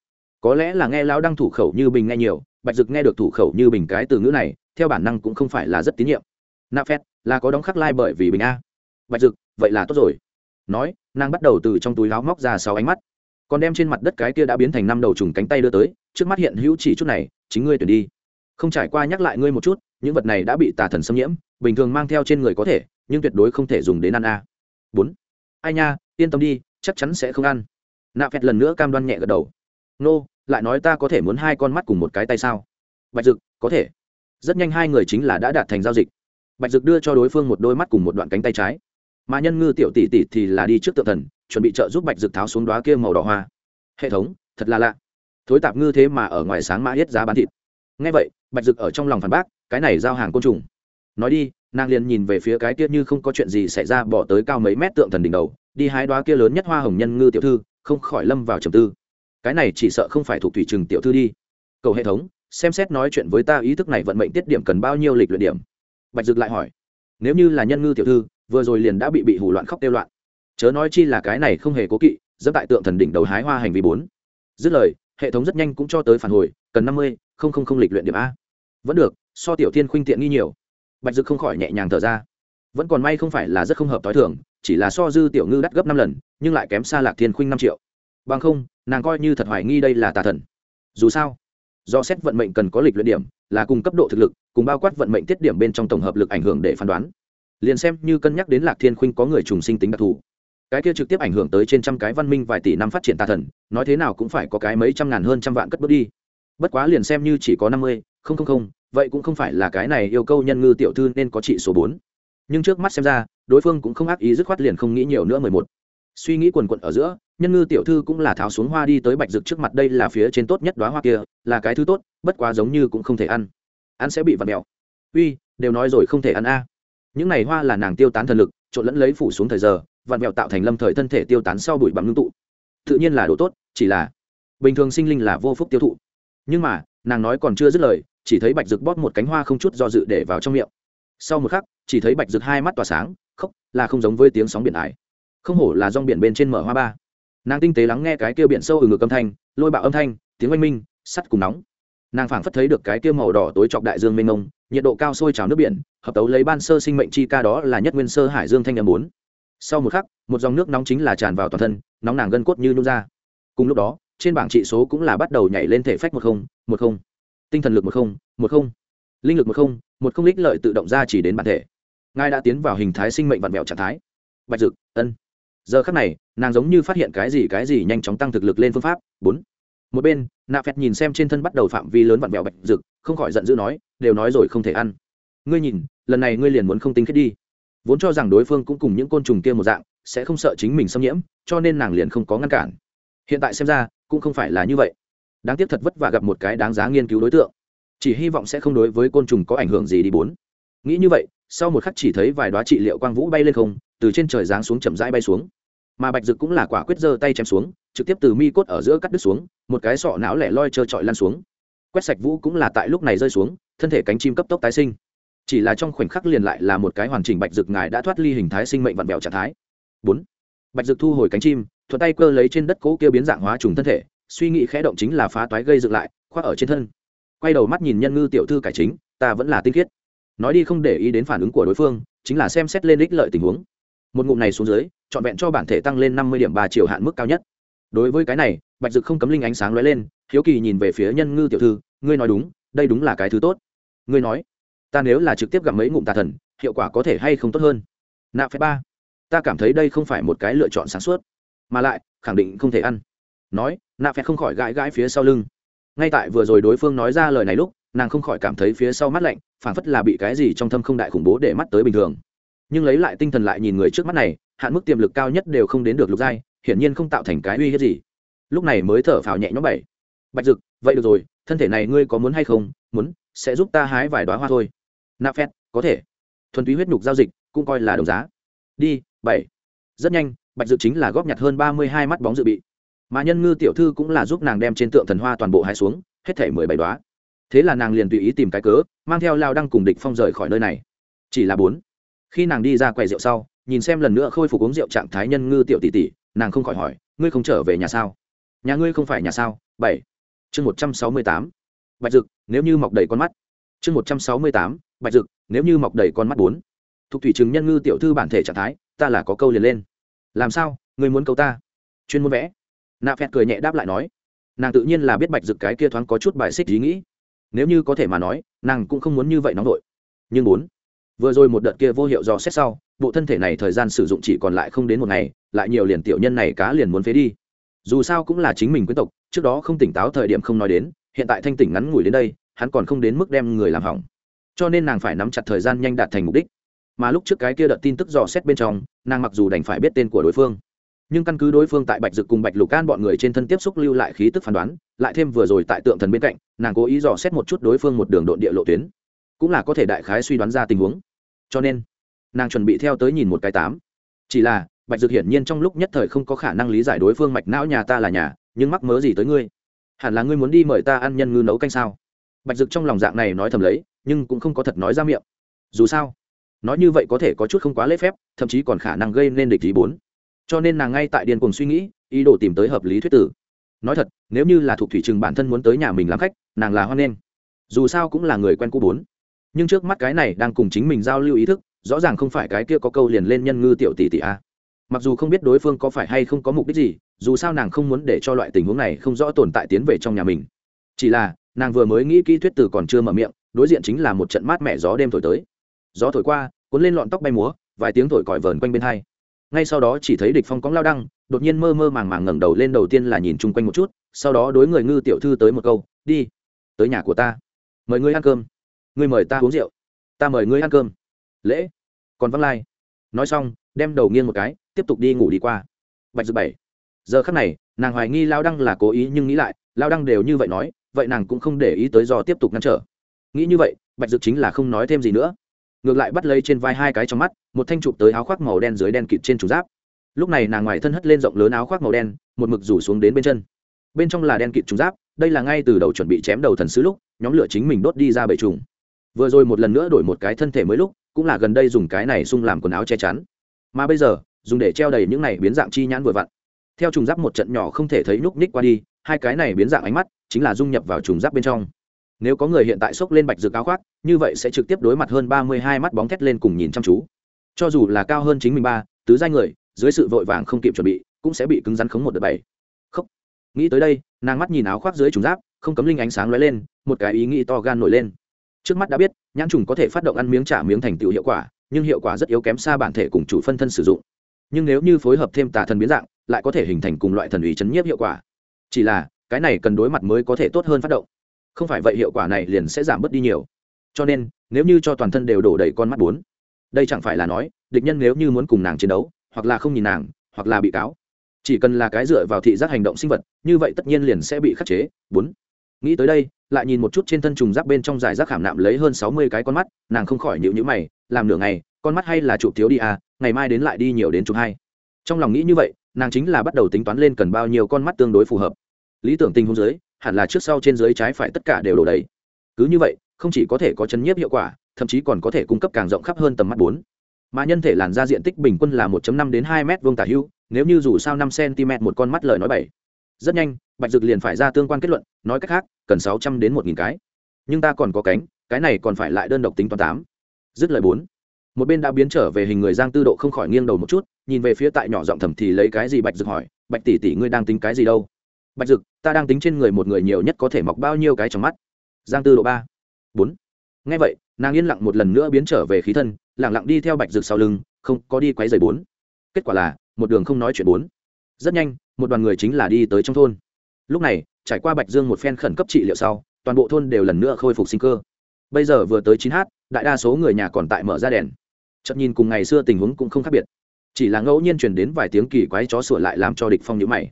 Có lẽ là nghe lão đăng thủ khẩu như bình nghe nhiều, bạch dực nghe được thủ khẩu như bình cái từ ngữ này, theo bản năng cũng không phải là rất tín nhiệm. Nạ phét, là có đóng khắc lai、like、bởi vì bình a. Bạch dực, vậy là tốt rồi. Nói, nàng bắt đầu từ trong túi láo móc ra sáu ánh mắt còn đem trên mặt đất cái kia đã biến thành năm đầu trùng cánh tay đưa tới, trước mắt hiện hữu chỉ chút này, chính ngươi tuyển đi. Không trải qua nhắc lại ngươi một chút, những vật này đã bị tà thần xâm nhiễm, bình thường mang theo trên người có thể, nhưng tuyệt đối không thể dùng đến ăn a. Bốn. Ai nha, yên tâm đi, chắc chắn sẽ không ăn. Nạ phẹt lần nữa cam đoan nhẹ gật đầu. Nô, lại nói ta có thể muốn hai con mắt cùng một cái tay sao? Bạch dực, có thể. Rất nhanh hai người chính là đã đạt thành giao dịch. Bạch dực đưa cho đối phương một đôi mắt cùng một đoạn cánh tay trái. Mà nhân ngư tiểu tỷ tỷ thì là đi trước tượng thần chuẩn bị trợ giúp bạch dực tháo xuống đoá kia màu đỏ hoa. Hệ thống, thật là lạ. Thối tạp ngư thế mà ở ngoài sáng mã hết giá bán thịt. Ngay vậy, bạch dực ở trong lòng phản bác, cái này giao hàng côn trùng. Nói đi, nàng liền nhìn về phía cái kia như không có chuyện gì xảy ra bỏ tới cao mấy mét tượng thần đỉnh đầu, đi hái đoá kia lớn nhất hoa hồng nhân ngư tiểu thư, không khỏi lâm vào trầm tư. Cái này chỉ sợ không phải thuộc thủy trừng tiểu thư đi. Cầu hệ thống, xem xét nói chuyện với ta ý thức này vận mệnh tiết điểm cần bao nhiêu lịch luyện điểm. Bạch dực lại hỏi, nếu như là nhân ngư tiểu thư, vừa rồi liền đã bị bị hủ loạn khóc tiêu loạn chớ nói chi là cái này không hề cố kỵ dẫn tại tượng thần đỉnh đầu hái hoa hành vi bốn. Dứt lời, hệ thống rất nhanh cũng cho tới phản hồi, cần năm mươi, không không không lịch luyện điểm a. Vẫn được, so tiểu thiên khuynh tiện nghi nhiều. Bạch dực không khỏi nhẹ nhàng thở ra. Vẫn còn may không phải là rất không hợp t h o i thường, chỉ là so dư tiểu ngư đắt gấp năm lần, nhưng lại kém xa lạc thiên khuynh năm triệu. Bằng không, nàng coi như thật hoài nghi đây là tà thần. Dù sao, do xét vận mệnh cần có lịch luyện điểm, là cùng cấp độ thực lực, cùng bao quát vận mệnh tiết điểm bên trong tổng hợp lực ảnh hưởng để phán đoán. Liền xem như cân nhắc đến lạc thiên khuynh có người trùng sinh tính đặc thù cái kia trực tiếp ảnh hưởng tới trên trăm cái văn minh vài tỷ năm phát triển tà thần, nói thế nào cũng phải có cái mấy trăm ngàn hơn trăm vạn cất bước đi. Bất quá liền xem như chỉ có năm mươi, không không không, vậy cũng không phải là cái này yêu cầu nhân ngư tiểu thư nên có trị số bốn. Nhưng trước mắt xem ra, đối phương cũng không ác ý dứt khoát liền không nghĩ nhiều nữa mười một. Suy nghĩ quần quận ở giữa, nhân ngư tiểu thư cũng là tháo xuống hoa đi tới bạch rực trước mặt đây là phía trên tốt nhất đoá hoa kia, là cái thứ tốt, bất quá giống như cũng không thể ăn. Ăn sẽ bị vặt mèo. Uy, đều nói rồi không thể ăn a. Những này hoa là nàng tiêu tán thần lực, trộn lẫn lấy phủ xuống thời giờ vặn vẹo tạo thành lâm thời thân thể tiêu tán sau bụi bặm ngưng tụ. Tự nhiên là đồ tốt, chỉ là bình thường sinh linh là vô phúc tiêu thụ. Nhưng mà, nàng nói còn chưa dứt lời, chỉ thấy bạch rực bóp một cánh hoa không chút do dự để vào trong miệng. Sau một khắc, chỉ thấy bạch rực hai mắt tỏa sáng, khóc, là không giống với tiếng sóng biển ải. Không hổ là rong biển bên trên mở hoa ba. Nàng tinh tế lắng nghe cái kia biển sâu ở ngực âm thanh, lôi bạo âm thanh, tiếng oanh minh, sắt cùng nóng. Nàng phảng phất thấy được cái kia màu đỏ tối trọc đại dương mênh mông, nhiệt độ cao sôi trào nước biển, hợp tấu lấy ban sơ sinh mệnh chi ca đó là nhất nguyên sơ hải dương thanh âm bốn sau một khắc, một dòng nước nóng chính là tràn vào toàn thân, nóng nàng gân cốt như nhung ra. Cùng lúc đó, trên bảng trị số cũng là bắt đầu nhảy lên thể phách một không một không. Tinh thần lực một không một không. Linh lực một không một không lích lợi tự động ra chỉ đến bản thể. Ngài đã tiến vào hình thái sinh mệnh vặn vẹo trạng thái. Bạch dực, ân. Giờ khắc này, nàng giống như phát hiện cái gì cái gì nhanh chóng tăng thực lực lên phương pháp. Bốn. Một bên nạ phẹt nhìn xem trên thân bắt đầu phạm vi lớn vặn vẹo bạch dực, không khỏi giận dữ nói, đều nói rồi không thể ăn. Ngươi nhìn, lần này ngươi liền muốn không tính kết đi vốn cho rằng đối phương cũng cùng những côn trùng kia một dạng, sẽ không sợ chính mình xâm nhiễm, cho nên nàng liền không có ngăn cản. Hiện tại xem ra, cũng không phải là như vậy. Đáng tiếc thật vất vả gặp một cái đáng giá nghiên cứu đối tượng. Chỉ hy vọng sẽ không đối với côn trùng có ảnh hưởng gì đi bốn. Nghĩ như vậy, sau một khắc chỉ thấy vài đoá trị liệu quang vũ bay lên không, từ trên trời giáng xuống chậm rãi bay xuống. Mà bạch dực cũng là quả quyết giơ tay chém xuống, trực tiếp từ mi cốt ở giữa cắt đứt xuống, một cái sọ não lẻ loi trơ trọi lan xuống. Quét sạch vũ cũng là tại lúc này rơi xuống, thân thể cánh chim cấp tốc tái sinh chỉ là trong khoảnh khắc liền lại là một cái hoàn chỉnh bạch dực ngài đã thoát ly hình thái sinh mệnh vặn vẹo trạng thái. Bốn, bạch dực thu hồi cánh chim thuật tay cơ lấy trên đất cỗ kia biến dạng hóa trùng thân thể, suy nghĩ khẽ động chính là phá toái gây dựng lại, khoác ở trên thân. Quay đầu mắt nhìn nhân ngư tiểu thư cải chính, ta vẫn là tinh khiết. Nói đi không để ý đến phản ứng của đối phương, chính là xem xét lên ích lợi tình huống. Một ngụm này xuống dưới, trọn vẹn cho bản thể tăng lên năm mươi điểm ba triệu hạn mức cao nhất. Đối với cái này, bạch dực không cấm linh ánh sáng lóe lên, hiếu kỳ nhìn về phía nhân ngư tiểu thư, ngươi nói đúng, đây đúng là cái thứ tốt. Ngươi nói ta nếu là trực tiếp gặp mấy ngụm tà thần, hiệu quả có thể hay không tốt hơn? Nạ phép ba, ta cảm thấy đây không phải một cái lựa chọn sáng suốt, mà lại, khẳng định không thể ăn. Nói, nạ phép không khỏi gãi gãi phía sau lưng. Ngay tại vừa rồi đối phương nói ra lời này lúc, nàng không khỏi cảm thấy phía sau mắt lạnh, phảng phất là bị cái gì trong thâm không đại khủng bố để mắt tới bình thường. Nhưng lấy lại tinh thần lại nhìn người trước mắt này, hạn mức tiềm lực cao nhất đều không đến được lục giai, hiển nhiên không tạo thành cái uy hiếp gì. Lúc này mới thở phào nhẹ nhõm bảy. Bạch dực, vậy được rồi, thân thể này ngươi có muốn hay không? Muốn, sẽ giúp ta hái vài đoá hoa thôi nạp phét, có thể. Thuần túy huyết nhục giao dịch, cũng coi là đồng giá. Đi, bảy. Rất nhanh, bạch dự chính là góp nhặt hơn ba mươi hai mắt bóng dự bị. Mà nhân ngư tiểu thư cũng là giúp nàng đem trên tượng thần hoa toàn bộ hai xuống, hết thể mười bảy đoá thế là nàng liền tùy ý tìm cái cớ, mang theo lao đăng cùng địch phong rời khỏi nơi này. Chỉ là bốn. Khi nàng đi ra quầy rượu sau, nhìn xem lần nữa khôi phục uống rượu trạng thái nhân ngư tiểu tỷ tỷ, nàng không khỏi hỏi, ngươi không trở về nhà sao? Nhà ngươi không phải nhà sao? Bảy. Chương một trăm sáu mươi tám. Bạch dực nếu như mọc đầy con mắt chương một trăm sáu mươi tám, bạch dực, nếu như mọc đầy con mắt bốn. Thuộc thủy chứng nhân ngư tiểu thư bản thể trạng thái, ta là có câu liền lên. Làm sao ngươi muốn câu ta? Chuyên muốn vẽ. Nạ phẹt cười nhẹ đáp lại nói. Nàng tự nhiên là biết bạch dực cái kia thoáng có chút bài xích ý nghĩ. Nếu như có thể mà nói, nàng cũng không muốn như vậy nóng vội. Nhưng bốn, vừa rồi một đợt kia vô hiệu do xét sau, bộ thân thể này thời gian sử dụng chỉ còn lại không đến một ngày, lại nhiều liền tiểu nhân này cá liền muốn phế đi. Dù sao cũng là chính mình quyến tộc, trước đó không tỉnh táo thời điểm không nói đến, hiện tại thanh tỉnh ngắn ngủi đến đây hắn còn không đến mức đem người làm hỏng. Cho nên nàng phải nắm chặt thời gian nhanh đạt thành mục đích. Mà lúc trước cái kia đợt tin tức dò xét bên trong, nàng mặc dù đành phải biết tên của đối phương, nhưng căn cứ đối phương tại bạch dực cùng bạch lục can bọn người trên thân tiếp xúc lưu lại khí tức phán đoán, lại thêm vừa rồi tại tượng thần bên cạnh, nàng cố ý dò xét một chút đối phương một đường độn địa lộ tuyến, cũng là có thể đại khái suy đoán ra tình huống. Cho nên, nàng chuẩn bị theo tới nhìn một cái tám. Chỉ là, bạch dực hiển nhiên trong lúc nhất thời không có khả năng lý giải đối phương mạch não nhà ta là nhà, nhưng mắc mớ gì tới ngươi? Hẳn là ngươi muốn đi mời ta ăn nhân ngư nấu canh sao? Bạch dực trong lòng dạng này nói thầm lấy, nhưng cũng không có thật nói ra miệng. Dù sao, nói như vậy có thể có chút không quá lễ phép, thậm chí còn khả năng gây nên địch ý bốn. Cho nên nàng ngay tại điên cùng suy nghĩ, ý đồ tìm tới hợp lý thuyết tử. Nói thật, nếu như là thuộc thủy trừng bản thân muốn tới nhà mình làm khách, nàng là hoan nghênh. Dù sao cũng là người quen cũ bốn. Nhưng trước mắt cái này đang cùng chính mình giao lưu ý thức, rõ ràng không phải cái kia có câu liền lên nhân ngư tiểu tỷ tỷ a. Mặc dù không biết đối phương có phải hay không có mục đích gì, dù sao nàng không muốn để cho loại tình huống này không rõ tồn tại tiến về trong nhà mình. Chỉ là nàng vừa mới nghĩ kỹ thuyết từ còn chưa mở miệng, đối diện chính là một trận mát mẻ gió đêm thổi tới. Gió thổi qua, cuốn lên lọn tóc bay múa, vài tiếng thổi còi vờn quanh bên hai. Ngay sau đó chỉ thấy địch phong cóng lao đăng, đột nhiên mơ mơ màng màng ngẩng đầu lên đầu tiên là nhìn chung quanh một chút, sau đó đối người ngư tiểu thư tới một câu, đi, tới nhà của ta. Mời ngươi ăn cơm. Ngươi mời ta uống rượu. Ta mời ngươi ăn cơm. Lễ. Còn văng lai. Nói xong, đem đầu nghiêng một cái, tiếp tục đi ngủ đi qua. Bạch dự bảy. Giờ khắc này, nàng hoài nghi lao đăng là cố ý nhưng nghĩ lại, lao đăng đều như vậy nói vậy nàng cũng không để ý tới do tiếp tục ngăn trở. Nghĩ như vậy, bạch dực chính là không nói thêm gì nữa. Ngược lại bắt lấy trên vai hai cái trong mắt, một thanh chụp tới áo khoác màu đen dưới đen kịt trên chủ giáp. Lúc này nàng ngoài thân hất lên rộng lớn áo khoác màu đen, một mực rủ xuống đến bên chân. Bên trong là đen kịt trùng giáp, đây là ngay từ đầu chuẩn bị chém đầu thần sứ lúc, nhóm lửa chính mình đốt đi ra bệ trùng. Vừa rồi một lần nữa đổi một cái thân thể mới lúc, cũng là gần đây dùng cái này xung làm quần áo che chắn. Mà bây giờ, dùng để treo đầy những này biến dạng chi nhãn vừa vặn. Theo trùng giáp một trận nhỏ không thể thấy núc ních qua đi hai cái này biến dạng ánh mắt chính là dung nhập vào trùng giáp bên trong. Nếu có người hiện tại xốc lên bạch dược áo khoác, như vậy sẽ trực tiếp đối mặt hơn ba mươi hai mắt bóng thét lên cùng nhìn chăm chú. Cho dù là cao hơn chính mình ba, tứ giai người, dưới sự vội vàng không kịp chuẩn bị, cũng sẽ bị cứng rắn khống một đợt bảy. Khóc nghĩ tới đây, nàng mắt nhìn áo khoác dưới trùng giáp, không cấm linh ánh sáng lóe lên, một cái ý nghĩ to gan nổi lên. Trước mắt đã biết, nhãn trùng có thể phát động ăn miếng trả miếng thành tựu hiệu quả, nhưng hiệu quả rất yếu kém xa bản thể cùng chủ phân thân sử dụng. Nhưng nếu như phối hợp thêm tà thần biến dạng, lại có thể hình thành cùng loại thần ủy chấn nhiếp hiệu quả chỉ là, cái này cần đối mặt mới có thể tốt hơn phát động. Không phải vậy hiệu quả này liền sẽ giảm bớt đi nhiều. Cho nên, nếu như cho toàn thân đều đổ đầy con mắt bốn, đây chẳng phải là nói, địch nhân nếu như muốn cùng nàng chiến đấu, hoặc là không nhìn nàng, hoặc là bị cáo. Chỉ cần là cái dựa vào thị giác hành động sinh vật, như vậy tất nhiên liền sẽ bị khắc chế, bốn. Nghĩ tới đây, lại nhìn một chút trên thân trùng giáp bên trong giải rác khảm nạm lấy hơn sáu mươi cái con mắt, nàng không khỏi nhịu nhữ mày, làm nửa ngày, con mắt hay là chụp thiếu đi à ngày mai đến lại đi nhiều đến chụp hai. Trong lòng nghĩ như vậy nàng chính là bắt đầu tính toán lên cần bao nhiêu con mắt tương đối phù hợp. Lý tưởng tình huống dưới, hẳn là trước sau trên dưới trái phải tất cả đều đổ đầy. Cứ như vậy, không chỉ có thể có chấn nhiếp hiệu quả, thậm chí còn có thể cung cấp càng rộng khắp hơn tầm mắt bốn. Mà nhân thể làn da diện tích bình quân là 1 năm đến hai m vuông tả hưu nếu như dù sao năm cm một con mắt lời nói bảy rất nhanh, bạch dực liền phải ra tương quan kết luận, nói cách khác, cần sáu trăm đến một nghìn cái. Nhưng ta còn có cánh, cái này còn phải lại đơn độc tính toán tám. Dứt lời bốn một bên đã biến trở về hình người giang tư độ không khỏi nghiêng đầu một chút, nhìn về phía tại nhỏ giọng thầm thì lấy cái gì bạch dực hỏi, bạch tỷ tỷ ngươi đang tính cái gì đâu? Bạch dực, ta đang tính trên người một người nhiều nhất có thể mọc bao nhiêu cái trong mắt? Giang tư độ ba, bốn. Ngay vậy, nàng yên lặng một lần nữa biến trở về khí thân lẳng lặng đi theo bạch dực sau lưng, không có đi quấy giày bốn. Kết quả là, một đường không nói chuyện bốn. Rất nhanh, một đoàn người chính là đi tới trong thôn. Lúc này, trải qua bạch dương một phen khẩn cấp trị liệu sau, toàn bộ thôn đều lần nữa khôi phục sinh cơ. Bây giờ vừa tới chín h đại đa số người nhà còn tại mở ra đèn chậm nhìn cùng ngày xưa tình huống cũng không khác biệt. Chỉ là ngẫu nhiên chuyển đến vài tiếng kỳ quái chó sủa lại làm cho địch phong nhíu mày.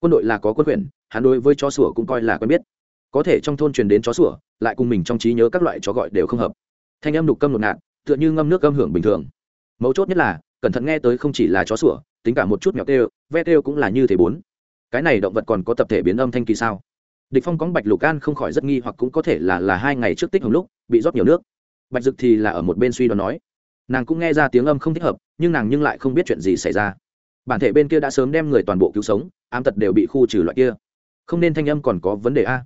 Quân đội là có quân quyền, hắn đối với chó sủa cũng coi là quen biết. Có thể trong thôn truyền đến chó sủa, lại cùng mình trong trí nhớ các loại chó gọi đều không hợp. Thanh âm đục câm nột nạt tựa như ngâm nước âm hưởng bình thường. Mấu chốt nhất là, cẩn thận nghe tới không chỉ là chó sủa, tính cả một chút mèo tê ve tê cũng là như thế bốn. Cái này động vật còn có tập thể biến âm thanh kỳ sao? Địch phong cóng bạch lục an không khỏi rất nghi hoặc cũng có thể là là hai ngày trước tích hồng lúc, bị rót nhiều nước. Bạch dực thì là ở một bên suy đoán nói nàng cũng nghe ra tiếng âm không thích hợp, nhưng nàng nhưng lại không biết chuyện gì xảy ra. Bản thể bên kia đã sớm đem người toàn bộ cứu sống, ám tật đều bị khu trừ loại kia. Không nên thanh âm còn có vấn đề a.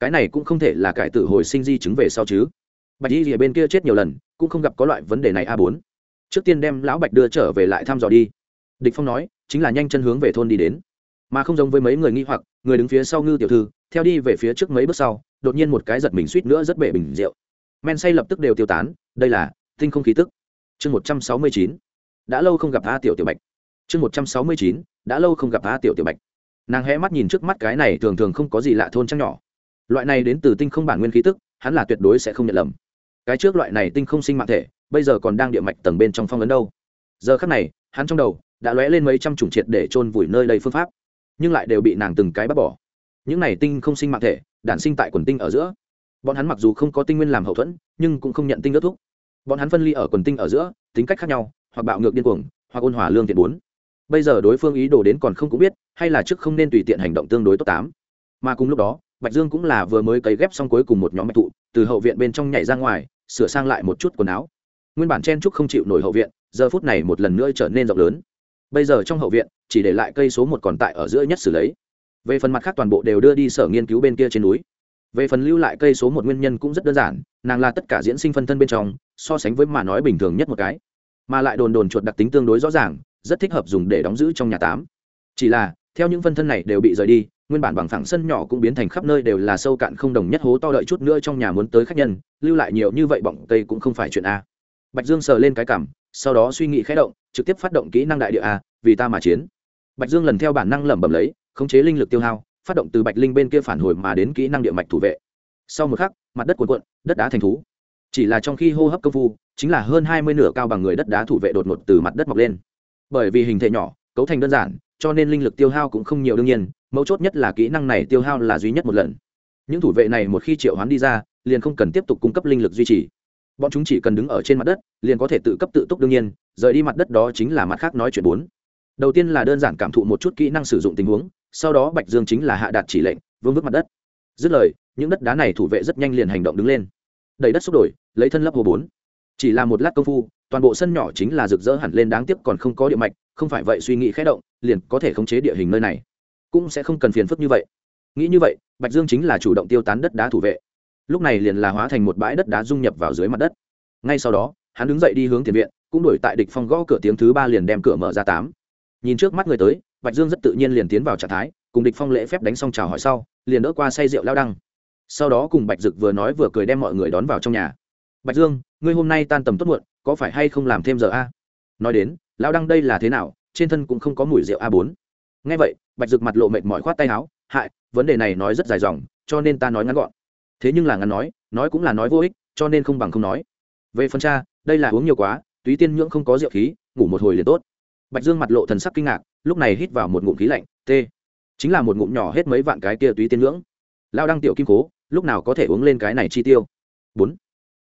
Cái này cũng không thể là cải tử hồi sinh di chứng về sau chứ. Bạch y rìa bên kia chết nhiều lần, cũng không gặp có loại vấn đề này a bốn. Trước tiên đem lão bạch đưa trở về lại thăm dò đi. Địch phong nói, chính là nhanh chân hướng về thôn đi đến. Mà không giống với mấy người nghi hoặc, người đứng phía sau ngư tiểu thư, theo đi về phía trước mấy bước sau, đột nhiên một cái giật mình suýt nữa rất bể bình rượu. Men say lập tức đều tiêu tán, đây là tinh không khí tức chương một trăm sáu mươi chín, đã lâu không gặp a tiểu tiểu bạch. Chương một trăm sáu mươi chín, đã lâu không gặp a tiểu tiểu bạch. Nàng hé mắt nhìn trước mắt cái này thường thường không có gì lạ thôn trăng nhỏ. Loại này đến từ tinh không bản nguyên khí tức, hắn là tuyệt đối sẽ không nhận lầm. Cái trước loại này tinh không sinh mạng thể, bây giờ còn đang địa mạch tầng bên trong phong ấn đâu. Giờ khắc này, hắn trong đầu đã lóe lên mấy trăm chủng triệt để chôn vùi nơi đây phương pháp, nhưng lại đều bị nàng từng cái bắt bỏ. Những này tinh không sinh mạng thể, đản sinh tại quần tinh ở giữa. Bọn hắn mặc dù không có tinh nguyên làm hậu thuẫn, nhưng cũng không nhận tinh ước thúc bọn hắn phân ly ở quần tinh ở giữa, tính cách khác nhau, hoặc bạo ngược điên cuồng, hoặc ôn hòa lương thiện bốn. Bây giờ đối phương ý đồ đến còn không cũng biết, hay là trước không nên tùy tiện hành động tương đối tốt tám. Mà cùng lúc đó, bạch dương cũng là vừa mới cấy ghép xong cuối cùng một nhóm mạch thụ từ hậu viện bên trong nhảy ra ngoài, sửa sang lại một chút quần áo. Nguyên bản chen trúc không chịu nổi hậu viện, giờ phút này một lần nữa trở nên rộng lớn. Bây giờ trong hậu viện, chỉ để lại cây số một còn tại ở giữa nhất xử lấy. Về phần mặt khác toàn bộ đều đưa đi sở nghiên cứu bên kia trên núi. Về phần lưu lại cây số một nguyên nhân cũng rất đơn giản, nàng là tất cả diễn sinh phân thân bên trong so sánh với mà nói bình thường nhất một cái. Mà lại đồn đồn chuột đặc tính tương đối rõ ràng, rất thích hợp dùng để đóng giữ trong nhà tám chỉ là, theo những phân thân này đều bị rời đi, nguyên bản bằng phẳng sân nhỏ cũng biến thành khắp nơi đều là sâu cạn không đồng nhất hố to đợi chút nữa trong nhà muốn tới khách nhân, lưu lại nhiều như vậy bọng cây cũng không phải chuyện a. Bạch dương sờ lên cái cảm, sau đó suy nghĩ khẽ động, trực tiếp phát động kỹ năng đại địa a, vì ta mà chiến. Bạch dương lần theo bản năng lẩm bẩm lấy, khống chế linh lực tiêu hao, phát động từ bạch linh bên kia phản hồi mà đến kỹ năng địa mạch thủ vệ. Sau một khắc, mặt đất cuộn cuộn, đất đá thành thú chỉ là trong khi hô hấp công phu, chính là hơn hai mươi nửa cao bằng người đất đá thủ vệ đột ngột từ mặt đất mọc lên. Bởi vì hình thể nhỏ, cấu thành đơn giản, cho nên linh lực tiêu hao cũng không nhiều đương nhiên, mấu chốt nhất là kỹ năng này tiêu hao là duy nhất một lần. Những thủ vệ này một khi triệu hoán đi ra, liền không cần tiếp tục cung cấp linh lực duy trì. Bọn chúng chỉ cần đứng ở trên mặt đất, liền có thể tự cấp tự túc đương nhiên, rời đi mặt đất đó chính là mặt khác nói chuyện bốn. Đầu tiên là đơn giản cảm thụ một chút kỹ năng sử dụng tình huống, sau đó bạch dương chính là hạ đạt chỉ lệnh, vương vức mặt đất. Dứt lời, những đất đá này thủ vệ rất nhanh liền hành động đứng lên đầy đất xúc đổi, lấy thân lấp hồ bốn. Chỉ là một lát công phu, toàn bộ sân nhỏ chính là rực rỡ hẳn lên đáng tiếc còn không có địa mạch, không phải vậy suy nghĩ khẽ động, liền có thể khống chế địa hình nơi này. Cũng sẽ không cần phiền phức như vậy. Nghĩ như vậy, bạch dương chính là chủ động tiêu tán đất đá thủ vệ. Lúc này liền là hóa thành một bãi đất đá dung nhập vào dưới mặt đất. Ngay sau đó, hắn đứng dậy đi hướng tiền viện, cũng đuổi tại địch phong gõ cửa tiếng thứ ba liền đem cửa mở ra tám. Nhìn trước mắt người tới, bạch dương rất tự nhiên liền tiến vào trạng thái, cùng địch phong lễ phép đánh xong chào hỏi sau, liền đỡ qua say rượu lao đăng sau đó cùng bạch dực vừa nói vừa cười đem mọi người đón vào trong nhà. Bạch dương, ngươi hôm nay tan tầm tốt muộn, có phải hay không làm thêm giờ a? Nói đến, lão đăng đây là thế nào, trên thân cũng không có mùi rượu a bốn. Nghe vậy, bạch dực mặt lộ mệt mỏi khoát tay áo, hại, vấn đề này nói rất dài dòng, cho nên ta nói ngắn gọn. Thế nhưng là ngắn nói nói cũng là nói vô ích, cho nên không bằng không nói. Về phần cha, đây là uống nhiều quá, túy tiên nhưỡng không có rượu khí, ngủ một hồi liền tốt. Bạch dương mặt lộ thần sắc kinh ngạc, lúc này hít vào một ngụm khí lạnh t chính là một ngụm nhỏ hết mấy vạn cái kia túy tiên nhưỡng. Lao đăng tiểu kim cố lúc nào có thể uống lên cái này chi tiêu? Bốn.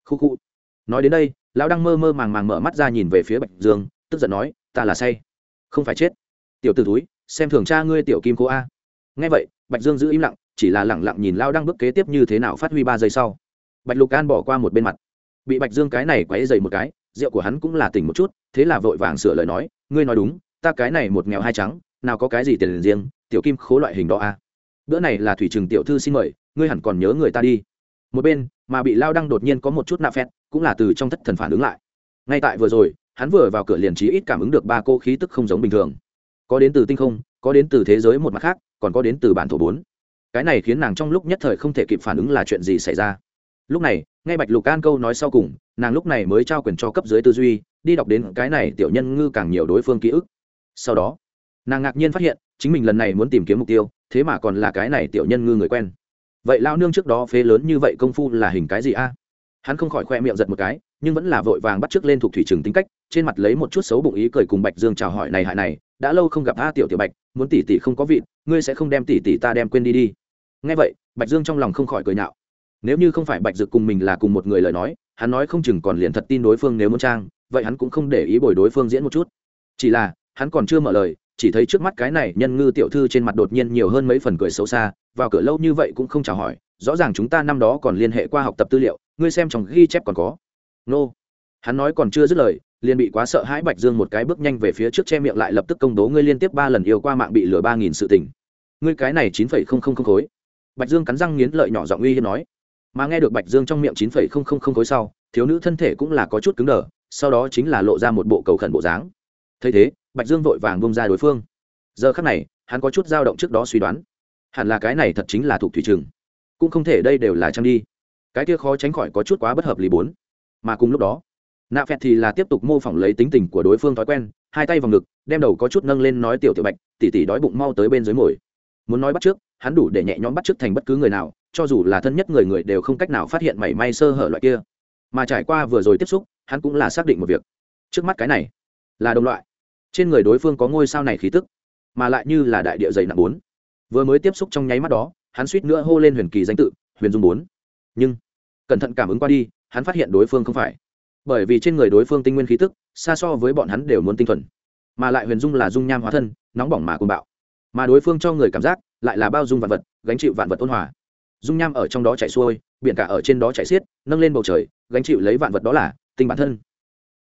Khu khu. Nói đến đây, lão đang mơ mơ màng màng mở mắt ra nhìn về phía bạch dương, tức giận nói, ta là say. Không phải chết. Tiểu t ử túi xem thường cha ngươi tiểu kim cô a. Nghe vậy, bạch dương giữ im lặng, chỉ là lẳng lặng nhìn lao đang bước kế tiếp như thế nào phát huy ba giây sau. Bạch lục an bỏ qua một bên mặt. Bị bạch dương cái này quáy dày một cái, rượu của hắn cũng là tỉnh một chút, thế là vội vàng sửa lời nói, ngươi nói đúng, ta cái này một nghèo hai trắng, nào có cái gì tiền riêng, tiểu kim khố loại hình đó a bữa này là thủy trường tiểu thư xin mời, ngươi hẳn còn nhớ người ta đi. Một bên, mà bị lao đăng đột nhiên có một chút nạ phét cũng là từ trong thất thần phản ứng lại. Ngay tại vừa rồi, hắn vừa vào cửa liền trí ít cảm ứng được ba cô khí tức không giống bình thường. Có đến từ tinh không, có đến từ thế giới một mặt khác, còn có đến từ bản thổ bốn. Cái này khiến nàng trong lúc nhất thời không thể kịp phản ứng là chuyện gì xảy ra. Lúc này ngay bạch lục an câu nói sau cùng, nàng lúc này mới trao quyền cho cấp dưới tư duy, đi đọc đến cái này tiểu nhân ngư càng nhiều đối phương ký ức. Sau đó, nàng ngạc nhiên phát hiện chính mình lần này muốn tìm kiếm mục tiêu, thế mà còn là cái này tiểu nhân ngư người quen. Vậy lao nương trước đó phế lớn như vậy công phu là hình cái gì a? Hắn không khỏi khoe miệng giật một cái, nhưng vẫn là vội vàng bắt t lên thuộc thủy trường tính cách, trên mặt lấy một chút xấu bụng ý cười cùng bạch dương chào hỏi này hại này, đã lâu không gặp a tiểu tiểu bạch, muốn tỷ tỷ không có vị ngươi sẽ không đem tỷ tỷ ta đem quên đi đi. Ngay vậy, bạch dương trong lòng không khỏi cười nhạo. Nếu như không phải bạch dực cùng mình là cùng một người lời nói, hắn nói không chừng còn liền thật tin đối phương nếu muốn trang, vậy hắn cũng không để ý bồi đối phương diễn một chút. Chỉ là, hắn còn chưa mở lời chỉ thấy trước mắt cái này nhân ngư tiểu thư trên mặt đột nhiên nhiều hơn mấy phần cười xấu xa, vào cửa lâu như vậy cũng không chào hỏi, rõ ràng chúng ta năm đó còn liên hệ qua học tập tư liệu, ngươi xem trong ghi chép còn có. Nô. Hắn nói còn chưa dứt lời, liền bị quá sợ hãi bạch dương một cái bước nhanh về phía trước che miệng lại lập tức công bố ngươi liên tiếp ba lần yêu qua mạng bị lừa ba nghìn sự tình. Ngươi cái này chín phẩy không không không khối. Bạch dương cắn răng nghiến lợi nhỏ giọng uy hiếp nói. Mà nghe được bạch dương trong miệng chín phẩy không không không khối sau, thiếu nữ thân thể cũng là có chút cứng đờ, sau đó chính là lộ ra một bộ cầu khẩn bộ dáng. Thấy thế bạch dương vội vàng bông ra đối phương. Giờ khắc này, hắn có chút dao động trước đó suy đoán. Hẳn là cái này thật chính là thuộc thủy trường. Cũng không thể đây đều là trang đi. Cái kia khó tránh khỏi có chút quá bất hợp lý bốn. Mà cùng lúc đó, nạ phẹt thì là tiếp tục mô phỏng lấy tính tình của đối phương thói quen, hai tay vào ngực, đem đầu có chút nâng lên nói tiểu tiểu bạch, tỉ tỉ đói bụng mau tới bên dưới mồi. Muốn nói bắt trước, hắn đủ để nhẹ nhõm bắt trước thành bất cứ người nào, cho dù là thân nhất người người đều không cách nào phát hiện mảy may sơ hở loại kia. Mà trải qua vừa rồi tiếp xúc, hắn cũng là xác định một việc. Trước mắt cái này là đồng loại trên người đối phương có ngôi sao này khí tức, mà lại như là đại địa dày nặng bốn. Vừa mới tiếp xúc trong nháy mắt đó, hắn suýt nữa hô lên huyền kỳ danh tự, huyền dung bốn. Nhưng, cẩn thận cảm ứng qua đi, hắn phát hiện đối phương không phải. Bởi vì trên người đối phương tinh nguyên khí tức, xa so với bọn hắn đều muốn tinh thuần. Mà lại huyền dung là dung nham hóa thân, nóng bỏng mà côn bạo. Mà đối phương cho người cảm giác, lại là bao dung vạn vật, gánh chịu vạn vật ôn hòa. Dung nham ở trong đó chảy xuôi, biển cả ở trên đó chảy xiết, nâng lên bầu trời, gánh chịu lấy vạn vật đó là tinh bản thân.